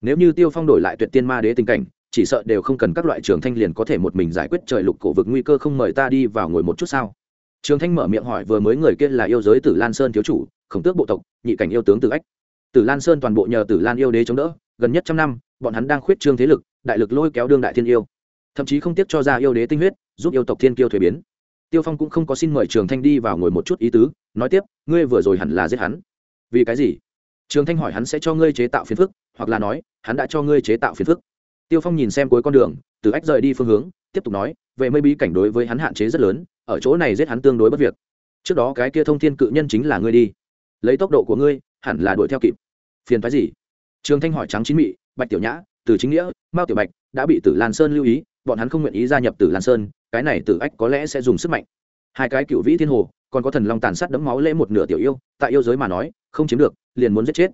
Nếu như tiêu phong đổi lại tuyệt tiên ma đế tình cảnh, chỉ sợ đều không cần các loại trường thanh liền có thể một mình giải quyết trời lục cổ vực nguy cơ không mời ta đi vào ngồi một chút sao? Trường thanh mở miệng hỏi vừa mới người kia là yêu giới tử lan sơn thiếu chủ, khổng tước bộ tộc, nhị cảnh yêu tướng tử ách. Tử lan sơn toàn bộ nhờ tử lan yêu đế chống đỡ, gần nhất trăm năm, bọn hắn đang khuyết trương thế lực, đại lực lôi kéo đương đại thiên yêu. Thậm chí không tiếc cho ra yêu đế tinh huyết, giúp yêu tộc thiên kiêu thuế biến tiêu phong cũng không có xin mời trường thanh đi vào ngồi một chút ý tứ, nói tiếp, ngươi vừa rồi hẳn là giết hắn. Vì cái gì? Trường thanh hỏi hắn sẽ cho ngươi chế tạo phiền phức, hoặc là nói, hắn đã cho ngươi chế tạo phiền phức. Tiêu phong nhìn xem cuối con đường, từ ách rời đi phương hướng, tiếp tục nói, về mây bí cảnh đối với hắn hạn chế rất lớn, ở chỗ này giết hắn tương đối bất việc. Trước đó cái kia thông thiên cự nhân chính là ngươi đi. Lấy tốc độ của ngươi, hẳn là đuổi theo kịp. Phiền phái gì? Trường thanh hỏi trắng chín mị, bạch tiểu nhã, từ chính nghĩa, mao tiểu bạch đã bị tử lan sơn lưu ý bọn hắn không nguyện ý gia nhập tử lan sơn, cái này tử ách có lẽ sẽ dùng sức mạnh. Hai cái cựu vĩ thiên hồ, còn có thần long tàn sát đẫm máu lễ một nửa tiểu yêu, tại yêu giới mà nói, không chiếm được, liền muốn giết chết.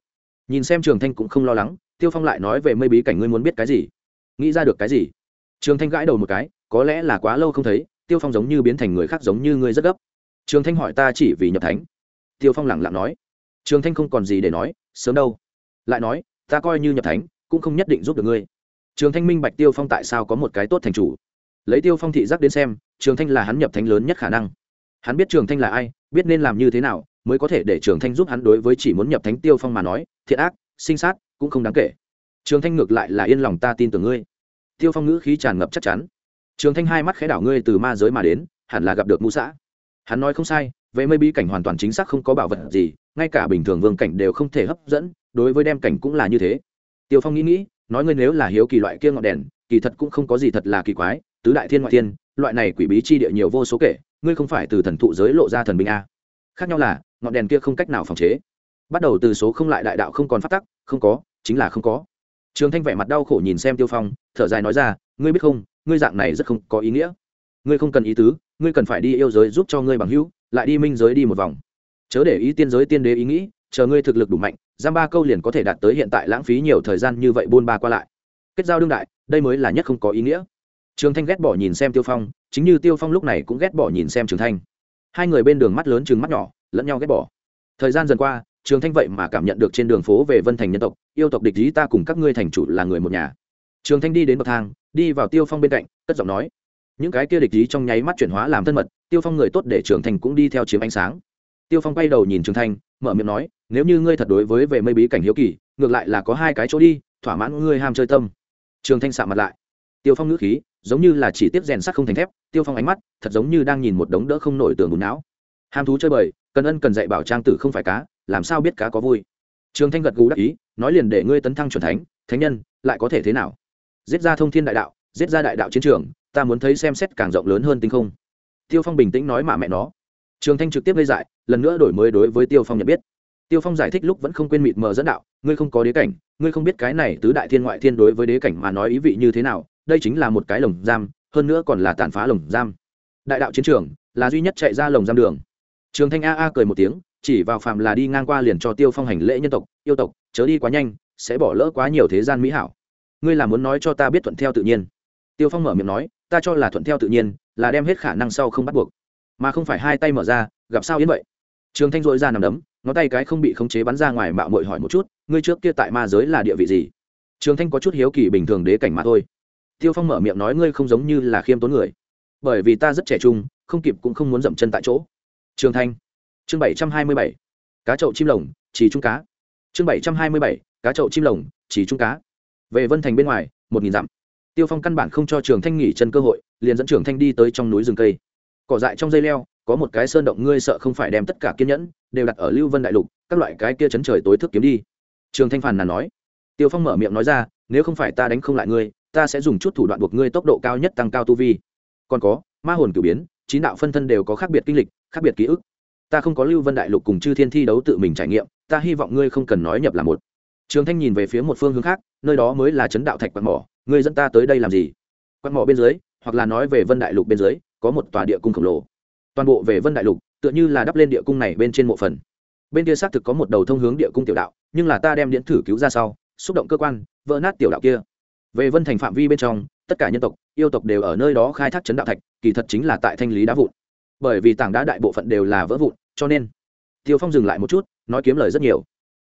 Nhìn xem trường thanh cũng không lo lắng, tiêu phong lại nói về mây bí cảnh ngươi muốn biết cái gì? Nghĩ ra được cái gì? Trường thanh gãi đầu một cái, có lẽ là quá lâu không thấy, tiêu phong giống như biến thành người khác giống như ngươi rất gấp. Trường thanh hỏi ta chỉ vì nhập thánh. Tiêu phong lẳng lặng nói. Trường thanh không còn gì để nói, sớm đâu. Lại nói, ta coi như nhập thánh, cũng không nhất định giúp được ngươi trường thanh minh bạch tiêu phong tại sao có một cái tốt thành chủ? Lấy tiêu phong thị giác đến xem, trường thanh là hắn nhập thánh lớn nhất khả năng. Hắn biết trường thanh là ai, biết nên làm như thế nào, mới có thể để trường thanh giúp hắn đối với chỉ muốn nhập thánh tiêu phong mà nói, thiện ác, sinh sát, cũng không đáng kể. Trường thanh ngược lại là yên lòng ta tin tưởng ngươi. Tiêu phong ngữ khí tràn ngập chắc chắn. Trường thanh hai mắt khẽ đảo ngươi từ ma giới mà đến, hẳn là gặp được mũ xã. Hắn nói không sai về mây bi cảnh hoàn toàn chính xác không có bảo vật gì, ngay cả bình thường vương cảnh đều không thể hấp dẫn, đối với đem cảnh cũng là như thế. Tiêu phong nghĩ nghĩ nói ngươi nếu là hiếu kỳ loại kia ngọn đèn, kỳ thật cũng không có gì thật là kỳ quái, tứ đại thiên ngoại thiên, loại này quỷ bí chi địa nhiều vô số kể, ngươi không phải từ thần thụ giới lộ ra thần binh a. Khác nhau là, ngọn đèn kia không cách nào phòng chế. Bắt đầu từ số không lại đại đạo không còn phát tắc, không có, chính là không có. Trường thanh vẻ mặt đau khổ nhìn xem tiêu phong, thở dài nói ra, ngươi biết không, ngươi dạng này rất không có ý nghĩa. Ngươi không cần ý tứ, ngươi cần phải đi yêu giới giúp cho ngươi bằng hữu, lại đi minh giới đi một vòng. Chớ để ý tiên giới tiên đế ý nghĩ chờ ngươi thực lực đủ mạnh, giam ba câu liền có thể đạt tới hiện tại lãng phí nhiều thời gian như vậy buôn ba qua lại. Kết giao đương đại, đây mới là nhất không có ý nghĩa. Trường thanh ghét bỏ nhìn xem tiêu phong, chính như tiêu phong lúc này cũng ghét bỏ nhìn xem trường thanh. Hai người bên đường mắt lớn chừng mắt nhỏ, lẫn nhau ghét bỏ. Thời gian dần qua, trường thanh vậy mà cảm nhận được trên đường phố về vân thành nhân tộc, yêu tộc địch ý ta cùng các ngươi thành chủ là người một nhà. Trường thanh đi đến bậc thang, đi vào tiêu phong bên cạnh, cất giọng nói, những cái kia địch ý trong nháy mắt chuyển hóa làm thân mật, tiêu phong người tốt để trường thanh cũng đi theo chiếm ánh sáng. Tiêu phong quay đầu nhìn trường thanh, mở miệng nói nếu như ngươi thật đối với về mây bí cảnh hiếu kỳ, ngược lại là có hai cái chỗ đi, thỏa mãn ngươi ham chơi tâm. Trường thanh sạ mặt lại. Tiêu phong ngữ khí, giống như là chỉ tiếp rèn sắt không thành thép, tiêu phong ánh mắt, thật giống như đang nhìn một đống đỡ không nổi tường bùn não. Ham thú chơi bời, cần ân cần dạy bảo trang tử không phải cá, làm sao biết cá có vui? Trường thanh gật gù đắc ý, nói liền để ngươi tấn thăng c thánh thánh nhân, lại có thể thế nào? Giết ra thông thiên đại đạo, giết ra đại đạo chiến trường, ta muốn thấy xem xét càng rộng lớn hơn tinh không. Tiêu phong bình tĩnh nói mà mẹ nó. Trường thanh trực tiếp gây dại, lần nữa đổi mới đối với tiêu phong nhận biết tiêu phong giải thích lúc vẫn không quên mịt mờ dẫn đạo, ngươi không có đế cảnh, ngươi không biết cái này tứ đại thiên ngoại thiên đối với đế cảnh mà nói ý vị như thế nào, đây chính là một cái lồng giam, hơn nữa còn là tàn phá lồng giam. Đại đạo chiến trường là duy nhất chạy ra lồng giam đường. Trường thanh a a cười một tiếng, chỉ vào phàm là đi ngang qua liền cho tiêu phong hành lễ nhân tộc, yêu tộc, chớ đi quá nhanh, sẽ bỏ lỡ quá nhiều thế gian mỹ hảo. Ngươi là muốn nói cho ta biết thuận theo tự nhiên. Tiêu phong mở miệng nói, ta cho là thuận theo tự nhiên, là đem hết khả năng sau không bắt buộc. Mà không phải hai tay mở ra, gặp sao yến vậy? Trường thanh dội ra nằm đấm ngón tay cái không bị khống chế bắn ra ngoài mạo mội hỏi một chút, ngươi trước kia tại ma giới là địa vị gì? Trường thanh có chút hiếu kỳ bình thường đế cảnh mà thôi. Tiêu phong mở miệng nói ngươi không giống như là khiêm tốn người. Bởi vì ta rất trẻ trung, không kịp cũng không muốn dậm chân tại chỗ. Trường thanh. Chương bảy trăm hai mươi bảy. Cá chậu chim lồng, chỉ trung cá. Chương bảy trăm hai mươi bảy. Cá chậu chim lồng, chỉ trung cá. Về vân thành bên ngoài, một nghìn dặm. Tiêu phong căn bản không cho trường thanh nghỉ chân cơ hội, liền dẫn trường thanh đi tới trong núi rừng cây. Cỏ dại trong dây leo, có một cái sơn động ngươi sợ không phải đem tất cả kiên nhẫn đều đặt ở lưu vân đại lục, các loại cái kia chấn trời tối thức kiếm đi. Trường thanh phàn nàn nói. Tiêu phong mở miệng nói ra, nếu không phải ta đánh không lại ngươi, ta sẽ dùng chút thủ đoạn buộc ngươi tốc độ cao nhất tăng cao tu vi. Còn có, ma hồn cử biến, chín đạo phân thân đều có khác biệt kinh lịch, khác biệt ký ức. Ta không có lưu vân đại lục cùng chư thiên thi đấu tự mình trải nghiệm, ta hy vọng ngươi không cần nói nhập là một. Trường thanh nhìn về phía một phương hướng khác, nơi đó mới là chấn đạo thạch quạt mỏ, ngươi dẫn ta tới đây làm gì? Quạt mỏ bên dưới, hoặc là nói về vân đại lục bên dưới, có một tòa địa cung khổng lồ. Toàn bộ về vân đại lục tựa như là đắp lên địa cung này bên trên mộ phần. Bên kia xác thực có một đầu thông hướng địa cung tiểu đạo, nhưng là ta đem điện thử cứu ra sau, xúc động cơ quan, vỡ nát tiểu đạo kia. Về vân thành phạm vi bên trong, tất cả nhân tộc, yêu tộc đều ở nơi đó khai thác chấn đạo thạch, kỳ thật chính là tại thanh lý đá vụn. Bởi vì tảng đá đại bộ phận đều là vỡ vụn, cho nên, tiêu phong dừng lại một chút, nói kiếm lời rất nhiều.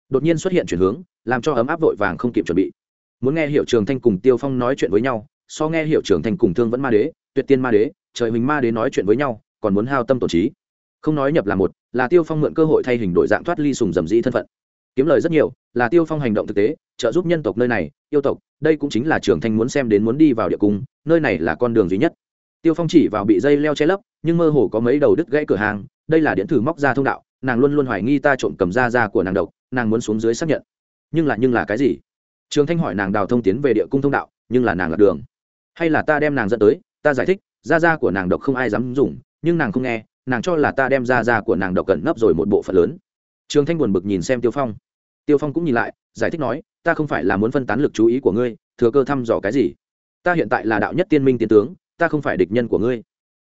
Đột nhiên xuất hiện chuyển hướng, làm cho ấm áp vội vàng không kịp chuẩn bị. Muốn nghe hiệu trường thanh cùng tiêu phong nói chuyện với nhau, so nghe hiệu trường thanh cùng thương vẫn ma đế, tuyệt tiên ma đế, trời mình ma đế nói chuyện với nhau, còn muốn hao tâm tổ trí không nói nhập là một, là tiêu phong mượn cơ hội thay hình đổi dạng thoát ly sùng dầm dĩ thân phận. Kiếm lời rất nhiều, là tiêu phong hành động thực tế, trợ giúp nhân tộc nơi này, yêu tộc, đây cũng chính là trường thanh muốn xem đến muốn đi vào địa cung, nơi này là con đường duy nhất. Tiêu phong chỉ vào bị dây leo che lấp, nhưng mơ hồ có mấy đầu đứt gãy cửa hàng, đây là điện thử móc ra thông đạo, nàng luôn luôn hoài nghi ta trộm cầm da da của nàng độc, nàng muốn xuống dưới xác nhận. Nhưng là nhưng là cái gì? Trường thanh hỏi nàng đào thông tiến về địa cung thông đạo, nhưng là nàng lạc đường. Hay là ta đem nàng dẫn tới, ta giải thích da da của nàng độc không ai dám dùng, nhưng nàng không nghe nàng cho là ta đem ra da của nàng độc cẩn nấp rồi một bộ phận lớn. Trường thanh buồn bực nhìn xem tiêu phong. Tiêu phong cũng nhìn lại, giải thích nói, ta không phải là muốn phân tán lực chú ý của ngươi, thừa cơ thăm dò cái gì? Ta hiện tại là đạo nhất tiên minh tiến tướng, ta không phải địch nhân của ngươi.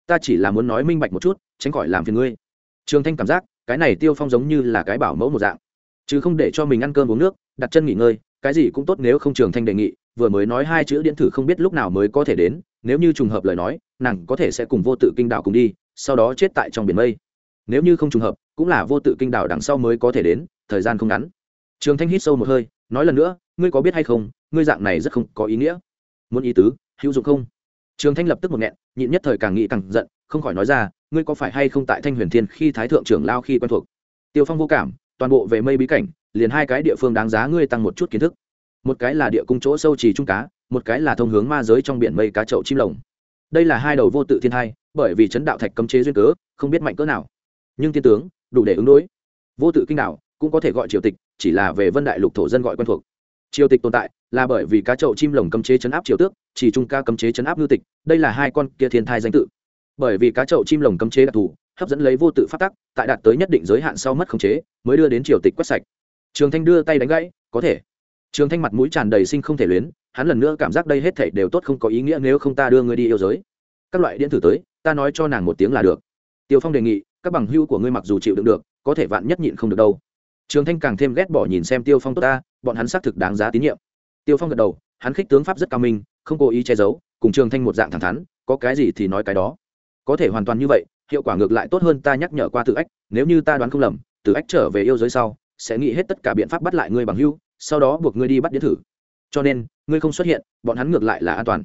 Ta chỉ là muốn nói minh bạch một chút, tránh khỏi làm phiền ngươi. Trường thanh cảm giác, cái này tiêu phong giống như là cái bảo mẫu một dạng. Chứ không để cho mình ăn cơm uống nước, đặt chân nghỉ ngơi, cái gì cũng tốt nếu không trường thanh đề nghị, vừa mới nói hai chữ điện thử không biết lúc nào mới có thể đến, nếu như trùng hợp lời nói, nàng có thể sẽ cùng vô tự kinh đạo cùng đi sau đó chết tại trong biển mây. Nếu như không trùng hợp, cũng là vô tự kinh đảo đằng sau mới có thể đến, thời gian không ngắn. Trường thanh hít sâu một hơi, nói lần nữa, ngươi có biết hay không, ngươi dạng này rất không có ý nghĩa. Muốn ý tứ, hữu dụng không? Trường thanh lập tức một nghẹn, nhịn nhất thời càng nghĩ càng giận, không khỏi nói ra, ngươi có phải hay không tại thanh huyền thiên khi thái thượng trưởng lao khi quen thuộc? Tiêu phong vô cảm, toàn bộ về mây bí cảnh, liền hai cái địa phương đáng giá ngươi tăng một chút kiến thức. Một cái là địa cung chỗ sâu trì trung cá, một cái là thông hướng ma giới trong biển mây cá chậu chim lồng. Đây là hai đầu vô tự thiên hai bởi vì chấn đạo thạch cấm chế duyên cớ, không biết mạnh cỡ nào. Nhưng tiên tướng, đủ để ứng đối. Vô tự kinh đạo, cũng có thể gọi triều tịch, chỉ là về vân đại lục thổ dân gọi quen thuộc. Triều tịch tồn tại, là bởi vì cá chậu chim lồng cấm chế chấn áp triều tước, chỉ trung ca cấm chế chấn áp ngư tịch, đây là hai con kia thiên thai danh tự. Bởi vì cá chậu chim lồng cấm chế đặc thù, hấp dẫn lấy vô tự phát tắc, tại đạt tới nhất định giới hạn sau mất khống chế, mới đưa đến triều tịch quét sạch. Trường thanh đưa tay đánh gãy, có thể. Trường thanh mặt mũi tràn đầy sinh không thể luyến, hắn lần nữa cảm giác đây hết thể đều tốt không có ý nghĩa nếu không ta đưa ngươi đi yêu giới. Các loại điện thử tới ta nói cho nàng một tiếng là được. Tiêu phong đề nghị, các bằng hữu của ngươi mặc dù chịu đựng được, có thể vạn nhất nhịn không được đâu. Trường thanh càng thêm ghét bỏ nhìn xem tiêu phong tốt ta, bọn hắn xác thực đáng giá tín nhiệm. Tiêu phong gật đầu, hắn khích tướng pháp rất cao minh, không cố ý che giấu, cùng trường thanh một dạng thẳng thắn, có cái gì thì nói cái đó. Có thể hoàn toàn như vậy, hiệu quả ngược lại tốt hơn ta nhắc nhở qua tự ách, nếu như ta đoán không lầm, tự ách trở về yêu giới sau, sẽ nghĩ hết tất cả biện pháp bắt lại ngươi bằng hưu sau đó buộc ngươi đi bắt điện thử. Cho nên, ngươi không xuất hiện, bọn hắn ngược lại là an toàn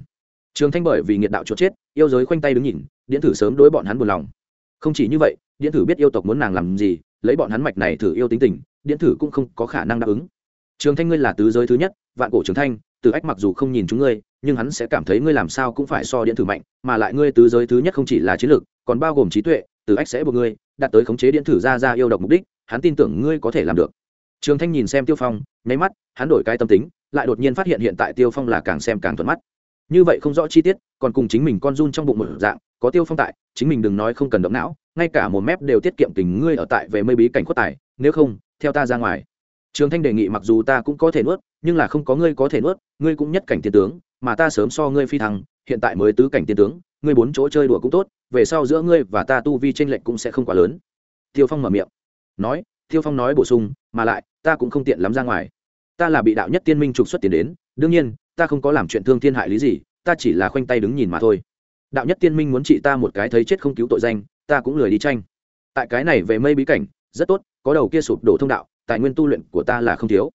trường thanh bởi vì nghiệt đạo chuột chết, yêu giới khoanh tay đứng nhìn, điện thử sớm đối bọn hắn buồn lòng. Không chỉ như vậy, điện thử biết yêu tộc muốn nàng làm gì, lấy bọn hắn mạch này thử yêu tính tình, điện thử cũng không có khả năng đáp ứng. Trường thanh ngươi là tứ giới thứ nhất, vạn cổ trường thanh, từ ách mặc dù không nhìn chúng ngươi, nhưng hắn sẽ cảm thấy ngươi làm sao cũng phải so điện thử mạnh, mà lại ngươi tứ giới thứ nhất không chỉ là chiến lược, còn bao gồm trí tuệ, từ ách sẽ buộc ngươi, đạt tới khống chế điện thử ra ra yêu độc mục đích, hắn tin tưởng ngươi có thể làm được. Trường thanh nhìn xem tiêu phong, nháy mắt, hắn đổi cái tâm tính, lại đột nhiên phát hiện hiện tại tiêu phong là càng xem càng thuận mắt như vậy không rõ chi tiết, còn cùng chính mình con run trong bụng một dạng, có tiêu phong tại, chính mình đừng nói không cần động não, ngay cả một mép đều tiết kiệm tình ngươi ở tại về mây bí cảnh khuất tài, nếu không, theo ta ra ngoài. Trường thanh đề nghị mặc dù ta cũng có thể nuốt, nhưng là không có ngươi có thể nuốt, ngươi cũng nhất cảnh tiên tướng, mà ta sớm so ngươi phi thăng, hiện tại mới tứ cảnh tiên tướng, ngươi bốn chỗ chơi đùa cũng tốt, về sau giữa ngươi và ta tu vi tranh lệch cũng sẽ không quá lớn. Tiêu phong mở miệng, nói, tiêu phong nói bổ sung, mà lại, ta cũng không tiện lắm ra ngoài. Ta là bị đạo nhất tiên minh trục xuất tiền đến, đương nhiên ta không có làm chuyện thương thiên hại lý gì, ta chỉ là khoanh tay đứng nhìn mà thôi. Đạo nhất tiên minh muốn trị ta một cái thấy chết không cứu tội danh, ta cũng lười đi tranh. Tại cái này về mây bí cảnh, rất tốt, có đầu kia sụp đổ thông đạo, tài nguyên tu luyện của ta là không thiếu.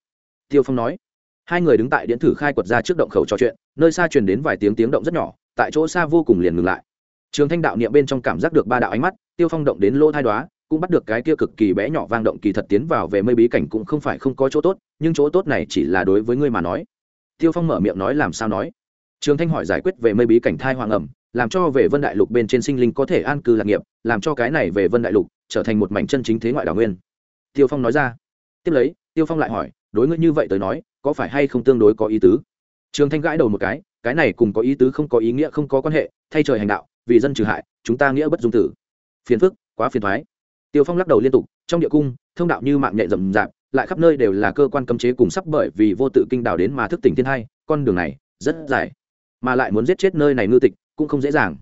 Tiêu phong nói. Hai người đứng tại điện thử khai quật ra trước động khẩu trò chuyện, nơi xa truyền đến vài tiếng tiếng động rất nhỏ, tại chỗ xa vô cùng liền ngừng lại. Trường thanh đạo niệm bên trong cảm giác được ba đạo ánh mắt, tiêu phong động đến lỗ thai đoá cũng bắt được cái kia cực kỳ bé nhỏ vang động kỳ thật tiến vào về mây bí cảnh cũng không phải không có chỗ tốt, nhưng chỗ tốt này chỉ là đối với ngươi mà nói tiêu phong mở miệng nói làm sao nói? Trường thanh hỏi giải quyết về mây bí cảnh thai hoàng ẩm, làm cho về vân đại lục bên trên sinh linh có thể an cư lạc nghiệp, làm cho cái này về vân đại lục trở thành một mảnh chân chính thế ngoại đảo nguyên. Tiêu phong nói ra. Tiếp lấy, tiêu phong lại hỏi, đối ngươi như vậy tới nói, có phải hay không tương đối có ý tứ? Trường thanh gãi đầu một cái cái này cùng có ý tứ không có ý nghĩa, không có quan hệ, thay trời hành đạo, vì dân trừ hại, chúng ta nghĩa bất dung tử. Phiền phức, quá phiền thoái. Tiêu phong lắc đầu liên tục, trong địa cung, thông đạo như mạng nhện rậm rạp lại khắp nơi đều là cơ quan cấm chế cùng sắp bởi vì vô tự kinh đảo đến mà thức tỉnh thiên hai, con đường này rất dài. Mà lại muốn giết chết nơi này ngư tịch cũng không dễ dàng.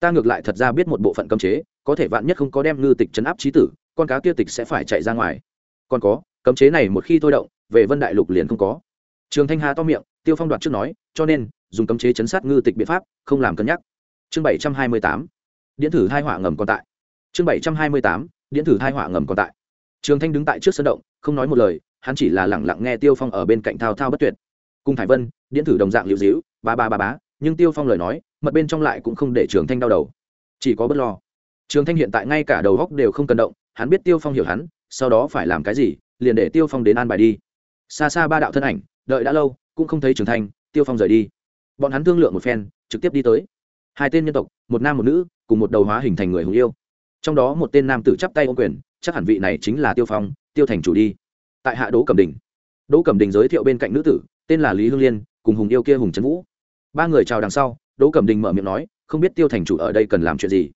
Ta ngược lại thật ra biết một bộ phận cấm chế, có thể vạn nhất không có đem ngư tịch chấn áp trí tử, con cá kia tịch sẽ phải chạy ra ngoài. Còn có, cấm chế này một khi thôi động, về vân đại lục liền không có. Trường thanh hà to miệng, tiêu phong đoạt trước nói, cho nên, dùng cấm chế chấn sát ngư tịch biện pháp, không làm cân nhắc. Chương bảy trăm hai mươi tám, điện thử hai họa ngầm còn tại. Chương bảy trăm hai mươi tám, điện thử hai họa ngầm còn tại trường thanh đứng tại trước sân động, không nói một lời, hắn chỉ là lẳng lặng nghe tiêu phong ở bên cạnh thao thao bất tuyệt. Cùng thải vân, điện thử đồng dạng liệu dĩu, ba ba ba bá nhưng tiêu phong lời nói, mật bên trong lại cũng không để trường thanh đau đầu. Chỉ có bất lo. Trường thanh hiện tại ngay cả đầu góc đều không cần động, hắn biết tiêu phong hiểu hắn, sau đó phải làm cái gì, liền để tiêu phong đến an bài đi. Xa xa ba đạo thân ảnh, đợi đã lâu, cũng không thấy trường thanh, tiêu phong rời đi. Bọn hắn thương lượng một phen, trực tiếp đi tới. Hai tên nhân tộc, một nam một nữ, cùng một đầu hóa hình thành người hùng yêu. Trong đó một tên nam tử chắp tay ô quyền chắc hẳn vị này chính là tiêu phong, tiêu thành chủ đi. Tại hạ đỗ cẩm đình. Đỗ cẩm đình giới thiệu bên cạnh nữ tử, tên là lý hương liên, cùng hùng yêu kia hùng trấn vũ. Ba người chào đằng sau, đỗ cẩm đình mở miệng nói, không biết tiêu thành chủ ở đây cần làm chuyện gì?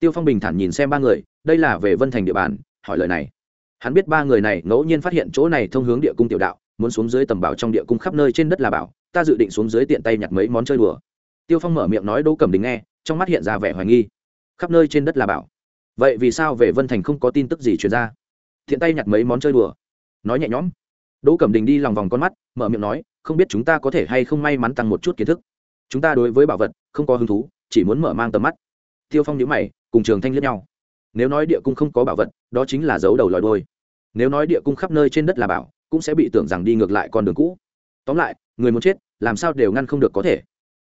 Tiêu phong bình thản nhìn xem ba người, đây là về vân thành địa bàn, hỏi lời này. Hắn biết ba người này ngẫu nhiên phát hiện chỗ này thông hướng địa cung tiểu đạo, muốn xuống dưới tầm bảo trong địa cung khắp nơi trên đất là bảo, ta dự định xuống dưới tiện tay nhặt mấy món chơi đùa. Tiêu phong mở miệng nói, đỗ cẩm đình nghe, trong mắt hiện ra vẻ hoài nghi. Khắp nơi trên đất là bảo? Vậy vì sao về vân thành không có tin tức gì truyền ra? Thiện tay nhặt mấy món chơi đùa. Nói nhẹ nhõm. Đỗ cẩm đình đi lòng vòng con mắt, mở miệng nói, không biết chúng ta có thể hay không may mắn tăng một chút kiến thức. Chúng ta đối với bảo vật không có hứng thú, chỉ muốn mở mang tầm mắt. Tiêu phong nhữ mày, cùng trường thanh liếc nhau. Nếu nói địa cung không có bảo vật, đó chính là dấu đầu lòi đôi nếu nói địa cung khắp nơi trên đất là bảo, cũng sẽ bị tưởng rằng đi ngược lại con đường cũ. Tóm lại, người muốn chết, làm sao đều ngăn không được có thể.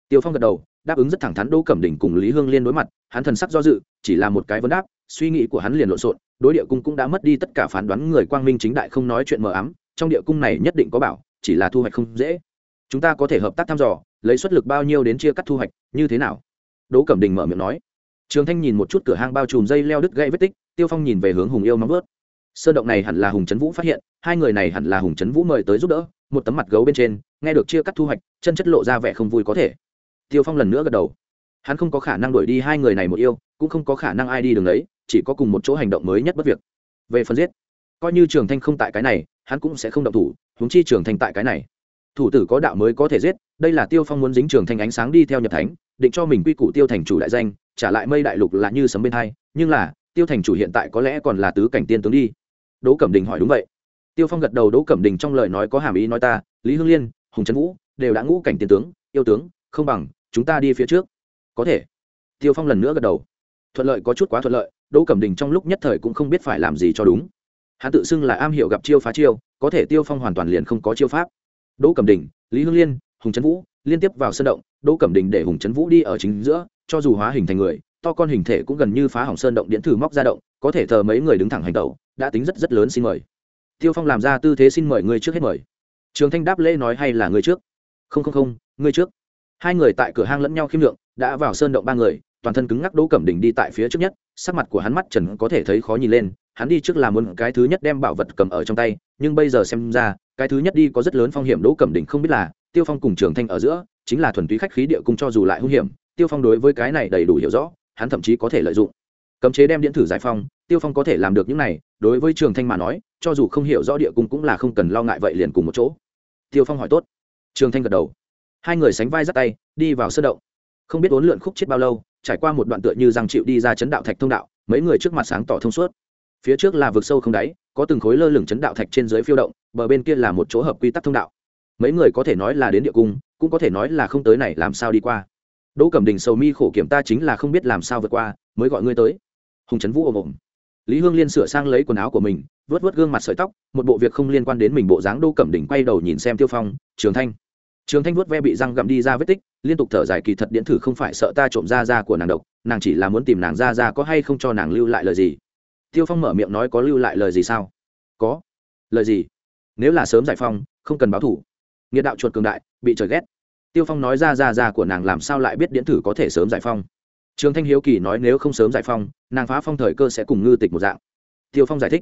Tiêu phong gật đầu, đáp ứng rất thẳng thắn đỗ cẩm đình cùng lý hương liên đối mặt, hắn thần sắc do dự, chỉ là một cái vấn đáp suy nghĩ của hắn liền lộn xộn, đối địa cung cũng đã mất đi tất cả phán đoán, người quang minh chính đại không nói chuyện mờ ám, trong địa cung này nhất định có bảo, chỉ là thu hoạch không dễ. Chúng ta có thể hợp tác thăm dò, lấy suất lực bao nhiêu đến chia cắt thu hoạch, như thế nào? Đỗ cẩm đình mở miệng nói. Trường thanh nhìn một chút cửa hang bao trùm dây leo đứt gãy vết tích, tiêu phong nhìn về hướng hùng yêu nóng vớt sơn động này hẳn là hùng trấn vũ phát hiện, hai người này hẳn là hùng trấn vũ mời tới giúp đỡ, một tấm mặt gấu bên trên, nghe được chia cắt thu hoạch, chân chất lộ ra vẻ không vui có thể. Tiêu phong lần nữa gật đầu. Hắn không có khả năng đuổi đi hai người này một yêu, cũng không có khả năng ai đi đường ấy chỉ có cùng một chỗ hành động mới nhất bất việc. Về phần giết, coi như trường thanh không tại cái này, hắn cũng sẽ không động thủ, huống chi trường thanh tại cái này. Thủ tử có đạo mới có thể giết, đây là tiêu phong muốn dính trường thanh ánh sáng đi theo nhập thánh, định cho mình quy củ tiêu thành chủ đại danh, trả lại mây đại lục là như sấm bên hai, nhưng là, tiêu thành chủ hiện tại có lẽ còn là tứ cảnh tiên tướng đi. Đỗ cẩm đình hỏi đúng vậy. Tiêu phong gật đầu, đỗ cẩm đình trong lời nói có hàm ý nói ta, lý hương liên, hùng trấn vũ, đều đã ngũ cảnh tiên tướng, yêu tướng, không bằng, chúng ta đi phía trước. Có thể. Tiêu phong lần nữa gật đầu. Thuận lợi, có chút quá thuận lợi đỗ cẩm đình trong lúc nhất thời cũng không biết phải làm gì cho đúng. Hắn tự xưng là am hiểu gặp chiêu phá chiêu, có thể tiêu phong hoàn toàn liền không có chiêu pháp. Đỗ cẩm đình, lý hương liên, hùng trấn vũ liên tiếp vào sân động, đỗ cẩm đình để hùng trấn vũ đi ở chính giữa, cho dù hóa hình thành người, to con hình thể cũng gần như phá hỏng sơn động điện thử móc ra động, có thể thờ mấy người đứng thẳng hành tẩu, đã tính rất rất lớn xin mời. Tiêu phong làm ra tư thế xin mời người trước hết mời. Trường thanh đáp lễ nói hay là người trước? Không không không, người trước. Hai người tại cửa hang lẫn nhau khiêm lượng, đã vào sơn động ba người, toàn thân cứng ngắc đỗ cẩm đình đi tại phía trước nhất sắc mặt của hắn mắt trần có thể thấy khó nhìn lên, hắn đi trước là muốn cái thứ nhất đem bảo vật cầm ở trong tay, nhưng bây giờ xem ra, cái thứ nhất đi có rất lớn phong hiểm, đỗ cẩm đình không biết là, tiêu phong cùng trường thanh ở giữa, chính là thuần túy khách khí địa cung cho dù lại hung hiểm, tiêu phong đối với cái này đầy đủ hiểu rõ, hắn thậm chí có thể lợi dụng. Cấm chế đem điện thử giải phong tiêu phong có thể làm được những này, đối với trường thanh mà nói, cho dù không hiểu rõ địa cung cũng là không cần lo ngại vậy liền cùng một chỗ. Tiêu phong hỏi tốt. Trường thanh gật đầu. Hai người sánh vai dắt tay, đi vào sơ động không biết uốn lượn khúc chết bao lâu, trải qua một đoạn tựa như răng chịu đi ra chấn đạo thạch thông đạo, mấy người trước mặt sáng tỏ thông suốt. Phía trước là vực sâu không đáy, có từng khối lơ lửng chấn đạo thạch trên dưới phiêu động, bờ bên kia là một chỗ hợp quy tắc thông đạo. Mấy người có thể nói là đến địa cung, cũng có thể nói là không tới này làm sao đi qua. Đỗ cẩm đình sầu mi khổ kiểm ta chính là không biết làm sao vượt qua, mới gọi ngươi tới. Hùng trấn vũ ồm ồm. Lý hương liên sửa sang lấy quần áo của mình vớt vớt gương mặt sợi tóc, một bộ việc không liên quan đến mình bộ dáng đỗ cẩm đình quay đầu nhìn xem tiêu phong, trường thanh trường thanh vuốt ve bị răng gặm đi ra vết tích, liên tục thở dài kỳ thật điện thử không phải sợ ta trộm ra ra của nàng độc, nàng chỉ là muốn tìm nàng ra ra có hay không cho nàng lưu lại lời gì. Tiêu phong mở miệng nói có lưu lại lời gì sao? Có. Lời gì? Nếu là sớm giải phong không cần báo thủ. Nghiệt đạo chuột cường đại, bị trời ghét. Tiêu phong nói ra ra ra của nàng làm sao lại biết điện thử có thể sớm giải phong trường thanh hiếu kỳ nói nếu không sớm giải phong nàng phá phong thời cơ sẽ cùng ngư tịch một dạng. Tiêu phong giải thích.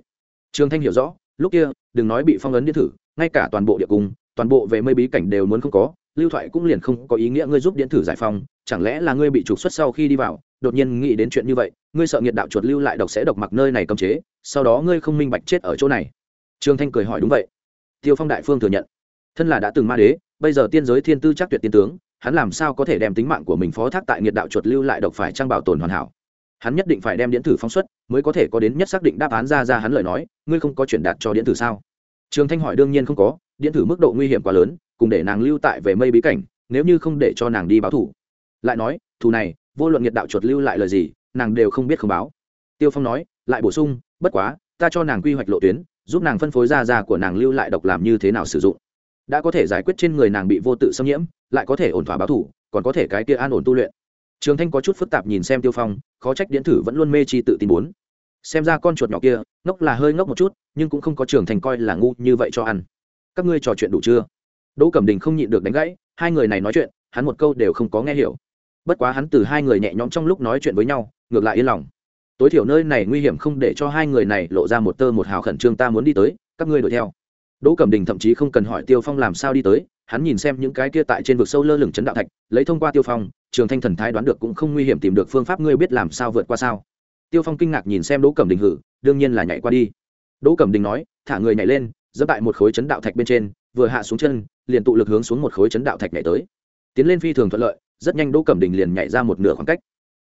Trường thanh hiểu rõ, lúc kia, đừng nói bị phong ấn điện thử, ngay cả toàn bộ địa cung toàn bộ về mây bí cảnh đều muốn không có, lưu thoại cũng liền không có ý nghĩa ngươi giúp điện thử giải phong chẳng lẽ là ngươi bị trục xuất sau khi đi vào, đột nhiên nghĩ đến chuyện như vậy, ngươi sợ nghiệt đạo chuột lưu lại độc sẽ độc mặc nơi này cấm chế, sau đó ngươi không minh bạch chết ở chỗ này. Trương thanh cười hỏi đúng vậy. Tiêu phong đại phương thừa nhận. Thân là đã từng ma đế, bây giờ tiên giới thiên tư chắc tuyệt tiên tướng, hắn làm sao có thể đem tính mạng của mình phó thác tại nghiệt đạo chuột lưu lại độc phải trang bảo tồn hoàn hảo? Hắn nhất định phải đem điện thử phóng xuất, mới có thể có đến nhất xác định đáp án ra ra hắn lời nói, ngươi không có chuyển đạt cho điện thử sao? Trường thanh hỏi đương nhiên không có điện thử mức độ nguy hiểm quá lớn, cùng để nàng lưu tại về mây bí cảnh, nếu như không để cho nàng đi báo thủ. Lại nói, thù này, vô luận nhiệt đạo chuột lưu lại lời gì, nàng đều không biết không báo. Tiêu phong nói, lại bổ sung, bất quá, ta cho nàng quy hoạch lộ tuyến, giúp nàng phân phối ra ra của nàng lưu lại độc làm như thế nào sử dụng. Đã có thể giải quyết trên người nàng bị vô tự xâm nhiễm, lại có thể ổn thỏa báo thủ, còn có thể cái kia an ổn tu luyện. Trường thanh có chút phức tạp nhìn xem tiêu phong, khó trách điện thử vẫn luôn mê chi tự tin bốn xem ra con chuột nhỏ kia, ngốc là hơi ngốc một chút, nhưng cũng không có trường thành coi là ngu như vậy cho ăn các ngươi trò chuyện đủ chưa? Đỗ cẩm đình không nhịn được đánh gãy, hai người này nói chuyện, hắn một câu đều không có nghe hiểu. Bất quá hắn từ hai người nhẹ nhõm trong lúc nói chuyện với nhau, ngược lại yên lòng. Tối thiểu nơi này nguy hiểm không để cho hai người này lộ ra một tơ một hào khẩn trương ta muốn đi tới, các ngươi đuổi theo. Đỗ cẩm đình thậm chí không cần hỏi tiêu phong làm sao đi tới, hắn nhìn xem những cái kia tại trên vực sâu lơ lửng chấn đạo thạch, lấy thông qua tiêu phong, trường thanh thần thái đoán được cũng không nguy hiểm tìm được phương pháp ngươi biết làm sao vượt qua sao. Tiêu phong kinh ngạc nhìn xem đỗ cẩm đình hử, đương nhiên là nhảy qua đi. Đỗ cẩm đình nói, thả người nhảy lên dẫm tại một khối chấn đạo thạch bên trên, vừa hạ xuống chân, liền tụ lực hướng xuống một khối chấn đạo thạch nhảy tới. Tiến lên phi thường thuận lợi, rất nhanh đỗ cẩm đình liền nhảy ra một nửa khoảng cách.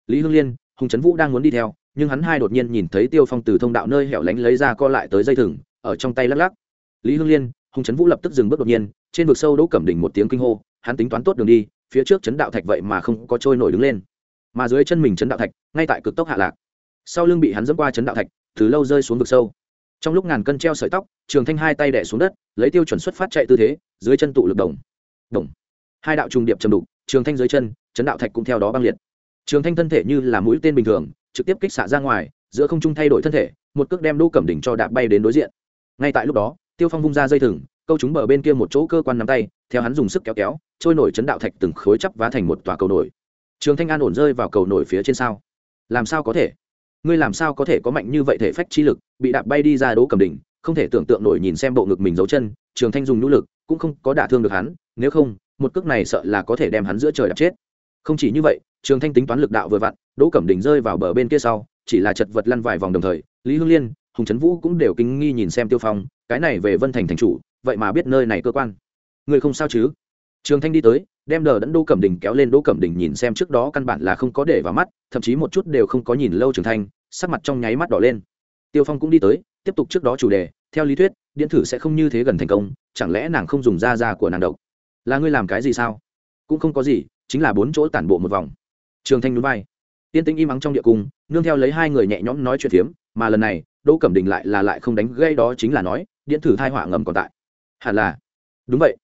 Lý hương liên, hùng trấn vũ đang muốn đi theo, nhưng hắn hai đột nhiên nhìn thấy tiêu phong từ thông đạo nơi hẻo lánh lấy ra co lại tới dây thừng, ở trong tay lắc lắc. Lý hương liên, hùng trấn vũ lập tức dừng bước đột nhiên, trên vực sâu đỗ cẩm đình một tiếng kinh hô, hắn tính toán tốt đường đi, phía trước chấn đạo thạch vậy mà không có trôi nổi đứng lên. Mà dưới chân mình chấn đạo thạch, ngay tại cực tốc hạ lạc. Sau lưng bị hắn dẫm qua chấn đạo thạch, từ lâu rơi xuống vực sâu trong lúc ngàn cân treo sợi tóc, trường thanh hai tay đẻ xuống đất, lấy tiêu chuẩn xuất phát chạy tư thế, dưới chân tụ lực đồng. Đồng. Hai đạo trùng điệp chầm đục, trường thanh dưới chân chấn đạo thạch cũng theo đó băng liệt. Trường thanh thân thể như là mũi tên bình thường, trực tiếp kích xạ ra ngoài, giữa không trung thay đổi thân thể, một cước đem đỗ cẩm đỉnh cho đạp bay đến đối diện. Ngay tại lúc đó, tiêu phong vung ra dây thừng, câu chúng bờ bên kia một chỗ cơ quan nắm tay, theo hắn dùng sức kéo kéo, trôi nổi chấn đạo thạch từng khối chắp vá thành một tòa cầu nổi. Trường thanh an ổn rơi vào cầu nổi phía trên sao. Làm sao có thể? Ngươi làm sao có thể có mạnh như vậy thể phách chi lực? Bị đạp bay đi ra đỗ cầm đỉnh, không thể tưởng tượng nổi nhìn xem bộ ngực mình giấu chân, trường thanh dùng nỗ lực, cũng không có đả thương được hắn, nếu không, một cước này sợ là có thể đem hắn giữa trời đạp chết. Không chỉ như vậy, trường thanh tính toán lực đạo vừa vặn, đỗ cẩm đỉnh rơi vào bờ bên kia sau, chỉ là chật vật lăn vài vòng đồng thời, lý hương liên, hùng trấn vũ cũng đều kinh nghi nhìn xem tiêu phong, cái này về vân thành thành chủ, vậy mà biết nơi này cơ quan. Người không sao chứ? Trường thanh đi tới, đem đờ đẫn đỗ cẩm đình kéo lên đỗ cẩm đình nhìn xem trước đó căn bản là không có để vào mắt, thậm chí một chút đều không có nhìn lâu trường thanh, sắc mặt trong nháy mắt đỏ lên tiêu phong cũng đi tới, tiếp tục trước đó chủ đề, theo lý thuyết, điện thử sẽ không như thế gần thành công, chẳng lẽ nàng không dùng da da của nàng độc? Là ngươi làm cái gì sao? Cũng không có gì, chính là bốn chỗ tản bộ một vòng. Trường thanh núi vai. Tiên tĩnh im ắng trong địa cung, nương theo lấy hai người nhẹ nhõm nói chuyện phiếm, mà lần này, đỗ cẩm đình lại là lại không đánh gây đó chính là nói, điện thử thai họa ngầm còn tại. Hẳn là. Đúng vậy.